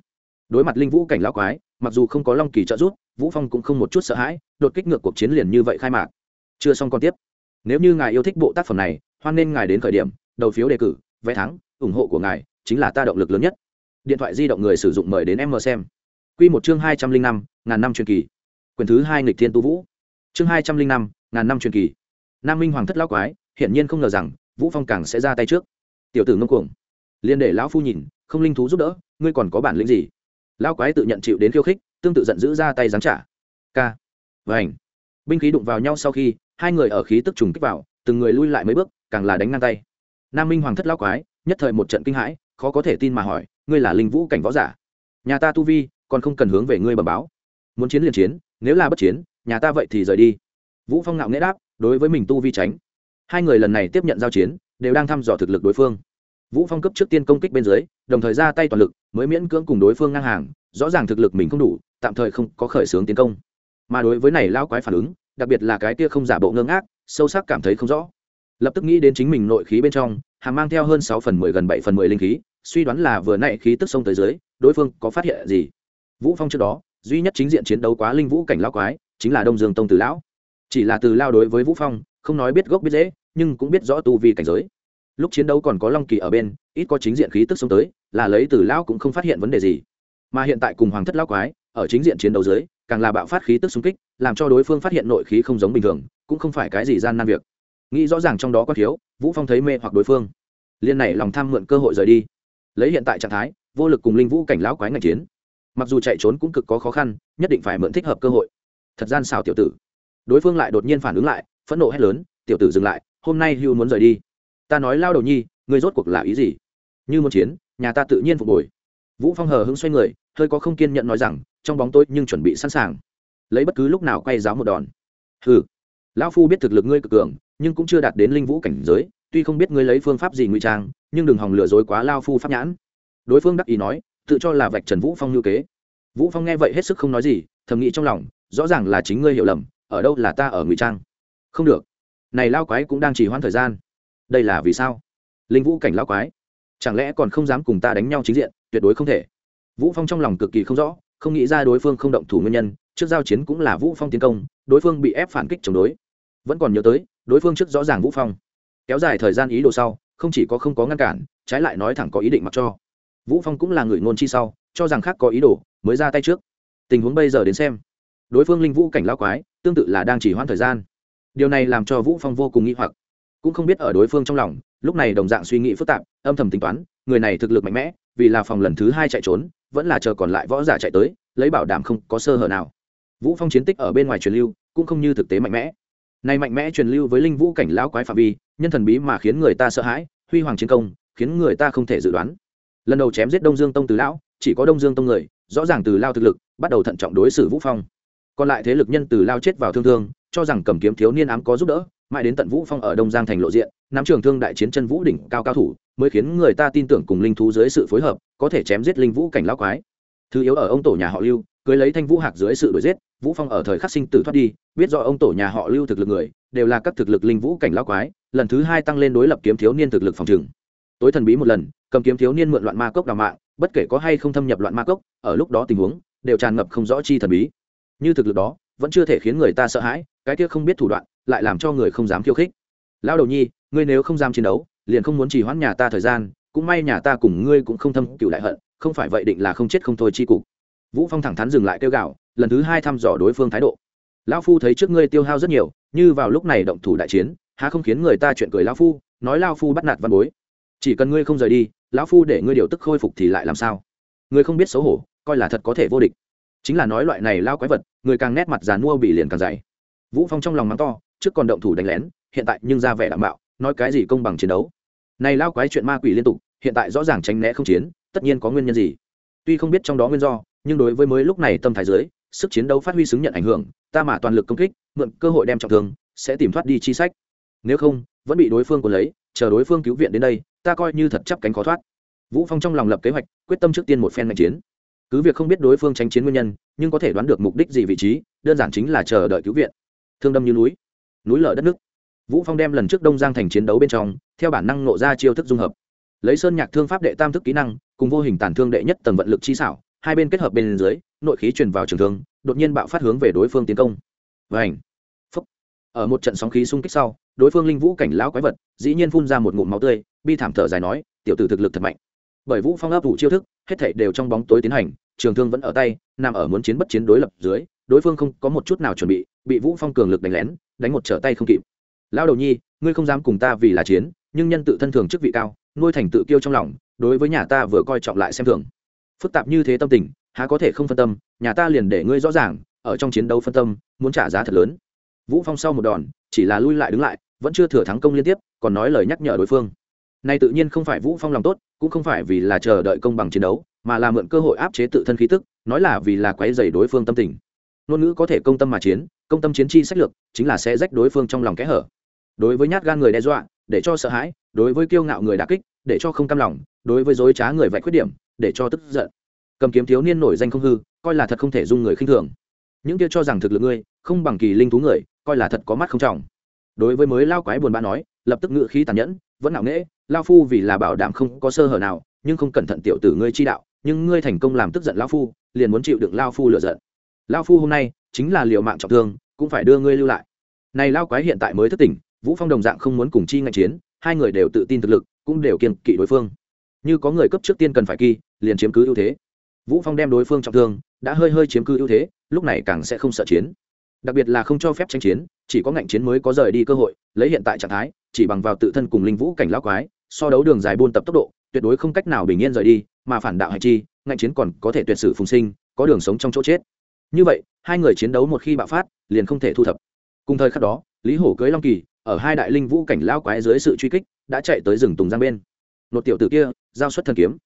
Đối mặt linh vũ cảnh lão quái, mặc dù không có long kỳ trợ giúp, vũ phong cũng không một chút sợ hãi, đột kích ngược cuộc chiến liền như vậy khai mạc. Chưa xong còn tiếp. Nếu như ngài yêu thích bộ tác phẩm này, hoan nên ngài đến khởi điểm, đầu phiếu đề cử, vé thắng, ủng hộ của ngài chính là ta động lực lớn nhất. Điện thoại di động người sử dụng mời đến em mờ xem. Quy một chương hai trăm linh năm, ngàn năm truyền kỳ. Quyển thứ hai nghịch thiên tu vũ. Chương hai trăm linh năm ngàn năm truyền kỳ. Nam minh hoàng thất lão quái, hiển nhiên không ngờ rằng, vũ phong càng sẽ ra tay trước. Tiểu tử ngông cuồng. Liên để lão phu nhìn, không linh thú giúp đỡ, ngươi còn có bản lĩnh gì? Lão quái tự nhận chịu đến khiêu khích, tương tự giận dữ ra tay giáng trả. K. Vảnh binh khí đụng vào nhau sau khi, hai người ở khí tức trùng kích vào, từng người lui lại mấy bước, càng là đánh ngang tay. Nam minh hoàng thất lão quái, nhất thời một trận kinh hãi, khó có thể tin mà hỏi, ngươi là linh vũ cảnh võ giả? Nhà ta tu vi, còn không cần hướng về ngươi bẩm báo. Muốn chiến liền chiến, nếu là bất chiến, nhà ta vậy thì rời đi vũ phong ngạo nghễ đáp, đối với mình tu vi tránh. Hai người lần này tiếp nhận giao chiến, đều đang thăm dò thực lực đối phương. Vũ phong cấp trước tiên công kích bên dưới, đồng thời ra tay toàn lực, mới miễn cưỡng cùng đối phương ngang hàng, rõ ràng thực lực mình không đủ, tạm thời không có khởi xướng tiến công. Mà đối với này lao quái phản ứng, đặc biệt là cái kia không giả bộ ngơ ngác, sâu sắc cảm thấy không rõ. Lập tức nghĩ đến chính mình nội khí bên trong hàng mang theo hơn sáu phần mười gần bảy phần mười linh khí, suy đoán là vừa nãy khí tức sông tới dưới, đối phương có phát hiện gì. Vũ phong trước đó, duy nhất chính diện chiến đấu quá linh vũ cảnh lao quái, chính là đông dương tông Tử lão chỉ là từ lao đối với vũ phong, không nói biết gốc biết dễ nhưng cũng biết rõ tu vi cảnh giới. Lúc chiến đấu còn có long kỳ ở bên, ít có chính diện khí tức xông tới, là lấy từ lao cũng không phát hiện vấn đề gì. Mà hiện tại cùng hoàng thất lao quái, ở chính diện chiến đấu dưới, càng là bạo phát khí tức xung kích, làm cho đối phương phát hiện nội khí không giống bình thường, cũng không phải cái gì gian nan việc. Nghĩ rõ ràng trong đó có thiếu, vũ phong thấy mê hoặc đối phương. Liên này lòng tham mượn cơ hội rời đi. Lấy hiện tại trạng thái, vô lực cùng linh vũ cảnh lão quái ngành chiến. Mặc dù chạy trốn cũng cực có khó khăn, nhất định phải mượn thích hợp cơ hội. Thật gian xào tiểu tử đối phương lại đột nhiên phản ứng lại, phẫn nộ hét lớn, tiểu tử dừng lại, hôm nay hưu muốn rời đi. Ta nói lao đầu nhi, ngươi rốt cuộc là ý gì? Như muốn chiến, nhà ta tự nhiên phục hồi. Vũ phong hờ hững xoay người, hơi có không kiên nhận nói rằng, trong bóng tối nhưng chuẩn bị sẵn sàng. Lấy bất cứ lúc nào quay giáo một đòn. Hừ, lão phu biết thực lực ngươi cực cường, nhưng cũng chưa đạt đến linh vũ cảnh giới, tuy không biết ngươi lấy phương pháp gì ngụy trang, nhưng đừng hòng lừa dối quá lao phu pháp nhãn. Đối phương đắc ý nói, tự cho là vạch trần vũ phong như kế. Vũ phong nghe vậy hết sức không nói gì, thầm nghĩ trong lòng, rõ ràng là chính ngươi hiểu lầm ở đâu là ta ở ngụy trang? Không được. Này lao quái cũng đang chỉ hoãn thời gian. Đây là vì sao? Linh vũ cảnh lao quái. Chẳng lẽ còn không dám cùng ta đánh nhau chính diện? Tuyệt đối không thể. Vũ phong trong lòng cực kỳ không rõ, không nghĩ ra đối phương không động thủ nguyên nhân. Trước giao chiến cũng là vũ phong tiến công, đối phương bị ép phản kích chống đối. Vẫn còn nhớ tới, đối phương trước rõ ràng vũ phong. Kéo dài thời gian ý đồ sau, không chỉ có không có ngăn cản, trái lại nói thẳng có ý định mặc cho. Vũ phong cũng là người ngôn chi sau, cho rằng khác có ý đồ, mới ra tay trước. Tình huống bây giờ đến xem đối phương linh vũ cảnh lao quái, tương tự là đang chỉ hoãn thời gian. Điều này làm cho vũ phong vô cùng nghi hoặc. Cũng không biết ở đối phương trong lòng, lúc này đồng dạng suy nghĩ phức tạp, âm thầm tính toán, người này thực lực mạnh mẽ, vì là phòng lần thứ hai chạy trốn, vẫn là chờ còn lại võ giả chạy tới, lấy bảo đảm không có sơ hở nào. Vũ phong chiến tích ở bên ngoài truyền lưu, cũng không như thực tế mạnh mẽ. Này mạnh mẽ truyền lưu với linh vũ cảnh lão quái phạm vi, nhân thần bí mà khiến người ta sợ hãi, huy hoàng chiến công, khiến người ta không thể dự đoán. Lần đầu chém giết đông dương tông từ lão, chỉ có đông dương tông người, rõ ràng từ lao thực lực, bắt đầu thận trọng đối xử vũ phong còn lại thế lực nhân từ lao chết vào thương thương, cho rằng cầm kiếm thiếu niên ám có giúp đỡ, mãi đến tận vũ phong ở đông giang thành lộ diện, nắm trường thương đại chiến chân vũ đỉnh cao cao thủ, mới khiến người ta tin tưởng cùng linh thú dưới sự phối hợp, có thể chém giết linh vũ cảnh lão quái thứ yếu ở ông tổ nhà họ lưu, cưới lấy thanh vũ hạc dưới sự đuổi giết, vũ phong ở thời khắc sinh tử thoát đi, biết rõ ông tổ nhà họ lưu thực lực người, đều là các thực lực linh vũ cảnh lão quái, lần thứ hai tăng lên đối lập kiếm thiếu niên thực lực phòng trường. tối thần bí một lần, cầm kiếm thiếu niên mượn loạn ma cốc đào mạng, bất kể có hay không thâm nhập loạn ma cốc, ở lúc đó tình huống, đều tràn ngập không rõ chi thần bí như thực lực đó, vẫn chưa thể khiến người ta sợ hãi, cái kia không biết thủ đoạn, lại làm cho người không dám khiêu khích. Lao đầu nhi, ngươi nếu không dám chiến đấu, liền không muốn trì hoãn nhà ta thời gian, cũng may nhà ta cùng ngươi cũng không thâm cựu đại hận, không phải vậy định là không chết không thôi chi cục. Vũ phong thẳng thắn dừng lại kêu gạo lần thứ hai thăm dò đối phương thái độ. Lão phu thấy trước ngươi tiêu hao rất nhiều, như vào lúc này động thủ đại chiến, há không khiến người ta chuyện cười lão phu, nói Lão phu bắt nạt văn bối. Chỉ cần ngươi không rời đi, lão phu để ngươi điều tức khôi phục thì lại làm sao? Ngươi không biết xấu hổ, coi là thật có thể vô địch chính là nói loại này lao quái vật, người càng nét mặt dàn mua bị liền càng dày. Vũ phong trong lòng mắng to, trước còn động thủ đánh lén, hiện tại nhưng ra vẻ đảm bảo, nói cái gì công bằng chiến đấu. Này lao quái chuyện ma quỷ liên tục, hiện tại rõ ràng tránh né không chiến, tất nhiên có nguyên nhân gì. Tuy không biết trong đó nguyên do, nhưng đối với mới lúc này tâm thái dưới, sức chiến đấu phát huy xứng nhận ảnh hưởng, ta mà toàn lực công kích, mượn cơ hội đem trọng thương, sẽ tìm thoát đi chi sách. Nếu không, vẫn bị đối phương cuốn lấy, chờ đối phương cứu viện đến đây, ta coi như thật chấp cánh khó thoát. Vũ phong trong lòng lập kế hoạch, quyết tâm trước tiên một phen ngành chiến cứ việc không biết đối phương tránh chiến nguyên nhân, nhưng có thể đoán được mục đích gì vị trí, đơn giản chính là chờ đợi cứu viện. Thương đâm như núi núi lở đất nước. Vũ phong đem lần trước đông giang thành chiến đấu bên trong, theo bản năng nộ ra chiêu thức dung hợp. Lấy sơn nhạc thương pháp đệ tam thức kỹ năng, cùng vô hình tàn thương đệ nhất tầng vận lực chi xảo, hai bên kết hợp bên dưới, nội khí truyền vào trường thương, đột nhiên bạo phát hướng về đối phương tiến công. Vảnh phúc. Ở một trận sóng khí xung kích sau, đối phương linh vũ cảnh lão quái vật, dĩ nhiên phun ra một ngụm máu tươi, bi thảm thở dài nói, tiểu tử thực lực thật mạnh bởi vũ phong áp ủ chiêu thức, hết thảy đều trong bóng tối tiến hành, trường thương vẫn ở tay nằm ở muốn chiến bất chiến đối lập dưới, đối phương không có một chút nào chuẩn bị bị vũ phong cường lực đánh lén, đánh một trở tay không kịp. Lão đầu nhi, ngươi không dám cùng ta vì là chiến, nhưng nhân tự thân thường chức vị cao, nuôi thành tự kiêu trong lòng, đối với nhà ta vừa coi trọng lại xem thường. Phức tạp như thế tâm tình, há có thể không phân tâm, nhà ta liền để ngươi rõ ràng, ở trong chiến đấu phân tâm, muốn trả giá thật lớn. Vũ phong sau một đòn, chỉ là lui lại đứng lại, vẫn chưa thừa thắng công liên tiếp, còn nói lời nhắc nhở đối phương. Này tự nhiên không phải vũ phong lòng tốt cũng không phải vì là chờ đợi công bằng chiến đấu, mà là mượn cơ hội áp chế tự thân khí tức, nói là vì là quấy dày đối phương tâm tình. Ngôn ngữ có thể công tâm mà chiến, công tâm chiến chi sách lược, chính là sẽ rách đối phương trong lòng kẽ hở. Đối với nhát gan người đe dọa, để cho sợ hãi, đối với kiêu ngạo người đả kích, để cho không cam lòng, đối với dối trá người vạch khuyết điểm, để cho tức giận. Cầm kiếm thiếu niên nổi danh không hư, coi là thật không thể dung người khinh thường. Những kia cho rằng thực lực ngươi, không bằng kỳ linh thú người, coi là thật có mắt không trọng. Đối với mới lao quái buồn bã nói, lập tức ngự khí tàn nhẫn vẫn ngạo nghễ, lao phu vì là bảo đảm không có sơ hở nào, nhưng không cẩn thận tiểu tử ngươi chi đạo, nhưng ngươi thành công làm tức giận lao phu, liền muốn chịu đựng lao phu lựa giận. Lao phu hôm nay chính là liều mạng trọng thương, cũng phải đưa ngươi lưu lại. Này lao quái hiện tại mới thất tỉnh, vũ phong đồng dạng không muốn cùng chi ngạch chiến, hai người đều tự tin thực lực, cũng đều kiên kỵ đối phương. Như có người cấp trước tiên cần phải kỳ, liền chiếm cứ ưu thế. Vũ phong đem đối phương trọng thương, đã hơi hơi chiếm cứ ưu thế, lúc này càng sẽ không sợ chiến. Đặc biệt là không cho phép tranh chiến, chỉ có ngạnh chiến mới có rời đi cơ hội, lấy hiện tại trạng thái chỉ bằng vào tự thân cùng linh vũ cảnh lão quái, so đấu đường dài buôn tập tốc độ, tuyệt đối không cách nào bình yên rời đi, mà phản đạo hay chi, ngạnh chiến còn có thể tuyệt sử phùng sinh, có đường sống trong chỗ chết. Như vậy, hai người chiến đấu một khi bạo phát, liền không thể thu thập. Cùng thời khắc đó, lý hổ cưới long kỳ, ở hai đại linh vũ cảnh lão quái dưới sự truy kích, đã chạy tới rừng tùng giang bên. Một tiểu tử kia, giao xuất thần kiếm.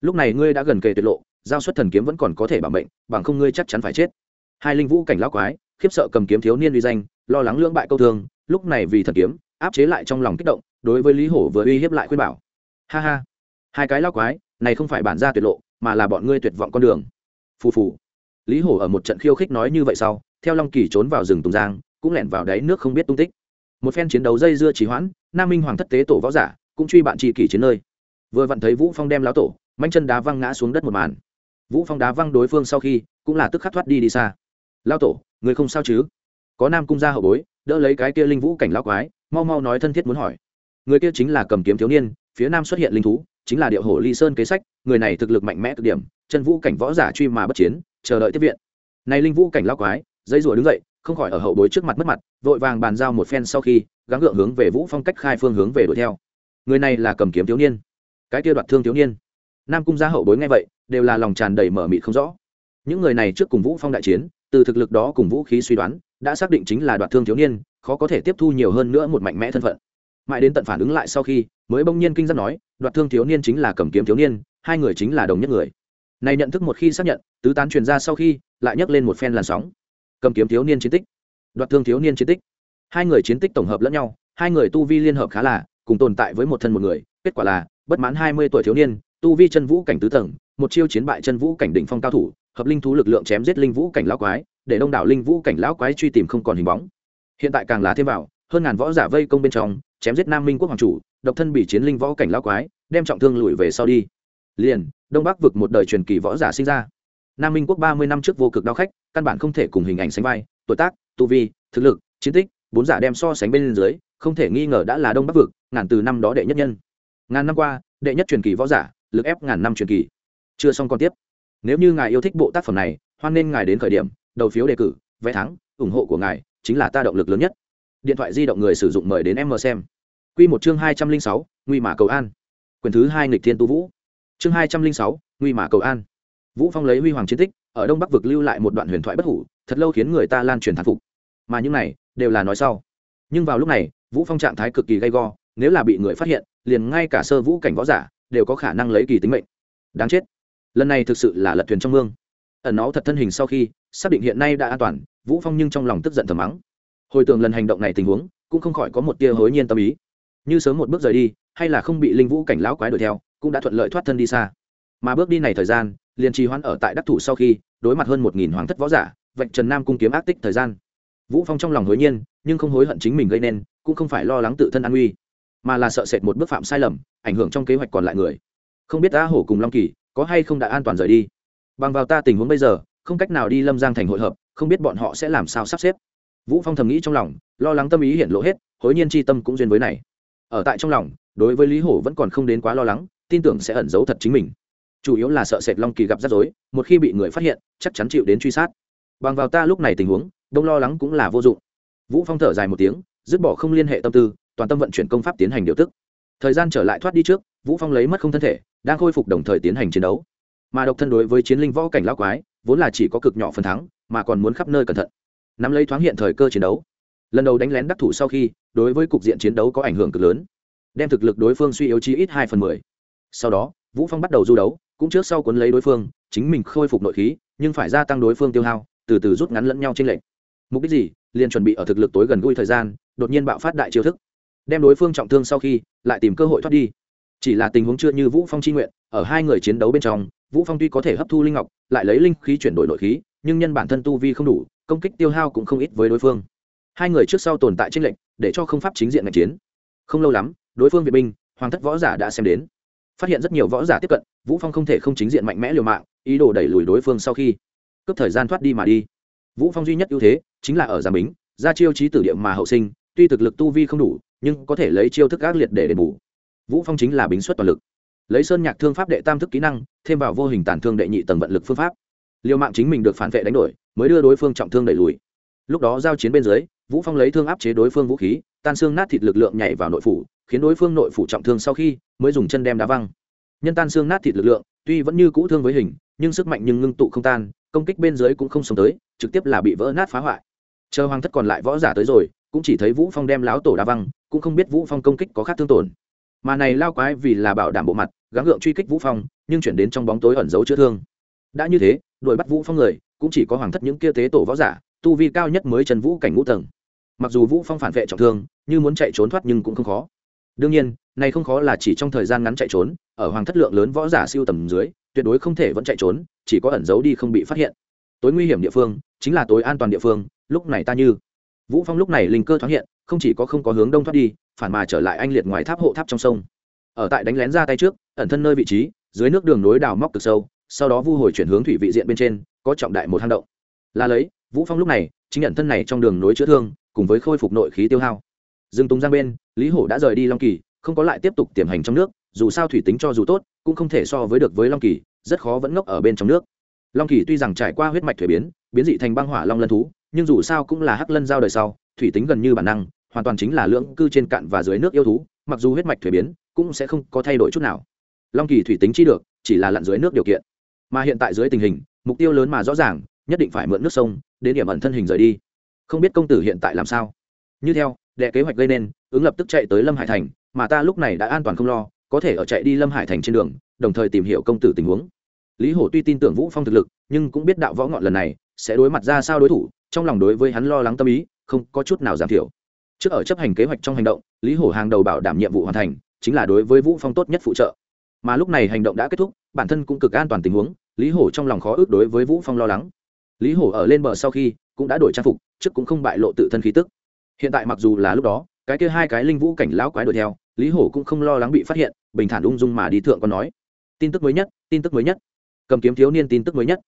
Lúc này ngươi đã gần kề tuyệt lộ, giao xuất thần kiếm vẫn còn có thể bảo mệnh, bằng không ngươi chắc chắn phải chết. Hai linh vũ cảnh lão quái, khiếp sợ cầm kiếm thiếu niên uy danh, lo lắng lưỡng bại câu thương, lúc này vì thần kiếm áp chế lại trong lòng kích động, đối với lý hổ vừa uy hiếp lại khuyên bảo. Ha ha, hai cái lao quái, này không phải bản ra tuyệt lộ, mà là bọn ngươi tuyệt vọng con đường. Phù phù. Lý hổ ở một trận khiêu khích nói như vậy sau, theo long kỳ trốn vào rừng tùng giang, cũng lẻn vào đáy nước không biết tung tích. Một phen chiến đấu dây dưa trì hoãn, nam minh hoàng thất tế tổ võ giả, cũng truy bạn trì kỷ chiến nơi. Vừa vặn thấy vũ phong đem lão tổ, manh chân đá văng ngã xuống đất một màn. Vũ phong đá văng đối phương sau khi, cũng là tức khắc thoát đi đi xa. Lão tổ, người không sao chứ? Có nam cung gia hậu bối, đỡ lấy cái kia linh vũ cảnh lão quái mau mau nói thân thiết muốn hỏi. Người kia chính là cầm kiếm thiếu niên, phía nam xuất hiện linh thú, chính là điệu hổ ly sơn kế sách, người này thực lực mạnh mẽ cực điểm, chân vũ cảnh võ giả truy mà bất chiến, chờ đợi tiếp viện. Này linh vũ cảnh lao quái, dây rùa đứng dậy, không khỏi ở hậu bối trước mặt mất mặt, vội vàng bàn giao một phen sau khi, gắng gượng hướng về vũ phong cách khai phương hướng về đuổi theo. Người này là cầm kiếm thiếu niên. Cái kia đoạt thương thiếu niên. Nam cung gia hậu bối nghe vậy, đều là lòng tràn đầy mở mịt không rõ. Những người này trước cùng vũ phong đại chiến, từ thực lực đó cùng vũ khí suy đoán, đã xác định chính là đoạt thương thiếu niên khó có thể tiếp thu nhiều hơn nữa một mạnh mẽ thân phận. Mãi đến tận phản ứng lại sau khi, mới bỗng nhiên kinh giác nói, đoạt thương thiếu niên chính là cầm kiếm thiếu niên, hai người chính là đồng nhất người. Này nhận thức một khi xác nhận, tứ tán truyền ra sau khi, lại nhấc lên một phen làn sóng. Cầm kiếm thiếu niên chiến tích. Đoạt thương thiếu niên chiến tích. Hai người chiến tích tổng hợp lẫn nhau, hai người tu vi liên hợp khá là, cùng tồn tại với một thân một người, kết quả là, bất mãn hai mươi tuổi thiếu niên, tu vi chân vũ cảnh tứ tầng, một chiêu chiến bại chân vũ cảnh đỉnh phong cao thủ, hợp linh thú lực lượng chém giết linh vũ cảnh lão quái, để đông đảo linh vũ cảnh lão quái truy tìm không còn hình bóng hiện tại càng là thêm vào, hơn ngàn võ giả vây công bên trong, chém giết nam minh quốc hoàng chủ, độc thân bị chiến linh võ cảnh lão quái, đem trọng thương lùi về sau đi. Liền, đông bắc vực một đời truyền kỳ võ giả sinh ra. Nam minh quốc ba mươi năm trước vô cực đao khách, căn bản không thể cùng hình ảnh sánh vai, tuổi tác, tu vi, thực lực, chiến tích, bốn giả đem so sánh bên dưới, không thể nghi ngờ đã là đông bắc vực, ngàn từ năm đó đệ nhất nhân. Ngàn năm qua, đệ nhất truyền kỳ võ giả, lực ép ngàn năm truyền kỳ. Chưa xong còn tiếp. Nếu như ngài yêu thích bộ tác phẩm này, hoan nên ngài đến khởi điểm, đầu phiếu đề cử, vé thắng, ủng hộ của ngài chính là ta động lực lớn nhất. Điện thoại di động người sử dụng mời đến em mờ xem. Q một chương hai trăm linh sáu, nguy mà cầu an. Quyền thứ hai nghịch thiên tu vũ. Chương hai trăm linh sáu, nguy mà cầu an. Vũ phong lấy huy hoàng chiến tích, ở đông bắc vực lưu lại một đoạn huyền thoại bất hủ, thật lâu khiến người ta lan truyền thán phục. Mà những này, đều là nói sau. Nhưng vào lúc này, vũ phong trạng thái cực kỳ gay go, nếu là bị người phát hiện, liền ngay cả sơ vũ cảnh võ giả, đều có khả năng lấy kỳ tính mệnh. Đáng chết. Lần này thực sự là lật thuyền trong mương. Ẩn nó thật thân hình sau khi xác định hiện nay đã an toàn, vũ phong nhưng trong lòng tức giận thầm mắng. Hồi tưởng lần hành động này tình huống, cũng không khỏi có một tia hối nhiên tâm ý. Như sớm một bước rời đi, hay là không bị linh vũ cảnh lão quái đuổi theo, cũng đã thuận lợi thoát thân đi xa. Mà bước đi này thời gian, liền trì hoãn ở tại đắc thủ sau khi, đối mặt hơn một nghìn hoàng thất võ giả, vạch trần nam cung kiếm ác tích thời gian. Vũ phong trong lòng hối nhiên, nhưng không hối hận chính mình gây nên, cũng không phải lo lắng tự thân an nguy, mà là sợ sệt một bước phạm sai lầm, ảnh hưởng trong kế hoạch còn lại người. Không biết a hổ cùng long kỳ có hay không đã an toàn rời đi. Bằng vào ta tình huống bây giờ không cách nào đi lâm giang thành hội hợp, không biết bọn họ sẽ làm sao sắp xếp. Vũ phong thầm nghĩ trong lòng, lo lắng tâm ý hiện lộ hết, hối nhiên chi tâm cũng duyên với này. Ở tại trong lòng, đối với lý hổ vẫn còn không đến quá lo lắng, tin tưởng sẽ ẩn giấu thật chính mình. Chủ yếu là sợ sệt long kỳ gặp rắc rối, một khi bị người phát hiện, chắc chắn chịu đến truy sát. Bằng vào ta lúc này tình huống, đông lo lắng cũng là vô dụng. Vũ phong thở dài một tiếng, dứt bỏ không liên hệ tâm tư, toàn tâm vận chuyển công pháp tiến hành điều tức. Thời gian trở lại thoát đi trước, vũ phong lấy mất không thân thể, đang khôi phục đồng thời tiến hành chiến đấu. Mà độc thân đối với chiến linh võ cảnh lão quái vốn là chỉ có cực nhỏ phần thắng, mà còn muốn khắp nơi cẩn thận. Nắm lấy thoáng hiện thời cơ chiến đấu. Lần đầu đánh lén đắc thủ sau khi, đối với cục diện chiến đấu có ảnh hưởng cực lớn. Đem thực lực đối phương suy yếu chi ít hai phần mười. Sau đó, vũ phong bắt đầu du đấu, cũng trước sau cuốn lấy đối phương, chính mình khôi phục nội khí, nhưng phải gia tăng đối phương tiêu hao, từ từ rút ngắn lẫn nhau trên lệnh mục đích gì? Liền chuẩn bị ở thực lực tối gần gũi thời gian, đột nhiên bạo phát đại chiêu thức. Đem đối phương trọng thương sau khi, lại tìm cơ hội thoát đi. Chỉ là tình huống chưa như vũ phong chi nguyện, ở hai người chiến đấu bên trong vũ phong tuy có thể hấp thu linh ngọc, lại lấy linh khí chuyển đổi nội khí, nhưng nhân bản thân tu vi không đủ, công kích tiêu hao cũng không ít với đối phương. Hai người trước sau tồn tại tranh lệnh để cho không pháp chính diện ngạch chiến. Không lâu lắm, đối phương việt binh, hoàng thất võ giả đã xem đến. Phát hiện rất nhiều võ giả tiếp cận, vũ phong không thể không chính diện mạnh mẽ liều mạng, ý đồ đẩy lùi đối phương sau khi cướp thời gian thoát đi mà đi. Vũ phong duy nhất ưu thế chính là ở giám bính, ra chiêu trí tử địa mà hậu sinh, tuy thực lực tu vi không đủ, nhưng có thể lấy chiêu thức ác liệt để đền bù. Vũ phong chính là bính xuất toàn lực lấy sơn nhạc thương pháp đệ tam thức kỹ năng, thêm vào vô hình tàn thương đệ nhị tầng vận lực phương pháp. Liều mạng chính mình được phản vệ đánh đổi, mới đưa đối phương trọng thương đẩy lùi. Lúc đó giao chiến bên dưới, vũ phong lấy thương áp chế đối phương vũ khí, tan xương nát thịt lực lượng nhảy vào nội phủ, khiến đối phương nội phủ trọng thương sau khi mới dùng chân đem đá văng. Nhân tan xương nát thịt lực lượng, tuy vẫn như cũ thương với hình, nhưng sức mạnh nhưng ngưng tụ không tan, công kích bên dưới cũng không sống tới, trực tiếp là bị vỡ nát phá hoại. Chờ hoàng thất còn lại võ giả tới rồi, cũng chỉ thấy vũ phong đem láo tổ đá văng, cũng không biết vũ phong công kích có khác thương tổn. Mà này lao quái vì là bảo đảm bộ mặt gắng gượng truy kích vũ phong, nhưng chuyển đến trong bóng tối ẩn giấu chữa thương. Đã như thế, đuổi bắt vũ phong người, cũng chỉ có hoàng thất những kia tế tổ võ giả, tu vi cao nhất mới trần vũ cảnh ngũ tầng. Mặc dù vũ phong phản vệ trọng thương, như muốn chạy trốn thoát nhưng cũng không khó. Đương nhiên, này không khó là chỉ trong thời gian ngắn chạy trốn, ở hoàng thất lượng lớn võ giả siêu tầm dưới, tuyệt đối không thể vẫn chạy trốn, chỉ có ẩn giấu đi không bị phát hiện. Tối nguy hiểm địa phương, chính là tối an toàn địa phương, lúc này ta như. Vũ phong lúc này linh cơ thoáng hiện, không chỉ có không có hướng đông thoát đi, phản mà trở lại anh liệt ngoài tháp hộ tháp trong sông. Ở tại đánh lén ra tay trước ẩn thân nơi vị trí, dưới nước đường nối đào móc cực sâu, sau đó vu hồi chuyển hướng thủy vị diện bên trên, có trọng đại một hang động. Là lấy, vũ phong lúc này, chính nhận thân này trong đường nối chữa thương, cùng với khôi phục nội khí tiêu hao. Dương tùng giang bên, lý hổ đã rời đi long kỳ, không có lại tiếp tục tiềm hành trong nước, dù sao thủy tính cho dù tốt, cũng không thể so với được với long kỳ, rất khó vẫn ngốc ở bên trong nước. Long kỳ tuy rằng trải qua huyết mạch thuế biến biến dị thành băng hỏa long lân thú, nhưng dù sao cũng là hắc lân giao đời sau, thủy tính gần như bản năng, hoàn toàn chính là lưỡng cư trên cạn và dưới nước yêu thú, mặc dù huyết mạch thuế biến, cũng sẽ không có thay đổi chút nào long kỳ thủy tính chi được, chỉ là lặn dưới nước điều kiện. Mà hiện tại dưới tình hình, mục tiêu lớn mà rõ ràng, nhất định phải mượn nước sông, đến điểm ẩn thân hình rời đi. Không biết công tử hiện tại làm sao? Như theo, đệ kế hoạch gây nên, ứng lập tức chạy tới lâm hải thành, mà ta lúc này đã an toàn không lo, có thể ở chạy đi lâm hải thành trên đường, đồng thời tìm hiểu công tử tình huống. Lý hổ tuy tin tưởng vũ phong thực lực, nhưng cũng biết đạo võ ngọn lần này sẽ đối mặt ra sao đối thủ, trong lòng đối với hắn lo lắng tâm ý, không có chút nào giảm thiểu. Trước ở chấp hành kế hoạch trong hành động, lý hổ hàng đầu bảo đảm nhiệm vụ hoàn thành, chính là đối với vũ phong tốt nhất phụ trợ mà lúc này hành động đã kết thúc, bản thân cũng cực an toàn tình huống, lý hổ trong lòng khó ước đối với vũ phong lo lắng. Lý hổ ở lên bờ sau khi cũng đã đổi trang phục, trước cũng không bại lộ tự thân khí tức. Hiện tại mặc dù là lúc đó, cái kia hai cái linh vũ cảnh lão quái đuổi theo, lý hổ cũng không lo lắng bị phát hiện, bình thản ung dung mà đi thượng còn nói. Tin tức mới nhất, tin tức mới nhất. Cầm kiếm thiếu niên tin tức mới nhất.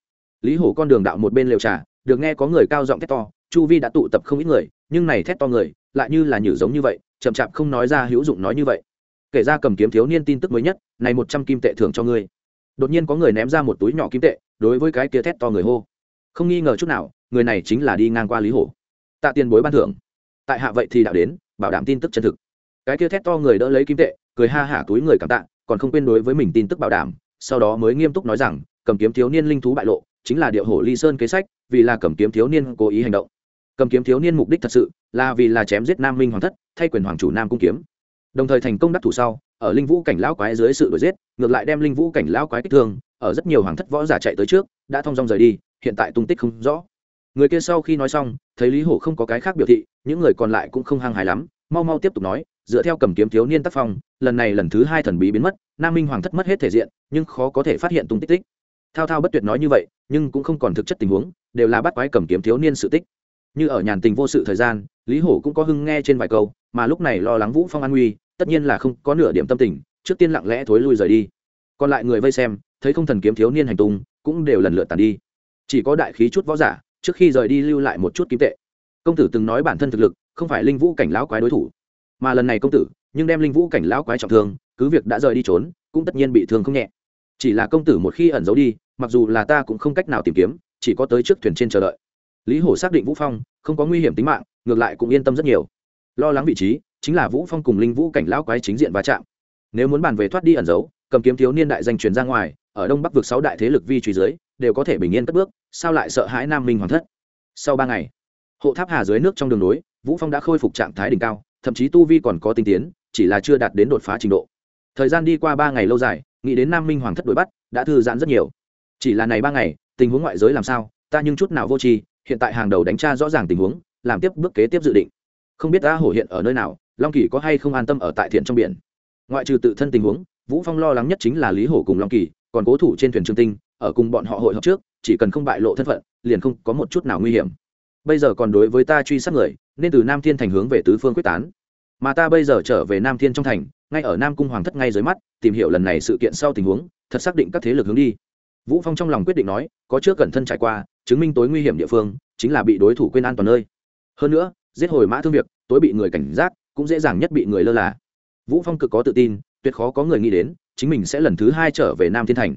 Lý hổ con đường đạo một bên lều trà, được nghe có người cao giọng thét to, chu vi đã tụ tập không ít người, nhưng này thét to người, lại như là nhử giống như vậy, chậm chạp không nói ra hữu dụng nói như vậy kể ra cầm kiếm thiếu niên tin tức mới nhất, này một trăm kim tệ thưởng cho ngươi. Đột nhiên có người ném ra một túi nhỏ kim tệ, đối với cái kia thét to người hô. Không nghi ngờ chút nào, người này chính là đi ngang qua lý hổ. Tạ tiền bối ban thưởng. Tại hạ vậy thì đạo đến, bảo đảm tin tức chân thực. Cái kia thét to người đỡ lấy kim tệ, cười ha hả túi người cảm tạ, còn không quên đối với mình tin tức bảo đảm, sau đó mới nghiêm túc nói rằng, cầm kiếm thiếu niên linh thú bại lộ, chính là điệu hổ ly sơn kế sách, vì là cầm kiếm thiếu niên cố ý hành động. Cầm kiếm thiếu niên mục đích thật sự, là vì là chém giết nam minh hoàng thất, thay quyền hoàng chủ nam cung kiếm đồng thời thành công đắc thủ sau, ở linh vũ cảnh lão quái dưới sự đuổi giết, ngược lại đem linh vũ cảnh lão quái kích thương, ở rất nhiều hoàng thất võ giả chạy tới trước, đã thong dong rời đi, hiện tại tung tích không rõ. Người kia sau khi nói xong, thấy lý hổ không có cái khác biểu thị, những người còn lại cũng không hăng hái lắm, mau mau tiếp tục nói, dựa theo cầm kiếm thiếu niên tác phong, lần này lần thứ hai thần bí biến mất, nam minh hoàng thất mất hết thể diện, nhưng khó có thể phát hiện tung tích tích. Thao thao bất tuyệt nói như vậy, nhưng cũng không còn thực chất tình huống, đều là bắt quái cầm kiếm thiếu niên sự tích. Như ở nhàn tình vô sự thời gian, lý hổ cũng có hưng nghe trên vài câu, mà lúc này lo lắng vũ phong an nguy tất nhiên là không có nửa điểm tâm tình, trước tiên lặng lẽ thối lui rời đi. Còn lại người vây xem, thấy không thần kiếm thiếu niên hành tung, cũng đều lần lượt tàn đi. Chỉ có đại khí chút võ giả, trước khi rời đi lưu lại một chút kim tệ. Công tử từng nói bản thân thực lực, không phải linh vũ cảnh lão quái đối thủ. Mà lần này công tử, nhưng đem linh vũ cảnh lão quái trọng thương, cứ việc đã rời đi trốn, cũng tất nhiên bị thương không nhẹ. Chỉ là công tử một khi ẩn giấu đi, mặc dù là ta cũng không cách nào tìm kiếm, chỉ có tới trước thuyền trên chờ đợi. Lý hổ xác định vũ phong, không có nguy hiểm tính mạng, ngược lại cũng yên tâm rất nhiều. Lo lắng vị trí chính là vũ phong cùng linh vũ cảnh lão quái chính diện va chạm. Nếu muốn bàn về thoát đi ẩn giấu cầm kiếm thiếu niên đại danh truyền ra ngoài, ở đông bắc vực sáu đại thế lực vi truy dưới, đều có thể bình yên cất bước, sao lại sợ hãi nam minh hoàng thất? Sau ba ngày, hộ tháp hà dưới nước trong đường núi vũ phong đã khôi phục trạng thái đỉnh cao, thậm chí tu vi còn có tinh tiến, chỉ là chưa đạt đến đột phá trình độ. Thời gian đi qua ba ngày lâu dài, nghĩ đến nam minh hoàng thất đuổi bắt, đã thư giãn rất nhiều. Chỉ là này ba ngày, tình huống ngoại giới làm sao, ta nhưng chút nào vô tri, hiện tại hàng đầu đánh tra rõ ràng tình huống, làm tiếp bước kế tiếp dự định. Không biết ta hổ hiện ở nơi nào long kỳ có hay không an tâm ở tại thiện trong biển? Ngoại trừ tự thân tình huống, vũ phong lo lắng nhất chính là lý hổ cùng long kỳ, còn cố thủ trên thuyền trương tinh, ở cùng bọn họ hội họp trước, chỉ cần không bại lộ thân phận, liền không có một chút nào nguy hiểm. Bây giờ còn đối với ta truy sát người, nên từ nam thiên thành hướng về tứ phương quyết tán. Mà ta bây giờ trở về nam thiên trong thành, ngay ở nam cung hoàng thất ngay dưới mắt, tìm hiểu lần này sự kiện sau tình huống, thật xác định các thế lực hướng đi. Vũ phong trong lòng quyết định nói, có trước cẩn thân trải qua, chứng minh tối nguy hiểm địa phương, chính là bị đối thủ quên an toàn nơi. Hơn nữa giết hồi mã thương việc, tối bị người cảnh giác, cũng dễ dàng nhất bị người lơ là. Vũ phong cực có tự tin, tuyệt khó có người nghĩ đến, chính mình sẽ lần thứ hai trở về nam thiên thành.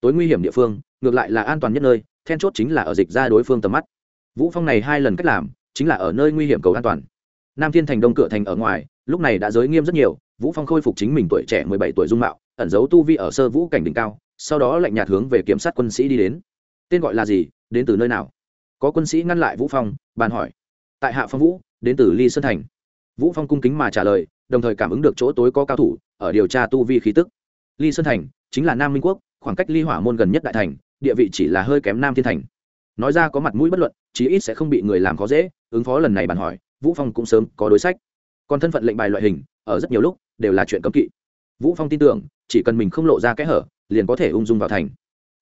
Tối nguy hiểm địa phương, ngược lại là an toàn nhất nơi, then chốt chính là ở dịch ra đối phương tầm mắt. Vũ phong này hai lần cách làm, chính là ở nơi nguy hiểm cầu an toàn. Nam thiên thành đông cửa thành ở ngoài, lúc này đã giới nghiêm rất nhiều, vũ phong khôi phục chính mình tuổi trẻ 17 tuổi dung mạo, ẩn giấu tu vi ở sơ vũ cảnh đỉnh cao, sau đó lạnh nhạt hướng về kiểm sát quân sĩ đi đến. Tên gọi là gì? Đến từ nơi nào? Có quân sĩ ngăn lại vũ phong, bàn hỏi tại hạ phong vũ, đến từ ly sơn thành. Vũ phong cung kính mà trả lời, đồng thời cảm ứng được chỗ tối có cao thủ, ở điều tra tu vi khí tức. Ly sơn thành chính là nam minh quốc, khoảng cách ly hỏa môn gần nhất đại thành, địa vị chỉ là hơi kém nam thiên thành. Nói ra có mặt mũi bất luận, chí ít sẽ không bị người làm khó dễ, ứng phó lần này bàn hỏi, vũ phong cũng sớm có đối sách. Còn thân phận lệnh bài loại hình, ở rất nhiều lúc, đều là chuyện cấm kỵ. Vũ phong tin tưởng, chỉ cần mình không lộ ra kẽ hở, liền có thể ung dung vào thành.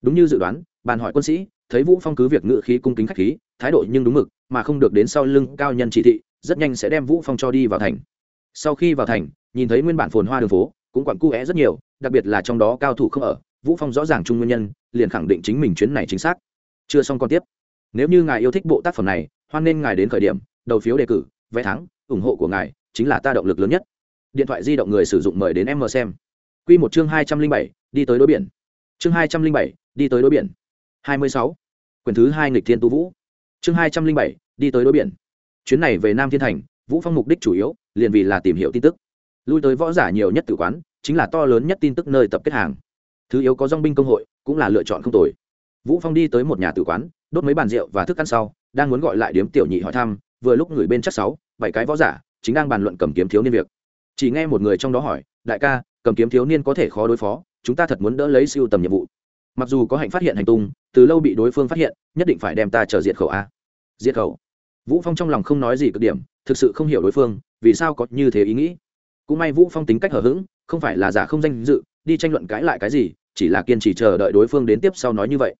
Đúng như dự đoán, bàn hỏi quân sĩ thấy vũ phong cứ việc ngự khí cung kính khách khí, thái độ nhưng đúng mực, mà không được đến sau lưng cao nhân chỉ thị, rất nhanh sẽ đem vũ phong cho đi vào thành. Sau khi vào thành, nhìn thấy nguyên bản phồn hoa đường phố, cũng quặn cu é rất nhiều, đặc biệt là trong đó cao thủ không ở, vũ phong rõ ràng chung nguyên nhân, liền khẳng định chính mình chuyến này chính xác. Chưa xong còn tiếp. Nếu như ngài yêu thích bộ tác phẩm này, hoan nên ngài đến khởi điểm, đầu phiếu đề cử, vé thắng, ủng hộ của ngài chính là ta động lực lớn nhất. Điện thoại di động người sử dụng mời đến em mờ xem. Quy một chương hai trăm linh bảy, đi tới đối biển. Chương hai trăm linh bảy, đi tới đối biển hai mươi sáu, quyển thứ hai nghịch thiên tu vũ. Chương hai trăm linh bảy, đi tới đối biển. Chuyến này về nam thiên thành, vũ phong mục đích chủ yếu, liền vì là tìm hiểu tin tức. Lui tới võ giả nhiều nhất tử quán, chính là to lớn nhất tin tức nơi tập kết hàng. Thứ yếu có dong binh công hội, cũng là lựa chọn không tồi. Vũ phong đi tới một nhà tử quán, đốt mấy bàn rượu và thức ăn sau, đang muốn gọi lại điếm tiểu nhị hỏi thăm, vừa lúc người bên chắc sáu, bảy cái võ giả, chính đang bàn luận cầm kiếm thiếu niên việc. Chỉ nghe một người trong đó hỏi, đại ca, cầm kiếm thiếu niên có thể khó đối phó, chúng ta thật muốn đỡ lấy siêu tầm nhiệm vụ mặc dù có hạnh phát hiện hành tung, từ lâu bị đối phương phát hiện, nhất định phải đem ta chờ diệt khẩu a. Diệt khẩu? Vũ phong trong lòng không nói gì cực điểm, thực sự không hiểu đối phương, vì sao có như thế ý nghĩ. Cũng may vũ phong tính cách hở hững, không phải là giả không danh dự, đi tranh luận cãi lại cái gì, chỉ là kiên trì chờ đợi đối phương đến tiếp sau nói như vậy.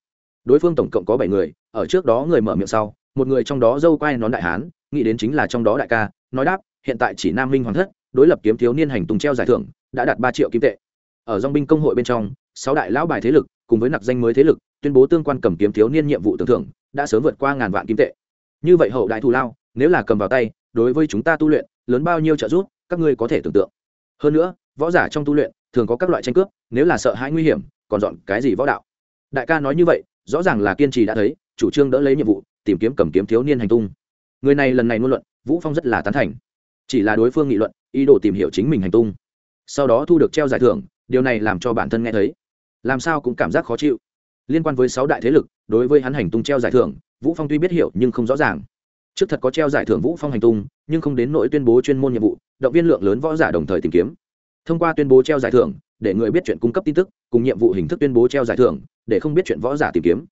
Đối phương tổng cộng có bảy người, ở trước đó người mở miệng sau, một người trong đó dâu quay nón đại hán, nghĩ đến chính là trong đó đại ca, nói đáp, hiện tại chỉ nam minh hoàng thất, đối lập kiếm thiếu niên hành tùng treo giải thưởng, đã đạt ba triệu kim tệ. Ở dòng binh công hội bên trong, sáu đại lão bài thế lực cùng với nặc danh mới thế lực, tuyên bố tương quan cầm kiếm thiếu niên nhiệm vụ tưởng thưởng, đã sớm vượt qua ngàn vạn kim tệ. Như vậy hậu đại thù lao, nếu là cầm vào tay, đối với chúng ta tu luyện, lớn bao nhiêu trợ giúp, các ngươi có thể tưởng tượng. Hơn nữa, võ giả trong tu luyện, thường có các loại tranh cướp, nếu là sợ hãi nguy hiểm, còn dọn cái gì võ đạo? Đại ca nói như vậy, rõ ràng là kiên trì đã thấy, chủ trương đỡ lấy nhiệm vụ, tìm kiếm cầm kiếm thiếu niên hành tung. Người này lần này ngôn luận, vũ phong rất là tán thành. Chỉ là đối phương nghị luận, ý đồ tìm hiểu chính mình hành tung. Sau đó thu được treo giải thưởng, điều này làm cho bản thân nghe thấy làm sao cũng cảm giác khó chịu. Liên quan với sáu đại thế lực, đối với hắn hành tung treo giải thưởng, vũ phong tuy biết hiểu nhưng không rõ ràng. Trước thật có treo giải thưởng vũ phong hành tung, nhưng không đến nỗi tuyên bố chuyên môn nhiệm vụ, động viên lượng lớn võ giả đồng thời tìm kiếm. Thông qua tuyên bố treo giải thưởng, để người biết chuyện cung cấp tin tức, cùng nhiệm vụ hình thức tuyên bố treo giải thưởng, để không biết chuyện võ giả tìm kiếm.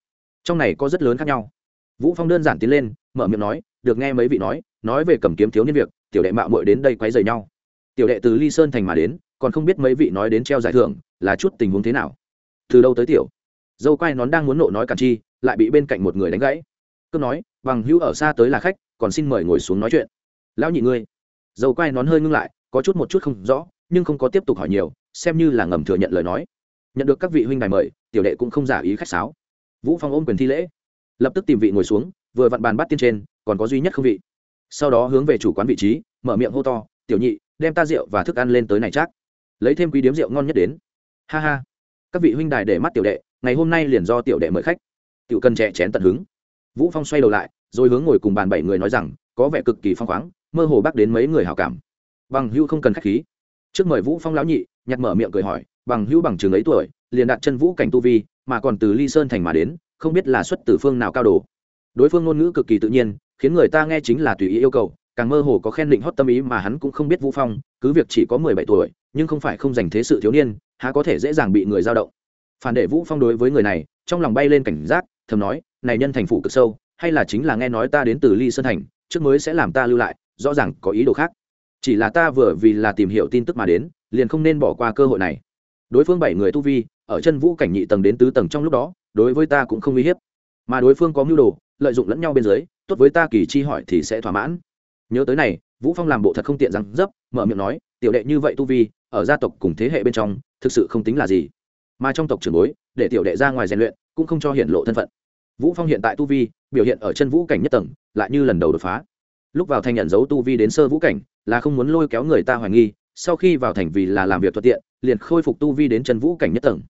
Trong này có rất lớn khác nhau. Vũ phong đơn giản tiến lên, mở miệng nói, được nghe mấy vị nói nói về cầm kiếm thiếu niên việc, tiểu đệ mạo muội đến đây quấy rầy nhau. Tiểu đệ từ ly sơn thành mà đến, còn không biết mấy vị nói đến treo giải thưởng, là chút tình huống thế nào? Từ đâu tới tiểu? Dâu quai nón đang muốn nộ nói cản chi, lại bị bên cạnh một người đánh gãy. Cứ nói, bằng hữu ở xa tới là khách, còn xin mời ngồi xuống nói chuyện. Lão nhị ngươi. Dâu quai nón hơi ngưng lại, có chút một chút không rõ, nhưng không có tiếp tục hỏi nhiều, xem như là ngầm thừa nhận lời nói. Nhận được các vị huynh đài mời, tiểu đệ cũng không giả ý khách sáo. Vũ phong ôm quyền thi lễ. Lập tức tìm vị ngồi xuống, vừa vặn bàn bắt tiên trên, còn có duy nhất không vị. Sau đó hướng về chủ quán vị trí, mở miệng hô to, tiểu nhị, đem ta rượu và thức ăn lên tới này chắc. Lấy thêm quý điếm rượu ngon nhất đến. Ha ha các vị huynh đài để mắt tiểu đệ, ngày hôm nay liền do tiểu đệ mời khách. Tiểu cần trẻ chén tận hứng. Vũ phong xoay đầu lại, rồi hướng ngồi cùng bàn bảy người nói rằng, có vẻ cực kỳ phong khoáng, mơ hồ bác đến mấy người hảo cảm. Bằng hưu không cần khách khí. Trước mời vũ phong lão nhị, nhặt mở miệng cười hỏi, bằng hữu bằng trường ấy tuổi, liền đặt chân vũ cảnh tu vi, mà còn từ ly sơn thành mà đến, không biết là xuất từ phương nào cao đồ. Đối phương ngôn ngữ cực kỳ tự nhiên, khiến người ta nghe chính là tùy ý yêu cầu, càng mơ hồ có khen định hót tâm ý mà hắn cũng không biết vũ phong, cứ việc chỉ có mười bảy tuổi, nhưng không phải không dành thế sự thiếu niên há có thể dễ dàng bị người giao động. Phản đệ vũ phong đối với người này, trong lòng bay lên cảnh giác, thầm nói, này nhân thành phủ cực sâu, hay là chính là nghe nói ta đến từ ly sơn thành, trước mới sẽ làm ta lưu lại, rõ ràng có ý đồ khác. Chỉ là ta vừa vì là tìm hiểu tin tức mà đến, liền không nên bỏ qua cơ hội này. Đối phương bảy người tu vi, ở chân vũ cảnh nhị tầng đến tứ tầng trong lúc đó, đối với ta cũng không uy hiếp. Mà đối phương có mưu đồ, lợi dụng lẫn nhau bên dưới, tốt với ta kỳ chi hỏi thì sẽ thỏa mãn. Nhớ tới này, vũ phong làm bộ thật không tiện rằng dấp, mở miệng nói, tiểu đệ như vậy tu vi ở gia tộc cùng thế hệ bên trong, thực sự không tính là gì. Mà trong tộc trưởng bối, để tiểu đệ ra ngoài rèn luyện, cũng không cho hiển lộ thân phận. Vũ phong hiện tại tu vi, biểu hiện ở chân vũ cảnh nhất tầng, lại như lần đầu đột phá. Lúc vào thành nhận dấu tu vi đến sơ vũ cảnh, là không muốn lôi kéo người ta hoài nghi, sau khi vào thành vì là làm việc thuận tiện, liền khôi phục tu vi đến chân vũ cảnh nhất tầng.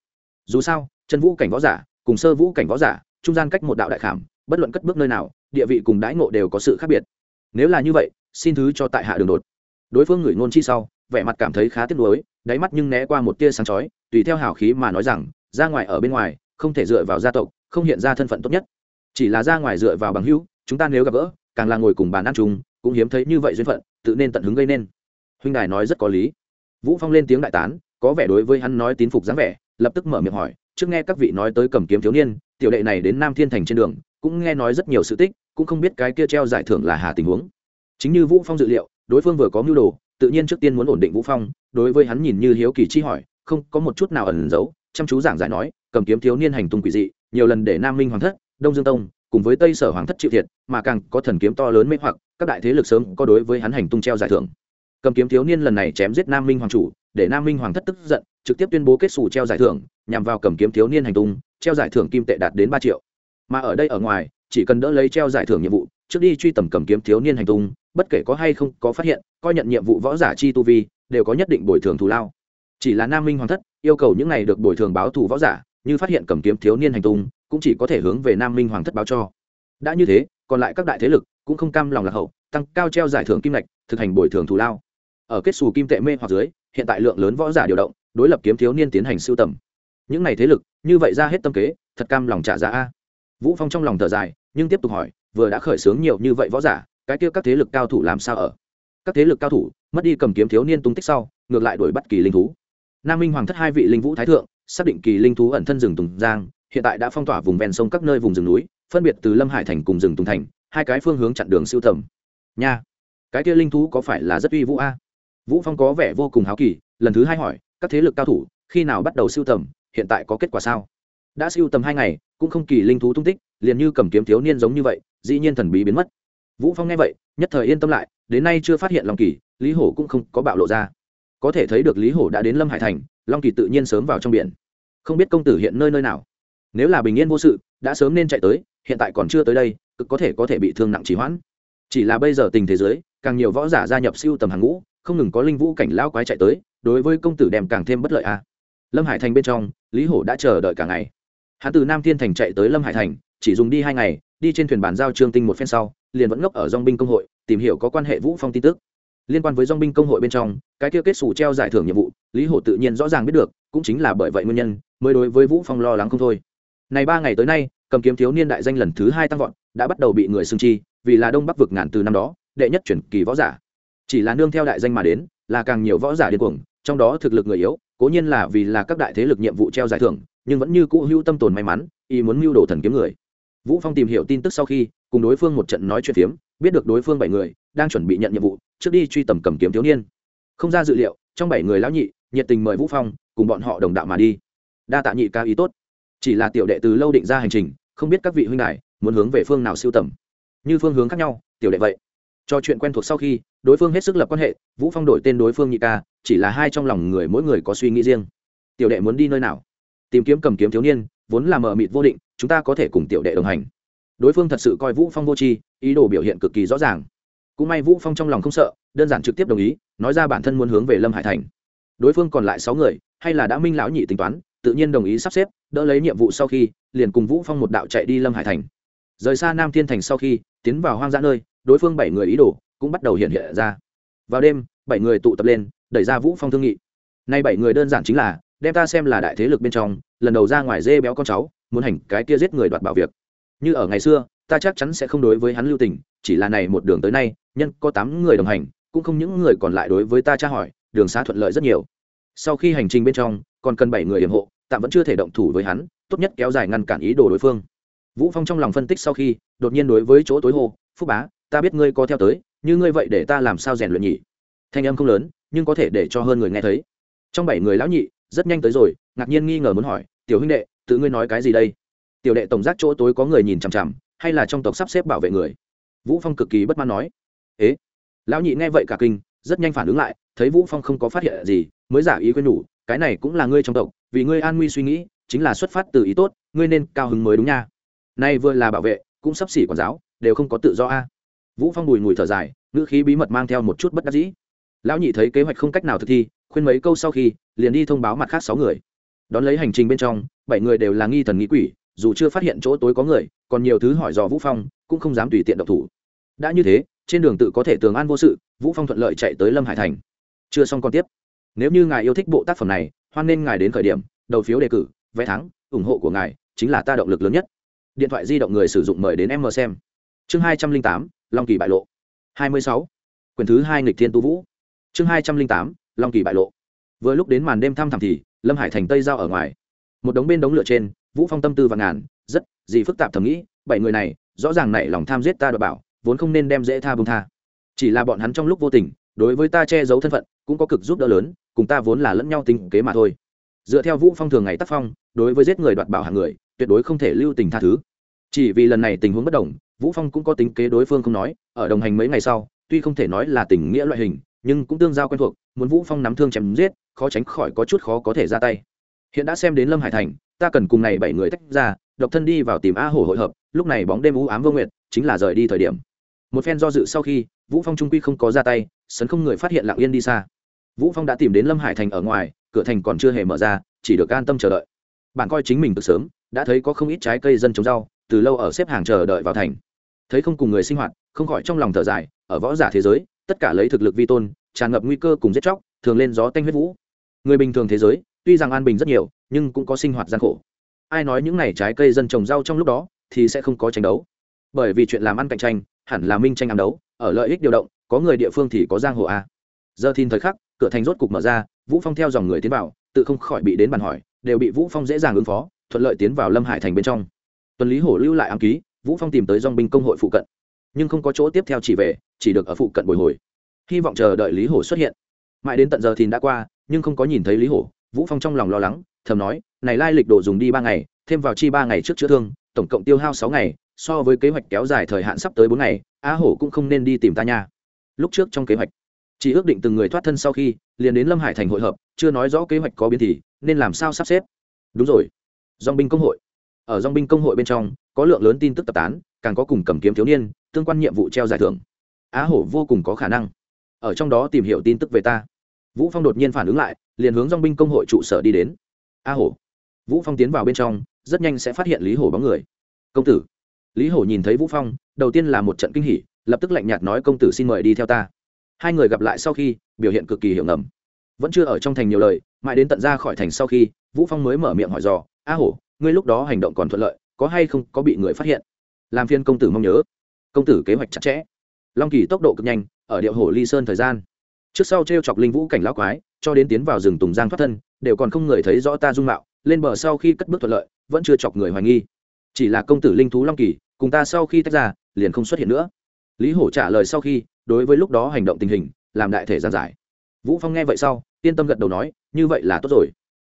Dù sao, chân vũ cảnh võ giả cùng sơ vũ cảnh võ giả, trung gian cách một đạo đại khảm, bất luận cất bước nơi nào, địa vị cùng đãi ngộ đều có sự khác biệt. Nếu là như vậy, xin thứ cho tại hạ đường đột. Đối phương ngửi ngôn chi sau vẻ mặt cảm thấy khá tiếc nuối, đáy mắt nhưng né qua một tia sáng chói, tùy theo hào khí mà nói rằng, ra ngoài ở bên ngoài, không thể dựa vào gia tộc, không hiện ra thân phận tốt nhất. Chỉ là ra ngoài dựa vào bằng hữu, chúng ta nếu gặp gỡ, càng là ngồi cùng bàn ăn chung, cũng hiếm thấy như vậy duyên phận, tự nên tận hứng gây nên. Huynh đài nói rất có lý. Vũ phong lên tiếng đại tán, có vẻ đối với hắn nói tín phục dáng vẻ, lập tức mở miệng hỏi, trước nghe các vị nói tới cầm kiếm thiếu niên, tiểu đệ này đến nam thiên thành trên đường, cũng nghe nói rất nhiều sự tích, cũng không biết cái kia treo giải thưởng là hà tình huống. Chính như vũ phong dự liệu, đối phương vừa có mưu đồ tự nhiên trước tiên muốn ổn định vũ phong, đối với hắn nhìn như hiếu kỳ chi hỏi, không có một chút nào ẩn giấu, chăm chú giảng giải nói, cầm kiếm thiếu niên hành tung quỷ dị, nhiều lần để nam minh hoàng thất, đông dương tông, cùng với tây sở hoàng thất chịu thiệt, mà càng có thần kiếm to lớn mê hoặc, các đại thế lực sớm có đối với hắn hành tung treo giải thưởng. Cầm kiếm thiếu niên lần này chém giết nam minh hoàng chủ, để nam minh hoàng thất tức giận, trực tiếp tuyên bố kết xù treo giải thưởng, nhằm vào cầm kiếm thiếu niên hành tung, treo giải thưởng kim tệ đạt đến ba triệu. Mà ở đây ở ngoài, chỉ cần đỡ lấy treo giải thưởng nhiệm vụ, trước đi truy tầm cầm kiếm thiếu niên hành tung bất kể có hay không có phát hiện, coi nhận nhiệm vụ võ giả chi tu vi, đều có nhất định bồi thường thù lao. Chỉ là nam minh hoàng thất yêu cầu những này được bồi thường báo thù võ giả, như phát hiện cầm kiếm thiếu niên hành tung, cũng chỉ có thể hướng về nam minh hoàng thất báo cho. Đã như thế, còn lại các đại thế lực cũng không cam lòng lạc hậu, tăng cao treo giải thưởng kim ngạch, thực hành bồi thường thù lao. Ở kết xù kim tệ mê hoặc dưới, hiện tại lượng lớn võ giả điều động, đối lập kiếm thiếu niên tiến hành sưu tầm. Những này thế lực, như vậy ra hết tâm kế, thật cam lòng trả giá a. Vũ phong trong lòng thở dài, nhưng tiếp tục hỏi, vừa đã khởi xướng nhiều như vậy võ giả cái kia các thế lực cao thủ làm sao ở? Các thế lực cao thủ, mất đi cầm kiếm thiếu niên tung tích sau, ngược lại đuổi bắt kỳ linh thú. Nam minh hoàng thất hai vị linh vũ thái thượng, xác định kỳ linh thú ẩn thân rừng tùng giang, hiện tại đã phong tỏa vùng ven sông các nơi vùng rừng núi, phân biệt từ lâm hải thành cùng rừng tùng thành, hai cái phương hướng chặn đường siêu tầm. Nha, cái kia linh thú có phải là rất uy vũ a? Vũ phong có vẻ vô cùng háo kỳ, lần thứ hai hỏi, các thế lực cao thủ, khi nào bắt đầu siêu tầm, hiện tại có kết quả sao? Đã siêu tầm hai ngày, cũng không kỳ linh thú tung tích, liền như cầm kiếm thiếu niên giống như vậy, dĩ nhiên thần bí biến mất vũ phong nghe vậy, nhất thời yên tâm lại, đến nay chưa phát hiện long kỳ, lý hổ cũng không có bạo lộ ra. Có thể thấy được lý hổ đã đến lâm hải thành, long kỳ tự nhiên sớm vào trong biển. Không biết công tử hiện nơi nơi nào. Nếu là bình yên vô sự, đã sớm nên chạy tới, hiện tại còn chưa tới đây, cực có thể có thể bị thương nặng trì hoãn. Chỉ là bây giờ tình thế giới càng nhiều võ giả gia nhập siêu tầm hàng ngũ, không ngừng có linh vũ cảnh lão quái chạy tới, đối với công tử đem càng thêm bất lợi a. Lâm hải thành bên trong, lý hổ đã chờ đợi cả ngày. Hắn từ nam thiên thành chạy tới lâm hải thành, chỉ dùng đi hai ngày, đi trên thuyền bàn giao trương tinh một phen sau liền vẫn ngốc ở dong binh công hội, tìm hiểu có quan hệ vũ phong tin tức. Liên quan với dong binh công hội bên trong, cái kia kết xù treo giải thưởng nhiệm vụ, lý hổ tự nhiên rõ ràng biết được, cũng chính là bởi vậy nguyên nhân, mới đối với vũ phong lo lắng không thôi. Này ba ngày tới nay, cầm kiếm thiếu niên đại danh lần thứ hai tăng vọt, đã bắt đầu bị người xưng chi, vì là đông bắc vực ngàn từ năm đó, đệ nhất chuyển kỳ võ giả. Chỉ là nương theo đại danh mà đến, là càng nhiều võ giả điên cuồng, trong đó thực lực người yếu, cố nhiên là vì là các đại thế lực nhiệm vụ treo giải thưởng, nhưng vẫn như cũ hữu tâm tồn may mắn y muốn mưu đồ thần kiếm người. Vũ phong tìm hiểu tin tức sau khi cùng đối phương một trận nói chuyện phiếm, biết được đối phương bảy người đang chuẩn bị nhận nhiệm vụ, trước đi truy tầm cầm kiếm thiếu niên. Không ra dự liệu, trong bảy người lão nhị, nhiệt tình mời vũ phong cùng bọn họ đồng đạo mà đi. Đa tạ nhị ca ý tốt. Chỉ là tiểu đệ từ lâu định ra hành trình, không biết các vị huynh đài muốn hướng về phương nào siêu tầm. Như phương hướng khác nhau, tiểu đệ vậy. Cho chuyện quen thuộc sau khi, đối phương hết sức lập quan hệ, vũ phong đổi tên đối phương nhị ca, chỉ là hai trong lòng người mỗi người có suy nghĩ riêng. Tiểu đệ muốn đi nơi nào? Tìm kiếm cầm kiếm thiếu niên, vốn là mờ mịt vô định, chúng ta có thể cùng tiểu đệ đồng hành đối phương thật sự coi vũ phong vô tri, ý đồ biểu hiện cực kỳ rõ ràng. Cũng may vũ phong trong lòng không sợ, đơn giản trực tiếp đồng ý, nói ra bản thân muốn hướng về lâm hải thành. Đối phương còn lại sáu người, hay là đã minh lão nhị tính toán, tự nhiên đồng ý sắp xếp, đỡ lấy nhiệm vụ sau khi, liền cùng vũ phong một đạo chạy đi lâm hải thành. Rời xa nam thiên thành sau khi, tiến vào hoang dã nơi, đối phương bảy người ý đồ cũng bắt đầu hiện hiện ra. Vào đêm, bảy người tụ tập lên, đẩy ra vũ phong thương nghị. Nay bảy người đơn giản chính là, đem ta xem là đại thế lực bên trong, lần đầu ra ngoài dê béo con cháu, muốn hành cái kia giết người đoạt bảo việc như ở ngày xưa, ta chắc chắn sẽ không đối với hắn lưu tình, chỉ là này một đường tới nay, nhân có tám người đồng hành, cũng không những người còn lại đối với ta tra hỏi, đường xá thuận lợi rất nhiều. Sau khi hành trình bên trong, còn cần bảy người hiểm hộ, tạm vẫn chưa thể động thủ với hắn, tốt nhất kéo dài ngăn cản ý đồ đối phương. Vũ phong trong lòng phân tích sau khi, đột nhiên đối với chỗ tối hồ phúc bá, ta biết ngươi có theo tới, như ngươi vậy để ta làm sao rèn luyện nhỉ? Thanh âm không lớn, nhưng có thể để cho hơn người nghe thấy. Trong bảy người lão nhị, rất nhanh tới rồi, ngạc nhiên nghi ngờ muốn hỏi, tiểu huynh đệ, tự ngươi nói cái gì đây? Tiểu đệ tổng giác chỗ tối có người nhìn chằm chằm, hay là trong tộc sắp xếp bảo vệ người? Vũ phong cực kỳ bất mãn nói. Ế, lão nhị nghe vậy cả kinh, rất nhanh phản ứng lại, thấy vũ phong không có phát hiện gì, mới giả ý quên nhủ, cái này cũng là ngươi trong tộc, vì ngươi an nguy suy nghĩ, chính là xuất phát từ ý tốt, ngươi nên cao hứng mới đúng nha. Nay vừa là bảo vệ, cũng sắp xỉ quản giáo, đều không có tự do a. Vũ phong bùi ngùi thở dài, ngữ khí bí mật mang theo một chút bất đắc dĩ. Lão nhị thấy kế hoạch không cách nào thực thi, khuyên mấy câu sau khi, liền đi thông báo mặt khác sáu người. Đón lấy hành trình bên trong, bảy người đều là nghi thần nghi quỷ dù chưa phát hiện chỗ tối có người, còn nhiều thứ hỏi dò vũ phong, cũng không dám tùy tiện độc thủ. Đã như thế, trên đường tự có thể tường an vô sự, vũ phong thuận lợi chạy tới lâm hải thành. Chưa xong còn tiếp. Nếu như ngài yêu thích bộ tác phẩm này, hoan nên ngài đến khởi điểm, đầu phiếu đề cử, vé thắng, ủng hộ của ngài chính là ta động lực lớn nhất. Điện thoại di động người sử dụng mời đến em mờ xem. Chương hai trăm linh tám, long kỳ bại lộ. Hai mươi sáu. Quyển thứ hai nghịch thiên tu vũ. Chương hai trăm linh tám, long kỳ bại lộ. Vừa lúc đến màn đêm thăm thẳm thì, lâm hải thành tây giao ở ngoài. Một đống bên đống lửa trên vũ phong tâm tư và ngàn, rất, gì phức tạp thầm nghĩ, bảy người này, rõ ràng nảy lòng tham giết ta đòi bảo, vốn không nên đem dễ tha bông tha. Chỉ là bọn hắn trong lúc vô tình, đối với ta che giấu thân phận, cũng có cực giúp đỡ lớn, cùng ta vốn là lẫn nhau tình kế mà thôi. Dựa theo vũ phong thường ngày tác phong, đối với giết người đoạt bảo hàng người, tuyệt đối không thể lưu tình tha thứ. Chỉ vì lần này tình huống bất đồng, vũ phong cũng có tính kế đối phương không nói, ở đồng hành mấy ngày sau, tuy không thể nói là tình nghĩa loại hình, nhưng cũng tương giao quen thuộc, muốn vũ phong nắm thương chém giết, khó tránh khỏi có chút khó có thể ra tay. Hiện đã xem đến lâm hải thành ta cần cùng này bảy người tách ra, độc thân đi vào tìm a hổ hội hợp, lúc này bóng đêm u ám vô nguyệt, chính là rời đi thời điểm. Một phen do dự sau khi, vũ phong trung quy không có ra tay, sấn không người phát hiện lặng yên đi xa. Vũ phong đã tìm đến lâm hải thành ở ngoài, cửa thành còn chưa hề mở ra, chỉ được an tâm chờ đợi. Bạn coi chính mình từ sớm, đã thấy có không ít trái cây dân trồng rau, từ lâu ở xếp hàng chờ đợi vào thành. Thấy không cùng người sinh hoạt, không khỏi trong lòng thở dài, ở võ giả thế giới, tất cả lấy thực lực vi tôn, tràn ngập nguy cơ cùng giết chóc, thường lên gió tanh huyết vũ. Người bình thường thế giới, tuy rằng an bình rất nhiều nhưng cũng có sinh hoạt gian khổ. Ai nói những n à y trái cây dân trồng rau trong lúc đó thì sẽ không có tranh đấu? Bởi vì chuyện làm ăn cạnh tranh hẳn là minh tranh ám đấu, ở lợi ích điều động, có người địa phương thì có giang hồ a giờ thìn thời khắc, cửa thành rốt cục mở ra, vũ phong theo dòng người tiến vào, tự không khỏi bị đến bàn hỏi, đều bị vũ phong dễ dàng ứng phó, thuận lợi tiến vào lâm hải thành bên trong. Tuần lý hổ lưu lại ám ký, vũ phong tìm tới dòng binh công hội phụ cận. Nhưng không có chỗ tiếp theo chỉ về, chỉ được ở phụ cận bồi hồi. Hy vọng chờ đợi lý hổ xuất hiện. Mãi đến tận giờ thì đã qua, nhưng không có nhìn thấy lý hổ, vũ phong trong lòng lo lắng thầm nói, này lai lịch đồ dùng đi ba ngày, thêm vào chi ba ngày trước chữa thương, tổng cộng tiêu hao sáu ngày, so với kế hoạch kéo dài thời hạn sắp tới bốn ngày, á hổ cũng không nên đi tìm ta nha. Lúc trước trong kế hoạch, chỉ ước định từng người thoát thân sau khi, liền đến lâm hải thành hội hợp, chưa nói rõ kế hoạch có biến thì, nên làm sao sắp xếp. Đúng rồi dong binh công hội. Ở dong binh công hội bên trong, có lượng lớn tin tức tập tán, càng có cùng cầm kiếm thiếu niên, tương quan nhiệm vụ treo giải thưởng. Á hổ vô cùng có khả năng. Ở trong đó tìm hiểu tin tức về ta. Vũ phong đột nhiên phản ứng lại, liền hướng dong binh công hội trụ sở đi đến a hổ. Vũ phong tiến vào bên trong, rất nhanh sẽ phát hiện lý hổ bóng người. Công tử. Lý hổ nhìn thấy vũ phong, đầu tiên là một trận kinh hỉ, lập tức lạnh nhạt nói, công tử xin mời đi theo ta. Hai người gặp lại sau khi, biểu hiện cực kỳ hiểu ngầm. Vẫn chưa ở trong thành nhiều lời, mãi đến tận ra khỏi thành sau khi, vũ phong mới mở miệng hỏi dò, a hổ, ngươi lúc đó hành động còn thuận lợi, có hay không có bị người phát hiện? Làm phiên công tử mong nhớ. Công tử kế hoạch chặt chẽ. Long kỳ tốc độ cực nhanh, ở điệu hổ ly sơn thời gian. Trước sau t r e o chọc linh vũ cảnh lão quái cho đến tiến vào rừng tùng giang thoát thân, đều còn không người thấy rõ ta dung mạo, lên bờ sau khi cất bước thuận lợi, vẫn chưa chọc người hoài nghi. Chỉ là công tử linh thú long kỳ, cùng ta sau khi tách ra, liền không xuất hiện nữa. Lý hổ trả lời sau khi, đối với lúc đó hành động tình hình, làm đại thể giàn giải. Vũ phong nghe vậy sau, yên tâm gật đầu nói, như vậy là tốt rồi.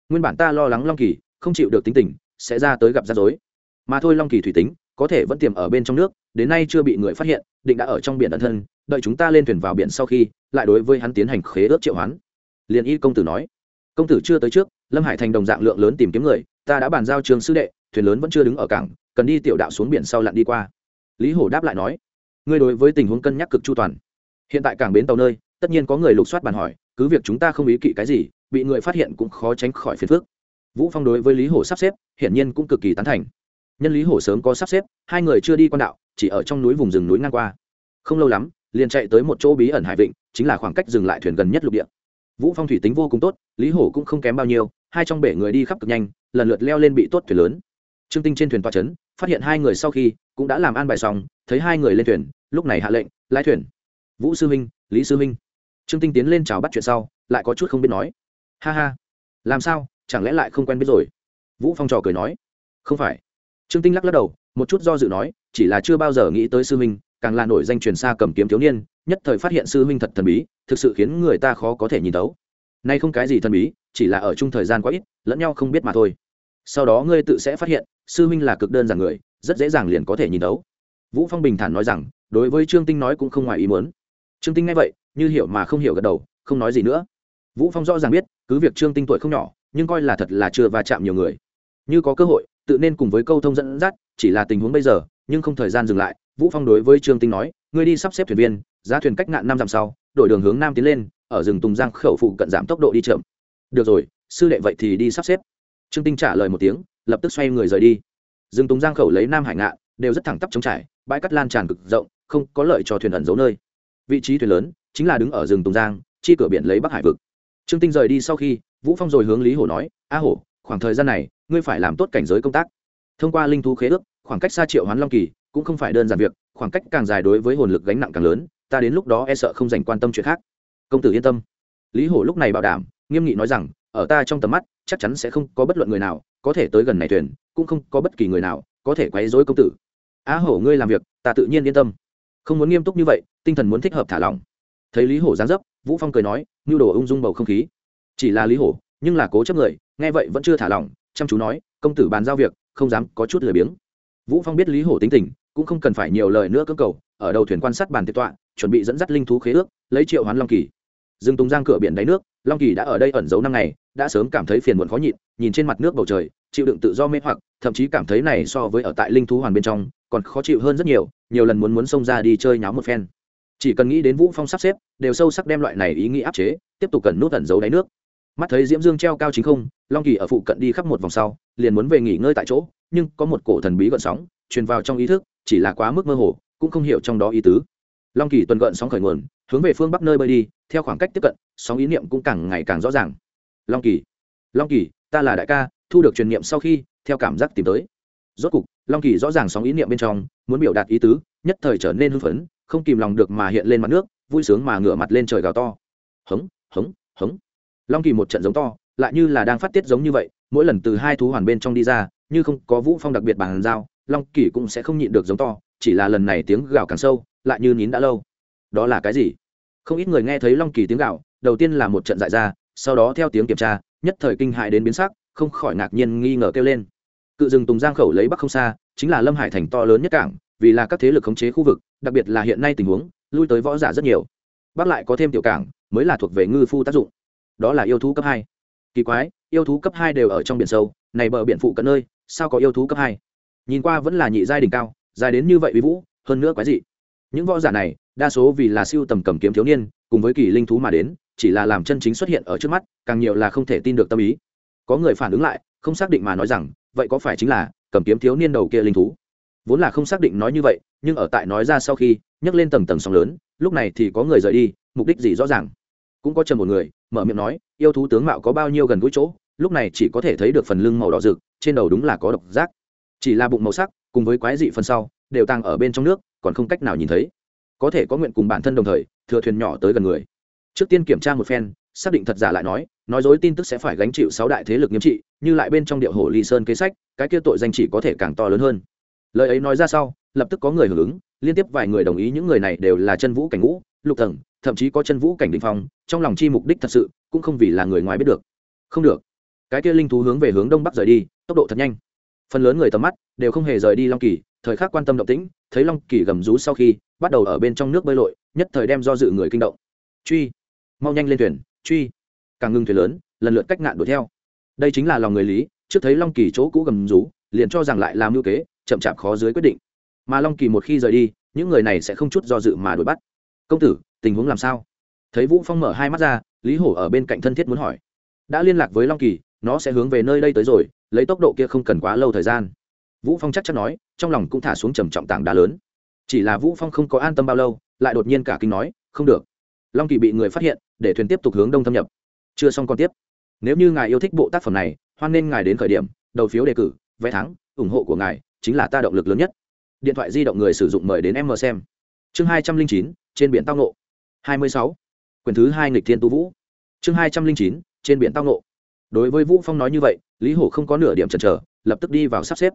Nguyên bản ta lo lắng long kỳ, không chịu được tính tình, sẽ ra tới gặp rắc rối. Mà thôi long kỳ thủy tính, có thể vẫn tiềm ở bên trong nước, đến nay chưa bị người phát hiện, định đã ở trong biển ẩn thân, đợi chúng ta lên thuyền vào biển sau khi, lại đối với hắn tiến hành khế ước triệu hoán liền y công tử nói, công tử chưa tới trước, lâm hải thành đồng dạng lượng lớn tìm kiếm người, ta đã bàn giao trường sư đệ, thuyền lớn vẫn chưa đứng ở cảng, cần đi tiểu đạo xuống biển sau lặn đi qua. Lý hổ đáp lại nói, ngươi đối với tình huống cân nhắc cực chu toàn. Hiện tại cảng bến tàu nơi, tất nhiên có người lục soát bàn hỏi, cứ việc chúng ta không ý kỵ cái gì, bị người phát hiện cũng khó tránh khỏi phiền phức. Vũ phong đối với lý hổ sắp xếp, hiển nhiên cũng cực kỳ tán thành. Nhân lý hổ sớm có sắp xếp, hai người chưa đi quan đạo, chỉ ở trong núi vùng rừng núi ngang qua. Không lâu lắm, liền chạy tới một chỗ bí ẩn hải vịnh, chính là khoảng cách dừng lại thuyền gần nhất lục địa vũ phong thủy tính vô cùng tốt, lý hổ cũng không kém bao nhiêu, hai trong bể người đi khắp cực nhanh, lần lượt leo lên bị tốt thuyền lớn. Trương tinh trên thuyền toa chấn, phát hiện hai người sau khi cũng đã làm an bài xong, thấy hai người lên thuyền, lúc này hạ lệnh, lái thuyền. Vũ sư minh, lý sư minh. Trương tinh tiến lên chào bắt chuyện sau, lại có chút không biết nói. Ha ha, làm sao, chẳng lẽ lại không quen biết rồi? Vũ phong trò cười nói. Không phải. Trương tinh lắc lắc đầu, một chút do dự nói, chỉ là chưa bao giờ nghĩ tới sư minh càng là nổi danh truyền xa cầm kiếm thiếu niên, nhất thời phát hiện sư minh thật thần bí, thực sự khiến người ta khó có thể nhìn tấu nay không cái gì thần bí, chỉ là ở chung thời gian quá ít, lẫn nhau không biết mà thôi. Sau đó ngươi tự sẽ phát hiện, sư minh là cực đơn giản người, rất dễ dàng liền có thể nhìn tấu vũ phong bình thản nói rằng, đối với trương tinh nói cũng không ngoài ý muốn. Trương tinh nghe vậy, như hiểu mà không hiểu gật đầu, không nói gì nữa. Vũ phong rõ ràng biết, cứ việc trương tinh tuổi không nhỏ, nhưng coi là thật là chưa va chạm nhiều người. Như có cơ hội, tự nên cùng với câu thông dẫn dắt, chỉ là tình huống bây giờ, nhưng không thời gian dừng lại vũ phong đối với trương tinh nói, ngươi đi sắp xếp thuyền viên, giá thuyền cách ngạn năm dặm sau, đổi đường hướng nam tiến lên, ở rừng tùng giang khẩu phụ cận giảm tốc độ đi chậm. Được rồi, sư đệ vậy thì đi sắp xếp. Trương tinh trả lời một tiếng, lập tức xoay người rời đi. Rừng tùng giang khẩu lấy nam hải ngạn đều rất thẳng tắp chống trải, bãi cắt lan tràn cực rộng, không có lợi cho thuyền ẩn giấu nơi. Vị trí thuyền lớn chính là đứng ở rừng tùng giang, chi cửa biển lấy bắc hải vực. Trương tinh rời đi sau khi, vũ phong rồi hướng lý hổ nói, a hổ, khoảng thời gian này, ngươi phải làm tốt cảnh giới công tác. Thông qua linh thú khế ước, khoảng cách xa triệu hoán long kỳ cũng không phải đơn giản việc, khoảng cách càng dài đối với hồn lực gánh nặng càng lớn, ta đến lúc đó e sợ không dành quan tâm chuyện khác. Công tử yên tâm. Lý hổ lúc này bảo đảm, nghiêm nghị nói rằng, ở ta trong tầm mắt, chắc chắn sẽ không có bất luận người nào, có thể tới gần này thuyền, cũng không có bất kỳ người nào có thể quấy rối công tử. Á hổ, ngươi làm việc, ta tự nhiên yên tâm. Không muốn nghiêm túc như vậy, tinh thần muốn thích hợp thả lỏng. Thấy lý hổ giáng dấp, vũ phong cười nói như đồ ung dung bầu không khí. Chỉ là lý hổ, nhưng là cố chấp người, nghe vậy vẫn chưa thả lỏng, chăm chú nói, công tử bàn giao việc, không dám có chút lười biếng vũ phong biết lý hổ tính tình, cũng không cần phải nhiều lời nữa cơ cầu, ở đầu thuyền quan sát bàn tiệc tọa, chuẩn bị dẫn dắt linh thú khế ước, lấy triệu hoán long kỳ. Dương tùng giang cửa biển đáy nước, long kỳ đã ở đây ẩn giấu năm ngày, đã sớm cảm thấy phiền muộn khó nhịn, nhìn trên mặt nước bầu trời, chịu đựng tự do mê hoặc, thậm chí cảm thấy này so với ở tại linh thú hoàn bên trong, còn khó chịu hơn rất nhiều nhiều lần muốn muốn xông ra đi chơi nháo một phen. Chỉ cần nghĩ đến vũ phong sắp xếp, đều sâu sắc đem loại này ý nghĩ áp chế, tiếp tục cần nút ẩn giấu đáy nước. Mắt thấy diễm dương treo cao chính không, long kỳ ở phụ cận đi khắp một vòng sau, liền muốn về nghỉ ngơi tại chỗ nhưng có một cổ thần bí gợn sóng truyền vào trong ý thức, chỉ là quá mức mơ hồ, cũng không hiểu trong đó ý tứ. Long kỳ tuần gợn sóng khởi nguồn, hướng về phương bắc nơi bơi đi, theo khoảng cách tiếp cận, sóng ý niệm cũng càng ngày càng rõ ràng. Long kỳ long kỳ, ta là đại ca, thu được truyền niệm sau khi, theo cảm giác tìm tới. Rốt cục, long kỳ rõ ràng sóng ý niệm bên trong, muốn biểu đạt ý tứ, nhất thời trở nên hưng phấn, không kìm lòng được mà hiện lên mặt nước, vui sướng mà ngửa mặt lên trời gào to. Hống hống hống. Long kỳ một trận giống to, lại như là đang phát tiết giống như vậy, mỗi lần từ hai thú hoàn bên trong đi ra như không có vũ phong đặc biệt bàn giao, long kỳ cũng sẽ không nhịn được giống to, chỉ là lần này tiếng gào càng sâu, lại như nín đã lâu. Đó là cái gì? Không ít người nghe thấy long kỳ tiếng gào, đầu tiên là một trận dại ra, sau đó theo tiếng kiểm tra, nhất thời kinh hại đến biến sắc, không khỏi ngạc nhiên nghi ngờ kêu lên. Cự rừng tùng giang khẩu lấy bắc không xa, chính là lâm hải thành to lớn nhất cảng, vì là các thế lực khống chế khu vực, đặc biệt là hiện nay tình huống, lui tới võ giả rất nhiều. Bắc lại có thêm tiểu cảng, mới là thuộc về ngư phu tác dụng. Đó là yêu thú cấp hai. Kỳ quái, yêu thú cấp hai đều ở trong biển sâu, này bờ biển phụ cận nơi sao có yêu thú cấp hai? Nhìn qua vẫn là nhị giai đỉnh cao, dài đến như vậy uy vũ, hơn nữa quái dị. Những võ giả này, đa số vì là siêu tầm cầm kiếm thiếu niên, cùng với kỳ linh thú mà đến, chỉ là làm chân chính xuất hiện ở trước mắt, càng nhiều là không thể tin được tâm ý. Có người phản ứng lại, không xác định mà nói rằng, vậy có phải chính là cầm kiếm thiếu niên đầu kia linh thú? Vốn là không xác định nói như vậy, nhưng ở tại nói ra sau khi, nhấc lên tầng tầng sóng lớn, lúc này thì có người rời đi, mục đích gì rõ ràng? Cũng có trầm một người, mở miệng nói, yêu thú tướng mạo có bao nhiêu gần gũi chỗ? Lúc này chỉ có thể thấy được phần lưng màu đỏ rực, trên đầu đúng là có độc giác. Chỉ là bụng màu sắc, cùng với quái dị phần sau, đều tăng ở bên trong nước, còn không cách nào nhìn thấy. Có thể có nguyện cùng bản thân đồng thời, thừa thuyền nhỏ tới gần người. Trước tiên kiểm tra một phen, xác định thật giả lại nói nói dối tin tức sẽ phải gánh chịu sáu đại thế lực nghiêm trị, như lại bên trong điệu hồ ly sơn kế sách, cái kia tội danh chỉ có thể càng to lớn hơn. Lời ấy nói ra sau, lập tức có người hưởng ứng, liên tiếp vài người đồng ý những người này đều là chân vũ cảnh ngũ, lục tầng thậm chí có chân vũ cảnh đình phong, trong lòng chi mục đích thật sự, cũng không vì là người ngoài biết được. Không được cái kia linh thú hướng về hướng đông bắc rời đi, tốc độ thật nhanh. Phần lớn người tầm mắt đều không hề rời đi long kỳ, thời khắc quan tâm động tĩnh, thấy long kỳ gầm rú sau khi bắt đầu ở bên trong nước bơi lội, nhất thời đem do dự người kinh động. Truy! Mau nhanh lên thuyền, truy! Càng ngưng thuyền lớn, lần lượt cách ngạn đuổi theo. Đây chính là lòng người lý, trước thấy long kỳ chỗ cũ gầm rú, liền cho rằng lại làm mưu kế, chậm chạp khó dưới quyết định. Mà long kỳ một khi rời đi, những người này sẽ không chút do dự mà đuổi bắt. Công tử, tình huống làm sao? Thấy vũ phong mở hai mắt ra, lý hổ ở bên cạnh thân thiết muốn hỏi. Đã liên lạc với long kỳ nó sẽ hướng về nơi đây tới rồi, lấy tốc độ kia không cần quá lâu thời gian. Vũ phong chắc chắn nói, trong lòng cũng thả xuống trầm trọng tảng đá lớn. Chỉ là vũ phong không có an tâm bao lâu, lại đột nhiên cả kinh nói, không được. Long kỳ bị người phát hiện, để thuyền tiếp tục hướng đông thâm nhập. Chưa xong còn tiếp. Nếu như ngài yêu thích bộ tác phẩm này, hoan nên ngài đến khởi điểm, đầu phiếu đề cử, vé thắng, ủng hộ của ngài chính là ta động lực lớn nhất. Điện thoại di động người sử dụng mời đến em mờ xem. Chương hai trăm linh chín, trên biển tao nộ hai mươi sáu. Quyển thứ hai nghịch thiên tu vũ. Chương hai trăm linh chín, trên biển tao nộ đối với vũ phong nói như vậy, lý hổ không có nửa điểm chần chờ, lập tức đi vào sắp xếp.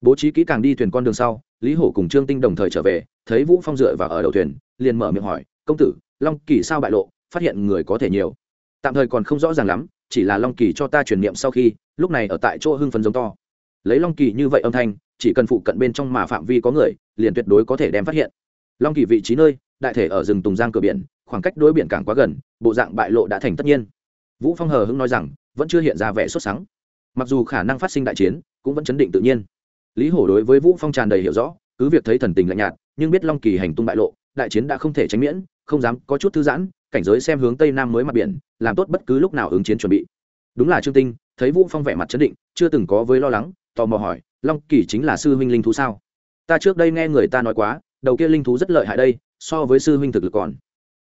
Bố trí kỹ càng đi thuyền con đường sau, lý hổ cùng trương tinh đồng thời trở về, thấy vũ phong dựa vào ở đầu thuyền, liền mở miệng hỏi, công tử, long kỳ sao bại lộ, phát hiện người có thể nhiều? Tạm thời còn không rõ ràng lắm, chỉ là long kỳ cho ta truyền niệm sau khi, lúc này ở tại chỗ hưng phấn giống to. Lấy long kỳ như vậy âm thanh, chỉ cần phụ cận bên trong mà phạm vi có người, liền tuyệt đối có thể đem phát hiện. Long kỳ vị trí nơi, đại thể ở rừng tùng giang cửa biển, khoảng cách đối biển cảng quá gần, bộ dạng bại lộ đã thành tất nhiên. Vũ phong hờ hưng nói rằng vẫn chưa hiện ra vẻ xuất sáng mặc dù khả năng phát sinh đại chiến cũng vẫn chấn định tự nhiên. Lý hổ đối với vũ phong tràn đầy hiểu rõ, cứ việc thấy thần tình lạnh nhạt, nhưng biết long kỳ hành tung bại lộ, đại chiến đã không thể tránh miễn, không dám có chút thư giãn, cảnh giới xem hướng tây nam mới mặt biển, làm tốt bất cứ lúc nào ứng chiến chuẩn bị. Đúng là trương tinh, thấy vũ phong vẻ mặt chấn định, chưa từng có với lo lắng, tò mò hỏi, long kỳ chính là sư huynh linh thú sao? Ta trước đây nghe người ta nói quá, đầu kia linh thú rất lợi hại đây, so với sư huynh thực lực còn.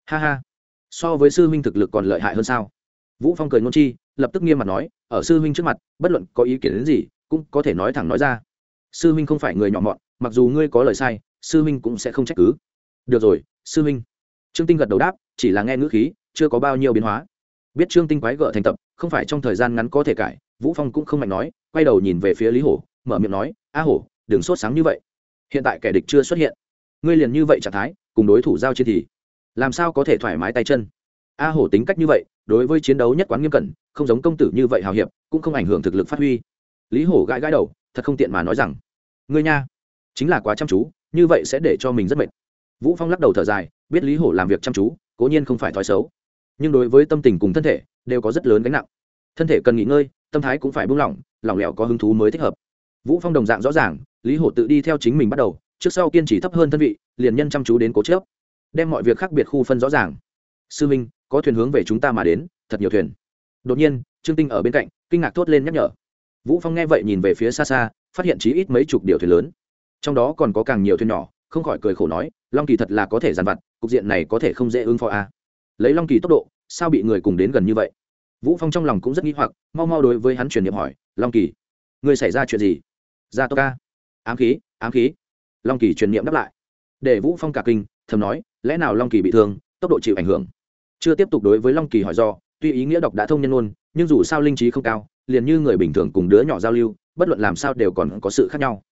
Ha ha, so với sư huynh thực lực còn lợi hại hơn sao? Vũ phong cười ngôn chi, lập tức nghiêm mặt nói, ở sư huynh trước mặt, bất luận có ý kiến đến gì, cũng có thể nói thẳng nói ra. Sư huynh không phải người nhỏ mọn, mặc dù ngươi có lời sai, sư huynh cũng sẽ không trách cứ. Được rồi, sư huynh. Trương tinh gật đầu đáp, chỉ là nghe ngữ khí, chưa có bao nhiêu biến hóa. Biết trương tinh quái gợ thành tập, không phải trong thời gian ngắn có thể cải, vũ phong cũng không mạnh nói, quay đầu nhìn về phía lý hổ, mở miệng nói, a hổ, đừng sốt sáng như vậy. Hiện tại kẻ địch chưa xuất hiện. Ngươi liền như vậy trạng thái, cùng đối thủ giao chiến thì làm sao có thể thoải mái tay chân? A hổ tính cách như vậy đối với chiến đấu nhất quán nghiêm cẩn, không giống công tử như vậy hào hiệp, cũng không ảnh hưởng thực lực phát huy. Lý hổ gãi gãi đầu, thật không tiện mà nói rằng, ngươi nha, chính là quá chăm chú, như vậy sẽ để cho mình rất mệt. Vũ phong lắc đầu thở dài, biết lý hổ làm việc chăm chú, cố nhiên không phải thói xấu. Nhưng đối với tâm tình cùng thân thể, đều có rất lớn gánh nặng. Thân thể cần nghỉ ngơi, tâm thái cũng phải buông lỏng lỏng lẻo có hứng thú mới thích hợp. Vũ phong đồng dạng rõ ràng, lý hổ tự đi theo chính mình bắt đầu, trước sau kiên trì thấp hơn thân vị, liền nhân chăm chú đến cố chớp, đem mọi việc khác biệt khu phân rõ ràng. Sư minh có thuyền hướng về chúng ta mà đến, thật nhiều thuyền. Đột nhiên, trương tinh ở bên cạnh, kinh ngạc thốt lên nhắc nhở. Vũ phong nghe vậy nhìn về phía xa xa, phát hiện chí ít mấy chục điều thuyền lớn. Trong đó còn có càng nhiều thuyền nhỏ, không khỏi cười khổ nói, long kỳ thật là có thể giàn vặt, cục diện này có thể không dễ ứng phó a à. lấy long kỳ tốc độ, sao bị người cùng đến gần như vậy? Vũ phong trong lòng cũng rất nghi hoặc, mau mau đối với hắn truyền niệm hỏi, long kỳ người xảy ra chuyện gì? Ra tốc ca. Ám khí ám khí. Long kỳ truyền niệm đáp lại. Để vũ phong cả kinh, thầm nói, lẽ nào long kỳ bị thương, tốc độ chịu ảnh hưởng? Chưa tiếp tục đối với long kỳ hỏi do, tuy ý nghĩa đọc đã thông nhân ôn nhưng dù sao linh trí không cao, liền như người bình thường cùng đứa nhỏ giao lưu, bất luận làm sao đều còn có sự khác nhau.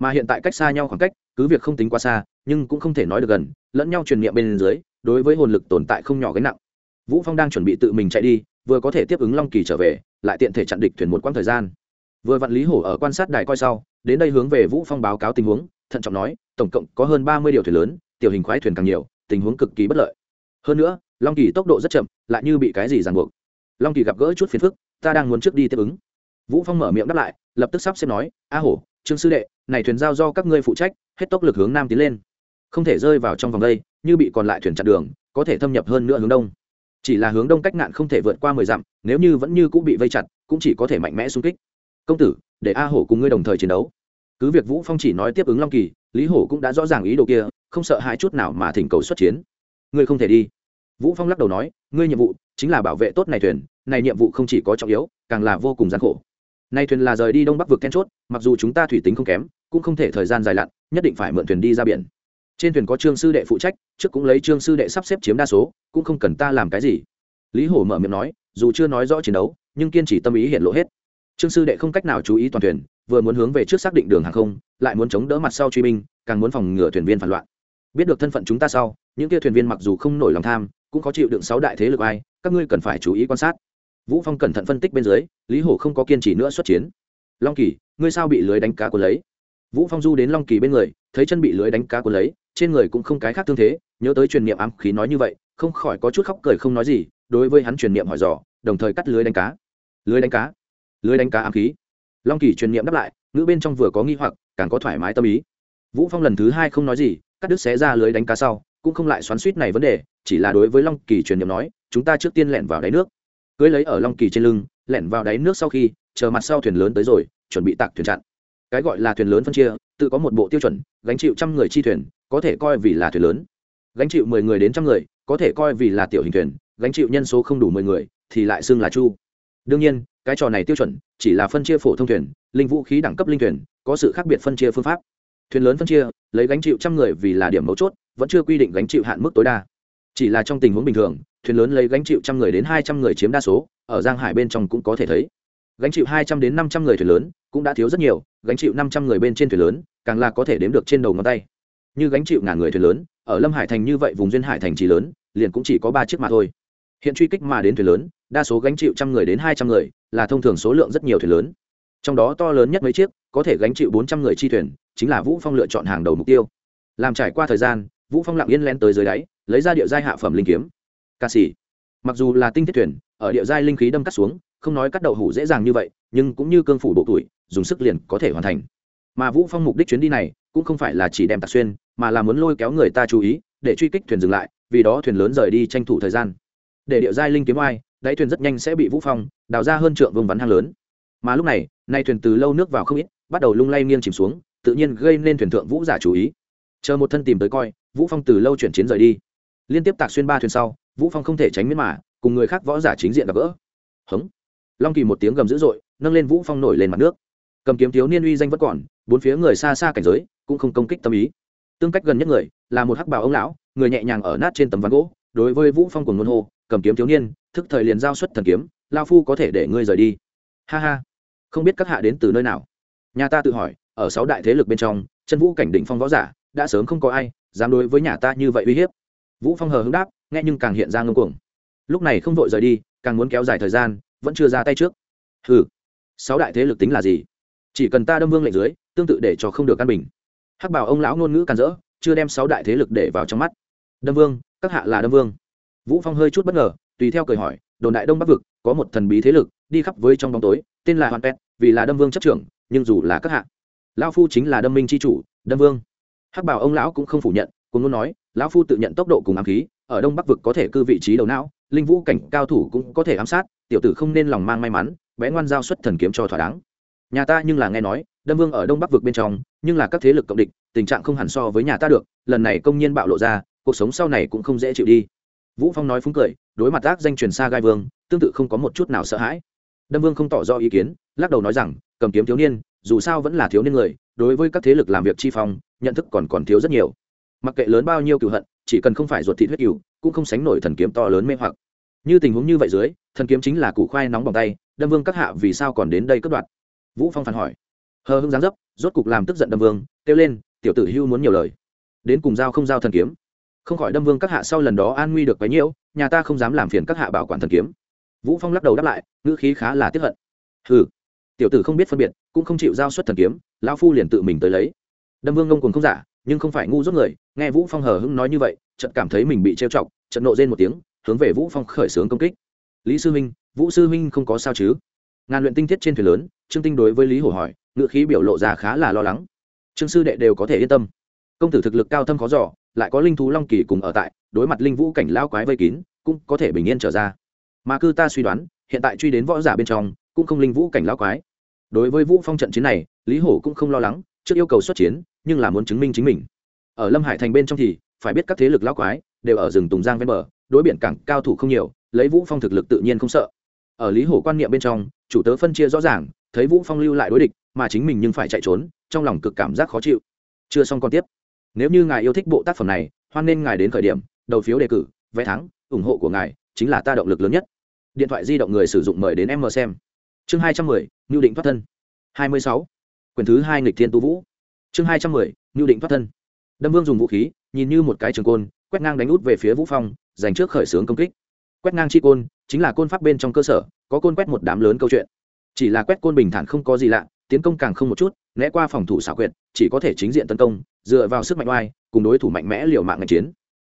Mà hiện tại cách xa nhau khoảng cách, cứ việc không tính quá xa, nhưng cũng không thể nói được gần, lẫn nhau truyền niệm bên dưới, đối với hồn lực tồn tại không nhỏ gánh nặng. Vũ phong đang chuẩn bị tự mình chạy đi, vừa có thể tiếp ứng long kỳ trở về, lại tiện thể chặn địch thuyền một quãng thời gian. Vừa vạn lý hổ ở quan sát đài coi sau, đến đây hướng về vũ phong báo cáo tình huống, thận trọng nói, tổng cộng có hơn ba mươi điều thuyền lớn, tiểu hình khoái thuyền càng nhiều, tình huống cực kỳ bất lợi hơn nữa, long kỳ tốc độ rất chậm, lại như bị cái gì ràng buộc. Long kỳ gặp gỡ chút phiền phức, ta đang muốn trước đi tiếp ứng. Vũ phong mở miệng đáp lại, lập tức sắp xếp nói, a hổ, trương sư đệ, này thuyền giao do các ngươi phụ trách, hết tốc lực hướng nam tiến lên. Không thể rơi vào trong vòng đây, như bị còn lại thuyền chặn đường, có thể thâm nhập hơn nữa hướng đông. Chỉ là hướng đông cách nạn không thể vượt qua mười dặm, nếu như vẫn như cũng bị vây chặt, cũng chỉ có thể mạnh mẽ xung kích. Công tử, để a hổ cùng ngươi đồng thời chiến đấu. Cứ việc vũ phong chỉ nói tiếp ứng long kỳ, lý hổ cũng đã rõ ràng ý đồ kia, không sợ hãi chút nào mà thỉnh cầu xuất chiến ngươi không thể đi. Vũ phong lắc đầu nói, ngươi nhiệm vụ chính là bảo vệ tốt này thuyền, này nhiệm vụ không chỉ có trọng yếu, càng là vô cùng gian khổ. Nay thuyền là rời đi đông bắc vực then chốt, mặc dù chúng ta thủy tính không kém, cũng không thể thời gian dài lặn, nhất định phải mượn thuyền đi ra biển. Trên thuyền có trương sư đệ phụ trách, trước cũng lấy trương sư đệ sắp xếp chiếm đa số, cũng không cần ta làm cái gì. Lý hổ mở miệng nói, dù chưa nói rõ chiến đấu, nhưng kiên trì tâm ý hiện lộ hết. Trương sư đệ không cách nào chú ý toàn thuyền, vừa muốn hướng về trước xác định đường hàng không, lại muốn chống đỡ mặt sau truy binh, càng muốn phòng ngừa thuyền viên phản loạn biết được thân phận chúng ta sau, những kia thuyền viên mặc dù không nổi lòng tham, cũng có chịu đựng sáu đại thế lực ai, các ngươi cần phải chú ý quan sát. Vũ phong cẩn thận phân tích bên dưới, lý hổ không có kiên trì nữa xuất chiến. Long kỳ, ngươi sao bị lưới đánh cá của lấy? Vũ phong du đến long kỳ bên người, thấy chân bị lưới đánh cá của lấy, trên người cũng không cái khác thương thế, nhớ tới truyền niệm ám khí nói như vậy, không khỏi có chút khóc cười không nói gì, đối với hắn truyền niệm hỏi dò, đồng thời cắt lưới đánh cá. Lưới đánh cá? Lưới đánh cá ám khí? Long kỳ truyền niệm đáp lại, ngữ bên trong vừa có nghi hoặc, càng có thoải mái tâm ý. Vũ phong lần thứ hai không nói gì cắt đứt xé ra lưới đánh cá sau, cũng không lại xoắn suýt này vấn đề, chỉ là đối với long kỳ truyền niệm nói, chúng ta trước tiên lẻn vào đáy nước. Cưới lấy ở long kỳ trên lưng, lẻn vào đáy nước sau khi, chờ mặt sau thuyền lớn tới rồi, chuẩn bị tạc thuyền chặn. Cái gọi là thuyền lớn phân chia, tự có một bộ tiêu chuẩn, gánh chịu trăm người chi thuyền, có thể coi vì là thuyền lớn. Gánh chịu mười người đến trăm người, có thể coi vì là tiểu hình thuyền, gánh chịu nhân số không đủ mười người, thì lại xưng là chu. Đương nhiên, cái trò này tiêu chuẩn, chỉ là phân chia phổ thông thuyền, linh vũ khí đẳng cấp linh thuyền, có sự khác biệt phân chia phương pháp thuyền lớn phân chia, lấy gánh chịu trăm người vì là điểm mấu chốt, vẫn chưa quy định gánh chịu hạn mức tối đa. Chỉ là trong tình huống bình thường, thuyền lớn lấy gánh chịu trăm người đến hai trăm người chiếm đa số, ở giang hải bên trong cũng có thể thấy. Gánh chịu hai trăm đến năm trăm người thuyền lớn cũng đã thiếu rất nhiều, gánh chịu năm trăm người bên trên thuyền lớn, càng là có thể đếm được trên đầu ngón tay. Như gánh chịu ngàn người thuyền lớn, ở lâm hải thành như vậy vùng duyên hải thành trì lớn, liền cũng chỉ có ba chiếc mà thôi. Hiện truy kích mà đến thuyền lớn, đa số gánh chịu trăm người đến hai trăm người, là thông thường số lượng rất nhiều thuyền lớn. Trong đó to lớn nhất mấy chiếc có thể gánh chịu bốn trăm người chi thuyền, chính là vũ phong lựa chọn hàng đầu mục tiêu. Làm trải qua thời gian, vũ phong lặng yên lén tới dưới đáy, lấy ra địa giai hạ phẩm linh kiếm. Ca sĩ. Mặc dù là tinh thiết thuyền, ở địa giai linh khí đâm cắt xuống, không nói cắt đậu hủ dễ dàng như vậy, nhưng cũng như cương phủ bộ tuổi, dùng sức liền có thể hoàn thành. Mà vũ phong mục đích chuyến đi này, cũng không phải là chỉ đem tạc xuyên, mà là muốn lôi kéo người ta chú ý, để truy kích thuyền dừng lại, vì đó thuyền lớn rời đi tranh thủ thời gian. Để địa giai linh kiếm oai, đáy thuyền rất nhanh sẽ bị vũ phong đào ra hơn trượng vương vắn hang lớn. Mà lúc này, nay thuyền từ lâu nước vào không ít bắt đầu lung lay nghiêng chìm xuống, tự nhiên gây nên thuyền thượng vũ giả chú ý. Chờ một thân tìm tới coi, vũ phong từ lâu chuyển chiến rời đi. Liên tiếp tạc xuyên ba thuyền sau, vũ phong không thể tránh miễn mà, cùng người khác võ giả chính diện gặp gỡ. Hống! Long kỳ một tiếng gầm dữ dội, nâng lên vũ phong nổi lên mặt nước. Cầm kiếm thiếu niên uy danh vẫn còn, bốn phía người xa xa cảnh giới, cũng không công kích tâm ý. Tương cách gần nhất người, là một hắc bào ông lão, người nhẹ nhàng ở nát trên tấm ván gỗ, đối với vũ phong cùng ngôn hô, cầm kiếm thiếu niên, thức thời liền giao xuất thần kiếm lao phu có thể để ngươi rời đi. Ha ha! Không biết các hạ đến từ nơi nào nhà ta tự hỏi, ở sáu đại thế lực bên trong, chân vũ cảnh đỉnh phong võ giả, đã sớm không có ai dám đối với nhà ta như vậy uy hiếp. Vũ phong hờ hứng đáp, nghe nhưng càng hiện ra ngông cuồng. Lúc này không vội rời đi, càng muốn kéo dài thời gian, vẫn chưa ra tay trước. Hừ, sáu đại thế lực tính là gì? Chỉ cần ta đâm vương lệnh dưới, tương tự để cho không được căn bình. Hắc bảo ông lão ngôn ngữ càn rỡ, chưa đem sáu đại thế lực để vào trong mắt. Đâm vương, các hạ là đâm vương. Vũ phong hơi chút bất ngờ, tùy theo cười hỏi, đồn đại đông bắc vực, có một thần bí thế lực, đi khắp với trong bóng tối, tên là hoàn pet vì là đâm vương chấp trưởng nhưng dù là các hạ, lão phu chính là đâm minh chi chủ, đâm vương. Hắc bảo ông lão cũng không phủ nhận, cũng muốn nói, lão phu tự nhận tốc độ cùng ám khí, ở đông bắc vực có thể cư vị trí đầu não, linh vũ cảnh cao thủ cũng có thể ám sát, tiểu tử không nên lòng mang may mắn, bé ngoan giao xuất thần kiếm cho thỏa đáng. Nhà ta nhưng là nghe nói, đâm vương ở đông bắc vực bên trong, nhưng là các thế lực cộng địch, tình trạng không hẳn so với nhà ta được, lần này công nhiên bạo lộ ra, cuộc sống sau này cũng không dễ chịu đi. Vũ phong nói phúng cười, đối mặt ác danh truyền xa gai vương, tương tự không có một chút nào sợ hãi đâm vương không tỏ rõ ý kiến, lắc đầu nói rằng, cầm kiếm thiếu niên, dù sao vẫn là thiếu niên người, đối với các thế lực làm việc chi phong, nhận thức còn còn thiếu rất nhiều. Mặc kệ lớn bao nhiêu cựu hận, chỉ cần không phải ruột thịt huyết cựu cũng không sánh nổi thần kiếm to lớn mê hoặc. Như tình huống như vậy dưới, thần kiếm chính là củ khoai nóng bằng tay, đâm vương các hạ vì sao còn đến đây cất đoạt? Vũ phong phản hỏi. Hờ hưng giáng dấp, rốt cục làm tức giận đâm vương, kêu lên, tiểu tử hưu muốn nhiều lời. Đến cùng giao không giao thần kiếm? Không khỏi đâm vương các hạ sau lần đó an nguy được bấy nhiêu, nhà ta không dám làm phiền các hạ bảo quản thần kiếm vũ phong lắc đầu đáp lại, ngữ khí khá là tiếp hận. Hừ. Tiểu tử không biết phân biệt, cũng không chịu giao xuất thần kiếm, lão phu liền tự mình tới lấy. Đâm vương ngông cuồng không giả, nhưng không phải ngu dốt người, nghe vũ phong hờ hững nói như vậy, chợt cảm thấy mình bị trêu chọc, chợt nộ rên một tiếng, hướng về vũ phong khởi xướng công kích. Lý sư minh vũ sư minh không có sao chứ? Ngàn luyện tinh thiết trên thuyền lớn, trương tinh đối với lý hổ hỏi ngựa khí biểu lộ ra khá là lo lắng. Trương sư đệ đều có thể yên tâm. Công tử thực lực cao thâm khó giỏ lại có linh thú long kỳ cùng ở tại, đối mặt linh vũ cảnh lao quái vây kín, cũng có thể bình yên trở ra mà cư ta suy đoán, hiện tại truy đến võ giả bên trong, cũng không linh vũ cảnh lao quái. Đối với vũ phong trận chiến này, lý hổ cũng không lo lắng, trước yêu cầu xuất chiến, nhưng là muốn chứng minh chính mình. Ở lâm hải thành bên trong thì, phải biết các thế lực lao quái đều ở rừng tùng giang ven bờ, đối biển cảng cao thủ không nhiều, lấy vũ phong thực lực tự nhiên không sợ. Ở lý hổ quan niệm bên trong, chủ tớ phân chia rõ ràng, thấy vũ phong lưu lại đối địch, mà chính mình nhưng phải chạy trốn, trong lòng cực cảm giác khó chịu. Chưa xong còn tiếp. Nếu như ngài yêu thích bộ tác phẩm này, hoan nên ngài đến khởi điểm, đầu phiếu đề cử, vé thắng, ủng hộ của ngài chính là ta động lực lớn nhất điện thoại di động người sử dụng mời đến em mờ xem. Chương hai trăm mười ngưu định thoát thân. Hai mươi sáu, quyển thứ hai nghịch thiên tu vũ. Chương hai trăm mười ngưu định thoát thân. Đâm vương dùng vũ khí, nhìn như một cái trường côn, quét ngang đánh út về phía vũ phong dành trước khởi xướng công kích. Quét ngang chi côn, chính là côn pháp bên trong cơ sở, có côn quét một đám lớn câu chuyện. Chỉ là quét côn bình thản không có gì lạ, tiến công càng không một chút, né qua phòng thủ xảo quyệt, chỉ có thể chính diện tấn công, dựa vào sức mạnh oai, cùng đối thủ mạnh mẽ liều mạng ngành chiến.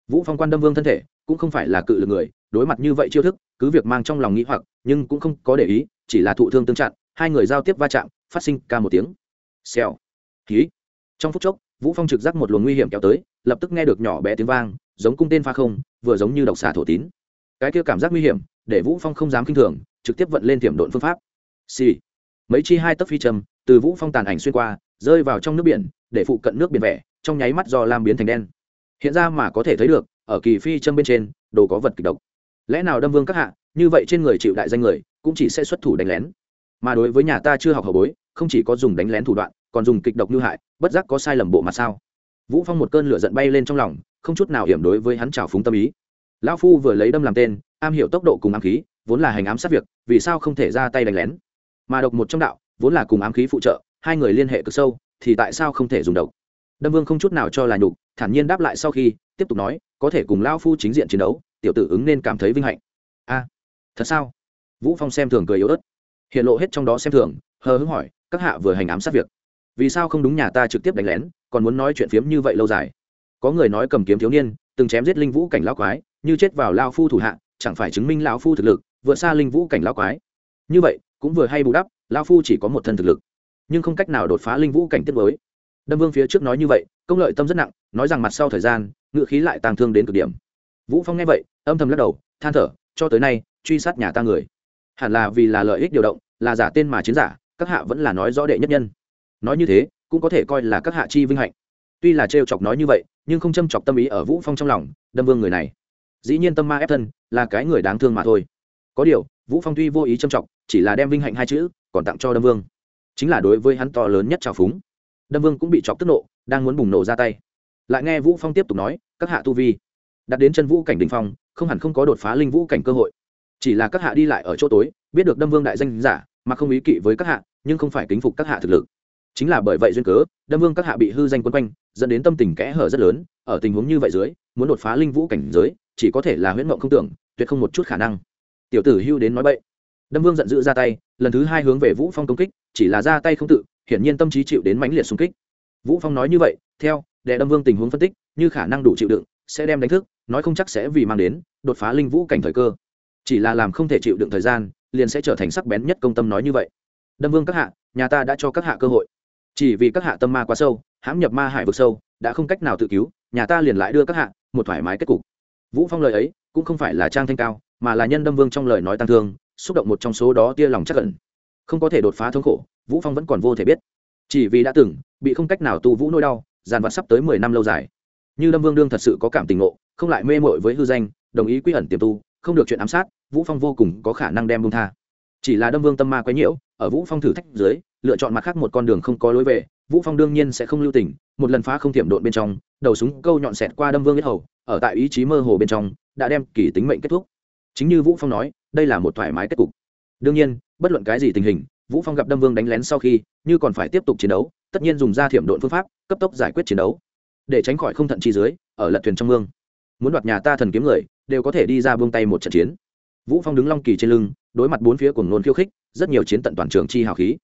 Vũ phong quan đâm vương thân thể cũng không phải là cự lực người, đối mặt như vậy chiêu thức, cứ việc mang trong lòng nghĩ hoặc, nhưng cũng không có để ý, chỉ là thụ thương tương chặn, hai người giao tiếp va chạm, phát sinh ca một tiếng. Xèo. Khí trong phút chốc, vũ phong trực giác một luồng nguy hiểm kéo tới, lập tức nghe được nhỏ bé tiếng vang, giống cung tên pha không, vừa giống như độc xà thổ tín. Cái kia cảm giác nguy hiểm, để vũ phong không dám kinh thường, trực tiếp vận lên tiềm độn phương pháp. Xì. Mấy chi hai tấc phi trầm từ vũ phong tàn ảnh xuyên qua, rơi vào trong nước biển, để phụ cận nước biển vẻ, trong nháy mắt do lam biến thành đen. Hiện ra mà có thể thấy được ở kỳ phi châm bên trên, đồ có vật kịch độc. Lẽ nào đâm vương các hạ, như vậy trên người chịu đại danh người, cũng chỉ sẽ xuất thủ đánh lén. Mà đối với nhà ta chưa học hậu bối, không chỉ có dùng đánh lén thủ đoạn, còn dùng kịch độc như hại, bất giác có sai lầm bộ mặt sao? Vũ phong một cơn lửa giận bay lên trong lòng, không chút nào hiểm đối với hắn trào phúng tâm ý. Lão phu vừa lấy đâm làm tên, am hiểu tốc độ cùng ám khí, vốn là hành ám sát việc, vì sao không thể ra tay đánh lén? Mà độc một trong đạo, vốn là cùng ám khí phụ trợ, hai người liên hệ cực sâu, thì tại sao không thể dùng độc? Đâm vương không chút nào cho là nhục, thản nhiên đáp lại sau khi, tiếp tục nói, có thể cùng lão phu chính diện chiến đấu, tiểu tử ứng nên cảm thấy vinh hạnh. A, thật sao? Vũ phong xem thường cười yếu ớt. Hiện lộ hết trong đó xem thường, hờ hững hỏi, các hạ vừa hành ám sát việc. Vì sao không đúng nhà ta trực tiếp đánh lén, còn muốn nói chuyện phiếm như vậy lâu dài? Có người nói cầm kiếm thiếu niên, từng chém giết linh vũ cảnh lão quái, như chết vào lao phu thủ hạ, chẳng phải chứng minh lão phu thực lực, vượt xa linh vũ cảnh lão quái. Như vậy, cũng vừa hay bù đắp lao phu chỉ có một thân thực lực, nhưng không cách nào đột phá linh vũ cảnh tiết mới đâm vương phía trước nói như vậy, công lợi tâm rất nặng, nói rằng mặt sau thời gian, ngựa khí lại tàng thương đến cực điểm. Vũ phong nghe vậy, âm thầm lắc đầu, than thở, cho tới nay, truy sát nhà ta người. Hẳn là vì là lợi ích điều động, là giả tên mà chiến giả, các hạ vẫn là nói rõ đệ nhất nhân. Nói như thế, cũng có thể coi là các hạ chi vinh hạnh. Tuy là trêu chọc nói như vậy, nhưng không châm chọc tâm ý ở vũ phong trong lòng, đâm vương người này. Dĩ nhiên tâm ma ép thân, là cái người đáng thương mà thôi. Có điều, vũ phong tuy vô ý châm chọc, chỉ là đem vinh hạnh hai chữ, còn tặng cho đâm vương. Chính là đối với hắn to lớn nhất trào phúng đâm vương cũng bị chọc tức nộ, đang muốn bùng nổ ra tay. Lại nghe vũ phong tiếp tục nói, các hạ tu vi đặt đến chân vũ cảnh đình phong, không hẳn không có đột phá linh vũ cảnh cơ hội. Chỉ là các hạ đi lại ở chỗ tối, biết được đâm vương đại danh giả, mà không ý kỵ với các hạ, nhưng không phải kính phục các hạ thực lực. Chính là bởi vậy duyên cớ, đâm vương các hạ bị hư danh quân quanh, dẫn đến tâm tình kẽ hở rất lớn, ở tình huống như vậy dưới, muốn đột phá linh vũ cảnh giới, chỉ có thể là huyễn mộng không tưởng, tuyệt không một chút khả năng. Tiểu tử hưu đến nói bậy. Đâm vương giận dữ ra tay, lần thứ hai hướng về vũ phong công kích, chỉ là ra tay không tự hiển nhiên tâm trí chịu đến mãnh liệt xung kích. Vũ phong nói như vậy, theo đệ đâm vương tình huống phân tích, như khả năng đủ chịu đựng, sẽ đem đánh thức, nói không chắc sẽ vì mang đến, đột phá linh vũ cảnh thời cơ. Chỉ là làm không thể chịu đựng thời gian, liền sẽ trở thành sắc bén nhất công tâm nói như vậy. Đâm vương các hạ, nhà ta đã cho các hạ cơ hội. Chỉ vì các hạ tâm ma quá sâu, hãm nhập ma hải vực sâu, đã không cách nào tự cứu, nhà ta liền lại đưa các hạ, một thoải mái kết cục. Vũ phong lời ấy, cũng không phải là trang thanh cao, mà là nhân đâm vương trong lời nói tăng thương, xúc động một trong số đó tia lòng chắc cẩn không có thể đột phá thống khổ, vũ phong vẫn còn vô thể biết. Chỉ vì đã từng, bị không cách nào tu vũ nỗi đau giàn vặt sắp tới mười năm lâu dài. Như đâm vương đương thật sự có cảm tình ngộ, không lại mê mội với hư danh, đồng ý quy ẩn tiềm tu, không được chuyện ám sát, vũ phong vô cùng có khả năng đem bông tha. Chỉ là đâm vương tâm ma quấy nhiễu, ở vũ phong thử thách dưới, lựa chọn mặt khác một con đường không có lối về, vũ phong đương nhiên sẽ không lưu tình, một lần phá không tiềm độn bên trong, đầu súng câu nhọn xẹt qua đâm vương biết hầu, ở tại ý chí mơ hồ bên trong, đã đem kỳ tính mệnh kết thúc. Chính như vũ phong nói, đây là một thoải mái kết cục đương nhiên, bất luận cái gì tình hình, vũ phong gặp đâm vương đánh lén sau khi, như còn phải tiếp tục chiến đấu, tất nhiên dùng ra thiểm độn phương pháp, cấp tốc giải quyết chiến đấu. Để tránh khỏi không thận chi dưới, ở lật thuyền trong mương. Muốn đoạt nhà ta thần kiếm người, đều có thể đi ra buông tay một trận chiến. Vũ phong đứng long kỳ trên lưng, đối mặt bốn phía cùng nôn khiêu khích, rất nhiều chiến tận toàn trường chi hào khí.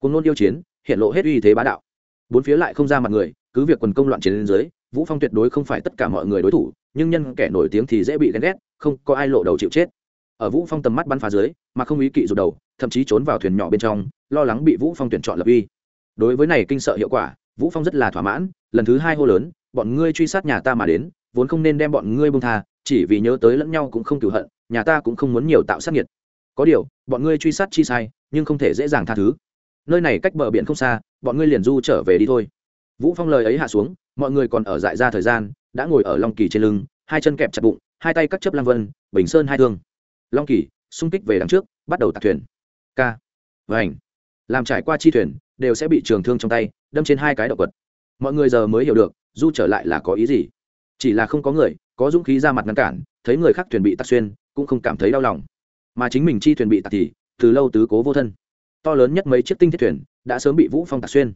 Cùng nôn yêu chiến, hiện lộ hết uy thế bá đạo. Bốn phía lại không ra mặt người, cứ việc quần công loạn chiến lên dưới, vũ phong tuyệt đối không phải tất cả mọi người đối thủ, nhưng nhân kẻ nổi tiếng thì dễ bị ghen ghét, không có ai lộ đầu chịu chết. Ở vũ phong tầm mắt bắn phá dưới mà không ý kỵ rụt đầu, thậm chí trốn vào thuyền nhỏ bên trong, lo lắng bị vũ phong tuyển chọn lập uy. Đối với này kinh sợ hiệu quả, vũ phong rất là thỏa mãn, lần thứ hai hô lớn, bọn ngươi truy sát nhà ta mà đến, vốn không nên đem bọn ngươi buông tha, chỉ vì nhớ tới lẫn nhau cũng không cửu hận, nhà ta cũng không muốn nhiều tạo sát nhiệt có điều, bọn ngươi truy sát chi sai, nhưng không thể dễ dàng tha thứ. Nơi này cách bờ biển không xa, bọn ngươi liền du trở về đi thôi. Vũ phong lời ấy hạ xuống, mọi người còn ở dại ra thời gian, đã ngồi ở long kỳ trên lưng, hai chân kẹp chặt bụng, hai tay cắt chấp lăng vân, bình sơn hai thương. Long kỳ xung kích về đằng trước, bắt đầu tạc thuyền. K. Và ảnh làm trải qua chi thuyền, đều sẽ bị trường thương trong tay, đâm trên hai cái động vật mọi người giờ mới hiểu được, du trở lại là có ý gì. Chỉ là không có người, có dũng khí ra mặt ngăn cản, thấy người khác thuyền bị tạc xuyên, cũng không cảm thấy đau lòng. Mà chính mình chi thuyền bị tạc thì, từ lâu tứ cố vô thân. To lớn nhất mấy chiếc tinh thiết thuyền, đã sớm bị vũ phong tạc xuyên.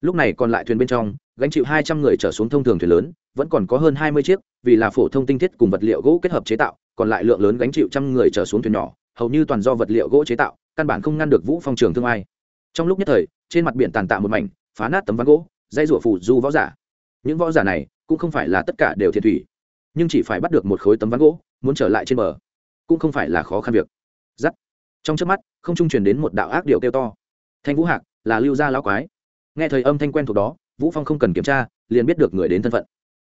Lúc này còn lại thuyền bên trong, gánh chịu hai trăm người trở xuống thông thường thuyền lớn, vẫn còn có hơn hai mươi chiếc, vì là phổ thông tinh thiết cùng vật liệu gỗ kết hợp chế tạo còn lại lượng lớn gánh chịu trăm người trở xuống thuyền nhỏ, hầu như toàn do vật liệu gỗ chế tạo, căn bản không ngăn được vũ phong trường thương ai. Trong lúc nhất thời, trên mặt biển tàn tạ một mảnh, phá nát tấm ván gỗ, dây rủa phủ du võ giả. Những võ giả này cũng không phải là tất cả đều thiệt thủy, nhưng chỉ phải bắt được một khối tấm ván gỗ, muốn trở lại trên bờ, cũng không phải là khó khăn việc. Giắt. Trong trước mắt, không trung truyền đến một đạo ác điệu kêu to. Thanh vũ hạc là lưu gia lão quái. Nghe thời âm thanh quen thuộc đó, vũ phong không cần kiểm tra, liền biết được người đến thân phận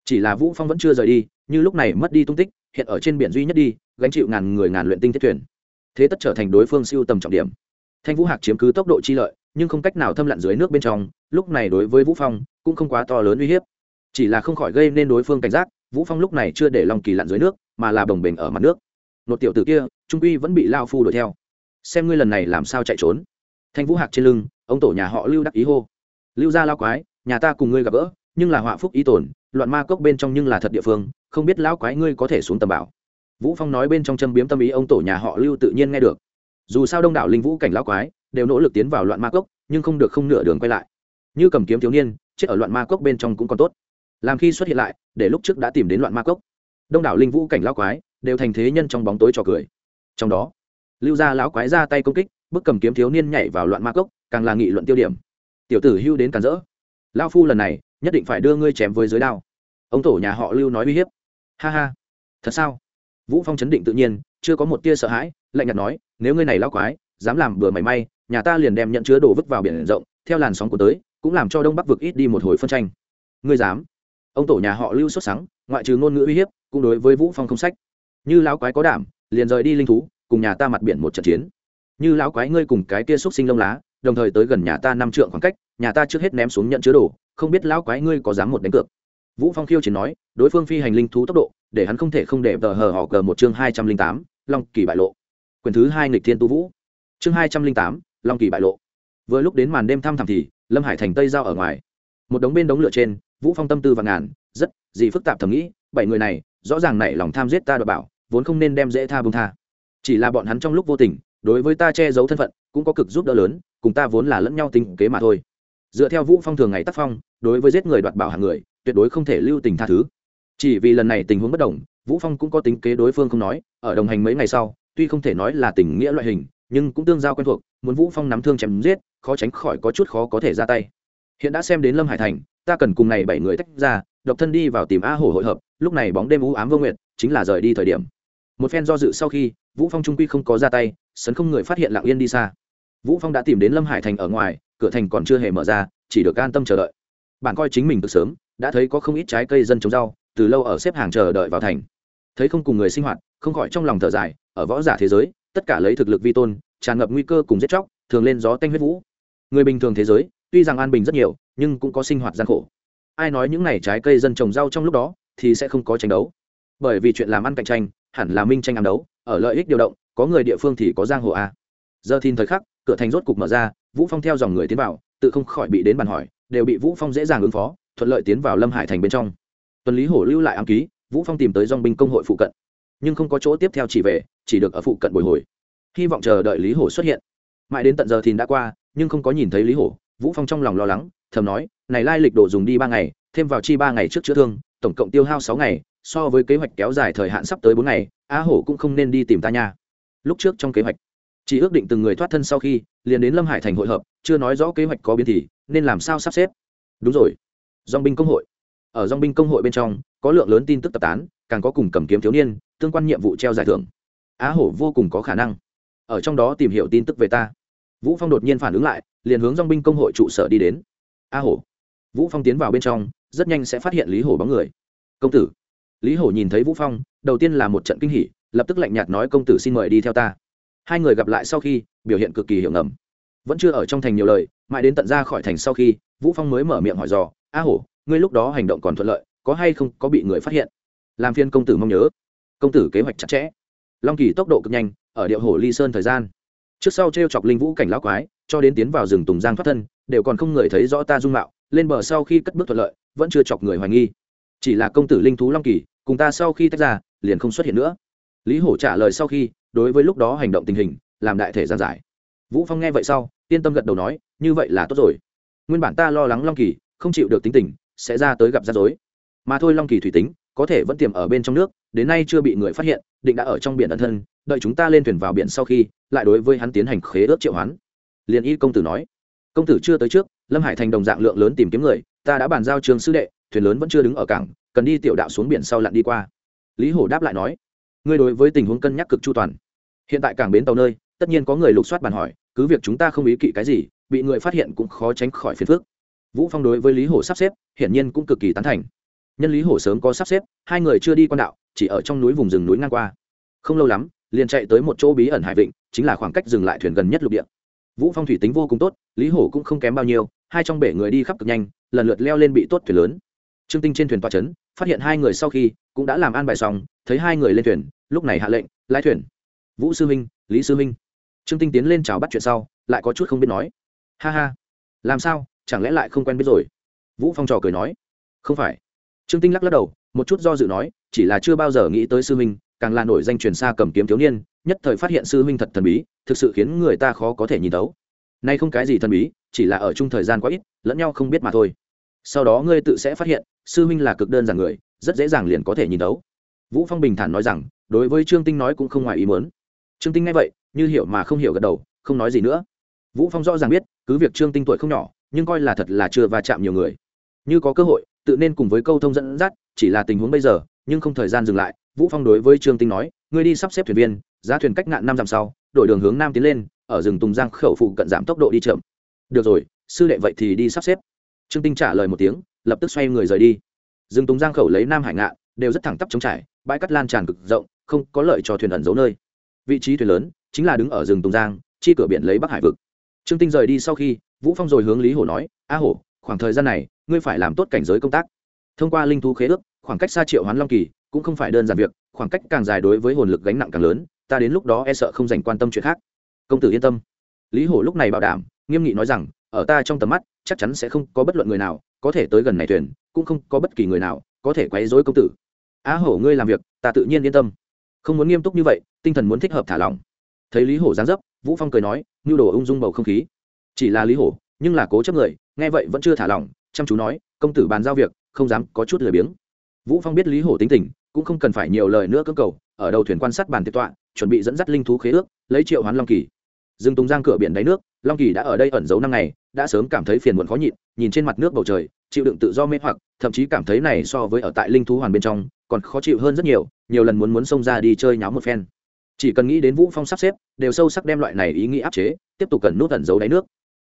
chỉ là vũ phong vẫn chưa rời đi, như lúc này mất đi tung tích, hiện ở trên biển duy nhất đi, gánh chịu ngàn người ngàn luyện tinh thiết thuyền. Thế tất trở thành đối phương siêu tầm trọng điểm. Thanh vũ hạc chiếm cứ tốc độ chi lợi, nhưng không cách nào thâm lặn dưới nước bên trong, lúc này đối với vũ phong, cũng không quá to lớn uy hiếp. Chỉ là không khỏi gây nên đối phương cảnh giác, vũ phong lúc này chưa để lòng kỳ lặn dưới nước, mà là bồng bềnh ở mặt nước. Một tiểu tử kia, trung quy vẫn bị lao phu đuổi theo. Xem ngươi lần này làm sao chạy trốn. Thanh vũ hạc trên lưng, ông tổ nhà họ lưu đắc ý hô. Lưu gia lao quái, nhà ta cùng ngươi gặp gỡ, nhưng là họa phúc ý tổn loạn ma cốc bên trong nhưng là thật địa phương, không biết lão quái ngươi có thể xuống tầm bảo. Vũ phong nói bên trong châm biếm tâm ý ông tổ nhà họ lưu tự nhiên nghe được. Dù sao đông đảo linh vũ cảnh lão quái đều nỗ lực tiến vào loạn ma cốc, nhưng không được không nửa đường quay lại. Như cầm kiếm thiếu niên, chết ở loạn ma cốc bên trong cũng còn tốt. Làm khi xuất hiện lại, để lúc trước đã tìm đến loạn ma cốc, đông đảo linh vũ cảnh lão quái đều thành thế nhân trong bóng tối trò cười. Trong đó, lưu gia lão quái ra tay công kích bức cầm kiếm thiếu niên nhảy vào loạn ma cốc, càng là nghị luận tiêu điểm. Tiểu tử hưu đến càn rỡ. Lao phu lần này nhất định phải đưa ngươi chém với giới đao. Ông tổ nhà họ lưu nói uy hiếp. Ha ha. Thật sao? Vũ phong chấn định tự nhiên, chưa có một tia sợ hãi, lạnh nhạt nói, nếu ngươi này lao quái, dám làm bừa mảy may, nhà ta liền đem nhận chứa đồ vứt vào biển rộng, theo làn sóng của tới, cũng làm cho đông bắc vực ít đi một hồi phân tranh. Ngươi dám? Ông tổ nhà họ lưu xuất sáng ngoại trừ ngôn ngữ uy hiếp, cũng đối với vũ phong không sách. Như lão quái có đảm, liền rời đi linh thú, cùng nhà ta mặt biển một trận chiến. Như lão quái ngươi cùng cái kia xúc sinh lông lá, đồng thời tới gần nhà ta năm trượng khoảng cách, nhà ta trước hết ném xuống nhận chứa đồ không biết lão quái ngươi có dám một đánh cược. Vũ phong khiêu chỉ nói, đối phương phi hành linh thú tốc độ, để hắn không thể không để tờ hờ họ cờ một chương hai trăm linh tám, long kỳ bại lộ. Quyền thứ hai nghịch thiên tu vũ. Chương hai trăm linh tám, long kỳ bại lộ. Vừa lúc đến màn đêm thăm thẳm thì, lâm hải thành tây giao ở ngoài. Một đống bên đống lửa trên, vũ phong tâm tư và ngàn, rất gì phức tạp thầm nghĩ, bảy người này, rõ ràng nảy lòng tham giết ta đoạt bảo, vốn không nên đem dễ tha bông tha. Chỉ là bọn hắn trong lúc vô tình, đối với ta che giấu thân phận, cũng có cực giúp đỡ lớn, cùng ta vốn là lẫn nhau tình kế mà thôi dựa theo vũ phong thường ngày tác phong, đối với giết người đoạt bảo hàng người, tuyệt đối không thể lưu tình tha thứ. Chỉ vì lần này tình huống bất đồng, vũ phong cũng có tính kế đối phương không nói, ở đồng hành mấy ngày sau, tuy không thể nói là tình nghĩa loại hình, nhưng cũng tương giao quen thuộc, muốn vũ phong nắm thương chém giết, khó tránh khỏi có chút khó có thể ra tay. Hiện đã xem đến lâm hải thành, ta cần cùng này bảy người tách ra, độc thân đi vào tìm a hổ hội hợp, lúc này bóng đêm u ám vô nguyện chính là rời đi thời điểm. Một phen do dự sau khi, vũ phong trung quy không có ra tay, sấn không người phát hiện lặng yên đi xa. Vũ phong đã tìm đến lâm hải thành ở ngoài cửa thành còn chưa hề mở ra, chỉ được an tâm chờ đợi. Bạn coi chính mình từ sớm, đã thấy có không ít trái cây dân trồng rau, từ lâu ở xếp hàng chờ đợi vào thành. Thấy không cùng người sinh hoạt, không khỏi trong lòng thở dài, ở võ giả thế giới, tất cả lấy thực lực vi tôn, tràn ngập nguy cơ cùng giết chóc, thường lên gió tanh huyết vũ. Người bình thường thế giới, tuy rằng an bình rất nhiều, nhưng cũng có sinh hoạt gian khổ. Ai nói những n à y trái cây dân trồng rau trong lúc đó, thì sẽ không có tranh đấu. Bởi vì chuyện làm ăn cạnh tranh, hẳn là minh tranh ăn đấu, ở lợi ích điều động, có người địa phương thì có giang hồ a. Giờ thìn thời khắc cửa thành rốt cục mở ra, vũ phong theo dòng người tiến vào, tự không khỏi bị đến bàn hỏi, đều bị vũ phong dễ dàng ứng phó, thuận lợi tiến vào lâm hải thành bên trong. Tuần lý hổ lưu lại ám ký, vũ phong tìm tới dòng binh công hội phụ cận. Nhưng không có chỗ tiếp theo chỉ về, chỉ được ở phụ cận bồi hồi. Hy vọng chờ đợi lý hổ xuất hiện. Mãi đến tận giờ thì đã qua, nhưng không có nhìn thấy lý hổ, vũ phong trong lòng lo lắng, thầm nói, này lai lịch đồ dùng đi ba ngày, thêm vào chi ba ngày trước chữa thương, tổng cộng tiêu hao sáu ngày, so với kế hoạch kéo dài thời hạn sắp tới bốn ngày a hổ cũng không nên đi tìm ta nha. Lúc trước trong kế hoạch chỉ ước định từng người thoát thân sau khi, liền đến lâm hải thành hội hợp, chưa nói rõ kế hoạch có biến thì, nên làm sao sắp xếp. Đúng rồi. Dong binh công hội. Ở dong binh công hội bên trong, có lượng lớn tin tức tập tán, càng có cùng cầm kiếm thiếu niên, tương quan nhiệm vụ treo giải thưởng. Á hổ vô cùng có khả năng. Ở trong đó tìm hiểu tin tức về ta. Vũ phong đột nhiên phản ứng lại, liền hướng dong binh công hội trụ sở đi đến. A hổ. Vũ phong tiến vào bên trong, rất nhanh sẽ phát hiện lý hổ bóng người. Công tử. Lý hổ nhìn thấy vũ phong, đầu tiên là một trận kinh hỉ, lập tức lạnh nhạt nói, công tử xin mời đi theo ta hai người gặp lại sau khi, biểu hiện cực kỳ hiểu ngầm. Vẫn chưa ở trong thành nhiều lời, mãi đến tận ra khỏi thành sau khi, vũ phong mới mở miệng hỏi dò, a hổ, ngươi lúc đó hành động còn thuận lợi, có hay không có bị người phát hiện? Làm phiên công tử mong nhớ. Công tử kế hoạch chặt chẽ. Long kỳ tốc độ cực nhanh, ở điệu hổ ly sơn thời gian. Trước sau trêu chọc linh vũ cảnh lão quái, cho đến tiến vào rừng tùng giang thoát thân, đều còn không người thấy rõ ta dung mạo, lên bờ sau khi cất bước thuận lợi, vẫn chưa chọc người hoài nghi. Chỉ là công tử linh thú long kỳ, cùng ta sau khi tách ra, liền không xuất hiện nữa lý hổ trả lời sau khi, đối với lúc đó hành động tình hình, làm đại thể giàn giải. Vũ phong nghe vậy sau, yên tâm gật đầu nói, như vậy là tốt rồi. Nguyên bản ta lo lắng long kỳ, không chịu được tính tình, sẽ ra tới gặp rắc rối. Mà thôi long kỳ thủy tính, có thể vẫn tiềm ở bên trong nước, đến nay chưa bị người phát hiện, định đã ở trong biển ẩn thân, đợi chúng ta lên thuyền vào biển sau khi, lại đối với hắn tiến hành khế ước triệu hoán. Liền y công tử nói. Công tử chưa tới trước, lâm hải thành đồng dạng lượng lớn tìm kiếm người, ta đã bàn giao trường sư đệ, thuyền lớn vẫn chưa đứng ở cảng, cần đi tiểu đạo xuống biển sau lặn đi qua. Lý hổ đáp lại nói ngươi đối với tình huống cân nhắc cực chu toàn. Hiện tại cảng bến tàu nơi, tất nhiên có người lục soát bàn hỏi, cứ việc chúng ta không ý kỵ cái gì, bị người phát hiện cũng khó tránh khỏi phiền phức. Vũ phong đối với lý hổ sắp xếp, hiển nhiên cũng cực kỳ tán thành. Nhân lý hổ sớm có sắp xếp, hai người chưa đi quan đạo, chỉ ở trong núi vùng rừng núi ngang qua. Không lâu lắm, liền chạy tới một chỗ bí ẩn hải vịnh, chính là khoảng cách dừng lại thuyền gần nhất lục địa. Vũ phong thủy tính vô cùng tốt, lý hổ cũng không kém bao nhiêu, hai trong bể người đi khắp cực nhanh, lần lượt leo lên bị tốt thuyền lớn trương tinh trên thuyền toa chấn, phát hiện hai người sau khi cũng đã làm an bài xong, thấy hai người lên thuyền, lúc này hạ lệnh, lái thuyền. Vũ sư minh, lý sư minh. Trương tinh tiến lên chào bắt chuyện sau, lại có chút không biết nói. Ha ha, làm sao, chẳng lẽ lại không quen biết rồi? Vũ phong trò cười nói. Không phải. Trương tinh lắc lắc đầu, một chút do dự nói, chỉ là chưa bao giờ nghĩ tới sư minh, càng là nổi danh truyền xa cầm kiếm thiếu niên, nhất thời phát hiện sư minh thật thần bí, thực sự khiến người ta khó có thể nhìn thấu. Nay không cái gì thần bí, chỉ là ở chung thời gian quá ít, lẫn nhau không biết mà thôi sau đó ngươi tự sẽ phát hiện, sư minh là cực đơn giản người, rất dễ dàng liền có thể nhìn đấu. vũ phong bình thản nói rằng, đối với trương tinh nói cũng không ngoài ý muốn. Trương tinh nghe vậy, như hiểu mà không hiểu gật đầu, không nói gì nữa. Vũ phong rõ ràng biết, cứ việc trương tinh tuổi không nhỏ, nhưng coi là thật là chưa va chạm nhiều người. Như có cơ hội, tự nên cùng với câu thông dẫn dắt, chỉ là tình huống bây giờ, nhưng không thời gian dừng lại, vũ phong đối với trương tinh nói, ngươi đi sắp xếp thuyền viên, giá thuyền cách ngạn năm dặm sau, đổi đường hướng nam tiến lên, ở rừng tùng giang khẩu phụ cận giảm tốc độ đi chậm. Được rồi, sư đệ vậy thì đi sắp xếp trương tinh trả lời một tiếng, lập tức xoay người rời đi. Rừng tùng giang khẩu lấy nam hải ngạn đều rất thẳng tắp chống trải, bãi cắt lan tràn cực rộng, không có lợi cho thuyền ẩn giấu nơi. Vị trí thuyền lớn chính là đứng ở rừng tùng giang, chi cửa biển lấy bắc hải vực. Trương tinh rời đi sau khi, vũ phong rồi hướng lý hổ nói, a hổ, khoảng thời gian này, ngươi phải làm tốt cảnh giới công tác. Thông qua linh thú khế ước, khoảng cách xa triệu hoán long kỳ cũng không phải đơn giản việc, khoảng cách càng dài đối với hồn lực gánh nặng càng lớn, ta đến lúc đó e sợ không dành quan tâm chuyện khác. Công tử yên tâm. Lý hổ lúc này bảo đảm, nghiêm nghị nói rằng ở ta trong tầm mắt, chắc chắn sẽ không có bất luận người nào, có thể tới gần này thuyền, cũng không có bất kỳ người nào có thể quấy rối công tử. Á hổ, ngươi làm việc, ta tự nhiên yên tâm. Không muốn nghiêm túc như vậy, tinh thần muốn thích hợp thả lỏng. Thấy lý hổ giáng dấp, vũ phong cười nói như đồ ung dung bầu không khí. Chỉ là lý hổ, nhưng là cố chấp người, nghe vậy vẫn chưa thả lỏng, chăm chú nói, công tử bàn giao việc, không dám có chút lười biếng. Vũ phong biết lý hổ tính tình, cũng không cần phải nhiều lời nữa cơ cầu, ở đầu thuyền quan sát bàn tiệt tọa, chuẩn bị dẫn dắt linh thú khế ước, lấy triệu hoán long kỳ. Dừng tùng giang cửa biển đáy nước long kỳ đã ở đây ẩn giấu năm ngày, đã sớm cảm thấy phiền muộn khó nhịn, nhìn trên mặt nước bầu trời, chịu đựng tự do mê hoặc, thậm chí cảm thấy này so với ở tại linh thú hoàn bên trong, còn khó chịu hơn rất nhiều nhiều lần muốn muốn xông ra đi chơi nháo một phen. Chỉ cần nghĩ đến vũ phong sắp xếp, đều sâu sắc đem loại này ý nghĩ áp chế, tiếp tục cần nút ẩn giấu đáy nước.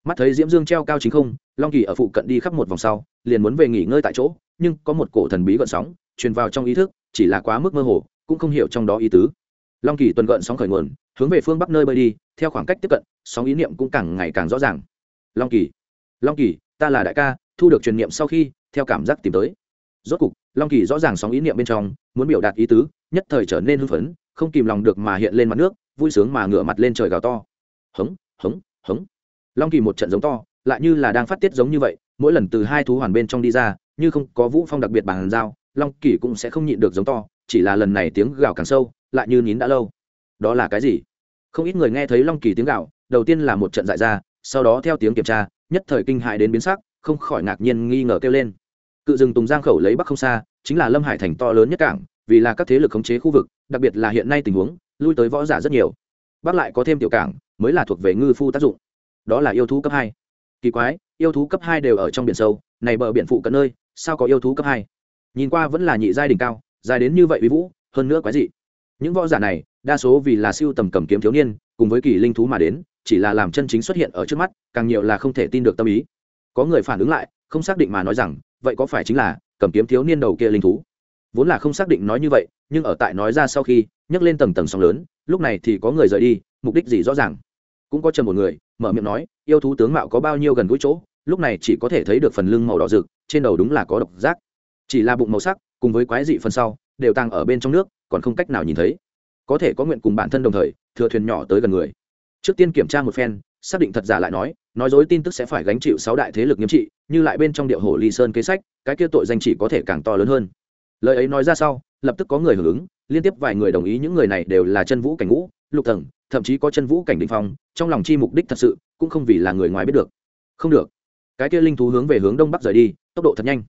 Mắt thấy diễm dương treo cao chính không, long kỳ ở phụ cận đi khắp một vòng sau, liền muốn về nghỉ ngơi tại chỗ, nhưng có một cổ thần bí gợn sóng truyền vào trong ý thức, chỉ là quá mức mơ hồ, cũng không hiểu trong đó ý tứ long kỳ tuần gợn sóng khởi nguồn, hướng về phương bắc nơi bơi đi, theo khoảng cách tiếp cận, sóng ý niệm cũng càng ngày càng rõ ràng. Long kỳ long kỳ, ta là đại ca, thu được truyền niệm sau khi, theo cảm giác tìm tới. Rốt cục, long kỳ rõ ràng sóng ý niệm bên trong, muốn biểu đạt ý tứ, nhất thời trở nên hưng phấn, không kìm lòng được mà hiện lên mặt nước, vui sướng mà ngửa mặt lên trời gào to. Hống hống hống. Long kỳ một trận giống to, lại như là đang phát tiết giống như vậy, mỗi lần từ hai thú hoàn bên trong đi ra, như không có vũ phong đặc biệt bàn giao long kỳ cũng sẽ không nhịn được giống to, chỉ là lần này tiếng gào càng sâu lại như nín đã lâu. Đó là cái gì? Không ít người nghe thấy long kỳ tiếng gạo. đầu tiên là một trận dại ra, sau đó theo tiếng kiểm tra, nhất thời kinh hại đến biến sắc, không khỏi ngạc nhiên nghi ngờ kêu lên. Cự rừng tùng giang khẩu lấy bắc không xa, chính là lâm hải thành to lớn nhất cảng, vì là các thế lực khống chế khu vực, đặc biệt là hiện nay tình huống, lui tới võ giả rất nhiều. Bắc lại có thêm tiểu cảng, mới là thuộc về ngư phu tác dụng. Đó là yêu thú cấp hai. Kỳ quái, yêu thú cấp hai đều ở trong biển sâu, này bờ biển phụ cận nơi, sao có yêu thú cấp hai? Nhìn qua vẫn là nhị giai đỉnh cao, dài đến như vậy với vũ, hơn nữa quái dị những võ giả này, đa số vì là siêu tầm cầm kiếm thiếu niên, cùng với kỳ linh thú mà đến, chỉ là làm chân chính xuất hiện ở trước mắt, càng nhiều là không thể tin được tâm ý. Có người phản ứng lại, không xác định mà nói rằng, vậy có phải chính là cầm kiếm thiếu niên đầu kia linh thú? Vốn là không xác định nói như vậy, nhưng ở tại nói ra sau khi, nhấc lên tầng tầng sóng lớn, lúc này thì có người rời đi, mục đích gì rõ ràng? Cũng có trầm một người, mở miệng nói, yêu thú tướng mạo có bao nhiêu gần gũi chỗ, lúc này chỉ có thể thấy được phần lưng màu đỏ rực, trên đầu đúng là có độc giác. Chỉ là bụng màu sắc, cùng với quái dị phần sau, đều tăng ở bên trong nước còn không cách nào nhìn thấy. Có thể có nguyện cùng bản thân đồng thời, thừa thuyền nhỏ tới gần người. Trước tiên kiểm tra một phen, xác định thật giả lại nói nói dối tin tức sẽ phải gánh chịu sáu đại thế lực nghiêm trị, như lại bên trong điệu hồ ly sơn kế sách, cái kia tội danh chỉ có thể càng to lớn hơn. Lời ấy nói ra sau, lập tức có người hưởng ứng, liên tiếp vài người đồng ý những người này đều là chân vũ cảnh ngũ, lục tầng thậm chí có chân vũ cảnh đình phong, trong lòng chi mục đích thật sự, cũng không vì là người ngoài biết được. Không được. Cái kia linh thú hướng về hướng đông bắc rời đi, tốc độ thật nhanh.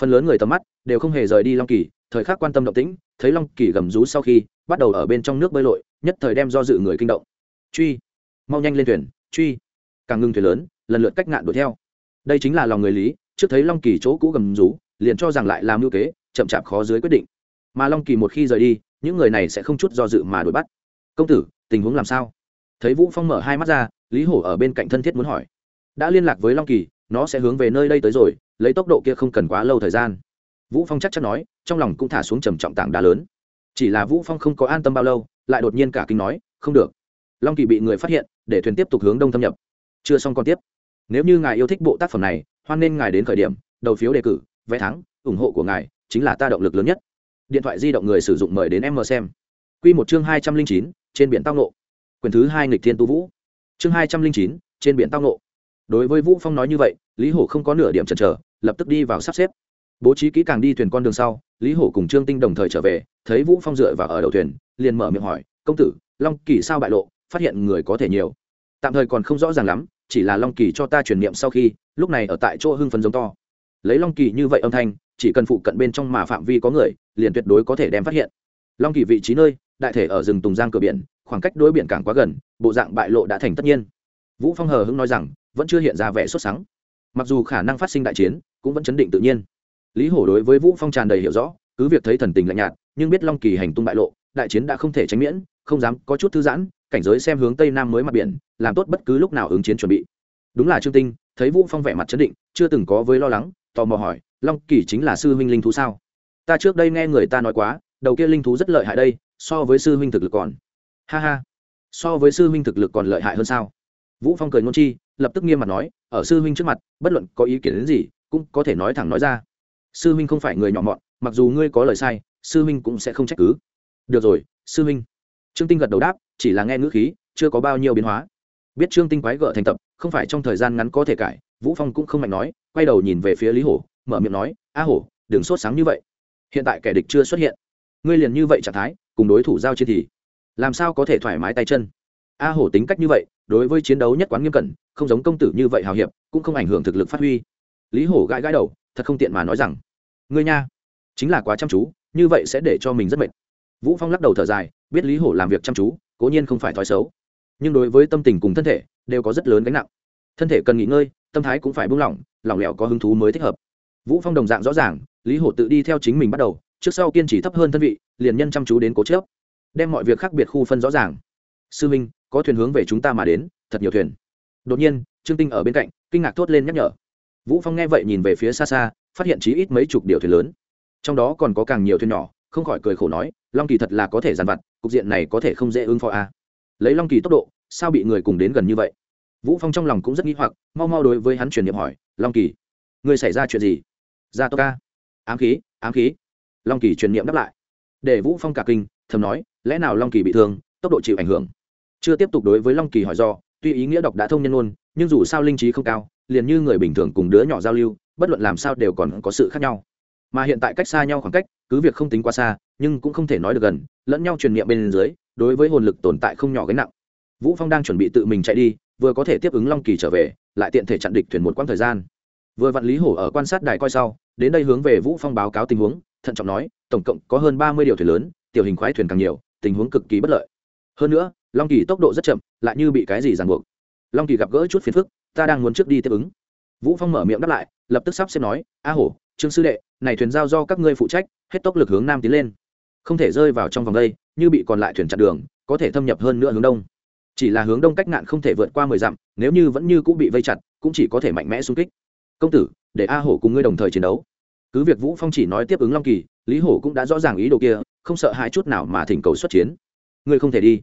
Phần lớn người tầm mắt đều không hề rời đi long kỳ thời khắc quan tâm động tĩnh, thấy long kỳ gầm rú sau khi, bắt đầu ở bên trong nước bơi lội, nhất thời đem do dự người kinh động. Truy! Mau nhanh lên thuyền, truy! Càng ngưng thuyền lớn, lần lượt cách ngạn đuổi theo. Đây chính là lòng người lý, trước thấy long kỳ chỗ cũ gầm rú, liền cho rằng lại làm mưu kế, chậm chạp khó dưới quyết định. Mà long kỳ một khi rời đi, những người này sẽ không chút do dự mà đuổi bắt. Công tử, tình huống làm sao? Thấy vũ phong mở hai mắt ra, lý hổ ở bên cạnh thân thiết muốn hỏi. Đã liên lạc với long kỳ, nó sẽ hướng về nơi đây tới rồi, lấy tốc độ kia không cần quá lâu thời gian vũ phong chắc chắn nói, trong lòng cũng thả xuống trầm trọng tảng đá lớn. Chỉ là vũ phong không có an tâm bao lâu, lại đột nhiên cả kinh nói, không được. Long kỳ bị người phát hiện, để thuyền tiếp tục hướng đông thâm nhập. Chưa xong còn tiếp. Nếu như ngài yêu thích bộ tác phẩm này, hoan nên ngài đến khởi điểm, đầu phiếu đề cử, vé thắng, ủng hộ của ngài chính là ta động lực lớn nhất. Điện thoại di động người sử dụng mời đến em mờ xem. Q một chương hai trăm linh chín, trên biển tao nộ quyền thứ hai nghịch thiên tu vũ. Chương hai trăm linh chín, trên biển tao nộ đối với vũ phong nói như vậy, lý hổ không có nửa điểm chần chờ, lập tức đi vào sắp xếp bố trí kỹ càng đi thuyền con đường sau, lý hổ cùng trương tinh đồng thời trở về, thấy vũ phong dựa vào ở đầu thuyền, liền mở miệng hỏi, công tử, long kỳ sao bại lộ, phát hiện người có thể nhiều? Tạm thời còn không rõ ràng lắm, chỉ là long kỳ cho ta truyền niệm sau khi, lúc này ở tại chỗ hưng phấn giống to. Lấy long kỳ như vậy âm thanh, chỉ cần phụ cận bên trong mà phạm vi có người, liền tuyệt đối có thể đem phát hiện. Long kỳ vị trí nơi, đại thể ở rừng tùng giang cửa biển, khoảng cách đối biển càng quá gần, bộ dạng bại lộ đã thành tất nhiên. Vũ phong hờ hưng nói rằng, vẫn chưa hiện ra vẻ xuất sáng mặc dù khả năng phát sinh đại chiến, cũng vẫn chấn định tự nhiên lý hổ đối với vũ phong tràn đầy hiểu rõ, cứ việc thấy thần tình lạnh nhạt, nhưng biết long kỳ hành tung bại lộ, đại chiến đã không thể tránh miễn, không dám có chút thư giãn, cảnh giới xem hướng tây nam mới mặt biển, làm tốt bất cứ lúc nào ứng chiến chuẩn bị. Đúng là trương tinh, thấy vũ phong vẻ mặt chấn định, chưa từng có với lo lắng, tò mò hỏi, long kỳ chính là sư huynh linh thú sao? Ta trước đây nghe người ta nói quá, đầu kia linh thú rất lợi hại đây, so với sư huynh thực lực còn. Ha ha, so với sư huynh thực lực còn lợi hại hơn sao? Vũ phong cười ngôn chi, lập tức nghiêm mặt nói, ở sư huynh trước mặt, bất luận có ý kiến đến gì, cũng có thể nói thẳng nói ra sư huynh không phải người nhỏ mọn, mặc dù ngươi có lời sai, sư huynh cũng sẽ không trách cứ. Được rồi, sư huynh. Trương tinh gật đầu đáp, chỉ là nghe ngữ khí, chưa có bao nhiêu biến hóa. Biết trương tinh quái gợ thành tập, không phải trong thời gian ngắn có thể cải, vũ phong cũng không mạnh nói, quay đầu nhìn về phía lý hổ, mở miệng nói, a hổ, đừng sốt sáng như vậy. Hiện tại kẻ địch chưa xuất hiện. Ngươi liền như vậy trạng thái, cùng đối thủ giao chiến thì làm sao có thể thoải mái tay chân? A hổ tính cách như vậy, đối với chiến đấu nhất quán nghiêm cẩn, không giống công tử như vậy hào hiệp, cũng không ảnh hưởng thực lực phát huy. Lý hổ gãi gãi đầu thật không tiện mà nói rằng, ngươi nha, chính là quá chăm chú, như vậy sẽ để cho mình rất mệt. Vũ phong lắc đầu thở dài, biết lý hổ làm việc chăm chú, cố nhiên không phải thói xấu. Nhưng đối với tâm tình cùng thân thể, đều có rất lớn gánh nặng. Thân thể cần nghỉ ngơi, tâm thái cũng phải buông lỏng lỏng lẻo có hứng thú mới thích hợp. Vũ phong đồng dạng rõ ràng, lý hổ tự đi theo chính mình bắt đầu, trước sau kiên trì thấp hơn thân vị, liền nhân chăm chú đến cố chớp, đem mọi việc khác biệt khu phân rõ ràng. Sư minh, có thuyền hướng về chúng ta mà đến, thật nhiều thuyền. Đột nhiên, trương tinh ở bên cạnh, kinh ngạc thốt lên nhắc nhở vũ phong nghe vậy nhìn về phía xa xa, phát hiện chí ít mấy chục điều thuyền lớn. Trong đó còn có càng nhiều thuyền nhỏ, không khỏi cười khổ nói, long kỳ thật là có thể dàn vặt, cục diện này có thể không dễ ứng phó a à. lấy long kỳ tốc độ, sao bị người cùng đến gần như vậy? Vũ phong trong lòng cũng rất nghi hoặc, mau mau đối với hắn truyền niệm hỏi, long kỳ người xảy ra chuyện gì? Ra tốc ca. Ám khí ám khí. Long kỳ truyền niệm đáp lại. Để vũ phong cả kinh, thầm nói, lẽ nào long kỳ bị thương, tốc độ chịu ảnh hưởng? Chưa tiếp tục đối với long kỳ hỏi do, tuy ý nghĩa đọc đã thông nhân ôn nhưng dù sao linh trí không cao liền như người bình thường cùng đứa nhỏ giao lưu, bất luận làm sao đều còn có sự khác nhau. Mà hiện tại cách xa nhau khoảng cách, cứ việc không tính quá xa, nhưng cũng không thể nói được gần, lẫn nhau truyền miệng bên dưới, đối với hồn lực tồn tại không nhỏ gánh nặng. Vũ phong đang chuẩn bị tự mình chạy đi, vừa có thể tiếp ứng long kỳ trở về, lại tiện thể chặn địch thuyền một quãng thời gian. Vừa vạn lý hổ ở quan sát đài coi sau, đến đây hướng về vũ phong báo cáo tình huống, thận trọng nói, tổng cộng có hơn ba mươi điều thuyền lớn, tiểu hình khoái thuyền càng nhiều, tình huống cực kỳ bất lợi. Hơn nữa, long kỳ tốc độ rất chậm, lại như bị cái gì ràng buộc. Long kỳ gặp gỡ chút phiền phức ta đang muốn trước đi tiếp ứng. Vũ phong mở miệng đáp lại, lập tức sắp xếp nói, a hổ, trương sư đệ, này thuyền giao do các ngươi phụ trách, hết tốc lực hướng nam tiến lên. Không thể rơi vào trong vòng đây, như bị còn lại thuyền chặn đường, có thể thâm nhập hơn nữa hướng đông. Chỉ là hướng đông cách nạn không thể vượt qua mười dặm, nếu như vẫn như cũng bị vây chặt, cũng chỉ có thể mạnh mẽ xung kích. Công tử, để a hổ cùng ngươi đồng thời chiến đấu. Cứ việc vũ phong chỉ nói tiếp ứng long kỳ, lý hổ cũng đã rõ ràng ý đồ kia, không sợ hãi chút nào mà thỉnh cầu xuất chiến. Ngươi không thể đi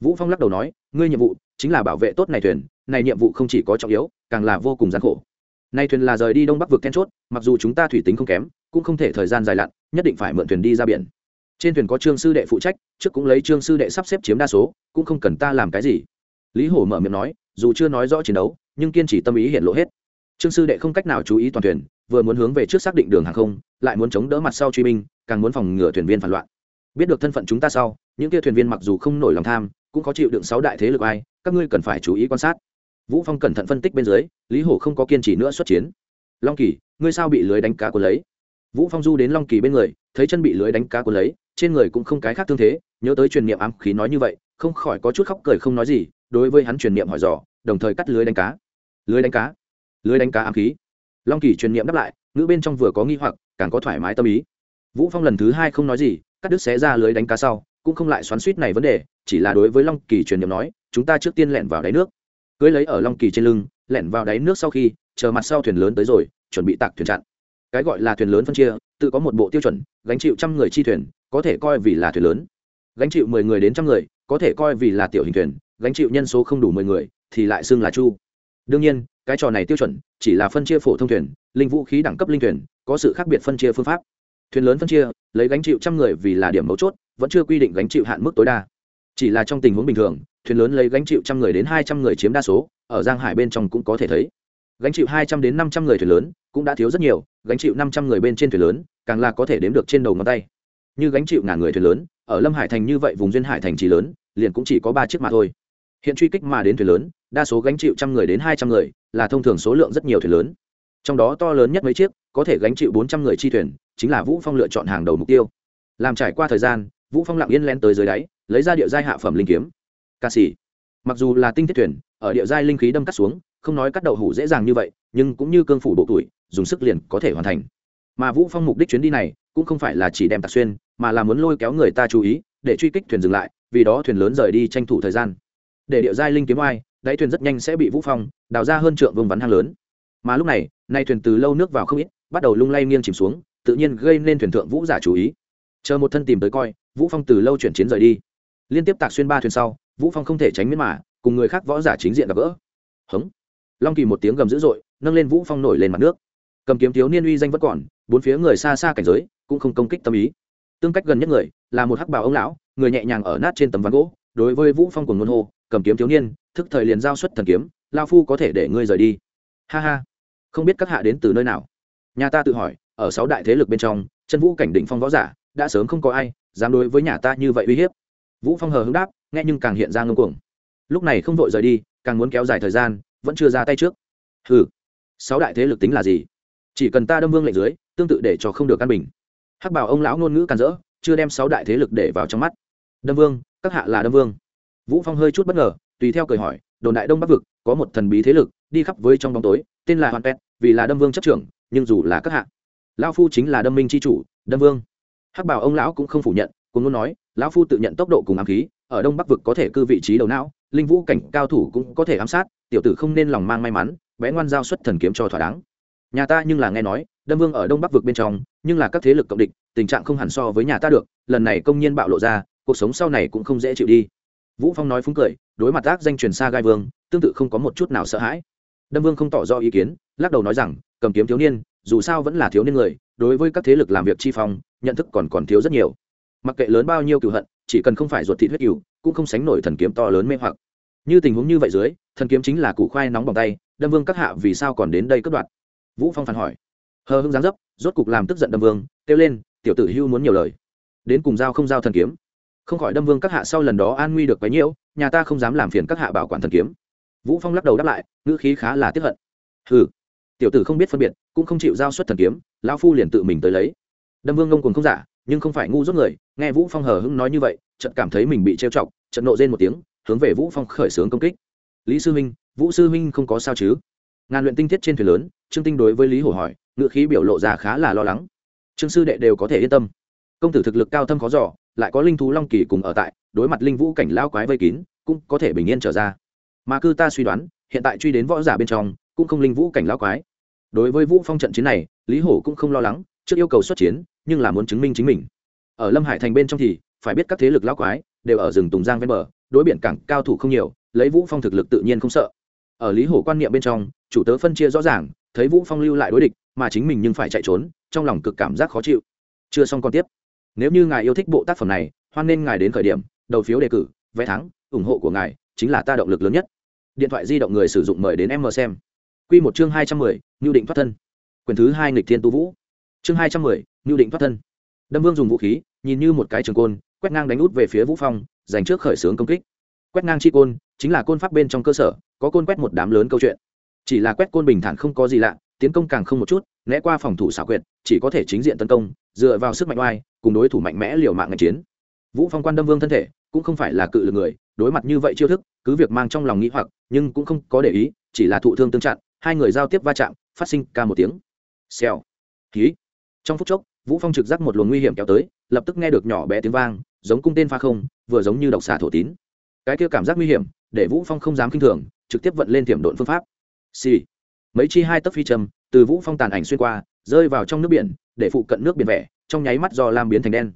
vũ phong lắc đầu nói, ngươi nhiệm vụ chính là bảo vệ tốt này thuyền, này nhiệm vụ không chỉ có trọng yếu, càng là vô cùng gian khổ. Nay thuyền là rời đi đông bắc vực then chốt, mặc dù chúng ta thủy tính không kém, cũng không thể thời gian dài lặn, nhất định phải mượn thuyền đi ra biển. Trên thuyền có trương sư đệ phụ trách, trước cũng lấy trương sư đệ sắp xếp chiếm đa số, cũng không cần ta làm cái gì. Lý hổ mở miệng nói, dù chưa nói rõ chiến đấu, nhưng kiên trì tâm ý hiện lộ hết. Trương sư đệ không cách nào chú ý toàn thuyền, vừa muốn hướng về trước xác định đường hàng không, lại muốn chống đỡ mặt sau truy binh, càng muốn phòng ngừa thuyền viên phản loạn. Biết được thân phận chúng ta sau, những kia thuyền viên mặc dù không nổi lòng tham cũng có chịu đựng sáu đại thế lực ai, các ngươi cần phải chú ý quan sát. Vũ phong cẩn thận phân tích bên dưới, lý hổ không có kiên trì nữa xuất chiến. Long kỳ, ngươi sao bị lưới đánh cá của lấy? Vũ phong du đến long kỳ bên người, thấy chân bị lưới đánh cá của lấy, trên người cũng không cái khác tương thế, nhớ tới truyền niệm ám khí nói như vậy, không khỏi có chút khóc cười không nói gì, đối với hắn truyền niệm hỏi dò, đồng thời cắt lưới đánh cá. Lưới đánh cá? Lưới đánh cá ám khí. Long kỳ truyền niệm đáp lại, ngữ bên trong vừa có nghi hoặc, càng có thoải mái tâm ý. Vũ phong lần thứ hai không nói gì, cắt đứt xé ra lưới đánh cá sau cũng không lại xoắn suýt này vấn đề, chỉ là đối với long kỳ truyền niệm nói, chúng ta trước tiên lẻn vào đáy nước. Cưới lấy ở long kỳ trên lưng, lẻn vào đáy nước sau khi, chờ mặt sau thuyền lớn tới rồi, chuẩn bị tạc thuyền chặn. Cái gọi là thuyền lớn phân chia, tự có một bộ tiêu chuẩn, gánh chịu trăm người chi thuyền, có thể coi vì là thuyền lớn. Gánh chịu mười người đến trăm người, có thể coi vì là tiểu hình thuyền, gánh chịu nhân số không đủ mười người, thì lại xưng là chu. Đương nhiên, cái trò này tiêu chuẩn, chỉ là phân chia phổ thông thuyền, linh vũ khí đẳng cấp linh thuyền, có sự khác biệt phân chia phương pháp. Thuyền lớn phân chia, lấy gánh chịu trăm người vì là điểm mấu chốt vẫn chưa quy định gánh chịu hạn mức tối đa. Chỉ là trong tình huống bình thường, thuyền lớn lấy gánh chịu trăm người đến hai trăm người chiếm đa số, ở giang hải bên trong cũng có thể thấy. Gánh chịu hai trăm đến năm trăm người thuyền lớn cũng đã thiếu rất nhiều, gánh chịu năm trăm người bên trên thuyền lớn, càng là có thể đếm được trên đầu ngón tay. Như gánh chịu ngàn người thuyền lớn, ở lâm hải thành như vậy vùng duyên hải thành trì lớn, liền cũng chỉ có ba chiếc mà thôi. Hiện truy kích mà đến thuyền lớn, đa số gánh chịu trăm người đến hai trăm người, là thông thường số lượng rất nhiều thuyền lớn. Trong đó to lớn nhất mấy chiếc, có thể gánh chịu bốn trăm người chi thuyền, chính là vũ phong lựa chọn hàng đầu mục tiêu. Làm trải qua thời gian vũ phong lặng yên len tới dưới đáy, lấy ra địa giai hạ phẩm linh kiếm. Ca sĩ. Mặc dù là tinh thiết thuyền, ở địa giai linh khí đâm cắt xuống, không nói cắt đậu hủ dễ dàng như vậy, nhưng cũng như cương phủ bộ tuổi, dùng sức liền có thể hoàn thành. Mà vũ phong mục đích chuyến đi này, cũng không phải là chỉ đem tạc xuyên, mà là muốn lôi kéo người ta chú ý, để truy kích thuyền dừng lại, vì đó thuyền lớn rời đi tranh thủ thời gian. Để địa giai linh kiếm oai, đáy thuyền rất nhanh sẽ bị vũ phong đào ra hơn trượng vương vắn hang lớn. Mà lúc này, nay thuyền từ lâu nước vào không ít, bắt đầu lung lay nghiêng chìm xuống, tự nhiên gây nên thuyền thượng vũ giả chú ý. Chờ một thân tìm tới coi vũ phong từ lâu chuyển chiến rời đi. Liên tiếp tạc xuyên ba thuyền sau, vũ phong không thể tránh miễn mà, cùng người khác võ giả chính diện gặp gỡ. Hống. Long kỳ một tiếng gầm dữ dội, nâng lên vũ phong nổi lên mặt nước. Cầm kiếm thiếu niên uy danh vẫn còn, bốn phía người xa xa cảnh giới cũng không công kích tâm ý. Tương cách gần nhất người, là một hắc bào ông lão, người nhẹ nhàng ở nát trên tấm ván gỗ, đối với vũ phong cùng ngôn hô, cầm kiếm thiếu niên, thức thời liền giao xuất thần kiếm lao phu có thể để ngươi rời đi. Ha ha. Không biết các hạ đến từ nơi nào. Nhà ta tự hỏi, ở sáu đại thế lực bên trong, chân vũ cảnh đỉnh phong võ giả, đã sớm không có ai dám đối với nhà ta như vậy uy hiếp. Vũ phong hờ hứng đáp, nghe nhưng càng hiện ra ngông cuồng. Lúc này không vội rời đi, càng muốn kéo dài thời gian, vẫn chưa ra tay trước. Hừ, sáu đại thế lực tính là gì? Chỉ cần ta đâm vương lệnh dưới, tương tự để cho không được căn bình. Hắc bảo ông lão ngôn ngữ càn rỡ, chưa đem sáu đại thế lực để vào trong mắt. Đâm vương, các hạ là đâm vương. Vũ phong hơi chút bất ngờ, tùy theo cười hỏi, đồn đại đông bắc vực, có một thần bí thế lực, đi khắp với trong bóng tối, tên là hoàn pet vì là đâm vương chấp trưởng, nhưng dù là các hạ, lão phu chính là đâm minh chi chủ, đâm vương hắc bảo ông lão cũng không phủ nhận cũng muốn nói, lão phu tự nhận tốc độ cùng ám khí, ở đông bắc vực có thể cư vị trí đầu não, linh vũ cảnh cao thủ cũng có thể ám sát, tiểu tử không nên lòng mang may mắn, bé ngoan giao xuất thần kiếm cho thỏa đáng. Nhà ta nhưng là nghe nói, đâm vương ở đông bắc vực bên trong, nhưng là các thế lực cộng địch, tình trạng không hẳn so với nhà ta được, lần này công nhiên bạo lộ ra, cuộc sống sau này cũng không dễ chịu đi. Vũ phong nói phúng cười, đối mặt ác danh truyền xa gai vương, tương tự không có một chút nào sợ hãi. Đâm vương không tỏ rõ ý kiến, lắc đầu nói rằng, cầm kiếm thiếu niên, dù sao vẫn là thiếu niên người, đối với các thế lực làm việc chi phong nhận thức còn còn thiếu rất nhiều. Mặc kệ lớn bao nhiêu cựu hận, chỉ cần không phải ruột thịt huyết cựu cũng không sánh nổi thần kiếm to lớn mê hoặc. Như tình huống như vậy dưới, thần kiếm chính là củ khoai nóng bằng tay, đâm vương các hạ vì sao còn đến đây cướp đoạt? Vũ phong phản hỏi. Hờ hưng giáng dấp, rốt cục làm tức giận đâm vương, kêu lên, tiểu tử hưu muốn nhiều lời. Đến cùng giao không giao thần kiếm? Không khỏi đâm vương các hạ sau lần đó an nguy được bấy nhiêu nhà ta không dám làm phiền các hạ bảo quản thần kiếm. Vũ phong lắc đầu đáp lại, ngữ khí khá là tiếc hận. Hừ, tiểu tử không biết phân biệt, cũng không chịu giao xuất thần kiếm, lão phu liền tự mình tới lấy đâm vương ngông cuồng không giả, nhưng không phải ngu dốt người, nghe vũ phong hờ hững nói như vậy trận cảm thấy mình bị trêu chọc trận nộ rên một tiếng, hướng về vũ phong khởi xướng công kích. Lý sư minh vũ sư minh không có sao chứ? Ngàn luyện tinh thiết trên thuyền lớn, trương tinh đối với lý hổ hỏi ngựa khí biểu lộ ra khá là lo lắng. Trương sư đệ đều có thể yên tâm. Công tử thực lực cao thâm khó giỏ lại có linh thú long kỳ cùng ở tại, đối mặt linh vũ cảnh lao quái vây kín, cũng có thể bình yên trở ra. Mà cư ta suy đoán, hiện tại truy đến võ giả bên trong, cũng không linh vũ cảnh lao quái. Đối với vũ phong trận chiến này, lý hổ cũng không lo lắng, trước yêu cầu xuất chiến nhưng là muốn chứng minh chính mình. Ở lâm hải thành bên trong thì, phải biết các thế lực lão quái đều ở rừng tùng giang ven bờ, đối biển cảng cao thủ không nhiều, lấy vũ phong thực lực tự nhiên không sợ. Ở lý hổ quan niệm bên trong, chủ tớ phân chia rõ ràng, thấy vũ phong lưu lại đối địch, mà chính mình nhưng phải chạy trốn, trong lòng cực cảm giác khó chịu. Chưa xong còn tiếp. Nếu như ngài yêu thích bộ tác phẩm này, hoan nên ngài đến khởi điểm, đầu phiếu đề cử, vé thắng, ủng hộ của ngài chính là ta động lực lớn nhất. Điện thoại di động người sử dụng mời đến em mờ xem. Quy một chương hai trăm mười nhu định thoát thân. Quyền thứ hai nghịch thiên tu vũ. Chương hai trăm mười nhu định thoát thân. Đâm vương dùng vũ khí, nhìn như một cái trường côn, quét ngang đánh út về phía vũ phong dành trước khởi xướng công kích. Quét ngang chi côn, chính là côn pháp bên trong cơ sở, có côn quét một đám lớn câu chuyện. Chỉ là quét côn bình thản không có gì lạ, tiến công càng không một chút, né qua phòng thủ xảo quyệt, chỉ có thể chính diện tấn công, dựa vào sức mạnh oai, cùng đối thủ mạnh mẽ liều mạng ngành chiến. Vũ phong quan đâm vương thân thể, cũng không phải là cự lực người, đối mặt như vậy chiêu thức, cứ việc mang trong lòng nghĩ hoặc, nhưng cũng không có để ý, chỉ là thụ thương tương chặn, hai người giao tiếp va chạm, phát sinh ca một tiếng. Xèo. Khí trong phút chốc vũ phong trực giác một luồng nguy hiểm kéo tới, lập tức nghe được nhỏ bé tiếng vang, giống cung tên pha không, vừa giống như độc xà thổ tín. Cái kia cảm giác nguy hiểm, để vũ phong không dám kinh thường, trực tiếp vận lên tiềm độn phương pháp. Xì. Mấy chi hai tấc phi trầm từ vũ phong tàn ảnh xuyên qua, rơi vào trong nước biển, để phụ cận nước biển vẻ, trong nháy mắt do lam biến thành đen.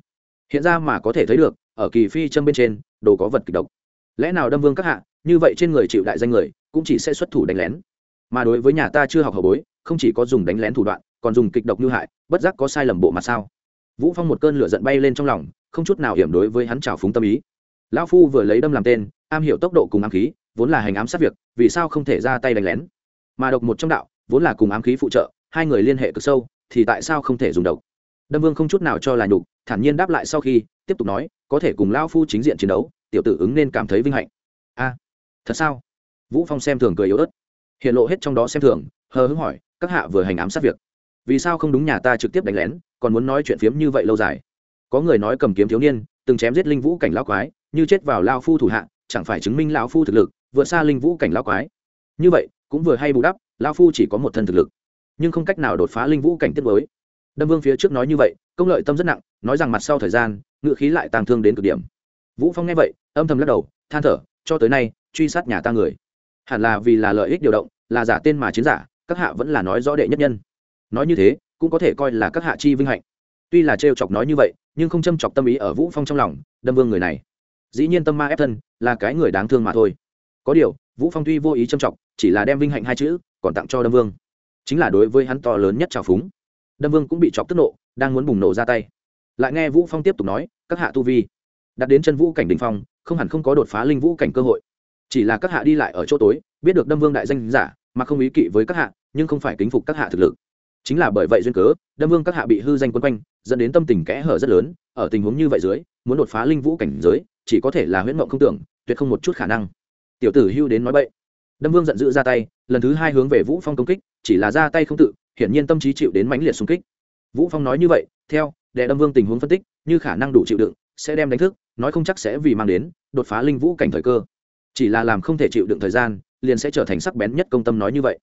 Hiện ra mà có thể thấy được, ở kỳ phi châm bên trên, đồ có vật kịch độc. Lẽ nào đâm vương các hạ, như vậy trên người chịu đại danh người, cũng chỉ sẽ xuất thủ đánh lén mà đối với nhà ta chưa học hậu bối, không chỉ có dùng đánh lén thủ đoạn, còn dùng kịch độc như hại, bất giác có sai lầm bộ mặt sao? Vũ phong một cơn lửa giận bay lên trong lòng, không chút nào hiểm đối với hắn trào phúng tâm ý. Lão phu vừa lấy đâm làm tên, am hiểu tốc độ cùng ám khí, vốn là hành ám sát việc, vì sao không thể ra tay đánh lén? Mà độc một trong đạo, vốn là cùng ám khí phụ trợ, hai người liên hệ cực sâu, thì tại sao không thể dùng độc? Đâm vương không chút nào cho là nhục, thản nhiên đáp lại sau khi, tiếp tục nói, có thể cùng Lão phu chính diện chiến đấu, tiểu tử ứng nên cảm thấy vinh hạnh. A, thật sao? Vũ phong xem thường cười yếu ớt hiện lộ hết trong đó xem thường, hờ hững hỏi, các hạ vừa hành ám sát việc. Vì sao không đúng nhà ta trực tiếp đánh lén, còn muốn nói chuyện phiếm như vậy lâu dài? Có người nói cầm kiếm thiếu niên, từng chém giết linh vũ cảnh lao quái, như chết vào lao phu thủ hạ, chẳng phải chứng minh lao phu thực lực, vượt xa linh vũ cảnh lao quái. Như vậy, cũng vừa hay bù đắp lao phu chỉ có một thân thực lực, nhưng không cách nào đột phá linh vũ cảnh tiết mới đâm vương phía trước nói như vậy, công lợi tâm rất nặng, nói rằng mặt sau thời gian, ngựa khí lại tàng thương đến cực điểm. Vũ phong nghe vậy, âm thầm lắc đầu, than thở, cho tới nay, truy sát nhà ta người hẳn là vì là lợi ích điều động, là giả tên mà chiến giả, các hạ vẫn là nói rõ đệ nhất nhân. Nói như thế, cũng có thể coi là các hạ chi vinh hạnh. Tuy là trêu chọc nói như vậy, nhưng không châm chọc tâm ý ở vũ phong trong lòng, đâm vương người này. Dĩ nhiên tâm ma ép thân, là cái người đáng thương mà thôi. Có điều, vũ phong tuy vô ý châm chọc, chỉ là đem vinh hạnh hai chữ, còn tặng cho đâm vương. Chính là đối với hắn to lớn nhất trào phúng. Đâm vương cũng bị chọc tức nộ, đang muốn bùng nổ ra tay. Lại nghe vũ phong tiếp tục nói, các hạ tu vi. Đặt đến chân vũ cảnh đỉnh phong, không hẳn không có đột phá linh vũ cảnh cơ hội chỉ là các hạ đi lại ở chỗ tối, biết được đâm vương đại danh giả, mà không ý kỵ với các hạ, nhưng không phải kính phục các hạ thực lực. Chính là bởi vậy duyên cớ, đâm vương các hạ bị hư danh quân quanh, dẫn đến tâm tình kẽ hở rất lớn. Ở tình huống như vậy dưới, muốn đột phá linh vũ cảnh giới, chỉ có thể là huyễn mộng không tưởng, tuyệt không một chút khả năng. Tiểu tử hưu đến nói bậy. Đâm vương giận dữ ra tay, lần thứ hai hướng về vũ phong công kích, chỉ là ra tay không tự, hiển nhiên tâm trí chịu đến mãnh liệt xung kích. Vũ phong nói như vậy, theo đệ đâm vương tình huống phân tích, như khả năng đủ chịu đựng, sẽ đem đánh thức, nói không chắc sẽ vì mang đến, đột phá linh vũ cảnh thời cơ chỉ là làm không thể chịu đựng thời gian, liền sẽ trở thành sắc bén nhất công tâm nói như vậy.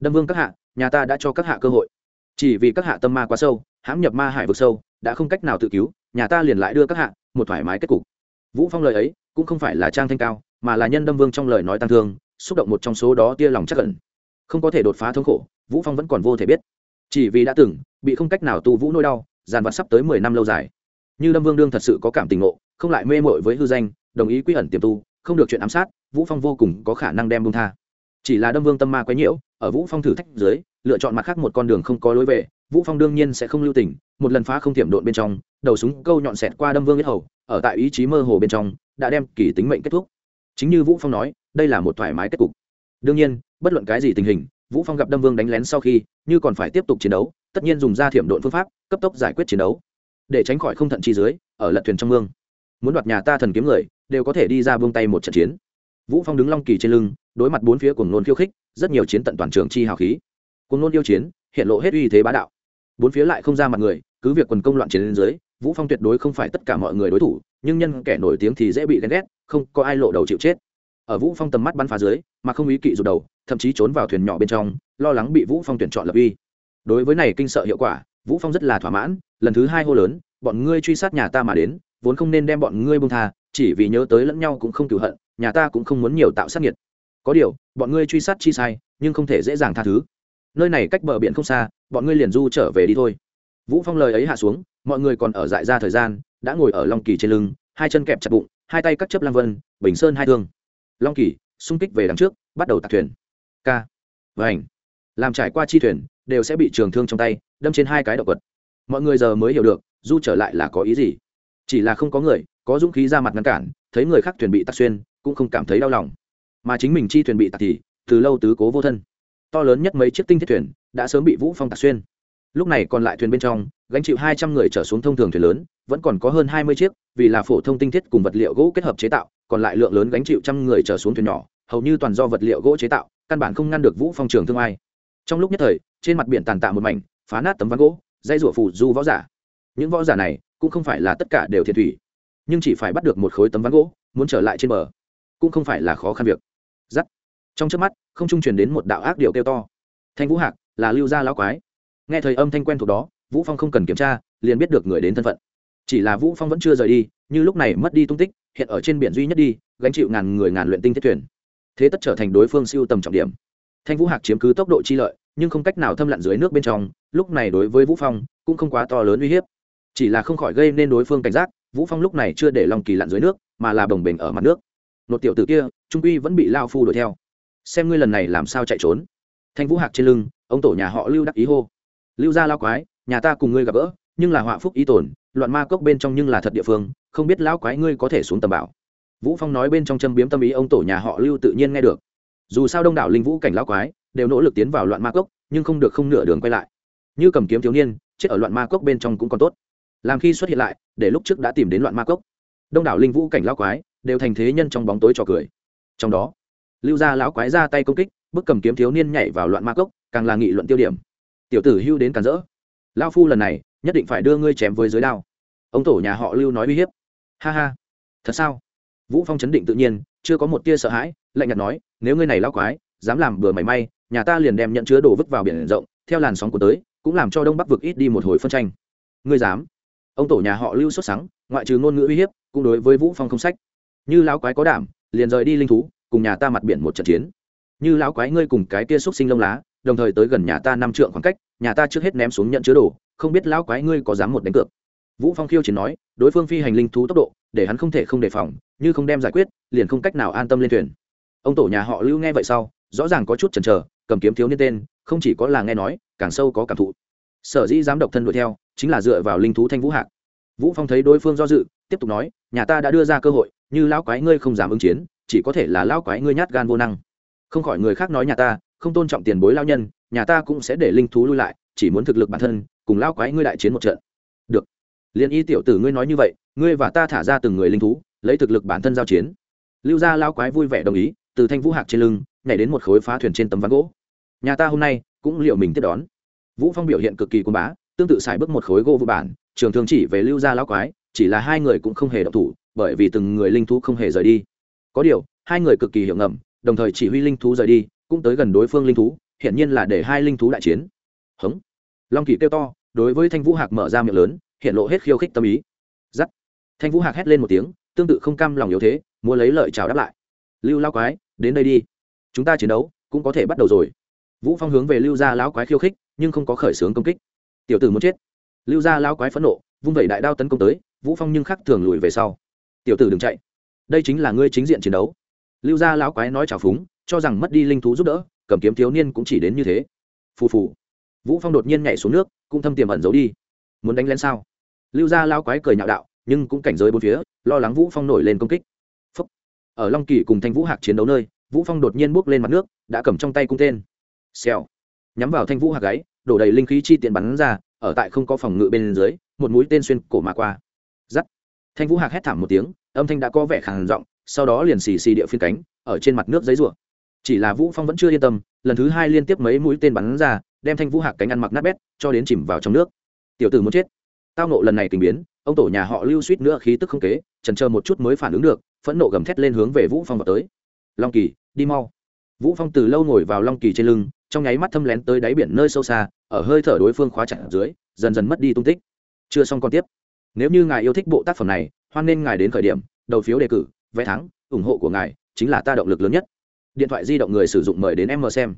Đâm vương các hạ, nhà ta đã cho các hạ cơ hội. Chỉ vì các hạ tâm ma quá sâu, hãm nhập ma hải vực sâu, đã không cách nào tự cứu, nhà ta liền lại đưa các hạ, một thoải mái kết cục. Vũ phong lời ấy, cũng không phải là trang thanh cao, mà là nhân đâm vương trong lời nói tăng thương, xúc động một trong số đó tia lòng chắc cẩn không có thể đột phá thống khổ, vũ phong vẫn còn vô thể biết. Chỉ vì đã từng, bị không cách nào tu vũ nỗi đau giàn vật sắp tới mười năm lâu dài. Như đâm vương đương thật sự có cảm tình ngộ, không lại mê mội với hư danh, đồng ý quy ẩn tiềm tu không được chuyện ám sát, vũ phong vô cùng có khả năng đem bông tha. Chỉ là đâm vương tâm ma quấy nhiễu, ở vũ phong thử thách dưới, lựa chọn mặt khác một con đường không có lối về, vũ phong đương nhiên sẽ không lưu tình, một lần phá không tiềm độn bên trong, đầu súng câu nhọn xẹt qua đâm vương biết hầu, ở tại ý chí mơ hồ bên trong, đã đem kỳ tính mệnh kết thúc. Chính như vũ phong nói, đây là một thoải mái kết cục. Đương nhiên, bất luận cái gì tình hình, vũ phong gặp đâm vương đánh lén sau khi, như còn phải tiếp tục chiến đấu, tất nhiên dùng ra thiểm độn phương pháp, cấp tốc giải quyết chiến đấu. Để tránh khỏi không thận chi dưới, ở lật thuyền trong mương. Muốn đoạt nhà ta thần kiếm người đều có thể đi ra buông tay một trận chiến. Vũ phong đứng long kỳ trên lưng, đối mặt bốn phía Cuồng nôn khiêu khích, rất nhiều chiến tận toàn trường chi hào khí. Cuồng nôn yêu chiến, hiện lộ hết uy thế bá đạo. Bốn phía lại không ra mặt người, cứ việc quần công loạn chiến lên dưới, vũ phong tuyệt đối không phải tất cả mọi người đối thủ, nhưng nhân kẻ nổi tiếng thì dễ bị ghen ghét, không có ai lộ đầu chịu chết. Ở vũ phong tầm mắt bắn phá dưới, mà không ý kỵ rụt đầu, thậm chí trốn vào thuyền nhỏ bên trong, lo lắng bị vũ phong tuyển chọn lập uy. Đối với này kinh sợ hiệu quả, vũ phong rất là thỏa mãn, lần thứ hai hô lớn, bọn ngươi truy sát nhà ta mà đến vốn không nên đem bọn ngươi buông tha, chỉ vì nhớ tới lẫn nhau cũng không cửu hận, nhà ta cũng không muốn nhiều tạo sát nhiệt có điều, bọn ngươi truy sát chi sai, nhưng không thể dễ dàng tha thứ. Nơi này cách bờ biển không xa, bọn ngươi liền du trở về đi thôi. Vũ phong lời ấy hạ xuống, mọi người còn ở dại ra thời gian, đã ngồi ở long kỳ trên lưng, hai chân kẹp chặt bụng, hai tay cắt chấp lang vân, bình sơn hai thương. Long kỳ, xung kích về đằng trước, bắt đầu tạc thuyền. K. Và ảnh làm trải qua chi thuyền, đều sẽ bị trường thương trong tay, đâm trên hai cái động vật. Mọi người giờ mới hiểu được, du trở lại là có ý gì chỉ là không có người, có dũng khí ra mặt ngăn cản, thấy người khác thuyền bị tạc xuyên, cũng không cảm thấy đau lòng. Mà chính mình chi thuyền bị tạc thì, từ lâu tứ cố vô thân. To lớn nhất mấy chiếc tinh thiết thuyền, đã sớm bị vũ phong tạc xuyên. Lúc này còn lại thuyền bên trong, gánh chịu hai trăm người trở xuống thông thường thuyền lớn, vẫn còn có hơn hai mươi chiếc, vì là phổ thông tinh thiết cùng vật liệu gỗ kết hợp chế tạo, còn lại lượng lớn gánh chịu trăm người trở xuống thuyền nhỏ, hầu như toàn do vật liệu gỗ chế tạo, căn bản không ngăn được vũ phong trường thương ai. Trong lúc nhất thời, trên mặt biển tàn tạ một mảnh, phá nát tấm ván gỗ dây rủa phủ du võ giả. Những võ giả này cũng không phải là tất cả đều thiệt thủy, nhưng chỉ phải bắt được một khối tấm ván gỗ, muốn trở lại trên bờ, cũng không phải là khó khăn việc. Giắt. Trong trước mắt, không trung truyền đến một đạo ác điệu kêu to. Thanh vũ hạc, là lưu gia lão quái. Nghe thời âm thanh quen thuộc đó, vũ phong không cần kiểm tra, liền biết được người đến thân phận. Chỉ là vũ phong vẫn chưa rời đi, như lúc này mất đi tung tích, hiện ở trên biển duy nhất đi, gánh chịu ngàn người ngàn luyện tinh thiết thuyền. Thế tất trở thành đối phương siêu tầm trọng điểm. Thanh vũ hạc chiếm cứ tốc độ chi lợi, nhưng không cách nào thâm lặn dưới nước bên trong, lúc này đối với vũ phong, cũng không quá to lớn uy hiếp chỉ là không khỏi gây nên đối phương cảnh giác, vũ phong lúc này chưa để lòng kỳ lặn dưới nước, mà là bồng bềnh ở mặt nước. Nột tiểu tử kia, trung uy vẫn bị lao phu đuổi theo. Xem ngươi lần này làm sao chạy trốn. Thanh vũ hạc trên lưng, ông tổ nhà họ lưu đắc ý hô. Lưu gia lao quái, nhà ta cùng ngươi gặp gỡ, nhưng là họa phúc ý tổn, loạn ma cốc bên trong nhưng là thật địa phương, không biết lão quái ngươi có thể xuống tầm bảo. Vũ phong nói bên trong châm biếm tâm ý ông tổ nhà họ lưu tự nhiên nghe được. Dù sao đông đảo linh vũ cảnh lão quái, đều nỗ lực tiến vào loạn ma cốc, nhưng không được không nửa đường quay lại. Như cầm kiếm thiếu niên, chết ở loạn ma cốc bên trong cũng còn tốt làm khi xuất hiện lại, để lúc trước đã tìm đến loạn ma cốc. Đông đảo linh vũ cảnh lão quái, đều thành thế nhân trong bóng tối trò cười. Trong đó, lưu gia lão quái ra tay công kích, bức cầm kiếm thiếu niên nhảy vào loạn ma cốc, càng là nghị luận tiêu điểm. Tiểu tử hưu đến cản rỡ. Lao phu lần này, nhất định phải đưa ngươi chém với dưới đao. Ông tổ nhà họ lưu nói uy hiếp. Ha ha. Thật sao? Vũ phong chấn định tự nhiên, chưa có một tia sợ hãi, lạnh nhạt nói, nếu ngươi này lao quái, dám làm bừa mảy may, nhà ta liền đem nhận chứa đồ vứt vào biển rộng, theo làn sóng của tới, cũng làm cho đông bắc vực ít đi một hồi phân tranh. Ngươi dám? Ông tổ nhà họ lưu xuất sáng, ngoại trừ ngôn ngữ uy hiếp, cũng đối với vũ phong không sách. Như lão quái có đảm, liền rời đi linh thú, cùng nhà ta mặt biển một trận chiến. Như lão quái ngươi cùng cái kia xúc sinh lông lá, đồng thời tới gần nhà ta năm trượng khoảng cách, nhà ta trước hết ném xuống nhận chứa đồ, không biết lão quái ngươi có dám một đánh cược. Vũ phong khiêu chỉ nói, đối phương phi hành linh thú tốc độ, để hắn không thể không đề phòng, như không đem giải quyết, liền không cách nào an tâm lên thuyền. Ông tổ nhà họ lưu nghe vậy sau, rõ ràng có chút chần chờ, cầm kiếm thiếu niên tên, không chỉ có là nghe nói, càng sâu có cảm thụ sở dĩ dám độc thân đuổi theo, chính là dựa vào linh thú thanh vũ hạc. Vũ phong thấy đối phương do dự, tiếp tục nói, nhà ta đã đưa ra cơ hội, như lão quái ngươi không dám ứng chiến, chỉ có thể là lão quái ngươi nhát gan vô năng. Không khỏi người khác nói nhà ta, không tôn trọng tiền bối lao nhân, nhà ta cũng sẽ để linh thú lui lại, chỉ muốn thực lực bản thân, cùng lão quái ngươi đại chiến một trận. Được. Liên y tiểu tử ngươi nói như vậy, ngươi và ta thả ra từng người linh thú, lấy thực lực bản thân giao chiến. Lưu gia lão quái vui vẻ đồng ý, từ thanh vũ hạc trên lưng, nhảy đến một khối phá thuyền trên tấm ván gỗ. Nhà ta hôm nay cũng liệu mình tiếp đón vũ phong biểu hiện cực kỳ quân bá, tương tự xài bước một khối gỗ vụ bản, trường thường chỉ về lưu gia lão quái, chỉ là hai người cũng không hề động thủ, bởi vì từng người linh thú không hề rời đi. Có điều, hai người cực kỳ hiểu ngầm, đồng thời chỉ huy linh thú rời đi, cũng tới gần đối phương linh thú hiện nhiên là để hai linh thú đại chiến. Hống. Long kỳ kêu to, đối với thanh vũ hạc mở ra miệng lớn, hiện lộ hết khiêu khích tâm ý. Giắt. Thanh vũ hạc hét lên một tiếng, tương tự không cam lòng yếu thế muốn lấy lợi chào đáp lại. Lưu lao quái, đến đây đi. Chúng ta chiến đấu cũng có thể bắt đầu rồi. Vũ phong hướng về lưu gia lão quái khiêu khích nhưng không có khởi xướng công kích. Tiểu tử muốn chết. Lưu gia lão quái phẫn nộ, vung vẩy đại đao tấn công tới, vũ phong nhưng khắc thường lùi về sau. Tiểu tử đừng chạy. Đây chính là ngươi chính diện chiến đấu. Lưu gia lão quái nói chào phúng, cho rằng mất đi linh thú giúp đỡ, cầm kiếm thiếu niên cũng chỉ đến như thế. Phù phù. Vũ phong đột nhiên nhảy xuống nước, cũng thâm tiềm ẩn giấu đi. Muốn đánh lên sao? Lưu gia lão quái cười nhạo đạo, nhưng cũng cảnh giới bốn phía, lo lắng vũ phong nổi lên công kích. Phúc. ở long kỳ cùng thanh vũ hạc chiến đấu nơi, vũ phong đột nhiên bước lên mặt nước, đã cầm trong tay cung tên. Xèo. Nhắm vào thanh vũ hạc gáy đổ đầy linh khí chi tiện bắn ra, ở tại không có phòng ngự bên dưới, một mũi tên xuyên cổ mà qua. Giắt. Thanh vũ hạc hét thảm một tiếng, âm thanh đã có vẻ khàn giọng, sau đó liền xì xì địa phiên cánh, ở trên mặt nước giấy rủa. Chỉ là vũ phong vẫn chưa yên tâm, lần thứ hai liên tiếp mấy mũi tên bắn ra, đem thanh vũ hạc cánh ăn mặc nát bét, cho đến chìm vào trong nước. Tiểu tử muốn chết. Tao nộ lần này tình biến, ông tổ nhà họ lưu suýt nữa khí tức không kế trần chờ một chút mới phản ứng được, phẫn nộ gầm thét lên hướng về vũ phong vào tới. Long kỳ, đi mau. Vũ phong từ lâu ngồi vào long kỳ trên lưng trong nháy mắt thâm lén tới đáy biển nơi sâu xa, ở hơi thở đối phương khóa chặt dưới, dần dần mất đi tung tích. Chưa xong còn tiếp. Nếu như ngài yêu thích bộ tác phẩm này, hoan nên ngài đến khởi điểm, đầu phiếu đề cử, vé thắng, ủng hộ của ngài chính là ta động lực lớn nhất. Điện thoại di động người sử dụng mời đến em mờ xem.